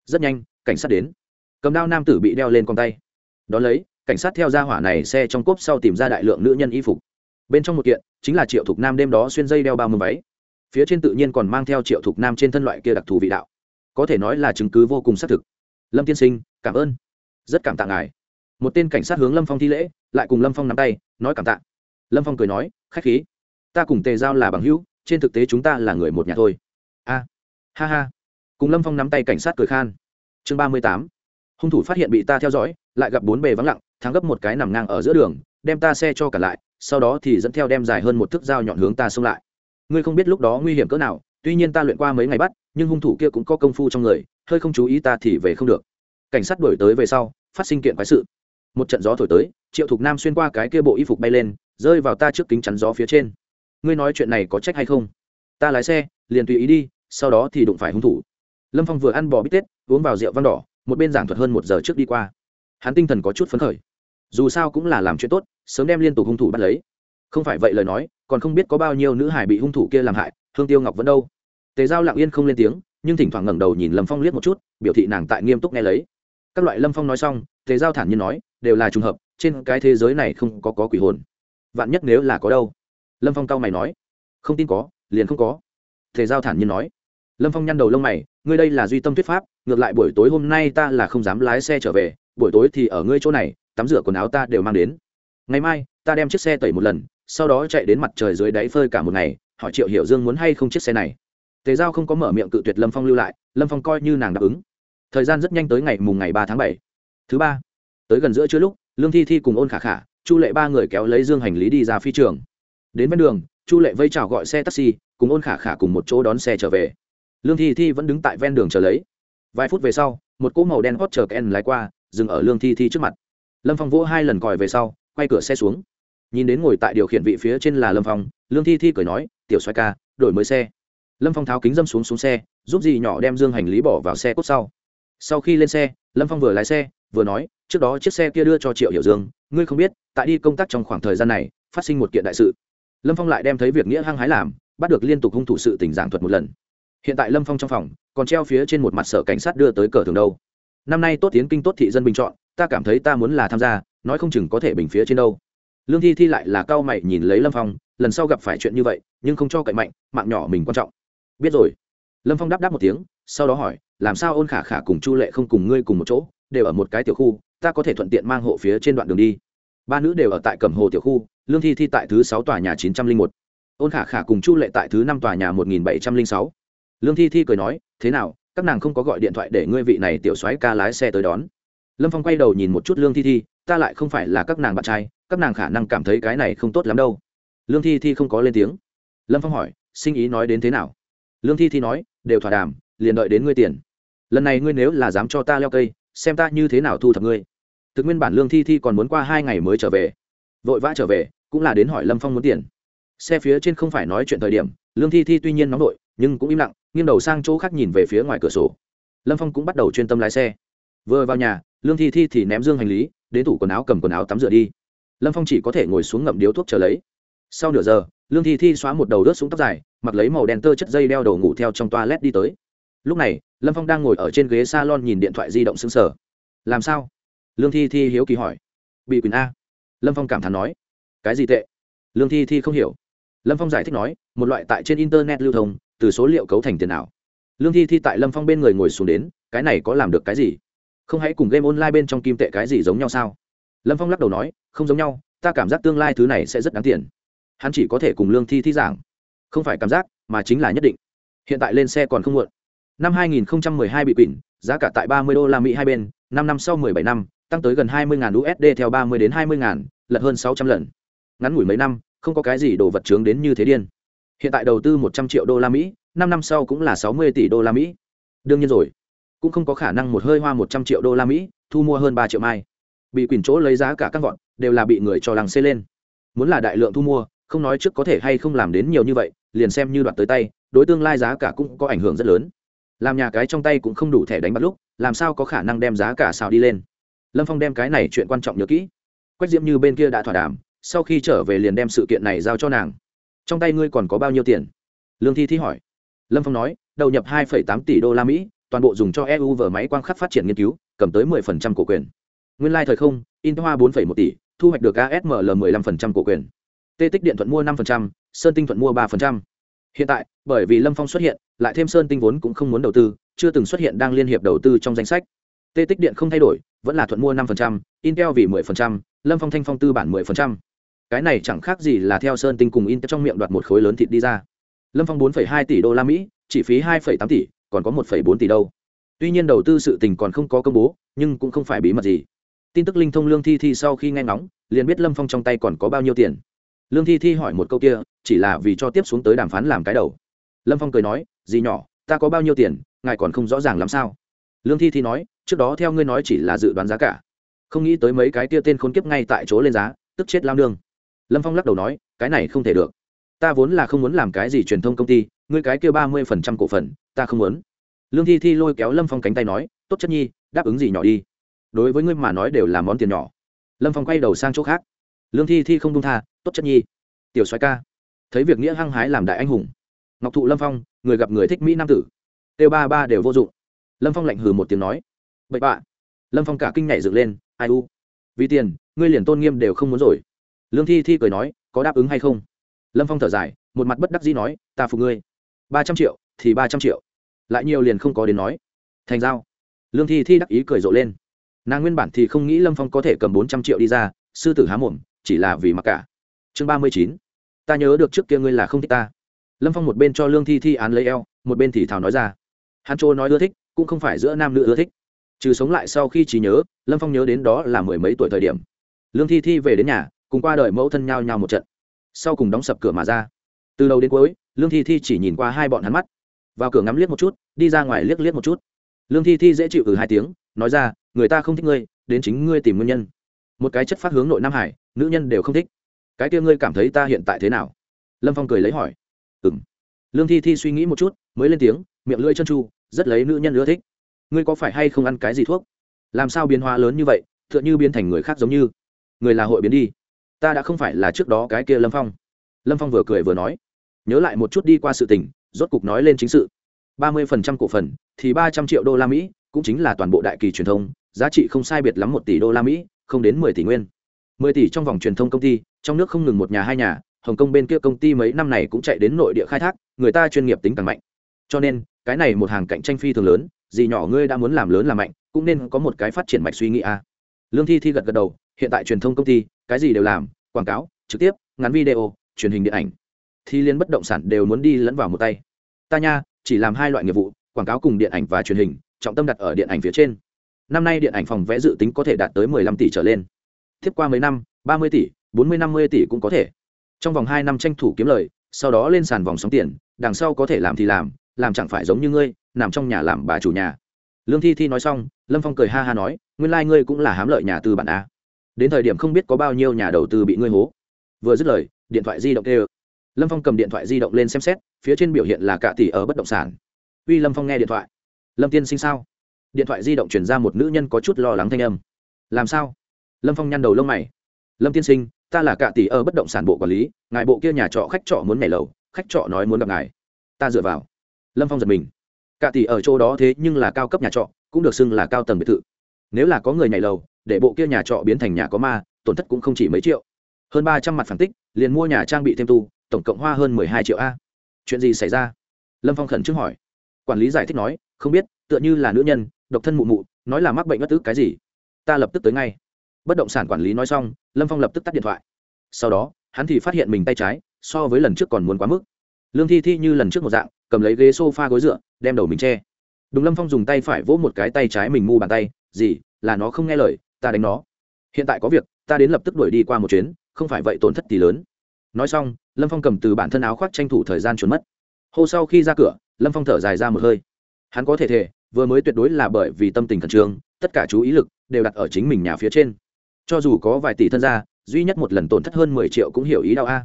Rất nhanh, cảnh sát đến. Cầm đao nam tử bị đeo lên con tay. Đón lấy, cảnh sát theo ra hỏa này xe trong cốp sau tìm ra đại lượng nữ nhân y phục. Bên trong một kiện, chính là triệu thục nam đêm đó xuyên dây đeo bao mưa váy. Phía trên tự nhiên còn mang theo triệu thục nam trên thân loại kia đặc thù vị đạo. Có thể nói là chứng cứ vô cùng xác thực. Lâm tiên sinh, cảm ơn. Rất cảm tạ ngài một tên cảnh sát hướng lâm phong thi lễ lại cùng lâm phong nắm tay nói cảm tạ lâm phong cười nói khách khí ta cùng tề giao là bằng hữu trên thực tế chúng ta là người một nhà thôi a ha ha cùng lâm phong nắm tay cảnh sát cười khan chương ba mươi tám hung thủ phát hiện bị ta theo dõi lại gặp bốn bề vắng lặng thắng gấp một cái nằm ngang ở giữa đường đem ta xe cho cả lại sau đó thì dẫn theo đem dài hơn một thước dao nhọn hướng ta xông lại ngươi không biết lúc đó nguy hiểm cỡ nào tuy nhiên ta luyện qua mấy ngày bắt nhưng hung thủ kia cũng có công phu trong người hơi không chú ý ta thì về không được cảnh sát đuổi tới về sau phát sinh kiện quái sự một trận gió thổi tới, triệu thục nam xuyên qua cái kia bộ y phục bay lên, rơi vào ta trước kính chắn gió phía trên. Ngươi nói chuyện này có trách hay không? Ta lái xe, liền tùy ý đi, sau đó thì đụng phải hung thủ. Lâm phong vừa ăn bò bít tết, uống vào rượu văn đỏ, một bên giảng thuật hơn một giờ trước đi qua. Hắn tinh thần có chút phấn khởi. Dù sao cũng là làm chuyện tốt, sớm đem liên tục hung thủ bắt lấy. Không phải vậy lời nói, còn không biết có bao nhiêu nữ hải bị hung thủ kia làm hại thương tiêu ngọc vẫn đâu. Tề giao lặng yên không lên tiếng, nhưng thỉnh thoảng ngẩng đầu nhìn lâm phong liếc một chút, biểu thị nàng tại nghiêm túc nghe lấy. Các loại lâm phong nói xong, tề giao thản nhiên nói đều là trùng hợp trên cái thế giới này không có, có quỷ hồn. Vạn nhất nếu là có đâu? Lâm phong cao mày nói. Không tin có liền không có. Thể giao thản nhiên nói. Lâm phong nhăn đầu lông mày ngươi đây là duy tâm thuyết pháp ngược lại buổi tối hôm nay ta là không dám lái xe trở về buổi tối thì ở ngươi chỗ này tắm rửa quần áo ta đều mang đến. Ngày mai ta đem chiếc xe tẩy một lần sau đó chạy đến mặt trời dưới đáy phơi cả một ngày hỏi triệu hiểu dương muốn hay không chiếc xe này. Tề giao không có mở miệng cự tuyệt lâm phong lưu lại lâm phong coi như nàng đáp ứng. Thời gian rất nhanh tới ngày mùng ngày ba tháng bảy. Thứ ba tới gần giữa trưa lúc, lương thi thi cùng ôn khả khả, chu lệ ba người kéo lấy dương hành lý đi ra phi trường. Đến bên đường, chu lệ vây chào gọi xe taxi, cùng ôn khả khả cùng một chỗ đón xe trở về. Lương thi thi vẫn đứng tại ven đường chờ lấy. Vài phút về sau, một cỗ màu đen hot chờ ken lái qua, dừng ở lương thi thi trước mặt. Lâm phong vỗ hai lần còi về sau, quay cửa xe xuống. Nhìn đến ngồi tại điều khiển vị phía trên là lâm phong, lương thi thi cười nói, tiểu xoay ca, đổi mới xe. Lâm phong tháo kính dâm xuống xuống xe, giúp dì nhỏ đem dương hành lý bỏ vào xe cốt sau. Sau khi lên xe, lâm phong vừa lái xe, vừa nói trước đó chiếc xe kia đưa cho triệu hiểu dương ngươi không biết tại đi công tác trong khoảng thời gian này phát sinh một kiện đại sự lâm phong lại đem thấy việc nghĩa hăng hái làm bắt được liên tục hung thủ sự tình giảng thuật một lần hiện tại lâm phong trong phòng còn treo phía trên một mặt sở cảnh sát đưa tới cờ thường đâu năm nay tốt tiến kinh tốt thị dân bình chọn ta cảm thấy ta muốn là tham gia nói không chừng có thể bình phía trên đâu lương thi thi lại là cao mày nhìn lấy lâm phong lần sau gặp phải chuyện như vậy nhưng không cho cậy mạnh mạng nhỏ mình quan trọng biết rồi lâm phong đáp đáp một tiếng sau đó hỏi làm sao ôn khả khả cùng chu lệ không cùng ngươi cùng một chỗ đều ở một cái tiểu khu ta có thể thuận tiện mang hộ phía trên đoạn đường đi. Ba nữ đều ở tại cẩm hồ tiểu khu, lương thi thi tại thứ sáu tòa nhà chín trăm linh một. Ôn khả khả cùng chu lệ tại thứ năm tòa nhà một nghìn bảy trăm linh sáu. Lương thi thi cười nói, thế nào, các nàng không có gọi điện thoại để ngươi vị này tiểu soái ca lái xe tới đón? Lâm phong quay đầu nhìn một chút lương thi thi, ta lại không phải là các nàng bạn trai, các nàng khả năng cảm thấy cái này không tốt lắm đâu. Lương thi thi không có lên tiếng. Lâm phong hỏi, sinh ý nói đến thế nào? Lương thi thi nói, đều thỏa đàm, liền đợi đến ngươi tiền. Lần này ngươi nếu là dám cho ta leo cây xem ta như thế nào thu thập ngươi. Thực nguyên bản lương thi thi còn muốn qua hai ngày mới trở về. Vội vã trở về, cũng là đến hỏi lâm phong muốn tiền. Xe phía trên không phải nói chuyện thời điểm, lương thi thi tuy nhiên nóng đội nhưng cũng im lặng, nghiêng đầu sang chỗ khác nhìn về phía ngoài cửa sổ. Lâm phong cũng bắt đầu chuyên tâm lái xe. Vừa vào nhà, lương thi thi thì ném dương hành lý, đến tủ quần áo cầm quần áo tắm rửa đi. Lâm phong chỉ có thể ngồi xuống ngậm điếu thuốc chờ lấy. Sau nửa giờ, lương thi thi xóa một đầu đớt xuống tóc dài, mặc lấy màu đen tơ chất dây đeo đầu ngủ theo trong toa led đi tới lúc này, lâm phong đang ngồi ở trên ghế s a lon nhìn điện thoại di động xứng sở làm sao? Lương thi thi hiếu kỳ hỏi. Bị quyền a. Lâm phong cảm thán nói. Cái gì tệ? Lương thi thi không hiểu. Lâm phong giải thích nói, một loại tại trên internet lưu thông, từ số liệu cấu thành tiền ảo. Lương thi thi tại lâm phong bên người ngồi xuống đến, cái này có làm được cái gì? Không hãy cùng game online bên trong kim tệ cái gì giống nhau sao? Lâm phong lắc đầu nói, không giống nhau, ta cảm giác tương lai thứ này sẽ rất đáng tiền. Hắn chỉ có thể cùng lương thi thi giảng. Không phải cảm giác, mà chính là nhất định. Hiện tại lên xe còn không muộn năm 2012 bị quỵn giá cả tại 30 đô la mỹ hai bên năm năm sau 17 năm tăng tới gần 20.000 usd theo 30 đến 20.000, lật hơn 600 lần. Ngắn ngủi mấy năm không có cái gì đồ vật trướng đến như thế điên. Hiện tại đầu tư 100 triệu đô la mỹ năm năm sau cũng là 60 tỷ đô la mỹ. Đương nhiên rồi cũng không có khả năng một hơi hoa 100 triệu đô la mỹ thu mua hơn 3 triệu mai. Bị quỳnh chỗ lấy giá cả các vọn đều là bị người cho làng xê lên. Muốn là đại lượng thu mua không nói trước có thể hay không làm đến nhiều như vậy liền xem như đoạt tới tay đối tương lai giá cả cũng có ảnh hưởng rất lớn làm nhà cái trong tay cũng không đủ thẻ đánh bắt lúc làm sao có khả năng đem giá cả xào đi lên? Lâm phong đem cái này chuyện quan trọng nhớ kỹ. Quách diễm như bên kia đã thỏa đàm sau khi trở về liền đem sự kiện này giao cho nàng. Trong tay ngươi còn có bao nhiêu tiền? Lương thi thi hỏi. Lâm phong nói đầu nhập hai tám tỷ đô la mỹ toàn bộ dùng cho eu vở máy quang khắc phát triển nghiên cứu cầm tới 10% cổ quyền. Nguyên lai thời không in hoa 4,1 tỷ thu hoạch được asml 15% cổ quyền. Tê tích điện thuận mua 5%, sơn tinh thuận mua 3% hiện tại bởi vì lâm phong xuất hiện lại thêm sơn tinh vốn cũng không muốn đầu tư chưa từng xuất hiện đang liên hiệp đầu tư trong danh sách. Tê tích điện không thay đổi vẫn là thuận mua năm intel vì 10%, lâm phong thanh phong tư bản 10%. cái này chẳng khác gì là theo sơn tinh cùng intel trong miệng đoạt một khối lớn thịt đi ra. Lâm phong 4,2 tỷ đô la mỹ chỉ phí 2,8 tỷ còn có 1,4 tỷ đâu tuy nhiên đầu tư sự tình còn không có công bố nhưng cũng không phải bí mật gì. Tin tức linh thông lương thi thi sau khi nghe ngóng liền biết lâm phong trong tay còn có bao nhiêu tiền lương thi thi hỏi một câu kia, chỉ là vì cho tiếp xuống tới đàm phán làm cái đầu. Lâm phong cười nói gì nhỏ, ta có bao nhiêu tiền, ngài còn không rõ ràng làm sao? Lương thi thi nói, trước đó theo ngươi nói chỉ là dự đoán giá cả. Không nghĩ tới mấy cái kia tên khốn kiếp ngay tại chỗ lên giá, tức chết lao nương. Lâm phong lắc đầu nói, cái này không thể được. Ta vốn là không muốn làm cái gì truyền thông công ty, ngươi cái kia ba mươi phần trăm cổ phần, ta không muốn. Lương thi thi lôi kéo lâm phong cánh tay nói, tốt chất nhi, đáp ứng gì nhỏ đi. Đối với ngươi mà nói đều là món tiền nhỏ. Lâm phong quay đầu sang chỗ khác lương thi thi không đông tha, tốt chất nhi. Tiểu xoái ca. Thấy việc nghĩa hăng hái làm đại anh hùng. Ngọc thụ lâm phong, người gặp người thích mỹ nam tử. Têu ba ba đều vô dụng. Lâm phong lạnh hừ một tiếng nói. Bậy bạ. Lâm phong cả kinh nhảy dựng lên, ai u. Vì tiền, ngươi liền tôn nghiêm đều không muốn rồi. Lương thi thi cười nói, có đáp ứng hay không? Lâm phong thở dài, một mặt bất đắc dĩ nói, ta phục ngươi. Ba trăm triệu, thì ba trăm triệu. Lại nhiều liền không có đến nói. Thành giao. Lương thi thi đắc ý cười rộ lên. Nàng nguyên bản thì không nghĩ lâm phong có thể cầm bốn trăm triệu đi ra, sư tử há mồm chỉ là vì mặc cả. Chương ba mươi chín. Ta nhớ được trước kia ngươi là không thích ta. Lâm phong một bên cho lương thi thi án lấy eo, một bên thì thào nói ra. Hắn chỗ nói ưa thích, cũng không phải giữa nam nữ ưa thích. Trừ sống lại sau khi trí nhớ, lâm phong nhớ đến đó là mười mấy tuổi thời điểm. Lương thi thi về đến nhà, cùng qua đời mẫu thân nhau nhau một trận. Sau cùng đóng sập cửa mà ra. Từ đầu đến cuối, lương thi thi chỉ nhìn qua hai bọn hắn mắt. Vào cửa ngắm liếc một chút, đi ra ngoài liếc liếc một chút. Lương thi thi dễ chịu từ hai tiếng, nói ra, người ta không thích ngươi, đến chính ngươi tìm nguyên nhân một cái chất phát hướng nội nam hải, nữ nhân đều không thích. Cái kia ngươi cảm thấy ta hiện tại thế nào? Lâm phong cười lấy hỏi. Ừ lương thi thi suy nghĩ một chút, mới lên tiếng, miệng lưỡi chân tru, rất lấy nữ nhân ưa thích. Ngươi có phải hay không ăn cái gì thuốc? Làm sao biến hóa lớn như vậy t h ư ợ n h ư biến thành người khác giống như? Người là hội biến đi. Ta đã không phải là trước đó cái kia lâm phong. Lâm phong vừa cười vừa nói. Nhớ lại một chút đi qua sự tình, rốt cục nói lên chính sự. ba mươi phần trăm cổ phần, thì ba trăm triệu đô la mỹ, cũng chính là toàn bộ đại kỳ truyền thông, giá trị không sai biệt lắm một tỷ đô la mỹ không đến mười tỷ nguyên. Mười tỷ trong vòng truyền thông công ty, trong nước không ngừng một nhà hai nhà, hồng kông bên kia công ty mấy năm này cũng chạy đến nội địa khai thác, người ta chuyên nghiệp tính càng mạnh. Cho nên, cái này một hàng cạnh tranh phi thường lớn, gì nhỏ ngươi đã muốn làm lớn làm mạnh, cũng nên có một cái phát triển mạch suy nghĩ a. À. lương thi thi gật gật đầu, hiện tại truyền thông công ty, cái gì đều làm, quảng cáo, trực tiếp, ngắn video, truyền hình điện ảnh. Thì liên bất động sản đều muốn đi lẫn vào một tay. Ta nha, chỉ làm hai loại nghiệp vụ, quảng cáo cùng điện ảnh và truyền hình, trọng tâm đặt ở điện ảnh phía trên năm nay điện ảnh phòng vẽ dự tính có thể đạt tới 15 tỷ trở lên. Tiếp qua mấy năm 30 tỷ 40 50 tỷ cũng có thể. Trong vòng 2 năm tranh thủ kiếm lời, sau đó lên sàn vòng sóng tiền, đằng sau có thể làm thì làm làm chẳng phải giống như ngươi, nằm trong nhà làm bà chủ nhà. Lương thi thi nói xong, lâm phong cười ha ha nói, nguyên lai ngươi cũng là hám lợi nhà tư bản a. Đến thời điểm không biết có bao nhiêu nhà đầu tư bị ngươi hố. Vừa dứt lời, điện thoại di động kêu. Lâm phong cầm điện thoại di động lên xem xét, phía trên biểu hiện là cả tỷ ở bất động sản. Uy lâm phong nghe điện thoại. Lâm tiên sinh sao? Điện thoại di động chuyển ra một nữ nhân có chút lo lắng thanh âm. Làm sao? Lâm phong nhăn đầu lông mày. Lâm tiên sinh, ta là cạ tỷ ở bất động sản bộ quản lý, ngài bộ kia nhà trọ khách trọ muốn nhảy lầu, khách trọ nói muốn gặp ngài. Ta dựa vào. Lâm phong giật mình. Cạ tỷ ở chỗ đó thế nhưng là cao cấp nhà trọ, cũng được xưng là cao tầng biệt thự. Nếu là có người nhảy lầu, để bộ kia nhà trọ biến thành nhà có ma, tổn thất cũng không chỉ mấy triệu. Hơn ba trăm mặt phản tích, liền mua nhà trang bị thêm tu, tổng cộng hoa hơn mười hai triệu a. Chuyện gì xảy ra? Lâm phong khẩn trương hỏi. Quản lý giải thích nói, không biết, tựa như là nữ nhân độc thân mụ mụ, nói là mắc bệnh bất tức cái gì? Ta lập tức tới ngay. Bất động sản quản lý nói xong, lâm phong lập tức tắt điện thoại. Sau đó, hắn thì phát hiện mình tay trái, so với lần trước còn muốn quá mức. Lương thi thi như lần trước một dạng, cầm lấy ghế s o f a gối dựa, đem đầu mình che. Đúng lâm phong dùng tay phải vỗ một cái tay trái mình mu bàn tay, gì, là nó không nghe lời, ta đánh nó. Hiện tại có việc, ta đến lập tức đuổi đi qua một chuyến, không phải vậy tổn thất thì lớn. Nói xong, lâm phong cầm từ bản thân áo khoác tranh thủ thời gian trốn mất. Hô, sau khi ra cửa, lâm phong thở dài ra một hơi. Hắn có thể thể vừa mới tuyệt đối là bởi vì tâm tình khẩn trương, tất cả chú ý lực đều đặt ở chính mình nhà phía trên. Cho dù có vài tỷ thân gia, duy nhất một lần tổn thất hơn mười triệu cũng hiểu ý đau a.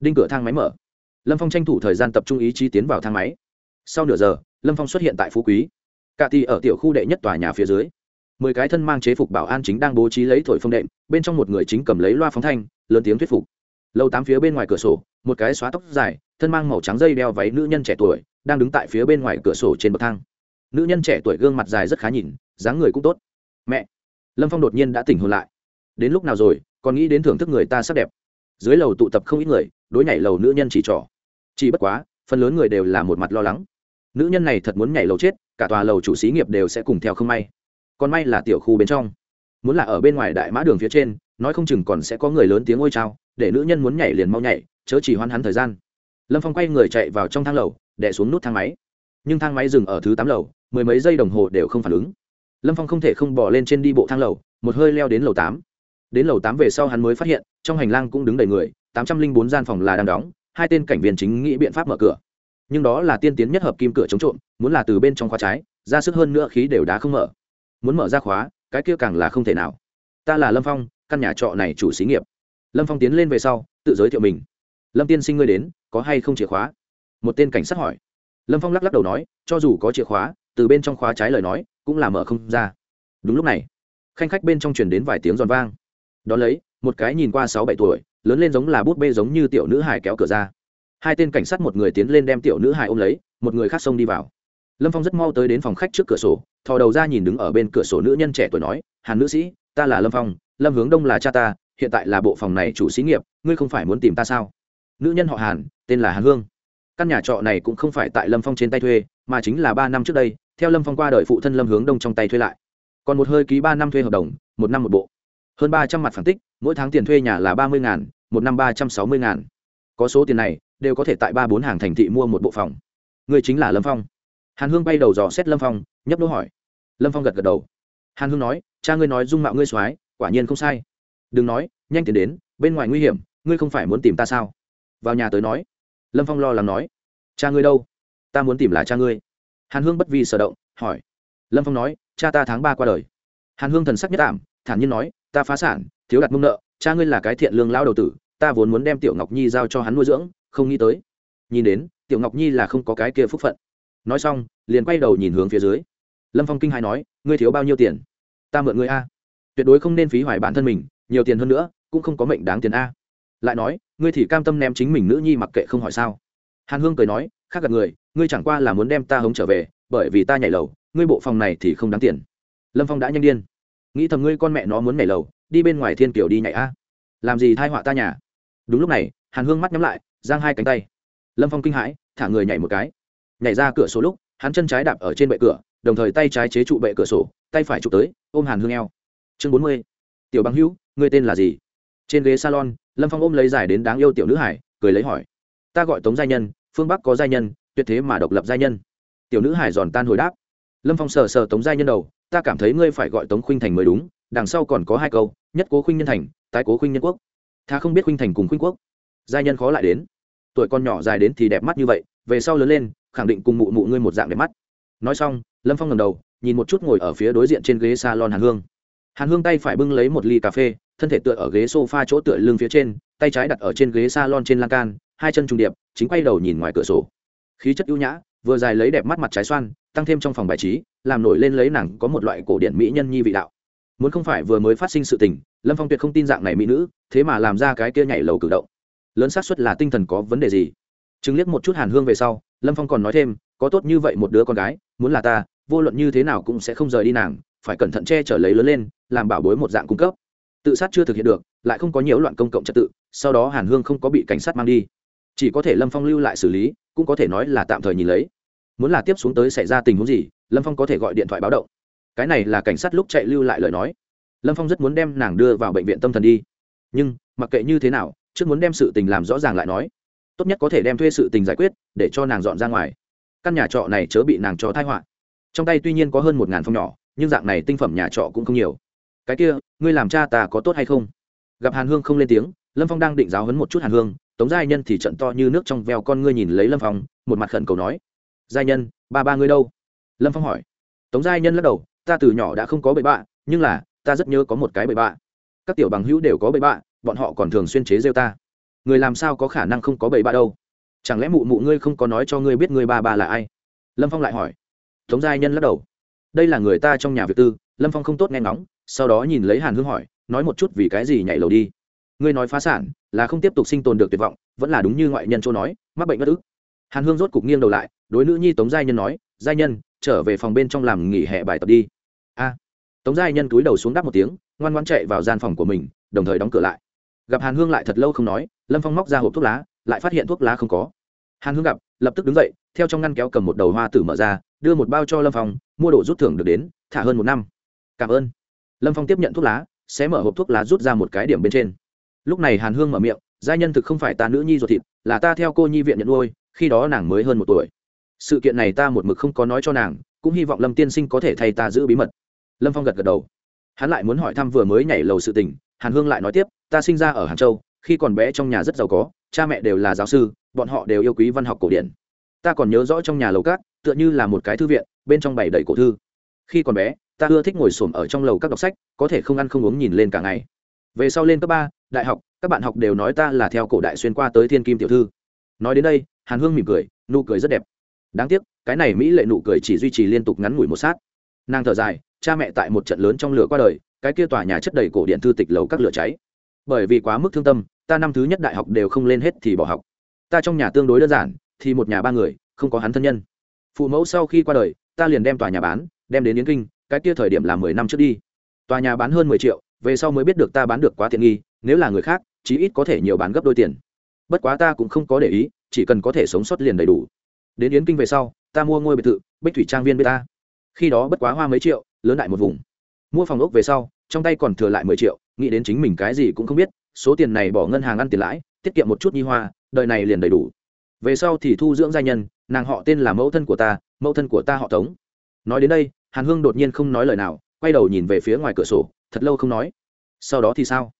Đinh cửa thang máy mở. Lâm phong tranh thủ thời gian tập trung ý chí tiến vào thang máy. Sau nửa giờ, lâm phong xuất hiện tại phú quý. Cả tỷ ở tiểu khu đệ nhất tòa nhà phía dưới. Mười cái thân mang chế phục bảo an chính đang bố trí lấy thổi phong đệm, bên trong một người chính cầm lấy loa phóng thanh, lớn tiếng thuyết phục. Lâu tám phía bên ngoài cửa sổ, một cái xóa tóc dài, thân mang màu trắng dây đeo váy nữ nhân trẻ tuổi, đang đứng tại phía bên ngoài cửa sổ trên bậc thang nữ nhân trẻ tuổi gương mặt dài rất khá nhìn, dáng người cũng tốt. Mẹ, lâm phong đột nhiên đã tỉnh hồn lại. Đến lúc nào rồi, còn nghĩ đến thưởng thức người ta sắc đẹp. Dưới lầu tụ tập không ít người, đối nhảy lầu nữ nhân chỉ trỏ. Chỉ bất quá, phần lớn người đều là một mặt lo lắng. Nữ nhân này thật muốn nhảy lầu chết, cả tòa lầu chủ xí nghiệp đều sẽ cùng theo không may. Còn may là tiểu khu bên trong. Muốn là ở bên ngoài đại mã đường phía trên, nói không chừng còn sẽ có người lớn tiếng ôi trao để nữ nhân muốn nhảy liền mau nhảy, chớ chỉ hoan hắn thời gian. Lâm phong quay người chạy vào trong thang lầu đẻ xuống nút thang máy nhưng thang máy dừng ở thứ tám lầu, mười mấy giây đồng hồ đều không phản ứng. Lâm phong không thể không bỏ lên trên đi bộ thang lầu, một hơi leo đến lầu tám. Đến lầu tám về sau hắn mới phát hiện, trong hành lang cũng đứng đầy người, tám trăm linh bốn gian phòng là đang đóng, hai tên cảnh viên chính nghĩ biện pháp mở cửa. Nhưng đó là tiên tiến nhất hợp kim cửa chống trộm, muốn là từ bên trong khóa trái, ra sức hơn nữa khí đều đá không mở. Muốn mở ra khóa, cái kia càng là không thể nào. Ta là lâm phong, căn nhà trọ này chủ xí nghiệp. Lâm phong tiến lên về sau, tự giới thiệu mình. Lâm tiên sinh ngươi đến, có hay không chìa khóa? Một tên cảnh sát hỏi lâm phong lắc lắc đầu nói, cho dù có chìa khóa, từ bên trong khóa trái lời nói, cũng là mở không ra. Đúng lúc này, khanh khách bên trong truyền đến vài tiếng giòn vang. Đón lấy, một cái nhìn qua sáu bảy tuổi, lớn lên giống là bút bê giống như tiểu nữ hải kéo cửa ra. Hai tên cảnh sát một người tiến lên đem tiểu nữ hải ôm lấy, một người khác xông đi vào. Lâm phong rất mau tới đến phòng khách trước cửa sổ, thò đầu ra nhìn đứng ở bên cửa sổ nữ nhân trẻ tuổi nói, hàn nữ sĩ, ta là lâm phong, lâm hướng đông là cha ta, hiện tại là bộ phòng này chủ xí nghiệp, ngươi không phải muốn tìm ta sao? Nữ nhân họ hàn, tên là hàn hương căn nhà trọ này cũng không phải tại lâm phong trên tay thuê, mà chính là ba năm trước đây, theo lâm phong qua đời phụ thân lâm hướng đông trong tay thuê lại. Còn một hơi ký ba năm thuê hợp đồng, một năm một bộ. Hơn ba trăm mặt phản tích, mỗi tháng tiền thuê nhà là ba mươi ngàn, một năm ba trăm sáu mươi ngàn. Có số tiền này, đều có thể tại ba bốn hàng thành thị mua một bộ phòng. Người chính là lâm phong. Hàn hương bay đầu dò xét lâm phong, nhấp đỗ hỏi. Lâm phong gật gật đầu. Hàn hương nói, cha ngươi nói dung mạo ngươi soái, quả nhiên không sai. Đừng nói, nhanh tiến đến, bên ngoài nguy hiểm, ngươi không phải muốn tìm ta sao? Vào nhà tới nói lâm phong lo lắng nói, cha ngươi đâu? Ta muốn tìm là cha ngươi. Hàn hương bất vi sở động, hỏi. Lâm phong nói, cha ta tháng ba qua đời. Hàn hương thần sắc nhất ảm, thản nhiên nói, ta phá sản, thiếu đặt mông nợ, cha ngươi là cái thiện lương lao đầu tử, ta vốn muốn đem tiểu ngọc nhi giao cho hắn nuôi dưỡng, không nghĩ tới. Nhìn đến, tiểu ngọc nhi là không có cái kia phúc phận. Nói xong, liền quay đầu nhìn hướng phía dưới. Lâm phong kinh hai nói, ngươi thiếu bao nhiêu tiền? Ta mượn ngươi a. Tuyệt đối không nên phí hoài bản thân mình, nhiều tiền hơn nữa, cũng không có mệnh đáng tiền a lại nói, ngươi thì cam tâm ném chính mình nữ nhi mặc kệ không hỏi sao. Hàn hương cười nói, khác gặp người, ngươi chẳng qua là muốn đem ta hống trở về, bởi vì ta nhảy lầu, ngươi bộ phòng này thì không đáng tiền. Lâm phong đã nhanh điên. Nghĩ thầm ngươi con mẹ nó muốn nhảy lầu, đi bên ngoài thiên kiểu đi nhảy a. Làm gì thai họa ta nhà? Đúng lúc này, hàn hương mắt nhắm lại, giang hai cánh tay. Lâm phong kinh hãi, thả người nhảy một cái. Nhảy ra cửa sổ lúc, hắn chân trái đạp ở trên bệ cửa, đồng thời tay trái chế trụ bệ cửa sổ, tay phải chụp tới, ôm hàn hương eo. Chương bốn mươi. Tiểu bằng hữu, ngươi tên là gì? Trên ghế salon lâm phong ôm lấy giải đến đáng yêu tiểu nữ hải, cười lấy hỏi, ta gọi tống giai nhân, phương bắc có giai nhân, tuyệt thế mà độc lập giai nhân. Tiểu nữ hải giòn tan hồi đáp, lâm phong sờ sờ tống giai nhân đầu, ta cảm thấy ngươi phải gọi tống khuynh thành mới đúng, đằng sau còn có hai câu, nhất cố khuynh nhân thành, tái cố khuynh nhân quốc. Tha không biết khuynh thành cùng khuynh quốc. Giai nhân khó lại đến, tuổi con nhỏ dài đến thì đẹp mắt như vậy, về sau lớn lên, khẳng định cùng mụ mụ ngươi một dạng đẹp mắt. Nói xong, lâm phong ngầm đầu, nhìn một chút ngồi ở phía đối diện trên ghế salon hàn hương hàn hương tay phải bưng lấy một ly cà phê, thân thể tựa ở ghế s o f a chỗ tựa lưng phía trên, tay trái đặt ở trên ghế s a lon trên lan can, hai chân trùng điệp, chính quay đầu nhìn ngoài cửa sổ. Khí chất ưu nhã, vừa dài lấy đẹp mắt mặt trái xoan, tăng thêm trong phòng bài trí, làm nổi lên lấy nàng có một loại cổ điển mỹ nhân nhi vị đạo. Muốn không phải vừa mới phát sinh sự tình, lâm phong tuyệt không tin dạng này mỹ nữ, thế mà làm ra cái kia nhảy lầu cử động. Lớn xác suất là tinh thần có vấn đề gì? Chứng liếc một chút hàn hương về sau, lâm phong còn nói thêm, có tốt như vậy một đứa con gái, muốn là ta, vô luận như thế nào cũng sẽ không rời đi nàng, phải cẩn thận che chở lấy lớn lên làm bảo bối một dạng cung cấp. Tự sát chưa thực hiện được, lại không có nhiễu loạn công cộng trật tự, sau đó hàn hương không có bị cảnh sát mang đi. Chỉ có thể lâm phong lưu lại xử lý, cũng có thể nói là tạm thời nhìn lấy. Muốn là tiếp xuống tới xảy ra tình huống gì, lâm phong có thể gọi điện thoại báo động. Cái này là cảnh sát lúc chạy lưu lại lời nói. Lâm phong rất muốn đem nàng đưa vào bệnh viện tâm thần đi. Nhưng, mặc kệ như thế nào, trước muốn đem sự tình làm rõ ràng lại nói. Tốt nhất có thể đem thuê sự tình giải quyết, để cho nàng dọn ra ngoài. Căn nhà trọ này chớ bị nàng cho thai họa. Trong tay tuy nhiên có hơn một ngàn phòng nhỏ, nhưng dạng này tinh phẩm nhà trọ cũng không nhiều cái kia, ngươi làm cha ta có tốt hay không? Gặp hàn hương không lên tiếng, lâm phong đang định giáo hấn một chút hàn hương, tống giai nhân thì trận to như nước trong veo con ngươi nhìn lấy lâm phong, một mặt khẩn cầu nói. Giai nhân, ba ba ngươi đâu? Lâm phong hỏi. Tống giai nhân lắc đầu, ta từ nhỏ đã không có bậy bạ, nhưng là, ta rất nhớ có một cái bậy bạ. Các tiểu bằng hữu đều có bậy bạ, bọn họ còn thường xuyên chế rêu ta. Người làm sao có khả năng không có bậy bạ đâu? Chẳng lẽ mụ mụ ngươi không có nói cho ngươi biết ngươi ba ba là ai? Lâm phong lại hỏi. Tống giai nhân lắc đầu. Đây là người ta trong nhà việc tư, lâm phong không tốt nghe ngóng sau đó nhìn lấy hàn hương hỏi, nói một chút vì cái gì nhảy lầu đi? Ngươi nói phá sản, là không tiếp tục sinh tồn được tuyệt vọng, vẫn là đúng như ngoại nhân châu nói, mắc bệnh bất ức. Hàn hương rốt cục nghiêng đầu lại, đối nữ nhi tống giai nhân nói giai nhân, trở về phòng bên trong làm nghỉ hè bài tập đi. A. Tống giai nhân cúi đầu xuống đáp một tiếng, ngoan ngoan chạy vào gian phòng của mình, đồng thời đóng cửa lại. Gặp hàn hương lại thật lâu không nói, lâm phong móc ra hộp thuốc lá, lại phát hiện thuốc lá không có. Hàn hương gặp, lập tức đứng dậy, theo trong ngăn kéo cầm một đầu hoa tử mở ra, đưa một bao cho lâm phong, mua đồ rút thưởng được đến, thả hơn một năm. Cảm ơn lâm phong tiếp nhận thuốc lá, sẽ mở hộp thuốc lá rút ra một cái điểm bên trên. Lúc này hàn hương mở miệng giai nhân thực không phải ta nữ nhi ruột thịt, là ta theo cô nhi viện nhận nuôi, khi đó nàng mới hơn một tuổi. Sự kiện này ta một mực không có nói cho nàng, cũng hy vọng lâm tiên sinh có thể thay ta giữ bí mật. Lâm phong gật gật đầu. Hắn lại muốn hỏi thăm vừa mới nhảy lầu sự tình, hàn hương lại nói tiếp, ta sinh ra ở hàn châu, khi còn bé trong nhà rất giàu có, cha mẹ đều là giáo sư, bọn họ đều yêu quý văn học cổ điển. Ta còn nhớ rõ trong nhà lầu cát tựa như là một cái thư viện, bên trong bày đầy cổ thư. Khi còn bé ta ưa thích ngồi xổm ở trong lầu các đọc sách, có thể không ăn không uống nhìn lên cả ngày. Về sau lên cấp ba, đại học, các bạn học đều nói ta là theo cổ đại xuyên qua tới thiên kim tiểu thư. Nói đến đây, hàn hương mỉm cười, nụ cười rất đẹp. Đáng tiếc, cái này mỹ lệ nụ cười chỉ duy trì liên tục ngắn ngủi một sát. Nàng thở dài, cha mẹ tại một trận lớn trong lửa qua đời, cái kia tòa nhà chất đầy cổ điện thư tịch lầu các lửa cháy. Bởi vì quá mức thương tâm, ta năm thứ nhất đại học đều không lên hết thì bỏ học. Ta trong nhà tương đối đơn giản, thì một nhà ba người, không có hắn thân nhân. Phụ mẫu sau khi qua đời, ta liền đem tòa nhà bán, đem đến yến kinh cái kia thời điểm là mười năm trước đi. Tòa nhà bán hơn mười triệu, về sau mới biết được ta bán được quá tiện nghi, nếu là người khác, chí ít có thể nhiều bán gấp đôi tiền. Bất quá ta cũng không có để ý, chỉ cần có thể sống sót liền đầy đủ. Đến yến kinh về sau, ta mua ngôi biệt thự, bích thủy trang viên b ta. Khi đó bất quá hoa mấy triệu, lớn đại một vùng. Mua phòng ốc về sau, trong tay còn thừa lại mười triệu, nghĩ đến chính mình cái gì cũng không biết, số tiền này bỏ ngân hàng ăn tiền lãi, tiết kiệm một chút nhi hoa, đời này liền đầy đủ. Về sau thì thu dưỡng gia nhân, nàng họ tên là mẫu thân của ta, mẫu thân của ta họ tống. Nói đến đây hàn hương đột nhiên không nói lời nào, quay đầu nhìn về phía ngoài cửa sổ, thật lâu không nói. Sau đó thì sao?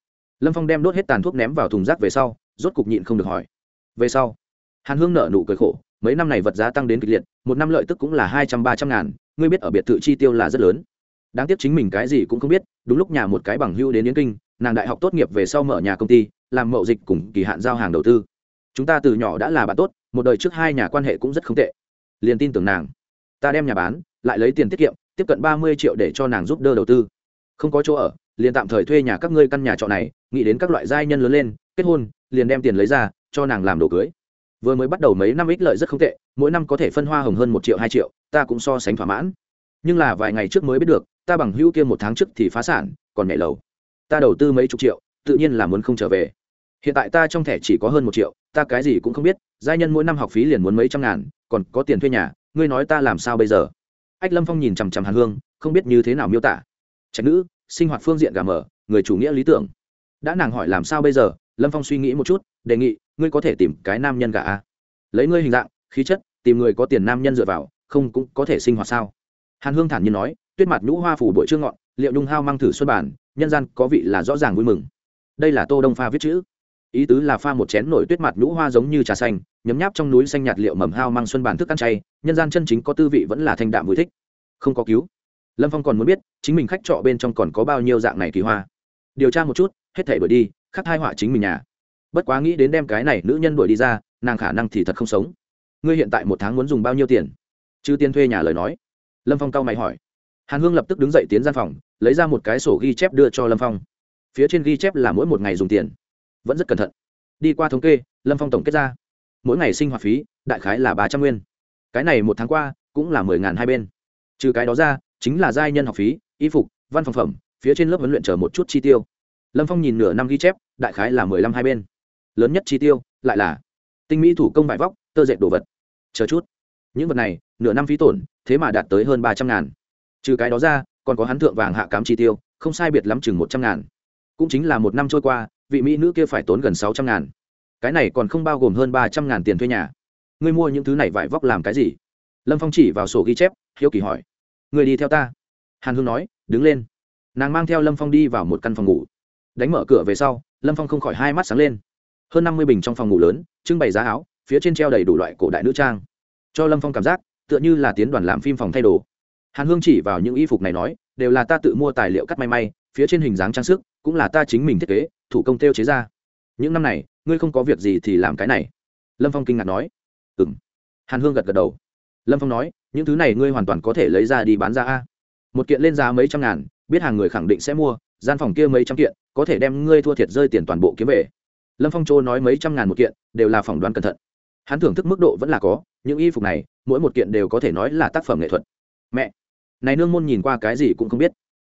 Lâm phong đem đốt hết tàn thuốc ném vào thùng rác về sau, rốt cục nhịn không được hỏi. Về sau, hàn hương nợ nụ cười khổ, mấy năm này vật giá tăng đến kịch liệt, một năm lợi tức cũng là hai trăm, ba trăm ngàn, ngươi biết ở biệt thự chi tiêu là rất lớn. Đáng tiếc chính mình cái gì cũng không biết, đúng lúc nhà một cái bằng hưu đến yến kinh, nàng đại học tốt nghiệp về sau mở nhà công ty, làm mậu dịch cùng kỳ hạn giao hàng đầu tư. Chúng ta từ nhỏ đã là bạn tốt, một đời trước hai nhà quan hệ cũng rất không tệ. Liền tin tưởng nàng. Ta đem nhà bán lại lấy tiền tiết kiệm, tiếp cận ba mươi triệu để cho nàng giúp đỡ đầu tư. Không có chỗ ở, liền tạm thời thuê nhà các ngươi căn nhà trọ này, nghĩ đến các loại giai nhân lớn lên, kết hôn, liền đem tiền lấy ra, cho nàng làm đồ cưới. Vừa mới bắt đầu mấy năm ích lợi rất không tệ, mỗi năm có thể phân hoa hồng hơn một triệu, hai triệu, ta cũng so sánh thỏa mãn. Nhưng là vài ngày trước mới biết được, ta bằng hữu kia một tháng trước thì phá sản, còn nhảy lầu. Ta đầu tư mấy chục triệu, tự nhiên là muốn không trở về. Hiện tại ta trong thẻ chỉ có hơn một triệu, ta cái gì cũng không biết, giai nhân mỗi năm học phí liền muốn mấy trăm ngàn, còn có tiền thuê nhà, ngươi nói ta làm sao bây giờ? Ách lâm phong nhìn chằm chằm hàn hương, không biết như thế nào miêu tả. Trạch nữ, sinh hoạt phương diện gà mở người chủ nghĩa lý tưởng. Đã nàng hỏi làm sao bây giờ, lâm phong suy nghĩ một chút, đề nghị, ngươi có thể tìm cái nam nhân gà a. Lấy ngươi hình dạng, khí chất, tìm người có tiền nam nhân dựa vào, không cũng có thể sinh hoạt sao? Hàn hương thản nhiên nói, tuyết mặt nhũ hoa phủ bội trương ngọn, liệu nhung hao mang thử xuân bản, nhân gian có vị là rõ ràng vui mừng. Đây là tô đông pha viết chữ ý tứ là pha một chén nổi tuyết mặt nhũ hoa giống như trà xanh, nhấm nháp trong núi xanh nhạt liệu mầm hao mang xuân bản thức ăn chay, nhân gian chân chính có tư vị vẫn là thanh đạm vui thích. Không có cứu. Lâm phong còn muốn biết, chính mình khách trọ bên trong còn có bao nhiêu dạng này kỳ hoa. Điều tra một chút, hết thể đổi đi, khắc hai họa chính mình nhà. Bất quá nghĩ đến đem cái này nữ nhân đuổi đi ra, nàng khả năng thì thật không sống. Ngươi hiện tại một tháng muốn dùng bao nhiêu tiền? Chứ tiền thuê nhà lời nói. Lâm phong cao mày hỏi. Hàn hương lập tức đứng dậy tiến gian phòng, lấy ra một cái sổ ghi chép đưa cho lâm phong. Phía trên ghi chép là mỗi một ngày dùng tiền vẫn rất cẩn thận. Đi qua thống kê, lâm phong tổng kết ra, mỗi ngày sinh hoạt phí, đại khái là ba trăm nguyên. Cái này một tháng qua, cũng là mười ngàn hai bên. Trừ cái đó ra, chính là giai nhân học phí, y phục, văn phòng phẩm, phía trên lớp huấn luyện chờ một chút chi tiêu. Lâm phong nhìn nửa năm ghi chép, đại khái là mười lăm hai bên. Lớn nhất chi tiêu, lại là tinh mỹ thủ công vải vóc, tơ dệt đồ vật. Chờ chút. Những vật này, nửa năm phí tổn, thế mà đạt tới hơn ba trăm ngàn. Trừ cái đó ra, còn có hắn thượng vàng hạ cám chi tiêu, không sai biệt lắm chừng một trăm ngàn. Cũng chính là một năm trôi qua vị mỹ nữ kia phải tốn gần sáu trăm ngàn. Cái này còn không bao gồm hơn ba trăm ngàn tiền thuê nhà. Ngươi mua những thứ này vải vóc làm cái gì? Lâm phong chỉ vào sổ ghi chép, hiếu kỳ hỏi. Người đi theo ta. Hàn hương nói, đứng lên. Nàng mang theo lâm phong đi vào một căn phòng ngủ. Đánh mở cửa về sau, lâm phong không khỏi hai mắt sáng lên. Hơn năm mươi bình trong phòng ngủ lớn, trưng bày giá áo, phía trên treo đầy đủ loại cổ đại nữ trang. Cho lâm phong cảm giác, tựa như là tiến đoàn làm phim phòng thay đồ. Hàn hương chỉ vào những y phục này nói, đều là ta tự mua tài liệu cắt may may, phía trên hình dáng trang sức cũng là ta chính mình thiết kế, thủ công tiêu chế ra. Những năm này, ngươi không có việc gì thì làm cái này. Lâm phong kinh ngạc nói. Ừ m hàn hương gật gật đầu. Lâm phong nói, những thứ này ngươi hoàn toàn có thể lấy ra đi bán ra a. Một kiện lên giá mấy trăm ngàn, biết hàng người khẳng định sẽ mua, gian phòng kia mấy trăm kiện, có thể đem ngươi thua thiệt rơi tiền toàn bộ kiếm về. Lâm phong châu nói mấy trăm ngàn một kiện, đều là phỏng đoán cẩn thận. Hắn thưởng thức mức độ vẫn là có, những y phục này, mỗi một kiện đều có thể nói là tác phẩm nghệ thuật. Mẹ, này nương môn nhìn qua cái gì cũng không biết.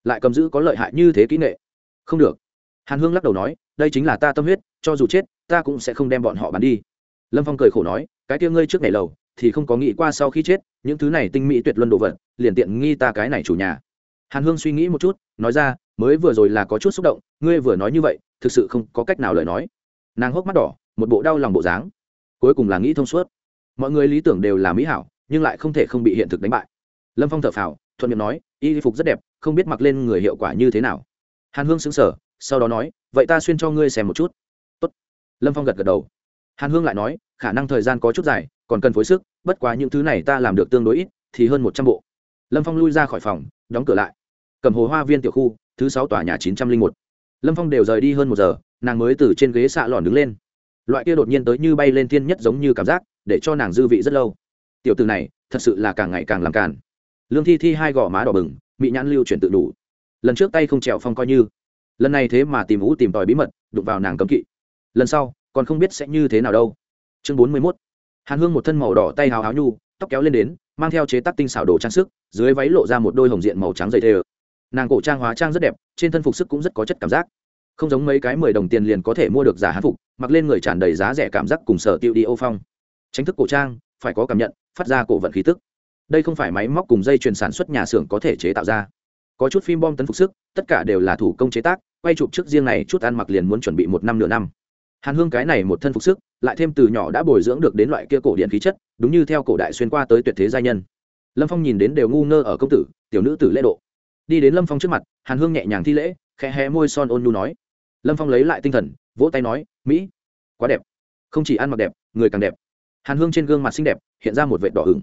Lại cầm giữ có lợi hại như thế kỹ nghệ không được. Hàn hương lắc đầu nói, đây chính là ta tâm huyết, cho dù chết, ta cũng sẽ không đem bọn họ bán đi. Lâm phong cười khổ nói, cái kia ngươi trước ngày lầu, thì không có nghĩ qua sau khi chết, những thứ này tinh mỹ tuyệt luân đồ vật, liền tiện nghi ta cái này chủ nhà. Hàn hương suy nghĩ một chút, nói ra, mới vừa rồi là có chút xúc động, ngươi vừa nói như vậy, thực sự không có cách nào lời nói. Nàng hốc mắt đỏ, một bộ đau lòng bộ dáng. Cuối cùng là nghĩ thông suốt. Mọi người lý tưởng đều là mỹ hảo, nhưng lại không thể không bị hiện thực đánh bại. Lâm phong thở phào, thuận miệng nói, y phục rất đẹp, không biết mặc lên người hiệu quả như thế nào hàn hương xứng sở sau đó nói, vậy ta xuyên cho ngươi xem một chút. Tốt. lâm phong gật gật đầu. Hàn hương lại nói, khả năng thời gian có chút dài, còn cần phối sức, bất quá những thứ này ta làm được tương đối ít, thì hơn một trăm bộ. Lâm phong lui ra khỏi phòng, đóng cửa lại. Cầm hồ hoa viên tiểu khu, thứ sáu tòa nhà chín trăm linh một. Lâm phong đều rời đi hơn một giờ, nàng mới từ trên ghế xạ lòn đứng lên. Loại kia đột nhiên tới như bay lên thiên nhất giống như cảm giác, để cho nàng dư vị rất lâu. Tiểu từ này, thật sự là càng ngày càng làm càn. Lương thi thi hai gò má đỏ bừng bị nhãn lưu chuyển tự đủ lần trước tay không trèo phong coi như. Lần này thế mà tìm ú tìm tòi bí mật, đụng vào nàng cấm kỵ. Lần sau, còn không biết sẽ như thế nào đâu. Chương bốn mươi mốt. Hàn hương một thân màu đỏ tay hào háo nhu, tóc kéo lên đến, mang theo chế tác tinh xảo đồ trang sức, dưới váy lộ ra một đôi hồng diện màu trắng dày thề ơ nàng cổ trang hóa trang rất đẹp, trên thân phục sức cũng rất có chất cảm giác. Không giống mấy cái mười đồng tiền liền có thể mua được giả hán phục, mặc lên người tràn đầy giá rẻ cảm giác cùng sở tiêu đi ô phong. Tránh thức cổ trang, phải có cảm nhận, phát ra cổ vận khí tức. Đây không phải máy móc cùng dây chuyền sản xuất nhà xưởng có thể chế tạo ra có chút phim bom tấn phục sức, tất cả đều là thủ công chế tác, quay chụp trước riêng này chút ăn mặc liền muốn chuẩn bị một năm nửa năm. Hàn hương cái này một thân phục sức, lại thêm từ nhỏ đã bồi dưỡng được đến loại kia cổ điện khí chất, đúng như theo cổ đại xuyên qua tới tuyệt thế gia nhân. Lâm phong nhìn đến đều ngu ngơ ở công tử, tiểu nữ tử lễ độ. Đi đến lâm phong trước mặt, hàn hương nhẹ nhàng thi lễ, khẽ hé môi son ôn nhu nói. Lâm phong lấy lại tinh thần, vỗ tay nói, mỹ, quá đẹp. Không chỉ ăn mặc đẹp, người càng đẹp. Hàn hương trên gương mặt xinh đẹp, hiện ra một vệt đỏ hừng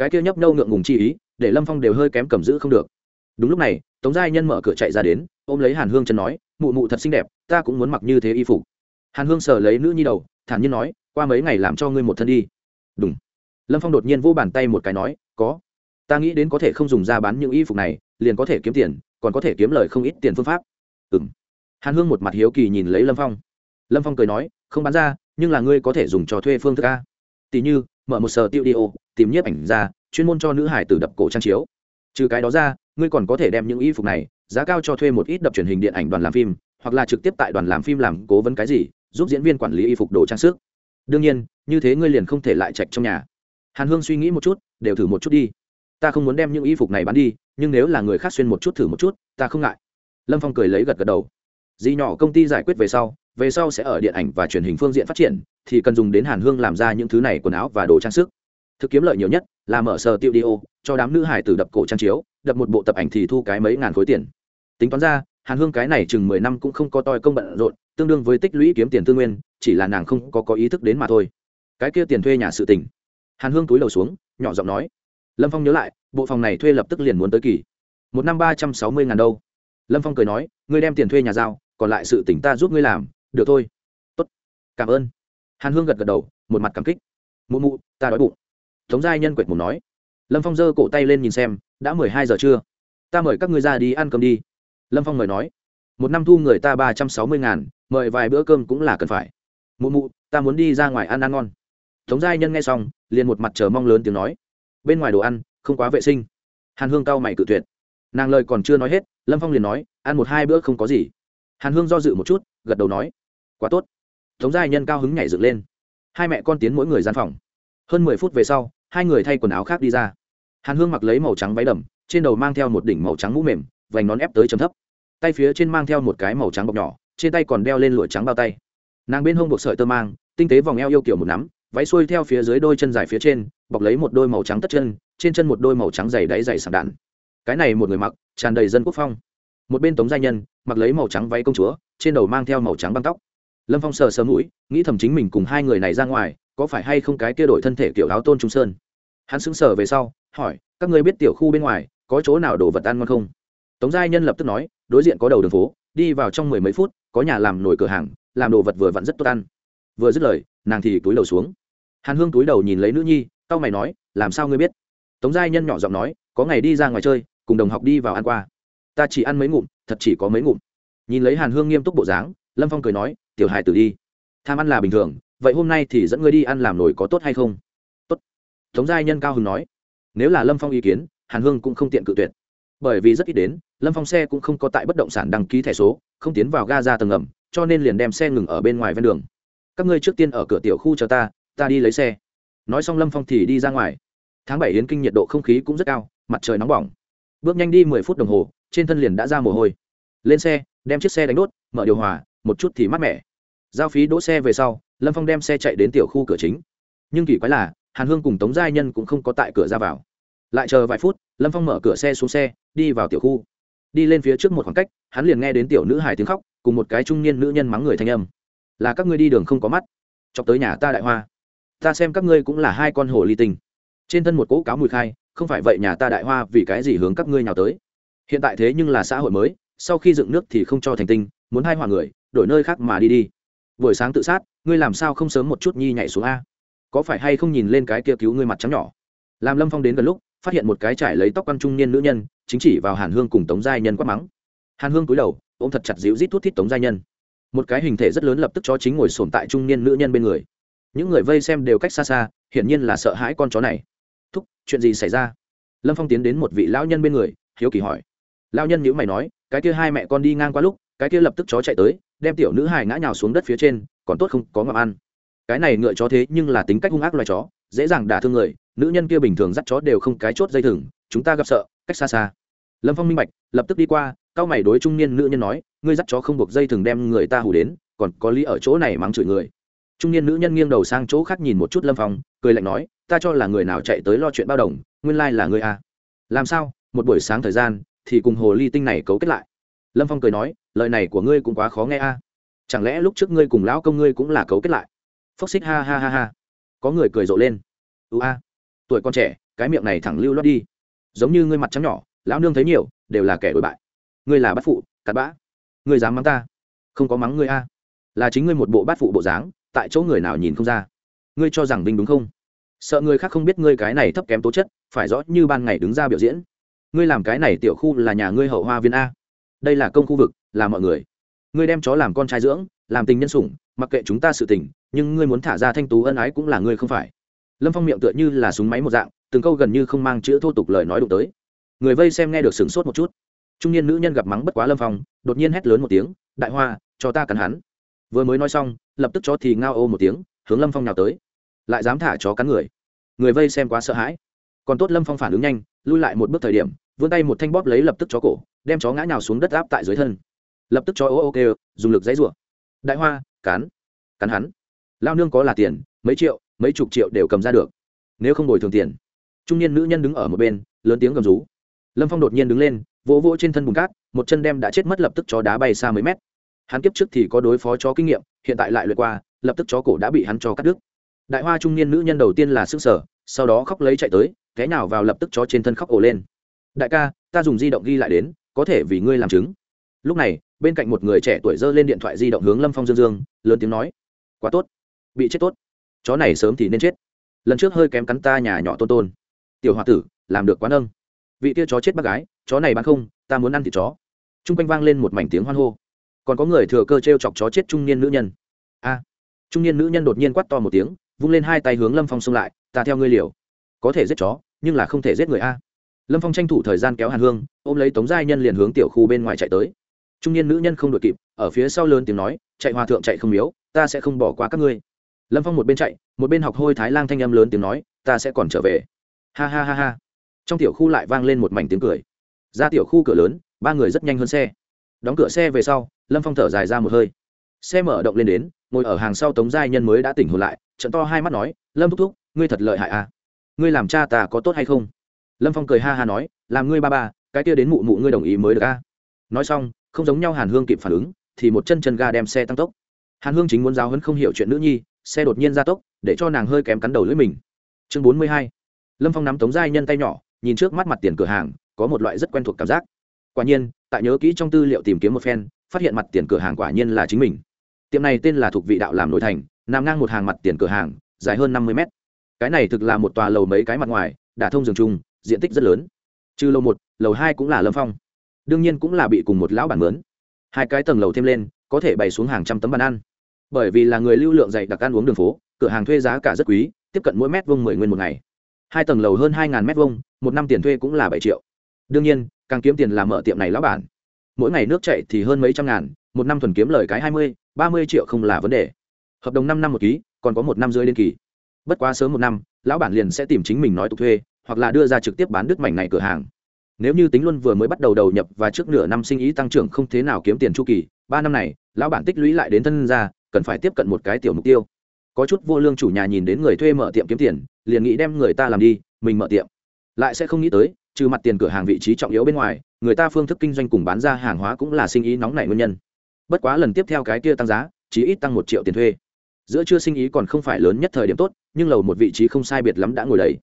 cái kia nhấp nâu ngượng ngùng chi ý, để lâm phong đều hơi kém cầm giữ không được đúng lúc này, tống giai nhân mở cửa chạy ra đến, ôm lấy hàn hương chân nói, mụ mụ thật xinh đẹp, ta cũng muốn mặc như thế y phục. Hàn hương sờ lấy nữ nhi đầu, thản nhiên nói, qua mấy ngày làm cho ngươi một thân đi. Đúng. Lâm phong đột nhiên vô bàn tay một cái nói, có. Ta nghĩ đến có thể không dùng ra bán những y phục này, liền có thể kiếm tiền, còn có thể kiếm lời không ít tiền phương pháp. Ừ m hàn hương một mặt hiếu kỳ nhìn lấy lâm phong. Lâm phong cười nói, không bán ra, nhưng là ngươi có thể dùng cho thuê phương thức a. Tỉ như, mở một sở tiêu đi ô tìm nhiếp ảnh ra, chuyên môn cho nữ hải tử đập cổ trang chiếu. Trừ cái đó ra ngươi còn có thể đem những y phục này, giá cao cho thuê một ít đập truyền hình điện ảnh đoàn làm phim, hoặc là trực tiếp tại đoàn làm phim làm cố vấn cái gì, giúp diễn viên quản lý y phục đồ trang sức. Đương nhiên, như thế ngươi liền không thể lại chạch trong nhà. Hàn hương suy nghĩ một chút, đều thử một chút đi. Ta không muốn đem những y phục này bán đi, nhưng nếu là người khác xuyên một chút thử một chút, ta không ngại. Lâm phong cười lấy gật gật đầu. Dì nhỏ công ty giải quyết về sau về sau sẽ ở điện ảnh và truyền hình phương diện phát triển, thì cần dùng đến hàn hương làm ra những thứ này quần áo và đồ trang sức. Thực kiếm lợi nhiều nhất là mở sở tiêu đi ô cho đám nữ hải tử đập cổ trang chiếu đập một bộ tập ảnh thì thu cái mấy ngàn khối tiền. Tính toán ra, hàn hương cái này chừng mười năm cũng không có toi công bận rộn, tương đương với tích lũy kiếm tiền tư nguyên, chỉ là nàng không có có ý thức đến mà thôi. Cái kia tiền thuê nhà sự tỉnh hàn hương túi đầu xuống, nhỏ giọng nói. Lâm phong nhớ lại, bộ phòng này thuê lập tức liền muốn tới kỳ. Một năm ba trăm sáu mươi ngàn đâu. Lâm phong cười nói, ngươi đem tiền thuê nhà giao, còn lại sự tỉnh ta giúp ngươi làm, được thôi. Tốt. cảm ơn. Hàn hương gật gật đầu, một mặt cảm kích. Mụ mụ, ta đói bụng. Tống giai nhân quệt mù nói lâm phong giơ cổ tay lên nhìn xem, đã mười hai giờ trưa. Ta mời các ngươi ra đi ăn cơm đi. Lâm phong mời nói, một năm thu người ta ba trăm sáu mươi ngàn, mời vài bữa cơm cũng là cần phải. Mụ mụ, ta muốn đi ra ngoài ăn ăn ngon. Tống giai nhân nghe xong, liền một mặt chờ mong lớn tiếng nói, bên ngoài đồ ăn, không quá vệ sinh. Hàn hương cao mày cự tuyệt. Nàng lời còn chưa nói hết, lâm phong liền nói, ăn một hai bữa không có gì. Hàn hương do dự một chút, gật đầu nói, quá tốt. Tống giai nhân cao hứng nhảy dựng lên. Hai mẹ con tiến mỗi người gian phòng. Hơn mười phút về sau, hai người thay quần áo khác đi ra hàn hương mặc lấy màu trắng váy đầm, trên đầu mang theo một đỉnh màu trắng mũ mềm, vành nón ép tới chấm thấp. Tay phía trên mang theo một cái màu trắng bọc nhỏ, trên tay còn đeo lên lụa trắng bao tay. Nàng bên hông buộc sợi tơ mang, tinh tế vòng eo yêu kiểu một nắm, váy xuôi theo phía dưới đôi chân dài phía trên, bọc lấy một đôi màu trắng tất chân, trên chân một đôi màu trắng dày đáy dày sảng đạn. Cái này một người mặc, tràn đầy dân quốc phong. Một bên tống gia nhân, mặc lấy màu trắng váy công chúa, trên đầu mang theo màu trắng băng tóc. Lâm phong sờ sờ mũi, nghĩ thầm chính mình cùng hai người này ra ngoài, có phải hay không cái kia đổi thân thể kiểu áo tôn trung sơn hắn sững sờ về sau, hỏi, các ngươi biết tiểu khu bên ngoài có chỗ nào đồ vật ăn ngon không? Tống giai nhân lập tức nói, đối diện có đầu đường phố, đi vào trong mười mấy phút, có nhà làm nổi cửa hàng, làm đồ vật vừa vặn rất tốt ăn. Vừa dứt lời, nàng thì túi đầu xuống. Hàn hương túi đầu nhìn lấy nữ nhi tao mày nói, làm sao ngươi biết? Tống giai nhân nhỏ giọng nói, có ngày đi ra ngoài chơi, cùng đồng học đi vào ăn qua. Ta chỉ ăn mấy ngụm, thật chỉ có mấy ngụm. Nhìn lấy hàn hương nghiêm túc bộ dáng, lâm phong cười nói, tiểu hài tử đi. Tham ăn là bình thường, vậy hôm nay thì dẫn ngươi đi ăn làm nổi có tốt hay không? Tống giai nhân cao hứng nói, nếu là lâm phong ý kiến, hàn hương cũng không tiện cự tuyệt. Bởi vì rất ít đến, lâm phong xe cũng không có tại bất động sản đăng ký thẻ số, không tiến vào ga ra tầng ngầm, cho nên liền đem xe ngừng ở bên ngoài ven đường. Các ngươi trước tiên ở cửa tiểu khu chờ ta ta đi lấy xe. Nói xong lâm phong thì đi ra ngoài. Tháng bảy yến kinh nhiệt độ không khí cũng rất cao, mặt trời nóng bỏng. Bước nhanh đi mười phút đồng hồ, trên thân liền đã ra mồ hôi. Lên xe, đem chiếc xe đánh đốt, mở điều hòa, một chút thì mát mẻ. Giao phí đỗ xe về sau, lâm phong đem xe chạy đến tiểu khu cửa chính. Nhưng kỳ quái là hàn hương cùng tống giai nhân cũng không có tại cửa ra vào. Lại chờ vài phút, lâm phong mở cửa xe xuống xe, đi vào tiểu khu. Đi lên phía trước một khoảng cách, hắn liền nghe đến tiểu nữ hải tiếng khóc, cùng một cái trung niên nữ nhân mắng người thanh âm. Là các ngươi đi đường không có mắt. Chọc tới nhà ta đại hoa. Ta xem các ngươi cũng là hai con hồ ly tinh trên thân một cỗ cáo mùi khai, không phải vậy nhà ta đại hoa vì cái gì hướng các ngươi nào tới? Hiện tại thế nhưng là xã hội mới, sau khi dựng nước thì không cho thành tinh, muốn hai hòa người, đổi nơi khác mà đi đi. Buổi sáng tự sát, ngươi làm sao không sớm một chút nhi nhảy xuống a? Có phải hay không nhìn lên cái kia cứu ngươi mặt trắng nhỏ? Làm lâm phong đến gần lúc, phát hiện một cái trải lấy tóc quan trung niên nữ nhân, chính chỉ vào hàn hương cùng tống giai nhân quát mắng. Hàn hương cúi đầu, ôm thật chặt dịu rít thút thít tống giai nhân. Một cái hình thể rất lớn lập tức cho chính ngồi sồn tại trung niên nữ nhân bên người. Những người vây xem đều cách xa xa, hiển nhiên là sợ hãi con chó này. Thúc, chuyện gì xảy ra? Lâm phong tiến đến một vị lão nhân bên người, hiếu kỳ hỏi. Lão nhân nhữ mày nói, cái kia hai mẹ con đi ngang qua lúc, cái kia lập tức chó chạy tới, đem tiểu nữ hài ngã nhào xuống đất phía trên, còn tốt không có ngậm ăn cái này ngựa chó thế nhưng là tính cách hung ác loài chó, dễ dàng đả thương người, nữ nhân kia bình thường dắt chó đều không cái chốt dây thừng, chúng ta gặp sợ, cách xa xa. Lâm phong minh bạch, lập tức đi qua, cao mày đối trung niên nữ nhân nói, ngươi dắt chó không buộc dây thừng đem người ta hù đến, còn có lý ở chỗ này mắng chửi người. Trung niên nữ nhân nghiêng đầu sang chỗ khác nhìn một chút lâm phong, cười lạnh nói, ta cho là người nào chạy tới lo chuyện bao đồng, nguyên lai là ngươi à. làm sao, một buổi sáng thời gian, thì cùng hồ ly tinh này cấu kết lại. Lâm phong cười nói, lời này của ngươi cũng quá khó nghe a chẳng lẽ lúc trước ngươi cùng lão công ngươi cũng là cấu kết lại? Phốc xích, ha ha ha ha. Có người cười rộ lên. Ưu a. Tuổi con trẻ, cái miệng này thẳng lưu loát đi. Giống như ngươi mặt trắng nhỏ, lão nương thấy nhiều, đều là kẻ đổi bại. Ngươi là bắt phụ, cặn bã. Ngươi dám mắng ta? Không có mắng ngươi a. Là chính ngươi một bộ bát phụ bộ dáng, tại chỗ người nào nhìn không ra. Ngươi cho rằng vinh đúng không? Sợ người khác không biết ngươi cái này thấp kém tố chất, phải rõ như ban ngày đứng ra biểu diễn. Ngươi làm cái này tiểu khu là nhà ngươi hậu hoa viên a. Đây là công khu vực, là mọi người. Ngươi đem chó làm con trai dưỡng làm tình nhân sủng, mặc kệ chúng ta sự tình, nhưng ngươi muốn thả ra thanh tú ân ái cũng là ngươi không phải. Lâm phong miệng tựa như là súng máy một dạng, từng câu gần như không mang chữ thô tục lời nói đụng tới. Người vây xem nghe được sửng sốt một chút. Trung niên nữ nhân gặp mắng bất quá lâm phong, đột nhiên hét lớn một tiếng, đại hoa, cho ta cắn hắn. Vừa mới nói xong, lập tức chó thì ngao ô một tiếng, hướng lâm phong nào tới. Lại dám thả chó cắn người. Người vây xem quá sợ hãi. Còn tốt lâm phong phản ứng nhanh, lui lại một bước thời điểm, vươn tay một thanh bóp lấy lập tức chó cổ, đem chó ngã nhào xuống đất áp tại dưới thân. Lập tức chó ô ô kêu, dùng lực dãy rủa đại hoa cắn cắn hắn. Lao nương có là tiền, mấy triệu, mấy chục triệu đều cầm ra được. Nếu không bồi thường tiền. Trung niên nữ nhân đứng ở một bên, lớn tiếng gầm rú. Lâm phong đột nhiên đứng lên, vỗ vỗ trên thân bùn cát, một chân đem đã chết mất lập tức chó đá bay xa mấy mét. Hắn kiếp trước thì có đối phó chó kinh nghiệm, hiện tại lại lượt qua, lập tức chó cổ đã bị hắn cho cắt đứt. Đại hoa trung niên nữ nhân đầu tiên là sức sở, sau đó khóc lấy chạy tới cái nào vào lập tức chó trên thân khóc ổ lên. Đại ca, ta dùng di động ghi lại đến, có thể vì ngươi làm chứng lúc này, bên cạnh một người trẻ tuổi giơ lên điện thoại di động hướng lâm phong dương dương, lớn tiếng nói, quá tốt, bị chết tốt. Chó này sớm thì nên chết. Lần trước hơi kém cắn ta nhà nhỏ tôn tôn. Tiểu h o a tử, làm được quán âng vị kia chó chết bác gái, chó này bán không, ta muốn ăn thịt chó. T r u n g quanh vang lên một mảnh tiếng hoan hô. Còn có người thừa cơ t r e o chọc chó chết trung niên nữ nhân. A. Trung niên nữ nhân đột nhiên quắt to một tiếng, vung lên hai tay hướng lâm phong xông lại, ta theo ngươi liều. Có thể giết chó, nhưng là không thể giết người a. Lâm phong tranh thủ thời gian kéo hàn hương, ôm lấy tống giai nhân liền hướng tiểu khu bên ngoài chạy tới trung niên nữ nhân không đội kịp, ở phía sau lớn tiếng nói, chạy hòa thượng chạy không miếu ta sẽ không bỏ qua các ngươi. Lâm phong một bên chạy, một bên học hôi thái lang thanh âm lớn tiếng nói, ta sẽ còn trở về. Ha ha ha ha. Trong tiểu khu lại vang lên một mảnh tiếng cười. Ra tiểu khu cửa lớn, ba người rất nhanh hơn xe. Đóng cửa xe về sau, lâm phong thở dài ra một hơi. Xe mở động lên đến, ngồi ở hàng sau tống giai nhân mới đã tỉnh hồn lại trận to hai mắt nói, lâm thúc thúc, ngươi thật lợi hại à? Ngươi làm cha ta có tốt hay không? Lâm phong cười ha ha nói, làm ngươi ba ba, cái kia đến mụ mụ ngươi đồng ý mới được a nói xong không giống nhau hàn hương kịp phản ứng, thì một chân chân ga đem xe tăng tốc. Hàn hương chính muốn giáo hấn không hiểu chuyện nữ nhi, xe đột nhiên ra tốc, để cho nàng hơi kém cắn đầu lưỡi mình. Chương bốn mươi hai, lâm phong nắm tống giai nhân tay nhỏ, nhìn trước mắt mặt tiền cửa hàng, có một loại rất quen thuộc cảm giác. Quả nhiên, tại nhớ kỹ trong tư liệu tìm kiếm một phen, phát hiện mặt tiền cửa hàng quả nhiên là chính mình. Tiệm này tên là thuộc vị đạo làm nội thành, nằm ngang một hàng mặt tiền cửa hàng, dài hơn năm mươi mét. Cái này thực là một tòa lầu mấy cái mặt ngoài đã thông giường chung, diện tích rất lớn. Trừ lầu một, lầu hai cũng là lâm phong đương nhiên cũng là bị cùng một lão bản mướn. Hai cái tầng lầu thêm lên, có thể bày xuống hàng trăm tấm bàn ăn. Bởi vì là người lưu lượng dày đặc ăn uống đường phố, cửa hàng thuê giá cả rất quý, tiếp cận mỗi mét vuông mười nguyên một ngày. Hai tầng lầu hơn hai ngàn mét vuông, một năm tiền thuê cũng là bảy triệu. Đương nhiên, càng kiếm tiền làm mở tiệm này lão bản. Mỗi ngày nước chạy thì hơn mấy trăm ngàn, một năm thuần kiếm lời cái hai mươi, ba mươi triệu không là vấn đề. Hợp đồng năm năm một ký, còn có một năm rưỡi liên kỳ. Bất quá sớm một năm, lão bản liền sẽ tìm chính mình nói tục thuê, hoặc là đưa ra trực tiếp bán đứt mảnh này cửa hàng nếu như tính luôn vừa mới bắt đầu đầu nhập và trước nửa năm sinh ý tăng trưởng không thế nào kiếm tiền chu kỳ, ba năm này, lão bản tích lũy lại đến thân ra cần phải tiếp cận một cái tiểu mục tiêu. Có chút vô lương chủ nhà nhìn đến người thuê mở tiệm kiếm tiền, liền nghĩ đem người ta làm đi, mình mở tiệm. Lại sẽ không nghĩ tới, trừ mặt tiền cửa hàng vị trí trọng yếu bên ngoài, người ta phương thức kinh doanh cùng bán ra hàng hóa cũng là sinh ý nóng nảy nguyên nhân. Bất quá lần tiếp theo cái kia tăng giá, chỉ ít tăng một triệu tiền thuê. Giữa chưa sinh ý còn không phải lớn nhất thời điểm tốt, nhưng lầu một vị trí không sai biệt lắm đã ngồi đầy.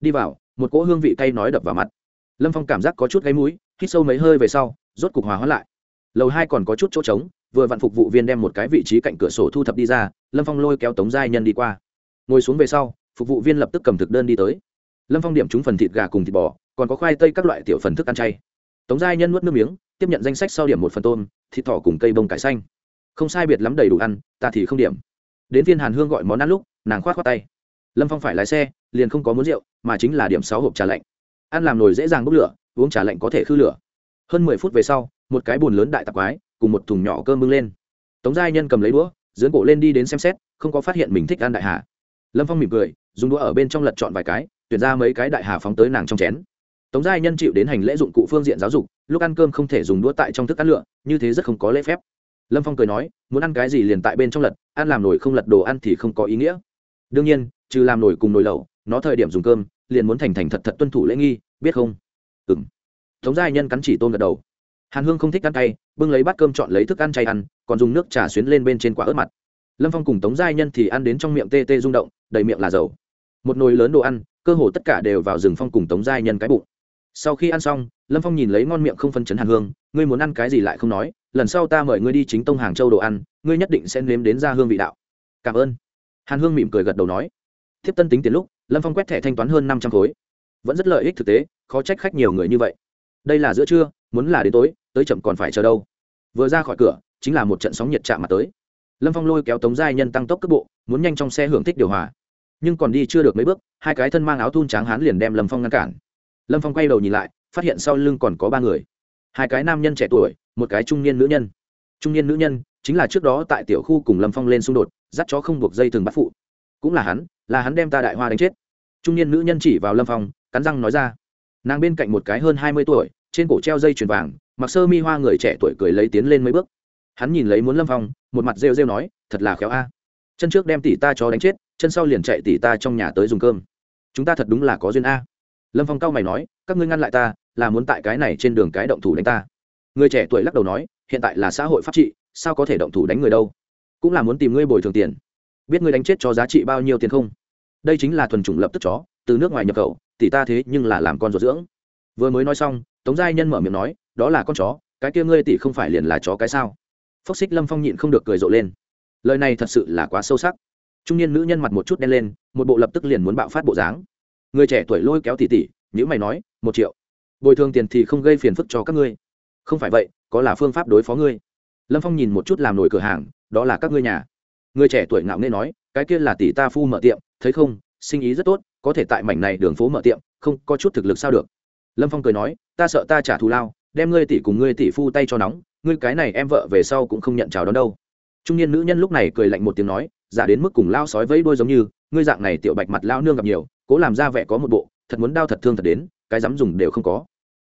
Đi vào, một cỗ hương vị cay nói đập vào mặt lâm phong cảm giác có chút gáy mũi, hít sâu mấy hơi về sau, rốt cục hòa hóa lại. Lầu hai còn có chút chỗ trống, vừa vặn phục vụ viên đem một cái vị trí cạnh cửa sổ thu thập đi ra, lâm phong lôi kéo tống giai nhân đi qua. Ngồi xuống về sau, phục vụ viên lập tức cầm thực đơn đi tới. Lâm phong điểm trúng phần thịt gà cùng thịt bò, còn có khoai tây các loại tiểu phần thức ăn chay. Tống giai nhân nuốt nước miếng, tiếp nhận danh sách sau điểm một phần tôm, thịt thỏ cùng cây bông cải xanh. Không sai biệt lắm đầy đủ ăn, ta thì không điểm. Đến viên hàn hương gọi món ăn lúc, nàng khoát khoát tay. Lâm phong phải lái xe, liền không có muốn rượu, mà chính là điểm sáu hộp trà lạnh ăn làm nồi dễ dàng bốc lửa, uống trà lạnh có thể khư lửa. Hơn mười phút về sau, một cái bùn lớn đại tạp quái, cùng một thùng nhỏ cơm bưng lên. Tống giai nhân cầm lấy đũa dưỡng cổ lên đi đến xem xét, không có phát hiện mình thích ăn đại hà. Lâm phong mỉm cười, dùng đũa ở bên trong lật chọn vài cái, tuyển ra mấy cái đại hà phóng tới nàng trong chén. Tống giai nhân chịu đến hành lễ dụng cụ phương diện giáo dục, lúc ăn cơm không thể dùng đũa tại trong thức ăn lựa như thế rất không có lễ phép. Lâm phong cười nói, muốn ăn cái gì liền tại bên trong lật, ăn làm nổi không lật đồ ăn thì không có ý nghĩa. Đương nhiên, trừ làm nổi cùng nồi lẩu, nó thời điểm dùng cơm liền muốn thành thành thật thật tuân thủ lễ nghi, biết không? Ừ m tống giai nhân cắn chỉ tôn gật đầu. Hàn hương không thích ăn cay, bưng lấy bát cơm chọn lấy thức ăn chay ăn, còn dùng nước trà xuyến lên bên trên quả ớt mặt. Lâm phong cùng tống giai nhân thì ăn đến trong miệng tê tê rung động, đầy miệng là dầu. Một nồi lớn đồ ăn, cơ hồ tất cả đều vào rừng phong cùng tống giai nhân cái bụng. Sau khi ăn xong, lâm phong nhìn lấy ngon miệng không phân chấn hàn hương, ngươi muốn ăn cái gì lại không nói, lần sau ta mời ngươi đi chính tông hàng châu đồ ăn, ngươi nhất định sẽ nếm đến ra hương vị đạo. Cảm ơn. Hàn hương mỉm cười gật đầu nói. Thiếp tân tính tiền lúc lâm phong quét thẻ thanh toán hơn năm trăm khối. Vẫn rất lợi ích thực tế, khó trách khách nhiều người như vậy. Đây là giữa trưa, muốn là đến tối, tới chậm còn phải chờ đâu. Vừa ra khỏi cửa, chính là một trận sóng nhiệt chạm mặt tới. Lâm phong lôi kéo tống giai nhân tăng tốc cấp bộ, muốn nhanh trong xe hưởng thích điều hòa. Nhưng còn đi chưa được mấy bước, hai cái thân mang áo thun tráng hán liền đem lâm phong ngăn cản. Lâm phong quay đầu nhìn lại, phát hiện sau lưng còn có ba người. Hai cái nam nhân trẻ tuổi, một cái trung niên nữ nhân. Trung niên nữ nhân chính là trước đó tại tiểu khu cùng lâm phong lên xung đột, dắt chó không buộc dây thường bắt phụ. Cũng là hắn là hắn đem ta đại hoa đánh chết. Trung niên nữ nhân chỉ vào lâm phong, cắn răng nói ra. Nàng bên cạnh một cái hơn hai mươi tuổi, trên cổ treo dây chuyền vàng, mặc sơ mi hoa người trẻ tuổi cười lấy tiến lên mấy bước. Hắn nhìn lấy muốn lâm phong, một mặt rêu rêu nói, thật là khéo a. Chân trước đem tỷ ta cho đánh chết, chân sau liền chạy tỷ ta trong nhà tới dùng cơm. Chúng ta thật đúng là có duyên a. Lâm phong cao mày nói, các ngươi ngăn lại ta, là muốn tại cái này trên đường cái động thủ đánh ta. Người trẻ tuổi lắc đầu nói, hiện tại là xã hội pháp trị, sao có thể động thủ đánh người đâu? Cũng là muốn tìm ngươi bồi thường tiền biết ngươi đánh chết cho giá trị bao nhiêu tiền không? Đây chính là thuần chủng lập tức chó, từ nước ngoài nhập khẩu tỷ ta thế nhưng là làm con ruột dưỡng. Vừa mới nói xong, tống giai nhân mở miệng nói, đó là con chó, cái kia ngươi tỷ không phải liền là chó cái sao? Phốc xích lâm phong nhịn không được cười rộ lên. Lời này thật sự là quá sâu sắc. Trung niên nữ nhân mặt một chút đen lên, một bộ lập tức liền muốn bạo phát bộ dáng. Người trẻ tuổi lôi kéo tỷ tỷ nhữ mày nói, một triệu. Bồi thường tiền thì không gây phiền phức cho các ngươi. Không phải vậy, có là phương pháp đối phó ngươi. Lâm phong nhìn một chút làm nổi cửa hàng, đó là các ngươi nhà người trẻ tuổi ngạo nghễ nói, cái kia là tỷ ta phu mở tiệm, thấy không? Sinh ý rất tốt, có thể tại mảnh này đường phố mở tiệm, không có chút thực lực sao được. Lâm phong cười nói, ta sợ ta trả thù lao, đem ngươi tỷ cùng ngươi tỷ phu tay cho nóng, ngươi cái này em vợ về sau cũng không nhận chào đón đâu. Trung niên nữ nhân lúc này cười lạnh một tiếng nói giả đến mức cùng lao sói vẫy đôi giống như, ngươi dạng này tiểu bạch mặt lao nương gặp nhiều, cố làm ra vẻ có một bộ, thật muốn đau thật thương thật đến, cái dám dùng đều không có.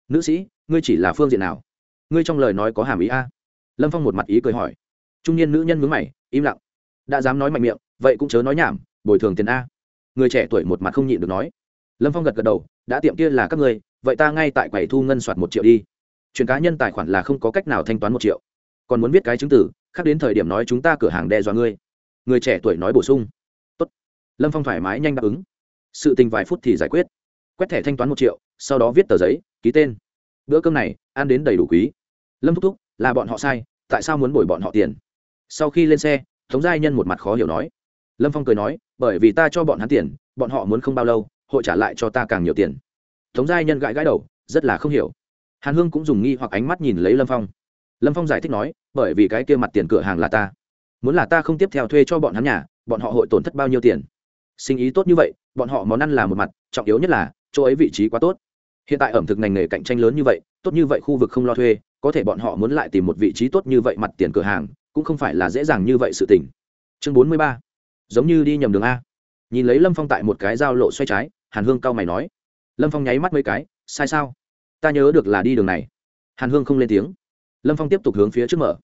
Nữ sĩ, ngươi chỉ là phương diện nào? Ngươi trong lời nói có hàm ý a? Lâm phong một mặt ý cười hỏi. Trung niên nữ nhân mướn mày, im lặng đã dám nói mạnh miệng, vậy cũng chớ nói nhảm, bồi thường tiền a. Người trẻ tuổi một mặt không nhịn được nói. Lâm phong gật gật đầu, đã tiệm kia là các ngươi, vậy ta ngay tại quầy thu ngân soạt một triệu đi. Chuyển cá nhân tài khoản là không có cách nào thanh toán một triệu. Còn muốn viết cái chứng tử, khác đến thời điểm nói chúng ta cửa hàng đe dọa ngươi. Người trẻ tuổi nói bổ sung. Tốt. lâm phong thoải mái nhanh đáp ứng. Sự tình vài phút thì giải quyết. Quét thẻ thanh toán một triệu, sau đó viết tờ giấy, ký tên. Bữa cơm này, ăn đến đầy đủ quý. Lâm thúc thúc, là bọn họ sai, tại sao muốn bồi bọn họ tiền? Sau khi lên xe tống giai nhân một mặt khó hiểu nói. Lâm phong cười nói, bởi vì ta cho bọn hắn tiền, bọn họ muốn không bao lâu, hội trả lại cho ta càng nhiều tiền. Tống giai nhân gãi gãi đầu, rất là không hiểu. Hàn hương cũng dùng nghi hoặc ánh mắt nhìn lấy lâm phong. Lâm phong giải thích nói, bởi vì cái kia mặt tiền cửa hàng là ta. Muốn là ta không tiếp theo thuê cho bọn hắn nhà, bọn họ hội tổn thất bao nhiêu tiền? Sinh ý tốt như vậy, bọn họ món ăn là một mặt, trọng yếu nhất là, chỗ ấy vị trí quá tốt. Hiện tại ẩm thực ngành nghề cạnh tranh lớn như vậy, tốt như vậy khu vực không lo thuê, có thể bọn họ muốn lại tìm một vị trí tốt như vậy mặt tiền cửa hàng cũng không phải là dễ dàng như vậy sự tình. Chương bốn mươi ba. Giống như đi nhầm đường a. Nhìn lấy lâm phong tại một cái giao lộ xoay trái, hàn hương cao mày nói. Lâm phong nháy mắt mấy cái, sai sao? Ta nhớ được là đi đường này. Hàn hương không lên tiếng. Lâm phong tiếp tục hướng phía trước mở.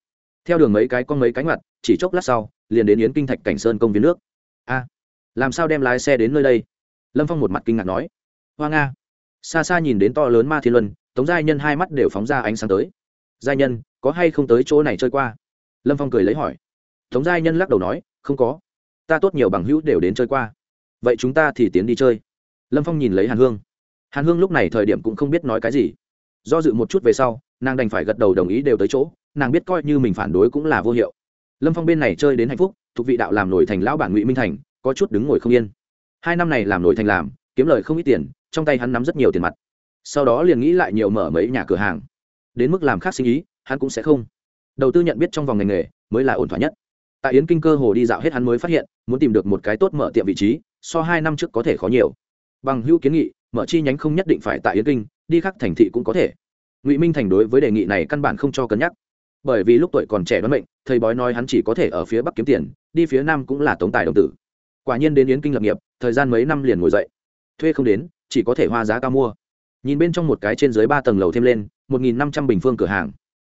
Theo đường mấy cái con mấy cánh mặt chỉ chốc lát sau, liền đến yến kinh thạch cảnh sơn công viên nước. A, làm sao đem lái xe đến nơi đây? Lâm phong một mặt kinh ngạc nói. Hoa nga. Xa xa nhìn đến to lớn ma thiên luân, tống giai nhân hai mắt đều phóng ra ánh sáng tới. Giai nhân, có hay không tới chỗ này chơi qua? Lâm phong cười lấy hỏi. Tống giai nhân lắc đầu nói, không có. Ta tốt nhiều bằng hữu đều đến chơi qua. Vậy chúng ta thì tiến đi chơi. Lâm phong nhìn lấy hàn hương. Hàn hương lúc này thời điểm cũng không biết nói cái gì. Do dự một chút về sau, nàng đành phải gật đầu đồng ý đều tới chỗ, nàng biết coi như mình phản đối cũng là vô hiệu. Lâm phong bên này chơi đến hạnh phúc, thuộc vị đạo làm nổi thành lão bản ngụy minh thành, có chút đứng ngồi không yên. Hai năm này làm nổi thành làm, kiếm lời không ít tiền, trong tay hắn nắm rất nhiều tiền mặt. Sau đó liền nghĩ lại nhiều mở mấy nhà cửa hàng. Đến mức làm khác sinh ý, hắn cũng sẽ không đầu tư nhận biết trong vòng ngành nghề mới là ổn thỏa nhất. Tại yến kinh cơ hồ đi dạo hết hắn mới phát hiện, muốn tìm được một cái tốt mở tiệm vị trí, so hai năm trước có thể khó nhiều. Bằng hữu kiến nghị, mở chi nhánh không nhất định phải tại yến kinh, đi khắc thành thị cũng có thể. Ngụy minh thành đối với đề nghị này căn bản không cho cân nhắc. Bởi vì lúc tuổi còn trẻ đoán mệnh, thầy bói nói hắn chỉ có thể ở phía bắc kiếm tiền, đi phía nam cũng là tống tài đồng tử. Quả nhiên đến yến kinh lập nghiệp, thời gian mấy năm liền ngồi dậy. Thuê không đến, chỉ có thể hoa giá cao mua. Nhìn bên trong một cái trên dưới ba tầng lầu thêm lên, một nghìn năm trăm bình phương cửa hàng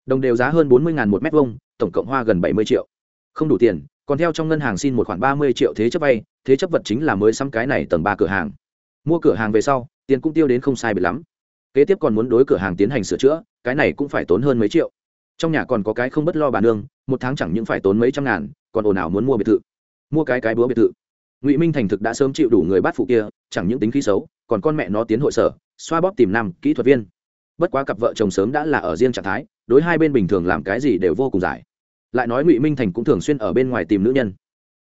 đồng đều giá hơn bốn mươi một mét vuông, tổng cộng hoa gần bảy mươi triệu. Không đủ tiền, còn theo trong ngân hàng xin một khoản ba mươi triệu thế chấp vay, thế chấp vật chính là mới xăm cái này tầng ba cửa hàng. Mua cửa hàng về sau, tiền cũng tiêu đến không sai bị lắm. Kế tiếp còn muốn đối cửa hàng tiến hành sửa chữa, cái này cũng phải tốn hơn mấy triệu. Trong nhà còn có cái không bất lo bà nương, một tháng chẳng những phải tốn mấy trăm ngàn, còn ồn ào muốn mua biệt thự. Mua cái cái búa biệt thự. Ngụy minh thành thực đã sớm chịu đủ người bắt phụ kia, chẳng những tính khí xấu, còn con mẹ nó tiến hội sở, xoa bóp tìm nam kỹ thuật viên bất quá cặp vợ chồng sớm đã là ở riêng trạng thái, đối hai bên bình thường làm cái gì đều vô cùng giải. Lại nói ngụy minh thành cũng thường xuyên ở bên ngoài tìm nữ nhân.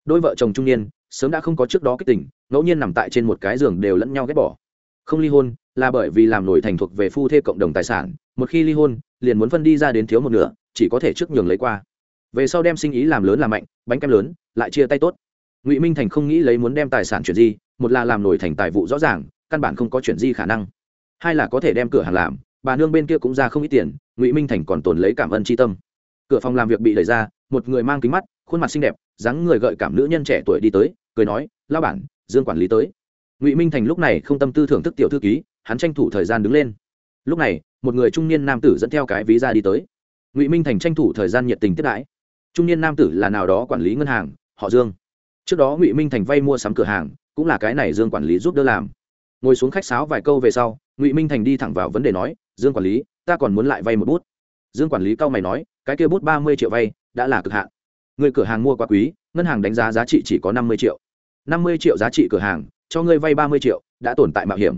Đôi vợ chồng trung niên, sớm đã không có trước đó cái tình, ngẫu nhiên nằm tại trên một cái giường đều lẫn nhau ghét bỏ. Không ly hôn, là bởi vì làm nổi thành thuộc về phu thê cộng đồng tài sản, một khi ly hôn, liền muốn phân đi ra đến thiếu một nửa, chỉ có thể trước nhường lấy qua. Về sau đem sinh ý làm lớn làm mạnh, bánh kem lớn, lại chia tay tốt. Ngụy minh thành không nghĩ lấy muốn đem tài sản chuyển di, một là làm nổi thành tài vụ rõ ràng, căn bản không có chuyển di khả năng. Hai là có thể đem cửa hàng làm bà nương bên kia cũng ra không ít tiền, ngụy minh thành còn tồn lấy cảm ơn tri tâm. Cửa phòng làm việc bị đẩy ra, một người mang kính mắt, khuôn mặt xinh đẹp, dáng người gợi cảm nữ nhân trẻ tuổi đi tới, cười nói lao bản, dương quản lý tới. Ngụy minh thành lúc này không tâm tư thưởng thức tiểu thư ký, hắn tranh thủ thời gian đứng lên. Lúc này, một người trung niên nam tử dẫn theo cái ví ra đi tới. Ngụy minh thành tranh thủ thời gian nhiệt tình tiếp đãi. Trung niên nam tử là nào đó quản lý ngân hàng, họ dương. Trước đó ngụy minh thành vay mua sắm cửa hàng, cũng là cái này dương quản lý giúp đỡ làm. Ngồi xuống khách sáo vài câu về sau, ngụy minh thành đi thẳng vào vấn đề nói dương quản lý, ta còn muốn lại vay một bút. Dương quản lý cao mày nói, cái kia bút ba mươi triệu vay, đã là cực hạn. Người cửa hàng mua quá quý, ngân hàng đánh giá giá trị chỉ có năm mươi triệu. Năm mươi triệu giá trị cửa hàng, cho ngươi vay ba mươi triệu, đã tồn tại mạo hiểm.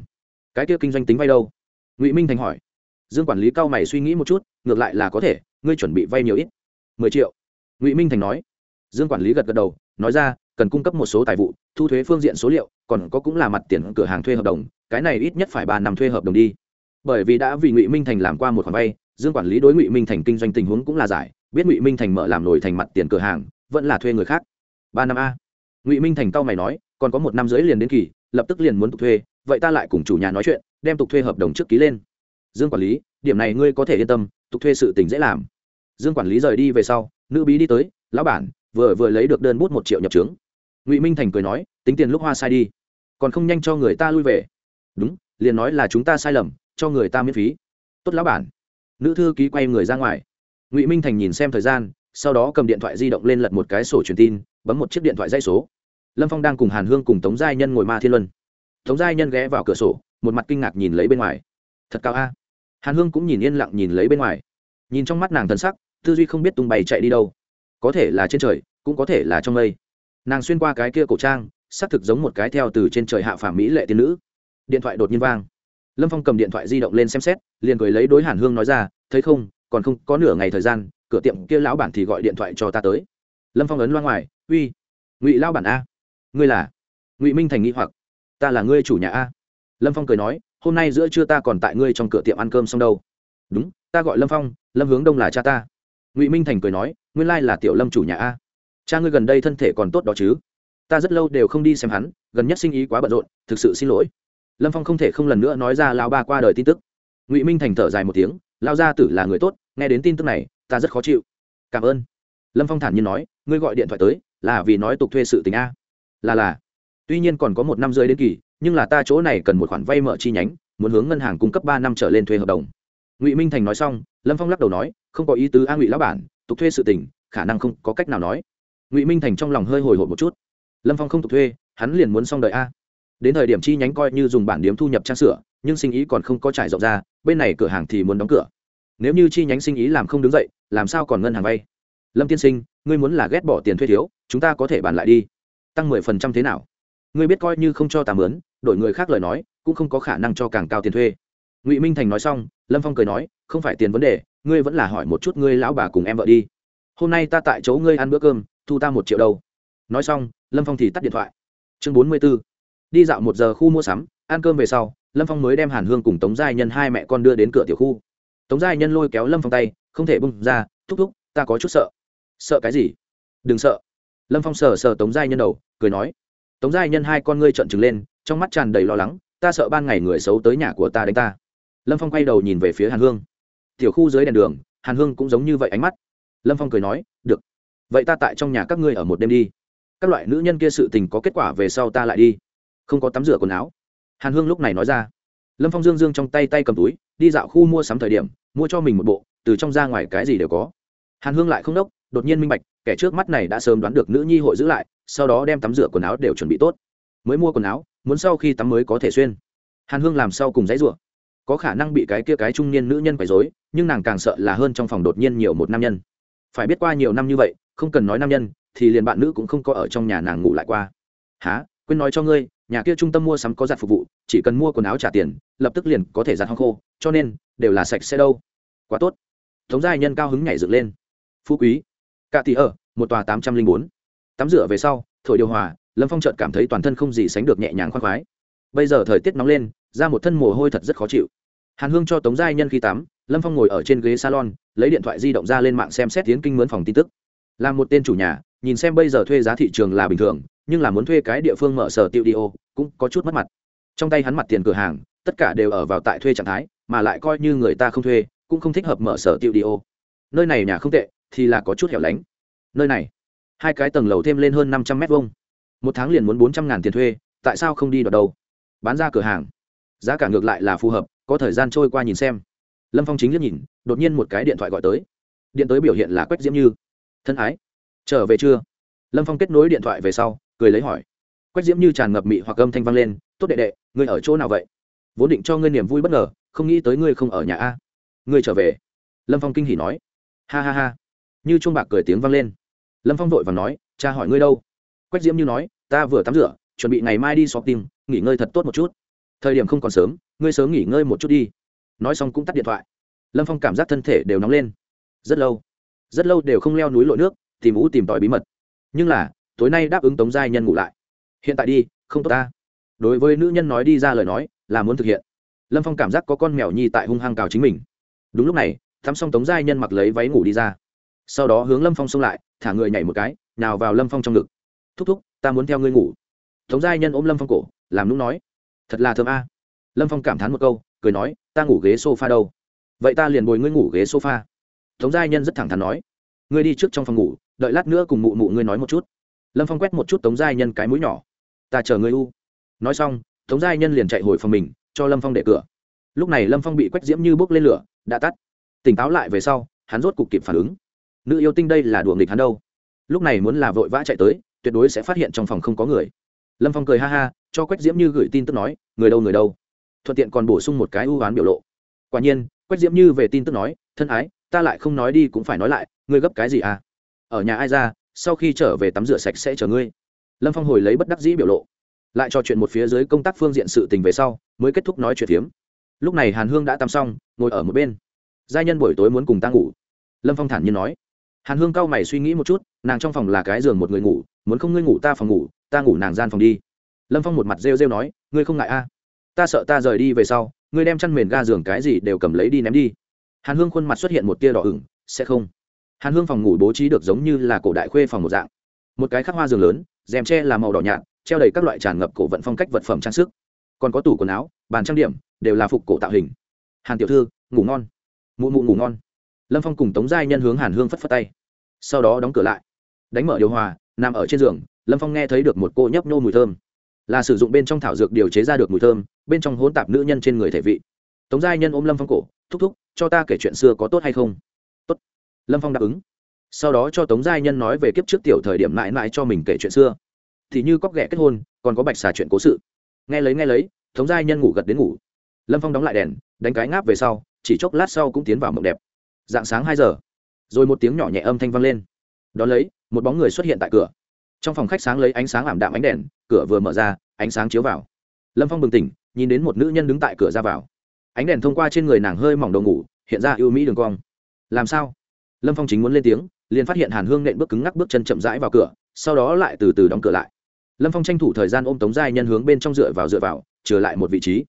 Cái kia kinh doanh tính vay đâu? Ngụy minh thành hỏi. Dương quản lý cao mày suy nghĩ một chút, ngược lại là có thể, ngươi chuẩn bị vay nhiều ít. mười triệu. Ngụy minh thành nói. Dương quản lý gật gật đầu, nói ra, cần cung cấp một số tài vụ, thu thuế phương diện số liệu, còn có cũng là mặt tiền cửa hàng thuê hợp đồng, cái này ít nhất phải ba năm thuê hợp đồng đi bởi vì đã vì ngụy minh thành làm qua một khoản vay dương quản lý đối ngụy minh thành kinh doanh tình huống cũng là giải biết ngụy minh thành mở làm nổi thành mặt tiền cửa hàng vẫn là thuê người khác ba năm a ngụy minh thành cao mày nói còn có một năm rưỡi liền đến kỳ lập tức liền muốn tục thuê vậy ta lại cùng chủ nhà nói chuyện đem tục thuê hợp đồng trước ký lên dương quản lý điểm này ngươi có thể yên tâm tục thuê sự tình dễ làm dương quản lý rời đi về sau nữ bí đi tới lão bản vừa vừa lấy được đơn bút một triệu nhập trướng ngụy minh thành cười nói tính tiền lúc hoa sai đi còn không nhanh cho người ta lui về đúng liền nói là chúng ta sai lầm cho người ta miễn phí. Tốt lão bản. Nữ thư ký quay người ra ngoài. Ngụy minh thành nhìn xem thời gian, sau đó cầm điện thoại di động lên lật một cái sổ truyền tin, bấm một chiếc điện thoại dây số. Lâm phong đang cùng hàn hương cùng tống giai nhân ngồi ma thiên luân. Tống giai nhân ghé vào cửa sổ, một mặt kinh ngạc nhìn lấy bên ngoài. Thật cao a. Hàn hương cũng nhìn yên lặng nhìn lấy bên ngoài. Nhìn trong mắt nàng thân sắc, tư duy không biết tung bày chạy đi đâu. Có thể là trên trời, cũng có thể là trong mây. Nàng xuyên qua cái kia cổ trang, xác thực giống một cái theo từ trên trời hạ phàm mỹ lệ tiên nữ. Điện thoại đột nhiên vang lâm phong cầm điện thoại di động lên xem xét, liền cười lấy đối hàn hương nói ra, thấy không, còn không có nửa ngày thời gian, cửa tiệm kia lão bản thì gọi điện thoại cho ta tới. Lâm phong ấn loa ngoài, uy, ngụy lão bản a, ngươi là ngụy minh thành nghĩ hoặc, ta là ngươi chủ nhà a. Lâm phong cười nói, hôm nay giữa trưa ta còn tại ngươi trong cửa tiệm ăn cơm xong đâu. Đúng, ta gọi lâm phong, lâm hướng đông là cha ta. Ngụy minh thành cười nói, nguyên lai là tiểu lâm chủ nhà a. Cha ngươi gần đây thân thể còn tốt đó chứ? Ta rất lâu đều không đi xem hắn, gần nhất sinh ý quá bận rộn, thực sự xin lỗi lâm phong không thể không lần nữa nói ra lao ba qua đời tin tức. Ngụy minh thành thở dài một tiếng lao gia tử là người tốt, nghe đến tin tức này, ta rất khó chịu. Cảm ơn. Lâm phong thản nhiên nói, ngươi gọi điện thoại tới, là vì nói tục thuê sự tình a. Là là. Tuy nhiên còn có một năm rơi đến kỳ, nhưng là ta chỗ này cần một khoản vay mở chi nhánh, muốn hướng ngân hàng cung cấp ba năm trở lên thuê hợp đồng. Ngụy minh thành nói xong, lâm phong lắc đầu nói, không có ý tứ a ngụy lão bản, tục thuê sự tình, khả năng không có cách nào nói. Ngụy minh thành trong lòng hơi hồi hộp một chút. Lâm phong không tục thuê, hắn liền muốn xong đời a đến thời điểm chi nhánh coi như dùng bản điếm thu nhập trang sửa, nhưng sinh ý còn không có trải rộng ra, bên này cửa hàng thì muốn đóng cửa. Nếu như chi nhánh sinh ý làm không đứng dậy, làm sao còn ngân hàng vay? Lâm tiên sinh, ngươi muốn là ghét bỏ tiền thuê thiếu, chúng ta có thể bàn lại đi. Tăng mười phần trăm thế nào? Ngươi biết coi như không cho ta mướn, đổi người khác lời nói, cũng không có khả năng cho càng cao tiền thuê. Ngụy minh thành nói xong, lâm phong cười nói, không phải tiền vấn đề, ngươi vẫn là hỏi một chút ngươi lão bà cùng em vợ đi. Hôm nay ta tại chỗ ngươi ăn bữa cơm, thu ta một triệu đâu. Nói xong, lâm phong thì tắt điện thoại. Chương bốn mươi b ố đi dạo một giờ khu mua sắm, ăn cơm về sau, lâm phong mới đem hàn hương cùng tống giai nhân hai mẹ con đưa đến cửa tiểu khu. Tống giai nhân lôi kéo lâm phong tay, không thể bưng ra, thúc thúc, ta có chút sợ. Sợ cái gì? Đừng sợ. Lâm phong sờ sờ tống giai nhân đầu, cười nói, tống giai nhân hai con ngươi trợn trừng lên, trong mắt tràn đầy lo lắng, ta sợ ban ngày người xấu tới nhà của ta đánh ta. Lâm phong quay đầu nhìn về phía hàn hương. Tiểu khu dưới đèn đường, hàn hương cũng giống như vậy ánh mắt. Lâm phong cười nói, được. Vậy ta tại trong nhà các ngươi ở một đêm đi. Các loại nữ nhân kia sự tình có kết quả về sau ta lại đi không có tắm rửa quần áo. Hàn hương lúc này nói ra. Lâm phong dương dương trong tay tay cầm túi, đi dạo khu mua sắm thời điểm, mua cho mình một bộ, từ trong ra ngoài cái gì đều có. Hàn hương lại không đốc, đột nhiên minh bạch, kẻ trước mắt này đã sớm đoán được nữ nhi hội giữ lại, sau đó đem tắm rửa quần áo đều chuẩn bị tốt. Mới mua quần áo, muốn sau khi tắm mới có thể xuyên. Hàn hương làm sau cùng dãy rủa. Có khả năng bị cái kia cái trung niên nữ nhân quấy dối nhưng nàng càng sợ là hơn trong phòng đột nhiên nhiều một nam nhân. Phải biết qua nhiều năm như vậy, không cần nói nam nhân, thì liền bạn nữ cũng không có ở trong nhà nàng ngủ lại qua. Há quên nói cho ngươi nhà kia trung tâm mua sắm có giặt phục vụ, chỉ cần mua quần áo trả tiền, lập tức liền có thể giặt hong khô, cho nên, đều là sạch sẽ đâu. Quá tốt. Thống giai nhân cao hứng nhảy dựng lên. Phú quý. Cà tỷ ở, một tòa tám trăm linh bốn. Tắm rửa về sau, thổi điều hòa, lâm phong trợt cảm thấy toàn thân không gì sánh được nhẹ nhàng khoan khoái. Bây giờ thời tiết nóng lên, ra một thân mồ hôi thật rất khó chịu. Hàn hương cho tống giai nhân khi tắm, lâm phong ngồi ở trên ghế salon, lấy điện thoại di động ra lên mạng xem xét tiến kinh mướn phòng tin tức. Là một tên chủ nhà nhìn xem bây giờ thuê giá thị trường là bình thường, nhưng là muốn thuê cái địa phương mở sở tiêu đi ô, cũng có chút mất mặt. Trong tay hắn mặt tiền cửa hàng, tất cả đều ở vào tại thuê trạng thái, mà lại coi như người ta không thuê, cũng không thích hợp mở sở tiêu đi ô. Nơi này nhà không tệ, thì là có chút hẻo lánh. Nơi này, hai cái tầng lầu thêm lên hơn năm trăm mét vuông. Một tháng liền muốn bốn trăm ngàn tiền thuê, tại sao không đi đ đâu bán ra cửa hàng, giá cả ngược lại là phù hợp, có thời gian trôi qua nhìn xem. Lâm phong chính liếc nhìn, đột nhiên một cái điện thoại gọi tới. Điện tới biểu hiện là quách diễm như. Thân ái trở về chưa? Lâm phong kết nối điện thoại về sau, cười lấy hỏi. Quách diễm như tràn ngập mị hoặc âm thanh vang lên, tốt đệ đệ, ngươi ở chỗ nào vậy? Vốn định cho ngươi niềm vui bất ngờ, không nghĩ tới ngươi không ở nhà a. Ngươi trở về? Lâm phong kinh hỉ nói. Ha ha ha. Như chuông bạc cười tiếng vang lên. Lâm phong vội và nói, cha hỏi ngươi đâu? Quách diễm như nói, ta vừa tắm rửa, chuẩn bị ngày mai đi shopping, nghỉ ngơi thật tốt một chút. Thời điểm không còn sớm, ngươi sớm nghỉ ngơi một chút đi. Nói xong cũng tắt điện thoại. Lâm phong cảm giác thân thể đều nóng lên. Rất lâu rất lâu đều không leo núi lội nước tìm ú tìm tòi bí mật. Nhưng là, tối nay đáp ứng tống giai nhân ngủ lại. Hiện tại đi, không tốt ta. Đối với nữ nhân nói đi ra lời nói, là muốn thực hiện. Lâm phong cảm giác có con mèo nhi tại hung hăng cào chính mình. Đúng lúc này, thắm xong tống giai nhân mặc lấy váy ngủ đi ra. Sau đó hướng lâm phong xông lại, thả người nhảy một cái, nào vào lâm phong trong ngực. Thúc thúc, ta muốn theo ngươi ngủ. Tống giai nhân ôm lâm phong cổ, làm nũng nói, thật là thơm a. Lâm phong cảm thán một câu, cười nói, ta ngủ ghế s o f a đâu? Vậy ta liền bồi ngươi ngủ ghế s o f a tống giai nhân rất thẳng thắn nói ngươi đi trước trong phòng ngủ, đợi lát nữa cùng mụ mụ ngươi nói một chút. Lâm phong quét một chút tống giai nhân cái mũi nhỏ. Ta chờ ngươi u. Nói xong, tống giai nhân liền chạy hồi phòng mình, cho lâm phong để cửa. Lúc này lâm phong bị quét diễm như bốc lên lửa, đã tắt. Tỉnh táo lại về sau, hắn rốt cục kịp phản ứng. Nữ yêu tinh đây là đùa nghịch hắn đâu. Lúc này muốn là vội vã chạy tới, tuyệt đối sẽ phát hiện trong phòng không có người. Lâm phong cười ha ha, cho quách diễm như gửi tin tức nói, người đâu người đâu? Thuận tiện còn bổ sung một cái ưu oán biểu lộ. Quả nhiên, quách diễm như về tin tức nói, thân ái, ta lại không nói đi cũng phải nói lại ngươi gấp cái gì à? Ở nhà ai ra, sau khi trở về tắm rửa sạch sẽ chờ ngươi. Lâm phong hồi lấy bất đắc dĩ biểu lộ. Lại trò chuyện một phía dưới công tác phương diện sự tình về sau, mới kết thúc nói chuyện phiếm. Lúc này hàn hương đã tắm xong, ngồi ở một bên. Giai nhân buổi tối muốn cùng ta ngủ. Lâm phong thản nhiên nói. Hàn hương cau mày suy nghĩ một chút, nàng trong phòng là cái giường một người ngủ, muốn không ngươi ngủ ta phòng ngủ, ta ngủ nàng gian phòng đi. Lâm phong một mặt rêu rêu nói, ngươi không ngại a ta sợ ta rời đi về sau, ngươi đem chăn mền ga giường cái gì đều cầm lấy đi ném đi. Hàn hương khuôn mặt xuất hiện một tia đỏ ửng, sẽ không hàn hương phòng ngủ bố trí được giống như là cổ đại khuê phòng một dạng. Một cái khắc hoa giường lớn, rèm tre là màu đỏ nhạt, treo đầy các loại tràn ngập cổ vận phong cách vật phẩm trang sức. Còn có tủ quần áo, bàn trang điểm, đều là phục cổ tạo hình. Hàn tiểu thư, ngủ ngon. Mụ mụ ngủ ngon. Lâm phong cùng tống giai nhân hướng hàn hương phất phất tay. Sau đó đóng cửa lại. Đánh mở điều hòa, nằm ở trên giường, lâm phong nghe thấy được một cô nhấp nhô mùi thơm. Là sử dụng bên trong thảo dược điều chế ra được mùi thơm, bên trong hỗn tạp nữ nhân trên người thể vị. Tống giai nhân ôm lâm phong cổ, thúc thúc, cho ta kể chuyện xưa có tốt hay không? Lâm phong đáp ứng. Sau đó cho tống giai nhân nói về kiếp trước tiểu thời điểm mãi mãi cho mình kể chuyện xưa. Thì như cóc ghẹ kết hôn, còn có bạch xà chuyện cố sự. Nghe lấy nghe lấy, tống giai nhân ngủ gật đến ngủ. Lâm phong đóng lại đèn, đánh cái ngáp về sau, chỉ chốc lát sau cũng tiến vào mộng đẹp. Dạng sáng hai giờ, rồi một tiếng nhỏ nhẹ âm thanh vang lên. Đón lấy, một bóng người xuất hiện tại cửa. Trong phòng khách sáng lấy ánh sáng ảm đạm ánh đèn, cửa vừa mở ra, ánh sáng chiếu vào. Lâm phong bừng tỉnh, nhìn đến một nữ nhân đứng tại cửa ra vào. Ánh đèn thông qua trên người nàng hơi mỏng đầu ngủ, hiện ra ưu mỹ đường cong. Làm sao? Lâm phong chính muốn lên tiếng, liền phát hiện hàn hương nện bước cứng ngắc bước chân chậm rãi vào cửa, sau đó lại từ từ đóng cửa lại. Lâm phong tranh thủ thời gian ôm tống giai nhân hướng bên trong dựa vào dựa vào, trở lại một vị trí.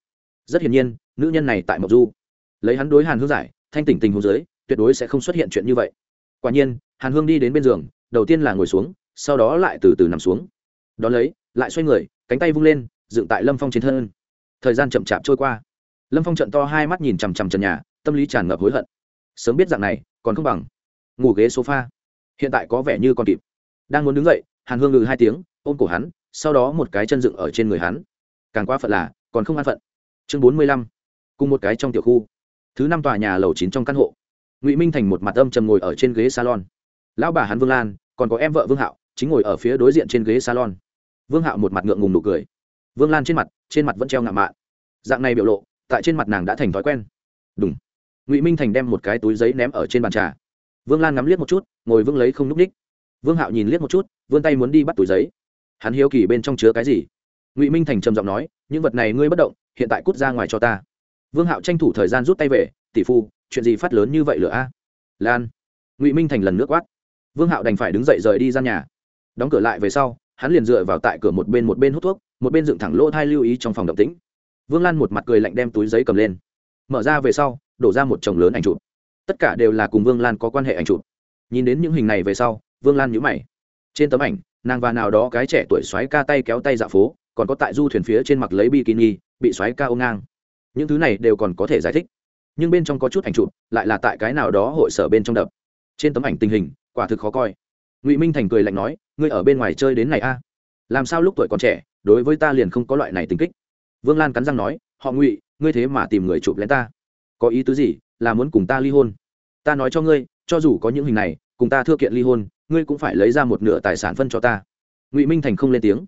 Rất hiển nhiên, nữ nhân này tại mộc du. Lấy hắn đối hàn hương giải, thanh tỉnh tình hồ dưới, tuyệt đối sẽ không xuất hiện chuyện như vậy. Quả nhiên, hàn hương đi đến bên giường, đầu tiên là ngồi xuống, sau đó lại từ từ nằm xuống. Đón lấy, lại xoay người, cánh tay vung lên, dựng tại lâm phong trên thân. Thời gian chậm chạp trôi qua. Lâm phong trận to hai mắt nhìn chằm chằm trần nhà, tâm lý tràn ngập hối hận. Sớm biết dạng này, còn không bằng ngủ ghế sofa. Hiện tại có vẻ như còn kịp. Đang muốn đứng dậy, hàn hương ngừ hai tiếng, ôm cổ hắn, sau đó một cái chân dựng ở trên người hắn. Càng quá phận là, còn không an phận. Chương bốn mươi lăm, cùng một cái trong tiểu khu. Thứ năm tòa nhà lầu chín trong căn hộ. Ngụy minh thành một mặt âm trầm ngồi ở trên ghế salon. Lão bà hắn vương lan, còn có em vợ vương hạo, chính ngồi ở phía đối diện trên ghế salon. Vương hạo một mặt ngượng ngùng nụ cười. Vương lan trên mặt trên mặt vẫn treo ngạo mạn. Dạng này biểu lộ, tại trên mặt nàng đã thành thói quen. Đúng. Ngụy minh thành đem một cái túi giấy ném ở trên bàn trà vương lan ngắm liếc một chút, ngồi vương lấy không n ú c ních vương hạo nhìn liếc một chút, vươn tay muốn đi bắt túi giấy. Hắn hiếu kỳ bên trong chứa cái gì? Ngụy minh thành trầm giọng nói, những vật này ngươi bất động, hiện tại cút ra ngoài cho ta. Vương hạo tranh thủ thời gian rút tay về, tỷ phu, chuyện gì phát lớn như vậy lửa a? Lan. Ngụy minh thành lần nước quát. Vương hạo đành phải đứng dậy rời đi ra nhà. Đóng cửa lại về sau, hắn liền dựa vào tại cửa một bên một bên hút thuốc, một bên dựng thẳng lỗ thai lưu ý trong phòng động tĩnh. Vương lan một mặt cười lạnh đem túi giấy cầm lên. Mở ra về sau, đổ ra một chồng lớn ảnh chụp tất cả đều là cùng vương lan có quan hệ ảnh chụp. Nhìn đến những hình này về sau, vương lan nhữ mày. Trên tấm ảnh, nàng và nào đó cái trẻ tuổi xoáy ca tay kéo tay dạo phố, còn có tại du thuyền phía trên mặt lấy bikini, bị xoáy ca ôm ngang. Những thứ này đều còn có thể giải thích. Nhưng bên trong có chút ảnh chụp, lại là tại cái nào đó hội sở bên trong đập. Trên tấm ảnh tình hình, quả thực khó coi. Ngụy minh thành cười lạnh nói, ngươi ở bên ngoài chơi đến này a? Làm sao lúc tuổi còn trẻ, đối với ta liền không có loại này tình kích? Vương lan cắn răng nói, họ ngụy, ngươi thế mà tìm người chụp lén ta. Có ý tứ gì là muốn cùng ta ly hôn. Ta nói cho ngươi, cho dù có những hình này, cùng ta thưa kiện ly hôn, ngươi cũng phải lấy ra một nửa tài sản phân cho ta. Ngụy minh thành không lên tiếng.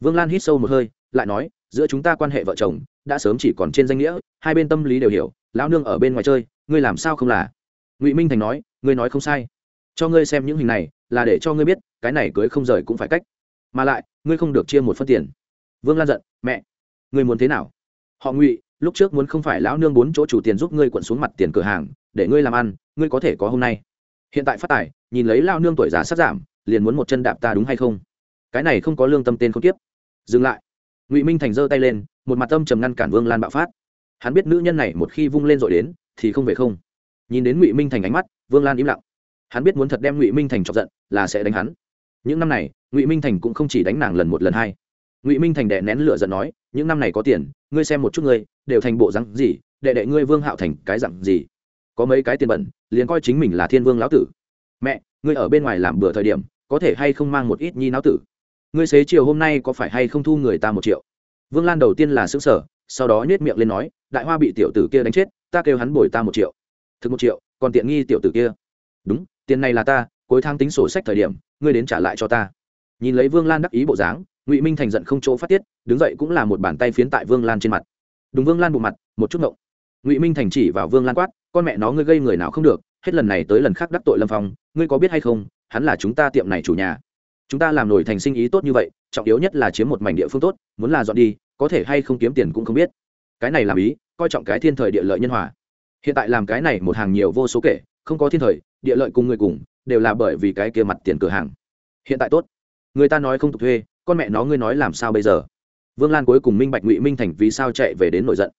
Vương lan hít sâu một hơi, lại nói, giữa chúng ta quan hệ vợ chồng, đã sớm chỉ còn trên danh nghĩa, hai bên tâm lý đều hiểu, lão nương ở bên ngoài chơi, ngươi làm sao không là? Ngụy minh thành nói, ngươi nói không sai. Cho ngươi xem những hình này, là để cho ngươi biết, cái này cưới không rời cũng phải cách. Mà lại, ngươi không được chia một phân tiền. Vương lan giận, mẹ, ngươi muốn thế nào? Họ ngụy lúc trước muốn không phải lão nương bốn chỗ chủ tiền giúp ngươi quận xuống mặt tiền cửa hàng, để ngươi làm ăn, ngươi có thể có hôm nay. Hiện tại phát tài, nhìn lấy lao nương tuổi già sắp giảm, liền muốn một chân đạp ta đúng hay không? Cái này không có lương tâm tên không tiếp dừng lại. Ngụy minh thành giơ tay lên, một mặt tâm trầm ngăn cản vương lan bạo phát. Hắn biết nữ nhân này một khi vung lên rồi đến, thì không về không. Nhìn đến ngụy minh thành ánh mắt, vương lan im lặng. Hắn biết muốn thật đem ngụy minh thành chọc giận, là sẽ đánh hắn. Những năm này, ngụy minh thành cũng không chỉ đánh nàng lần một lần hai. Ngụy minh thành đệ nén lửa giận nói, những năm này có tiền ngươi xem một chút ngươi, đều thành bộ rắn gì, đệ đệ ngươi vương hạo thành cái dặn gì? Có mấy cái tiền bẩn, liền coi chính mình là thiên vương lão tử. Mẹ, ngươi ở bên ngoài làm bữa thời điểm, có thể hay không mang một ít nhi lão tử? Ngươi xế chiều hôm nay có phải hay không thu người ta một triệu? Vương lan đầu tiên là xứng sở sau đó nhét miệng lên nói, đại hoa bị tiểu tử kia đánh chết, ta kêu hắn bồi ta một triệu. Thực một triệu, còn tiện nghi tiểu tử kia. Đúng, tiền này là ta, cuối tháng tính sổ sách thời điểm, ngươi đến trả lại cho ta. Nhìn lấy vương lan đắc ý bộ dáng ngụy minh thành giận không chỗ phát tiết đứng dậy cũng là một bàn tay phiến tại vương lan trên mặt đúng vương lan bộ mặt một chút ngộng ngụy minh thành chỉ vào vương lan quát con mẹ nó ngươi gây người nào không được hết lần này tới lần khác đắc tội lâm phong ngươi có biết hay không hắn là chúng ta tiệm này chủ nhà chúng ta làm nổi thành sinh ý tốt như vậy trọng yếu nhất là chiếm một mảnh địa phương tốt muốn là dọn đi có thể hay không kiếm tiền cũng không biết cái này làm ý coi trọng cái thiên thời địa lợi nhân hòa hiện tại làm cái này một hàng nhiều vô số kể không có thiên thời địa lợi cùng người cùng đều là bởi vì cái kia mặt tiền cửa hàng hiện tại tốt người ta nói không tục thuê con mẹ nó ngươi nói làm sao bây giờ? Vương lan cuối cùng minh bạch ngụy minh thành vì sao chạy về đến nổi giận.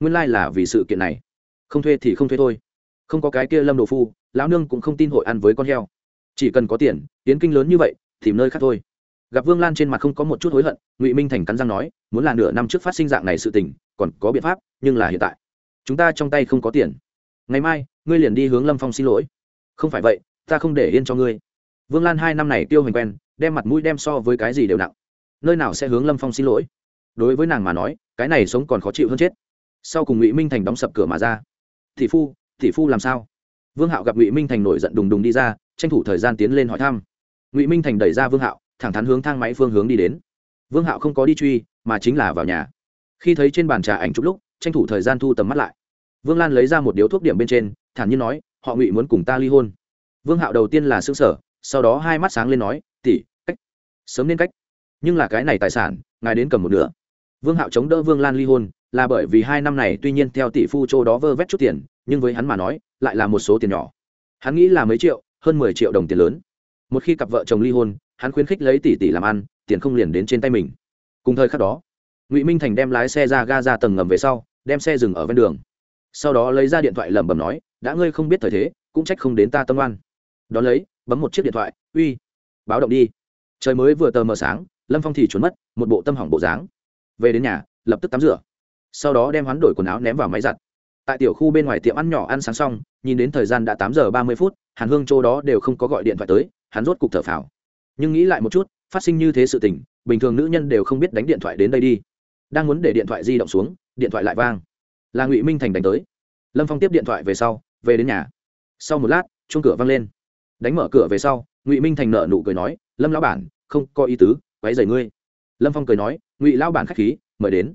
Nguyên lai là vì sự kiện này. Không thuê thì không thuê thôi. Không có cái kia lâm đồ phu, lão nương cũng không tin hội ăn với con heo. Chỉ cần có tiền, tiến kinh lớn như vậy, tìm nơi khác thôi. Gặp vương lan trên mặt không có một chút hối hận, ngụy minh thành cắn răng nói, muốn là nửa năm trước phát sinh dạng này sự tình, còn có biện pháp, nhưng là hiện tại. Chúng ta trong tay không có tiền. Ngày mai, ngươi liền đi hướng lâm phong xin lỗi. Không phải vậy, ta không để yên cho ngươi. Vương lan hai năm này tiêu hành quen, đem mặt mũi đem so với cái gì đều nặng nơi nào sẽ hướng lâm phong xin lỗi đối với nàng mà nói cái này sống còn khó chịu hơn chết sau cùng ngụy minh thành đóng sập cửa mà ra thị phu thị phu làm sao vương hạo gặp ngụy minh thành nổi giận đùng đùng đi ra tranh thủ thời gian tiến lên hỏi thăm ngụy minh thành đẩy ra vương hạo thẳng thắn hướng thang máy phương hướng đi đến vương hạo không có đi truy mà chính là vào nhà khi thấy trên bàn trà ảnh chụp lúc tranh thủ thời gian thu tầm mắt lại vương lan lấy ra một điếu thuốc điểm bên trên thản nhiên nói họ ngụy muốn cùng ta ly hôn vương hạo đầu tiên là xương sở sau đó hai mắt sáng lên nói tỉ cách sớm nên cách nhưng là cái này tài sản, ngài đến cầm một nửa. Vương hạo chống đỡ vương lan ly hôn, là bởi vì hai năm này tuy nhiên theo tỷ phu châu đó vơ vét chút tiền, nhưng với hắn mà nói, lại là một số tiền nhỏ. Hắn nghĩ là mấy triệu, hơn mười triệu đồng tiền lớn. Một khi cặp vợ chồng ly hôn, hắn khuyến khích lấy tỷ tỷ làm ăn, tiền không liền đến trên tay mình. Cùng thời khắc đó, ngụy minh thành đem lái xe ra ga ra tầng ngầm về sau, đem xe dừng ở ven đường. Sau đó lấy ra điện thoại lẩm bẩm nói, đã ngươi không biết thời thế, cũng trách không đến ta tâm oan. Đón lấy, bấm một chiếc điện thoại, uy, báo động đi. Trời mới vừa tờ mờ sáng lâm phong thì trốn mất, một bộ tâm hỏng bộ dáng. Về đến nhà, lập tức tắm rửa. Sau đó đem hoán đổi quần áo ném vào máy giặt. Tại tiểu khu bên ngoài tiệm ăn nhỏ ăn sáng xong, nhìn đến thời gian đã tám giờ ba mươi phút, hàn hương châu đó đều không có gọi điện thoại tới, hắn rốt cục thở phào. Nhưng nghĩ lại một chút, phát sinh như thế sự tình, bình thường nữ nhân đều không biết đánh điện thoại đến đây đi. Đang muốn để điện thoại di động xuống, điện thoại lại vang. Là ngụy minh thành đánh tới. Lâm phong tiếp điện thoại về sau, về đến nhà. Sau một lát, chuông cửa vang lên. Đánh mở cửa về sau, ngụy minh thành nợ nụ cười nói, lâm lão bản, không có ý tứ quấy rầy ngươi. Lâm phong cười nói, ngụy lão bản k h á c h khí, mời đến.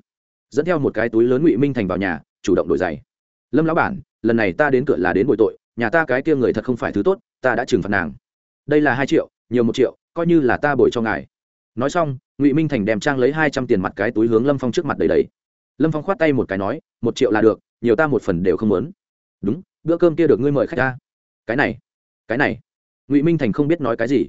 Dẫn theo một cái túi lớn ngụy minh thành vào nhà, chủ động đổi giày. Lâm lão bản, lần này ta đến cửa là đến bồi tội, nhà ta cái kia người thật không phải thứ tốt, ta đã trừng phạt nàng. Đây là hai triệu, nhiều một triệu, coi như là ta bồi cho ngài. Nói xong, ngụy minh thành đem trang lấy hai trăm tiền mặt cái túi hướng lâm phong trước mặt đầy đầy lâm phong khoát tay một cái nói, một triệu là được, nhiều ta một phần đều không muốn. Đúng, bữa cơm kia được ngươi mời khách ta. Cái này cái này. Ngụy minh thành không biết nói cái gì.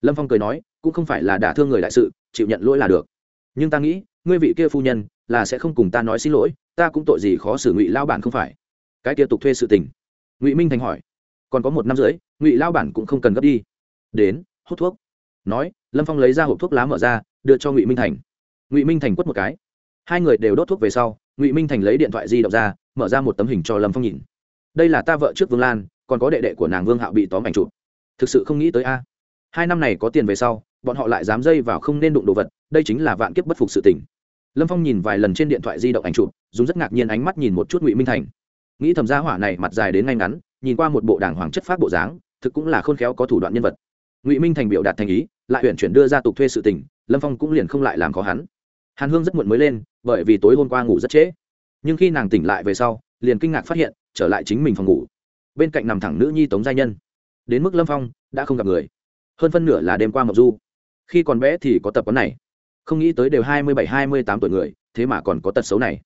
Lâm phong cười nói cũng không phải là đả thương người đại sự, chịu nhận lỗi là được. Nhưng ta nghĩ, ngươi vị kia phu nhân, là sẽ không cùng ta nói xin lỗi, ta cũng tội gì khó xử ngụy lao bản không phải. Cái kia tục thuê sự tình. Ngụy minh thành hỏi. Còn có một năm rưỡi, ngụy lao bản cũng không cần gấp đi. Đến, hút thuốc. Nói, lâm phong lấy ra hộp thuốc lá mở ra, đưa cho ngụy minh thành. Ngụy minh thành quất một cái. Hai người đều đốt thuốc về sau, ngụy minh thành lấy điện thoại di động ra, mở ra một tấm hình cho lâm phong nhìn. Đây là ta vợ trước vương lan, còn có đệ đệ của nàng vương hạo bị tóm ảnh chụp. Thực sự không nghĩ tới a. Hai năm này có tiền về sau bọn họ lại dám dây vào không nên đụng đồ vật, đây chính là vạn kiếp bất phục sự tình. Lâm phong nhìn vài lần trên điện thoại di động ảnh chụp, dùng rất ngạc nhiên ánh mắt nhìn một chút ngụy minh thành. Nghĩ thầm gia hỏa này mặt dài đến ngay ngắn, nhìn qua một bộ đảng hoàng chất phát bộ dáng, thực cũng là khôn khéo có thủ đoạn nhân vật. Ngụy minh thành biểu đạt thành ý, lại huyện chuyển đưa ra tục thuê sự tình, lâm phong cũng liền không lại làm khó hắn. Hàn hương rất muộn mới lên, bởi vì tối hôm qua ngủ rất trễ. Nhưng khi nàng tỉnh lại về sau, liền kinh ngạc phát hiện, trở lại chính mình phòng ngủ. Bên cạnh nằm thẳng nữ nhi tống gia nhân. Đến mức lâm phong, đã không gặp người. Hơn phân nửa là đêm qua mộc du khi còn bé thì có tập quán này. Không nghĩ tới đều hai mươi bảy, hai mươi tám tuổi người, thế mà còn có tật xấu này.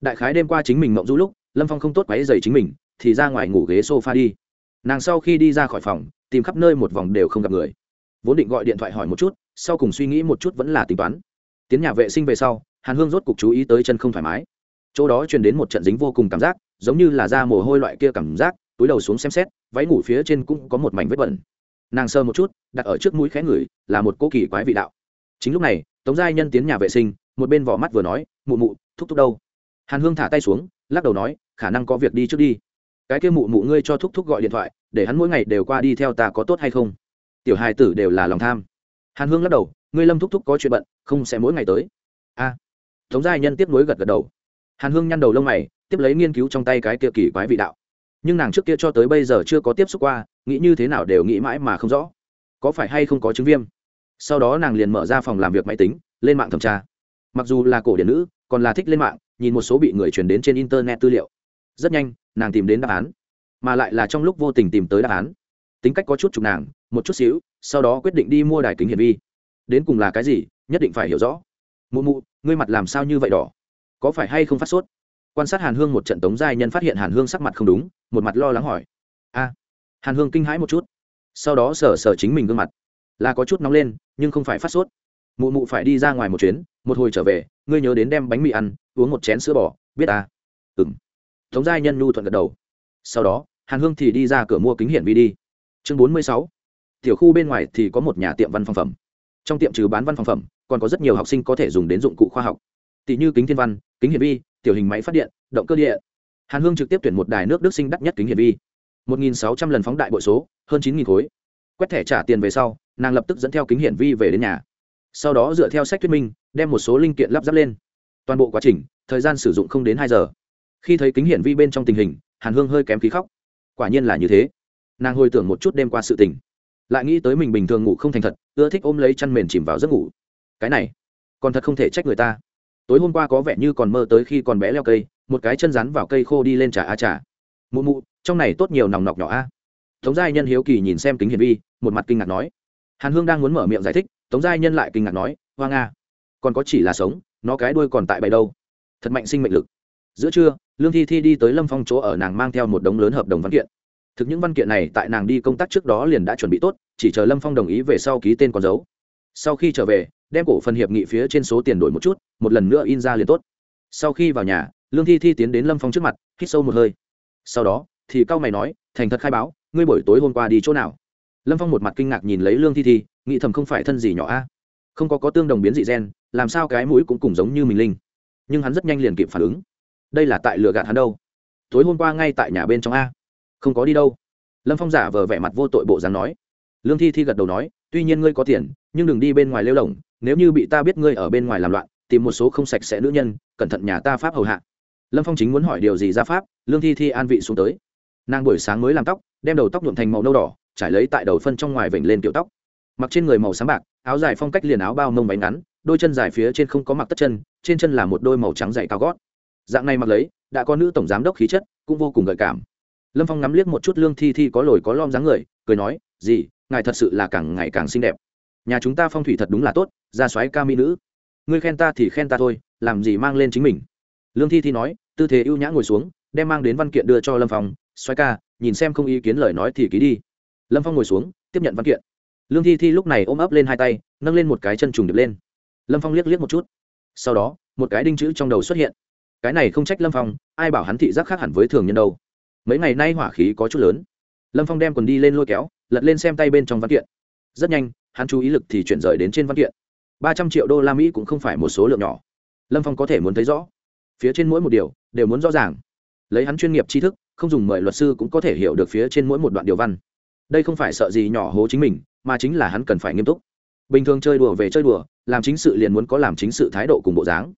Đại khái đêm qua chính mình mộng du lúc, lâm phong không tốt quáy dày chính mình, thì ra ngoài ngủ ghế s o f a đi. Nàng sau khi đi ra khỏi phòng, tìm khắp nơi một vòng đều không gặp người. Vốn định gọi điện thoại hỏi một chút, sau cùng suy nghĩ một chút vẫn là tính toán. Tiến nhà vệ sinh về sau, hàn hương rốt cục chú ý tới chân không thoải mái. Chỗ đó truyền đến một trận dính vô cùng cảm giác, giống như là da mồ hôi loại kia cảm giác, túi đầu xuống xem xét, váy ngủ phía trên cũng có một mảnh vết bẩn nàng sơ một chút, đặt ở trước mũi khẽ ngửi, là một cô kỳ quái vị đạo. Chính lúc này, tống giai nhân tiến nhà vệ sinh, một bên vỏ mắt vừa nói, mụ mụ, thúc thúc đâu? Hàn hương thả tay xuống, lắc đầu nói, khả năng có việc đi trước đi. Cái kia mụ mụ ngươi cho thúc thúc gọi điện thoại, để hắn mỗi ngày đều qua đi theo ta có tốt hay không? Tiểu hài tử đều là lòng tham. Hàn hương lắc đầu, ngươi lâm thúc thúc có chuyện bận, không sẽ mỗi ngày tới. A. Tống giai nhân tiếp nối gật gật đầu. Hàn hương nhăn đầu lông mày, tiếp lấy nghiên cứu trong tay cái kia kỳ quái vị đạo nhưng nàng trước kia cho tới bây giờ chưa có tiếp xúc qua, nghĩ như thế nào đều nghĩ mãi mà không rõ. Có phải hay không có chứng viêm? Sau đó nàng liền mở ra phòng làm việc máy tính, lên mạng thẩm tra. Mặc dù là cổ điển nữ, còn là thích lên mạng, nhìn một số bị người truyền đến trên internet tư liệu. Rất nhanh, nàng tìm đến đáp án. Mà lại là trong lúc vô tình tìm tới đáp án. Tính cách có chút chụp nàng, một chút xíu, sau đó quyết định đi mua đài kính hiển vi. Đến cùng là cái gì, nhất định phải hiểu rõ. Mụ mụ, ngươi mặt làm sao như vậy đỏ? Có phải hay không phát sốt? Quan sát hàn hương một trận tống giai nhân phát hiện hàn hương sắc mặt không đúng, một mặt lo lắng hỏi. A, hàn hương kinh hãi một chút. Sau đó sờ sờ chính mình gương mặt. Là có chút nóng lên, nhưng không phải phát sốt. Mụ mụ phải đi ra ngoài một chuyến, một hồi trở về, ngươi nhớ đến đem bánh mì ăn, uống một chén sữa bò, biết à? Ừng tống giai nhân nhu thuận gật đầu. Sau đó, hàn hương thì đi ra cửa mua kính hiển vi đi. Chương bốn mươi sáu. Tiểu khu bên ngoài thì có một nhà tiệm văn phòng phẩm. Trong tiệm trừ bán văn phòng phẩm, còn có rất nhiều học sinh có thể dùng đến dụng cụ khoa học. Tỷ như kính thiên văn, kính hiển vi tiểu hình máy phát điện, động cơ điện. Hàn hương trực tiếp tuyển một đài nước đức sinh đắt nhất kính hiển vi. Một nghìn sáu trăm lần phóng đại bội số, hơn chín nghìn khối. Quét thẻ trả tiền về sau, nàng lập tức dẫn theo kính hiển vi về đến nhà. Sau đó dựa theo sách thuyết minh, đem một số linh kiện lắp ráp lên. Toàn bộ quá trình, thời gian sử dụng không đến hai giờ. Khi thấy kính hiển vi bên trong tình hình, hàn hương hơi kém khí khóc. Quả nhiên là như thế. Nàng hồi tưởng một chút đêm qua sự tình. Lại nghĩ tới mình bình thường ngủ không thành thật, ưa thích ôm lấy chăn mền chìm vào giấc ngủ. Cái này, còn thật không thể trách người ta tối hôm qua có vẻ như còn mơ tới khi còn bé leo cây, một cái chân rắn vào cây khô đi lên trà a trà. Mụ mụ, trong này tốt nhiều nòng nọc nhỏ a. Tống giai nhân hiếu kỳ nhìn xem kính hiển vi, một mặt kinh ngạc nói. Hàn hương đang muốn mở miệng giải thích, tống giai nhân lại kinh ngạc nói hoa nga còn có chỉ là sống, nó cái đuôi còn tại bày đâu? Thật mạnh sinh mệnh lực. Giữa trưa, lương thi thi đi tới lâm phong chỗ ở nàng mang theo một đống lớn hợp đồng văn kiện. Thực những văn kiện này tại nàng đi công tác trước đó liền đã chuẩn bị tốt, chỉ chờ lâm phong đồng ý về sau ký tên con dấu. Sau khi trở về, đem cổ phần hiệp nghị phía trên số tiền đổi một chút một lần nữa in ra liền tốt. Sau khi vào nhà, lương thi thi tiến đến lâm phong trước mặt, hít sâu một hơi. Sau đó, thì cao mày nói, thành thật khai báo, ngươi buổi tối hôm qua đi chỗ nào? Lâm phong một mặt kinh ngạc nhìn lấy lương thi thi, nghĩ thầm không phải thân gì nhỏ a? Không có có tương đồng biến dị gen, làm sao cái mũi cũng cùng giống như mình linh? Nhưng hắn rất nhanh liền kịp phản ứng. Đây là tại lừa gạt hắn đâu? Tối hôm qua ngay tại nhà bên trong a? Không có đi đâu. Lâm phong giả vờ vẻ mặt vô tội bộ dáng nói. Lương thi thi gật đầu nói, tuy nhiên ngươi có tiền, nhưng đừng đi bên ngoài lêu lỏng, nếu như bị ta biết ngươi ở bên ngoài làm loạn tìm một số không sạch sẽ nữ nhân, cẩn thận nhà ta pháp hầu hạ. Lâm phong chính muốn hỏi điều gì ra pháp, lương thi thi an vị xuống tới. Nàng buổi sáng mới làm tóc, đem đầu tóc nhuộm thành màu nâu đỏ, trải lấy tại đầu phân trong ngoài vểnh lên kiểu tóc. Mặc trên người màu sáng bạc, áo dài phong cách liền áo bao mông bánh ngắn, đôi chân dài phía trên không có mặc tất chân, trên chân là một đôi màu trắng dày cao gót. Dạng này mặc lấy, đã có nữ tổng giám đốc khí chất, cũng vô cùng gợi cảm. Lâm phong ngắm liếc một chút lương thi thi có lồi có lom dáng người, cười nói gì ngài thật sự là càng ngày càng xinh đẹp. Nhà chúng ta phong thủy thật đúng là tốt ra xoáy ca mỹ nữ ngươi khen ta thì khen ta thôi, làm gì mang lên chính mình. Lương thi thi nói, tư thế ưu nhã ngồi xuống, đem mang đến văn kiện đưa cho lâm phong Xoay ca, nhìn xem không ý kiến lời nói thì ký đi. Lâm phong ngồi xuống, tiếp nhận văn kiện. Lương thi thi lúc này ôm ấp lên hai tay, nâng lên một cái chân trùng điệp lên. Lâm phong liếc liếc một chút. Sau đó, một cái đinh chữ trong đầu xuất hiện. Cái này không trách lâm phong, ai bảo hắn thị giác khác hẳn với thường nhân đâu. Mấy ngày nay hỏa khí có chút lớn. Lâm phong đem quần đi lên lôi kéo, lật lên xem tay bên trong văn kiện. Rất nhanh, hắn chú ý lực thì chuyển rời đến trên văn kiện ba trăm triệu đô la mỹ cũng không phải một số lượng nhỏ. Lâm phong có thể muốn thấy rõ. Phía trên mỗi một điều đều muốn rõ ràng. Lấy hắn chuyên nghiệp tri thức, không dùng mời luật sư cũng có thể hiểu được phía trên mỗi một đoạn điều văn. Đây không phải sợ gì nhỏ hố chính mình, mà chính là hắn cần phải nghiêm túc. Bình thường chơi đùa về chơi đùa, làm chính sự liền muốn có làm chính sự thái độ cùng bộ dáng.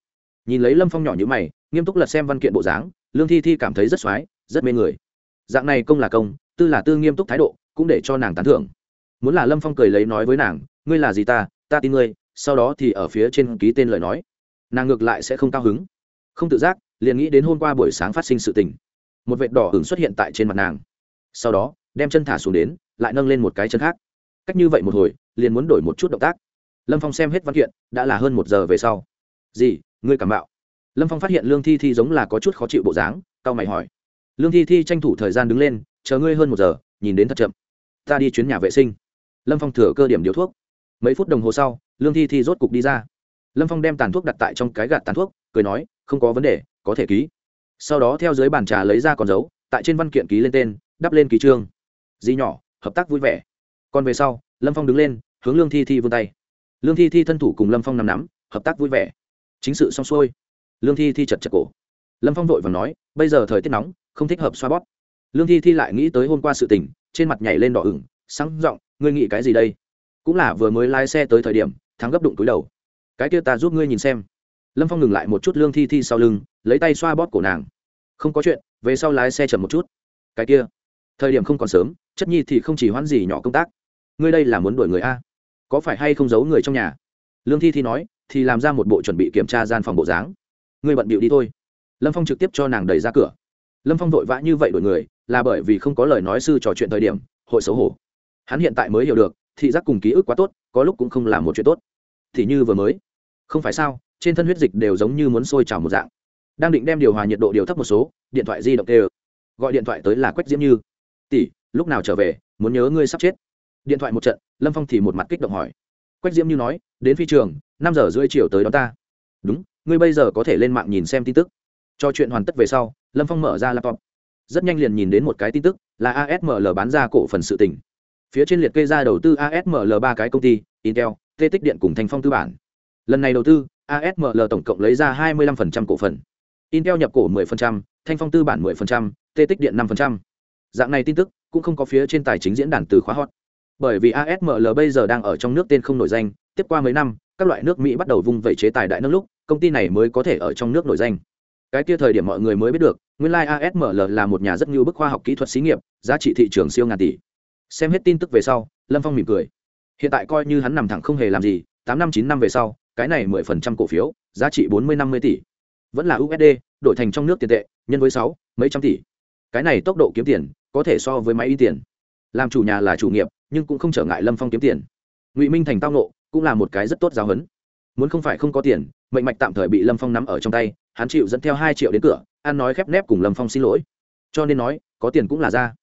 Nhìn lấy lâm phong nhỏ như mày, nghiêm túc lật xem văn kiện bộ dáng, lương thi thi cảm thấy rất x rất mê người. Dạng này công là công, tư là tư nghiêm túc thái độ, cũng để cho nàng tán thưởng. Muốn là lâm phong cười lấy nói với nàng, ngươi là gì ta? Ta tin ngươi sau đó thì ở phía trên ký tên lời nói. Nàng ngược lại sẽ không cao hứng. Không tự giác, liền nghĩ đến hôm qua buổi sáng phát sinh sự tình. Một vệt đỏ hứng xuất hiện tại trên mặt nàng. Sau đó, đem chân thả xuống đến, lại nâng lên một cái chân khác. Cách như vậy một hồi, liền muốn đổi một chút động tác. Lâm phong xem hết văn kiện, đã là hơn một giờ về sau. Gì, ngươi cảm bạo lâm phong phát hiện lương thi thi giống là có chút khó chịu bộ dáng tao mày hỏi. Lương thi thi tranh thủ thời gian đứng lên, chờ ngươi hơn một giờ, nhìn đến thật chậm. Ta đi chuyến nhà vệ sinh. Lâm phong thừa cơ điểm điếu thuốc. Mấy phút đồng hồ sau lương thi thi rốt cục đi ra. Lâm phong đem tàn thuốc đặt tại trong cái gạt tàn thuốc, cười nói, không có vấn đề, có thể ký. Sau đó theo dưới bàn trà lấy ra con dấu, tại trên văn kiện ký lên tên, đắp lên ký trương di nhỏ, hợp tác vui vẻ. Còn về sau, lâm phong đứng lên, hướng lương thi thi vươn tay. Lương thi thi thân thủ cùng lâm phong nằm nắm, hợp tác vui vẻ. Chính sự xong xuôi, lương thi thi chật chật cổ. Lâm phong vội và nói, bây giờ thời tiết nóng, không thích hợp xoa bóp. Lương thi thi lại nghĩ tới hôm qua sự tình, trên mặt nhảy lên đỏ ửng, sáng r ộ n g ngươi nghĩ cái gì đây? Cũng là vừa mới lái xe tới thời điểm thắng gấp đụng túi đầu. Cái kia ta giúp ngươi nhìn xem. Lâm phong ngừng lại một chút lương thi thi sau lưng, lấy tay xoa bóp cổ nàng. Không có chuyện, về sau lái xe chậm một chút. Cái kia, thời điểm không còn sớm, chất nhi thì không chỉ hoãn gì nhỏ công tác. Ngươi đây là muốn đuổi người a. Có phải hay không giấu người trong nhà? Lương thi thi nói, thì làm ra một bộ chuẩn bị kiểm tra gian phòng bộ dáng. Ngươi bận bịu đi thôi. Lâm phong trực tiếp cho nàng đẩy ra cửa. Lâm phong vội vã như vậy đuổi người, là bởi vì không có lời nói sư trò chuyện thời điểm, hội xấu hổ. Hắn hiện tại mới hiểu được, thị giác cùng ký ức quá tốt, có lúc cũng không là một chuyện tốt thì như vừa mới. Không phải sao, trên thân huyết dịch đều giống như muốn sôi trào một dạng. Đang định đem điều hòa nhiệt độ điều thấp một số, điện thoại di động tê gọi điện thoại tới là quách diễm như. Tỷ, lúc nào trở về, muốn nhớ ngươi sắp chết. Điện thoại một trận, lâm phong thì một mặt kích động hỏi. Quách diễm như nói, đến phi trường, năm giờ rưỡi chiều tới đó ta. Đúng, ngươi bây giờ có thể lên mạng nhìn xem tin tức. Cho chuyện hoàn tất về sau, lâm phong mở ra laptop. Rất nhanh liền nhìn đến một cái tin tức, là asml bán ra cổ phần sự tỉnh phía trên liệt kê ra đầu tư asml ba cái công ty, intel tê tích điện cùng Thanh phong tư bản. Lần này đầu tư asml tổng cộng lấy ra 25% cổ phần. Intel nhập cổ 10%, thanh phong tư bản 10%, tê tích điện 5%. dạng này tin tức cũng không có phía trên tài chính diễn đàn từ khóa hot. Bởi vì asml bây giờ đang ở trong nước tên không nổi danh tiếp qua mấy năm các loại nước mỹ bắt đầu vung vẩy chế tài đại nâng lúc công ty này mới có thể ở trong nước nổi danh. Cái kia thời điểm mọi người mới biết được nguyên lai like asml là một nhà rất nhiều bức khoa học kỹ thuật xí nghiệp giá trị thị trường siêu ngàn tỷ. Xem hết tin tức về sau lâm phong mỉm cười hiện tại coi như hắn nằm thẳng không hề làm gì, tám năm, chín năm về sau, cái này mười phần trăm cổ phiếu, giá trị bốn mươi, năm mươi tỷ. Vẫn là usd đổi thành trong nước tiền tệ, nhân với sáu, mấy trăm tỷ. Cái này tốc độ kiếm tiền, có thể so với máy y tiền. Làm chủ nhà là chủ nghiệp, nhưng cũng không trở ngại lâm phong kiếm tiền. Ngụy minh thành tao nộ cũng là một cái rất tốt giáo huấn. Muốn không phải không có tiền, mệnh mạch tạm thời bị lâm phong nắm ở trong tay, hắn chịu dẫn theo hai triệu đến cửa an nói khép nép cùng lâm phong xin lỗi. Cho nên nói, có tiền cũng là ra.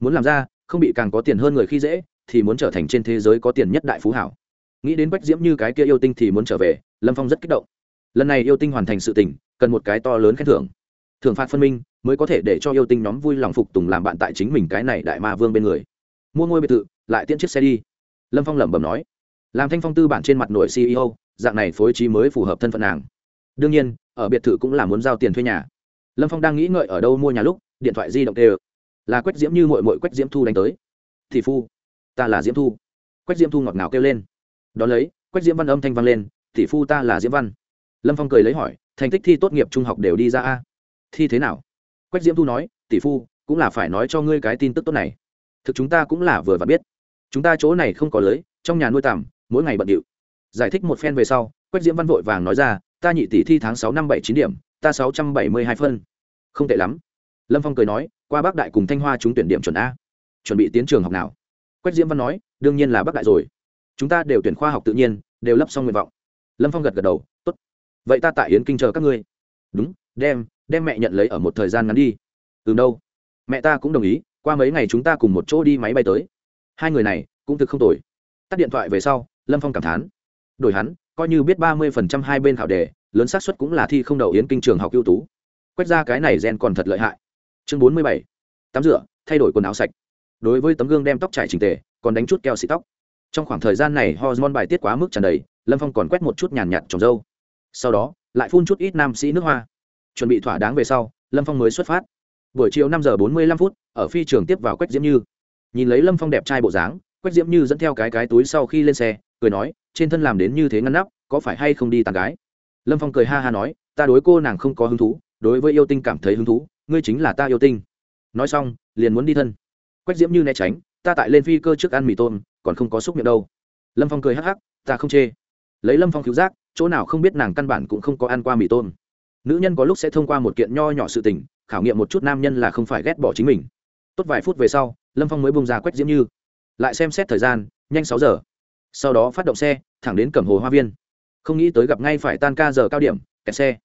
Muốn làm ra, không bị càng có tiền hơn người khi dễ thì muốn trở thành trên thế giới có tiền nhất đại phú hảo. Nghĩ đến bách diễm như cái kia yêu tinh thì muốn trở về, lâm phong rất kích động. Lần này yêu tinh hoàn thành sự tình, cần một cái to lớn khen thưởng. Thưởng phạt phân minh mới có thể để cho yêu tinh nhóm vui lòng phục tùng làm bạn tại chính mình cái này đại ma vương bên người. Mua ngôi biệt thự, lại tiễn chiếc xe đi. Lâm phong lẩm bẩm nói. Làm thanh phong tư bản trên mặt nội ceo dạng này phối trí mới phù hợp thân phận nàng. Đương nhiên, ở biệt thự cũng là muốn giao tiền thuê nhà. Lâm phong đang nghĩ ngợi ở đâu mua nhà lúc, điện thoại di động tê là quách diễm như mội mội quách diễm thu đánh tới. Thì phu ta là diễm thu. Quách diễm thu ngọt ngào kêu lên. Đón lấy, quách diễm văn âm thanh văn lên, tỷ phu ta là diễm văn. Lâm phong cười lấy hỏi, thành tích thi tốt nghiệp trung học đều đi ra a? Thi thế nào? Quách diễm thu nói, tỷ phu, cũng là phải nói cho ngươi cái tin tức tốt này. Thực chúng ta cũng là vừa và biết. Chúng ta chỗ này không có lưới, trong nhà nuôi tằm, mỗi ngày bận điệu. Giải thích một phen về sau, quách diễm văn vội vàng nói ra, ta nhị tỷ thi tháng sáu năm bảy chín điểm, ta sáu trăm bảy mươi hai phân. Không tệ lắm. Lâm phong cười nói, qua bắc đại cùng thanh hoa chúng tuyển điểm chuẩn a. Chuẩn bị tiến trường học nào? Quách diễm văn nói, đương nhiên là bắc đại rồi. Chúng ta đều tuyển khoa học tự nhiên, đều lấp xong nguyện vọng. Lâm phong gật gật đầu, tốt. Vậy ta tại yến kinh chờ các ngươi. Đúng, đem đem mẹ nhận lấy ở một thời gian ngắn đi. Từ đâu? Mẹ ta cũng đồng ý, qua mấy ngày chúng ta cùng một chỗ đi máy bay tới. Hai người này, cũng thực không tồi. Tắt điện thoại về sau, lâm phong cảm thán. Đổi hắn, coi như biết ba mươi phần trăm hai bên khảo đề, lớn xác suất cũng là thi không đậu yến kinh trường học ưu tú. Quét ra cái này gen còn thật lợi hại. Chương bốn mươi bảy. Tắm rửa, thay đổi quần áo sạch đối với tấm gương đem tóc trải trình tề, còn đánh chút keo xịt tóc. Trong khoảng thời gian này hormone bài tiết quá mức tràn đầy, lâm phong còn quét một chút nhàn nhạt trồng dâu. Sau đó, lại phun chút ít nam sĩ nước hoa. Chuẩn bị thỏa đáng về sau, lâm phong mới xuất phát. Buổi chiều năm giờ bốn mươi lăm phút, ở phi trường tiếp vào quách diễm như. Nhìn lấy lâm phong đẹp trai bộ dáng, quách diễm như dẫn theo cái cái túi sau khi lên xe, cười nói, trên thân làm đến như thế ngăn nắp, có phải hay không đi tàn gái? Lâm phong cười ha ha nói, ta đối cô nàng không có hứng thú, đối với yêu tinh cảm thấy hứng thú, ngươi chính là ta yêu tinh. Nói xong, liền muốn đi thân quách diễm như né tránh, ta tại lên phi cơ trước ăn mì tôm, còn không có xúc miệng đâu. Lâm phong cười hắc hắc, ta không chê. Lấy lâm phong cứu giác, chỗ nào không biết nàng căn bản cũng không có ăn qua mì tôm. Nữ nhân có lúc sẽ thông qua một kiện nho nhỏ sự tình, khảo nghiệm một chút nam nhân là không phải ghét bỏ chính mình. Tốt vài phút về sau, lâm phong mới bông ra quách diễm như. Lại xem xét thời gian, nhanh sáu giờ. Sau đó phát động xe, thẳng đến cẩm hồ hoa viên. Không nghĩ tới gặp ngay phải tan ca giờ cao điểm, kẹt xe.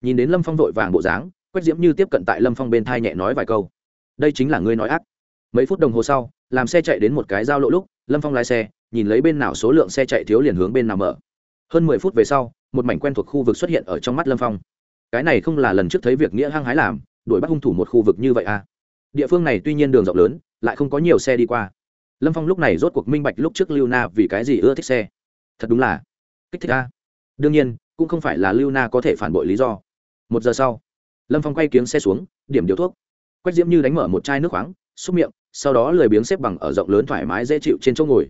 Nhìn đến lâm phong vội vàng bộ dáng, quách diễm như tiếp cận tại lâm phong bên thai nhẹ nói vài câu. Đây chính là ngươi nói ác mấy phút đồng hồ sau, làm xe chạy đến một cái giao lộ lúc, lâm phong lái xe, nhìn lấy bên nào số lượng xe chạy thiếu liền hướng bên nào mở. Hơn mười phút về sau, một mảnh quen thuộc khu vực xuất hiện ở trong mắt lâm phong. Cái này không là lần trước thấy việc nghĩa hăng hái làm, đuổi bắt hung thủ một khu vực như vậy à? Địa phương này tuy nhiên đường rộng lớn, lại không có nhiều xe đi qua. Lâm phong lúc này rốt cuộc minh bạch lúc trước lưu na vì cái gì ưa thích xe. Thật đúng là kích thích a. Đương nhiên, cũng không phải là lưu na có thể phản bội lý do. Một giờ sau, lâm phong quay kiếng xe xuống, điểm điếu thuốc. Quách diễm như đánh mở một chai nước khoáng, xúc miệng sau đó lười biếng xếp bằng ở rộng lớn thoải mái dễ chịu trên chỗ ngồi.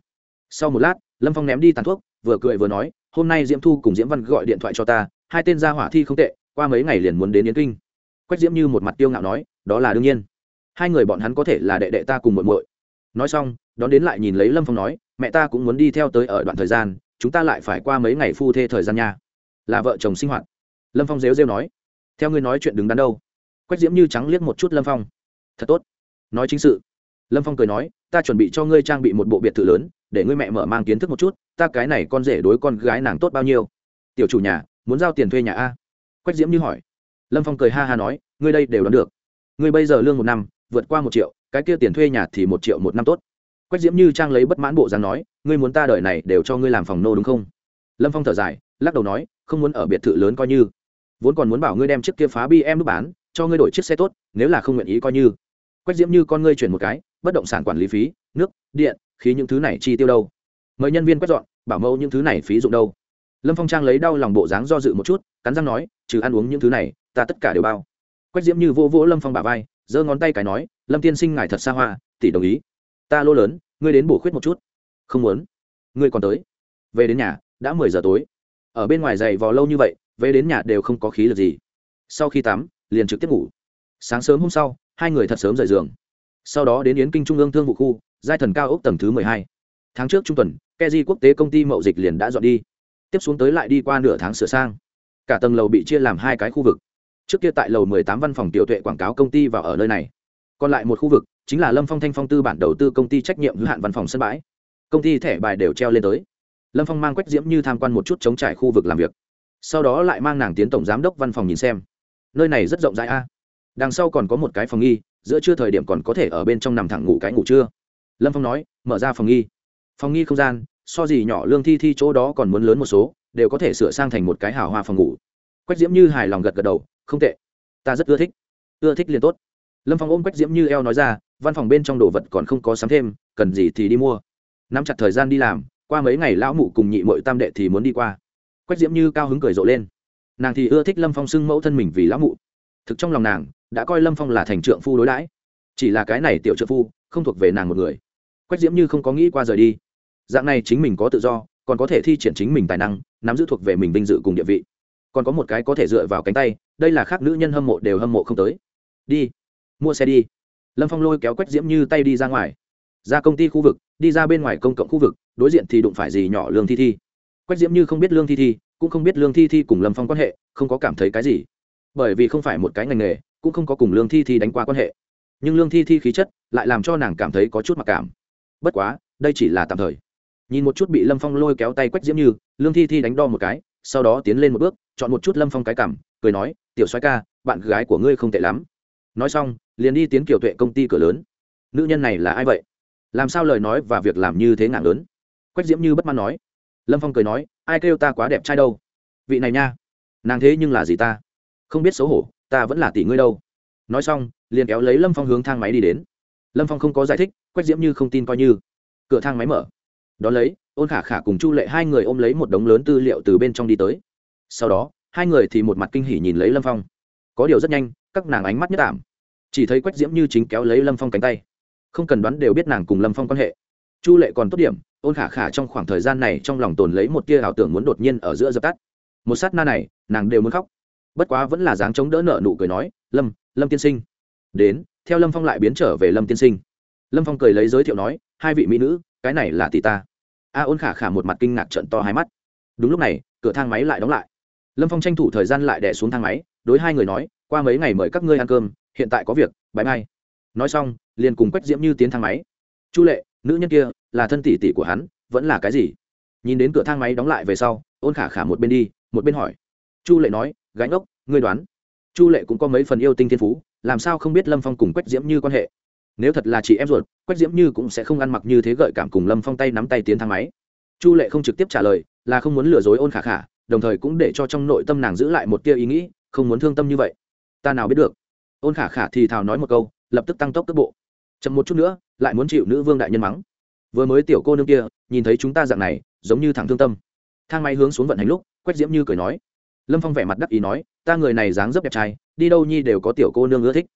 Sau một lát, lâm phong ném đi tàn thuốc, vừa cười vừa nói, hôm nay diễm thu cùng diễm văn gọi điện thoại cho ta, hai tên gia hỏa thi không tệ, qua mấy ngày liền muốn đến yến kinh. Quách diễm như một mặt tiêu ngạo nói, đó là đương nhiên. Hai người bọn hắn có thể là đệ đệ ta cùng muội muội. Nói xong, đón đến lại nhìn lấy lâm phong nói, mẹ ta cũng muốn đi theo tới ở đoạn thời gian, chúng ta lại phải qua mấy ngày phu thê thời gian nha. Là vợ chồng sinh hoạt. Lâm phong rêu rêu nói, theo ngươi nói chuyện đứng đắn đâu. Quách diễm như trắng liếc một chút lâm phong, thật tốt. Nói chính sự lâm phong cười nói, ta chuẩn bị cho ngươi trang bị một bộ biệt thự lớn, để ngươi mẹ mở mang kiến thức một chút, ta cái này con rể đối con gái nàng tốt bao nhiêu? Tiểu chủ nhà, muốn giao tiền thuê nhà a? Quách diễm như hỏi. Lâm phong cười ha ha nói, ngươi đây đều đoán được. Ngươi bây giờ lương một năm, vượt qua một triệu, cái kia tiền thuê nhà thì một triệu một năm tốt. Quách diễm như trang lấy bất mãn bộ dáng nói, ngươi muốn ta đợi này đều cho ngươi làm phòng nô đúng không? Lâm phong thở dài, lắc đầu nói, không muốn ở biệt thự lớn coi như. Vốn còn muốn bảo ngươi đem chiếc kia phá bi em đúc bán, cho ngươi đổi chiếc xe tốt, nếu là không nguyện ý coi như. Quách diễm như con ngươi chuyển một cái bất động sản quản lý phí, nước, điện, khí những thứ này chi tiêu đâu? Mời nhân viên quét dọn, bảo mẫu những thứ này phí dụng đâu? Lâm phong trang lấy đau lòng bộ dáng do dự một chút, cắn răng nói, trừ ăn uống những thứ này, ta tất cả đều bao. Quách diễm như vô vỗ lâm phong bà vai, giơ ngón tay cái nói, lâm tiên sinh ngài thật xa hoa, tỷ đồng ý. Ta lô lớn, ngươi đến bổ khuyết một chút. Không muốn. Ngươi còn tới. Về đến nhà, đã mười giờ tối. Ở bên ngoài dày vò lâu như vậy, về đến nhà đều không có khí lực gì. Sau khi tắm, liền trực tiếp ngủ. Sáng sớm hôm sau, hai người thật sớm rời giường sau đó đến yến kinh trung ương thương vụ khu, giai thần cao ốc tầng thứ mười hai. Tháng trước trung tuần, keji quốc tế công ty mậu dịch liền đã dọn đi. Tiếp xuống tới lại đi qua nửa tháng sửa sang. Cả tầng lầu bị chia làm hai cái khu vực. Trước kia tại lầu mười tám văn phòng tiểu tuệ quảng cáo công ty vào ở nơi này. Còn lại một khu vực chính là lâm phong thanh phong tư bản đầu tư công ty trách nhiệm hữu hạn văn phòng sân bãi. Công ty thẻ bài đều treo lên tới. Lâm phong mang quách diễm như tham quan một chút chống trải khu vực làm việc. Sau đó lại mang nàng tiến tổng giám đốc văn phòng nhìn xem. Nơi này rất rộng rãi a. Đằng sau còn có một cái phòng nghi giữa trưa thời điểm còn có thể ở bên trong nằm thẳng ngủ cái ngủ trưa. Lâm phong nói, mở ra phòng nghi. Phòng nghi không gian, so gì nhỏ lương thi thi chỗ đó còn muốn lớn một số, đều có thể sửa sang thành một cái hào hoa phòng ngủ. Quách diễm như hài lòng gật gật đầu, không tệ. Ta rất ưa thích. Ưa thích liền tốt. Lâm phong ôm quách diễm như eo nói ra, văn phòng bên trong đồ vật còn không có sắm thêm, cần gì thì đi mua. Nắm chặt thời gian đi làm, qua mấy ngày lão mụ cùng nhị mội tam đệ thì muốn đi qua. Quách diễm như cao hứng cười rộ lên. Nàng thì ưa thích lâm phong xưng mẫu thân mình vì lão mụ. Thực trong lòng nàng đã coi lâm phong là thành trượng phu đối đãi. Chỉ là cái này tiểu trượng phu, không thuộc về nàng một người. Quách diễm như không có nghĩ qua rời đi. Dạng này chính mình có tự do, còn có thể thi triển chính mình tài năng, nắm giữ thuộc về mình vinh dự cùng địa vị. Còn có một cái có thể dựa vào cánh tay, đây là khác nữ nhân hâm mộ đều hâm mộ không tới. Đi, mua xe đi. Lâm phong lôi kéo quách diễm như tay đi ra ngoài. Ra công ty khu vực, đi ra bên ngoài công cộng khu vực, đối diện thì đụng phải gì nhỏ lương thi thi. Quách diễm như không biết lương thi thi, cũng không biết lương thi thi cùng lâm phong quan hệ, không có cảm thấy cái gì. Bởi vì không phải một cái ngành nghề cũng không có cùng lương thi thi đánh qua quan hệ. Nhưng lương thi thi khí chất lại làm cho nàng cảm thấy có chút mặc cảm. Bất quá, đây chỉ là tạm thời. Nhìn một chút bị lâm phong lôi kéo tay quách diễm như, lương thi thi đánh đo một cái, sau đó tiến lên một bước, chọn một chút lâm phong cái cảm cười nói, tiểu soái ca, bạn gái của ngươi không tệ lắm. Nói xong, liền đi tiến kiểu tuệ công ty cửa lớn. Nữ nhân này là ai vậy? Làm sao lời nói và việc làm như thế ngạc lớn? Quách diễm như bất mãn nói. Lâm phong cười nói, ai kêu ta quá đẹp trai đâu? Vị này nha, nàng thế nhưng là gì ta? Không biết xấu hổ ta vẫn là tỷ ngươi đâu. Nói xong, liền kéo lấy lâm phong hướng thang máy đi đến. Lâm phong không có giải thích, quách diễm như không tin coi như. Cửa thang máy mở. Đón lấy, ôn khả khả cùng chu lệ hai người ôm lấy một đống lớn tư liệu từ bên trong đi tới. Sau đó, hai người thì một mặt kinh hỉ nhìn lấy lâm phong. Có điều rất nhanh, các nàng ánh mắt nhất ảm chỉ thấy quách diễm như chính kéo lấy lâm phong cánh tay. Không cần đoán đều biết nàng cùng lâm phong quan hệ. Chu lệ còn tốt điểm, ôn khả khả trong khoảng thời gian này trong lòng tồn lấy một tia ảo tưởng muốn đột nhiên ở giữa dập tắt. Một sát na này, nàng đều muốn khóc bất quá vẫn là dáng chống đỡ nợ nụ cười nói, lâm lâm tiên sinh. Đến, theo lâm phong lại biến trở về lâm tiên sinh. Lâm phong cười lấy giới thiệu nói, hai vị mỹ nữ, cái này là tỷ ta. A ôn khả khả một mặt kinh ngạc trận to hai mắt. Đúng lúc này, cửa thang máy lại đóng lại. Lâm phong tranh thủ thời gian lại đẻ xuống thang máy, đối hai người nói, qua mấy ngày mời các ngươi ăn cơm, hiện tại có việc bãi mai. Nói xong, liền cùng quách diễm như tiến thang máy. Chu lệ, nữ nhân kia, là thân tỷ tỷ của hắn, vẫn là cái gì? Nhìn đến cửa thang máy đóng lại về sau, ôn khả khả một bên đi, một bên hỏi chu lệ nói gánh ốc ngươi đoán. Chu lệ cũng có mấy phần yêu tinh thiên phú, làm sao không biết lâm phong cùng quách diễm như quan hệ? Nếu thật là chị em ruột, quách diễm như cũng sẽ không ăn mặc như thế gợi cảm cùng lâm phong tay nắm tay tiến thang máy. Chu lệ không trực tiếp trả lời, là không muốn lừa dối ôn khả khả, đồng thời cũng để cho trong nội tâm nàng giữ lại một tia ý nghĩ, không muốn thương tâm như vậy. Ta nào biết được. Ôn khả khả thì thào nói một câu, lập tức tăng tốc tốc bộ. Chậm một chút nữa, lại muốn chịu nữ vương đại nhân mắng. Vừa mới tiểu cô nương kia, nhìn thấy chúng ta dạng này, giống như thẳng thương tâm. Thang máy hướng xuống vận hành lúc, quách diễm như cười nói lâm phong vẻ mặt đắc ý nói, ta người này dáng dấp đẹp trai, đi đâu nhi đều có tiểu cô nương ưa thích.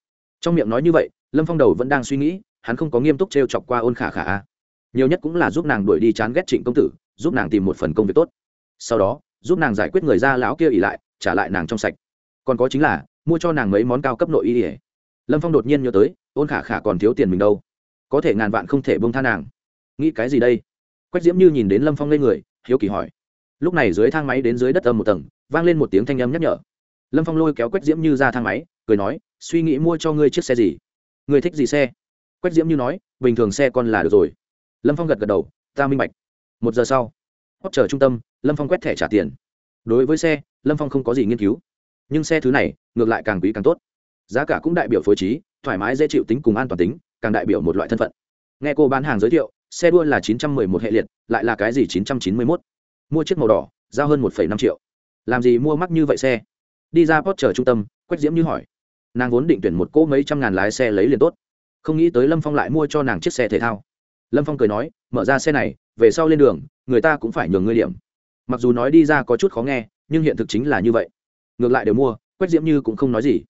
Trong miệng nói như vậy, lâm phong đầu vẫn đang suy nghĩ, hắn không có nghiêm túc t r e o chọc qua ôn khả khả nhiều nhất cũng là giúp nàng đuổi đi chán ghét trịnh công tử, giúp nàng tìm một phần công việc tốt. Sau đó, giúp nàng giải quyết người ra lão kia ỉ lại, trả lại nàng trong sạch. Còn có chính là, mua cho nàng mấy món cao cấp nội y ỉa lâm phong đột nhiên nhớ tới, ôn khả khả còn thiếu tiền mình đâu. Có thể ngàn vạn không thể bông tha nàng. Nghĩ cái gì đây? Quách diễm như nhìn đến lâm phong lên người, hiếu kỳ hỏi lúc này dưới thang máy đến dưới đất âm một tầng, vang lên một tiếng thanh âm nhắc nhở. Lâm phong lôi kéo quách diễm như ra thang máy, cười nói, suy nghĩ mua cho ngươi chiếc xe gì? Ngươi thích gì xe? Quách diễm như nói, bình thường xe con là được rồi. Lâm phong gật gật đầu, ta minh bạch. Một giờ sau hót chờ trung tâm, lâm phong quét thẻ trả tiền. Đối với xe, lâm phong không có gì nghiên cứu. Nhưng xe thứ này, ngược lại càng quý càng tốt. Giá cả cũng đại biểu phối trí, thoải mái dễ chịu tính cùng an toàn tính, càng đại biểu một loại thân phận. Nghe cô bán hàng giới thiệu, xe đua là 911 hệ liệt, lại là cái gì 991 mua chiếc màu đỏ, giao hơn một phẩy năm triệu. Làm gì mua mắc như vậy xe? Đi ra post chờ trung tâm, quách diễm như hỏi. Nàng vốn định tuyển một cỗ mấy trăm ngàn lái xe lấy liền tốt. Không nghĩ tới lâm phong lại mua cho nàng chiếc xe thể thao. Lâm phong cười nói, mở ra xe này, về sau lên đường, người ta cũng phải nhường ngươi điểm. Mặc dù nói đi ra có chút khó nghe, nhưng hiện thực chính là như vậy. Ngược lại đều mua, quách diễm như cũng không nói gì.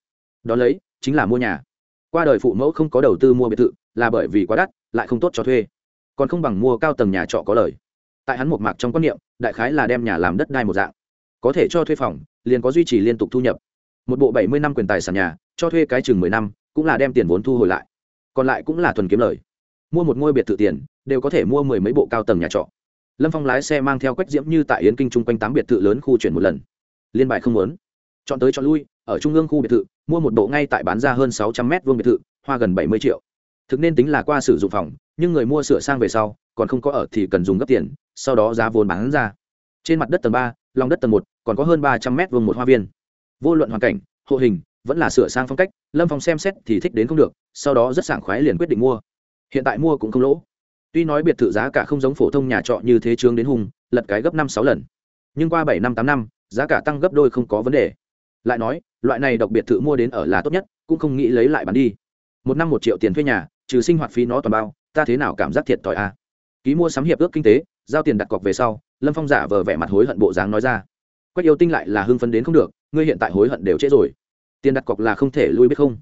Đ ó lấy, chính là mua nhà. Qua đời phụ mẫu không có đầu tư mua biệt thự, là bởi vì quá đắt, lại không tốt cho thuê. Còn không bằng mua cao tầng nhà trọ có lời. Tại hắn một mạc trong quan niệm đại khái là đem nhà làm đất đai một dạng. Có thể cho thuê phòng, liền có duy trì liên tục thu nhập. Một bộ bảy mươi năm quyền tài sản nhà, cho thuê cái chừng mười năm, cũng là đem tiền vốn thu hồi lại. Còn lại cũng là thuần kiếm lời. Mua một ngôi biệt thự tiền, đều có thể mua mười mấy bộ cao tầng nhà trọ. Lâm phong lái xe mang theo quách diễm như tại yến kinh chung quanh tám biệt thự lớn khu chuyển một lần. Liên bài không muốn. Chọn tới chọn lui, ở trung ương khu biệt thự, mua một bộ ngay tại bán ra hơn sáu trăm mét vuông biệt thự, hoa gần bảy mươi triệu. Thực nên tính là qua sử dụng phòng, nhưng người mua sửa sang về sau, còn không có ở thì cần dùng gấp tiền sau đó giá vốn bán ra. Trên mặt đất tầng ba, lòng đất tầng một, còn có hơn ba trăm mét vuông một hoa viên. Vô luận hoàn cảnh, hộ hình, vẫn là sửa sang phong cách, lâm phong xem xét thì thích đến không được, sau đó rất sảng khoái liền quyết định mua. Hiện tại mua cũng không lỗ. Tuy nói biệt thự giá cả không giống phổ thông nhà trọ như thế trướng đến hùng, lật cái gấp năm sáu lần. Nhưng qua bảy năm, tám năm, giá cả tăng gấp đôi không có vấn đề. Lại nói, loại này độc biệt thự mua đến ở là tốt nhất, cũng không nghĩ lấy lại bán đi. Một năm một triệu tiền thuê nhà, trừ sinh hoạt phí nó toàn bao, ta thế nào cảm giác thiệt thòi a à? ký mua sắm hiệp ước kinh tế giao tiền đặt cọc về sau, lâm phong giả vờ vẻ mặt hối hận bộ dáng nói ra. Quách yêu tinh lại là hưng phấn đến không được, ngươi hiện tại hối hận đều trễ rồi. Tiền đặt cọc là không thể lui biết không.